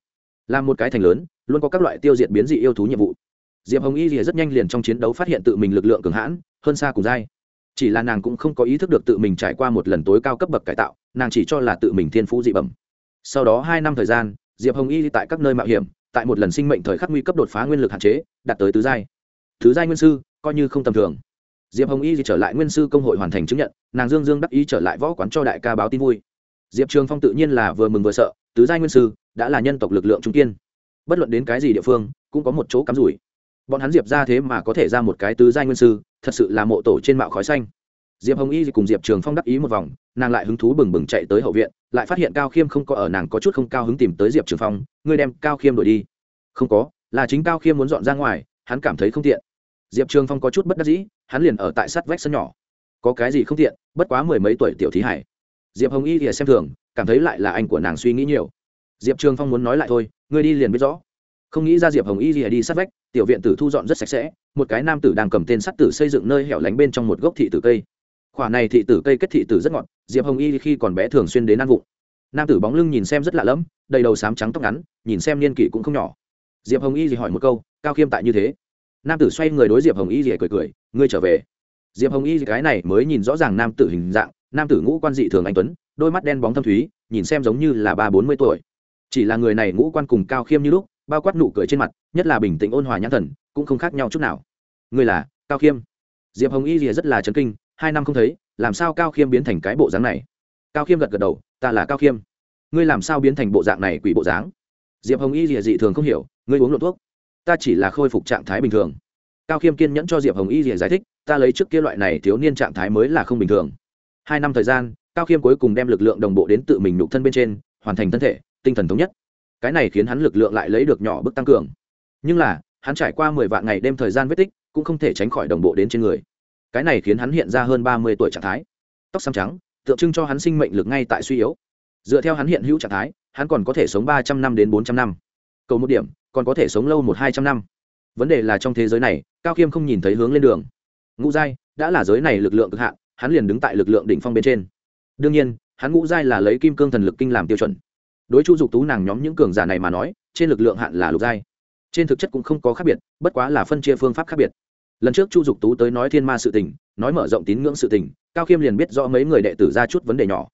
Làm một cái thành lớn, luôn có các loại tiêu diệt biến dị yêu thú nhiệm vụ. Diệp hồng y dỉa rất nhanh liền trong chiến đấu phát hiện tự mình lực lượng cường hãn, hơn xa cùng dai chỉ là nàng cũng không có ý thức được tự mình trải qua một lần tối cao cấp bậc cải tạo, nàng chỉ cho là tự mình thiên phú dị bẩm. Sau đó hai năm thời gian, diệp hồng y tại các nơi mạo hiểm, tại một lần sinh mệnh thời khắc nguy cấp đột phá nguyên lực hạn chế, đạt tới tứ giai thứ giai nguyên sư coi như không tầm thường. Diệp hồng y trở lại nguyên sư công hội hoàn thành chứng nhận nàng dương dương đắc ý trở lại võ quán cho đại ca báo tin vui. Diệp trường phong tự nhiên là vừa mừng vừa sợ tứ giai nguyên sư đã là nhân tộc lực lượng trung tiên, bất luận đến cái gì địa phương cũng có một chỗ cắm rủi. Bọn hắn diệp ra thế mà có thể ra một cái tứ giai nguyên sư thật sự là mộ tổ trên mạo khói xanh. Diệp hồng y cùng diệp trường phong đắc ý một vòng nàng lại hứng thú bừng bừng chạy tới hậu viện lại phát hiện cao khiêm không có ở nàng có chút không cao hứng tìm tới diệp trường phong ngươi đem cao khiêm đổi đi. Không có là chính cao khiêm muốn dọn ra ngoài hắn cảm thấy không tiện. Diệp trường phong có chút bất đắc dĩ, hắn liền ở tại sát vách sân nhỏ. Có cái gì không tiện, bất quá mười mấy tuổi tiểu thí hải. Diệp hồng y thì xem thường, cảm thấy lại là anh của nàng suy nghĩ nhiều. Diệp trường phong muốn nói lại thôi, ngươi đi liền biết rõ. Không nghĩ ra diệp hồng y thì đi sát vách, tiểu viện tử thu dọn rất sạch sẽ, một cái nam tử đang cầm tên sắt tử xây dựng nơi hẻo lánh bên trong một gốc thị tử cây. Khoả này thị tử cây kết thị tử rất ngọt, diệp hồng y khi còn bé thường xuyên đến ăn vụng. Nam tử bóng lưng nhìn xem rất lạ lẫm, đầy đầu sám trắng tóc ngắn, nhìn xem niên kỷ cũng không nhỏ diệp hồng y gì hỏi một câu, cao khiêm tại như thế? Nam tử xoay người đối diệp hồng y gì cười cười, ngươi trở về. Diệp hồng y cái này mới nhìn rõ ràng nam tử hình dạng, nam tử ngũ quan dị thường anh tuấn, đôi mắt đen bóng thâm thúy, nhìn xem giống như là ba bốn mươi tuổi. Chỉ là người này ngũ quan cùng cao khiêm như lúc, bao quát nụ cười trên mặt, nhất là bình tĩnh ôn hòa nhãn thần, cũng không khác nhau chút nào. Ngươi là cao khiêm? Diệp hồng y gì rất là chấn kinh, hai năm không thấy, làm sao cao khiêm biến thành cái bộ dáng này? Cao khiêm gật gật đầu, ta là cao khiêm. Ngươi làm sao biến thành bộ dạng này quỷ bộ dáng? Diệp hồng y rìa dị thường không hiểu ngươi uống lộ thuốc ta chỉ là khôi phục trạng thái bình thường cao khiêm kiên nhẫn cho diệp hồng y rìa giải thích ta lấy trước kia loại này thiếu niên trạng thái mới là không bình thường hai năm thời gian cao khiêm cuối cùng đem lực lượng đồng bộ đến tự mình nhục thân bên trên hoàn thành thân thể tinh thần thống nhất cái này khiến hắn lực lượng lại lấy được nhỏ bước tăng cường nhưng là hắn trải qua mười vạn ngày đêm thời gian vết tích cũng không thể tránh khỏi đồng bộ đến trên người cái này khiến hắn hiện ra hơn ba mươi tuổi trạng thái tóc xăm trắng tượng trưng cho hắn sinh mệnh lực ngay tại suy yếu dựa theo hắn hiện hữu trạng thái hắn còn có thể sống ba trăm năm đến bốn trăm năm. Cầu một điểm, còn có thể sống lâu một hai trăm năm. Vấn đề là trong thế giới này, cao khiêm không nhìn thấy hướng lên đường. Ngũ giai đã là giới này lực lượng cực hạn, hắn liền đứng tại lực lượng đỉnh phong bên trên. Đương nhiên, hắn ngũ giai là lấy kim cương thần lực kinh làm tiêu chuẩn. Đối chu dục tú nàng nhóm những cường giả này mà nói, trên lực lượng hạn là lục giai. Trên thực chất cũng không có khác biệt, bất quá là phân chia phương pháp khác biệt. Lần trước chu dục tú tới nói thiên ma sự tình, nói mở rộng tín ngưỡng sự tình, cao khiêm liền biết rõ mấy người đệ tử ra chút vấn đề nhỏ.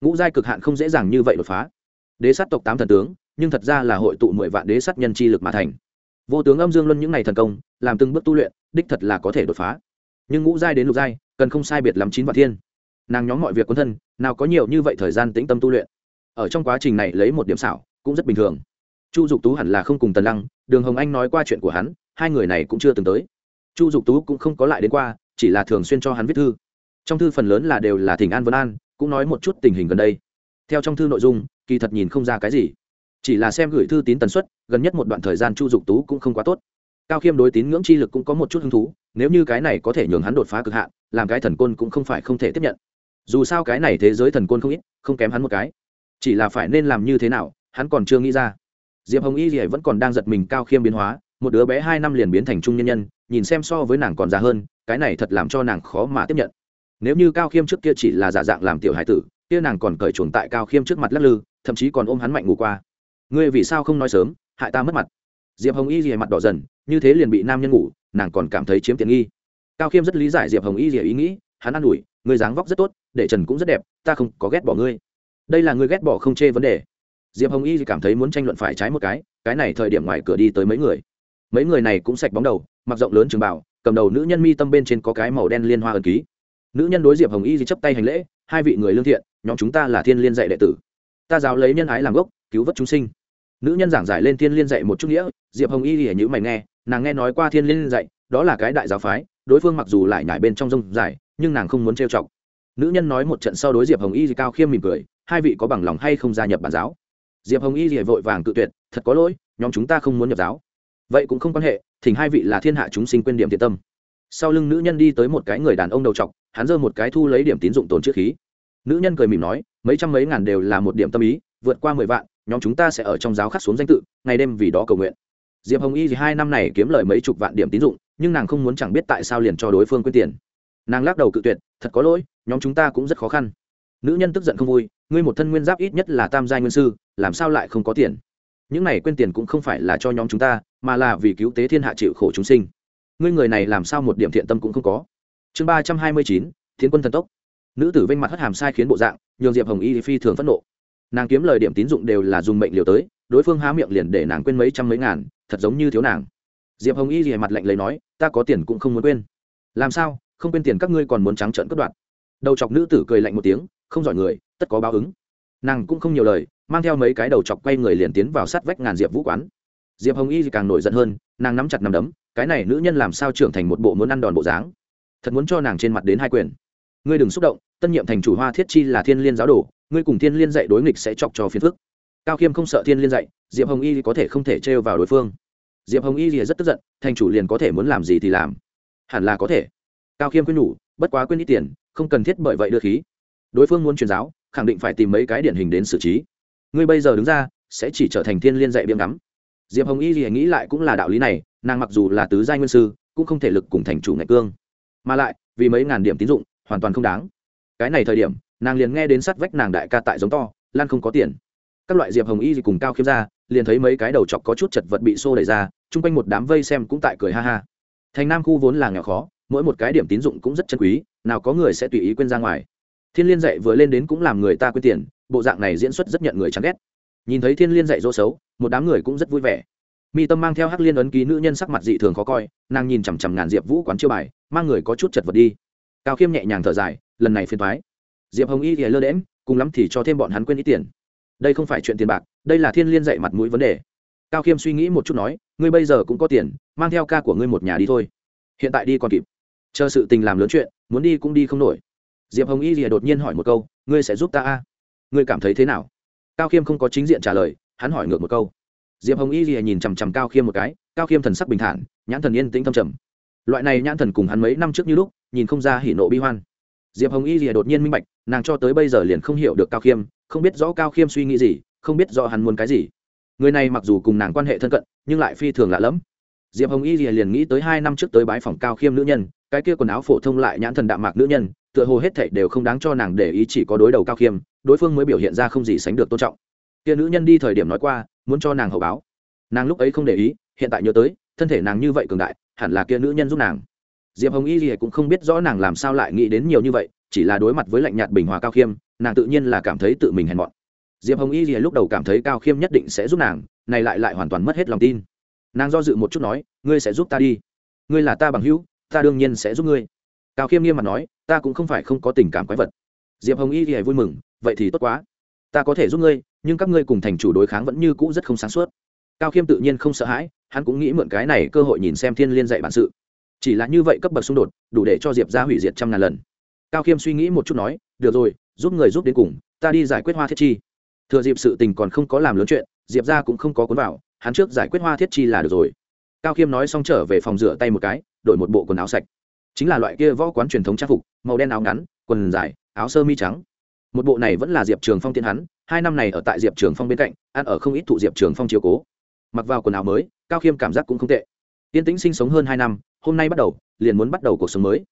Ngũ giai cực hạn không dễ dàng như vậy đột phá đế sát tộc tám thần tướng, nhưng thật ra là hội tụ mười vạn đế sát nhân chi lực mà thành. Vô tướng âm dương luân những ngày thần công, làm từng bước tu luyện, đích thật là có thể đột phá. Nhưng ngũ giai đến lục giai, cần không sai biệt lắm chín vạn thiên. Nàng nhóm mọi việc quân thân, nào có nhiều như vậy thời gian tĩnh tâm tu luyện. Ở trong quá trình này lấy một điểm xảo, cũng rất bình thường. Chu dục tú hẳn là không cùng tần lăng, đường hồng anh nói qua chuyện của hắn, hai người này cũng chưa từng tới. Chu dục tú cũng không có lại đến qua, chỉ là thường xuyên cho hắn viết thư. Trong thư phần lớn là đều là thỉnh an vân an, cũng nói một chút tình hình gần đây theo trong thư nội dung, kỳ thật nhìn không ra cái gì. Chỉ là xem gửi thư tín tần suất, gần nhất một đoạn thời gian chu dục tú cũng không quá tốt. Cao khiêm đối tín ngưỡng chi lực cũng có một chút hứng thú, nếu như cái này có thể nhường hắn đột phá cực hạn, làm cái thần côn cũng không phải không thể tiếp nhận. Dù sao cái này thế giới thần côn không ít, không kém hắn một cái. Chỉ là phải nên làm như thế nào, hắn còn chưa nghĩ ra. Diệp hồng y thì vẫn còn đang giật mình cao khiêm biến hóa, một đứa bé hai năm liền biến thành trung nhân nhân, nhìn xem so với nàng còn già hơn, cái này thật làm cho nàng khó mà tiếp nhận. Nếu như cao khiêm trước kia chỉ là giả dạng làm tiểu hải tử kia nàng còn cởi chuồng tại cao khiêm trước mặt lắc lư, thậm chí còn ôm hắn mạnh ngủ qua. Ngươi vì sao không nói sớm, hại ta mất mặt? Diệp hồng y rìa mặt đỏ dần, như thế liền bị nam nhân ngủ, nàng còn cảm thấy chiếm tiện nghi. Cao khiêm rất lý giải diệp hồng y rìa ý nghĩ, hắn an ủi, ngươi dáng vóc rất tốt, để trần cũng rất đẹp, ta không có ghét bỏ ngươi. Đây là ngươi ghét bỏ không chê vấn đề. Diệp hồng y cảm thấy muốn tranh luận phải trái một cái cái này thời điểm ngoài cửa đi tới mấy người. Mấy người này cũng sạch bóng đầu, mặc rộng lớn trường bảo cầm đầu nữ nhân mi tâm bên trên có cái màu đen liên hoa ẩn ký. Nữ nhân đối diệp hồng y chấp tay hành lễ hai vị người lương thiện nhóm chúng ta là thiên liên dạy đệ tử. Ta giáo lấy nhân ái làm gốc cứu vớt chúng sinh. Nữ nhân giảng giải lên thiên liên dạy một chút nghĩa diệp hồng y thì nhữ mày nghe nàng nghe nói qua thiên liên dạy đó là cái đại giáo phái đối phương mặc dù lại nhải bên trong rông giải, nhưng nàng không muốn trêu chọc. Nữ nhân nói một trận sau đối diệp hồng y thì cao khiêm mỉm cười hai vị có bằng lòng hay không gia nhập bản giáo? Diệp hồng y thì vội vàng cự tuyệt thật có lỗi nhóm chúng ta không muốn nhập giáo. Vậy cũng không quan hệ thỉnh hai vị là thiên hạ chúng sinh quên điểm thiện tâm. Sau lưng nữ nhân đi tới một cái người đàn ông đầu t hắn giơ một cái thu lấy điểm tín dụng tồn chữ khí. Nữ nhân cười mỉm nói, mấy trăm mấy ngàn đều là một điểm tâm ý, vượt qua mười vạn, nhóm chúng ta sẽ ở trong giáo khắc xuống danh tự, ngày đêm vì đó cầu nguyện. Diệp hồng y thì hai năm này kiếm lời mấy chục vạn điểm tín dụng, nhưng nàng không muốn chẳng biết tại sao liền cho đối phương quên tiền. Nàng lắc đầu cự tuyệt, thật có lỗi, nhóm chúng ta cũng rất khó khăn. Nữ nhân tức giận không vui, ngươi một thân nguyên giáp ít nhất là tam giai nguyên sư, làm sao lại không có tiền? Những này quên tiền cũng không phải là cho nhóm chúng ta, mà là vì cứu tế thiên hạ chịu khổ chúng sinh. Ngươi người này làm sao một điểm thiện tâm cũng không có? Chương ba trăm hai mươi chín, thiên quân thần tốc. Nữ tử vênh mặt hất hàm sai khiến bộ dạng, nhường diệp hồng y phi thường phẫn nộ. Nàng kiếm lời điểm tín dụng đều là dùng mệnh liều tới, đối phương há miệng liền để nàng quên mấy trăm mấy ngàn, thật giống như thiếu nàng. Diệp hồng y thì mặt lạnh lấy nói, ta có tiền cũng không muốn quên. Làm sao? Không quên tiền các ngươi còn muốn trắng trợn cất đoạn đầu chọc nữ tử cười lạnh một tiếng, không giỏi người, tất có báo ứng. Nàng cũng không nhiều lời, mang theo mấy cái đầu chọc quay người liền tiến vào sát vách ngàn diệp vũ quán. Diệp hồng y thì càng nổi giận hơn, nàng nắm chặt nắm đấm, cái này nữ nhân làm sao trưởng thành một bộ muốn ăn đòn bộ dáng? Thật muốn cho nàng trên mặt đến hai quyền. Ngươi đừng xúc động, tân nhiệm thành chủ hoa thiết chi là thiên liên giáo đồ, ngươi cùng thiên liên dạy đối nghịch sẽ chọc cho phiền phức. Cao khiêm không sợ thiên liên dạy, diệp hồng y có thể không thể trêu vào đối phương. Diệp hồng y thì rất tức giận, thành chủ liền có thể muốn làm gì thì làm. Hẳn là có thể. Cao khiêm khuyên nhủ, bất quá quên ít tiền, không cần thiết bởi vậy đưa khí. Đối phương muốn truyền giáo, khẳng định phải tìm mấy cái điển hình đến xử trí. Ngươi bây giờ đứng ra, sẽ chỉ trở thành thiên liên dạy biếm ngắm. Diệp hồng y thì nghĩ lại cũng là đạo lý này, nàng mặc dù là tứ giai nguyên sư, cũng không thể lực cùng thành chủ ngạch cương mà lại, vì mấy ngàn điểm tín dụng, hoàn toàn không đáng. Cái này thời điểm, nàng liền nghe đến sát vách nàng đại ca tại giống to, lan không có tiền. Các loại diệp hồng y gì cùng cao khiêm ra, liền thấy mấy cái đầu chọc có chút chật vật bị xô đẩy ra, chung quanh một đám vây xem cũng tại cười ha ha. Thành nam khu vốn là nghèo khó, mỗi một cái điểm tín dụng cũng rất chân quý, nào có người sẽ tùy ý quên ra ngoài. Thiên liên dạy vừa lên đến cũng làm người ta quên tiền, bộ dạng này diễn xuất rất nhận người chán ghét. Nhìn thấy thiên liên dạy dỗ xấu, một đám người cũng rất vui vẻ mi tâm mang theo hắc liên ấn ký nữ nhân sắc mặt dị thường khó coi, nàng nhìn chằm chằm ngàn diệp vũ quán chiêu bài, mang người có chút chật vật đi. Cao khiêm nhẹ nhàng thở dài, lần này phiền thoái diệp hồng y thì lơ đễm cùng lắm thì cho thêm bọn hắn quên ít tiền. Đây không phải chuyện tiền bạc, đây là thiên liên dạy mặt mũi vấn đề. Cao khiêm suy nghĩ một chút nói, ngươi bây giờ cũng có tiền, mang theo ca của ngươi một nhà đi thôi. Hiện tại đi còn kịp. Chờ sự tình làm lớn chuyện, muốn đi cũng đi không nổi. Diệp hồng y thì đột nhiên hỏi một câu, ngươi sẽ giúp ta a? Ngươi cảm thấy thế nào? Cao khiêm không có chính diện trả lời, hắn hỏi ngược một câu diệp hồng y lìa nhìn chằm chằm cao khiêm một cái, cao khiêm thần sắc bình thản, nhãn thần yên tĩnh thâm trầm. Loại này nhãn thần cùng hắn mấy năm trước như lúc, nhìn không ra hỉ nộ bi hoan. Diệp hồng y lìa đột nhiên minh bạch, nàng cho tới bây giờ liền không hiểu được cao khiêm, không biết rõ cao khiêm suy nghĩ gì, không biết rõ hắn muốn cái gì. Người này mặc dù cùng nàng quan hệ thân cận, nhưng lại phi thường lạ lẫm. Diệp hồng y liền nghĩ tới hai năm trước tới bái phòng cao khiêm nữ nhân, cái kia quần áo phổ thông lại nhãn thần đạm mạc nữ nhân, tựa hồ hết thảy đều không đáng cho nàng để ý chỉ có đối đầu cao khiêm, đối phương mới biểu hiện ra không gì sánh được tôn trọng. Kia nữ nhân đi thời điểm nói qua muốn cho nàng hậu báo. Nàng lúc ấy không để ý, hiện tại nhớ tới, thân thể nàng như vậy cường đại, hẳn là kia nữ nhân giúp nàng. Diệp hồng y gì cũng không biết rõ nàng làm sao lại nghĩ đến nhiều như vậy, chỉ là đối mặt với lạnh nhạt bình hòa cao khiêm, nàng tự nhiên là cảm thấy tự mình hèn mọn. Diệp hồng y gì lúc đầu cảm thấy cao khiêm nhất định sẽ giúp nàng, này lại lại hoàn toàn mất hết lòng tin. Nàng do dự một chút nói, ngươi sẽ giúp ta đi. Ngươi là ta bằng hữu, ta đương nhiên sẽ giúp ngươi. Cao khiêm nghiêm mặt nói, ta cũng không phải không có tình cảm quái vật. Diệp hồng y thì vui mừng, vậy thì tốt quá. Ta có thể giúp ngươi nhưng các ngươi cùng thành chủ đối kháng vẫn như cũ rất không sáng suốt. Cao khiêm tự nhiên không sợ hãi, hắn cũng nghĩ mượn cái này cơ hội nhìn xem thiên liên dạy bản sự. Chỉ là như vậy cấp bậc xung đột, đủ để cho diệp ra hủy diệt trăm ngàn lần. Cao khiêm suy nghĩ một chút nói, được rồi, giúp người giúp đến cùng, ta đi giải quyết hoa thiết chi. Thừa dịp sự tình còn không có làm lớn chuyện, diệp ra cũng không có cuốn vào, hắn trước giải quyết hoa thiết chi là được rồi. Cao khiêm nói xong trở về phòng rửa tay một cái, đổi một bộ quần áo sạch. Chính là loại kia võ quán truyền thống trang phục, màu đen áo ngắn, quần dài, áo sơ mi trắng. Một bộ này vẫn là diệp trường phong tiên hắn hai năm này ở tại diệp trường phong bên cạnh, ăn ở không ít thụ diệp trường phong chiều cố. Mặc vào quần áo mới, cao khiêm cảm giác cũng không tệ. Tiên tĩnh sinh sống hơn hai năm, hôm nay bắt đầu, liền muốn bắt đầu cuộc sống mới.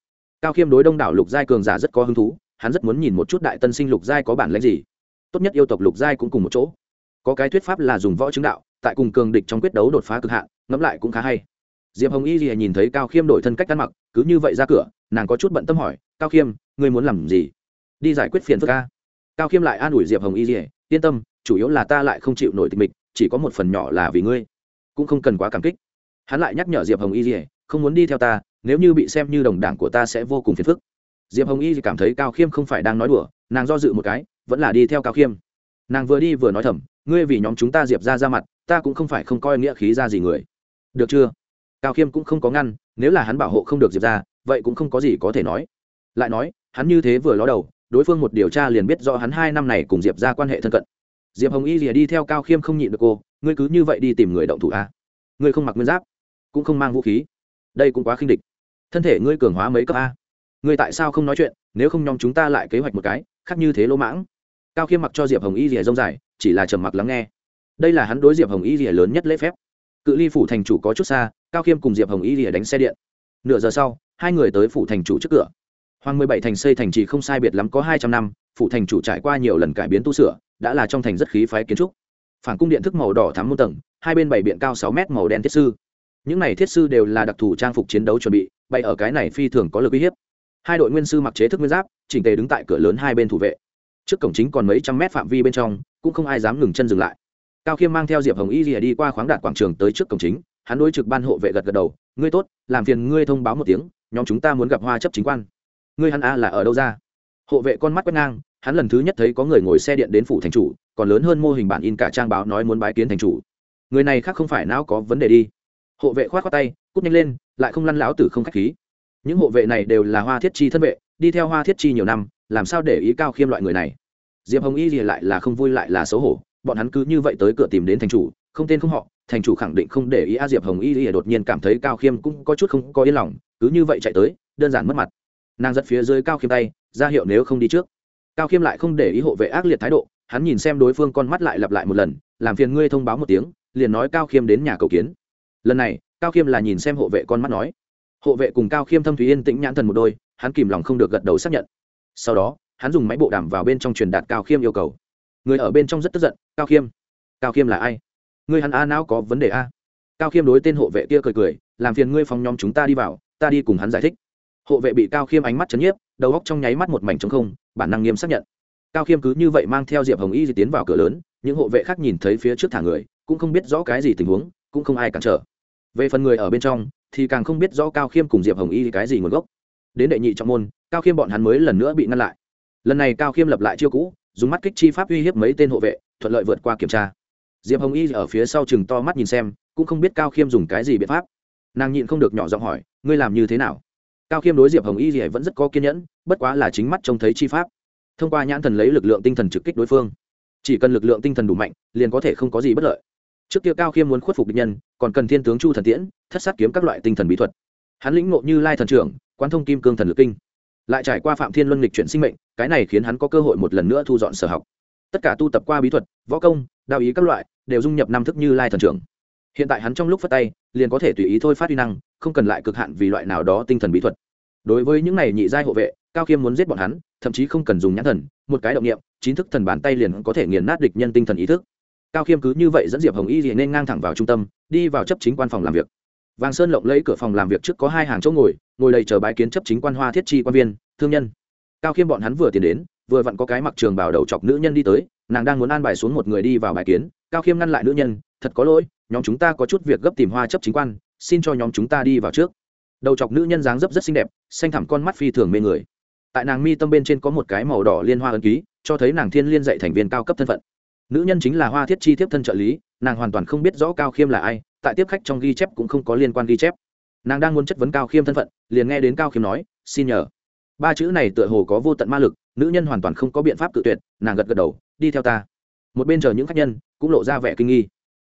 Cao khiêm đối đông đảo lục giai cường giả rất có hứng thú, hắn rất muốn nhìn một chút đại tân sinh lục giai có bản lãnh gì. Tốt nhất yêu tộc lục giai cũng cùng một chỗ. Có cái thuyết pháp là dùng võ chứng đạo, tại cùng cường địch trong quyết đấu đột phá cực hạn, ngẫm lại cũng khá hay. Diệp hồng y gì nhìn thấy cao khiêm đổi thân cách ăn mặc, cứ như vậy ra cửa, nàng có chút bận tâm hỏi, cao khiêm, ngươi muốn làm gì? Đi giải quyết phiền phức ca cao khiêm lại an ủi diệp hồng y dỉa yên tâm, chủ yếu là ta lại không chịu nổi tình mịch, chỉ có một phần nhỏ là vì ngươi, cũng không cần quá cảm kích. Hắn lại nhắc nhở diệp hồng y dỉa không muốn đi theo ta, nếu như bị xem như đồng đảng của ta sẽ vô cùng phiền phức. Diệp hồng y cảm thấy cao khiêm không phải đang nói đùa, nàng do dự một cái, vẫn là đi theo cao khiêm. Nàng vừa đi vừa nói thầm, ngươi vì nhóm chúng ta diệp ra ra mặt, ta cũng không phải không coi nghĩa khí ra gì người. Được chưa? Cao khiêm cũng không có ngăn, nếu là hắn bảo hộ không được diệp ra, vậy cũng không có gì có thể nói. Lại nói, hắn như thế vừa ló đầu đối phương một điều tra liền biết rõ hắn hai năm này cùng diệp ra quan hệ thân cận. Diệp hồng y rìa đi theo cao khiêm không nhịn được cô, ngươi cứ như vậy đi tìm người động thủ a à? ngươi không mặc nguyên giáp, cũng không mang vũ khí. Đây cũng quá khinh địch. Thân thể ngươi cường hóa mấy cấp a? Ngươi tại sao không nói chuyện? Nếu không nhóm chúng ta lại kế hoạch một cái, khác như thế lỗ mãng. Cao khiêm mặc cho diệp hồng y rìa rông dài, chỉ là trầm mặc lắng nghe. Đây là hắn đối diệp hồng y rìa lớn nhất lễ phép. Cự ly phủ thành chủ có chút xa, cao khiêm cùng diệp hồng y rìa đánh xe điện. Nửa giờ sau, hai người tới phủ thành chủ trước cửa hoàng mười bảy thành xây thành trì không sai biệt lắm có hai trăm năm, phủ thành chủ trải qua nhiều lần cải biến tu sửa, đã là trong thành rất khí phái kiến trúc. Phản cung điện thức màu đỏ thắm môn tầng, hai bên bảy biện cao sáu mét màu đen thiết sư. Những này thiết sư đều là đặc thù trang phục chiến đấu chuẩn bị bay ở cái này phi thường có lực uy hiếp. Hai đội nguyên sư mặc chế thức nguyên giáp, chỉnh tề đứng tại cửa lớn hai bên thủ vệ. Trước cổng chính còn mấy trăm mét phạm vi bên trong, cũng không ai dám ngừng chân dừng lại. Cao khiêm mang theo diệp hồng y rìa đi qua khoáng đạt quảng trường tới trước cổng chính, hắn đối trực ban hộ vệ gật gật đầu, ngươi tốt, làm phiền ngươi thông báo một tiếng, nhóm chúng ta muốn gặp hoa chấp chính quan ngươi hắn a là ở đâu ra? Hộ vệ con mắt quét ngang, hắn lần thứ nhất thấy có người ngồi xe điện đến phủ thành chủ, còn lớn hơn mô hình bản in cả trang báo nói muốn bái kiến thành chủ. Người này khác không phải não có vấn đề đi. Hộ vệ khoát khoát tay cút nhanh lên, lại không lăn lão tử không khách khí. Những hộ vệ này đều là hoa thiết chi thân vệ, đi theo hoa thiết chi nhiều năm, làm sao để ý cao khiêm loại người này? Diệp hồng y gì lại là không vui lại là xấu hổ, bọn hắn cứ như vậy tới cửa tìm đến thành chủ, không tên không họ, thành chủ khẳng định không để ý a diệp hồng y gì đột nhiên cảm thấy cao khiêm cũng có chút không có yên lòng, cứ như vậy chạy tới, đơn giản mất mặt nàng giật phía dưới cao khiêm tay, ra hiệu nếu không đi trước. Cao khiêm lại không để ý hộ vệ ác liệt thái độ, hắn nhìn xem đối phương con mắt lại lặp lại một lần, làm phiền ngươi thông báo một tiếng, liền nói cao khiêm đến nhà cầu kiến. Lần này, cao khiêm là nhìn xem hộ vệ con mắt nói. Hộ vệ cùng cao khiêm thâm thúy yên tĩnh nhãn thần một đôi, hắn kìm lòng không được gật đầu xác nhận. Sau đó, hắn dùng máy bộ đàm vào bên trong truyền đạt cao khiêm yêu cầu. Người ở bên trong rất tức giận, cao khiêm cao khiêm là ai? Người hắn a não có vấn đề a? Cao khiêm đối tên hộ vệ kia cười cười, làm phiền ngươi phòng nhóm chúng ta đi vào, ta đi cùng hắn giải thích hộ vệ bị cao khiêm ánh mắt chấn nhiếp, đầu góc trong nháy mắt một mảnh trống không, bản năng nghiêm xác nhận. Cao khiêm cứ như vậy mang theo diệp hồng y di tiến vào cửa lớn, những hộ vệ khác nhìn thấy phía trước thả người, cũng không biết rõ cái gì tình huống, cũng không ai cản trở. Về phần người ở bên trong, thì càng không biết rõ cao khiêm cùng diệp hồng y cái gì nguồn gốc. Đến đệ nhị trọng môn, cao khiêm bọn hắn mới lần nữa bị ngăn lại. Lần này cao khiêm lập lại chiêu cũ, dùng mắt kích chi pháp uy hiếp mấy tên hộ vệ, thuận lợi vượt qua kiểm tra. Diệp hồng y ở phía sau chừng to mắt nhìn xem, cũng không biết cao khiêm dùng cái gì biện pháp. Nàng nhịn không được nhỏ giọng hỏi, ngươi làm như thế nào? Cao khiêm đối diệp hồng y thì vẫn rất có kiên nhẫn, bất quá là chính mắt trông thấy chi pháp. Thông qua nhãn thần lấy lực lượng tinh thần trực kích đối phương. Chỉ cần lực lượng tinh thần đủ mạnh, liền có thể không có gì bất lợi. Trước kia cao khiêm muốn khuất phục địch nhân, còn cần thiên tướng chu thần tiễn, thất sát kiếm các loại tinh thần bí thuật. Hắn lĩnh ngộ như lai thần trưởng quan thông kim cương thần lực kinh. Lại trải qua phạm thiên luân lịch chuyển sinh mệnh, cái này khiến hắn có cơ hội một lần nữa thu dọn sở học. Tất cả tu tập qua bí thuật, võ công, đạo ý các loại, đều dung nhập năm thức như lai thần trưởng. Hiện tại hắn trong lúc phát tay, liền có thể tùy ý thôi phát huy năng không cần lại cực hạn vì loại nào đó tinh thần bí thuật. Đối với những này nhị giai hộ vệ, cao khiêm muốn giết bọn hắn, thậm chí không cần dùng nhãn thần, một cái động niệm chính thức thần bàn tay liền có thể nghiền nát địch nhân tinh thần ý thức. Cao khiêm cứ như vậy dẫn diệp hồng y liền nên ngang thẳng vào trung tâm, đi vào chấp chính quan phòng làm việc. Vàng sơn lộng lấy cửa phòng làm việc trước có hai hàng chỗ ngồi ngồi đầy chờ bái kiến chấp chính quan hoa thiết chi quan viên, thương nhân. Cao khiêm bọn hắn vừa tiến đến, vừa vặn có cái mặc trường bào đầu chọc nữ nhân đi tới, nàng đang muốn an bài xuống một người đi vào bài kiến. Cao khiêm ngăn lại nữ nhân, thật có lỗi, nhóm chúng ta có chút việc gấp tìm hoa chấp chính quan xin cho nhóm chúng ta đi vào trước. Đầu chọc nữ nhân dáng dấp rất xinh đẹp, xanh thẳm con mắt phi thường mê người. Tại nàng mi tâm bên trên có một cái màu đỏ liên hoa ấn ký, cho thấy nàng thiên liên dạy thành viên cao cấp thân phận. Nữ nhân chính là hoa thiết chi tiếp thân trợ lý, nàng hoàn toàn không biết rõ cao khiêm là ai, tại tiếp khách trong ghi chép cũng không có liên quan ghi chép. Nàng đang muốn chất vấn cao khiêm thân phận, liền nghe đến cao khiêm nói, xin nhờ. Ba chữ này tựa hồ có vô tận ma lực, nữ nhân hoàn toàn không có biện pháp tự tuyệt, nàng gật gật đầu, đi theo ta. Một bên chờ những khách nhân, cũng lộ ra vẻ kinh nghi.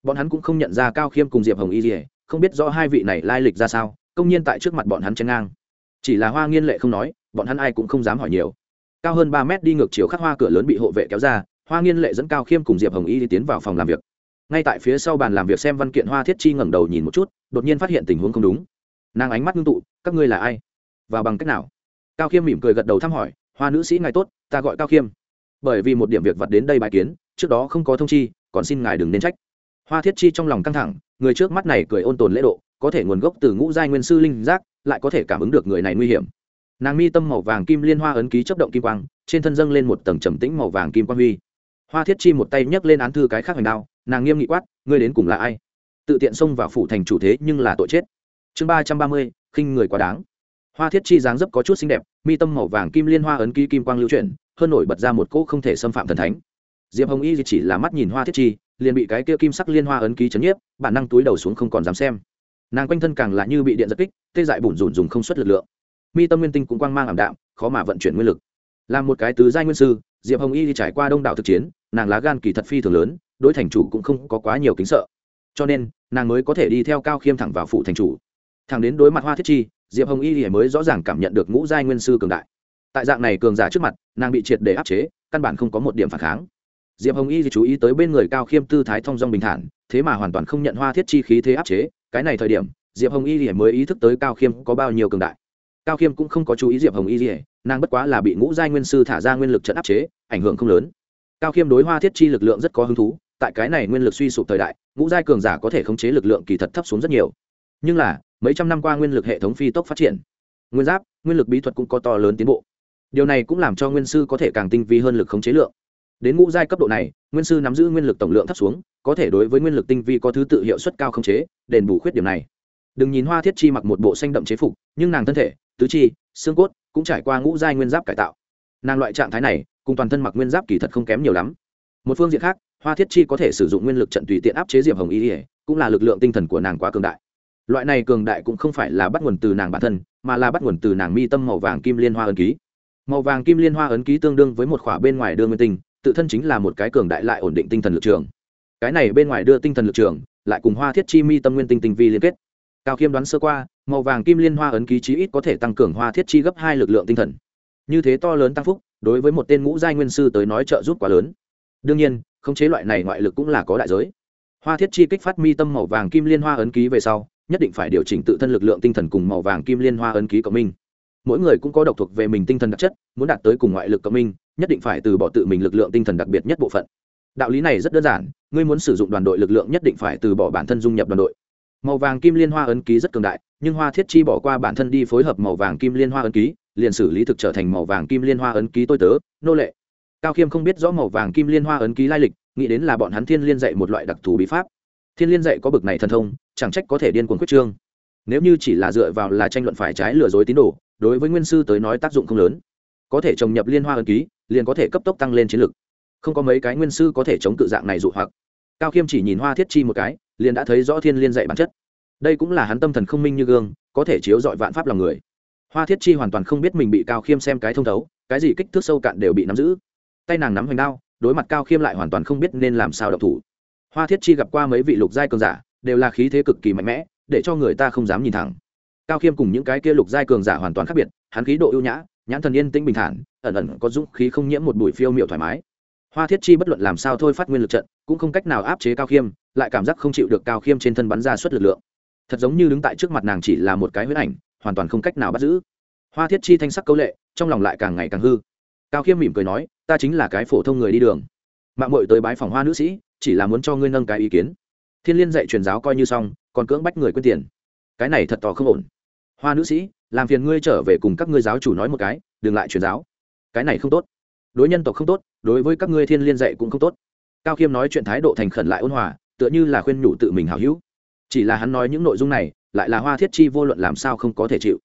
Bọn hắn cũng không nhận ra cao khiêm cùng diệp hồng y gì không biết rõ hai vị này lai lịch ra sao, công nhiên tại trước mặt bọn hắn chen ngang. Chỉ là hoa nghiên lệ không nói, bọn hắn ai cũng không dám hỏi nhiều. Cao hơn ba mét đi ngược chiều khắc hoa cửa lớn bị hộ vệ kéo ra, hoa nghiên lệ dẫn cao khiêm cùng diệp hồng y đi tiến vào phòng làm việc. Ngay tại phía sau bàn làm việc xem văn kiện hoa thiết chi ngẩng đầu nhìn một chút, đột nhiên phát hiện tình huống không đúng. Nàng ánh mắt ngưng tụ, các ngươi là ai? Và bằng cách nào? Cao khiêm mỉm cười gật đầu thăm hỏi, hoa nữ sĩ ngài tốt, ta gọi cao khiêm. Bởi vì một điểm việc vặt đến đây bài kiến, trước đó không có thông chi, còn xin ngài đừng nên trách. Hoa thiết chi trong lòng căng thẳng người trước mắt này cười ôn tồn lễ độ, có thể nguồn gốc từ ngũ giai nguyên sư linh giác, lại có thể cảm ứng được người này nguy hiểm. Nàng mi tâm màu vàng kim liên hoa ấn ký chấp động kim quang, trên thân dâng lên một tầng trầm tĩnh màu vàng kim quang huy. Hoa thiết chi một tay nhấc lên án thư cái khác hành đao, nàng nghiêm nghị quát, ngươi đến cùng là ai? Tự tiện xông vào phủ thành chủ thế nhưng là tội chết. Chương ba trăm ba mươi, khinh người quá đáng. Hoa thiết chi dáng dấp có chút xinh đẹp, mi tâm màu vàng kim liên hoa ấn ký kim quang lưu chuyển, hơn nổi bật ra một cỗ không thể xâm phạm thần thánh. Diệp hồng y chỉ là mắt nhìn hoa thiết chi liền bị cái kia kim sắc liên hoa ấn ký chấn nhiếp, bản năng túi đầu xuống không còn dám xem. Nàng quanh thân càng là như bị điện giật kích, tê dại bủn rủn dùng không xuất lực lượng. Mi tâm nguyên tinh cũng quang mang ảm đạm, khó mà vận chuyển nguyên lực. Là một cái tứ giai nguyên sư, diệp hồng y đi trải qua đông đảo thực chiến, nàng lá gan kỳ thật phi thường lớn, đối thành chủ cũng không có quá nhiều kính sợ. Cho nên, nàng mới có thể đi theo cao khiêm thẳng vào phụ thành chủ. Thẳng đến đối mặt hoa thiết chi, diệp hồng y thì mới rõ ràng cảm nhận được ngũ giai nguyên sư cường đại. Tại dạng này cường giả trước mặt, nàng bị triệt để áp chế, căn bản không có một điểm phản kháng diệp hồng y thì chú ý tới bên người cao khiêm tư thái thong dong bình thản, thế mà hoàn toàn không nhận hoa thiết chi khí thế áp chế. Cái này thời điểm, diệp hồng y thì mới ý thức tới cao khiêm có bao nhiêu cường đại. Cao khiêm cũng không có chú ý diệp hồng y thì nàng bất quá là bị ngũ giai nguyên sư thả ra nguyên lực trận áp chế, ảnh hưởng không lớn. Cao khiêm đối hoa thiết chi lực lượng rất có hứng thú, tại cái này nguyên lực suy sụp thời đại, ngũ giai cường giả có thể khống chế lực lượng kỳ thật thấp xuống rất nhiều. Nhưng là, mấy trăm năm qua nguyên lực hệ thống phi tốc phát triển, nguyên giáp, nguyên lực bí thuật cũng có to lớn tiến bộ. Điều này cũng làm cho nguyên sư có thể càng tinh vi hơn lực khống chế lượng đến ngũ giai cấp độ này, nguyên sư nắm giữ nguyên lực tổng lượng thấp xuống, có thể đối với nguyên lực tinh vi có thứ tự hiệu suất cao không chế, đền bù khuyết điểm này. Đừng nhìn hoa thiết chi mặc một bộ xanh đậm chế phục, nhưng nàng thân thể, tứ chi, xương cốt cũng trải qua ngũ giai nguyên giáp cải tạo. Nàng loại trạng thái này, cùng toàn thân mặc nguyên giáp kỳ thật không kém nhiều lắm. Một phương diện khác, hoa thiết chi có thể sử dụng nguyên lực trận tùy tiện áp chế diệp hồng y ỉa cũng là lực lượng tinh thần của nàng quá cường đại. Loại này cường đại cũng không phải là bắt nguồn từ nàng bản thân, mà là bắt nguồn từ nàng mi tâm màu vàng kim liên hoa ấn ký. Màu vàng kim liên hoa ấn ký tương đương với một khỏa bên ngoài đưa nguyên tinh tự thân chính là một cái cường đại lại ổn định tinh thần lực trường. Cái này bên ngoài đưa tinh thần lực trường, lại cùng hoa thiết chi mi tâm nguyên tinh tinh vi liên kết. Cao khiêm đoán sơ qua, màu vàng kim liên hoa ấn ký chí ít có thể tăng cường hoa thiết chi gấp hai lực lượng tinh thần. Như thế to lớn tăng phúc, đối với một tên ngũ giai nguyên sư tới nói trợ giúp quá lớn. Đương nhiên, khống chế loại này ngoại lực cũng là có đại giới. Hoa thiết chi kích phát mi tâm màu vàng kim liên hoa ấn ký về sau, nhất định phải điều chỉnh tự thân lực lượng tinh thần cùng màu vàng kim liên hoa ấn ký cộng minh. Mỗi người cũng có độc thuộc về mình tinh thần đặc chất, muốn đạt tới cùng ngoại lực cộng minh nhất định phải từ bỏ tự mình lực lượng tinh thần đặc biệt nhất bộ phận. Đạo lý này rất đơn giản, ngươi muốn sử dụng đoàn đội lực lượng nhất định phải từ bỏ bản thân dung nhập đoàn đội. Màu vàng kim liên hoa ấn ký rất cường đại, nhưng hoa thiết chi bỏ qua bản thân đi phối hợp màu vàng kim liên hoa ấn ký, liền xử lý thực trở thành màu vàng kim liên hoa ấn ký tôi tớ, nô lệ. Cao khiêm không biết rõ màu vàng kim liên hoa ấn ký lai lịch, nghĩ đến là bọn hắn thiên liên dạy một loại đặc thù bí pháp. Thiên liên dạy có bực này thần thông, chẳng trách có thể điên cuồng quyết trương. Nếu như chỉ là dựa vào là tranh luận phải trái lừa dối tín đồ, đối với nguyên sư tới nói tác dụng không lớn có thể trồng nhập liên hoa ân ký, liền có thể cấp tốc tăng lên chiến lực. Không có mấy cái nguyên sư có thể chống cự dạng này dụ hoặc. Cao khiêm chỉ nhìn hoa thiết chi một cái, liền đã thấy rõ thiên liên dạy bản chất. Đây cũng là hắn tâm thần không minh như gương, có thể chiếu dọi vạn pháp lòng người. Hoa thiết chi hoàn toàn không biết mình bị cao khiêm xem cái thông thấu, cái gì kích thước sâu cạn đều bị nắm giữ. Tay nàng nắm hoành đao, đối mặt cao khiêm lại hoàn toàn không biết nên làm sao độc thủ. Hoa thiết chi gặp qua mấy vị lục giai cường giả, đều là khí thế cực kỳ mạnh mẽ, để cho người ta không dám nhìn thẳng. Cao khiêm cùng những cái kia lục giai cường giả hoàn toàn khác biệt, hắn khí độ ưu nhã nhãn thần yên tĩnh bình thản, ẩn ẩn có dũng khí không nhiễm một bụi phiêu miệu thoải mái. Hoa thiết chi bất luận làm sao thôi phát nguyên lực trận, cũng không cách nào áp chế cao khiêm, lại cảm giác không chịu được cao khiêm trên thân bắn ra suất lực lượng. Thật giống như đứng tại trước mặt nàng chỉ là một cái huyết ảnh, hoàn toàn không cách nào bắt giữ. Hoa thiết chi thanh sắc câu lệ, trong lòng lại càng ngày càng hư. Cao khiêm mỉm cười nói, ta chính là cái phổ thông người đi đường. Mạng mội tới bái phòng hoa nữ sĩ, chỉ là muốn cho ngươi nâng cái ý kiến. Thiên liên dạy truyền giáo coi như xong, còn cưỡng bách người quyết tiền. Cái này thật tỏ không ổn hoa nữ sĩ, làm phiền ngươi trở về cùng các ngươi giáo chủ nói một cái, đừng lại truyền giáo. Cái này không tốt. Đối nhân tộc không tốt, đối với các ngươi thiên liên dạy cũng không tốt. Cao khiêm nói chuyện thái độ thành khẩn lại ôn hòa, tựa như là khuyên nhủ tự mình hào hữu. Chỉ là hắn nói những nội dung này, lại là hoa thiết chi vô luận làm sao không có thể chịu.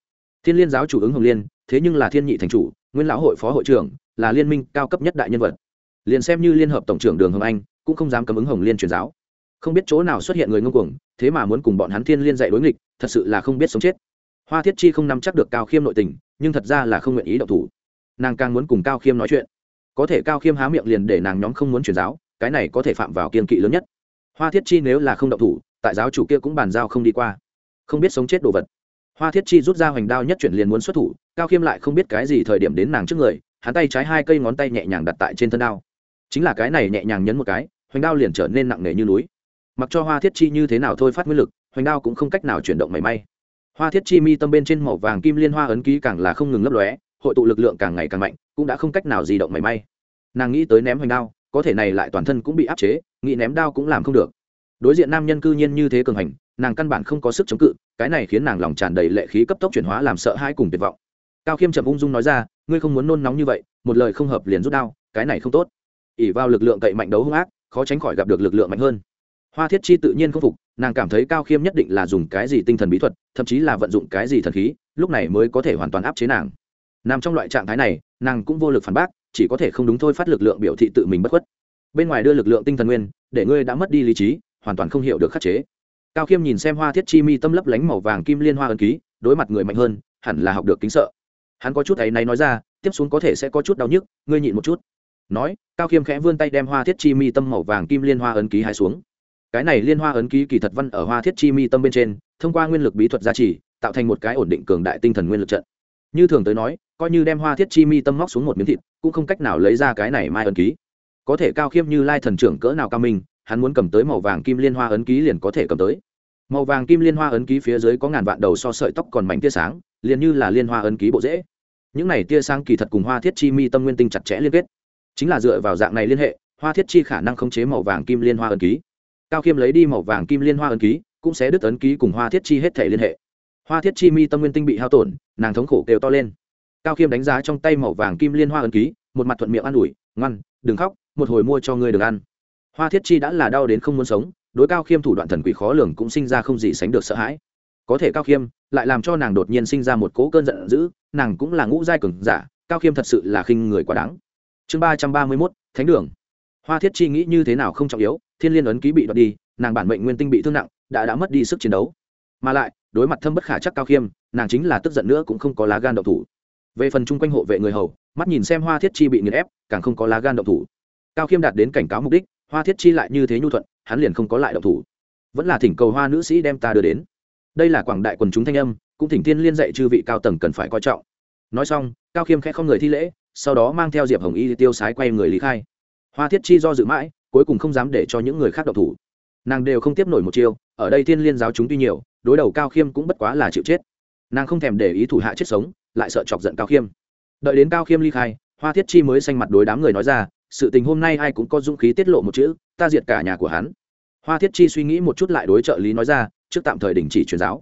Thiên liên giáo chủ ứng hồng liên, thế nhưng là thiên nhị thành chủ, nguyên lão hội phó hội trưởng, là liên minh cao cấp nhất đại nhân vật. Liền xem như liên hợp tổng trưởng đường hồng anh, cũng không dám cấm ứng hồng liên truyền giáo. Không biết chỗ nào xuất hiện người ngông cuồng, thế mà muốn cùng bọn hắn thiên liên dạy đối nghịch, thật sự là không biết sống chết hoa thiết chi không nắm chắc được cao khiêm nội tình, nhưng thật ra là không nguyện ý động thủ. Nàng càng muốn cùng cao khiêm nói chuyện. Có thể cao khiêm há miệng liền để nàng nhóm không muốn truyền giáo, cái này có thể phạm vào kiên kỵ lớn nhất. Hoa thiết chi nếu là không động thủ, tại giáo chủ kia cũng bàn giao không đi qua. Không biết sống chết đồ vật. Hoa thiết chi rút ra hoành đao nhất chuyển liền muốn xuất thủ, cao khiêm lại không biết cái gì thời điểm đến nàng trước người, hắn tay trái hai cây ngón tay nhẹ nhàng đặt tại trên thân đao. Chính là cái này nhẹ nhàng nhấn một cái, hoành đao liền trở nên nặng nề như núi. Mặc cho hoa thiết chi như thế nào thôi phát nguyên lực, hoành đao cũng không cách nào chuyển động mảy may hoa thiết chi mi tâm bên trên màu vàng kim liên hoa ấn ký càng là không ngừng lấp lóe, hội tụ lực lượng càng ngày càng mạnh, cũng đã không cách nào di động mảy may. Nàng nghĩ tới ném hoành đao, có thể này lại toàn thân cũng bị áp chế, nghĩ ném đao cũng làm không được. Đối diện nam nhân cư nhiên như thế cường hành, nàng căn bản không có sức chống cự, cái này khiến nàng lòng tràn đầy lệ khí cấp tốc chuyển hóa làm sợ hãi cùng tuyệt vọng. Cao khiêm trầm ung dung nói ra, ngươi không muốn nôn nóng như vậy, một lời không hợp liền rút đao, cái này không tốt. ỉ vào lực lượng cậy mạnh đấu hung ác, khó tránh khỏi gặp được lực lượng mạnh hơn hoa thiết chi tự nhiên không phục, nàng cảm thấy cao khiêm nhất định là dùng cái gì tinh thần bí thuật, thậm chí là vận dụng cái gì thần khí, lúc này mới có thể hoàn toàn áp chế nàng. Nằm trong loại trạng thái này, nàng cũng vô lực phản bác, chỉ có thể không đúng thôi phát lực lượng biểu thị tự mình bất khuất. Bên ngoài đưa lực lượng tinh thần nguyên, để ngươi đã mất đi lý trí, hoàn toàn không hiểu được khắc chế. Cao khiêm nhìn xem hoa thiết chi mi tâm lấp lánh màu vàng kim liên hoa ân ký, đối mặt người mạnh hơn, hẳn là học được kính sợ. Hắn có chút ấy này nói ra, tiếp xuống có thể sẽ có chút đau nhức, ngươi nhịn một chút. Nói, cao khiêm khẽ vươn tay đem hoa thiết chi mi tâm màu vàng kim liên hoa ấn ký hai xuống cái này liên hoa ấn ký kỳ thật văn ở hoa thiết chi mi tâm bên trên, thông qua nguyên lực bí thuật gia trì, tạo thành một cái ổn định cường đại tinh thần nguyên lực trận. Như thường tới nói, coi như đem hoa thiết chi mi tâm móc xuống một miếng thịt, cũng không cách nào lấy ra cái này mai ấn ký. Có thể cao khiêm như lai thần trưởng cỡ nào cao minh, hắn muốn cầm tới màu vàng kim liên hoa ấn ký liền có thể cầm tới. Màu vàng kim liên hoa ấn ký phía dưới có ngàn vạn đầu so sợi tóc còn mảnh tia sáng, liền như là liên hoa ấn ký bộ dễ những này tia sáng kỳ thật cùng hoa thiết chi mi tâm nguyên tinh chặt chẽ liên kết. Chính là dựa vào dạng này liên hệ, hoa thiết chi khả năng khống chế màu vàng kim liên hoa ấn ký cao khiêm lấy đi màu vàng kim liên hoa ấn ký, cũng sẽ đứt ấn ký cùng hoa thiết chi hết thể liên hệ. Hoa thiết chi mi tâm nguyên tinh bị hao tổn, nàng thống khổ kêu to lên. Cao khiêm đánh giá trong tay màu vàng kim liên hoa ấn ký, một mặt thuận miệng an ủi, ngoan, đừng khóc, một hồi mua cho ngươi được ăn. Hoa thiết chi đã là đau đến không muốn sống, đối cao khiêm thủ đoạn thần quỷ khó lường cũng sinh ra không gì sánh được sợ hãi. Có thể cao khiêm lại làm cho nàng đột nhiên sinh ra một cố cơn giận dữ, nàng cũng là ngũ giai cường giả, cao khiêm thật sự là khinh người quá đáng. Chương ba trăm ba mươi mốt, thánh đường. Hoa thiết chi nghĩ như thế nào không trọng yếu thiên liên ấn ký bị đoạt đi, nàng bản mệnh nguyên tinh bị thương nặng, đã đã mất đi sức chiến đấu. Mà lại, đối mặt thâm bất khả chắc cao khiêm, nàng chính là tức giận nữa cũng không có lá gan đậu thủ. Về phần chung quanh hộ vệ người hầu, mắt nhìn xem hoa thiết chi bị nghiền ép, càng không có lá gan đậu thủ. Cao khiêm đạt đến cảnh cáo mục đích, hoa thiết chi lại như thế nhu thuận, hắn liền không có lại đậu thủ. Vẫn là thỉnh cầu hoa nữ sĩ đem ta đưa đến. Đây là quảng đại quần chúng thanh âm, cũng thỉnh thiên liên dạy chư vị cao tầng cần phải coi trọng. Nói xong, cao khiêm khẽ không người thi lễ, sau đó mang theo diệp hồng y tiêu sái quay người lý khai. Hoa thiết chi do dự mãi cuối cùng không dám để cho những người khác độc thủ. Nàng đều không tiếp nổi một chiêu, ở đây thiên liên giáo chúng tuy nhiều, đối đầu cao khiêm cũng bất quá là chịu chết. Nàng không thèm để ý thủ hạ chết sống, lại sợ chọc giận cao khiêm. Đợi đến cao khiêm ly khai, hoa thiết chi mới xanh mặt đối đám người nói ra, sự tình hôm nay ai cũng có dũng khí tiết lộ một chữ, ta diệt cả nhà của hắn. Hoa thiết chi suy nghĩ một chút lại đối trợ lý nói ra, trước tạm thời đình chỉ truyền giáo.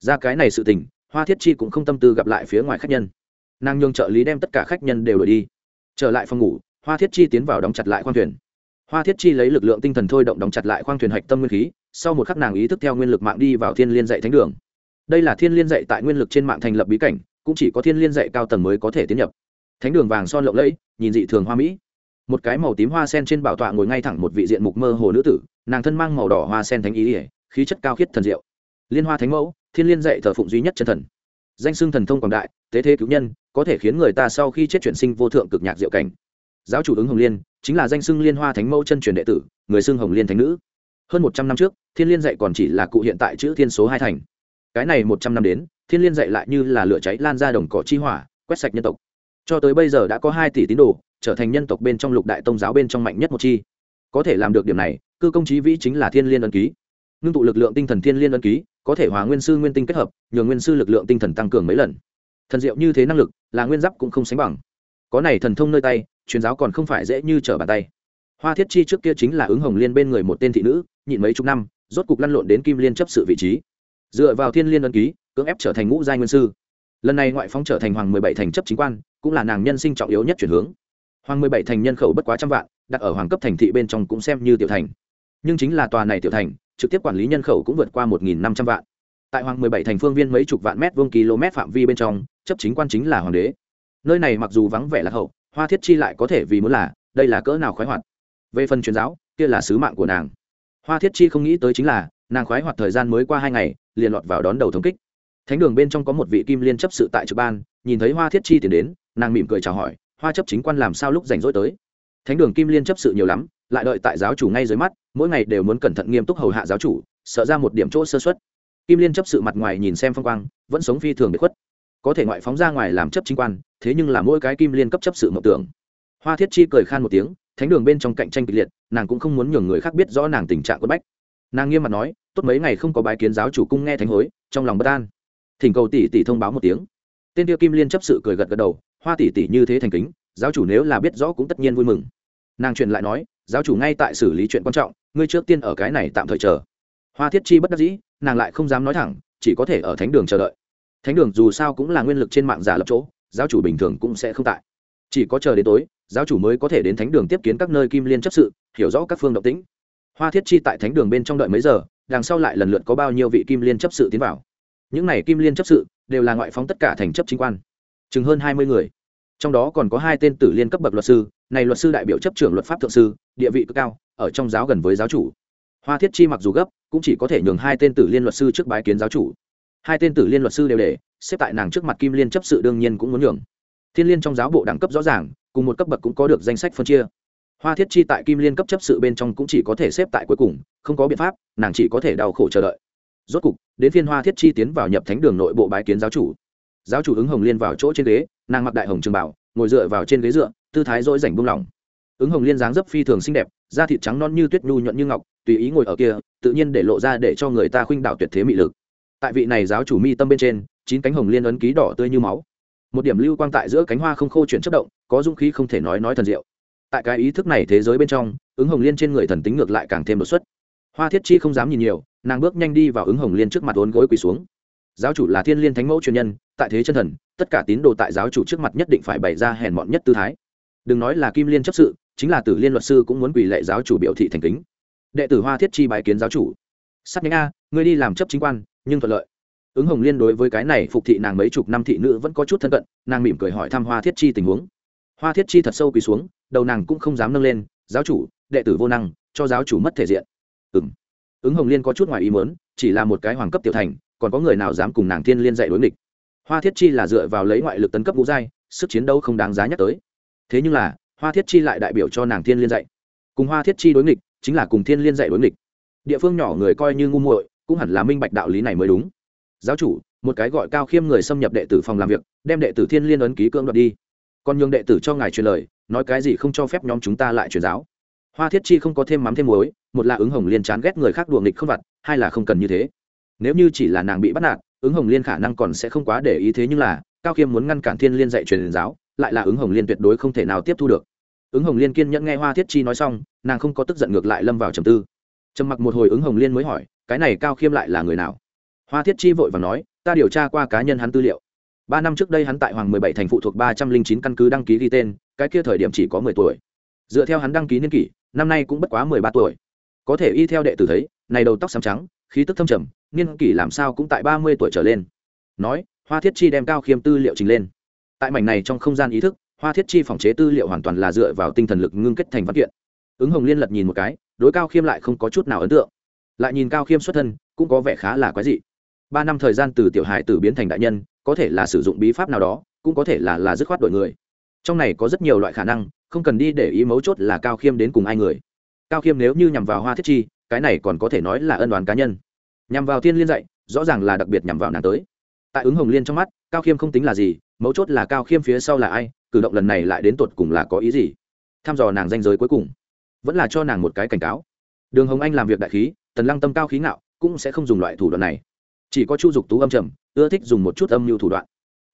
Ra cái này sự tình, hoa thiết chi cũng không tâm tư gặp lại phía ngoài khách nhân. Nàng nhường trợ lý đem tất cả khách nhân đều đổi đi. Trở lại phòng ngủ, hoa thiết chi tiến vào đóng chặt lại khoang thuyền hoa thiết chi lấy lực lượng tinh thần thôi động đóng chặt lại khoang thuyền hạch tâm nguyên khí, sau một khắc nàng ý thức theo nguyên lực mạng đi vào thiên liên dạy thánh đường. Đây là thiên liên dạy tại nguyên lực trên mạng thành lập bí cảnh, cũng chỉ có thiên liên dạy cao tầng mới có thể tiến nhập. Thánh đường vàng son lộng lẫy, nhìn dị thường hoa mỹ. Một cái màu tím hoa sen trên bảo tọa ngồi ngay thẳng một vị diện mục mơ hồ nữ tử, nàng thân mang màu đỏ hoa sen thánh ý ỉa khí chất cao khiết thần diệu. Liên hoa thánh mẫu, thiên liên dạy thờ phụng duy nhất chân thần. Danh xưng thần thông quảng đại, tế thế cứu nhân, có thể khiến người ta sau khi chết chuyển sinh vô thượng cực nhạc diệu cảnh giáo chủ ứng hồng liên, chính là danh xưng liên hoa thánh mẫu chân truyền đệ tử, người xưng hồng liên thánh nữ. Hơn một trăm năm trước, thiên liên dạy còn chỉ là cụ hiện tại chữ thiên số hai thành. Cái này một trăm năm đến, thiên liên dạy lại như là lửa cháy lan ra đồng cỏ chi hỏa, quét sạch nhân tộc. Cho tới bây giờ đã có hai tỷ tín đồ, trở thành nhân tộc bên trong lục đại tông giáo bên trong mạnh nhất một chi. Có thể làm được điểm này, cư công Chí vĩ chính là thiên liên ân ký. Ngưng tụ lực lượng tinh thần thiên liên ân ký, có thể hòa nguyên sư nguyên tinh kết hợp, nhường nguyên sư lực lượng tinh thần tăng cường mấy lần. Thần diệu như thế năng lực, là nguyên giáp cũng không sánh bằng. Có này thần thông nơi tay truyền giáo còn không phải dễ như trở bàn tay. Hoa thiết chi trước kia chính là ứng hồng liên bên người một tên thị nữ, nhịn mấy chục năm, rốt cục lăn lộn đến kim liên chấp sự vị trí. Dựa vào thiên liên ân ký, cưỡng ép trở thành ngũ giai nguyên sư. Lần này ngoại phóng trở thành hoàng mười bảy thành chấp chính quan, cũng là nàng nhân sinh trọng yếu nhất chuyển hướng. Hoàng mười bảy thành nhân khẩu bất quá trăm vạn, đặt ở hoàng cấp thành thị bên trong cũng xem như tiểu thành. Nhưng chính là tòa này tiểu thành, trực tiếp quản lý nhân khẩu cũng vượt qua một năm trăm vạn. Tại hoàng mười bảy thành phương viên mấy chục vạn mét vuông km phạm vi bên trong, chấp chính quan chính là hoàng đế. Nơi này mặc dù vắng vẻ lạc hậu hoa thiết chi lại có thể vì muốn là, đây là cỡ nào khoái hoạt? Về phần truyền giáo, kia là sứ mạng của nàng. Hoa thiết chi không nghĩ tới chính là, nàng khoái hoạt thời gian mới qua hai ngày, liền lọt vào đón đầu thống kích. Thánh đường bên trong có một vị kim liên chấp sự tại trực ban, nhìn thấy hoa thiết chi tiến đến, nàng mỉm cười chào hỏi, hoa chấp chính quan làm sao lúc rảnh rỗi tới? Thánh đường kim liên chấp sự nhiều lắm, lại đợi tại giáo chủ ngay dưới mắt, mỗi ngày đều muốn cẩn thận nghiêm túc hầu hạ giáo chủ, sợ ra một điểm chỗ sơ xuất kim liên chấp sự mặt ngoài nhìn xem phong quang, vẫn sống phi thường bị khuất có thể ngoại phóng ra ngoài làm chấp chính quan, thế nhưng là mỗi cái kim liên cấp chấp sự mộng tưởng. Hoa thiết chi cười khan một tiếng, thánh đường bên trong cạnh tranh kịch liệt, nàng cũng không muốn nhường người khác biết rõ nàng tình trạng quất bách. Nàng nghiêm mặt nói, tốt mấy ngày không có bái kiến giáo chủ cung nghe thánh hối, trong lòng bất an. Thỉnh cầu tỷ tỷ thông báo một tiếng. Tên tiêu kim liên chấp sự cười gật gật đầu, hoa tỷ tỷ như thế thành kính, giáo chủ nếu là biết rõ cũng tất nhiên vui mừng. Nàng truyền lại nói, giáo chủ ngay tại xử lý chuyện quan trọng, ngươi trước tiên ở cái này tạm thời chờ. Hoa thiết chi bất đắc dĩ, nàng lại không dám nói thẳng, chỉ có thể ở thánh đường chờ đợi thánh đường dù sao cũng là nguyên lực trên mạng giả lập chỗ, giáo chủ bình thường cũng sẽ không tại. Chỉ có chờ đến tối, giáo chủ mới có thể đến thánh đường tiếp kiến các nơi kim liên chấp sự, hiểu rõ các phương động tĩnh. Hoa thiết chi tại thánh đường bên trong đợi mấy giờ, đằng sau lại lần lượt có bao nhiêu vị kim liên chấp sự tiến vào. Những này kim liên chấp sự đều là ngoại phóng tất cả thành chấp chính quan. Chừng hơn hai mươi người. Trong đó còn có hai tên tử liên cấp bậc luật sư, này luật sư đại biểu chấp trưởng luật pháp thượng sư, địa vị cực cao, ở trong giáo gần với giáo chủ. Hoa thiết chi mặc dù gấp, cũng chỉ có thể nhường hai tên tử liên luật sư trước bái kiến giáo chủ hai tên tử liên luật sư đều để, xếp tại nàng trước mặt kim liên chấp sự đương nhiên cũng muốn nhường. Thiên liên trong giáo bộ đẳng cấp rõ ràng, cùng một cấp bậc cũng có được danh sách phân chia. Hoa thiết chi tại kim liên cấp chấp sự bên trong cũng chỉ có thể xếp tại cuối cùng, không có biện pháp, nàng chỉ có thể đau khổ chờ đợi. Rốt cục, đến phiên hoa thiết chi tiến vào nhập thánh đường nội bộ bái kiến giáo chủ. Giáo chủ ứng hồng liên vào chỗ trên ghế, nàng mặc đại hồng trường bảo, ngồi dựa vào trên ghế dựa, tư thái dỗi rảnh buông lỏng. Ứng hồng liên dáng dấp phi thường xinh đẹp, da thịt trắng non như tuyết nhu nhuận như ngọc, tùy ý ngồi ở kia, tự nhiên để lộ ra để cho người ta khuynh đảo tuyệt thế mị lực tại vị này giáo chủ mi tâm bên trên, chín cánh hồng liên ấn ký đỏ tươi như máu. Một điểm lưu quang tại giữa cánh hoa không khô chuyển chất động, có dũng khí không thể nói nói thần diệu. Tại cái ý thức này thế giới bên trong, ứng hồng liên trên người thần tính ngược lại càng thêm đột xuất. Hoa thiết chi không dám nhìn nhiều, nàng bước nhanh đi vào ứng hồng liên trước mặt ốn gối quỳ xuống. Giáo chủ là thiên liên thánh mẫu truyền nhân, tại thế chân thần, tất cả tín đồ tại giáo chủ trước mặt nhất định phải bày ra hèn mọn nhất tư thái. Đừng nói là kim liên chấp sự, chính là tử liên luật sư cũng muốn quỳ lệ giáo chủ biểu thị thành kính. Đệ tử hoa thiết chi bài kiến giáo chủ. Sắc nhánh a, ngươi đi làm chấp chính quan nhưng thuận lợi. Ứng hồng liên đối với cái này phục thị nàng mấy chục năm thị nữ vẫn có chút thân cận, nàng mỉm cười hỏi thăm hoa thiết chi tình huống. Hoa thiết chi thật sâu quỳ xuống, đầu nàng cũng không dám nâng lên, giáo chủ, đệ tử vô năng, cho giáo chủ mất thể diện. Ừ m ứng hồng liên có chút ngoài ý mớn chỉ là một cái hoàng cấp tiểu thành, còn có người nào dám cùng nàng thiên liên dạy đối nghịch. Hoa thiết chi là dựa vào lấy ngoại lực tấn cấp ngũ giai, sức chiến đấu không đáng giá nhắc tới. Thế nhưng là, hoa thiết chi lại đại biểu cho nàng thiên liên dạy. Cùng hoa thiết chi đối nghịch, chính là cùng thiên liên dạy đối nghịch. Địa phương nhỏ người coi như ngu muội cũng hẳn là minh bạch đạo lý này mới đúng. Giáo chủ, một cái gọi cao khiêm người xâm nhập đệ tử phòng làm việc, đem đệ tử thiên liên ấn ký cưỡng đoạt đi. Còn nhường đệ tử cho ngài truyền lời, nói cái gì không cho phép nhóm chúng ta lại truyền giáo. Hoa thiết chi không có thêm mắm thêm muối, một là ứng hồng liên chán ghét người khác đùa nghịch không vặt, hai là không cần như thế. Nếu như chỉ là nàng bị bắt nạt, ứng hồng liên khả năng còn sẽ không quá để ý thế nhưng là, cao khiêm muốn ngăn cản thiên liên dạy truyền giáo, lại là ứng hồng liên tuyệt đối không thể nào tiếp thu được. Ứng hồng liên kiên nhẫn nghe hoa thiết chi nói xong, nàng không có tức giận ngược lại lâm vào trầm tư. Trầm mặc một hồi ứng hồng liên mới hỏi cái này cao khiêm lại là người nào? Hoa thiết chi vội và nói, ta điều tra qua cá nhân hắn tư liệu. Ba năm trước đây hắn tại hoàng mười bảy thành phụ thuộc ba trăm linh chín căn cứ đăng ký ghi tên, cái kia thời điểm chỉ có mười tuổi. Dựa theo hắn đăng ký niên kỷ, năm nay cũng bất quá mười ba tuổi. Có thể y theo đệ tử thấy, này đầu tóc xám trắng, khí tức thâm trầm, niên kỷ làm sao cũng tại ba mươi tuổi trở lên. Nói, hoa thiết chi đem cao khiêm tư liệu trình lên. Tại mảnh này trong không gian ý thức, hoa thiết chi phòng chế tư liệu hoàn toàn là dựa vào tinh thần lực ngưng kết thành văn kiện. Ứng hồng liên lật nhìn một cái, đối cao khiêm lại không có chút nào ấn tượng lại nhìn cao khiêm xuất thân, cũng có vẻ khá là quái dị. Ba năm thời gian từ tiểu hài tử biến thành đại nhân, có thể là sử dụng bí pháp nào đó, cũng có thể là là dứt khoát đổi người. Trong này có rất nhiều loại khả năng, không cần đi để ý mấu chốt là cao khiêm đến cùng ai người. Cao khiêm nếu như nhằm vào hoa thiết chi, cái này còn có thể nói là ân đoàn cá nhân. Nhằm vào thiên liên dạy, rõ ràng là đặc biệt nhằm vào nàng tới. Tại ứng hồng liên trong mắt, cao khiêm không tính là gì, mấu chốt là cao khiêm phía sau là ai, cử động lần này lại đến tột cùng là có ý gì? Thăm dò nàng danh giới cuối cùng, vẫn là cho nàng một cái cảnh cáo. Đường hồng anh làm việc đại khí tần lăng tâm cao khí ngạo, cũng sẽ không dùng loại thủ đoạn này. Chỉ có chu dục tú âm trầm, ưa thích dùng một chút âm mưu thủ đoạn.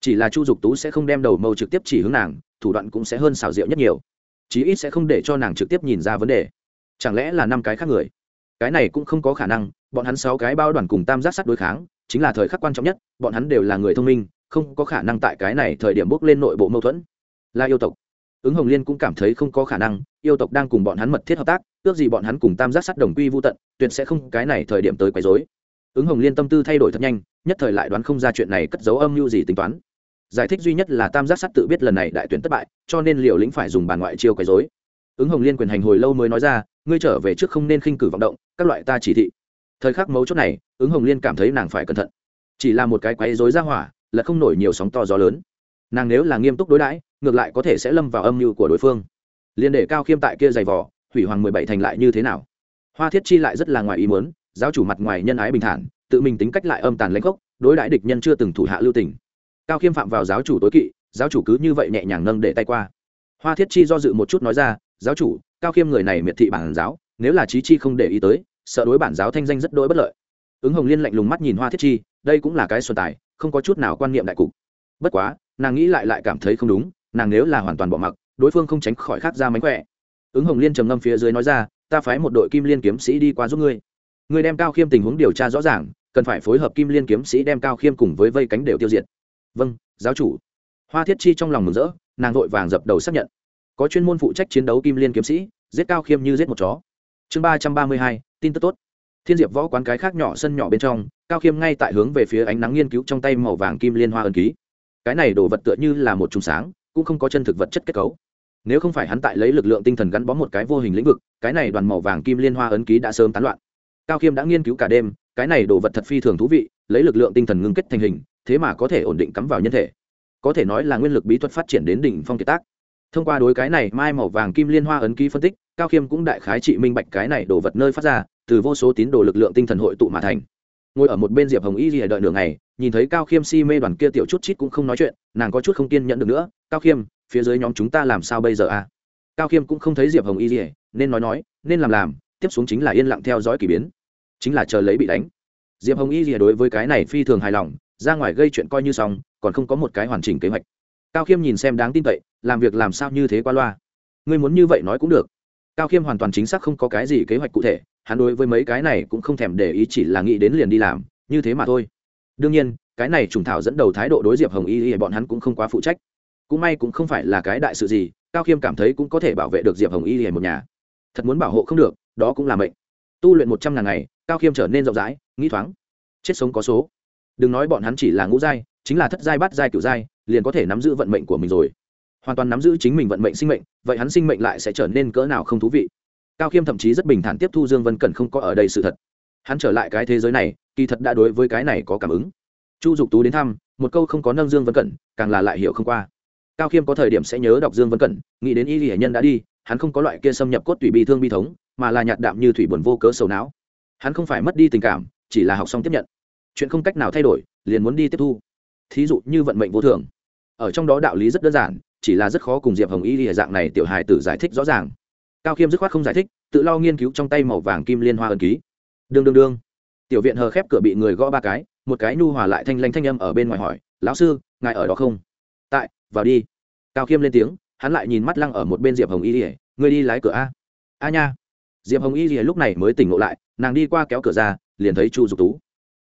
Chỉ là chu dục tú sẽ không đem đầu mâu trực tiếp chỉ hướng nàng, thủ đoạn cũng sẽ hơn xảo diệu nhất nhiều. Chí ít sẽ không để cho nàng trực tiếp nhìn ra vấn đề. Chẳng lẽ là năm cái khác người? Cái này cũng không có khả năng, bọn hắn sáu cái bao đoàn cùng tam giác sắt đối kháng, chính là thời khắc quan trọng nhất, bọn hắn đều là người thông minh, không có khả năng tại cái này thời điểm bước lên nội bộ mâu thuẫn. Là yêu tộc ứng hồng liên cũng cảm thấy không có khả năng, yêu tộc đang cùng bọn hắn mật thiết hợp tác, ước gì bọn hắn cùng tam giác sắt đồng quy vô tận, tuyệt sẽ không cái này thời điểm tới quấy dối ứng hồng liên tâm tư thay đổi thật nhanh, nhất thời lại đoán không ra chuyện này cất dấu âm mưu gì tính toán. Giải thích duy nhất là tam giác sắt tự biết lần này đại tuyển thất bại, cho nên liều lĩnh phải dùng bàn ngoại chiêu quấy dối ứng hồng liên quyền hành hồi lâu mới nói ra, ngươi trở về trước không nên khinh cử vọng động, các loại ta chỉ thị. Thời khắc mấu chốt này, ứng hồng liên cảm thấy nàng phải cẩn thận. Chỉ là một cái quấy dối ra hỏa, là không nổi nhiều sóng to gió lớn. Nàng nếu là nghiêm túc đối đãi ngược lại có thể sẽ lâm vào âm mưu của đối phương. Liên để cao khiêm tại kia giày vỏ hủy hoàng mười bảy thành lại như thế nào? Hoa thiết chi lại rất là ngoài ý muốn, giáo chủ mặt ngoài nhân ái bình thản, tự mình tính cách lại âm tàn lãnh gốc đối đãi địch nhân chưa từng thủ hạ lưu tình. Cao khiêm phạm vào giáo chủ tối kỵ, giáo chủ cứ như vậy nhẹ nhàng nâng để tay qua. Hoa thiết chi do dự một chút nói ra, giáo chủ, cao khiêm người này miệt thị bản giáo, nếu là trí chi không để ý tới, sợ đối bản giáo thanh danh rất đỗi bất lợi. Ứng hồng liên lạnh lùng mắt nhìn hoa thiết chi, đây cũng là cái xuân tài, không có chút nào quan niệm đại cục. Bất quá, nàng nghĩ lại lại cảm thấy không đúng nàng nếu là hoàn toàn bỏ mặc, đối phương không tránh khỏi khác ra mánh khỏe. Ứng hồng liên trầm ngâm phía dưới nói ra, ta phái một đội kim liên kiếm sĩ đi qua giúp ngươi. Ngươi đem cao khiêm tình huống điều tra rõ ràng, cần phải phối hợp kim liên kiếm sĩ đem cao khiêm cùng với vây cánh đều tiêu diệt. Vâng giáo chủ. Hoa thiết chi trong lòng mừng rỡ, nàng vội vàng dập đầu xác nhận. Có chuyên môn phụ trách chiến đấu kim liên kiếm sĩ, giết cao khiêm như giết một chó. Chương ba trăm ba mươi hai, tin tức tốt. Thiên diệp võ quán cái khác nhỏ sân nhỏ bên trong, cao khiêm ngay tại hướng về phía ánh nắng nghiên cứu trong tay màu vàng kim liên hoa ân ký. Cái này đổ vật tựa như là một trùng sáng cũng không có chân thực vật chất kết cấu. Nếu không phải hắn tại lấy lực lượng tinh thần gắn bó một cái vô hình lĩnh vực, cái này đoàn màu vàng kim liên hoa ấn ký đã sớm tán loạn. Cao khiêm đã nghiên cứu cả đêm, cái này đồ vật thật phi thường thú vị, lấy lực lượng tinh thần ngưng kết thành hình, thế mà có thể ổn định cắm vào nhân thể. Có thể nói là nguyên lực bí thuật phát triển đến đỉnh phong kiệt tác. Thông qua đối cái này mai màu vàng kim liên hoa ấn ký phân tích, cao khiêm cũng đại khái trị minh bạch cái này đồ vật nơi phát ra, từ vô số tín đồ lực lượng tinh thần hội tụ mà thành ngồi ở một bên diệp hồng y rìa đợi đường này nhìn thấy cao khiêm si mê đoàn kia tiểu chút chít cũng không nói chuyện, nàng có chút không kiên nhẫn được nữa, cao khiêm, phía dưới nhóm chúng ta làm sao bây giờ à? cao khiêm cũng không thấy diệp hồng y rìa nên nói nói, nên làm làm, tiếp xuống chính là yên lặng theo dõi k ỳ biến, chính là chờ lấy bị đánh. Diệp hồng y rìa đối với cái này phi thường hài lòng, ra ngoài gây chuyện coi như xong, còn không có một cái hoàn chỉnh kế hoạch. Cao khiêm nhìn xem đáng tin cậy, làm việc làm sao như thế qua loa? Ngươi muốn như vậy nói cũng được. Cao khiêm hoàn toàn chính xác không có cái gì kế hoạch cụ thể hắn đối với mấy cái này cũng không thèm để ý chỉ là nghĩ đến liền đi làm, như thế mà thôi. Đương nhiên, cái này trùng thảo dẫn đầu thái độ đối diệp hồng y y, bọn hắn cũng không quá phụ trách. Cũng may cũng không phải là cái đại sự gì, cao khiêm cảm thấy cũng có thể bảo vệ được diệp hồng y y một nhà. Thật muốn bảo hộ không được, đó cũng là mệnh. Tu luyện một trăm ngàn ngày, cao khiêm trở nên rộng rãi, nghĩ thoáng. Chết sống có số. Đừng nói bọn hắn chỉ là ngũ giai, chính là thất giai bát giai kiểu giai, liền có thể nắm giữ vận mệnh của mình rồi. Hoàn toàn nắm giữ chính mình vận mệnh sinh mệnh, vậy hắn sinh mệnh lại sẽ trở nên cỡ nào không thú vị? Cao khiêm thậm chí rất bình thản tiếp thu dương vân cẩn không có ở đây sự thật. Hắn trở lại cái thế giới này, kỳ thật đã đối với cái này có cảm ứng. Chu dục tú đến thăm, một câu không có nâng dương vân cẩn, càng là lại hiểu không qua. Cao khiêm có thời điểm sẽ nhớ đọc dương vân cẩn, nghĩ đến y hệ nhân đã đi, hắn không có loại kia xâm nhập cốt tủy bi thương bi thống, mà là nhạt đạm như thủy buồn vô cớ sầu não. Hắn không phải mất đi tình cảm, chỉ là học xong tiếp nhận. Chuyện không cách nào thay đổi, liền muốn đi tiếp thu. Thí dụ như vận mệnh vô thường. Ở trong đó đạo lý rất đơn giản, chỉ là rất khó cùng diệp hồng y lìa dạng này tiểu hài tử giải thích rõ ràng cao khiêm dứt khoát không giải thích, tự lo nghiên cứu trong tay màu vàng kim liên hoa ẩn ký. Đương đương đương. Tiểu viện hờ khép cửa bị người gõ ba cái, một cái nu hòa lại thanh lanh thanh âm ở bên ngoài hỏi, lão sư, ngài ở đó không? Tại, vào đi. Cao khiêm lên tiếng, hắn lại nhìn mắt lăng ở một bên diệp hồng y ỉa ngươi đi lái cửa a. A nha. Diệp hồng y ỉa lúc này mới tỉnh ngộ lại, nàng đi qua kéo cửa ra, liền thấy chu dục tú.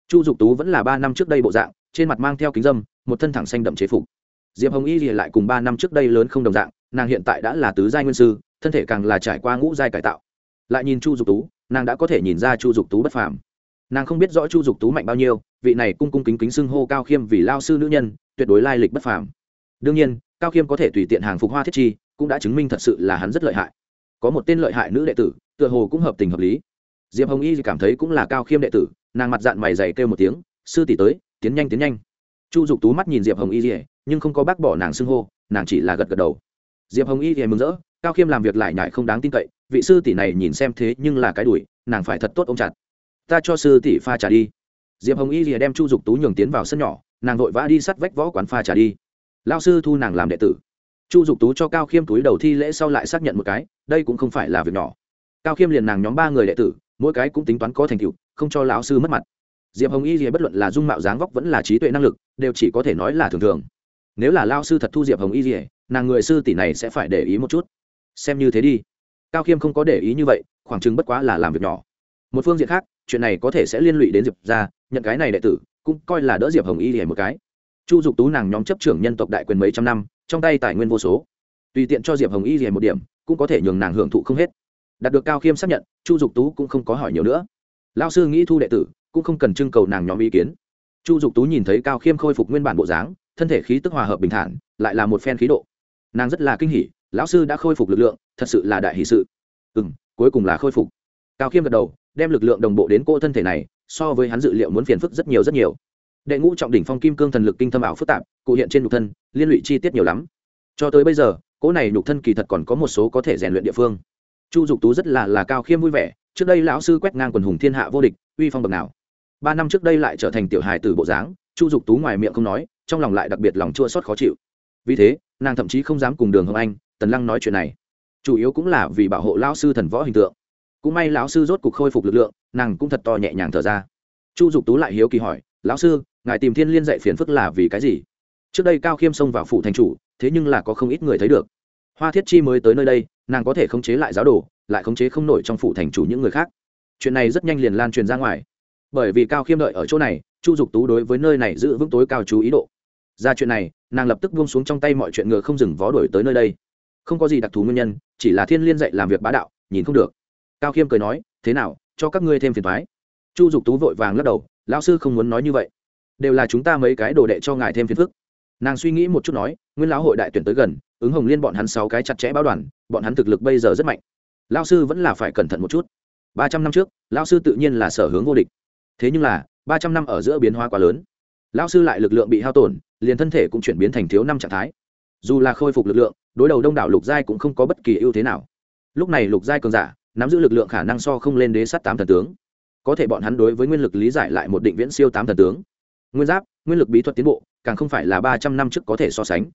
Chu dục tú vẫn là ba năm trước đây bộ dạng, trên mặt mang theo kính dâm, một thân thẳng xanh đậm chế phục. Diệp hồng y ỉa lại cùng ba năm trước đây lớn không đồng dạng, nàng hiện tại đã là tứ giai nguyên sư thân thể càng là trải qua ngũ giai cải tạo. Lại nhìn chu dục tú, nàng đã có thể nhìn ra chu dục tú bất phàm. Nàng không biết rõ chu dục tú mạnh bao nhiêu, vị này cung cung kính kính xưng hô cao khiêm vì lao sư nữ nhân, tuyệt đối lai lịch bất phàm. Đương nhiên, cao khiêm có thể tùy tiện hàng phục hoa thiết chi, cũng đã chứng minh thật sự là hắn rất lợi hại. Có một tên lợi hại nữ đệ tử, tựa hồ cũng hợp tình hợp lý. Diệp hồng y cảm thấy cũng là cao khiêm đệ tử, nàng mặt dạng mày dày kêu một tiếng, sư tỷ tới, tiến nhanh tiến nhanh. Chu dục tú mắt nhìn diệp hồng y nhưng không có bác bỏ nàng xưng hô, nàng chỉ là gật gật đầu. Diệp hồng y rỉa mừng rỡ cao khiêm làm việc lại nhại không đáng tin cậy, vị sư tỷ này nhìn xem thế nhưng là cái đuổi, nàng phải thật tốt ông chặt. Ta cho sư tỷ pha trà đi. Diệp hồng y rìa đem chu dục tú nhường tiến vào sân nhỏ, nàng vội vã đi sắt vách võ quán pha trà đi. Lao sư thu nàng làm đệ tử. Chu dục tú cho cao khiêm túi đầu thi lễ sau lại xác nhận một cái, đây cũng không phải là việc nhỏ. Cao khiêm liền nàng nhóm ba người đệ tử, mỗi cái cũng tính toán có thành tựu, không cho lão sư mất mặt. Diệp hồng y rìa bất luận là dung mạo dáng vóc vẫn là trí tuệ năng lực, đều chỉ có thể nói là thường thường. Nếu là lao sư thật thu diệp hồng y rìa nàng người sư tỷ này sẽ phải để ý một chút xem như thế đi. Cao khiêm không có để ý như vậy, khoảng chừng bất quá là làm việc nhỏ. Một phương diện khác, chuyện này có thể sẽ liên lụy đến diệp ra nhận cái này đệ tử, cũng coi là đỡ diệp hồng y hề một cái. Chu dục tú nàng nhóm chấp trưởng nhân tộc đại quyền mấy trăm năm, trong tay tài nguyên vô số. Tùy tiện cho diệp hồng y hề một điểm, cũng có thể nhường nàng hưởng thụ không hết. Đạt được cao khiêm xác nhận, chu dục tú cũng không có hỏi nhiều nữa. Lao sư nghĩ thu đệ tử, cũng không cần trưng cầu nàng nhóm ý kiến. Chu dục tú nhìn thấy cao khiêm khôi phục nguyên bản bộ dáng, thân thể khí tức hòa hợp bình thản, lại là một phen khí độ. Nàng rất là kinh hỉ lão sư đã khôi phục lực lượng, thật sự là đại hì sự. Ừ n cuối cùng là khôi phục. Cao khiêm gật đầu, đem lực lượng đồng bộ đến cô thân thể này, so với hắn dự liệu muốn phiền phức rất nhiều rất nhiều. Đệ ngũ trọng đỉnh phong kim cương thần lực kinh thâm ảo phức tạp, cụ hiện trên nhục thân, liên lụy chi tiết nhiều lắm. Cho tới bây giờ, cỗ này nhục thân kỳ thật còn có một số có thể rèn luyện địa phương. Chu dục tú rất là là cao khiêm vui vẻ, trước đây lão sư quét ngang quần hùng thiên hạ vô địch, uy phong bậc nào. Ba năm trước đây lại trở thành tiểu hài tử bộ dáng, chu dục tú ngoài miệng không nói, trong lòng lại đặc biệt lòng chua xót khó chịu. Vì thế, nàng thậm chí không dám cùng đường hồng anh tần lăng nói chuyện này. Chủ yếu cũng là vì bảo hộ lão sư thần võ hình tượng. Cũng may lão sư rốt cục khôi phục lực lượng, nàng cũng thật to nhẹ nhàng thở ra. Chu dục tú lại hiếu kỳ hỏi, lão sư, ngài tìm thiên liên dạy phiền phức là vì cái gì? Trước đây cao khiêm xông vào phủ thành chủ, thế nhưng là có không ít người thấy được. Hoa thiết chi mới tới nơi đây, nàng có thể khống chế lại giáo đồ, lại khống chế không nổi trong phủ thành chủ những người khác. Chuyện này rất nhanh liền lan truyền ra ngoài. Bởi vì cao khiêm đợi ở chỗ này, chu dục tú đối với nơi này giữ vững tối cao chú ý độ. Ra chuyện này, nàng lập tức buông xuống trong tay mọi chuyện ngựa không dừng vó đổi tới nơi đây không có gì đặc thù nguyên nhân, chỉ là thiên liên dạy làm việc bá đạo, nhìn không được. Cao khiêm cười nói, thế nào, cho các ngươi thêm phiền thoái chu dục tú vội vàng lắc đầu, lão sư không muốn nói như vậy. Đều là chúng ta mấy cái đồ đệ cho ngài thêm phiền phức. Nàng suy nghĩ một chút nói, nguyên lão hội đại tuyển tới gần, ứng hồng liên bọn hắn sáu cái chặt chẽ báo đoàn, bọn hắn thực lực bây giờ rất mạnh. Lao sư vẫn là phải cẩn thận một chút. Ba trăm năm trước lao sư tự nhiên là sở hướng vô địch. Thế nhưng là, ba trăm năm ở giữa biến hóa quá lớn. Lao sư lại lực lượng bị hao tổn, liền thân thể cũng chuyển biến thành thiếu năm trạng thái. Dù là khôi phục lực lượng đối đầu đông đảo lục giai cũng không có bất kỳ ưu thế nào. Lúc này lục giai cường giả, nắm giữ lực lượng khả năng so không lên đế sắt tám thần tướng. Có thể bọn hắn đối với nguyên lực lý giải lại một định viễn siêu tám thần tướng. Nguyên giáp, nguyên lực bí thuật tiến bộ, càng không phải là ba trăm năm trước có thể so sánh.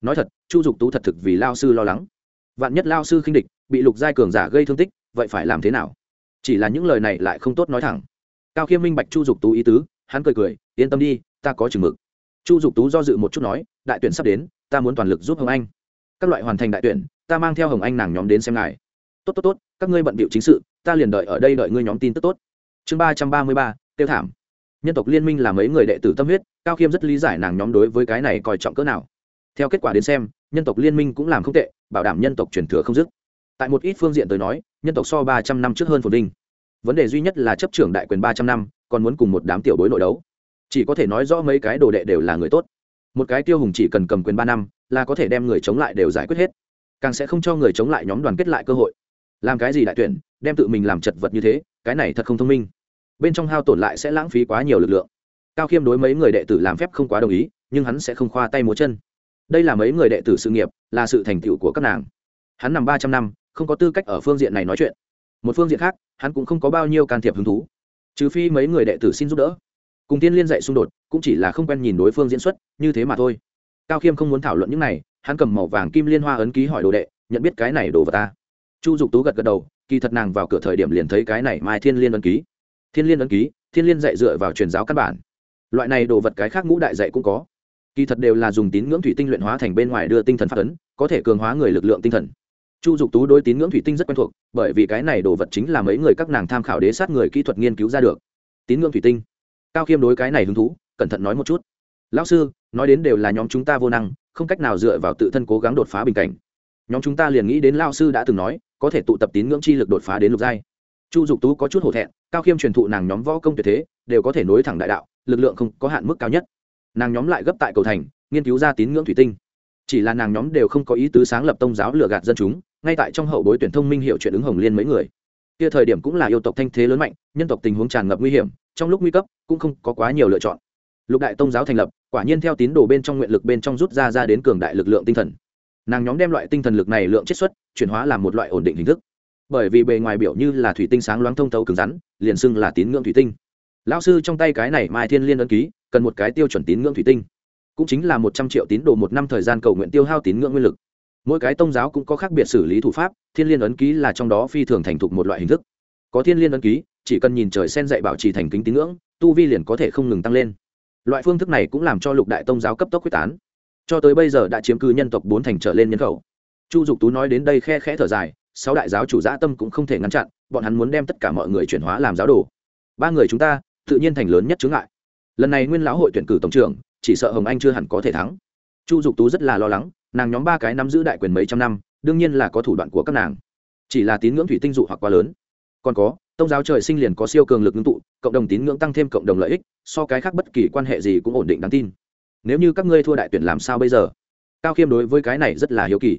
Nói thật, chu dục tú thật thực vì lao sư lo lắng. Vạn nhất lao sư khinh địch, bị lục giai cường giả gây thương tích, vậy phải làm thế nào? Chỉ là những lời này lại không tốt nói thẳng. Cao khiêm minh bạch chu dục tú ý tứ, hắn cười cười, yên tâm đi, ta có chừng mực. Chu dục tú do dự một chút nói, đại tuyển sắp đến, ta muốn toàn lực giúp hồng anh các loại hoàn thành đại tuyển, ta mang theo hồng anh nàng nhóm đến xem ngài. Tốt tốt tốt, các ngươi bận bịu chính sự, ta liền đợi ở đây đợi ngươi nhóm tin tức tốt. Chương ba trăm ba mươi ba, tiêu thảm. Nhân tộc liên minh là mấy người đệ tử tâm huyết, cao khiêm rất lý giải nàng nhóm đối với cái này coi trọng cỡ nào. Theo kết quả đến xem, nhân tộc liên minh cũng làm không tệ, bảo đảm nhân tộc truyền thừa không dứt. Tại một ít phương diện tới nói, nhân tộc so ba trăm năm trước hơn phồn vinh. Vấn đề duy nhất là chấp trưởng đại quyền ba trăm năm, còn muốn cùng một đám tiểu bối nội đấu. Chỉ có thể nói rõ mấy cái đồ đệ đều là người tốt. Một cái tiêu hùng chỉ cần cầm quyền ba năm là có thể đem người chống lại đều giải quyết hết. Càng sẽ không cho người chống lại nhóm đoàn kết lại cơ hội. Làm cái gì đại tuyển, đem tự mình làm chật vật như thế, cái này thật không thông minh. Bên trong hao tổn lại sẽ lãng phí quá nhiều lực lượng. Cao khiêm đối mấy người đệ tử làm phép không quá đồng ý, nhưng hắn sẽ không khoa tay múa chân. Đây là mấy người đệ tử sự nghiệp, là sự thành tựu của các nàng. Hắn nằm ba trăm năm, không có tư cách ở phương diện này nói chuyện. Một phương diện khác, hắn cũng không có bao nhiêu can thiệp hứng thú. Trừ phi mấy người đệ tử xin giúp đỡ. Cùng tiên liên dạy xung đột, cũng chỉ là không quen nhìn đối phương diễn xuất, như thế mà thôi cao khiêm không muốn thảo luận những này, hắn cầm màu vàng kim liên hoa ấn ký hỏi đồ đệ, nhận biết cái này đồ vật ta. Chu dục tú gật gật đầu, kỳ thật nàng vào cửa thời điểm liền thấy cái này mai thiên liên ấn ký. Thiên liên ấn ký, thiên liên dạy dựa vào truyền giáo căn bản. Loại này đồ vật cái khác ngũ đại dạy cũng có. Kỳ thật đều là dùng tín ngưỡng thủy tinh luyện hóa thành bên ngoài đưa tinh thần phát ấn, có thể cường hóa người lực lượng tinh thần. Chu dục tú đối tín ngưỡng thủy tinh rất quen thuộc, bởi vì cái này đồ vật chính là mấy người các nàng tham khảo đế sát người kỹ thuật nghiên cứu ra được. Tín ngưỡng thủy tinh. Cao khiêm đối cái này hứng thú, cẩn thận nói một chút lão sư, nói đến đều là nhóm chúng ta vô năng, không cách nào dựa vào tự thân cố gắng đột phá bình cảnh. Nhóm chúng ta liền nghĩ đến lao sư đã từng nói, có thể tụ tập tín ngưỡng chi lực đột phá đến lục giai. Chu dục tú có chút hổ thẹn, cao khiêm truyền thụ nàng nhóm võ công tuyệt thế, đều có thể nối thẳng đại đạo, lực lượng không có hạn mức cao nhất. Nàng nhóm lại gấp tại cầu thành, nghiên cứu ra tín ngưỡng thủy tinh. Chỉ là nàng nhóm đều không có ý tứ sáng lập tông giáo lừa gạt dân chúng, ngay tại trong hậu bối tuyển thông minh hiệu chuyện ứng hồng liên mấy người. Kia thời điểm cũng là yêu tộc thanh thế lớn mạnh, nhân tộc tình huống tràn ngập nguy hiểm, trong lúc nguy cấp, cũng không có quá nhiều lựa chọn. Lục đại tông giáo thành lập quả nhiên theo tín đồ bên trong nguyện lực bên trong rút ra ra đến cường đại lực lượng tinh thần. Nàng nhóm đem loại tinh thần lực này lượng chiết xuất, chuyển hóa làm một loại ổn định hình thức. Bởi vì bề ngoài biểu như là thủy tinh sáng loáng thông thấu cứng rắn, liền xưng là tín ngưỡng thủy tinh. Lão sư trong tay cái này mai thiên liên ấn ký, cần một cái tiêu chuẩn tín ngưỡng thủy tinh. Cũng chính là một trăm triệu tín đồ một năm thời gian cầu nguyện tiêu hao tín ngưỡng nguyên lực. Mỗi cái tông giáo cũng có khác biệt xử lý thủ pháp, thiên liên ấn ký là trong đó phi thường thành thục một loại hình thức. Có thiên liên ấn ký, chỉ cần nhìn trời sen dạy bảo trì thành kính tín ngưỡng, tu vi liền có thể không ngừng tăng lên loại phương thức này cũng làm cho lục đại tông giáo cấp tốc quyết tán. Cho tới bây giờ đã chiếm cư nhân tộc bốn thành trở lên nhân khẩu. Chu dục tú nói đến đây khe khẽ thở dài, sáu đại giáo chủ dã tâm cũng không thể ngăn chặn, bọn hắn muốn đem tất cả mọi người chuyển hóa làm giáo đồ. Ba người chúng ta, tự nhiên thành lớn nhất chướng ngại. Lần này nguyên lão hội tuyển cử tổng trưởng, chỉ sợ hồng anh chưa hẳn có thể thắng. Chu dục tú rất là lo lắng, nàng nhóm ba cái nắm giữ đại quyền mấy trăm năm, đương nhiên là có thủ đoạn của các nàng. Chỉ là tín ngưỡng thủy tinh dụ hoặc quá lớn. Còn có tông giáo trời sinh liền có siêu cường lực ngưng tụ, cộng đồng tín ngưỡng tăng thêm cộng đồng lợi ích, so cái khác bất kỳ quan hệ gì cũng ổn định đáng tin. Nếu như các ngươi thua đại tuyển làm sao bây giờ? Cao khiêm đối với cái này rất là hiếu kỳ.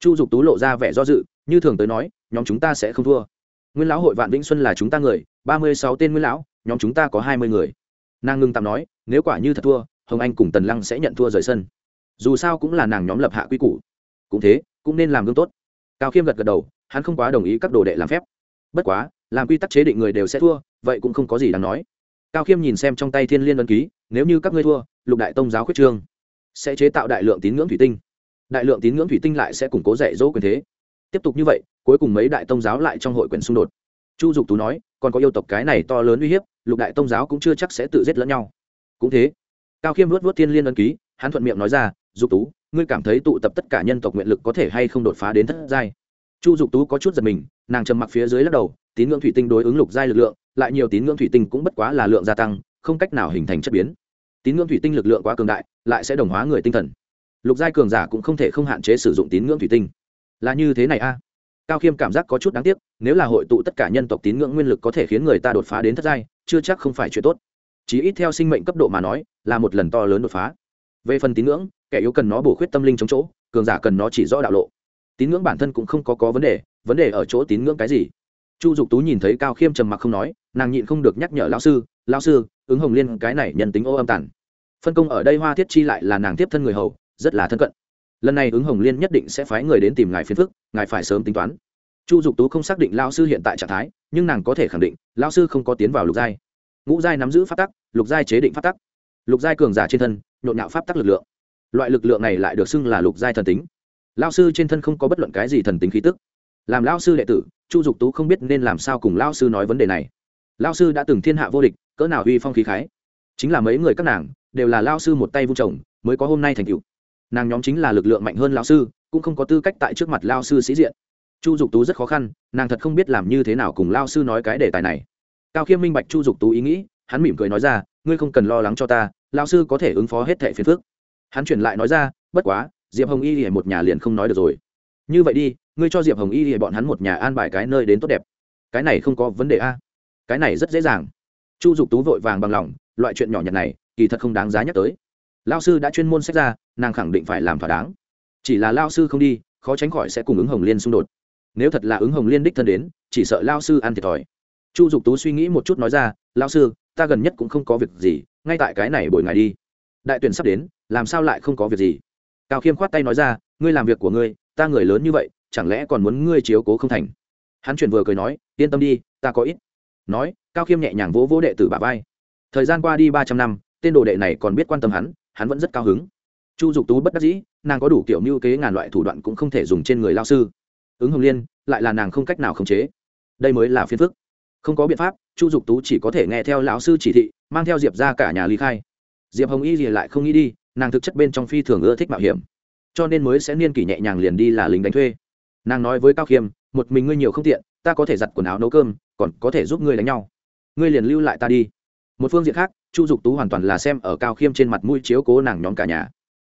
Chu dục tú lộ ra vẻ do dự, như thường tới nói, nhóm chúng ta sẽ không thua. Nguyên lão hội vạn vĩnh xuân là chúng ta người, ba mươi sáu tên nguyên lão, nhóm chúng ta có hai mươi người. Nàng ngưng tạm nói, nếu quả như thật thua, hồng anh cùng tần lăng sẽ nhận thua rời sân. Dù sao cũng là nàng nhóm lập hạ quy củ. Cũng thế, cũng nên làm gương tốt. Cao khiêm gật gật đầu, hắn không quá đồng ý các đồ đệ làm phép. Bất quá làm quy tắc chế định người đều sẽ thua, vậy cũng không có gì đáng nói. Cao khiêm nhìn xem trong tay thiên liên ân ký, nếu như các ngươi thua, lục đại tông giáo khuyết trương sẽ chế tạo đại lượng tín ngưỡng thủy tinh. Đại lượng tín ngưỡng thủy tinh lại sẽ củng cố dạy dỗ quyền thế. Tiếp tục như vậy, cuối cùng mấy đại tông giáo lại trong hội quyền xung đột. Chu dục tú nói, còn có yêu tộc cái này to lớn uy hiếp, lục đại tông giáo cũng chưa chắc sẽ tự giết lẫn nhau. Cũng thế, cao khiêm luốt vớt thiên liên ân ký, hắn thuận miệng nói ra, dục tú, ngươi cảm thấy tụ tập tất cả nhân tộc nguyện lực có thể hay không đột phá đến thất giai? Chu dục tú có chút giật mình, nàng trầm mặc phía dưới lắc đầu tín ngưỡng thủy tinh đối ứng lục giai lực lượng, lại nhiều tín ngưỡng thủy tinh cũng bất quá là lượng gia tăng, không cách nào hình thành chất biến. Tín ngưỡng thủy tinh lực lượng quá cường đại, lại sẽ đồng hóa người tinh thần. Lục giai cường giả cũng không thể không hạn chế sử dụng tín ngưỡng thủy tinh. Là như thế này a. Cao khiêm cảm giác có chút đáng tiếc, nếu là hội tụ tất cả nhân tộc tín ngưỡng nguyên lực có thể khiến người ta đột phá đến thất giai, chưa chắc không phải chuyện tốt. Chỉ ít theo sinh mệnh cấp độ mà nói, là một lần to lớn đột phá. Về phần tín ngưỡng, kẻ yếu cần nó bổ khuyết tâm linh chống chỗ, cường giả cần nó chỉ rõ đạo lộ. Tín ngưỡng bản thân cũng không có có vấn đề vấn đề ở chỗ tín ngưỡng cái gì? Chu dục tú nhìn thấy cao khiêm trầm mặc không nói, nàng nhịn không được nhắc nhở lão sư lão sư, ứng hồng liên cái này nhân tính ô âm tản phân công ở đây hoa thiết chi lại là nàng tiếp thân người hầu, rất là thân cận. Lần này ứng hồng liên nhất định sẽ phái người đến tìm ngài phiền phức, ngài phải sớm tính toán. Chu dục tú không xác định lao sư hiện tại trạng thái, nhưng nàng có thể khẳng định lao sư không có tiến vào lục giai. Ngũ giai nắm giữ pháp tắc, lục giai chế định pháp tắc. Lục giai cường giả trên thân, nhộn nhạo pháp tắc lực lượng. Loại lực lượng này lại được xưng là lục giai thần tính. Lao sư trên thân không có bất luận cái gì thần tính khí tức làm lao sư đệ tử, chu dục tú không biết nên làm sao cùng lao sư nói vấn đề này. Lao sư đã từng thiên hạ vô địch, cỡ nào uy phong khí khái. Chính là mấy người các nàng, đều là lao sư một tay vung chồng, mới có hôm nay thành cựu nàng nhóm chính là lực lượng mạnh hơn lao sư, cũng không có tư cách tại trước mặt lao sư sĩ diện. Chu dục tú rất khó khăn, nàng thật không biết làm như thế nào cùng lao sư nói cái đề tài này. Cao khiêm minh bạch chu dục tú ý nghĩ, hắn mỉm cười nói ra, ngươi không cần lo lắng cho ta lao sư có thể ứng phó hết thẻ phiền phức. Hắn chuyển lại nói ra, bất quá, diệp hồng y thì một nhà liền không nói được rồi. Như vậy đi ngươi cho diệp hồng y thì bọn hắn một nhà an bài cái nơi đến tốt đẹp. Cái này không có vấn đề a. Cái này rất dễ dàng. Chu dục tú vội vàng bằng lòng, loại chuyện nhỏ nhặt này, kỳ thật không đáng giá nhắc tới. Lao sư đã chuyên môn sách ra, nàng khẳng định phải làm thỏa đáng. Chỉ là lao sư không đi, khó tránh khỏi sẽ cùng ứng hồng liên xung đột. Nếu thật là ứng hồng liên đích thân đến, chỉ sợ lao sư ăn thiệt thòi. Chu dục tú suy nghĩ một chút nói ra, lao sư, ta gần nhất cũng không có việc gì, ngay tại cái này bồi ngày đi. Đại tuyển sắp đến, làm sao lại không có việc gì? Cao khiêm khoát tay nói ra, ngươi làm việc của ngươi, ta người lớn như vậy chẳng lẽ còn muốn ngươi chiếu cố không thành? Hắn chuyển vừa cười nói, yên tâm đi, ta có ít. Nói, cao khiêm nhẹ nhàng vỗ vỗ đệ tử bà vai. Thời gian qua đi ba trăm năm, tên đồ đệ này còn biết quan tâm hắn hắn vẫn rất cao hứng. Chu dục tú bất đắc dĩ, nàng có đủ kiểu mưu kế ngàn loại thủ đoạn cũng không thể dùng trên người lao sư. Ứng hồng liên, lại là nàng không cách nào khống chế. Đây mới là phiền phức. Không có biện pháp, chu dục tú chỉ có thể nghe theo lão sư chỉ thị, mang theo diệp ra cả nhà ly khai. Diệp hồng y gì lại không nghĩ đi, nàng thực chất bên trong phi thường ưa thích mạo hiểm. Cho nên mới sẽ niên kỷ nhẹ nhàng liền đi là lính đánh thuê nàng nói với cao khiêm, một mình ngươi nhiều không tiện, ta có thể giặt quần áo nấu cơm, còn có thể giúp ngươi đánh nhau. Ngươi liền lưu lại ta đi. Một phương diện khác, chu dục tú hoàn toàn là xem ở cao khiêm trên mặt mũi chiếu cố nàng nhóm cả nhà.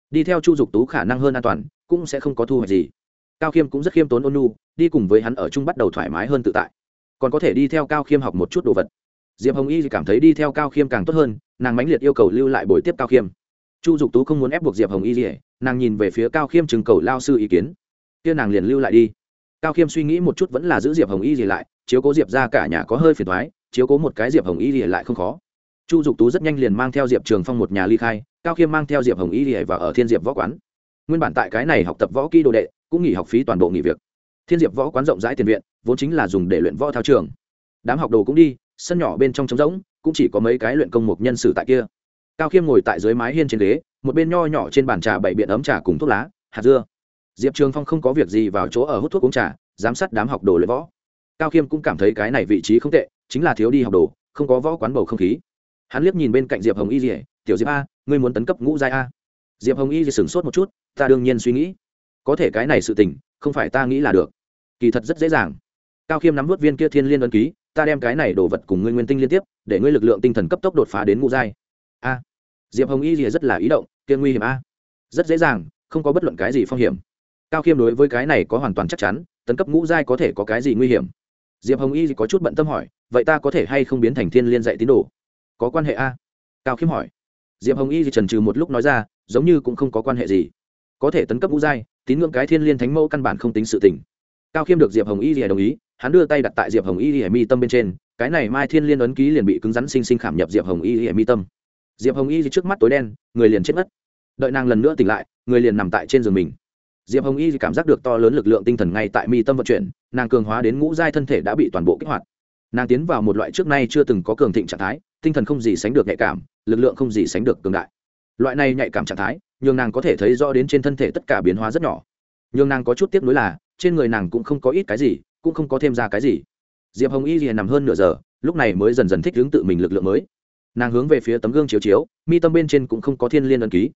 Đi theo chu dục tú khả năng hơn an toàn, cũng sẽ không có thu hoạch gì. Cao khiêm cũng rất khiêm tốn ôn nu đi cùng với hắn ở chung bắt đầu thoải mái hơn tự tại. Còn có thể đi theo cao khiêm học một chút đồ vật. Diệp hồng y cảm thấy đi theo cao khiêm càng tốt hơn, nàng mãnh liệt yêu cầu lưu lại buổi tiếp cao khiêm. Chu dục tú không muốn ép buộc diệp hồng y gì nàng nhìn về phía cao khiêm chừng cầu lao sư ý kiến kia nàng liền lưu lại đi. Cao khiêm suy nghĩ một chút vẫn là giữ diệp hồng y gì lại, chiếu cố diệp ra cả nhà có hơi phiền thoái chiếu cố một cái diệp hồng y gì lại không khó. Chu dục tú rất nhanh liền mang theo diệp trường phong một nhà ly khai, cao khiêm mang theo diệp hồng y gì và ở thiên diệp võ quán. Nguyên bản tại cái này học tập võ kỹ đồ đệ, cũng nghỉ học phí toàn bộ nghỉ việc. Thiên diệp võ quán rộng rãi tiền viện, vốn chính là dùng để luyện võ thao trường. Đám học đồ cũng đi, sân nhỏ bên trong trống rỗng, cũng chỉ có mấy cái luyện công mục nhân sử tại kia. Cao khiêm ngồi tại dưới mái hiên trên ghế, một bên nho nhỏ trên bàn trà bảy biện ấm trà cùng thuốc lá, hạt dưa diệp trường phong không có việc gì vào chỗ ở hút thuốc uống trà, giám sát đám học đồ luyện võ. Cao khiêm cũng cảm thấy cái này vị trí không tệ, chính là thiếu đi học đồ, không có võ quán bầu không khí. Hắn liếc nhìn bên cạnh diệp hồng y dỉa tiểu diệp a, ngươi muốn tấn cấp ngũ giai a? Diệp hồng y sửng sốt một chút, ta đương nhiên suy nghĩ. Có thể cái này sự tình, không phải ta nghĩ là được. Kỳ thật rất dễ dàng. Cao khiêm nắm vút viên kia thiên liên ân ký, ta đem cái này đồ vật cùng ngươi nguyên tinh liên tiếp, để ngươi lực lượng tinh thần cấp tốc đột phá đến ngũ giai. A. Diệp hồng y rìa rất là ý động, kia nguy hiểm a. Rất dễ dàng, không có bất luận cái gì phong hiểm cao khiêm đối với cái này có hoàn toàn chắc chắn, tấn cấp ngũ giai có thể có cái gì nguy hiểm? Diệp hồng y có chút bận tâm hỏi, vậy ta có thể hay không biến thành thiên liên dạy tín đồ? Có quan hệ a? Cao khiêm hỏi. Diệp hồng y trần trừ một lúc nói ra, giống như cũng không có quan hệ gì. Có thể tấn cấp ngũ giai, tín ngưỡng cái thiên liên thánh mẫu căn bản không tính sự tình. Cao khiêm được diệp hồng y thì đồng ý, hắn đưa tay đặt tại diệp hồng y thì mi tâm bên trên, cái này mai thiên liên ấn ký liền bị cứng rắn sinh sinh khảm nhập diệp hồng y thì mi tâm. Diệp hồng y thì trước mắt tối đen, người liền chết mất. Đợi nàng lần nữa tỉnh lại, người liền nằm tại trên giường mình diệp hồng y cảm giác được to lớn lực lượng tinh thần ngay tại mi tâm vận chuyển, nàng cường hóa đến ngũ giai thân thể đã bị toàn bộ kích hoạt. Nàng tiến vào một loại trước nay chưa từng có cường thịnh trạng thái, tinh thần không gì sánh được nhạy cảm, lực lượng không gì sánh được cường đại. Loại này nhạy cảm trạng thái, nhường nàng có thể thấy rõ đến trên thân thể tất cả biến hóa rất nhỏ. Nhường nàng có chút tiếc nuối là, trên người nàng cũng không có ít cái gì, cũng không có thêm ra cái gì. Diệp hồng y liền nằm hơn nửa giờ, lúc này mới dần dần thích hướng tự mình lực lượng mới. Nàng hướng về phía tấm gương chiếu chiếu, mi tâm bên trên cũng không có thiên liên ân ký.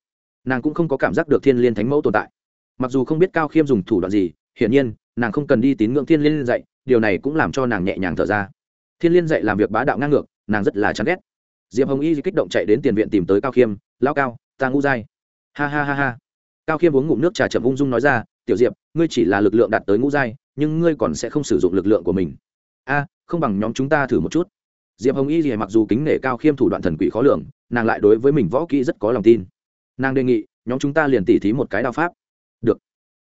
Nàng cũng không có cảm giác được thiên liên thánh mẫu tồn tại mặc dù không biết cao khiêm dùng thủ đoạn gì, hiển nhiên, nàng không cần đi tín ngưỡng thiên liên dạy, điều này cũng làm cho nàng nhẹ nhàng thở ra. Thiên liên dạy làm việc bá đạo ngang ngược, nàng rất là chán ghét. Diệp hồng y kích động chạy đến tiền viện tìm tới cao khiêm lao cao, ta ngũ dai. Ha ha ha ha. Cao khiêm uống ngụm nước trà chậm ung dung nói ra, tiểu diệp, ngươi chỉ là lực lượng đạt tới ngũ giai nhưng ngươi còn sẽ không sử dụng lực lượng của mình. A, không bằng nhóm chúng ta thử một chút. Diệp hồng y gì mặc dù kính nể cao khiêm thủ đoạn thần quỷ khó lường, nàng lại đối với mình võ kỹ rất có lòng tin. Nàng đề nghị, nhóm chúng ta liền tỉ thí một cái đao pháp được.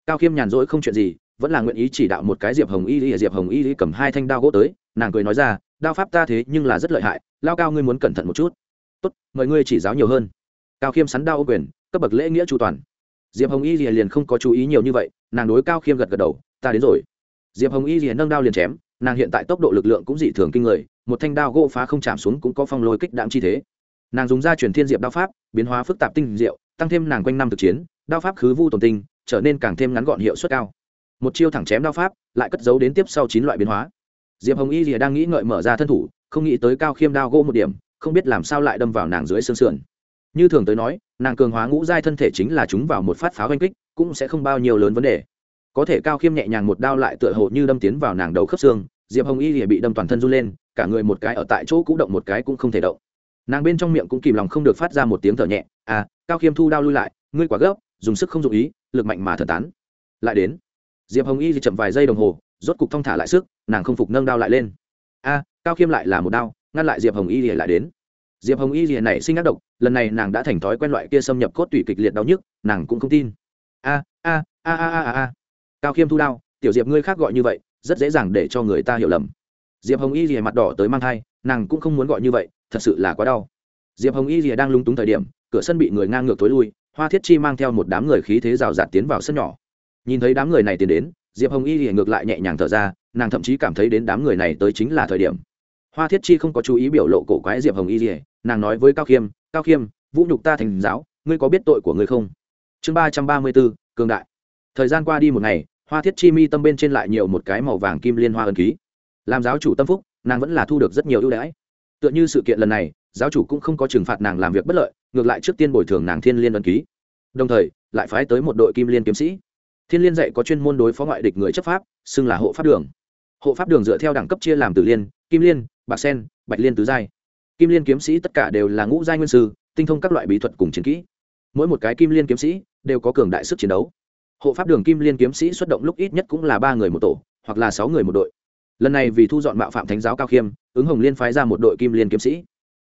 Cao khiêm nhàn rỗi không chuyện gì, vẫn là nguyện ý chỉ đạo một cái diệp hồng y lý, diệp hồng y lý cầm hai thanh đao gỗ tới, nàng cười nói ra, đao pháp ta thế nhưng là rất lợi hại, lao cao ngươi muốn cẩn thận một chút. Tốt, mời ngươi chỉ giáo nhiều hơn. Cao khiêm sắn đao ô quyền, cấp bậc lễ nghĩa chu toàn. Diệp hồng y liền không có chú ý nhiều như vậy, nàng đối cao khiêm gật gật đầu, ta đến rồi. Diệp hồng y liền nâng đao liền chém, nàng hiện tại tốc độ lực lượng cũng dị thường kinh người, một thanh đao gỗ phá không chạm xuống cũng có phong lôi kích đạm chi thế. Nàng dùng ra truyền thiên diệp đao pháp, biến hóa phức tạp tinh diệu, tăng thêm nàng quanh năm thực chiến, đao pháp khứ vu tồn tinh trở nên càng thêm ngắn gọn hiệu suất cao. Một chiêu thẳng chém đao pháp, lại cất giấu đến tiếp sau chín loại biến hóa. Diệp hồng y lìa đang nghĩ ngợi mở ra thân thủ, không nghĩ tới cao khiêm đao gỗ một điểm, không biết làm sao lại đâm vào nàng dưới xương sườn. Như thường tới nói, nàng cường hóa ngũ giai thân thể chính là chúng vào một phát pháo oanh kích, cũng sẽ không bao nhiêu lớn vấn đề. Có thể cao khiêm nhẹ nhàng một đao lại tựa hồ như đâm tiến vào nàng đầu khớp xương, diệp hồng y thì bị đâm toàn thân run lên, cả người một cái ở tại chỗ cũng động một cái cũng không thể động. Nàng bên trong miệng cũng kìm lòng không được phát ra một tiếng thở nhẹ à cao khiêm thu đao lui lại, ngươi quả gấp dùng sức không dụng ý, lực mạnh mà thở tán. Lại đến, diệp hồng y thì chậm vài giây đồng hồ, rốt cục thong thả lại sức, nàng không phục nâng đao lại lên. A, cao khiêm lại là một đao, ngăn lại diệp hồng y thì lại đến. Diệp hồng y thì này sinh ác độc, lần này nàng đã thành thói quen loại kia xâm nhập cốt tủy kịch liệt đau nhức, nàng cũng không tin. A a a a a a. Cao khiêm thu đao, tiểu diệp ngươi khác gọi như vậy, rất dễ dàng để cho người ta hiểu lầm. Diệp hồng y rìa mặt đỏ tới mang thai, nàng cũng không muốn gọi như vậy, thật sự là quá đau. Diệp hồng y rìa đang lung túng thời điểm, cửa sân bị người ngang ngược tối lui hoa thiết chi mang theo một đám người khí thế rào rạt tiến vào sân nhỏ. Nhìn thấy đám người này tiến đến, diệp hồng y thì ngược lại nhẹ nhàng thở ra, nàng thậm chí cảm thấy đến đám người này tới chính là thời điểm. Hoa thiết chi không có chú ý biểu lộ cổ quái diệp hồng y rìa nàng nói với cao khiêm cao khiêm, vũ nhục ta thành giáo, ngươi có biết tội của ngươi không? Chương ba trăm ba mươi b ố cường đại. Thời gian qua đi một ngày, hoa thiết chi mi tâm bên trên lại nhiều một cái màu vàng kim liên hoa ân ký. Làm giáo chủ tâm phúc, nàng vẫn là thu được rất nhiều ưu đãi. Tựa như sự kiện lần này, giáo chủ cũng không có trừng phạt nàng làm việc bất lợi ngược lại trước tiên bồi thường nàng thiên liên đơn ký. Đồng thời, lại phái tới một đội kim liên kiếm sĩ. Thiên liên dạy có chuyên môn đối phó ngoại địch người chấp pháp, xưng là hộ pháp đường. Hộ pháp đường dựa theo đẳng cấp chia làm tử liên, kim liên, bạc sen, bạch liên tứ giai. Kim liên kiếm sĩ tất cả đều là ngũ giai nguyên sư, tinh thông các loại bí thuật cùng chiến kỹ. Mỗi một cái kim liên kiếm sĩ đều có cường đại sức chiến đấu. Hộ pháp đường kim liên kiếm sĩ xuất động lúc ít nhất cũng là ba người một tổ, hoặc là sáu người một đội. Lần này vì thu dọn mạo phạm thánh giáo cao khiêm, ứng hồng liên phái ra một đội kim liên kiếm sĩ.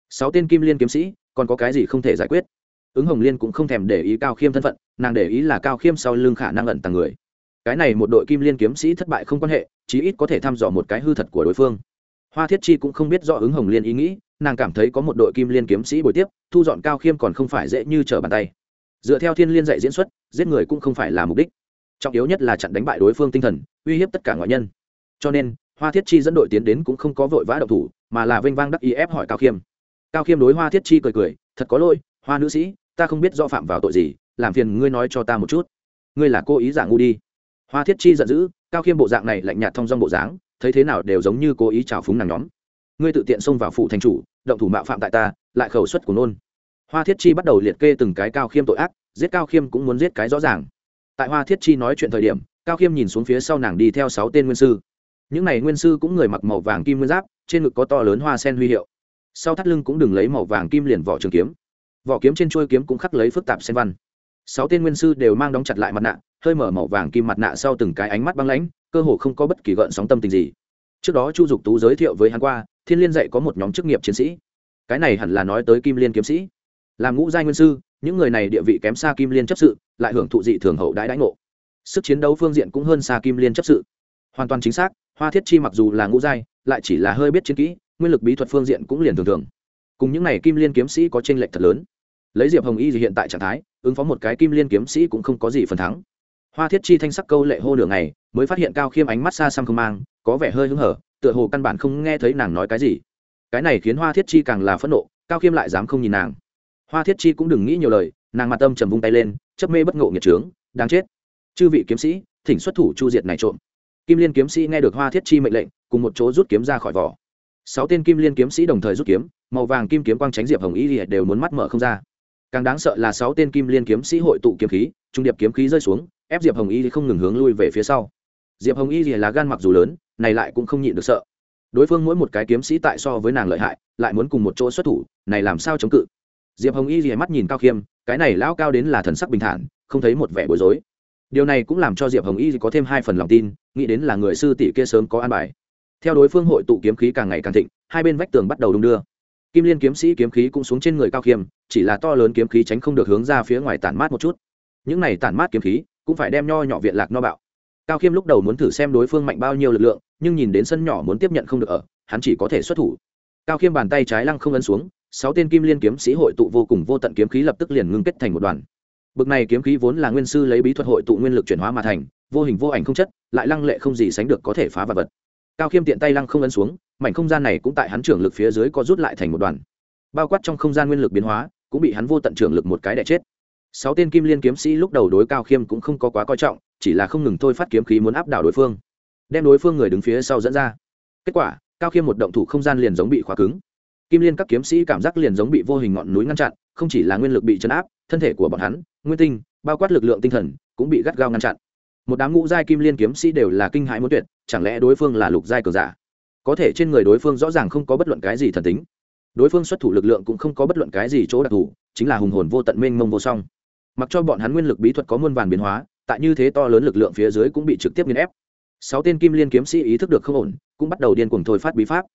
Sáu tên kim liên kiếm sĩ còn có cái gì không thể giải quyết? Ứng hồng liên cũng không thèm để ý cao khiêm thân phận, nàng để ý là cao khiêm sau lưng khả năng ẩn tàng người. Cái này một đội kim liên kiếm sĩ thất bại không quan hệ, chí ít có thể thăm dò một cái hư thật của đối phương. Hoa thiết chi cũng không biết do ứng hồng liên ý nghĩ, nàng cảm thấy có một đội kim liên kiếm sĩ buổi tiếp, thu dọn cao khiêm còn không phải dễ như trở bàn tay. Dựa theo thiên liên dạy diễn xuất, giết người cũng không phải là mục đích. Trọng yếu nhất là chặn đánh bại đối phương tinh thần, uy hiếp tất cả ngoại nhân. Cho nên, hoa thiết chi dẫn đội tiến đến cũng không có vội vã độc thủ, mà là vênh vang đắc ý ép hỏi cao khiêm cao khiêm đối hoa thiết chi cười cười, thật có lỗi, hoa nữ sĩ, ta không biết do phạm vào tội gì, làm phiền ngươi nói cho ta một chút. Ngươi là cô ý giả ngu đi. Hoa thiết chi giận dữ, cao khiêm bộ dạng này lạnh nhạt thong dong bộ dáng, thấy thế nào đều giống như cố ý trào phúng nàng nhóm. Ngươi tự tiện xông vào phụ thành chủ, động thủ mạo phạm tại ta, lại khẩu suất của nôn. Hoa thiết chi bắt đầu liệt kê từng cái cao khiêm tội ác, giết cao khiêm cũng muốn giết cái rõ ràng. Tại hoa thiết chi nói chuyện thời điểm, cao khiêm nhìn xuống phía sau nàng đi theo sáu tên nguyên sư. Những n à y nguyên sư cũng người mặc màu vàng kim nguyên giáp, trên ngực có to lớn hoa sen huy hiệu sau thắt lưng cũng đừng lấy màu vàng kim liền vỏ trường kiếm. Vỏ kiếm trên chuôi kiếm cũng khắc lấy phức tạp sen văn. Sáu tên nguyên sư đều mang đóng chặt lại mặt nạ, hơi mở màu vàng kim mặt nạ sau từng cái ánh mắt băng lãnh, cơ hồ không có bất kỳ gợn sóng tâm tình gì. Trước đó chu dục tú giới thiệu với hắn qua, thiên liên dạy có một nhóm chức nghiệp chiến sĩ. Cái này hẳn là nói tới kim liên kiếm sĩ. Làm ngũ giai nguyên sư, những người này địa vị kém xa kim liên chấp sự, lại hưởng thụ dị thường hậu đãi đãi ngộ. Sức chiến đấu phương diện cũng hơn xa kim liên chấp sự. Hoàn toàn chính xác, hoa thiết chi mặc dù là ngũ giai, lại chỉ là hơi biết chiến kỹ nguyên lực bí thuật phương diện cũng liền thường thường. Cùng những n à y kim liên kiếm sĩ có t r ê n lệch thật lớn. Lấy diệp hồng y thì hiện tại trạng thái, ứng phó một cái kim liên kiếm sĩ cũng không có gì phần thắng. Hoa thiết chi thanh sắc câu lệ hô nửa ngày, mới phát hiện cao khiêm ánh mắt xa xăm không mang, có vẻ hơi hứng hở, tựa hồ căn bản không nghe thấy nàng nói cái gì. Cái này khiến hoa thiết chi càng là phẫn nộ, cao khiêm lại dám không nhìn nàng. Hoa thiết chi cũng đừng nghĩ nhiều lời, nàng mặt tâm trầm vung tay lên chấp mê bất ngộ nghiệt trướng, đáng chết. Chư vị kiếm sĩ, thỉnh xuất thủ chu diệt này trộm. Kim liên kiếm sĩ nghe được hoa thiết chi mệnh lệnh, cùng một chỗ rút kiếm ra khỏi vỏ sáu tên kim liên kiếm sĩ đồng thời rút kiếm, màu vàng kim kiếm quang tránh diệp hồng y đều muốn mắt mở không ra. Càng đáng sợ là sáu tên kim liên kiếm sĩ hội tụ kiếm khí, trung điệp kiếm khí rơi xuống, ép diệp hồng y không ngừng hướng lui về phía sau. Diệp hồng y là gan mặc dù lớn, này lại cũng không nhịn được sợ. Đối phương mỗi một cái kiếm sĩ tại so với nàng lợi hại, lại muốn cùng một chỗ xuất thủ, này làm sao chống cự? Diệp hồng y mắt nhìn cao khiêm, cái này lão cao đến là thần sắc bình thản, không thấy một vẻ bối rối. Điều này cũng làm cho diệp hồng y có thêm hai phần lòng tin, nghĩ đến là người sư tỷ kia sớm có an bài theo đối phương hội tụ kiếm khí càng ngày càng thịnh, hai bên vách tường bắt đầu đung đưa. Kim liên kiếm sĩ kiếm khí cũng xuống trên người cao khiêm, chỉ là to lớn kiếm khí tránh không được hướng ra phía ngoài tản mát một chút. Những này tản mát kiếm khí cũng phải đem nho nhỏ viện lạc no bạo. Cao khiêm lúc đầu muốn thử xem đối phương mạnh bao nhiêu lực lượng, nhưng nhìn đến sân nhỏ muốn tiếp nhận không được ở, hắn chỉ có thể xuất thủ. Cao khiêm bàn tay trái lăng không ấn xuống, sáu tên kim liên kiếm sĩ hội tụ vô cùng vô tận kiếm khí lập tức liền ngưng kết thành một đoàn. Bực này kiếm khí vốn là nguyên sư lấy bí thuật hội tụ nguyên lực chuyển hóa mà thành, vô hình vô ảnh không chất, lại lăng lệ không gì sánh được có thể phá vật vật cao khiêm tiện tay lăng không ấn xuống, mảnh không gian này cũng tại hắn trưởng lực phía dưới có rút lại thành một đoàn. Bao quát trong không gian nguyên lực biến hóa, cũng bị hắn vô tận trưởng lực một cái đẻ chết. Sáu tên kim liên kiếm sĩ lúc đầu đối cao khiêm cũng không có quá coi trọng, chỉ là không ngừng thôi phát kiếm khí muốn áp đảo đối phương, đem đối phương người đứng phía sau dẫn ra. Kết quả, cao khiêm một động thủ không gian liền giống bị khóa cứng. Kim liên các kiếm sĩ cảm giác liền giống bị vô hình ngọn núi ngăn chặn, không chỉ là nguyên lực bị chấn áp, thân thể của bọn hắn, nguyên tinh, bao quát lực lượng tinh thần, cũng bị gắt gao ngăn chặn một đám ngũ giai kim liên kiếm sĩ đều là kinh hãi muốn tuyệt, chẳng lẽ đối phương là lục giai cường giả? Có thể trên người đối phương rõ ràng không có bất luận cái gì thần tính. Đối phương xuất thủ lực lượng cũng không có bất luận cái gì chỗ đặc thù, chính là hùng hồn vô tận mênh mông vô song. Mặc cho bọn hắn nguyên lực bí thuật có muôn vàn biến hóa, tại như thế to lớn lực lượng phía dưới cũng bị trực tiếp nghiên ép. Sáu tên kim liên kiếm sĩ ý thức được không ổn, cũng bắt đầu điên cuồng thôi phát bí pháp.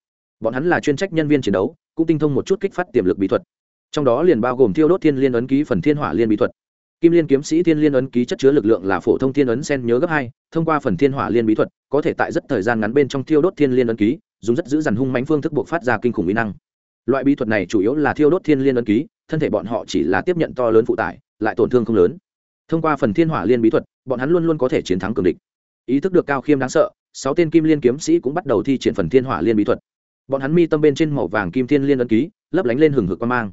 Bọn hắn là chuyên trách nhân viên chiến đấu, cũng tinh thông một chút kích phát tiềm lực bí thuật. Trong đó liền bao gồm thiêu đốt thiên liên ấn ký phần thiên hỏa liên bí thuật kim liên kiếm sĩ thiên liên ấn ký chất chứa lực lượng là phổ thông thiên ấn sen nhớ gấp hai, thông qua phần thiên hỏa liên bí thuật, có thể tại rất thời gian ngắn bên trong thiêu đốt thiên liên ấn ký, dùng rất giữ dằn hung mánh phương thức buộc phát ra kinh khủng mỹ năng. Loại bí thuật này chủ yếu là thiêu đốt thiên liên ấn ký, thân thể bọn họ chỉ là tiếp nhận to lớn phụ tải, lại tổn thương không lớn. Thông qua phần thiên hỏa liên bí thuật, bọn hắn luôn luôn có thể chiến thắng cường địch. Ý thức được cao khiêm đáng sợ, sáu tên kim liên kiếm sĩ cũng bắt đầu thi triển phần thiên hỏa liên bí thuật. Bọn hắn mi tâm bên trên màu vàng kim thiên liên ấn ký, lấp lánh lên hừng hực quang mang.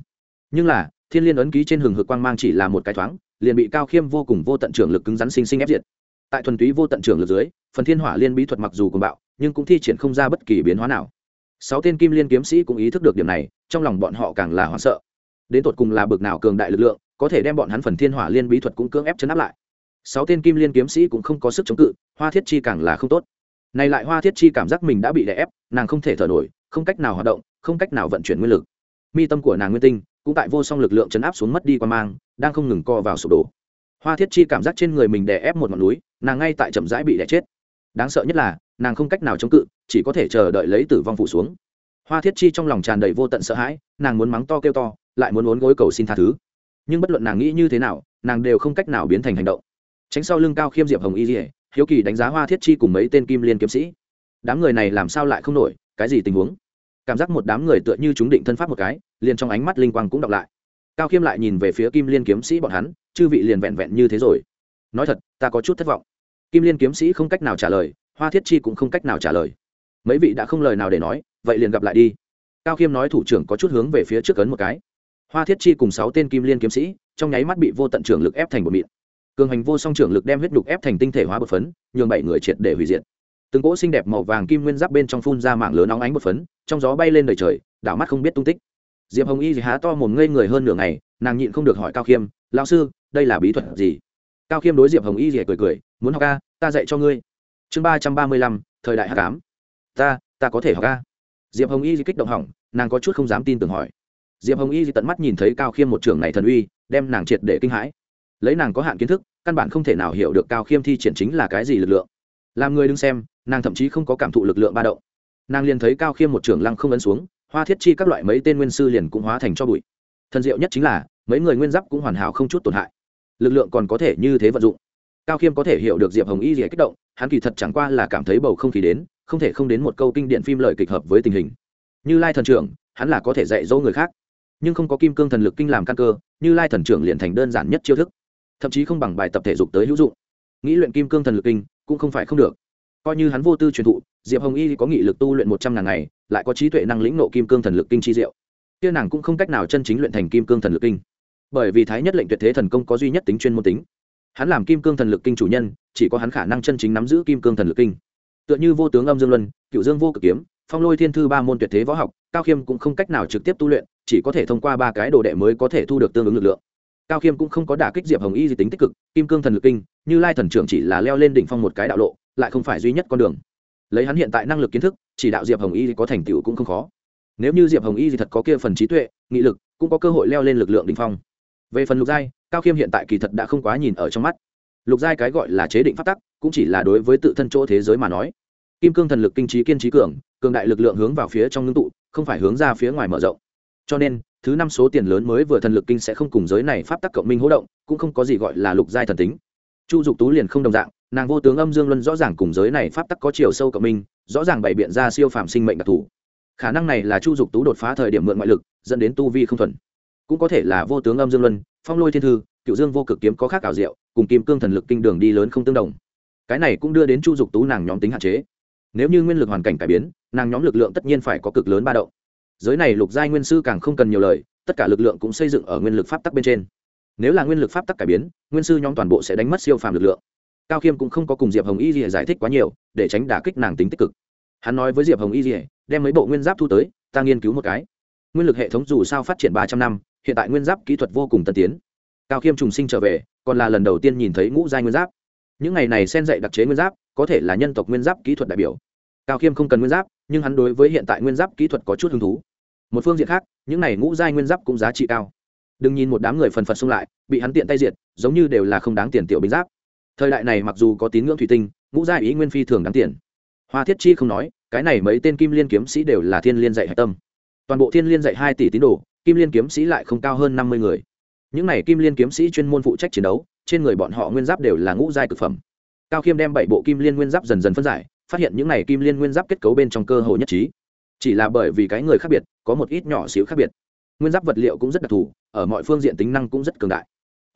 Nhưng là, thiên liên ấn ký trên hừng hực quang mang chỉ là một cái thoáng liền bị cao khiêm vô cùng vô tận trưởng lực cứng rắn sinh sinh ép diệt. Tại thuần túy vô tận trưởng lực dưới, phần thiên hỏa liên bí thuật mặc dù cùng bạo, nhưng cũng thi triển không ra bất kỳ biến hóa nào. Sáu tên kim liên kiếm sĩ cũng ý thức được điểm này, trong lòng bọn họ càng là hoảng sợ. Đến tột cùng là bực nào cường đại lực lượng, có thể đem bọn hắn phần thiên hỏa liên bí thuật cũng cưỡng ép chấn áp lại. Sáu tên kim liên kiếm sĩ cũng không có sức chống cự, hoa thiết chi càng là không tốt. Này lại hoa thiết chi cảm giác mình đã bị đè ép, nàng không thể thở nổi, không cách nào hoạt động, không cách nào vận chuyển nguyên lực. Mi tâm của nàng nguyên tinh, cũng tại vô song lực lượng chấn áp xuống mất đi qua mang đang không ngừng co vào sụp đổ. Hoa thiết chi cảm giác trên người mình đè ép một ngọn núi, nàng ngay tại chậm rãi bị đè chết. Đáng sợ nhất là, nàng không cách nào chống cự, chỉ có thể chờ đợi lấy tử vong phủ xuống. Hoa thiết chi trong lòng tràn đầy vô tận sợ hãi, nàng muốn mắng to kêu to, lại muốn uốn gối cầu xin tha thứ. Nhưng bất luận nàng nghĩ như thế nào, nàng đều không cách nào biến thành hành động. Tránh sau lưng cao khiêm diệp hồng y dỉa hiếu kỳ đánh giá hoa thiết chi cùng mấy tên kim liên kiếm sĩ. Đám người này làm sao lại không nổi, cái gì tình huống? Cảm giác một đám người tựa như chúng định thân pháp một cái, liền trong ánh mắt linh quang cũng đọc lại cao khiêm lại nhìn về phía kim liên kiếm sĩ bọn hắn, chư vị liền vẹn vẹn như thế rồi. Nói thật, ta có chút thất vọng. Kim liên kiếm sĩ không cách nào trả lời, hoa thiết chi cũng không cách nào trả lời. Mấy vị đã không lời nào để nói, vậy liền gặp lại đi. Cao khiêm nói thủ trưởng có chút hướng về phía trước ấn một cái. Hoa thiết chi cùng sáu tên kim liên kiếm sĩ, trong nháy mắt bị vô tận trưởng lực ép thành một mịn. Cường hành vô song trưởng lực đem huyết đục ép thành tinh thể hóa bột phấn, nhường bảy người triệt để hủy diệt. Từng cỗ xinh đẹp màu vàng kim nguyên giáp bên trong phun ra mạng lớn nóng ánh bột phấn, trong gió bay lên đời trời, đảo mắt không biết tung tích diệp hồng y há to mồm ngây người hơn nửa ngày, nàng nhịn không được hỏi cao khiêm, lão sư, đây là bí thuật gì? Cao khiêm đối diệp hồng y cười cười, muốn học ca ta dạy cho ngươi. Chương ba trăm ba mươi lăm, thời đại h tám ta ta có thể học ca diệp hồng y kích động hỏng, nàng có chút không dám tin tưởng hỏi. Diệp hồng y tận mắt nhìn thấy cao khiêm một trường này thần uy, đem nàng triệt để kinh hãi. Lấy nàng có hạn kiến thức, căn bản không thể nào hiểu được cao khiêm thi triển chính là cái gì lực lượng. Làm người đứng xem, nàng thậm chí không có cảm thụ lực lượng ba động. Nàng liền thấy cao khiêm một trường lăng không ấn xuống hoa thiết chi các loại mấy tên nguyên sư liền cũng hóa thành cho bụi. Thần diệu nhất chính là, mấy người nguyên giáp cũng hoàn hảo không chút tổn hại. Lực lượng còn có thể như thế vận dụng. Cao khiêm có thể hiểu được diệp hồng y dễ kích động, hắn kỳ thật chẳng qua là cảm thấy bầu không khí đến, không thể không đến một câu kinh điện phim lời kịch hợp với tình hình. Như lai thần trưởng, hắn là có thể dạy dỗ người khác. Nhưng không có kim cương thần lực kinh làm căn cơ, như lai thần trưởng liền thành đơn giản nhất chiêu thức. Thậm chí không bằng bài tập thể dục tới hữu dụng. Nghĩ luyện kim cương thần lực kinh, cũng không phải không được coi như hắn vô tư truyền thụ, diệp hồng y có nghị lực tu luyện một trăm ngàn ngày, lại có trí tuệ năng lĩnh nộ kim cương thần lực kinh chi diệu. Kia nàng cũng không cách nào chân chính luyện thành kim cương thần lực kinh. Bởi vì thái nhất lệnh tuyệt thế thần công có duy nhất tính chuyên môn tính. Hắn làm kim cương thần lực kinh chủ nhân, chỉ có hắn khả năng chân chính nắm giữ kim cương thần lực kinh. Tựa như vô tướng âm dương luân, cựu dương vô cực kiếm, phong lôi thiên thư ba môn tuyệt thế võ học, cao khiêm cũng không cách nào trực tiếp tu luyện, chỉ có thể thông qua ba cái đồ đệ mới có thể thu được tương ứng lực lượng. Cao khiêm cũng không có đả kích diệp hồng y gì tính tích cực, kim cương thần lực kinh, như lai thần trưởng chỉ là leo lên đỉnh phong một cái đạo lộ lại không phải duy nhất con đường. Lấy hắn hiện tại năng lực kiến thức, chỉ đạo diệp hồng y có thành tựu cũng không khó. Nếu như diệp hồng y thì thật có kia phần trí tuệ, nghị lực, cũng có cơ hội leo lên lực lượng đỉnh phong. Về phần lục giai, cao khiêm hiện tại kỳ thật đã không quá nhìn ở trong mắt. Lục giai cái gọi là chế định pháp tắc, cũng chỉ là đối với tự thân chỗ thế giới mà nói. Kim cương thần lực kinh trí kiên trí cường cường đại lực lượng hướng vào phía trong ngưng tụ, không phải hướng ra phía ngoài mở rộng. Cho nên, thứ năm số tiền lớn mới vừa thần lực kinh sẽ không cùng giới này pháp tắc cộng minh hỗ động, cũng không có gì gọi là lục giai thần tính. Chu dục tú liền không đồng dạng nàng vô tướng âm dương luân rõ ràng cùng giới này pháp tắc có chiều sâu cộng minh, rõ ràng bày biện ra siêu phàm sinh mệnh đặc thù. Khả năng này là chu dục tú đột phá thời điểm mượn ngoại lực, dẫn đến tu vi không thuần. Cũng có thể là vô tướng âm dương luân, phong lôi thiên thư, cựu dương vô cực kiếm có khác ảo diệu, cùng kim cương thần lực kinh đường đi lớn không tương đồng. Cái này cũng đưa đến chu dục tú nàng nhóm tính hạn chế. Nếu như nguyên lực hoàn cảnh cải biến, nàng nhóm lực lượng tất nhiên phải có cực lớn ba động. Giới này lục giai nguyên sư càng không cần nhiều lời, tất cả lực lượng cũng xây dựng ở nguyên lực pháp tắc bên trên. Nếu là nguyên lực pháp tắc cải biến, nguyên sư nhóm toàn bộ sẽ đánh mất siêu phàm lực lượng cao khiêm cũng không có cùng diệp hồng y rỉa giải thích quá nhiều, để tránh đả kích nàng tính tích cực. Hắn nói với diệp hồng y rỉa đem mấy bộ nguyên giáp thu tới, ta nghiên cứu một cái. Nguyên lực hệ thống dù sao phát triển ba trăm năm, hiện tại nguyên giáp kỹ thuật vô cùng tân tiến. Cao khiêm trùng sinh trở về, còn là lần đầu tiên nhìn thấy ngũ giai nguyên giáp. Những ngày này sen dạy đặc chế nguyên giáp, có thể là nhân tộc nguyên giáp kỹ thuật đại biểu. Cao khiêm không cần nguyên giáp, nhưng hắn đối với hiện tại nguyên giáp kỹ thuật có chút hứng thú. Một phương diện khác, những này ngũ giai nguyên giáp cũng giá trị cao. Đừng nhìn một đám người phần phật xung lại, bị hắn tiện tay diệt, giống như đều là không đáng tiền tiểu binh giáp thời đại này mặc dù có tín ngưỡng thủy tinh, ngũ giai ý nguyên phi thường đáng tiền. Hoa thiết chi không nói, cái này mấy tên kim liên kiếm sĩ đều là thiên liên dạy hạch tâm. Toàn bộ thiên liên dạy hai tỷ tín đồ, kim liên kiếm sĩ lại không cao hơn năm mươi người. Những này kim liên kiếm sĩ chuyên môn phụ trách chiến đấu, trên người bọn họ nguyên giáp đều là ngũ giai cực phẩm. Cao khiêm đem bảy bộ kim liên nguyên giáp dần dần phân giải, phát hiện những này kim liên nguyên giáp kết cấu bên trong cơ hội nhất trí. Chỉ là bởi vì cái người khác biệt, có một ít nhỏ xíu khác biệt. Nguyên giáp vật liệu cũng rất đặc thù, ở mọi phương diện tính năng cũng rất cường đại.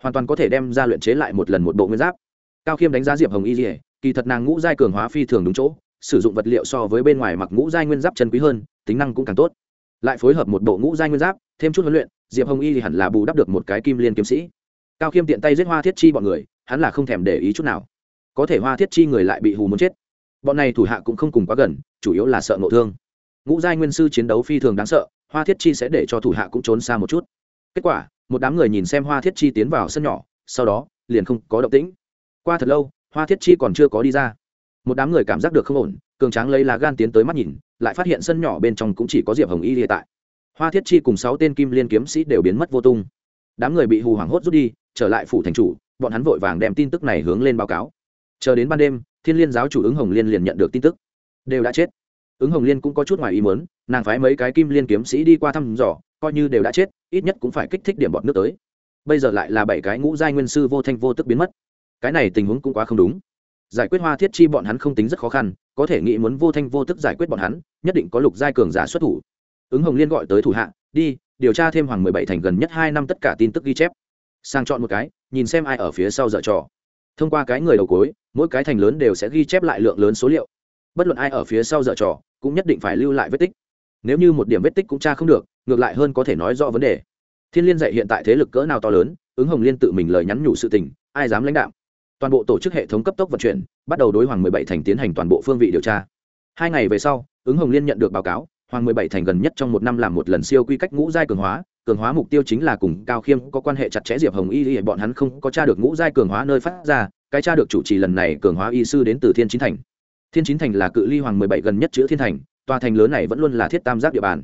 Hoàn toàn có thể đem ra luyện chế lại một lần một bộ nguyên giáp cao khiêm đánh giá diệp hồng y dỉa kỳ thật nàng ngũ giai cường hóa phi thường đúng chỗ, sử dụng vật liệu so với bên ngoài mặc ngũ giai nguyên giáp chân quý hơn, tính năng cũng càng tốt. Lại phối hợp một bộ ngũ giai nguyên giáp, thêm chút huấn luyện, diệp hồng y thì hẳn là bù đắp được một cái kim liên kiếm sĩ. Cao khiêm tiện tay giết hoa thiết chi bọn người, hắn là không thèm để ý chút nào. Có thể hoa thiết chi người lại bị hù muốn chết. Bọn này thủ hạ cũng không cùng quá gần, chủ yếu là sợ ngộ thương. Ngũ giai nguyên sư chiến đấu phi thường đáng sợ, hoa thiết chi sẽ để cho thủ hạ cũng trốn xa một chút. Kết quả, một đám người nhìn xem hoa thiết chi tiến vào sân nhỏ, sau đó, liền không có động tĩnh qua thật lâu, hoa thiết chi còn chưa có đi ra. Một đám người cảm giác được không ổn, cường tráng lấy lá gan tiến tới mắt nhìn, lại phát hiện sân nhỏ bên trong cũng chỉ có diệp hồng y hiện tại. Hoa thiết chi cùng sáu tên kim liên kiếm sĩ đều biến mất vô tung. Đám người bị hù hoảng hốt rút đi, trở lại phủ thành chủ, bọn hắn vội vàng đem tin tức này hướng lên báo cáo. Chờ đến ban đêm, thiên liên giáo chủ ứng hồng liên liền nhận được tin tức. Đều đã chết. Ứng hồng liên cũng có chút ngoài ý muốn, nàng phái mấy cái kim liên kiếm sĩ đi qua thăm dò, coi như đều đã chết, ít nhất cũng phải kích thích điểm bọn nước tới. Bây giờ lại là bảy cái ngũ giai nguyên sư vô thanh vô tức biến mất cái này tình huống cũng quá không đúng. Giải quyết hoa thiết chi bọn hắn không tính rất khó khăn, có thể nghĩ muốn vô thanh vô tức giải quyết bọn hắn, nhất định có lục giai cường giả xuất thủ. Ứng hồng liên gọi tới thủ hạ, đi, điều tra thêm hoàng mười bảy thành gần nhất hai năm tất cả tin tức ghi chép. Sang chọn một cái, nhìn xem ai ở phía sau dở trò. Thông qua cái người đầu cối mỗi cái thành lớn đều sẽ ghi chép lại lượng lớn số liệu. Bất luận ai ở phía sau dở trò, cũng nhất định phải lưu lại vết tích. Nếu như một điểm vết tích cũng tra không được, ngược lại hơn có thể nói rõ vấn đề. Thiên liên dạy hiện tại thế lực cỡ nào to lớn, ứng hồng liên tự mình lời nhắn nhủ sự tình, ai dám lãnh đạo toàn bộ tổ chức hệ thống cấp tốc vận chuyển, bắt đầu đối hoàng mười bảy thành tiến hành toàn bộ phương vị điều tra. Hai ngày về sau, ứng hồng liên nhận được báo cáo, hoàng mười bảy thành gần nhất trong một năm làm một lần siêu quy cách ngũ giai cường hóa cường hóa mục tiêu chính là cùng cao khiêm có quan hệ chặt chẽ diệp hồng y y, bọn hắn không có t r a được ngũ giai cường hóa nơi phát ra, cái t r a được chủ trì lần này cường hóa y sư đến từ thiên chín thành. Thiên chín thành là cự ly hoàng mười bảy gần nhất chữ thiên thành, tòa thành lớn này vẫn luôn là thiết tam giác địa bàn.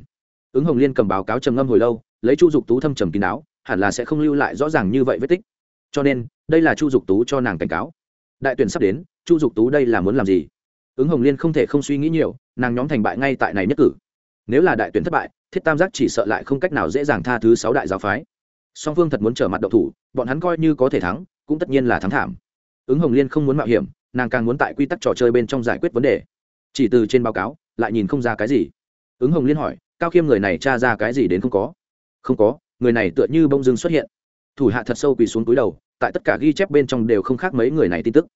Ứng hồng liên cầm báo cáo trầm ngâm hồi lâu, lấy chu dục tú thâm trầm kín đáo, hẳn là sẽ không lưu lại rõ ràng như vậy vết tích cho nên, đây là chu dục tú cho nàng cảnh cáo. Đại tuyển sắp đến, chu dục tú đây là muốn làm gì? Ứng hồng liên không thể không suy nghĩ nhiều, nàng nhóm thành bại ngay tại này nhất cử. Nếu là đại tuyển thất bại, thiết tam giác chỉ sợ lại không cách nào dễ dàng tha thứ sáu đại giáo phái. Song phương thật muốn trở mặt đậu thủ, bọn hắn coi như có thể thắng, cũng tất nhiên là thắng thảm. Ứng hồng liên không muốn mạo hiểm, nàng càng muốn tại quy tắc trò chơi bên trong giải quyết vấn đề. Chỉ từ trên báo cáo, lại nhìn không ra cái gì. Ứng hồng liên hỏi, cao khiêm người này tra ra cái gì đến không có? Không có, người này tựa như bông dưng xuất hiện. Thủ hạ thật sâu quỳ xuống túi đầu tại tất cả ghi chép bên trong đều không khác mấy người này tin tức.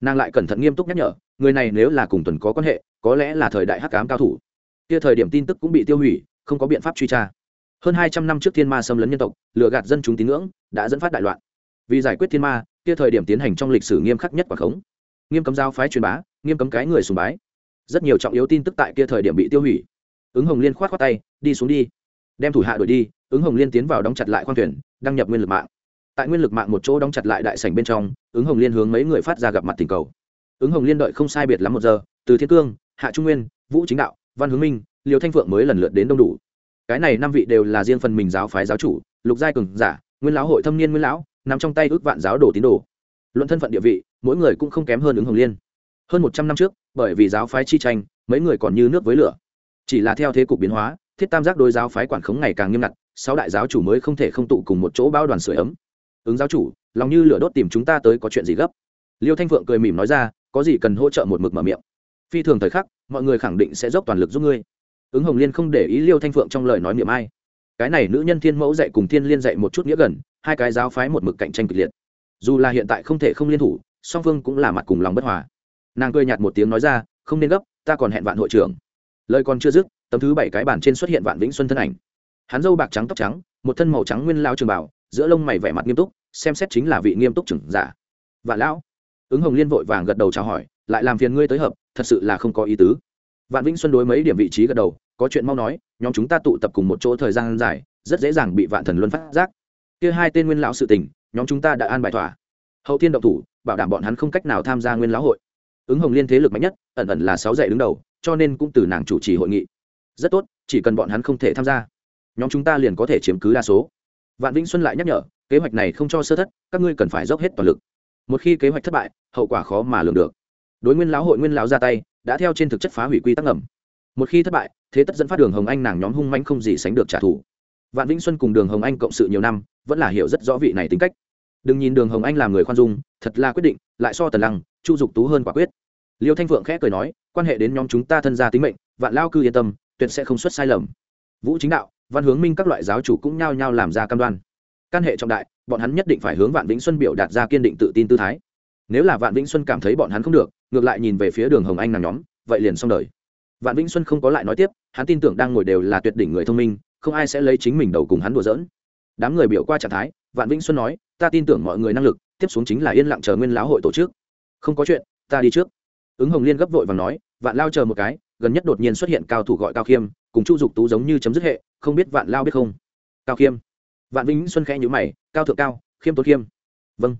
Nàng lại cẩn thận nghiêm túc nhắc nhở, người này nếu là cùng tuần có quan hệ, có lẽ là thời đại hắc cám cao thủ. Kia thời điểm tin tức cũng bị tiêu hủy, không có biện pháp truy tra. Hơn hai trăm năm trước thiên ma xâm lấn nhân tộc, lừa gạt dân chúng tín ngưỡng, đã dẫn phát đại loạn. Vì giải quyết thiên ma, kia thời điểm tiến hành trong lịch sử nghiêm khắc nhất quả khống. Nghiêm cấm giao phái truyền bá, nghiêm cấm cái người sùng bái. Rất nhiều trọng yếu tin tức tại kia thời điểm bị tiêu hủy. Ứng hồng liên khoát khoát tay, đi xuống đi. Đem thủ hạ đuổi đi, ứng hồng liên tiến vào đóng chặt lại khoang thuyền, đăng nhập nguyên lực mạng tại nguyên lực mạng một chỗ đóng chặt lại đại sảnh bên trong, ứng hồng liên hướng mấy người phát ra gặp mặt tình cầu. Ứng hồng liên đợi không sai biệt lắm một giờ, từ thiên cương, hạ trung nguyên, vũ chính đạo, văn hướng minh liều thanh phượng mới lần lượt đến đông đủ. Cái này năm vị đều là riêng phần mình giáo phái giáo chủ, lục giai cường giả, nguyên lão hội thâm niên nguyên lão, nằm trong tay ước vạn giáo đồ tín đồ. Luận thân phận địa vị, mỗi người cũng không kém hơn ứng hồng liên. Hơn một trăm năm trước, bởi vì giáo phái chi tranh, mấy người còn như nước với lửa. Chỉ là theo thế cục biến hóa, thiết tam giác đối giáo phái quản khống ngày càng nghiêm ngặt, sáu đại giáo chủ mới không thể không tụ cùng một chỗ bao đoàn sửa ấm ứng giáo chủ, lòng như lửa đốt tìm chúng ta tới có chuyện gì gấp? Liêu thanh phượng cười mỉm nói ra, có gì cần hỗ trợ một mực mở miệng. Phi thường thời khắc, mọi người khẳng định sẽ dốc toàn lực giúp ngươi. Ứng hồng liên không để ý liêu thanh phượng trong lời nói miệng ai. Cái này nữ nhân thiên mẫu dạy cùng thiên liên dạy một chút nghĩa gần, hai cái giáo phái một mực cạnh tranh kịch liệt. Dù là hiện tại không thể không liên thủ, song phương cũng là mặt cùng lòng bất hòa. Nàng cười nhạt một tiếng nói ra, không nên gấp, ta còn hẹn vạn hội trưởng. Lời còn chưa dứt, tấm thứ bảy cái bản trên xuất hiện vạn vĩnh xuân thân ảnh. Hắn dâu bạc trắng tóc trắng, một thân màu trắng nguyên lao trường bảo giữa lông mày vẻ mặt nghiêm túc, xem xét chính là vị nghiêm túc trưởng giả. Vạn lão, ứng hồng liên vội vàng gật đầu chào hỏi, lại làm phiền ngươi tới hợp, thật sự là không có ý tứ. Vạn vĩnh xuân đối mấy điểm vị trí gật đầu, có chuyện mau nói, nhóm chúng ta tụ tập cùng một chỗ thời gian dài, rất dễ dàng bị vạn thần luân phát giác. Kia hai tên nguyên lão sự tình, nhóm chúng ta đã an bài thỏa. Hậu thiên động thủ, bảo đảm bọn hắn không cách nào tham gia nguyên lão hội. Ứng hồng liên thế lực mạnh nhất, ẩn ẩn là sáu dạy đứng đầu, cho nên cũng từ nàng chủ trì hội nghị. Rất tốt, chỉ cần bọn hắn không thể tham gia, nhóm chúng ta liền có thể chiếm cứ đa số vạn vĩnh xuân lại nhắc nhở, kế hoạch này không cho sơ thất, các ngươi cần phải dốc hết toàn lực. Một khi kế hoạch thất bại, hậu quả khó mà lường được. Đối nguyên lão hội nguyên lão ra tay, đã theo trên thực chất phá hủy quy tắc ngầm. Một khi thất bại, thế tất dẫn phát đường hồng anh nàng nhóm hung manh không gì sánh được trả thù. Vạn vĩnh xuân cùng đường hồng anh cộng sự nhiều năm, vẫn là hiểu rất rõ vị này tính cách. Đừng nhìn đường hồng anh làm người khoan dung, thật là quyết định, lại so tần lăng, chu dục tú hơn quả quyết. Liêu thanh phượng khẽ cười nói, quan hệ đến nhóm chúng ta thân gia tính mệnh, vạn lao cư yên tâm, tuyệt sẽ không xuất sai lầm. Vũ chính đạo văn hướng minh các loại giáo chủ cũng nhao nhao làm ra cam đoan. Căn hệ trọng đại, bọn hắn nhất định phải hướng vạn vĩnh xuân biểu đạt ra kiên định tự tin tư thái. Nếu là vạn vĩnh xuân cảm thấy bọn hắn không được, ngược lại nhìn về phía đường hồng anh nàng nhóm, vậy liền xong đời. Vạn vĩnh xuân không có lại nói tiếp, hắn tin tưởng đang ngồi đều là tuyệt đỉnh người thông minh, không ai sẽ lấy chính mình đầu cùng hắn đùa giỡn. Đám người biểu qua trạng thái, vạn vĩnh xuân nói, ta tin tưởng mọi người năng lực, tiếp xuống chính là yên lặng chờ nguyên lão hội tổ chức. Không có chuyện, ta đi trước. Ứng hồng liên gấp vội và nói, vạn lao chờ một cái gần nhất đột nhiên xuất hiện cao thủ gọi cao khiêm, cùng chu dục tú giống như chấm dứt hệ, không biết vạn lao biết không? Cao khiêm. Vạn vĩnh xuân khẽ nhữ mày, cao thượng cao, khiêm tốn khiêm. Vâng.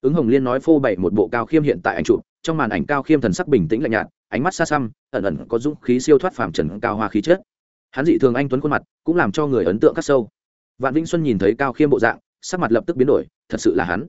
Ứng hồng liên nói phô bày một bộ cao khiêm hiện tại ảnh chụp, trong màn ảnh cao khiêm thần sắc bình tĩnh lạnh nhạt, ánh mắt xa xăm, ẩn ẩn có dũng khí siêu thoát phàm trần cao hoa khí chất. Hắn dị thường anh tuấn khuôn mặt, cũng làm cho người ấn tượng khắc sâu. Vạn vĩnh xuân nhìn thấy cao khiêm bộ dạng, sắc mặt lập tức biến đổi, thật sự là hắn.